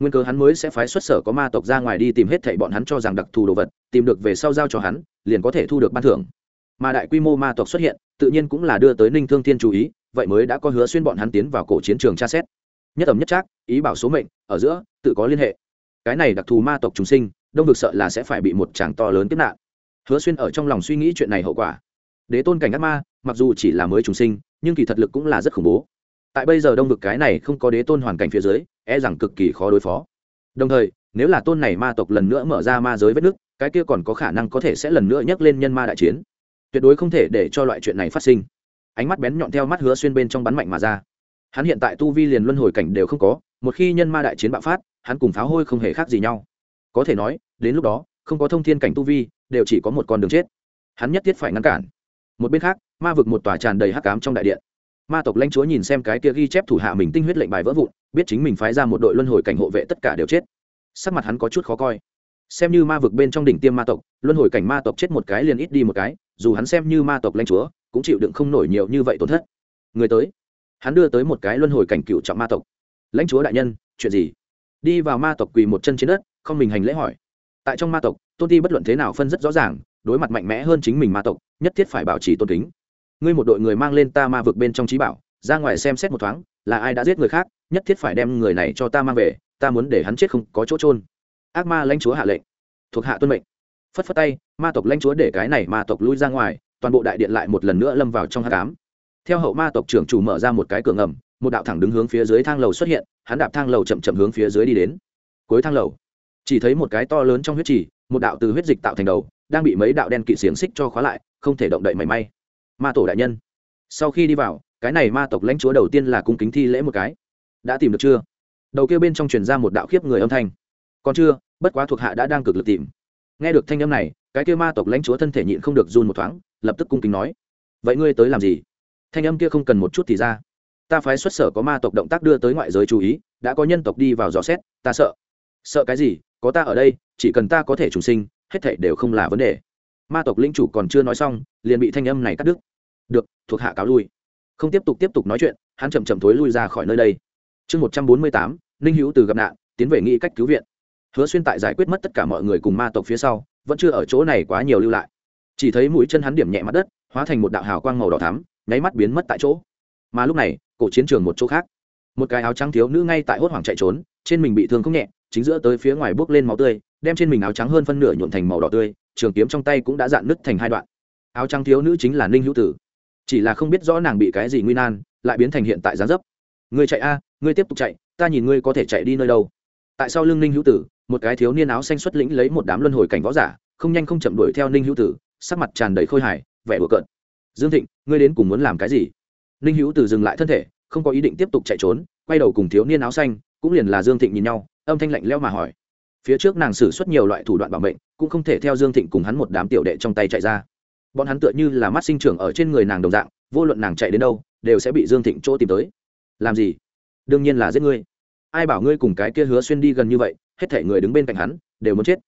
Nguyên cơ hắn mới sẽ phái xuất sở có ma tộc ra ngoài đi tìm hết thảy bọn hắn cho rằng đặc thù đồ vật, tìm được về sau giao cho hắn, liền có thể thu được ban thưởng. Mà đại quy mô ma tộc xuất hiện, tự nhiên cũng là đưa tới ninh thương thiên chú ý, vậy mới đã có hứa xuyên bọn hắn tiến vào cổ chiến trường tra xét. Nhất ẩm nhất trác, ý bảo số mệnh, ở giữa, tự có liên hệ. Cái này đặc thù ma tộc trùng sinh đông vực sợ là sẽ phải bị một tràng to lớn kiếp nạn. Hứa xuyên ở trong lòng suy nghĩ chuyện này hậu quả. Đế tôn cảnh ác ma, mặc dù chỉ là mới trùng sinh, nhưng kỳ thật lực cũng là rất khủng bố. Tại bây giờ đông vực cái này không có đế tôn hoàn cảnh phía dưới e rằng cực kỳ khó đối phó. Đồng thời, nếu là tôn này ma tộc lần nữa mở ra ma giới vết nước cái kia còn có khả năng có thể sẽ lần nữa nhắc lên nhân ma đại chiến. Tuyệt đối không thể để cho loại chuyện này phát sinh. Ánh mắt bén nhọn theo mắt hứa xuyên bên trong bắn mạnh mà ra. Hắn hiện tại tu vi liền luân hồi cảnh đều không có, một khi nhân ma đại chiến bạo phát, hắn cùng pháo hôi không hề khác gì nhau có thể nói, đến lúc đó, không có thông thiên cảnh tu vi, đều chỉ có một con đường chết. Hắn nhất thiết phải ngăn cản. Một bên khác, ma vực một tòa tràn đầy hắc cám trong đại điện. Ma tộc lãnh chúa nhìn xem cái kia ghi chép thủ hạ mình tinh huyết lệnh bài vỡ vụn, biết chính mình phái ra một đội luân hồi cảnh hộ vệ tất cả đều chết. Sắc mặt hắn có chút khó coi. Xem như ma vực bên trong đỉnh tiêm ma tộc, luân hồi cảnh ma tộc chết một cái liền ít đi một cái, dù hắn xem như ma tộc lãnh chúa, cũng chịu đựng không nổi nhiều như vậy tổn thất. Người tới. Hắn đưa tới một cái luân hồi cảnh cựu trọng ma tộc. Lãnh chúa đại nhân, chuyện gì? Đi vào ma tộc quỳ một chân trên đất không mình hành lễ hỏi. Tại trong ma tộc, tôn ti bất luận thế nào phân rất rõ ràng, đối mặt mạnh mẽ hơn chính mình ma tộc, nhất thiết phải bảo trì tôn kính. Ngươi một đội người mang lên ta ma vực bên trong trí bảo, ra ngoài xem xét một thoáng, là ai đã giết người khác, nhất thiết phải đem người này cho ta mang về, ta muốn để hắn chết không có chỗ trôn ác ma lãnh chúa hạ lệnh. Thuộc hạ tuân mệnh. Phất phất tay, ma tộc lãnh chúa để cái này ma tộc lui ra ngoài, toàn bộ đại điện lại một lần nữa lâm vào trong hát cám theo hậu ma tộc trưởng chủ mở ra một cái cửa ngầm, một đạo thẳng đứng hướng phía dưới thang lầu xuất hiện, hắn đạp thang lầu chậm chậm hướng phía dưới đi đến. Cuối thang lầu chỉ thấy một cái to lớn trong huyết trì, một đạo từ huyết dịch tạo thành đầu, đang bị mấy đạo đen kỵ xiềng xích cho khóa lại, không thể động đậy mảy may. Ma tổ đại nhân, sau khi đi vào, cái này ma tộc lãnh chúa đầu tiên là cung kính thi lễ một cái. Đã tìm được chưa? Đầu kia bên trong truyền ra một đạo khiếp người âm thanh. Còn chưa, bất quá thuộc hạ đã đang cực lực tìm. Nghe được thanh âm này, cái kia ma tộc lãnh chúa thân thể nhịn không được run một thoáng, lập tức cung kính nói, vậy ngươi tới làm gì? Thanh âm kia không cần một chút thì ra. Ta phái xuất sở có ma tộc động tác đưa tới ngoại giới chú ý, đã có nhân tộc đi vào dò xét, ta sợ. Sợ cái gì? Có ta ở đây, chỉ cần ta có thể trùng sinh, hết thảy đều không là vấn đề. Ma tộc linh chủ còn chưa nói xong, liền bị thanh âm này cắt đứt. Được, thuộc hạ cáo lui. Không tiếp tục tiếp tục nói chuyện, hắn chậm chậm thối lui ra khỏi nơi đây. Chương một trăm bốn mươi tám, ninh hữu từ gặp nạn, tiến về nghĩ cách cứu viện. Hứa xuyên tại giải quyết mất tất cả mọi người cùng ma tộc phía sau, vẫn chưa ở chỗ này quá nhiều lưu lại. Chỉ thấy mũi chân hắn điểm nhẹ mặt đất, hóa thành một đạo hào quang màu đỏ thắm, nháy mắt biến mất tại chỗ. Mà lúc này, cổ chiến trường một chỗ khác. Một cái áo trắng thiếu nữ ngay tại hốt hoảng chạy trốn, trên mình bị thương không nhẹ chính giữa tới phía ngoài bước lên máu tươi, đem trên mình áo trắng hơn phân nửa nhuộn thành màu đỏ tươi, trường kiếm trong tay cũng đã dạn nứt thành hai đoạn. Áo trắng thiếu nữ chính là ninh hữu tử. Chỉ là không biết rõ nàng bị cái gì nguy nan, lại biến thành hiện tại giá dấp. Ngươi chạy a, ngươi tiếp tục chạy, ta nhìn ngươi có thể chạy đi nơi đâu. Tại sao lưng ninh hữu tử, một cái thiếu niên áo xanh xuất lĩnh lấy một đám luân hồi cảnh võ giả, không nhanh không chậm đuổi theo ninh hữu tử, sắc mặt tràn đầy khôi hài, vẻ đùa cợt. Dương thịnh, ngươi đến cùng muốn làm cái gì? Ninh hữu tử dừng lại thân thể, không có ý định tiếp tục chạy trốn, quay đầu cùng thiếu niên áo xanh, cũng liền là dương thịnh nhìn nhau âm thanh lạnh leo mà hỏi. Phía trước nàng xử suất nhiều loại thủ đoạn bảo mệnh, cũng không thể theo dương thịnh cùng hắn một đám tiểu đệ trong tay chạy ra. Bọn hắn tựa như là mắt sinh trưởng ở trên người nàng đồng dạng, vô luận nàng chạy đến đâu, đều sẽ bị dương thịnh chỗ tìm tới. Làm gì? Đương nhiên là giết ngươi. Ai bảo ngươi cùng cái kia hứa xuyên đi gần như vậy, hết thể người đứng bên cạnh hắn, đều muốn chết.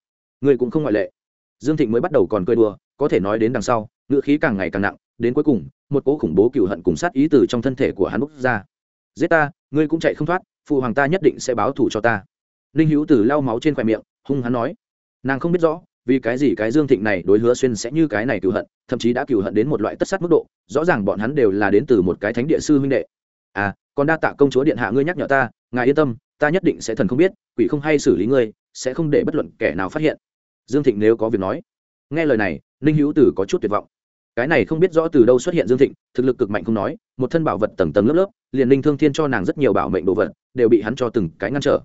Ngươi cũng không ngoại lệ. Dương thịnh mới bắt đầu còn cười đùa, có thể nói đến đằng sau, ngữ khí càng ngày càng nặng, đến cuối cùng, một cỗ khủng bố cựu hận cùng sát ý từ trong thân thể của hắn bốc ra. Giết ta, ngươi cũng chạy không thoát, phụ hoàng ta nhất định sẽ báo thù cho ta ninh hữu từ lau máu trên khoe miệng, hung hắn nói, nàng không biết rõ, vì cái gì cái dương thịnh này đối hứa xuyên sẽ như cái này cựu hận, thậm chí đã cựu hận đến một loại tất sát mức độ, rõ ràng bọn hắn đều là đến từ một cái thánh địa sư huynh đệ. À còn đa tạ công chúa điện hạ ngươi nhắc nhở ta, ngài yên tâm, ta nhất định sẽ thần không biết, quỷ không hay xử lý ngươi, sẽ không để bất luận kẻ nào phát hiện. Dương thịnh nếu có việc nói, nghe lời này, ninh hữu tử có chút tuyệt vọng. Cái này không biết rõ từ đâu xuất hiện dương thịnh, thực lực cực mạnh không nói, một thân bảo vật tầng tầng lớp lớp, liền ninh thương thiên cho nàng rất nhiều bảo mệnh đồ vật, đều bị hắn cho từng cái ngăn trở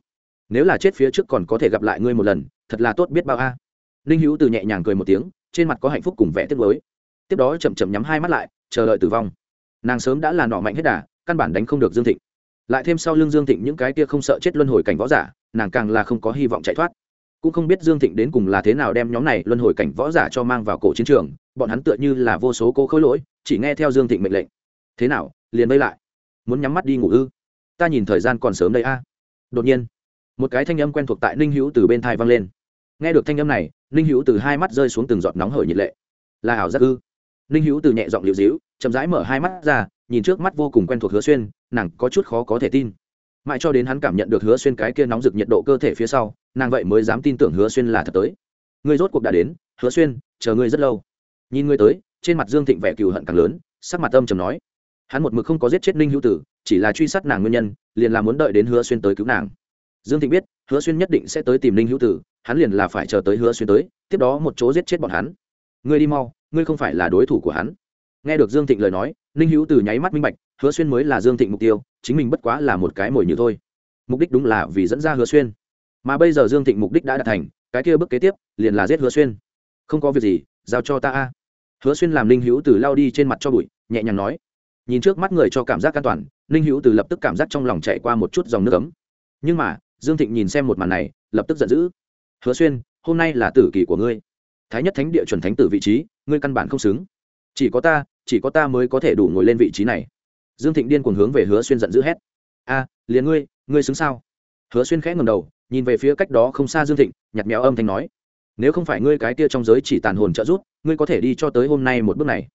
nếu là chết phía trước còn có thể gặp lại ngươi một lần, thật là tốt biết bao a. Ninh hữu từ nhẹ nhàng cười một tiếng, trên mặt có hạnh phúc cùng vẻ tiếc mới tiếp đó chậm chậm nhắm hai mắt lại, chờ đợi tử vong. Nàng sớm đã là nọ mạnh hết đà, căn bản đánh không được dương thịnh. Lại thêm sau lưng dương thịnh những cái kia không sợ chết luân hồi cảnh võ giả, nàng càng là không có hy vọng chạy thoát. Cũng không biết dương thịnh đến cùng là thế nào đem nhóm này luân hồi cảnh võ giả cho mang vào cổ chiến trường, bọn hắn tựa như là vô số cố khối lỗi, chỉ nghe theo dương thịnh mệnh lệnh. Thế nào, liền vây lại. Muốn nhắm mắt đi ngủ ư? Ta nhìn thời gian còn sớm đây a. Đột nhiên một cái thanh âm quen thuộc tại ninh hữu từ bên thai vang lên. Nghe được thanh âm này, ninh hữu từ hai mắt rơi xuống từng giọt nóng hởi nhiệt lệ. Là ảo giác ư? Ninh hữu từ nhẹ giọng liệu dĩu chậm rãi mở hai mắt ra, nhìn trước mắt vô cùng quen thuộc hứa xuyên, nàng có chút khó có thể tin. Mãi cho đến hắn cảm nhận được hứa xuyên cái kia nóng rực nhiệt độ cơ thể phía sau, nàng vậy mới dám tin tưởng hứa xuyên là thật tới. Ngươi rốt cuộc đã đến, hứa xuyên, chờ ngươi rất lâu. Nhìn ngươi tới, trên mặt dương thịnh vẻ cừu hận càng lớn, sắc mặt âm trầm nói. Hắn một mực không có giết chết ninh hữu tử chỉ là truy sát nàng nguyên nhân, liền là muốn đợi đến hứa xuyên tới cứu nàng dương thịnh biết, hứa xuyên nhất định sẽ tới tìm ninh hữu tử, hắn liền là phải chờ tới hứa xuyên tới, tiếp đó một chỗ giết chết bọn hắn. Ngươi đi mau, ngươi không phải là đối thủ của hắn. Nghe được dương thịnh lời nói, ninh hữu tử nháy mắt minh bạch, hứa xuyên mới là dương thịnh mục tiêu, chính mình bất quá là một cái mồi như thôi. Mục đích đúng là vì dẫn ra hứa xuyên. Mà bây giờ dương thịnh mục đích đã đạt thành, cái kia bước kế tiếp, liền là giết hứa xuyên. Không có việc gì, giao cho ta a. Hứa xuyên làm ninh hữu từ lao đi trên mặt cho bụi, nhẹ nhàng nói. Nhìn trước mắt người cho cảm giác an toàn, ninh hữu từ lập tức cảm giác trong lòng chạy qua một chút dòng nước ấm. Nhưng mà dương thịnh nhìn xem một màn này, lập tức giận dữ. Hứa xuyên, hôm nay là tử kỳ của ngươi. Thái nhất thánh địa chuẩn thánh tử vị trí, ngươi căn bản không xứng. Chỉ có ta, chỉ có ta mới có thể đủ ngồi lên vị trí này. Dương thịnh điên cuồng hướng về hứa xuyên giận dữ hét. A, liền ngươi ngươi xứng sao? Hứa xuyên khẽ ngầm đầu, nhìn về phía cách đó không xa dương thịnh nhặt mèo âm thanh nói. Nếu không phải ngươi cái kia trong giới chỉ tàn hồn trợ rút ngươi có thể đi cho tới hôm nay một bước này.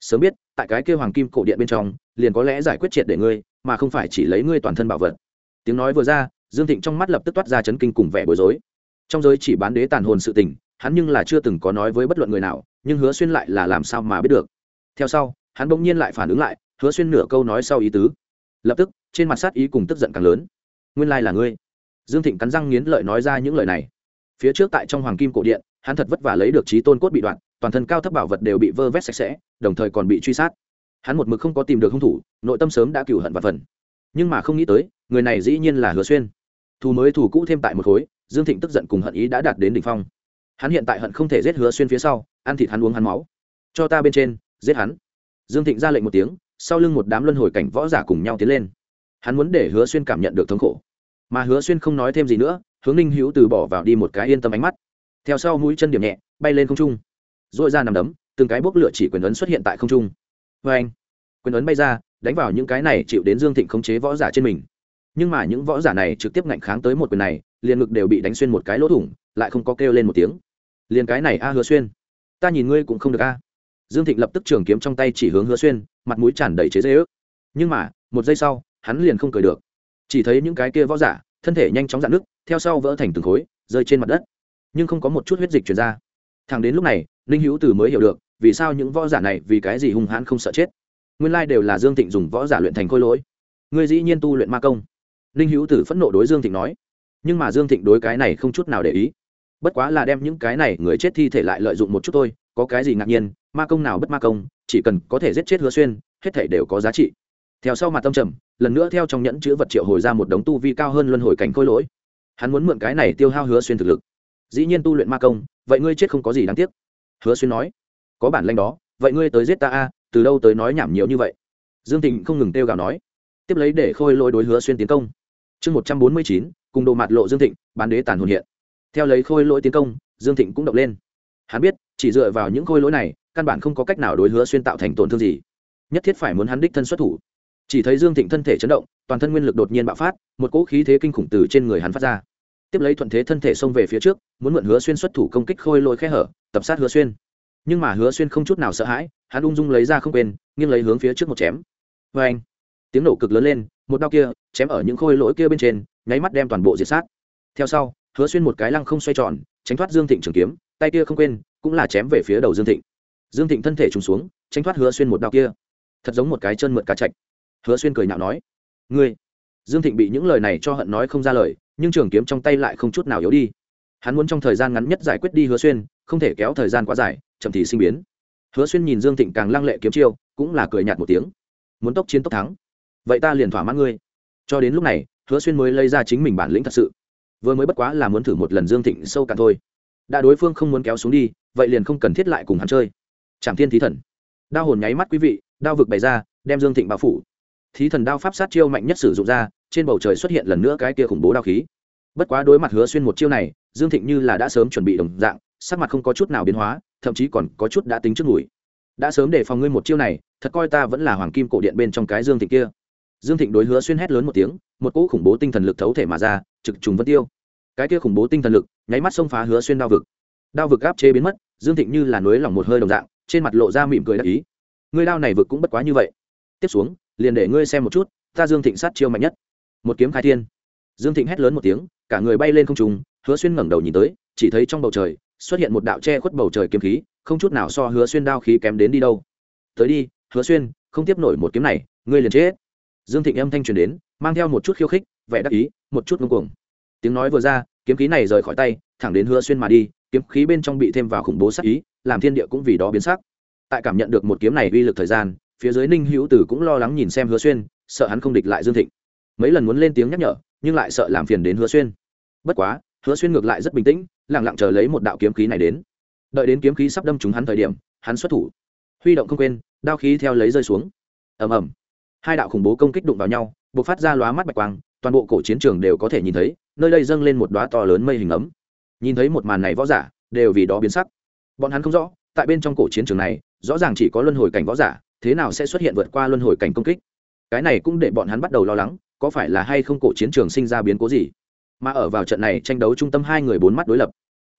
Sớm biết, tại cái kia hoàng kim cổ điện bên trong, liền có lẽ giải quyết triệt để ngươi, mà không phải chỉ lấy ngươi toàn thân bảo vật. Tiếng nói vừa ra dương thịnh trong mắt lập tức toát ra chấn kinh cùng vẻ bối rối. Trong giới chỉ bán đế tàn hồn sự tình, hắn nhưng là chưa từng có nói với bất luận người nào, nhưng hứa xuyên lại là làm sao mà biết được. Theo sau, hắn bỗng nhiên lại phản ứng lại, hứa xuyên nửa câu nói sau ý tứ. Lập tức, trên mặt sát ý cùng tức giận càng lớn. Nguyên lai là ngươi. Dương thịnh cắn răng nghiến lợi nói ra những lời này. Phía trước tại trong hoàng kim cổ điện, hắn thật vất vả lấy được trí tôn cốt bị đoạn, toàn thân cao thấp bảo vật đều bị vơ vét sạch sẽ, đồng thời còn bị truy sát. Hắn một mực không có tìm được hung thủ, nội tâm sớm đã cửu hận và phần nhưng mà không nghĩ tới, người này dĩ nhiên là hứa xuyên thù mới thù cũ thêm tại một khối, dương thịnh tức giận cùng hận ý đã đạt đến đỉnh phong. Hắn hiện tại hận không thể giết hứa xuyên phía sau, ăn thịt hắn uống hắn máu. Cho ta bên trên, giết hắn. Dương thịnh ra lệnh một tiếng, sau lưng một đám luân hồi cảnh võ giả cùng nhau tiến lên. Hắn muốn để hứa xuyên cảm nhận được thống khổ. Mà hứa xuyên không nói thêm gì nữa, hướng ninh hữu từ bỏ vào đi một cái yên tâm ánh mắt. Theo sau mũi chân điểm nhẹ, bay lên không trung. Dội ra nằm đấm, từng cái bốc lửa chỉ quyền ấn xuất hiện tại không trung. Vê anh quyền ấn bay ra, đánh vào những cái này chịu đến dương thịnh khống chế võ giả trên mình nhưng mà những võ giả này trực tiếp ngạnh kháng tới một quyền này, liền ngực đều bị đánh xuyên một cái lỗ thủng, lại không có kêu lên một tiếng. Liền cái này a hứa xuyên. Ta nhìn ngươi cũng không được a. Dương thịnh lập tức trường kiếm trong tay chỉ hướng hứa xuyên, mặt mũi tràn đầy chế dây ước nhưng mà, một giây sau, hắn liền không cười được. Chỉ thấy những cái kia võ giả, thân thể nhanh chóng dạn nước theo sau vỡ thành từng khối, rơi trên mặt đất. Nhưng không có một chút huyết dịch chuyển ra. Thằng đến lúc này, ninh hữu từ mới hiểu được, vì sao những võ giả này vì cái gì hung hãn không sợ chết. Nguyên lai đều là dương thịnh dùng võ giả luyện thành khôi lỗi. Ngươi dĩ nhiên tu luyện ma công ninh hữu tử phẫn nộ đối dương thịnh nói, nhưng mà dương thịnh đối cái này không chút nào để ý. Bất quá là đem những cái này người chết thi thể lại lợi dụng một chút thôi, có cái gì ngạc nhiên, ma công nào bất ma công, chỉ cần có thể giết chết hứa xuyên, hết thể đều có giá trị. Theo sau mặt tâm trầm, lần nữa theo trong nhẫn chữ vật triệu hồi ra một đống tu vi cao hơn luân hồi cảnh khôi lỗi. Hắn muốn mượn cái này tiêu hao hứa xuyên thực lực. Dĩ nhiên tu luyện ma công, vậy ngươi chết không có gì đáng tiếc. Hứa xuyên nói, có bản lanh đó, vậy ngươi tới giết ta a, từ đâu tới nói nhảm nhiều như vậy? Dương thịnh không ngừng kêu gào nói, tiếp lấy để khôi lỗi đối hứa xuyên tiến công chương một trăm bốn mươi chín, cùng đồ mạt lộ dương thịnh, bán đế tàn hồn hiện. Theo lấy khôi lỗi tiến công, dương thịnh cũng động lên. Hắn biết, chỉ dựa vào những khôi lỗi này, căn bản không có cách nào đối hứa xuyên tạo thành tổn thương gì. Nhất thiết phải muốn hắn đích thân xuất thủ. Chỉ thấy dương thịnh thân thể chấn động, toàn thân nguyên lực đột nhiên bạo phát, một cỗ khí thế kinh khủng từ trên người hắn phát ra. Tiếp lấy thuận thế thân thể xông về phía trước, muốn mượn hứa xuyên xuất thủ công kích khôi lỗi khe hở, tập sát hứa xuyên. Nhưng mà hứa xuyên không chút nào sợ hãi, hắn ung dung lấy ra không quên, nghiêng lấy hướng phía trước một chém. Vê anh tiếng nổ cực lớn lên một đao kia, chém ở những khôi lỗi kia bên trên, nháy mắt đem toàn bộ diệt sát. Theo sau, hứa xuyên một cái lăng không xoay tròn, tránh thoát dương thịnh trường kiếm, tay kia không quên, cũng là chém về phía đầu dương thịnh. Dương thịnh thân thể trùng xuống, tránh thoát hứa xuyên một đao kia. Thật giống một cái chân mượn cá chạch. Hứa xuyên cười nhạo nói, ngươi. Dương thịnh bị những lời này cho hận nói không ra lời, nhưng trường kiếm trong tay lại không chút nào yếu đi. Hắn muốn trong thời gian ngắn nhất giải quyết đi hứa xuyên, không thể kéo thời gian quá dài, chậm thì sinh biến. Hứa xuyên nhìn dương thịnh càng lăng lệ kiếm chiêu, cũng là cười nhạt một tiếng. Muốn tốc chiến tốc thắng vậy ta liền thỏa mãn ngươi. Cho đến lúc này, hứa xuyên mới lấy ra chính mình bản lĩnh thật sự. Vừa mới bất quá là muốn thử một lần dương thịnh sâu cả thôi. Đã đối phương không muốn kéo xuống đi, vậy liền không cần thiết lại cùng hắn chơi. Trảm thiên thí thần. Đao hồn nháy mắt quý vị, đao vực bày ra, đem dương thịnh bao phủ. Thí thần đao pháp sát chiêu mạnh nhất sử dụng ra, trên bầu trời xuất hiện lần nữa cái kia khủng bố đao khí. Bất quá đối mặt hứa xuyên một chiêu này, dương thịnh như là đã sớm chuẩn bị đồng dạng, sắc mặt không có chút nào biến hóa, thậm chí còn có chút đã tính trước ngủi đã sớm để phòng ngươi một chiêu này, thật coi ta vẫn là hoàng kim cổ điện bên trong cái dương thịnh kia dương thịnh đối hứa xuyên hét lớn một tiếng, một cỗ khủng bố tinh thần lực thấu thể mà ra, trực trùng vân tiêu. Cái kia khủng bố tinh thần lực, nháy mắt xông phá hứa xuyên đao vực. Đao vực áp chế biến mất, dương thịnh như là núi lỏng một hơi đồng dạng, trên mặt lộ ra mỉm cười đắc ý. Ngươi đao này vực cũng bất quá như vậy. Tiếp xuống, liền để ngươi xem một chút, ta dương thịnh sát chiêu mạnh nhất. Một kiếm khai thiên. Dương thịnh hét lớn một tiếng, cả người bay lên không trùng hứa xuyên ngẩng đầu nhìn tới, chỉ thấy trong bầu trời, xuất hiện một đạo che khuất bầu trời kiếm khí, không chút nào so hứa xuyên đao khí kém đến đi đâu. Tới đi, hứa xuyên, không tiếp nổi một kiếm này, ngươi liền chết dương thịnh âm thanh truyền đến, mang theo một chút khiêu khích, vẻ đắc ý, một chút ngưng cuồng. Tiếng nói vừa ra, kiếm khí này rời khỏi tay, thẳng đến hứa xuyên mà đi, kiếm khí bên trong bị thêm vào khủng bố sắc ý, làm thiên địa cũng vì đó biến sắc. Tại cảm nhận được một kiếm này uy lực thời gian, phía dưới ninh hữu tử cũng lo lắng nhìn xem hứa xuyên, sợ hắn không địch lại dương thịnh. Mấy lần muốn lên tiếng nhắc nhở, nhưng lại sợ làm phiền đến hứa xuyên. Bất quá, hứa xuyên ngược lại rất bình tĩnh lẳng lặng chờ lấy một đạo kiếm khí này đến. Đợi đến kiếm khí sắp đâm trúng hắn thời điểm, hắn xuất thủ. Huy động không quên, đao khí theo lấy rơi xuống. Ầm ầm hai đạo khủng bố công kích đụng vào nhau b ộ c phát ra lóa mắt bạch quang, toàn bộ cổ chiến trường đều có thể nhìn thấy, nơi đây dâng lên một đoá to lớn mây hình ấm. Nhìn thấy một màn này võ giả, đều vì đó biến sắc. Bọn hắn không rõ, tại bên trong cổ chiến trường này, rõ ràng chỉ có luân hồi cảnh võ giả, thế nào sẽ xuất hiện vượt qua luân hồi cảnh công kích? Cái này cũng để bọn hắn bắt đầu lo lắng, có phải là hay không cổ chiến trường sinh ra biến cố gì? Mà ở vào trận này tranh đấu trung tâm hai người bốn mắt đối lập.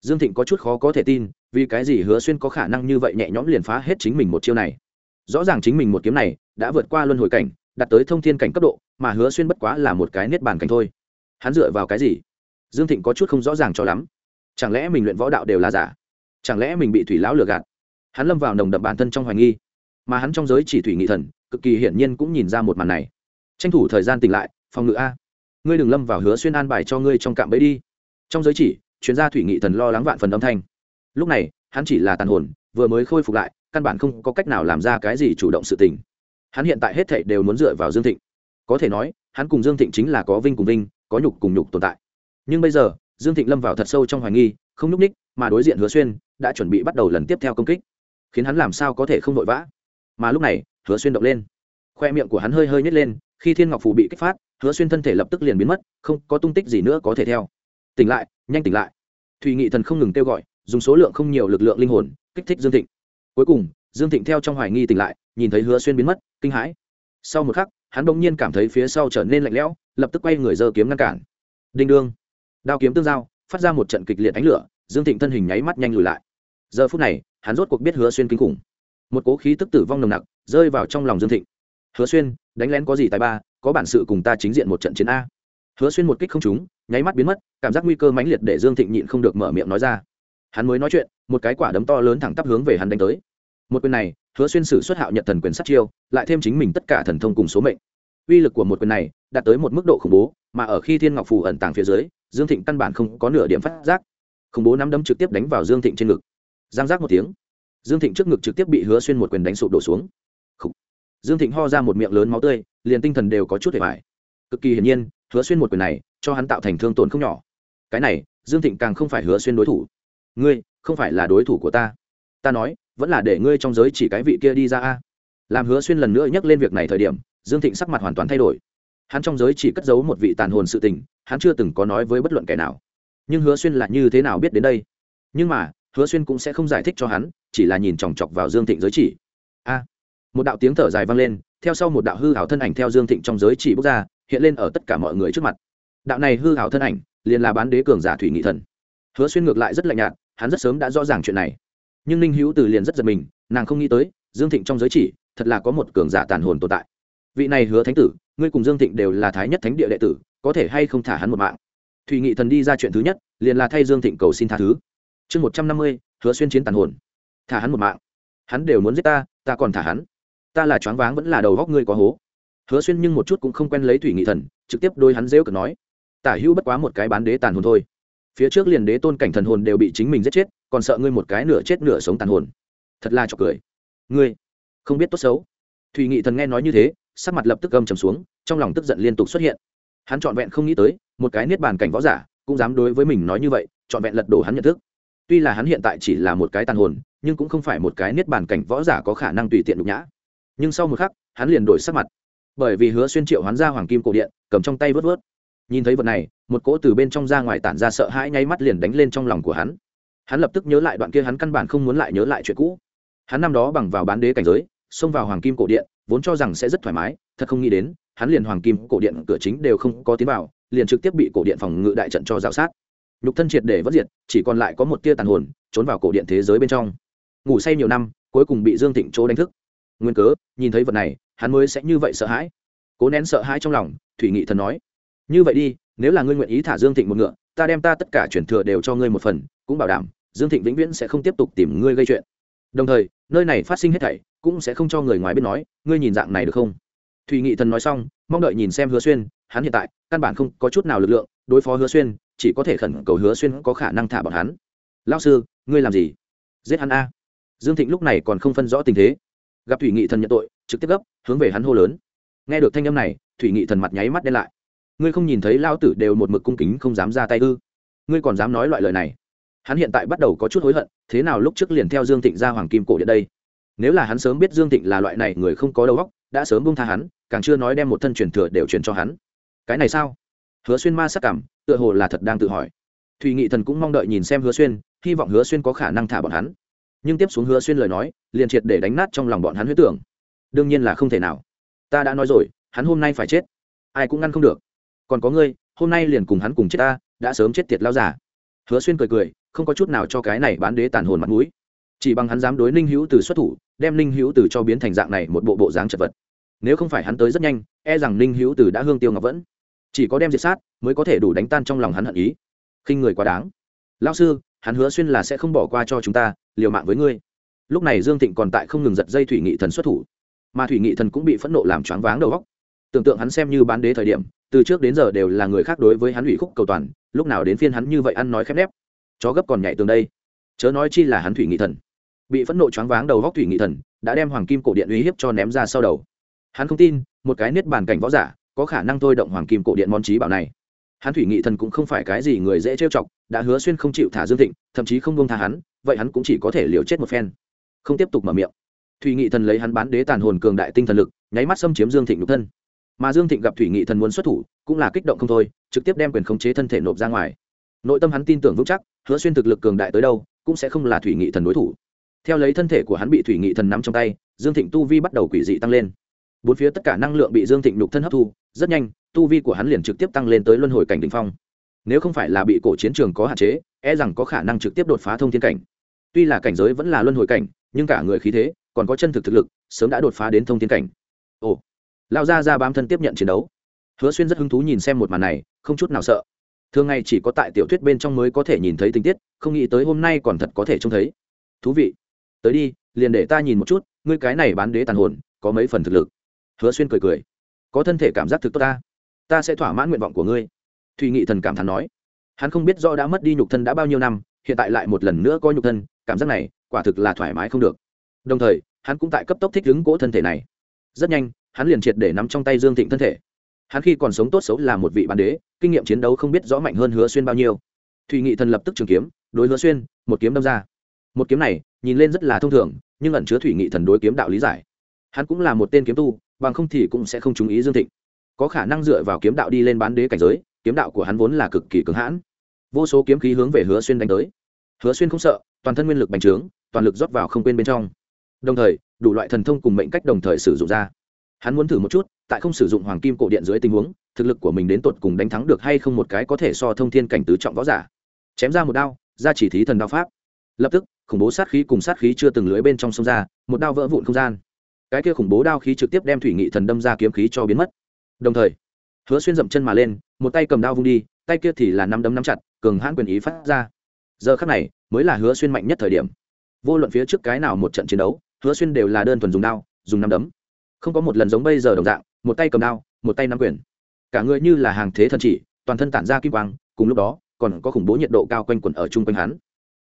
Dương thịnh có chút khó có thể tin, vì cái gì hứa xuyên có khả năng như vậy nhẹ nhõm liền phá hết chính mình một chiêu này? Rõ ràng chính mình một kiếm này đã vượt qua luân hồi cảnh, đạt tới thông thiên cảnh cấp độ, mà hứa xuyên bất quá là một cái niết bàn cảnh thôi. Hắn dựa vào cái gì? Dương thịnh có chút không rõ ràng cho lắm. Chẳng lẽ mình luyện võ đạo đều là giả? Chẳng lẽ mình bị thủy lão lừa gạt? Hắn lâm vào nồng đậm bản thân trong hoài nghi. Mà hắn trong giới chỉ thủy nghị thần, cực kỳ hiển nhiên cũng nhìn ra một màn này. Tranh thủ thời gian tỉnh lại, phòng ngự a. Ngươi đừng lâm vào hứa xuyên an bài cho ngươi trong cạm bẫy đi. Trong giới chỉ, chuyên gia thủy nghị thần lo lắng vạn phần âm thanh. Lúc này, hắn chỉ là tàn hồn, vừa mới khôi phục lại căn bản không có cách nào làm ra cái gì chủ động sự tình. Hắn hiện tại hết thảy đều muốn dựa vào dương thịnh. Có thể nói, hắn cùng dương thịnh chính là có vinh cùng vinh, có nhục cùng nhục tồn tại. Nhưng bây giờ, dương thịnh lâm vào thật sâu trong hoài nghi, không nhúc ních mà đối diện hứa xuyên đã chuẩn bị bắt đầu lần tiếp theo công kích. Khiến hắn làm sao có thể không vội vã? Mà lúc này, hứa xuyên động lên. Khoe miệng của hắn hơi hơi nhét lên, khi thiên ngọc phủ bị kích phát, hứa xuyên thân thể lập tức liền biến mất, không có tung tích gì nữa có thể theo. Tỉnh lại, nhanh tỉnh lại. Thùy nghị thần không ngừng kêu gọi, dùng số lượng không nhiều lực lượng linh hồn, kích thích dương thịnh cuối cùng, dương thịnh theo trong hoài nghi tỉnh lại, nhìn thấy hứa xuyên biến mất, kinh hãi. Sau một khắc, hắn bỗng nhiên cảm thấy phía sau trở nên lạnh lẽo, lập tức quay người giơ kiếm ngăn cản. Đinh đương. Đao kiếm tương giao, phát ra một trận kịch liệt ánh lửa, dương thịnh thân hình nháy mắt nhanh lùi lại. Giờ phút này, hắn rốt cuộc biết hứa xuyên kinh khủng. Một cố khí tức tử vong nồng nặc, rơi vào trong lòng dương thịnh. Hứa xuyên, đánh lén có gì tài ba, có bản sự cùng ta chính diện một trận chiến a. Hứa xuyên một kích không trúng, nháy mắt biến mất, cảm giác nguy cơ mãnh liệt để dương thịnh nhịn không được mở miệng nói ra hắn mới nói chuyện, một cái quả đấm to lớn thẳng tắp hướng về hắn đánh tới. Một quyền này, hứa xuyên sử xuất hạo nhận thần quyền sát chiêu, lại thêm chính mình tất cả thần thông cùng số mệnh. Uy lực của một quyền này, đạt tới một mức độ khủng bố, mà ở khi thiên ngọc phù ẩn tàng phía dưới, dương thịnh căn bản không có nửa điểm phát giác. Khủng bố nắm đấm trực tiếp đánh vào dương thịnh trên ngực. Giang giác một tiếng. Dương thịnh trước ngực trực tiếp bị hứa xuyên một quyền đánh sụp đổ xuống. Dương thịnh ho ra một miệng lớn máu tươi, liền tinh thần đều có chút hề vải cực kỳ hiển nhiên, hứa xuyên một quyền này, cho hắn tạo thành thương tổn không nhỏ. Cái này, dương thịnh càng không phải hứa xuyên đối thủ ngươi không phải là đối thủ của ta. Ta nói, vẫn là để ngươi trong giới chỉ cái vị kia đi ra a. Làm hứa xuyên lần nữa nhắc lên việc này thời điểm, dương thịnh sắc mặt hoàn toàn thay đổi. Hắn trong giới chỉ cất giấu một vị tàn hồn sự tình, hắn chưa từng có nói với bất luận kẻ nào. Nhưng hứa xuyên là như thế nào biết đến đây? Nhưng mà, hứa xuyên cũng sẽ không giải thích cho hắn, chỉ là nhìn chòng chọc vào dương thịnh giới chỉ. A! Một đạo tiếng thở dài vang lên, theo sau một đạo hư hảo thân ảnh theo dương thịnh trong giới chỉ bước ra, hiện lên ở tất cả mọi người trước mặt. Đạo này hư hảo thân ảnh, liền là bán đế cường giả thủy nghị thần. Hứa xuyên ngược lại rất lạnh nhạt hắn rất sớm đã rõ ràng chuyện này. Nhưng ninh hữu từ liền rất giật mình, nàng không nghĩ tới, dương thịnh trong giới chỉ, thật là có một cường giả tàn hồn tồn tại. Vị này hứa thánh tử, ngươi cùng dương thịnh đều là thái nhất thánh địa đệ tử, có thể hay không thả hắn một mạng? Thủy nghị thần đi ra chuyện thứ nhất, liền là thay dương thịnh cầu xin tha thứ. Chương một trăm năm mươi, hứa xuyên chiến tàn hồn. Thả hắn một mạng. Hắn đều muốn giết ta ta còn thả hắn. Ta là choáng váng vẫn là đầu góc ngươi có hố. Hứa xuyên nhưng một chút cũng không quen lấy thủy nghị thần, trực tiếp đôi hắn rêu cực nói. Tả hữu bất quá một cái bán đế tàn hồn thôi phía trước liền đế tôn cảnh thần hồn đều bị chính mình giết chết, còn sợ ngươi một cái nửa chết nửa sống tàn hồn. Thật là trọc cười. Ngươi không biết tốt xấu. Thủy nghị thần nghe nói như thế, sắc mặt lập tức gầm trầm xuống, trong lòng tức giận liên tục xuất hiện. Hắn trọn vẹn không nghĩ tới, một cái niết bàn cảnh võ giả cũng dám đối với mình nói như vậy, trọn vẹn lật đổ hắn nhận thức. Tuy là hắn hiện tại chỉ là một cái tàn hồn, nhưng cũng không phải một cái niết bàn cảnh võ giả có khả năng tùy tiện nhục nhã. Nhưng sau một khắc, hắn liền đổi sắc mặt. Bởi vì hứa xuyên triệu hoán ra hoàng kim cổ điện, cầm trong tay vớt vớt nhìn thấy vật này, một cỗ từ bên trong ra ngoài tản ra sợ hãi nháy mắt liền đánh lên trong lòng của hắn. Hắn lập tức nhớ lại đoạn kia hắn căn bản không muốn lại nhớ lại chuyện cũ. Hắn năm đó bằng vào bán đế cảnh giới, xông vào hoàng kim cổ điện, vốn cho rằng sẽ rất thoải mái, thật không nghĩ đến, hắn liền hoàng kim cổ điện cửa chính đều không có tiến vào, liền trực tiếp bị cổ điện phòng ngự đại trận cho dạo sát. Nhục thân triệt để vất diệt, chỉ còn lại có một tia tàn hồn, trốn vào cổ điện thế giới bên trong. Ngủ say nhiều năm, cuối cùng bị dương thịnh chỗ đánh thức. Nguyên cớ, nhìn thấy vật này, hắn mới sẽ như vậy sợ hãi. Cố nén sợ hãi trong lòng, thủy nghị thần nói như vậy đi, nếu là ngươi nguyện ý thả dương thịnh một ngựa, ta đem ta tất cả chuyển thừa đều cho ngươi một phần, cũng bảo đảm, dương thịnh vĩnh viễn sẽ không tiếp tục tìm ngươi gây chuyện. Đồng thời, nơi này phát sinh hết thảy, cũng sẽ không cho người ngoài biết nói, ngươi nhìn dạng này được không? Thùy nghị thần nói xong, mong đợi nhìn xem hứa xuyên, hắn hiện tại, căn bản không có chút nào lực lượng, đối phó hứa xuyên, chỉ có thể khẩn cầu hứa xuyên có khả năng thả bọn hắn. Lao sư, ngươi làm gì? Giết hắn a. Dương thịnh lúc này còn không phân rõ tình thế. Gặp thủy nghị thần nhận tội, trực tiếp gấp, hướng về hắn hô lớn. Nghe được thanh âm này thủy nghị thần mặt nháy mắt đen lại ngươi không nhìn thấy lao tử đều một mực cung kính không dám ra tay ư? Ngươi còn dám nói loại lời này? Hắn hiện tại bắt đầu có chút hối hận, thế nào lúc trước liền theo dương thịnh ra hoàng kim cổ điện đây? Nếu là hắn sớm biết dương thịnh là loại này người không có đầu óc, đã sớm bung tha hắn, càng chưa nói đem một thân truyền thừa đều truyền cho hắn. Cái này sao? Hứa xuyên ma sắc cảm, tựa hồ là thật đang tự hỏi. Thùy nghị thần cũng mong đợi nhìn xem hứa xuyên, hy vọng hứa xuyên có khả năng thả bọn hắn. Nhưng tiếp xuống hứa xuyên lời nói, liền triệt để đánh nát trong lòng bọn hắn huyết tưởng. Đương nhiên là không thể nào. Ta đã nói rồi, hắn hôm nay phải chết. Ai cũng ngăn không được còn có ngươi, hôm nay liền cùng hắn cùng chết ta, đã sớm chết tiệt lao giả. Hứa xuyên cười cười, không có chút nào cho cái này bán đế tàn hồn mặt mũi. Chỉ bằng hắn dám đối ninh hữu từ xuất thủ, đem ninh hữu từ cho biến thành dạng này một bộ bộ dáng chật vật. Nếu không phải hắn tới rất nhanh e rằng ninh hữu từ đã hương tiêu ngọc vẫn. Chỉ có đem diệt sát, mới có thể đủ đánh tan trong lòng hắn hận ý. Khinh người quá đáng. Lao sư, hắn hứa xuyên là sẽ không bỏ qua cho chúng ta, liều mạng với ngươi. Lúc này dương thịnh còn tại không ngừng giật dây thủy nghị thần xuất thủ. Mà thủy nghị thần cũng bị phẫn nộ làm choáng váng đầu góc tưởng tượng hắn xem như bán đế thời điểm từ trước đến giờ đều là người khác đối với hắn ủy khúc cầu toàn, lúc nào đến phiên hắn như vậy ăn nói khép nép. Chó gấp còn nhảy tường đây. Chớ nói chi là hắn thủy nghị thần. Bị phẫn nộ choáng váng đầu góc thủy nghị thần, đã đem hoàng kim cổ điện uy hiếp cho ném ra sau đầu. Hắn không tin, một cái niết bàn cảnh võ giả, có khả năng thôi động hoàng kim cổ điện món trí bảo này. Hắn thủy nghị thần cũng không phải cái gì người dễ trêu chọc, đã hứa xuyên không chịu thả dương thịnh, thậm chí không bông tha hắn, vậy hắn cũng chỉ có thể liều chết một phen. Không tiếp tục mở miệng. Thủy nghị thần lấy hắn bán đế tàn hồn cường đại tinh thần lực, nháy mắt xâm chiếm dương thịnh nhục thân mà dương thịnh gặp thủy nghị thần muốn xuất thủ, cũng là kích động không thôi, trực tiếp đem quyền khống chế thân thể nộp ra ngoài. Nội tâm hắn tin tưởng vững chắc, hứa xuyên thực lực cường đại tới đâu, cũng sẽ không là thủy nghị thần đối thủ. Theo lấy thân thể của hắn bị thủy nghị thần nắm trong tay, dương thịnh tu vi bắt đầu quỷ dị tăng lên. Bốn phía tất cả năng lượng bị dương thịnh nhục thân hấp thu, rất nhanh, tu vi của hắn liền trực tiếp tăng lên tới luân hồi cảnh đ ỉ n h phong. Nếu không phải là bị cổ chiến trường có hạn chế e rằng có khả năng trực tiếp đột phá thông thiên cảnh. Tuy là cảnh giới vẫn là luân hồi cảnh, nhưng cả người khí thế, còn có chân thực thực lực, sớm đã đột phá đến thông thiên cảnh. Ồ lao ra ra bám thân tiếp nhận chiến đấu. Hứa xuyên rất hứng thú nhìn xem một màn này, không chút nào sợ. Thường ngày chỉ có tại tiểu thuyết bên trong mới có thể nhìn thấy tình tiết, không nghĩ tới hôm nay còn thật có thể trông thấy. Thú vị. Tới đi, liền để ta nhìn một chút, ngươi cái này bán đế tàn hồn, có mấy phần thực lực? Hứa xuyên cười cười. Có thân thể cảm giác thực tốt ta. Ta sẽ thỏa mãn nguyện vọng của ngươi. Thùy nghị thần cảm thán nói. Hắn không biết do đã mất đi nhục thân đã bao nhiêu năm, hiện tại lại một lần nữa có nhục thân, cảm giác này quả thực là thoải mái không được. Đồng thời, hắn cũng tại cấp tốc thích ứng cỗ thân thể này. Rất nhanh hắn liền triệt để nắm trong tay dương thịnh thân thể. Hắn khi còn sống tốt xấu là một vị bán đế, kinh nghiệm chiến đấu không biết rõ mạnh hơn hứa xuyên bao nhiêu. Thủy nghị thần lập tức trường kiếm, đối hứa xuyên, một kiếm đâm ra. Một kiếm này, nhìn lên rất là thông thường, nhưng ẩn chứa thủy nghị thần đối kiếm đạo lý giải. Hắn cũng là một tên kiếm tu, bằng không thì cũng sẽ không chú ý dương thịnh. Có khả năng dựa vào kiếm đạo đi lên bán đế cảnh giới, kiếm đạo của hắn vốn là cực kỳ cứng hãn. Vô số kiếm khí hướng về hứa xuyên đánh tới. Hứa xuyên không sợ, toàn thân nguyên lực bành trướng, toàn lực rót vào không quên bên trong. Đồng thời, đủ loại thần thông cùng mệnh cách đồng thời sử dụng ra hắn muốn thử một chút, tại không sử dụng hoàng kim cổ điện dưới tình huống, thực lực của mình đến tột cùng đánh thắng được hay không một cái có thể so thông thiên cảnh tứ trọng võ giả. Chém ra một đao, ra chỉ thí thần đao pháp. Lập tức, khủng bố sát khí cùng sát khí chưa từng lưới bên trong sông ra, một đao vỡ vụn không gian. Cái kia khủng bố đao khí trực tiếp đem thủy nghị thần đâm ra kiếm khí cho biến mất. Đồng thời, hứa xuyên dậm chân mà lên, một tay cầm đao vung đi, tay kia thì là năm đấm nắm chặt, cường hãn quyền ý phát ra. Giờ khắc này, mới là hứa xuyên mạnh nhất thời điểm. Vô luận phía trước cái nào một trận chiến đấu, hứa xuyên đều là đơn thuần dùng đao, dùng năm đấm không có một lần giống bây giờ đồng dạng, một tay cầm đao, một tay nắm quyền. Cả người như là hàng thế thần chỉ, toàn thân tản ra kim quang, cùng lúc đó, còn có khủng bố nhiệt độ cao quanh quẩn ở chung quanh hắn.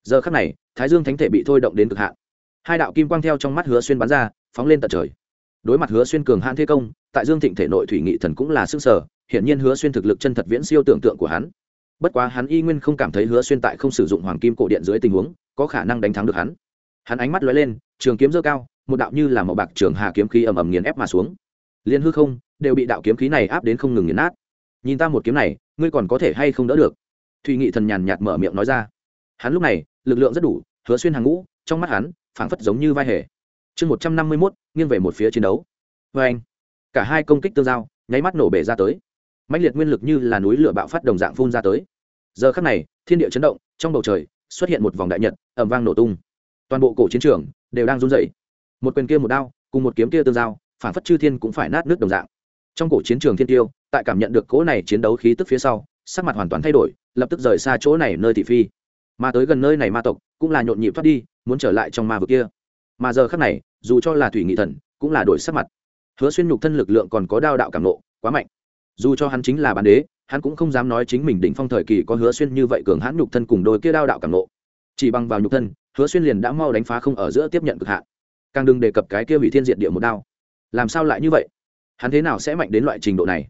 Giờ khắc này, thái dương thánh thể bị thôi động đến cực hạn. Hai đạo kim quang theo trong mắt hứa xuyên bắn ra, phóng lên tận trời. Đối mặt hứa xuyên cường hãn thế công, tại dương thịnh thể nội thủy nghị thần cũng là sức sở hiển nhiên hứa xuyên thực lực chân thật viễn siêu tưởng tượng của hắn. Bất quá hắn y nguyên không cảm thấy hứa xuyên tại không sử dụng hoàng kim cổ điện dưới tình huống, có khả năng đánh thắng được hắn. Hắn ánh mắt lóe lên, trường kiếm dơ cao một đạo như là màu bạc trường hà kiếm khí ầm ầm nghiền ép mà xuống. Liên hư không, đều bị đạo kiếm khí này áp đến không ngừng nghiền nát. Nhìn ta một kiếm này, ngươi còn có thể hay không đỡ được? Thùy nghị thần nhàn nhạt mở miệng nói ra. Hắn lúc này, lực lượng rất đủ, hứa xuyên hàng ngũ, trong mắt hắn, phảng phất giống như vai hề. Chương một trăm năm mươi mốt, nghiêng về một phía chiến đấu. Vê anh, cả hai công kích tương giao, nháy mắt nổ bể ra tới. Mạnh liệt nguyên lực như là núi lửa bạo phát đồng dạng phun ra tới. Giờ khắc này, thiên địa chấn động, trong bầu trời, xuất hiện một vòng đại nhật ẩm vang nổ tung. Toàn bộ cổ chiến trường, đều đang run rẩy một quyền kia một đao, cùng một kiếm kia tương giao, phản phất chư thiên cũng phải nát nước đồng dạng. Trong cổ chiến trường thiên tiêu, tại cảm nhận được cỗ này chiến đấu khí tức phía sau, sắc mặt hoàn toàn thay đổi, lập tức rời xa chỗ này nơi thị phi. Mà tới gần nơi này ma tộc, cũng là nhộn nhịp thoát đi, muốn trở lại trong ma vực kia. Mà giờ khác này, dù cho là thủy nghị thần, cũng là đổi sắc mặt. Hứa xuyên nhục thân lực lượng còn có đao đạo cảm nộ, quá mạnh. Dù cho hắn chính là bản đế, hắn cũng không dám nói chính mình đỉnh phong thời kỳ có hứa xuyên như vậy cường hãn nhục thân cùng đôi kia đao đạo cảm nộ. Chỉ bằng vào nhục thân, hứa xuyên liền đã mau đánh phá không ở giữa tiếp nhận cực hạn càng đừng đề cập cái kia hủy thiên diện địa một đao. Làm sao lại như vậy? Hắn thế nào sẽ mạnh đến loại trình độ này?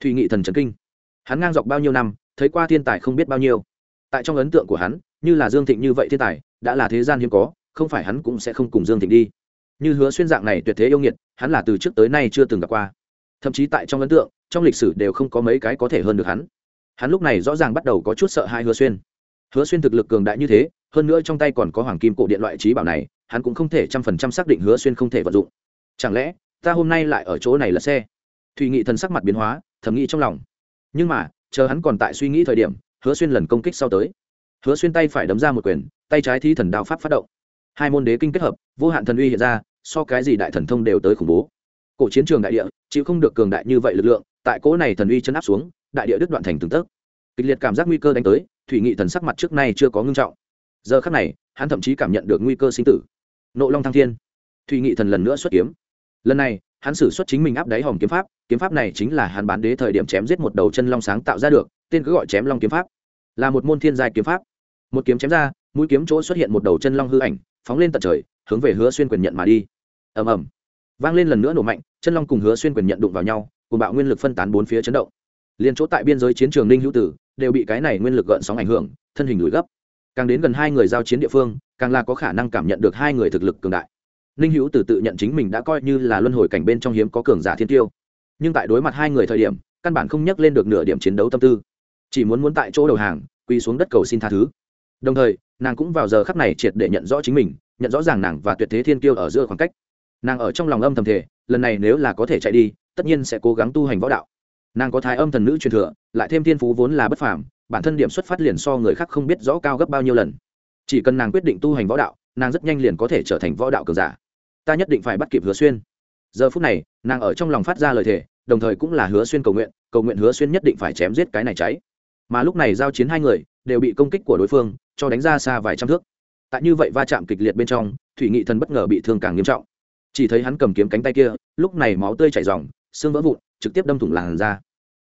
Thùy nghị thần trấn kinh. Hắn ngang dọc bao nhiêu năm, thấy qua thiên tài không biết bao nhiêu. Tại trong ấn tượng của hắn, như là dương thịnh như vậy thiên tài, đã là thế gian hiếm có, không phải hắn cũng sẽ không cùng dương thịnh đi. Như hứa xuyên dạng này tuyệt thế yêu nghiệt, hắn là từ trước tới nay chưa từng gặp qua. Thậm chí tại trong ấn tượng, trong lịch sử đều không có mấy cái có thể hơn được hắn. Hắn lúc này rõ ràng bắt đầu có chút sợ hai hứa xuyên. Hứa xuyên thực lực cường đại như thế hơn nữa trong tay còn có hoàng kim cổ điện loại trí bảo này, hắn cũng không thể trăm phần trăm xác định hứa xuyên không thể vận dụng. Chẳng lẽ, ta hôm nay lại ở chỗ này là xe? Thùy nghị thần sắc mặt biến hóa, thầm nghĩ trong lòng. Nhưng mà, chờ hắn còn tại suy nghĩ thời điểm, hứa xuyên lần công kích sau tới. Hứa xuyên tay phải đấm ra một quyền, tay trái thi thần đao pháp phát động. Hai môn đế kinh kết hợp, vô hạn thần uy hiện ra, so cái gì đại thần thông đều tới khủng bố. Cổ chiến trường đại địa, chịu không được cường đại như vậy lực lượng, tại cỗ này thần uy chân áp xuống, đại địa đứt đoạn thành từng tấc. Kịch liệt cảm giác nguy cơ đánh tới thủy nghị thần sắc mặt trước nay chưa có ngưng trọng giờ khắc này, hắn thậm chí cảm nhận được nguy cơ sinh tử. Nộ long thăng thiên. Thụy nghị thần lần nữa xuất kiếm. Lần này, hắn xử xuất chính mình áp đáy hòm kiếm pháp kiếm pháp này chính là hắn bán đế thời điểm chém giết một đầu chân long sáng tạo ra được, tên cứ gọi chém long kiếm pháp. Là một môn thiên giai kiếm pháp. Một kiếm chém ra, mũi kiếm chỗ xuất hiện một đầu chân long hư ảnh, phóng lên tận trời, hướng về hứa xuyên quyền nhận mà đi. Ầm ầm. Vang lên lần nữa nổ mạnh, chân long cùng hứa xuyên quyền nhận đụng vào nhau cùng bạo nguyên lực phân tán bốn phía chấn động. Liên chỗ tại biên giới chiến trường ninh hữu tử, đều bị cái này nguyên lực gợn sóng ảnh hưởng, thân hình lùi gấp càng đến gần hai người giao chiến địa phương, càng là có khả năng cảm nhận được hai người thực lực cường đại. Ninh hữu từ tự nhận chính mình đã coi như là luân hồi cảnh bên trong hiếm có cường giả thiên tiêu. Nhưng tại đối mặt hai người thời điểm, căn bản không nhắc lên được nửa điểm chiến đấu tâm tư. Chỉ muốn muốn tại chỗ đầu hàng, quỳ xuống đất cầu xin tha thứ. Đồng thời, nàng cũng vào giờ khắc này triệt để nhận rõ chính mình, nhận rõ ràng nàng và tuyệt thế thiên kiêu ở giữa khoảng cách. Nàng ở trong lòng âm thầm thể lần này nếu là có thể chạy đi, tất nhiên sẽ cố gắng tu hành võ đạo. Nàng có thái âm thần nữ truyền thừa, lại thêm thiên phú vốn là bất phàm bản thân điểm xuất phát liền so người khác không biết rõ cao gấp bao nhiêu lần. Chỉ cần nàng quyết định tu hành võ đạo, nàng rất nhanh liền có thể trở thành võ đạo cường giả. Ta nhất định phải bắt kịp hứa xuyên. Giờ phút này, nàng ở trong lòng phát ra lời thề, đồng thời cũng là hứa xuyên cầu nguyện cầu nguyện hứa xuyên nhất định phải chém giết cái này cháy. Mà lúc này giao chiến hai người đều bị công kích của đối phương, cho đánh ra xa vài trăm thước. Tại như vậy va chạm kịch liệt bên trong, thủy nghị thần bất ngờ bị thương càng nghiêm trọng. Chỉ thấy hắn cầm kiếm cánh tay kia, lúc này máu tươi chảy r xương vỡ vụn, trực tiếp đâm thủng làn ra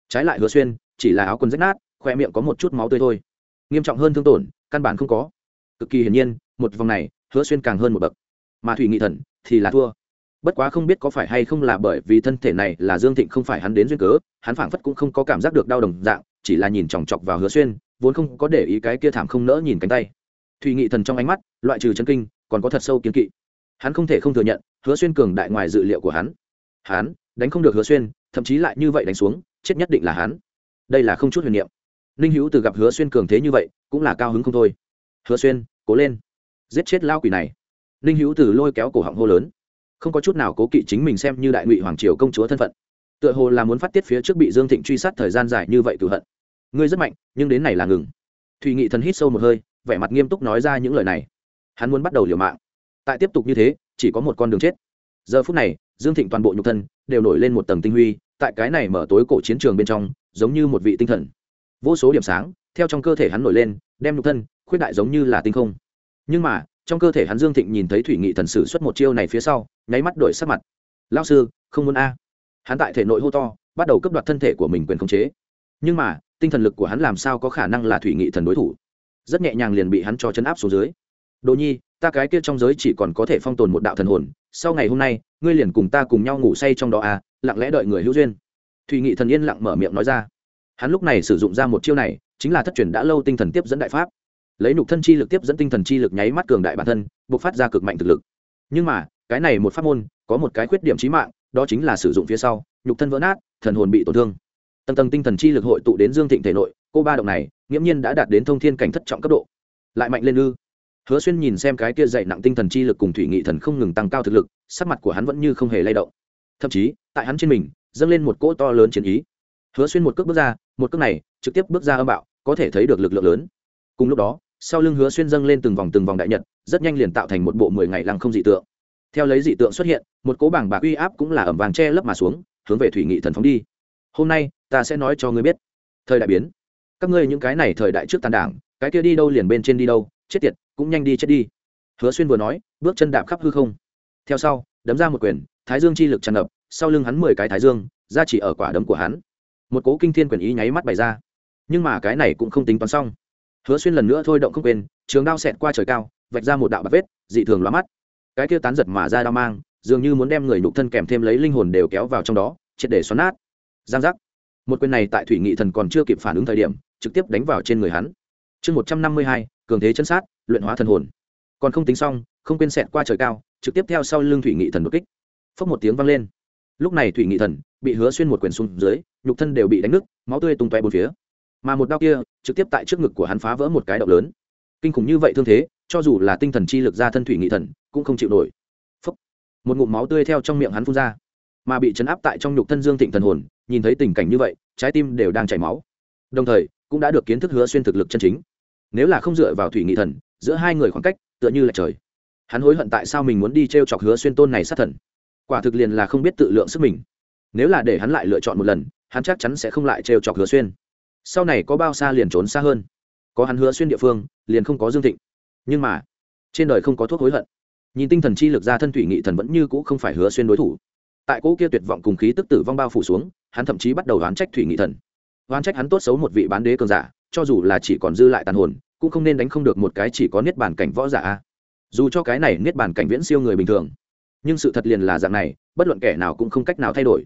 trái lại hứa xuyên, chỉ là áo quần rách nát khoe miệng có một chút máu tươi thôi. Nghiêm trọng hơn thương tổn, căn bản không có. Cực kỳ hiển nhiên, một vòng này, hứa xuyên càng hơn một bậc. Mà thủy nghị thần thì là thua. Bất quá không biết có phải hay không là bởi vì thân thể này là dương thịnh không phải hắn đến duyên cớ, hắn phảng phất cũng không có cảm giác được đau đồng dạng, chỉ là nhìn chòng chọc vào hứa xuyên, vốn không có để ý cái kia thảm không nỡ nhìn cánh tay. Thùy nghị thần trong ánh mắt, loại trừ chân kinh, còn có thật sâu kiến kỵ. Hắn không thể không thừa nhận, hứa xuyên cường đại ngoài dự liệu của hắn. Hắn, đánh không được hứa xuyên, thậm chí lại như vậy đánh xuống, chết nhất định là hắn. Đây là không chút huyền niệm ninh hữu từ gặp hứa xuyên cường thế như vậy, cũng là cao hứng không thôi. Hứa xuyên, cố lên, giết chết lao quỷ này. Ninh hữu từ lôi kéo cổ họng hô lớn. Không có chút nào cố kỵ chính mình xem như đại ngụy hoàng triều công chúa thân phận. Tựa hồ là muốn phát tiết phía trước bị dương thịnh truy sát thời gian dài như vậy cựu hận. Ngươi rất mạnh, nhưng đến này là ngừng. Thùy nghị thần hít sâu một hơi, vẻ mặt nghiêm túc nói ra những lời này. Hắn muốn bắt đầu liều mạng. Tại tiếp tục như thế, chỉ có một con đường chết. Giờ phút này, dương thịnh toàn bộ nhục thân đều nổi lên một tầng tinh huy, tại cái này mở tối cổ chiến trường bên trong, giống như một vị tinh thần vô số điểm sáng, theo trong cơ thể hắn nổi lên, đem nhục thân, khuyết đại giống như là tinh không. Nhưng mà, trong cơ thể hắn dương thịnh nhìn thấy thủy nghị thần sử xuất một chiêu này phía sau, nháy mắt đổi sắc mặt. Lao sư, không muốn a. Hắn tại thể nội hô to, bắt đầu cấp đoạt thân thể của mình quyền khống chế. Nhưng mà, tinh thần lực của hắn làm sao có khả năng là thủy nghị thần đối thủ? Rất nhẹ nhàng liền bị hắn cho chấn áp xuống dưới. Đồ nhi, ta cái kia trong giới chỉ còn có thể phong tồn một đạo thần hồn, sau ngày hôm nay, ngươi liền cùng ta cùng nhau ngủ say trong đó à lặng lẽ đợi người hữu duyên. Thủy nghị thần yên lặng mở miệng nói ra hắn lúc này sử dụng ra một chiêu này, chính là thất truyền đã lâu tinh thần tiếp dẫn đại pháp. Lấy nhục thân chi lực tiếp dẫn tinh thần chi lực nháy mắt cường đại bản thân buộc phát ra cực mạnh thực lực. Nhưng mà, cái này một pháp môn, có một cái khuyết điểm trí mạng, đó chính là sử dụng phía sau, nhục thân vỡ nát, thần hồn bị tổn thương. Tầng tầng tinh thần chi lực hội tụ đến dương thịnh thể nội, cô ba động này, nghiễm nhiên đã đạt đến thông thiên cảnh thất trọng cấp độ. Lại mạnh lên ư. Hứa xuyên nhìn xem cái kia dậy nặng tinh thần chi lực cùng thủy nghị thần không ngừng tăng cao thực lực, sắc mặt của hắn vẫn như không hề lay động. Thậm chí, tại hắn trên mình, dâng lên một cỗ to lớn chiến ý. Hứa xuyên một cước bước ra một cước này trực tiếp bước ra âm bạo, có thể thấy được lực lượng lớn. Cùng lúc đó, sau lưng hứa xuyên dâng lên từng vòng từng vòng đại nhật, rất nhanh liền tạo thành một bộ mười ngày lăng không dị tượng. Theo lấy dị tượng xuất hiện, một cố bảng bạc uy áp cũng là ẩm vàng che lấp mà xuống, hướng về thủy nghị thần phóng đi. Hôm nay, ta sẽ nói cho ngươi biết. Thời đại biến. Các ngươi những cái này thời đại trước tàn đảng, cái kia đi đâu liền bên trên đi đâu, chết tiệt, cũng nhanh đi chết đi. Hứa xuyên vừa nói, bước chân đạp khắp hư không. Theo sau, đấm ra một quyền, thái dương chi lực tràn ngập, sau lưng hắn mười cái thái dương ra chỉ ở quả đấm của hắn một cố kinh thiên quyền ý nháy mắt bày ra. Nhưng mà cái này cũng không tính toán xong. Hứa xuyên lần nữa thôi động không quên, trường đao xẹt qua trời cao, vạch ra một đạo bạc vết, dị thường lóa mắt. Cái kia tán giật mà ra đao mang, dường như muốn đem người nhục thân kèm thêm lấy linh hồn đều kéo vào trong đó, triệt để xoắn nát. Giang giác. Một quyền này tại thủy nghị thần còn chưa kịp phản ứng thời điểm, trực tiếp đánh vào trên người hắn. Chương một trăm năm mươi hai, cường thế chân sát, luyện hóa thần hồn. Còn không tính xong, không quên xẹt qua trời cao, trực tiếp theo sau lưng thủy nghị thần đột kích. Phốc một tiếng vang lên. Lúc này thủy nghị thần bị hứa xuyên một quyền xuống dưới nhục thân đều bị đánh nứt, máu tươi tung toe bốn phía. Mà một đao kia, trực tiếp tại trước ngực của hắn phá vỡ một cái động lớn. Kinh khủng như vậy thương thế, cho dù là tinh thần chi lực ra thân thủy nghị thần, cũng không chịu nổi. Phốc. một ngụm máu tươi theo trong miệng hắn phun ra. Mà bị chấn áp tại trong nhục thân dương thịnh thần hồn, nhìn thấy tình cảnh như vậy, trái tim đều đang chảy máu. Đồng thời, cũng đã được kiến thức hứa xuyên thực lực chân chính. Nếu là không dựa vào thủy nghị thần, giữa hai người khoảng cách, tựa như là trời. Hắn hối hận tại sao mình muốn đi t r e o chọc hứa xuyên tôn này sát thần. Quả thực liền là không biết tự lượng sức mình. Nếu là để hắn lại lựa chọn một lần hắn chắc chắn sẽ không lại trêu chọc hứa xuyên. Sau này có bao xa liền trốn xa hơn. Có hắn hứa xuyên địa phương, liền không có dương thịnh. Nhưng mà, trên đời không có thuốc hối hận. Nhìn tinh thần chi lực ra thân thủy nghị thần vẫn như cũ không phải hứa xuyên đối thủ. Tại cỗ kia tuyệt vọng cùng khí tức tử vong bao phủ xuống, hắn thậm chí bắt đầu oán trách thủy nghị thần. Oán trách hắn tốt xấu một vị bán đế cường giả, cho dù là chỉ còn dư lại tàn hồn, cũng không nên đánh không được một cái chỉ có niết bàn cảnh võ giả dù cho cái này niết bàn cảnh viễn siêu người bình thường, nhưng sự thật liền là dạng này, bất luận kẻ nào cũng không cách nào thay đổi.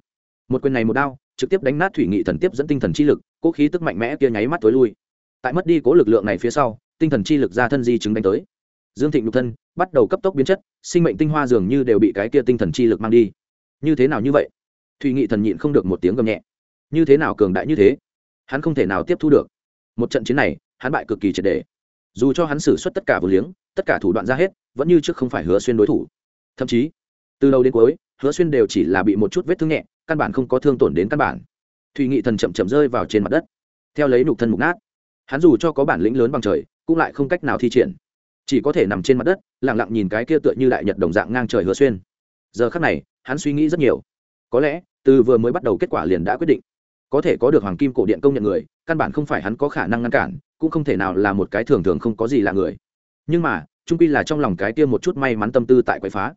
Một quyền này một đao trực tiếp đánh nát thủy nghị thần tiếp dẫn tinh thần chi lực, cố khí tức mạnh mẽ kia nháy mắt tối lui. Tại mất đi cố lực lượng này phía sau, tinh thần chi lực ra thân di chứng đánh tới. Dương thịnh nhục thân bắt đầu cấp tốc biến chất, sinh mệnh tinh hoa dường như đều bị cái kia tinh thần chi lực mang đi. Như thế nào như vậy? Thủy nghị thần nhịn không được một tiếng gầm nhẹ. Như thế nào cường đại như thế? Hắn không thể nào tiếp thu được. Một trận chiến này, hắn bại cực kỳ triệt đề dù cho hắn xử suất tất cả vừa liếng, tất cả thủ đoạn ra hết, vẫn như trước không phải hứa xuyên đối thủ. Thậm chí, từ đầu đến cuối, hứa xuyên đều chỉ là bị một chút vết thương nhẹ căn bản không có thương tổn đến căn bản. Thủy nghị thần chậm chậm rơi vào trên mặt đất, theo lấy nục thân mục nát. Hắn dù cho có bản lĩnh lớn bằng trời, cũng lại không cách nào thi triển. Chỉ có thể nằm trên mặt đất lẳng lặng nhìn cái kia tựa như đại nhật đồng dạng ngang trời hứa xuyên. Giờ khắc này, hắn suy nghĩ rất nhiều. Có lẽ, từ vừa mới bắt đầu kết quả liền đã quyết định. Có thể có được hoàng kim cổ điện công nhận người, căn bản không phải hắn có khả năng ngăn cản, cũng không thể nào là một cái thường thường không có gì là người. Nhưng mà trung pi là trong lòng cái kia một chút may mắn tâm tư tại quậy phá.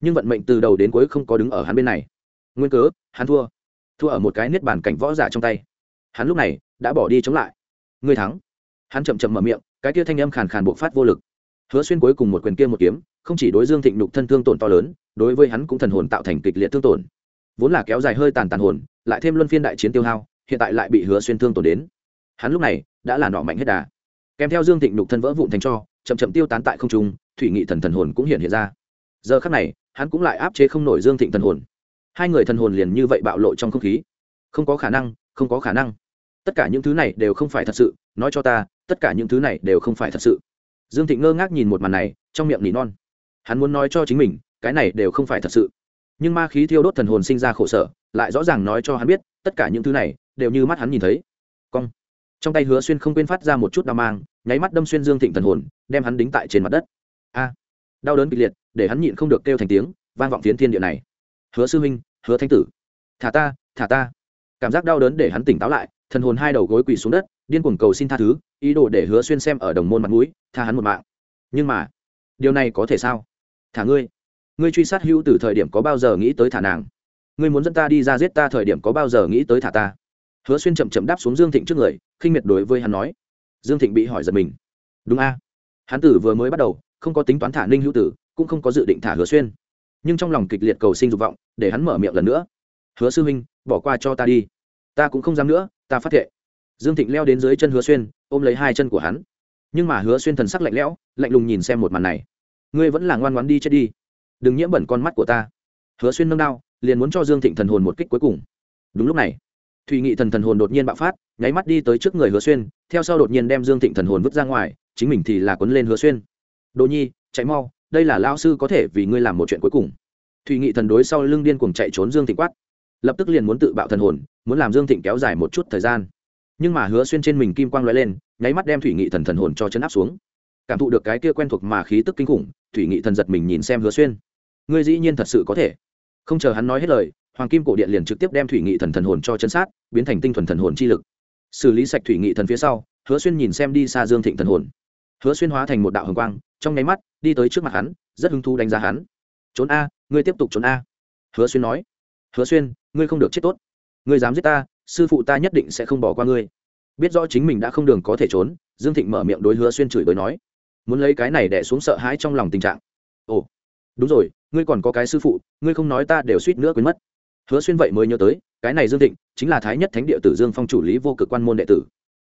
Nhưng vận mệnh từ đầu đến cuối không có đứng ở hắn bên này nguyên cớ, hắn thua. Thua ở một cái niết bàn cảnh võ giả trong tay. Hắn lúc này đã bỏ đi chống lại. Ngươi thắng. Hắn chậm chậm mở miệng, cái kia thanh âm khàn khàn bộc phát vô lực. Hứa xuyên cuối cùng một quyền kia một kiếm, không chỉ đối dương thịnh nhục thân thương tổn to lớn, đối với hắn cũng thần hồn tạo thành kịch liệt thương tổn. Vốn là kéo dài hơi tàn tàn hồn, lại thêm luân phiên đại chiến tiêu hao, hiện tại lại bị hứa xuyên thương tổn đến. Hắn lúc này đã là nọ mạnh hết đà. Kèm theo dương thịnh nhục thân vỡ vụn thành cho, chậm chậm tiêu tán tại không trung, thủy nghị thần thần hồn cũng hiện hiện ra. Giờ khắc này, hắn cũng lại áp chế không nổi dương thịnh thần hồn hai người thần hồn liền như vậy bạo lộ trong không khí. Không có khả năng, không có khả năng. Tất cả những thứ này đều không phải thật sự, nói cho ta, tất cả những thứ này đều không phải thật sự. Dương thịnh ngơ ngác nhìn một màn này, trong miệng nỉ non. Hắn muốn nói cho chính mình, cái này đều không phải thật sự. Nhưng ma khí thiêu đốt thần hồn sinh ra khổ sở, lại rõ ràng nói cho hắn biết, tất cả những thứ này đều như mắt hắn nhìn thấy. Cong. Trong tay hứa xuyên không quên phát ra một chút đau mang, nháy mắt đâm xuyên dương thịnh thần hồn, đem hắn đính tại trên mặt đất. A. Đau đớn kịch liệt, để hắn nhịn không được kêu thành tiếng, vang vọng phiến thiên địa này. Hứa sư huynh hứa thánh tử. Thả ta thả ta. Cảm giác đau đớn để hắn tỉnh táo lại, thần hồn hai đầu gối quỳ xuống đất, điên cuồng cầu xin tha thứ, ý đồ để hứa xuyên xem ở đồng môn mặt mũi, tha hắn một mạng. Nhưng mà, điều này có thể sao? Thả ngươi. Ngươi truy sát hữu từ thời điểm có bao giờ nghĩ tới thả nàng? Ngươi muốn dẫn ta đi ra giết ta thời điểm có bao giờ nghĩ tới thả ta? Hứa xuyên chậm chậm đáp xuống dương thịnh trước người, khinh miệt đối với hắn nói. Dương thịnh bị hỏi giật mình. Đúng a. Hắn tử vừa mới bắt đầu, không có tính toán thả ninh hữu tử, cũng không có dự định thả hứa xuyên nhưng trong lòng kịch liệt cầu sinh dục vọng, để hắn mở miệng lần nữa. Hứa sư huynh, bỏ qua cho ta đi. Ta cũng không dám nữa, ta phát thệ. Dương thịnh leo đến dưới chân hứa xuyên, ôm lấy hai chân của hắn. Nhưng mà hứa xuyên thần sắc lạnh lẽo, lạnh lùng nhìn xem một màn này. Ngươi vẫn là ngoan ngoan đi chết đi. Đừng nhiễm bẩn con mắt của ta. Hứa xuyên nâng đao, liền muốn cho dương thịnh thần hồn một kích cuối cùng. Đúng lúc này thùy nghị thần thần hồn đột nhiên bạo phát, nháy mắt đi tới trước người hứa xuyên, theo sau đột nhiên đem dương thịnh thần hồn vứt ra ngoài, chính mình thì là quấn lên hứa xuyên. Đồ nhi, chạy mau đây là lao sư có thể vì ngươi làm một chuyện cuối cùng. Thùy nghị thần đối sau lưng điên cuồng chạy trốn dương thịnh quát. Lập tức liền muốn tự bạo thần hồn, muốn làm dương thịnh kéo dài một chút thời gian. Nhưng mà hứa xuyên trên mình kim quang l lên, nháy mắt đem thủy nghị thần thần hồn cho chấn áp xuống. Cảm thụ được cái kia quen thuộc mà khí tức kinh khủng, thủy nghị thần giật mình nhìn xem hứa xuyên. Ngươi dĩ nhiên thật sự có thể. Không chờ hắn nói hết lời, hoàng kim cổ điện liền trực tiếp đem thủy nghị thần thần hồn cho chân sát, biến thành tinh thuần thần hồn chi lực. Xử lý sạch thủy nghị thần phía sau, hứa xuyên nhìn xem đi xa dương thịnh thần hồn. Hứa xuyên hóa thành một đạo hồng quang, trong nháy mắt đi tới trước mặt hắn, rất hứng thú đánh giá hắn. Trốn a, ngươi tiếp tục trốn a. Hứa xuyên nói. Hứa xuyên, ngươi không được chết tốt. Ngươi dám giết ta, sư phụ ta nhất định sẽ không bỏ qua ngươi. Biết rõ chính mình đã không đường có thể trốn, dương thịnh mở miệng đối hứa xuyên chửi bới nói. Muốn lấy cái này đẻ xuống sợ hãi trong lòng tình trạng. Ồ, đúng rồi, ngươi còn có cái sư phụ, ngươi không nói ta đều suýt nữa quên mất. Hứa xuyên vậy mới nhớ tới, cái này dương thịnh chính là thái nhất thánh địa tử dương phong chủ lý vô cực quan môn đệ tử.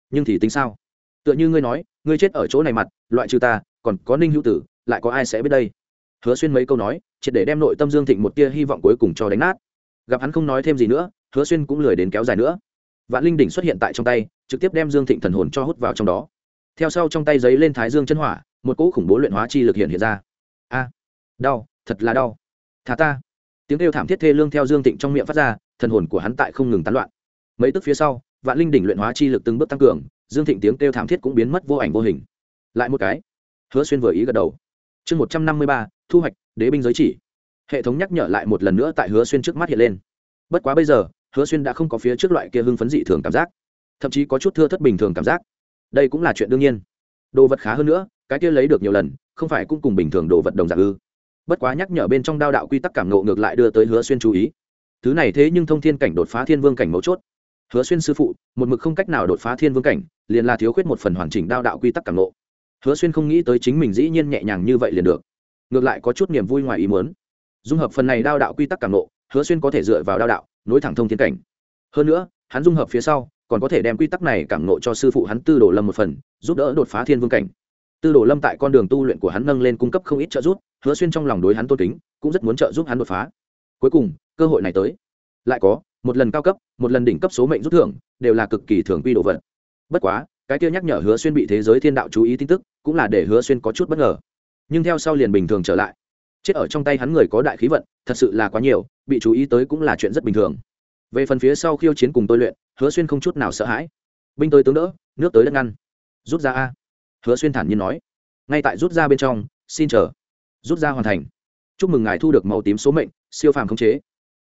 Nhưng thì tính sao? Tựa như ngươi nói, ngươi chết ở chỗ này mặt, loại trừ ta, còn có ninh hữu tử lại có ai sẽ biết đây? Hứa xuyên mấy câu nói, triệt để đem nội tâm dương thịnh một tia hy vọng cuối cùng cho đánh nát. Gặp hắn không nói thêm gì nữa, hứa xuyên cũng lười đến kéo dài nữa. Vạn linh đỉnh xuất hiện tại trong tay, trực tiếp đem dương thịnh thần hồn cho hút vào trong đó. Theo sau trong tay giấy lên thái dương chân hỏa, một cỗ khủng bố luyện hóa chi lực hiện hiện ra. A, đau, thật là đau. Thả ta. Tiếng kêu thảm thiết thê lương theo dương thịnh trong miệng phát ra, thần hồn của hắn tại không ngừng tán loạn. Mấy tức phía sau, vạn linh đỉnh luyện hóa chi lực từng bước tăng cường, dương thịnh tiếng kêu thảm thiết cũng biến mất vô ảnh vô hình. Lại một cái, hứa xuyên vừa ý gật đầu chương một trăm năm mươi ba, thu hoạch, đế binh giới chỉ. Hệ thống nhắc nhở lại một lần nữa tại hứa xuyên trước mắt hiện lên. Bất quá bây giờ, hứa xuyên đã không có phía trước loại kia hưng phấn dị thường cảm giác, thậm chí có chút thưa thất bình thường cảm giác. Đây cũng là chuyện đương nhiên. Đồ vật khá hơn nữa, cái kia lấy được nhiều lần, không phải cũng cùng bình thường đồ vật đồng dạng ư? Bất quá nhắc nhở bên trong đao đạo quy tắc cảm nộ ngược lại đưa tới hứa xuyên chú ý. Thứ này thế nhưng thông thiên cảnh đột phá thiên vương cảnh mấu chốt. Hứa xuyên sư phụ, một mực không cách nào đột phá thiên vương cảnh, liền là thiếu khuyết một phần hoàn chỉnh đao đạo quy tắc cảm nộ hứa xuyên không nghĩ tới chính mình dĩ nhiên nhẹ nhàng như vậy liền được. Ngược lại có chút niềm vui ngoài ý muốn. Dung hợp phần này đao đạo quy tắc cảm nộ hứa xuyên có thể dựa vào đao đạo, nối thẳng thông thiên cảnh. Hơn nữa, hắn dung hợp phía sau, còn có thể đem quy tắc này cảm nộ cho sư phụ hắn tư đồ lâm một phần, giúp đỡ đột phá thiên vương cảnh. Tư đồ lâm tại con đường tu luyện của hắn nâng lên cung cấp không ít trợ giúp, hứa xuyên trong lòng đối hắn tôn kính, cũng rất muốn trợ giúp hắn đột phá. Cuối cùng, cơ hội này tới. Lại có, một lần cao cấp, một lần đỉnh cấp số mệnh rút thưởng, đều là cực kỳ thường quy đồ vật. Bất quá, cái kia nhắc nhở hứa xuyên bị thế giới thiên đạo chú ý tin tức cũng là để hứa xuyên có chút bất ngờ. Nhưng theo sau liền bình thường trở lại. Chết ở trong tay hắn người có đại khí vận, thật sự là quá nhiều, bị chú ý tới cũng là chuyện rất bình thường. Về phần phía sau khiêu chiến cùng tôi luyện, hứa xuyên không chút nào sợ hãi. Binh tới tướng đỡ, nước tới đất ngăn. Rút ra a. Hứa xuyên thản nhiên nói. Ngay tại rút ra bên trong, xin chờ. Rút ra hoàn thành. Chúc mừng ngài thu được màu tím số mệnh, siêu phàm khống chế.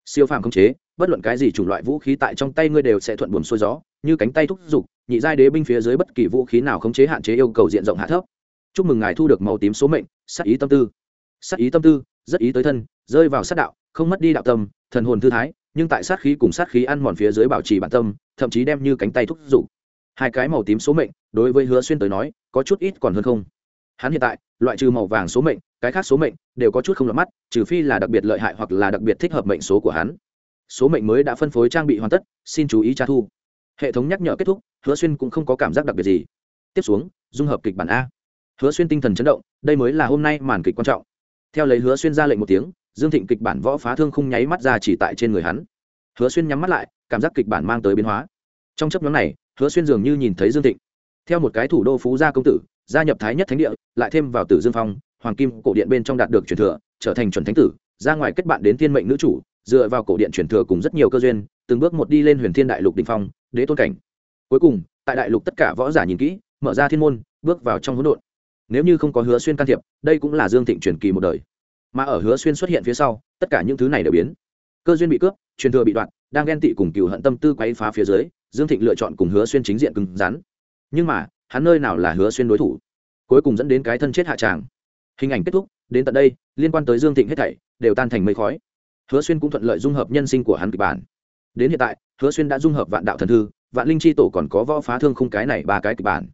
Siêu phàm khống chế, bất luận cái gì chủng loại vũ khí tại trong tay ngươi đều sẽ thuận buồm xuôi gió, như cánh tay thúc giục nhị giai đế binh phía dưới bất kỳ vũ khí nào khống chế hạn chế yêu cầu diện rộng hạ thấp. Chúc mừng ngài thu được màu tím số mệnh sắc ý tâm tư. Sắc ý tâm tư, rất ý tới thân, rơi vào sát đạo, không mất đi đạo tâm, thần hồn thư thái, nhưng tại sát khí cùng sát khí ăn mòn phía dưới bảo trì bản tâm, thậm chí đem như cánh tay thúc giục. Hai cái màu tím số mệnh, đối với hứa xuyên tới nói, có chút ít còn hơn không. Hắn hiện tại, loại trừ màu vàng số mệnh, cái khác số mệnh đều có chút không lọt mắt, trừ phi là đặc biệt lợi hại hoặc là đặc biệt thích hợp mệnh số của hắn. Số mệnh mới đã phân phối trang bị hoàn tất, xin chú ý tra thu hệ thống nhắc nhở kết thúc, hứa xuyên cũng không có cảm giác đặc biệt gì. Tiếp xuống, dung hợp kịch bản a. Hứa xuyên tinh thần chấn động, đây mới là hôm nay màn kịch quan trọng. Theo lấy hứa xuyên ra lệnh một tiếng, dương thịnh kịch bản võ phá thương không nháy mắt ra chỉ tại trên người hắn. Hứa xuyên nhắm mắt lại, cảm giác kịch bản mang tới biến hóa. Trong chấp nhóm này, hứa xuyên dường như nhìn thấy dương thịnh. Theo một cái thủ đô phú gia công tử, gia nhập thái nhất thánh địa, lại thêm vào tử dương phong, hoàng kim cổ điện bên trong đạt được truyền thừa, trở thành chuẩn thánh tử, ra ngoài kết bạn đến thiên mệnh nữ chủ, dựa vào cổ điện truyền thừa cùng rất nhiều cơ duyên, từng bước một đi lên huyền thiên đại lục đình phong đế tôn cảnh. Cuối cùng, tại đại lục tất cả võ giả nhìn kỹ, mở ra thiên môn, bước vào trong hỗn độn. Nếu như không có hứa xuyên can thiệp, đây cũng là dương thịnh truyền kỳ một đời. Mà ở hứa xuyên xuất hiện phía sau, tất cả những thứ này đều biến. Cơ duyên bị cướp, truyền thừa bị đoạn, đang ghen tị cùng cựu hận tâm tư quấy phá phía dưới, dương thịnh lựa chọn cùng hứa xuyên chính diện cứng rắn. Nhưng mà, hắn nơi nào là hứa xuyên đối thủ? Cuối cùng dẫn đến cái thân chết hạ tràng. Hình ảnh kết thúc, đến tận đây, liên quan tới dương thịnh hết thảy, đều tan thành mây khói. Hứa xuyên cũng thuận lợi dung hợp nhân sinh của hắn kịch bản đến hiện tại, hứa xuyên đã dung hợp vạn đạo thần thư, vạn linh chi tổ còn có võ phá thương không cái này ba cái kịch bản.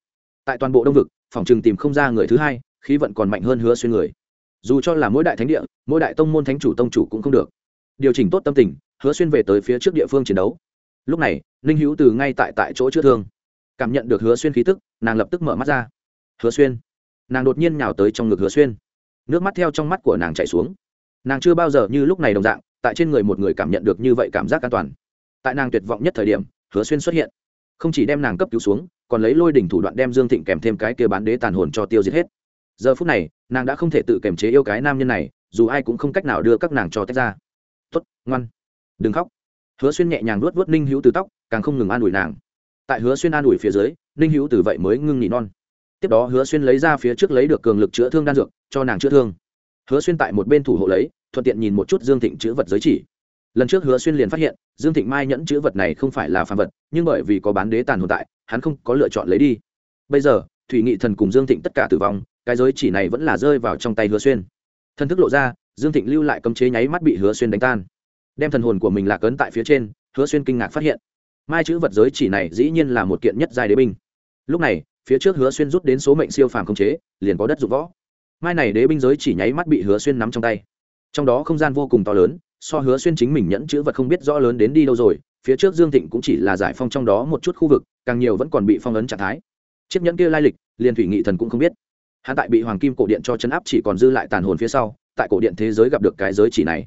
Tại toàn bộ đông vực, phòng trường tìm không ra người thứ hai, khí vận còn mạnh hơn hứa xuyên người. Dù cho là mỗi đại thánh địa, mỗi đại tông môn thánh chủ tông chủ cũng không được. Điều chỉnh tốt tâm tình, hứa xuyên về tới phía trước địa phương chiến đấu. Lúc này, ninh hữu từ ngay tại tại chỗ chữa thương. Cảm nhận được hứa xuyên khí tức, nàng lập tức mở mắt ra. Hứa xuyên. Nàng đột nhiên nhào tới trong ngực hứa xuyên. Nước mắt theo trong mắt của nàng chạy xuống. Nàng chưa bao giờ như lúc này đồng dạng, tại trên người một người cảm nhận được như vậy cảm giác an toàn tại nàng tuyệt vọng nhất thời điểm, hứa xuyên xuất hiện. Không chỉ đem nàng cấp cứu xuống, còn lấy lôi đỉnh thủ đoạn đem dương thịnh kèm thêm cái kia bán đế tàn hồn cho tiêu diệt hết. Giờ phút này, nàng đã không thể tự kiềm chế yêu cái nam nhân này, dù ai cũng không cách nào đưa các nàng cho tách ra. Tuất ngoan. Đừng khóc. Hứa xuyên nhẹ nhàng nuốt vớt ninh hữu từ tóc, càng không ngừng an ủi nàng. Tại hứa xuyên an ủi phía dưới, ninh hữu từ vậy mới ngưng nghỉ non. Tiếp đó hứa xuyên lấy ra phía trước lấy được cường lực chữa thương đan dược, cho nàng chữa thương. Hứa xuyên tại một bên thủ hộ lấy, thuận tiện nhìn một chút dương thịnh chữ vật giới chỉ lần trước hứa xuyên liền phát hiện, dương thịnh mai nhẫn chữ vật này không phải là phàm vật, nhưng bởi vì có bán đế tàn hồn tại, hắn không có lựa chọn lấy đi. Bây giờ, thủy nghị thần cùng dương thịnh tất cả tử vong, cái giới chỉ này vẫn là rơi vào trong tay hứa xuyên. Thân thức lộ ra, dương thịnh lưu lại cấm chế nháy mắt bị hứa xuyên đánh tan. Đem thần hồn của mình lạc ấn tại phía trên, hứa xuyên kinh ngạc phát hiện, mai chữ vật giới chỉ này dĩ nhiên là một kiện nhất giai đế binh. Lúc này, phía trước hứa xuyên rút đến số mệnh siêu phàm khống chế, liền có đất dụng võ. Mai này đế binh giới chỉ nháy mắt bị hứa xuyên nắm trong tay. Trong đó không gian vô cùng to lớn so hứa xuyên chính mình nhẫn chữ vật không biết rõ lớn đến đi đâu rồi, phía trước dương thịnh cũng chỉ là giải phong trong đó một chút khu vực, càng nhiều vẫn còn bị phong ấn trạng thái. Chiếc nhẫn kia lai lịch, liền thủy nghị thần cũng không biết. Hắn tại bị hoàng kim cổ điện cho chấn áp chỉ còn dư lại tàn hồn phía sau, tại cổ điện thế giới gặp được cái giới chỉ này.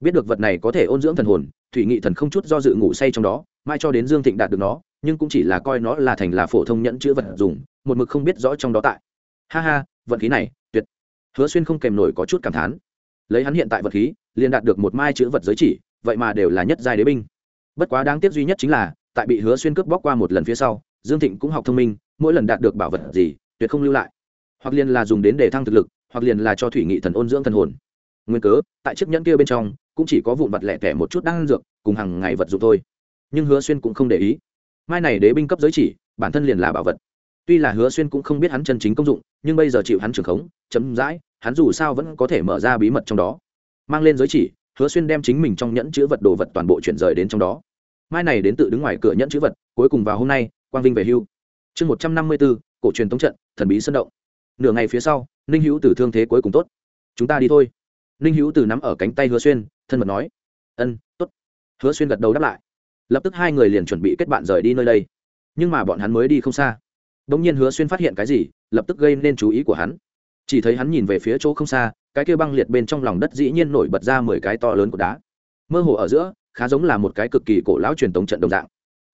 Biết được vật này có thể ôn dưỡng thần hồn, thủy nghị thần không chút do dự ngủ say trong đó mai cho đến dương thịnh đạt được nó, nhưng cũng chỉ là coi nó là thành là phổ thông nhẫn chữ vật dùng, một mực không biết rõ trong đó tại. Ha ha, vận khí này, tuyệt. Hứa xuyên không kèm nổi có chút cảm thán lấy hắn hiện tại vật khí, liền đạt được một mai chữ vật giới chỉ, vậy mà đều là nhất giai đế binh. Bất quá đáng tiếc duy nhất chính là, tại bị hứa xuyên cướp bóc qua một lần phía sau, dương thịnh cũng học thông minh, mỗi lần đạt được bảo vật gì, tuyệt không lưu lại. Hoặc liền là dùng đến để thăng thực lực, hoặc liền là cho thủy nghị thần ôn dưỡng thần hồn. Nguyên cớ, tại chiếc nhẫn kia bên trong, cũng chỉ có vụn vật lẻ tẻ một chút đang dược, cùng hàng ngày vật dụng thôi. Nhưng hứa xuyên cũng không để ý. Mai này đế binh cấp giới chỉ, bản thân liền là bảo vật. Tuy là hứa xuyên cũng không biết hắn chân chính công dụng, nhưng bây giờ chịu hắn trưởng khống chấm dãi hắn dù sao vẫn có thể mở ra bí mật trong đó. Mang lên giới chỉ, hứa xuyên đem chính mình trong nhẫn chữ vật đồ vật toàn bộ chuyển rời đến trong đó. Mai này đến tự đứng ngoài cửa nhẫn chữ vật, cuối cùng vào hôm nay, quang vinh về hưu. Chương một trăm năm mươi bốn cổ truyền tống trận, thần bí sân động. Nửa ngày phía sau, ninh hữu từ thương thế cuối cùng tốt. Chúng ta đi thôi. Ninh hữu từ nắm ở cánh tay hứa xuyên, thân mật nói. Ân t ố t hứa xuyên gật đầu đáp lại. Lập tức hai người liền chuẩn bị kết bạn rời đi nơi đây. Nhưng mà bọn hắn mới đi không xa. Đ ỗ n g nhiên hứa xuyên phát hiện cái gì, lập tức gây nên chú ý của hắn chỉ thấy hắn nhìn về phía chỗ không xa, cái kia băng liệt bên trong lòng đất dĩ nhiên nổi bật ra mười cái to lớn của đá. Mơ hồ ở giữa, khá giống là một cái cực kỳ cổ lão truyền thống trận đồng dạng.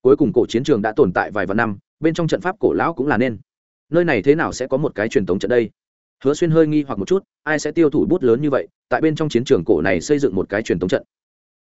Cuối cùng cổ chiến trường đã tồn tại vài vạn năm, bên trong trận pháp cổ lão cũng là nên. Nơi này thế nào sẽ có một cái truyền thống trận đây? Hứa xuyên hơi nghi hoặc một chút, ai sẽ tiêu thủ bút lớn như vậy, tại bên trong chiến trường cổ này xây dựng một cái truyền thống trận?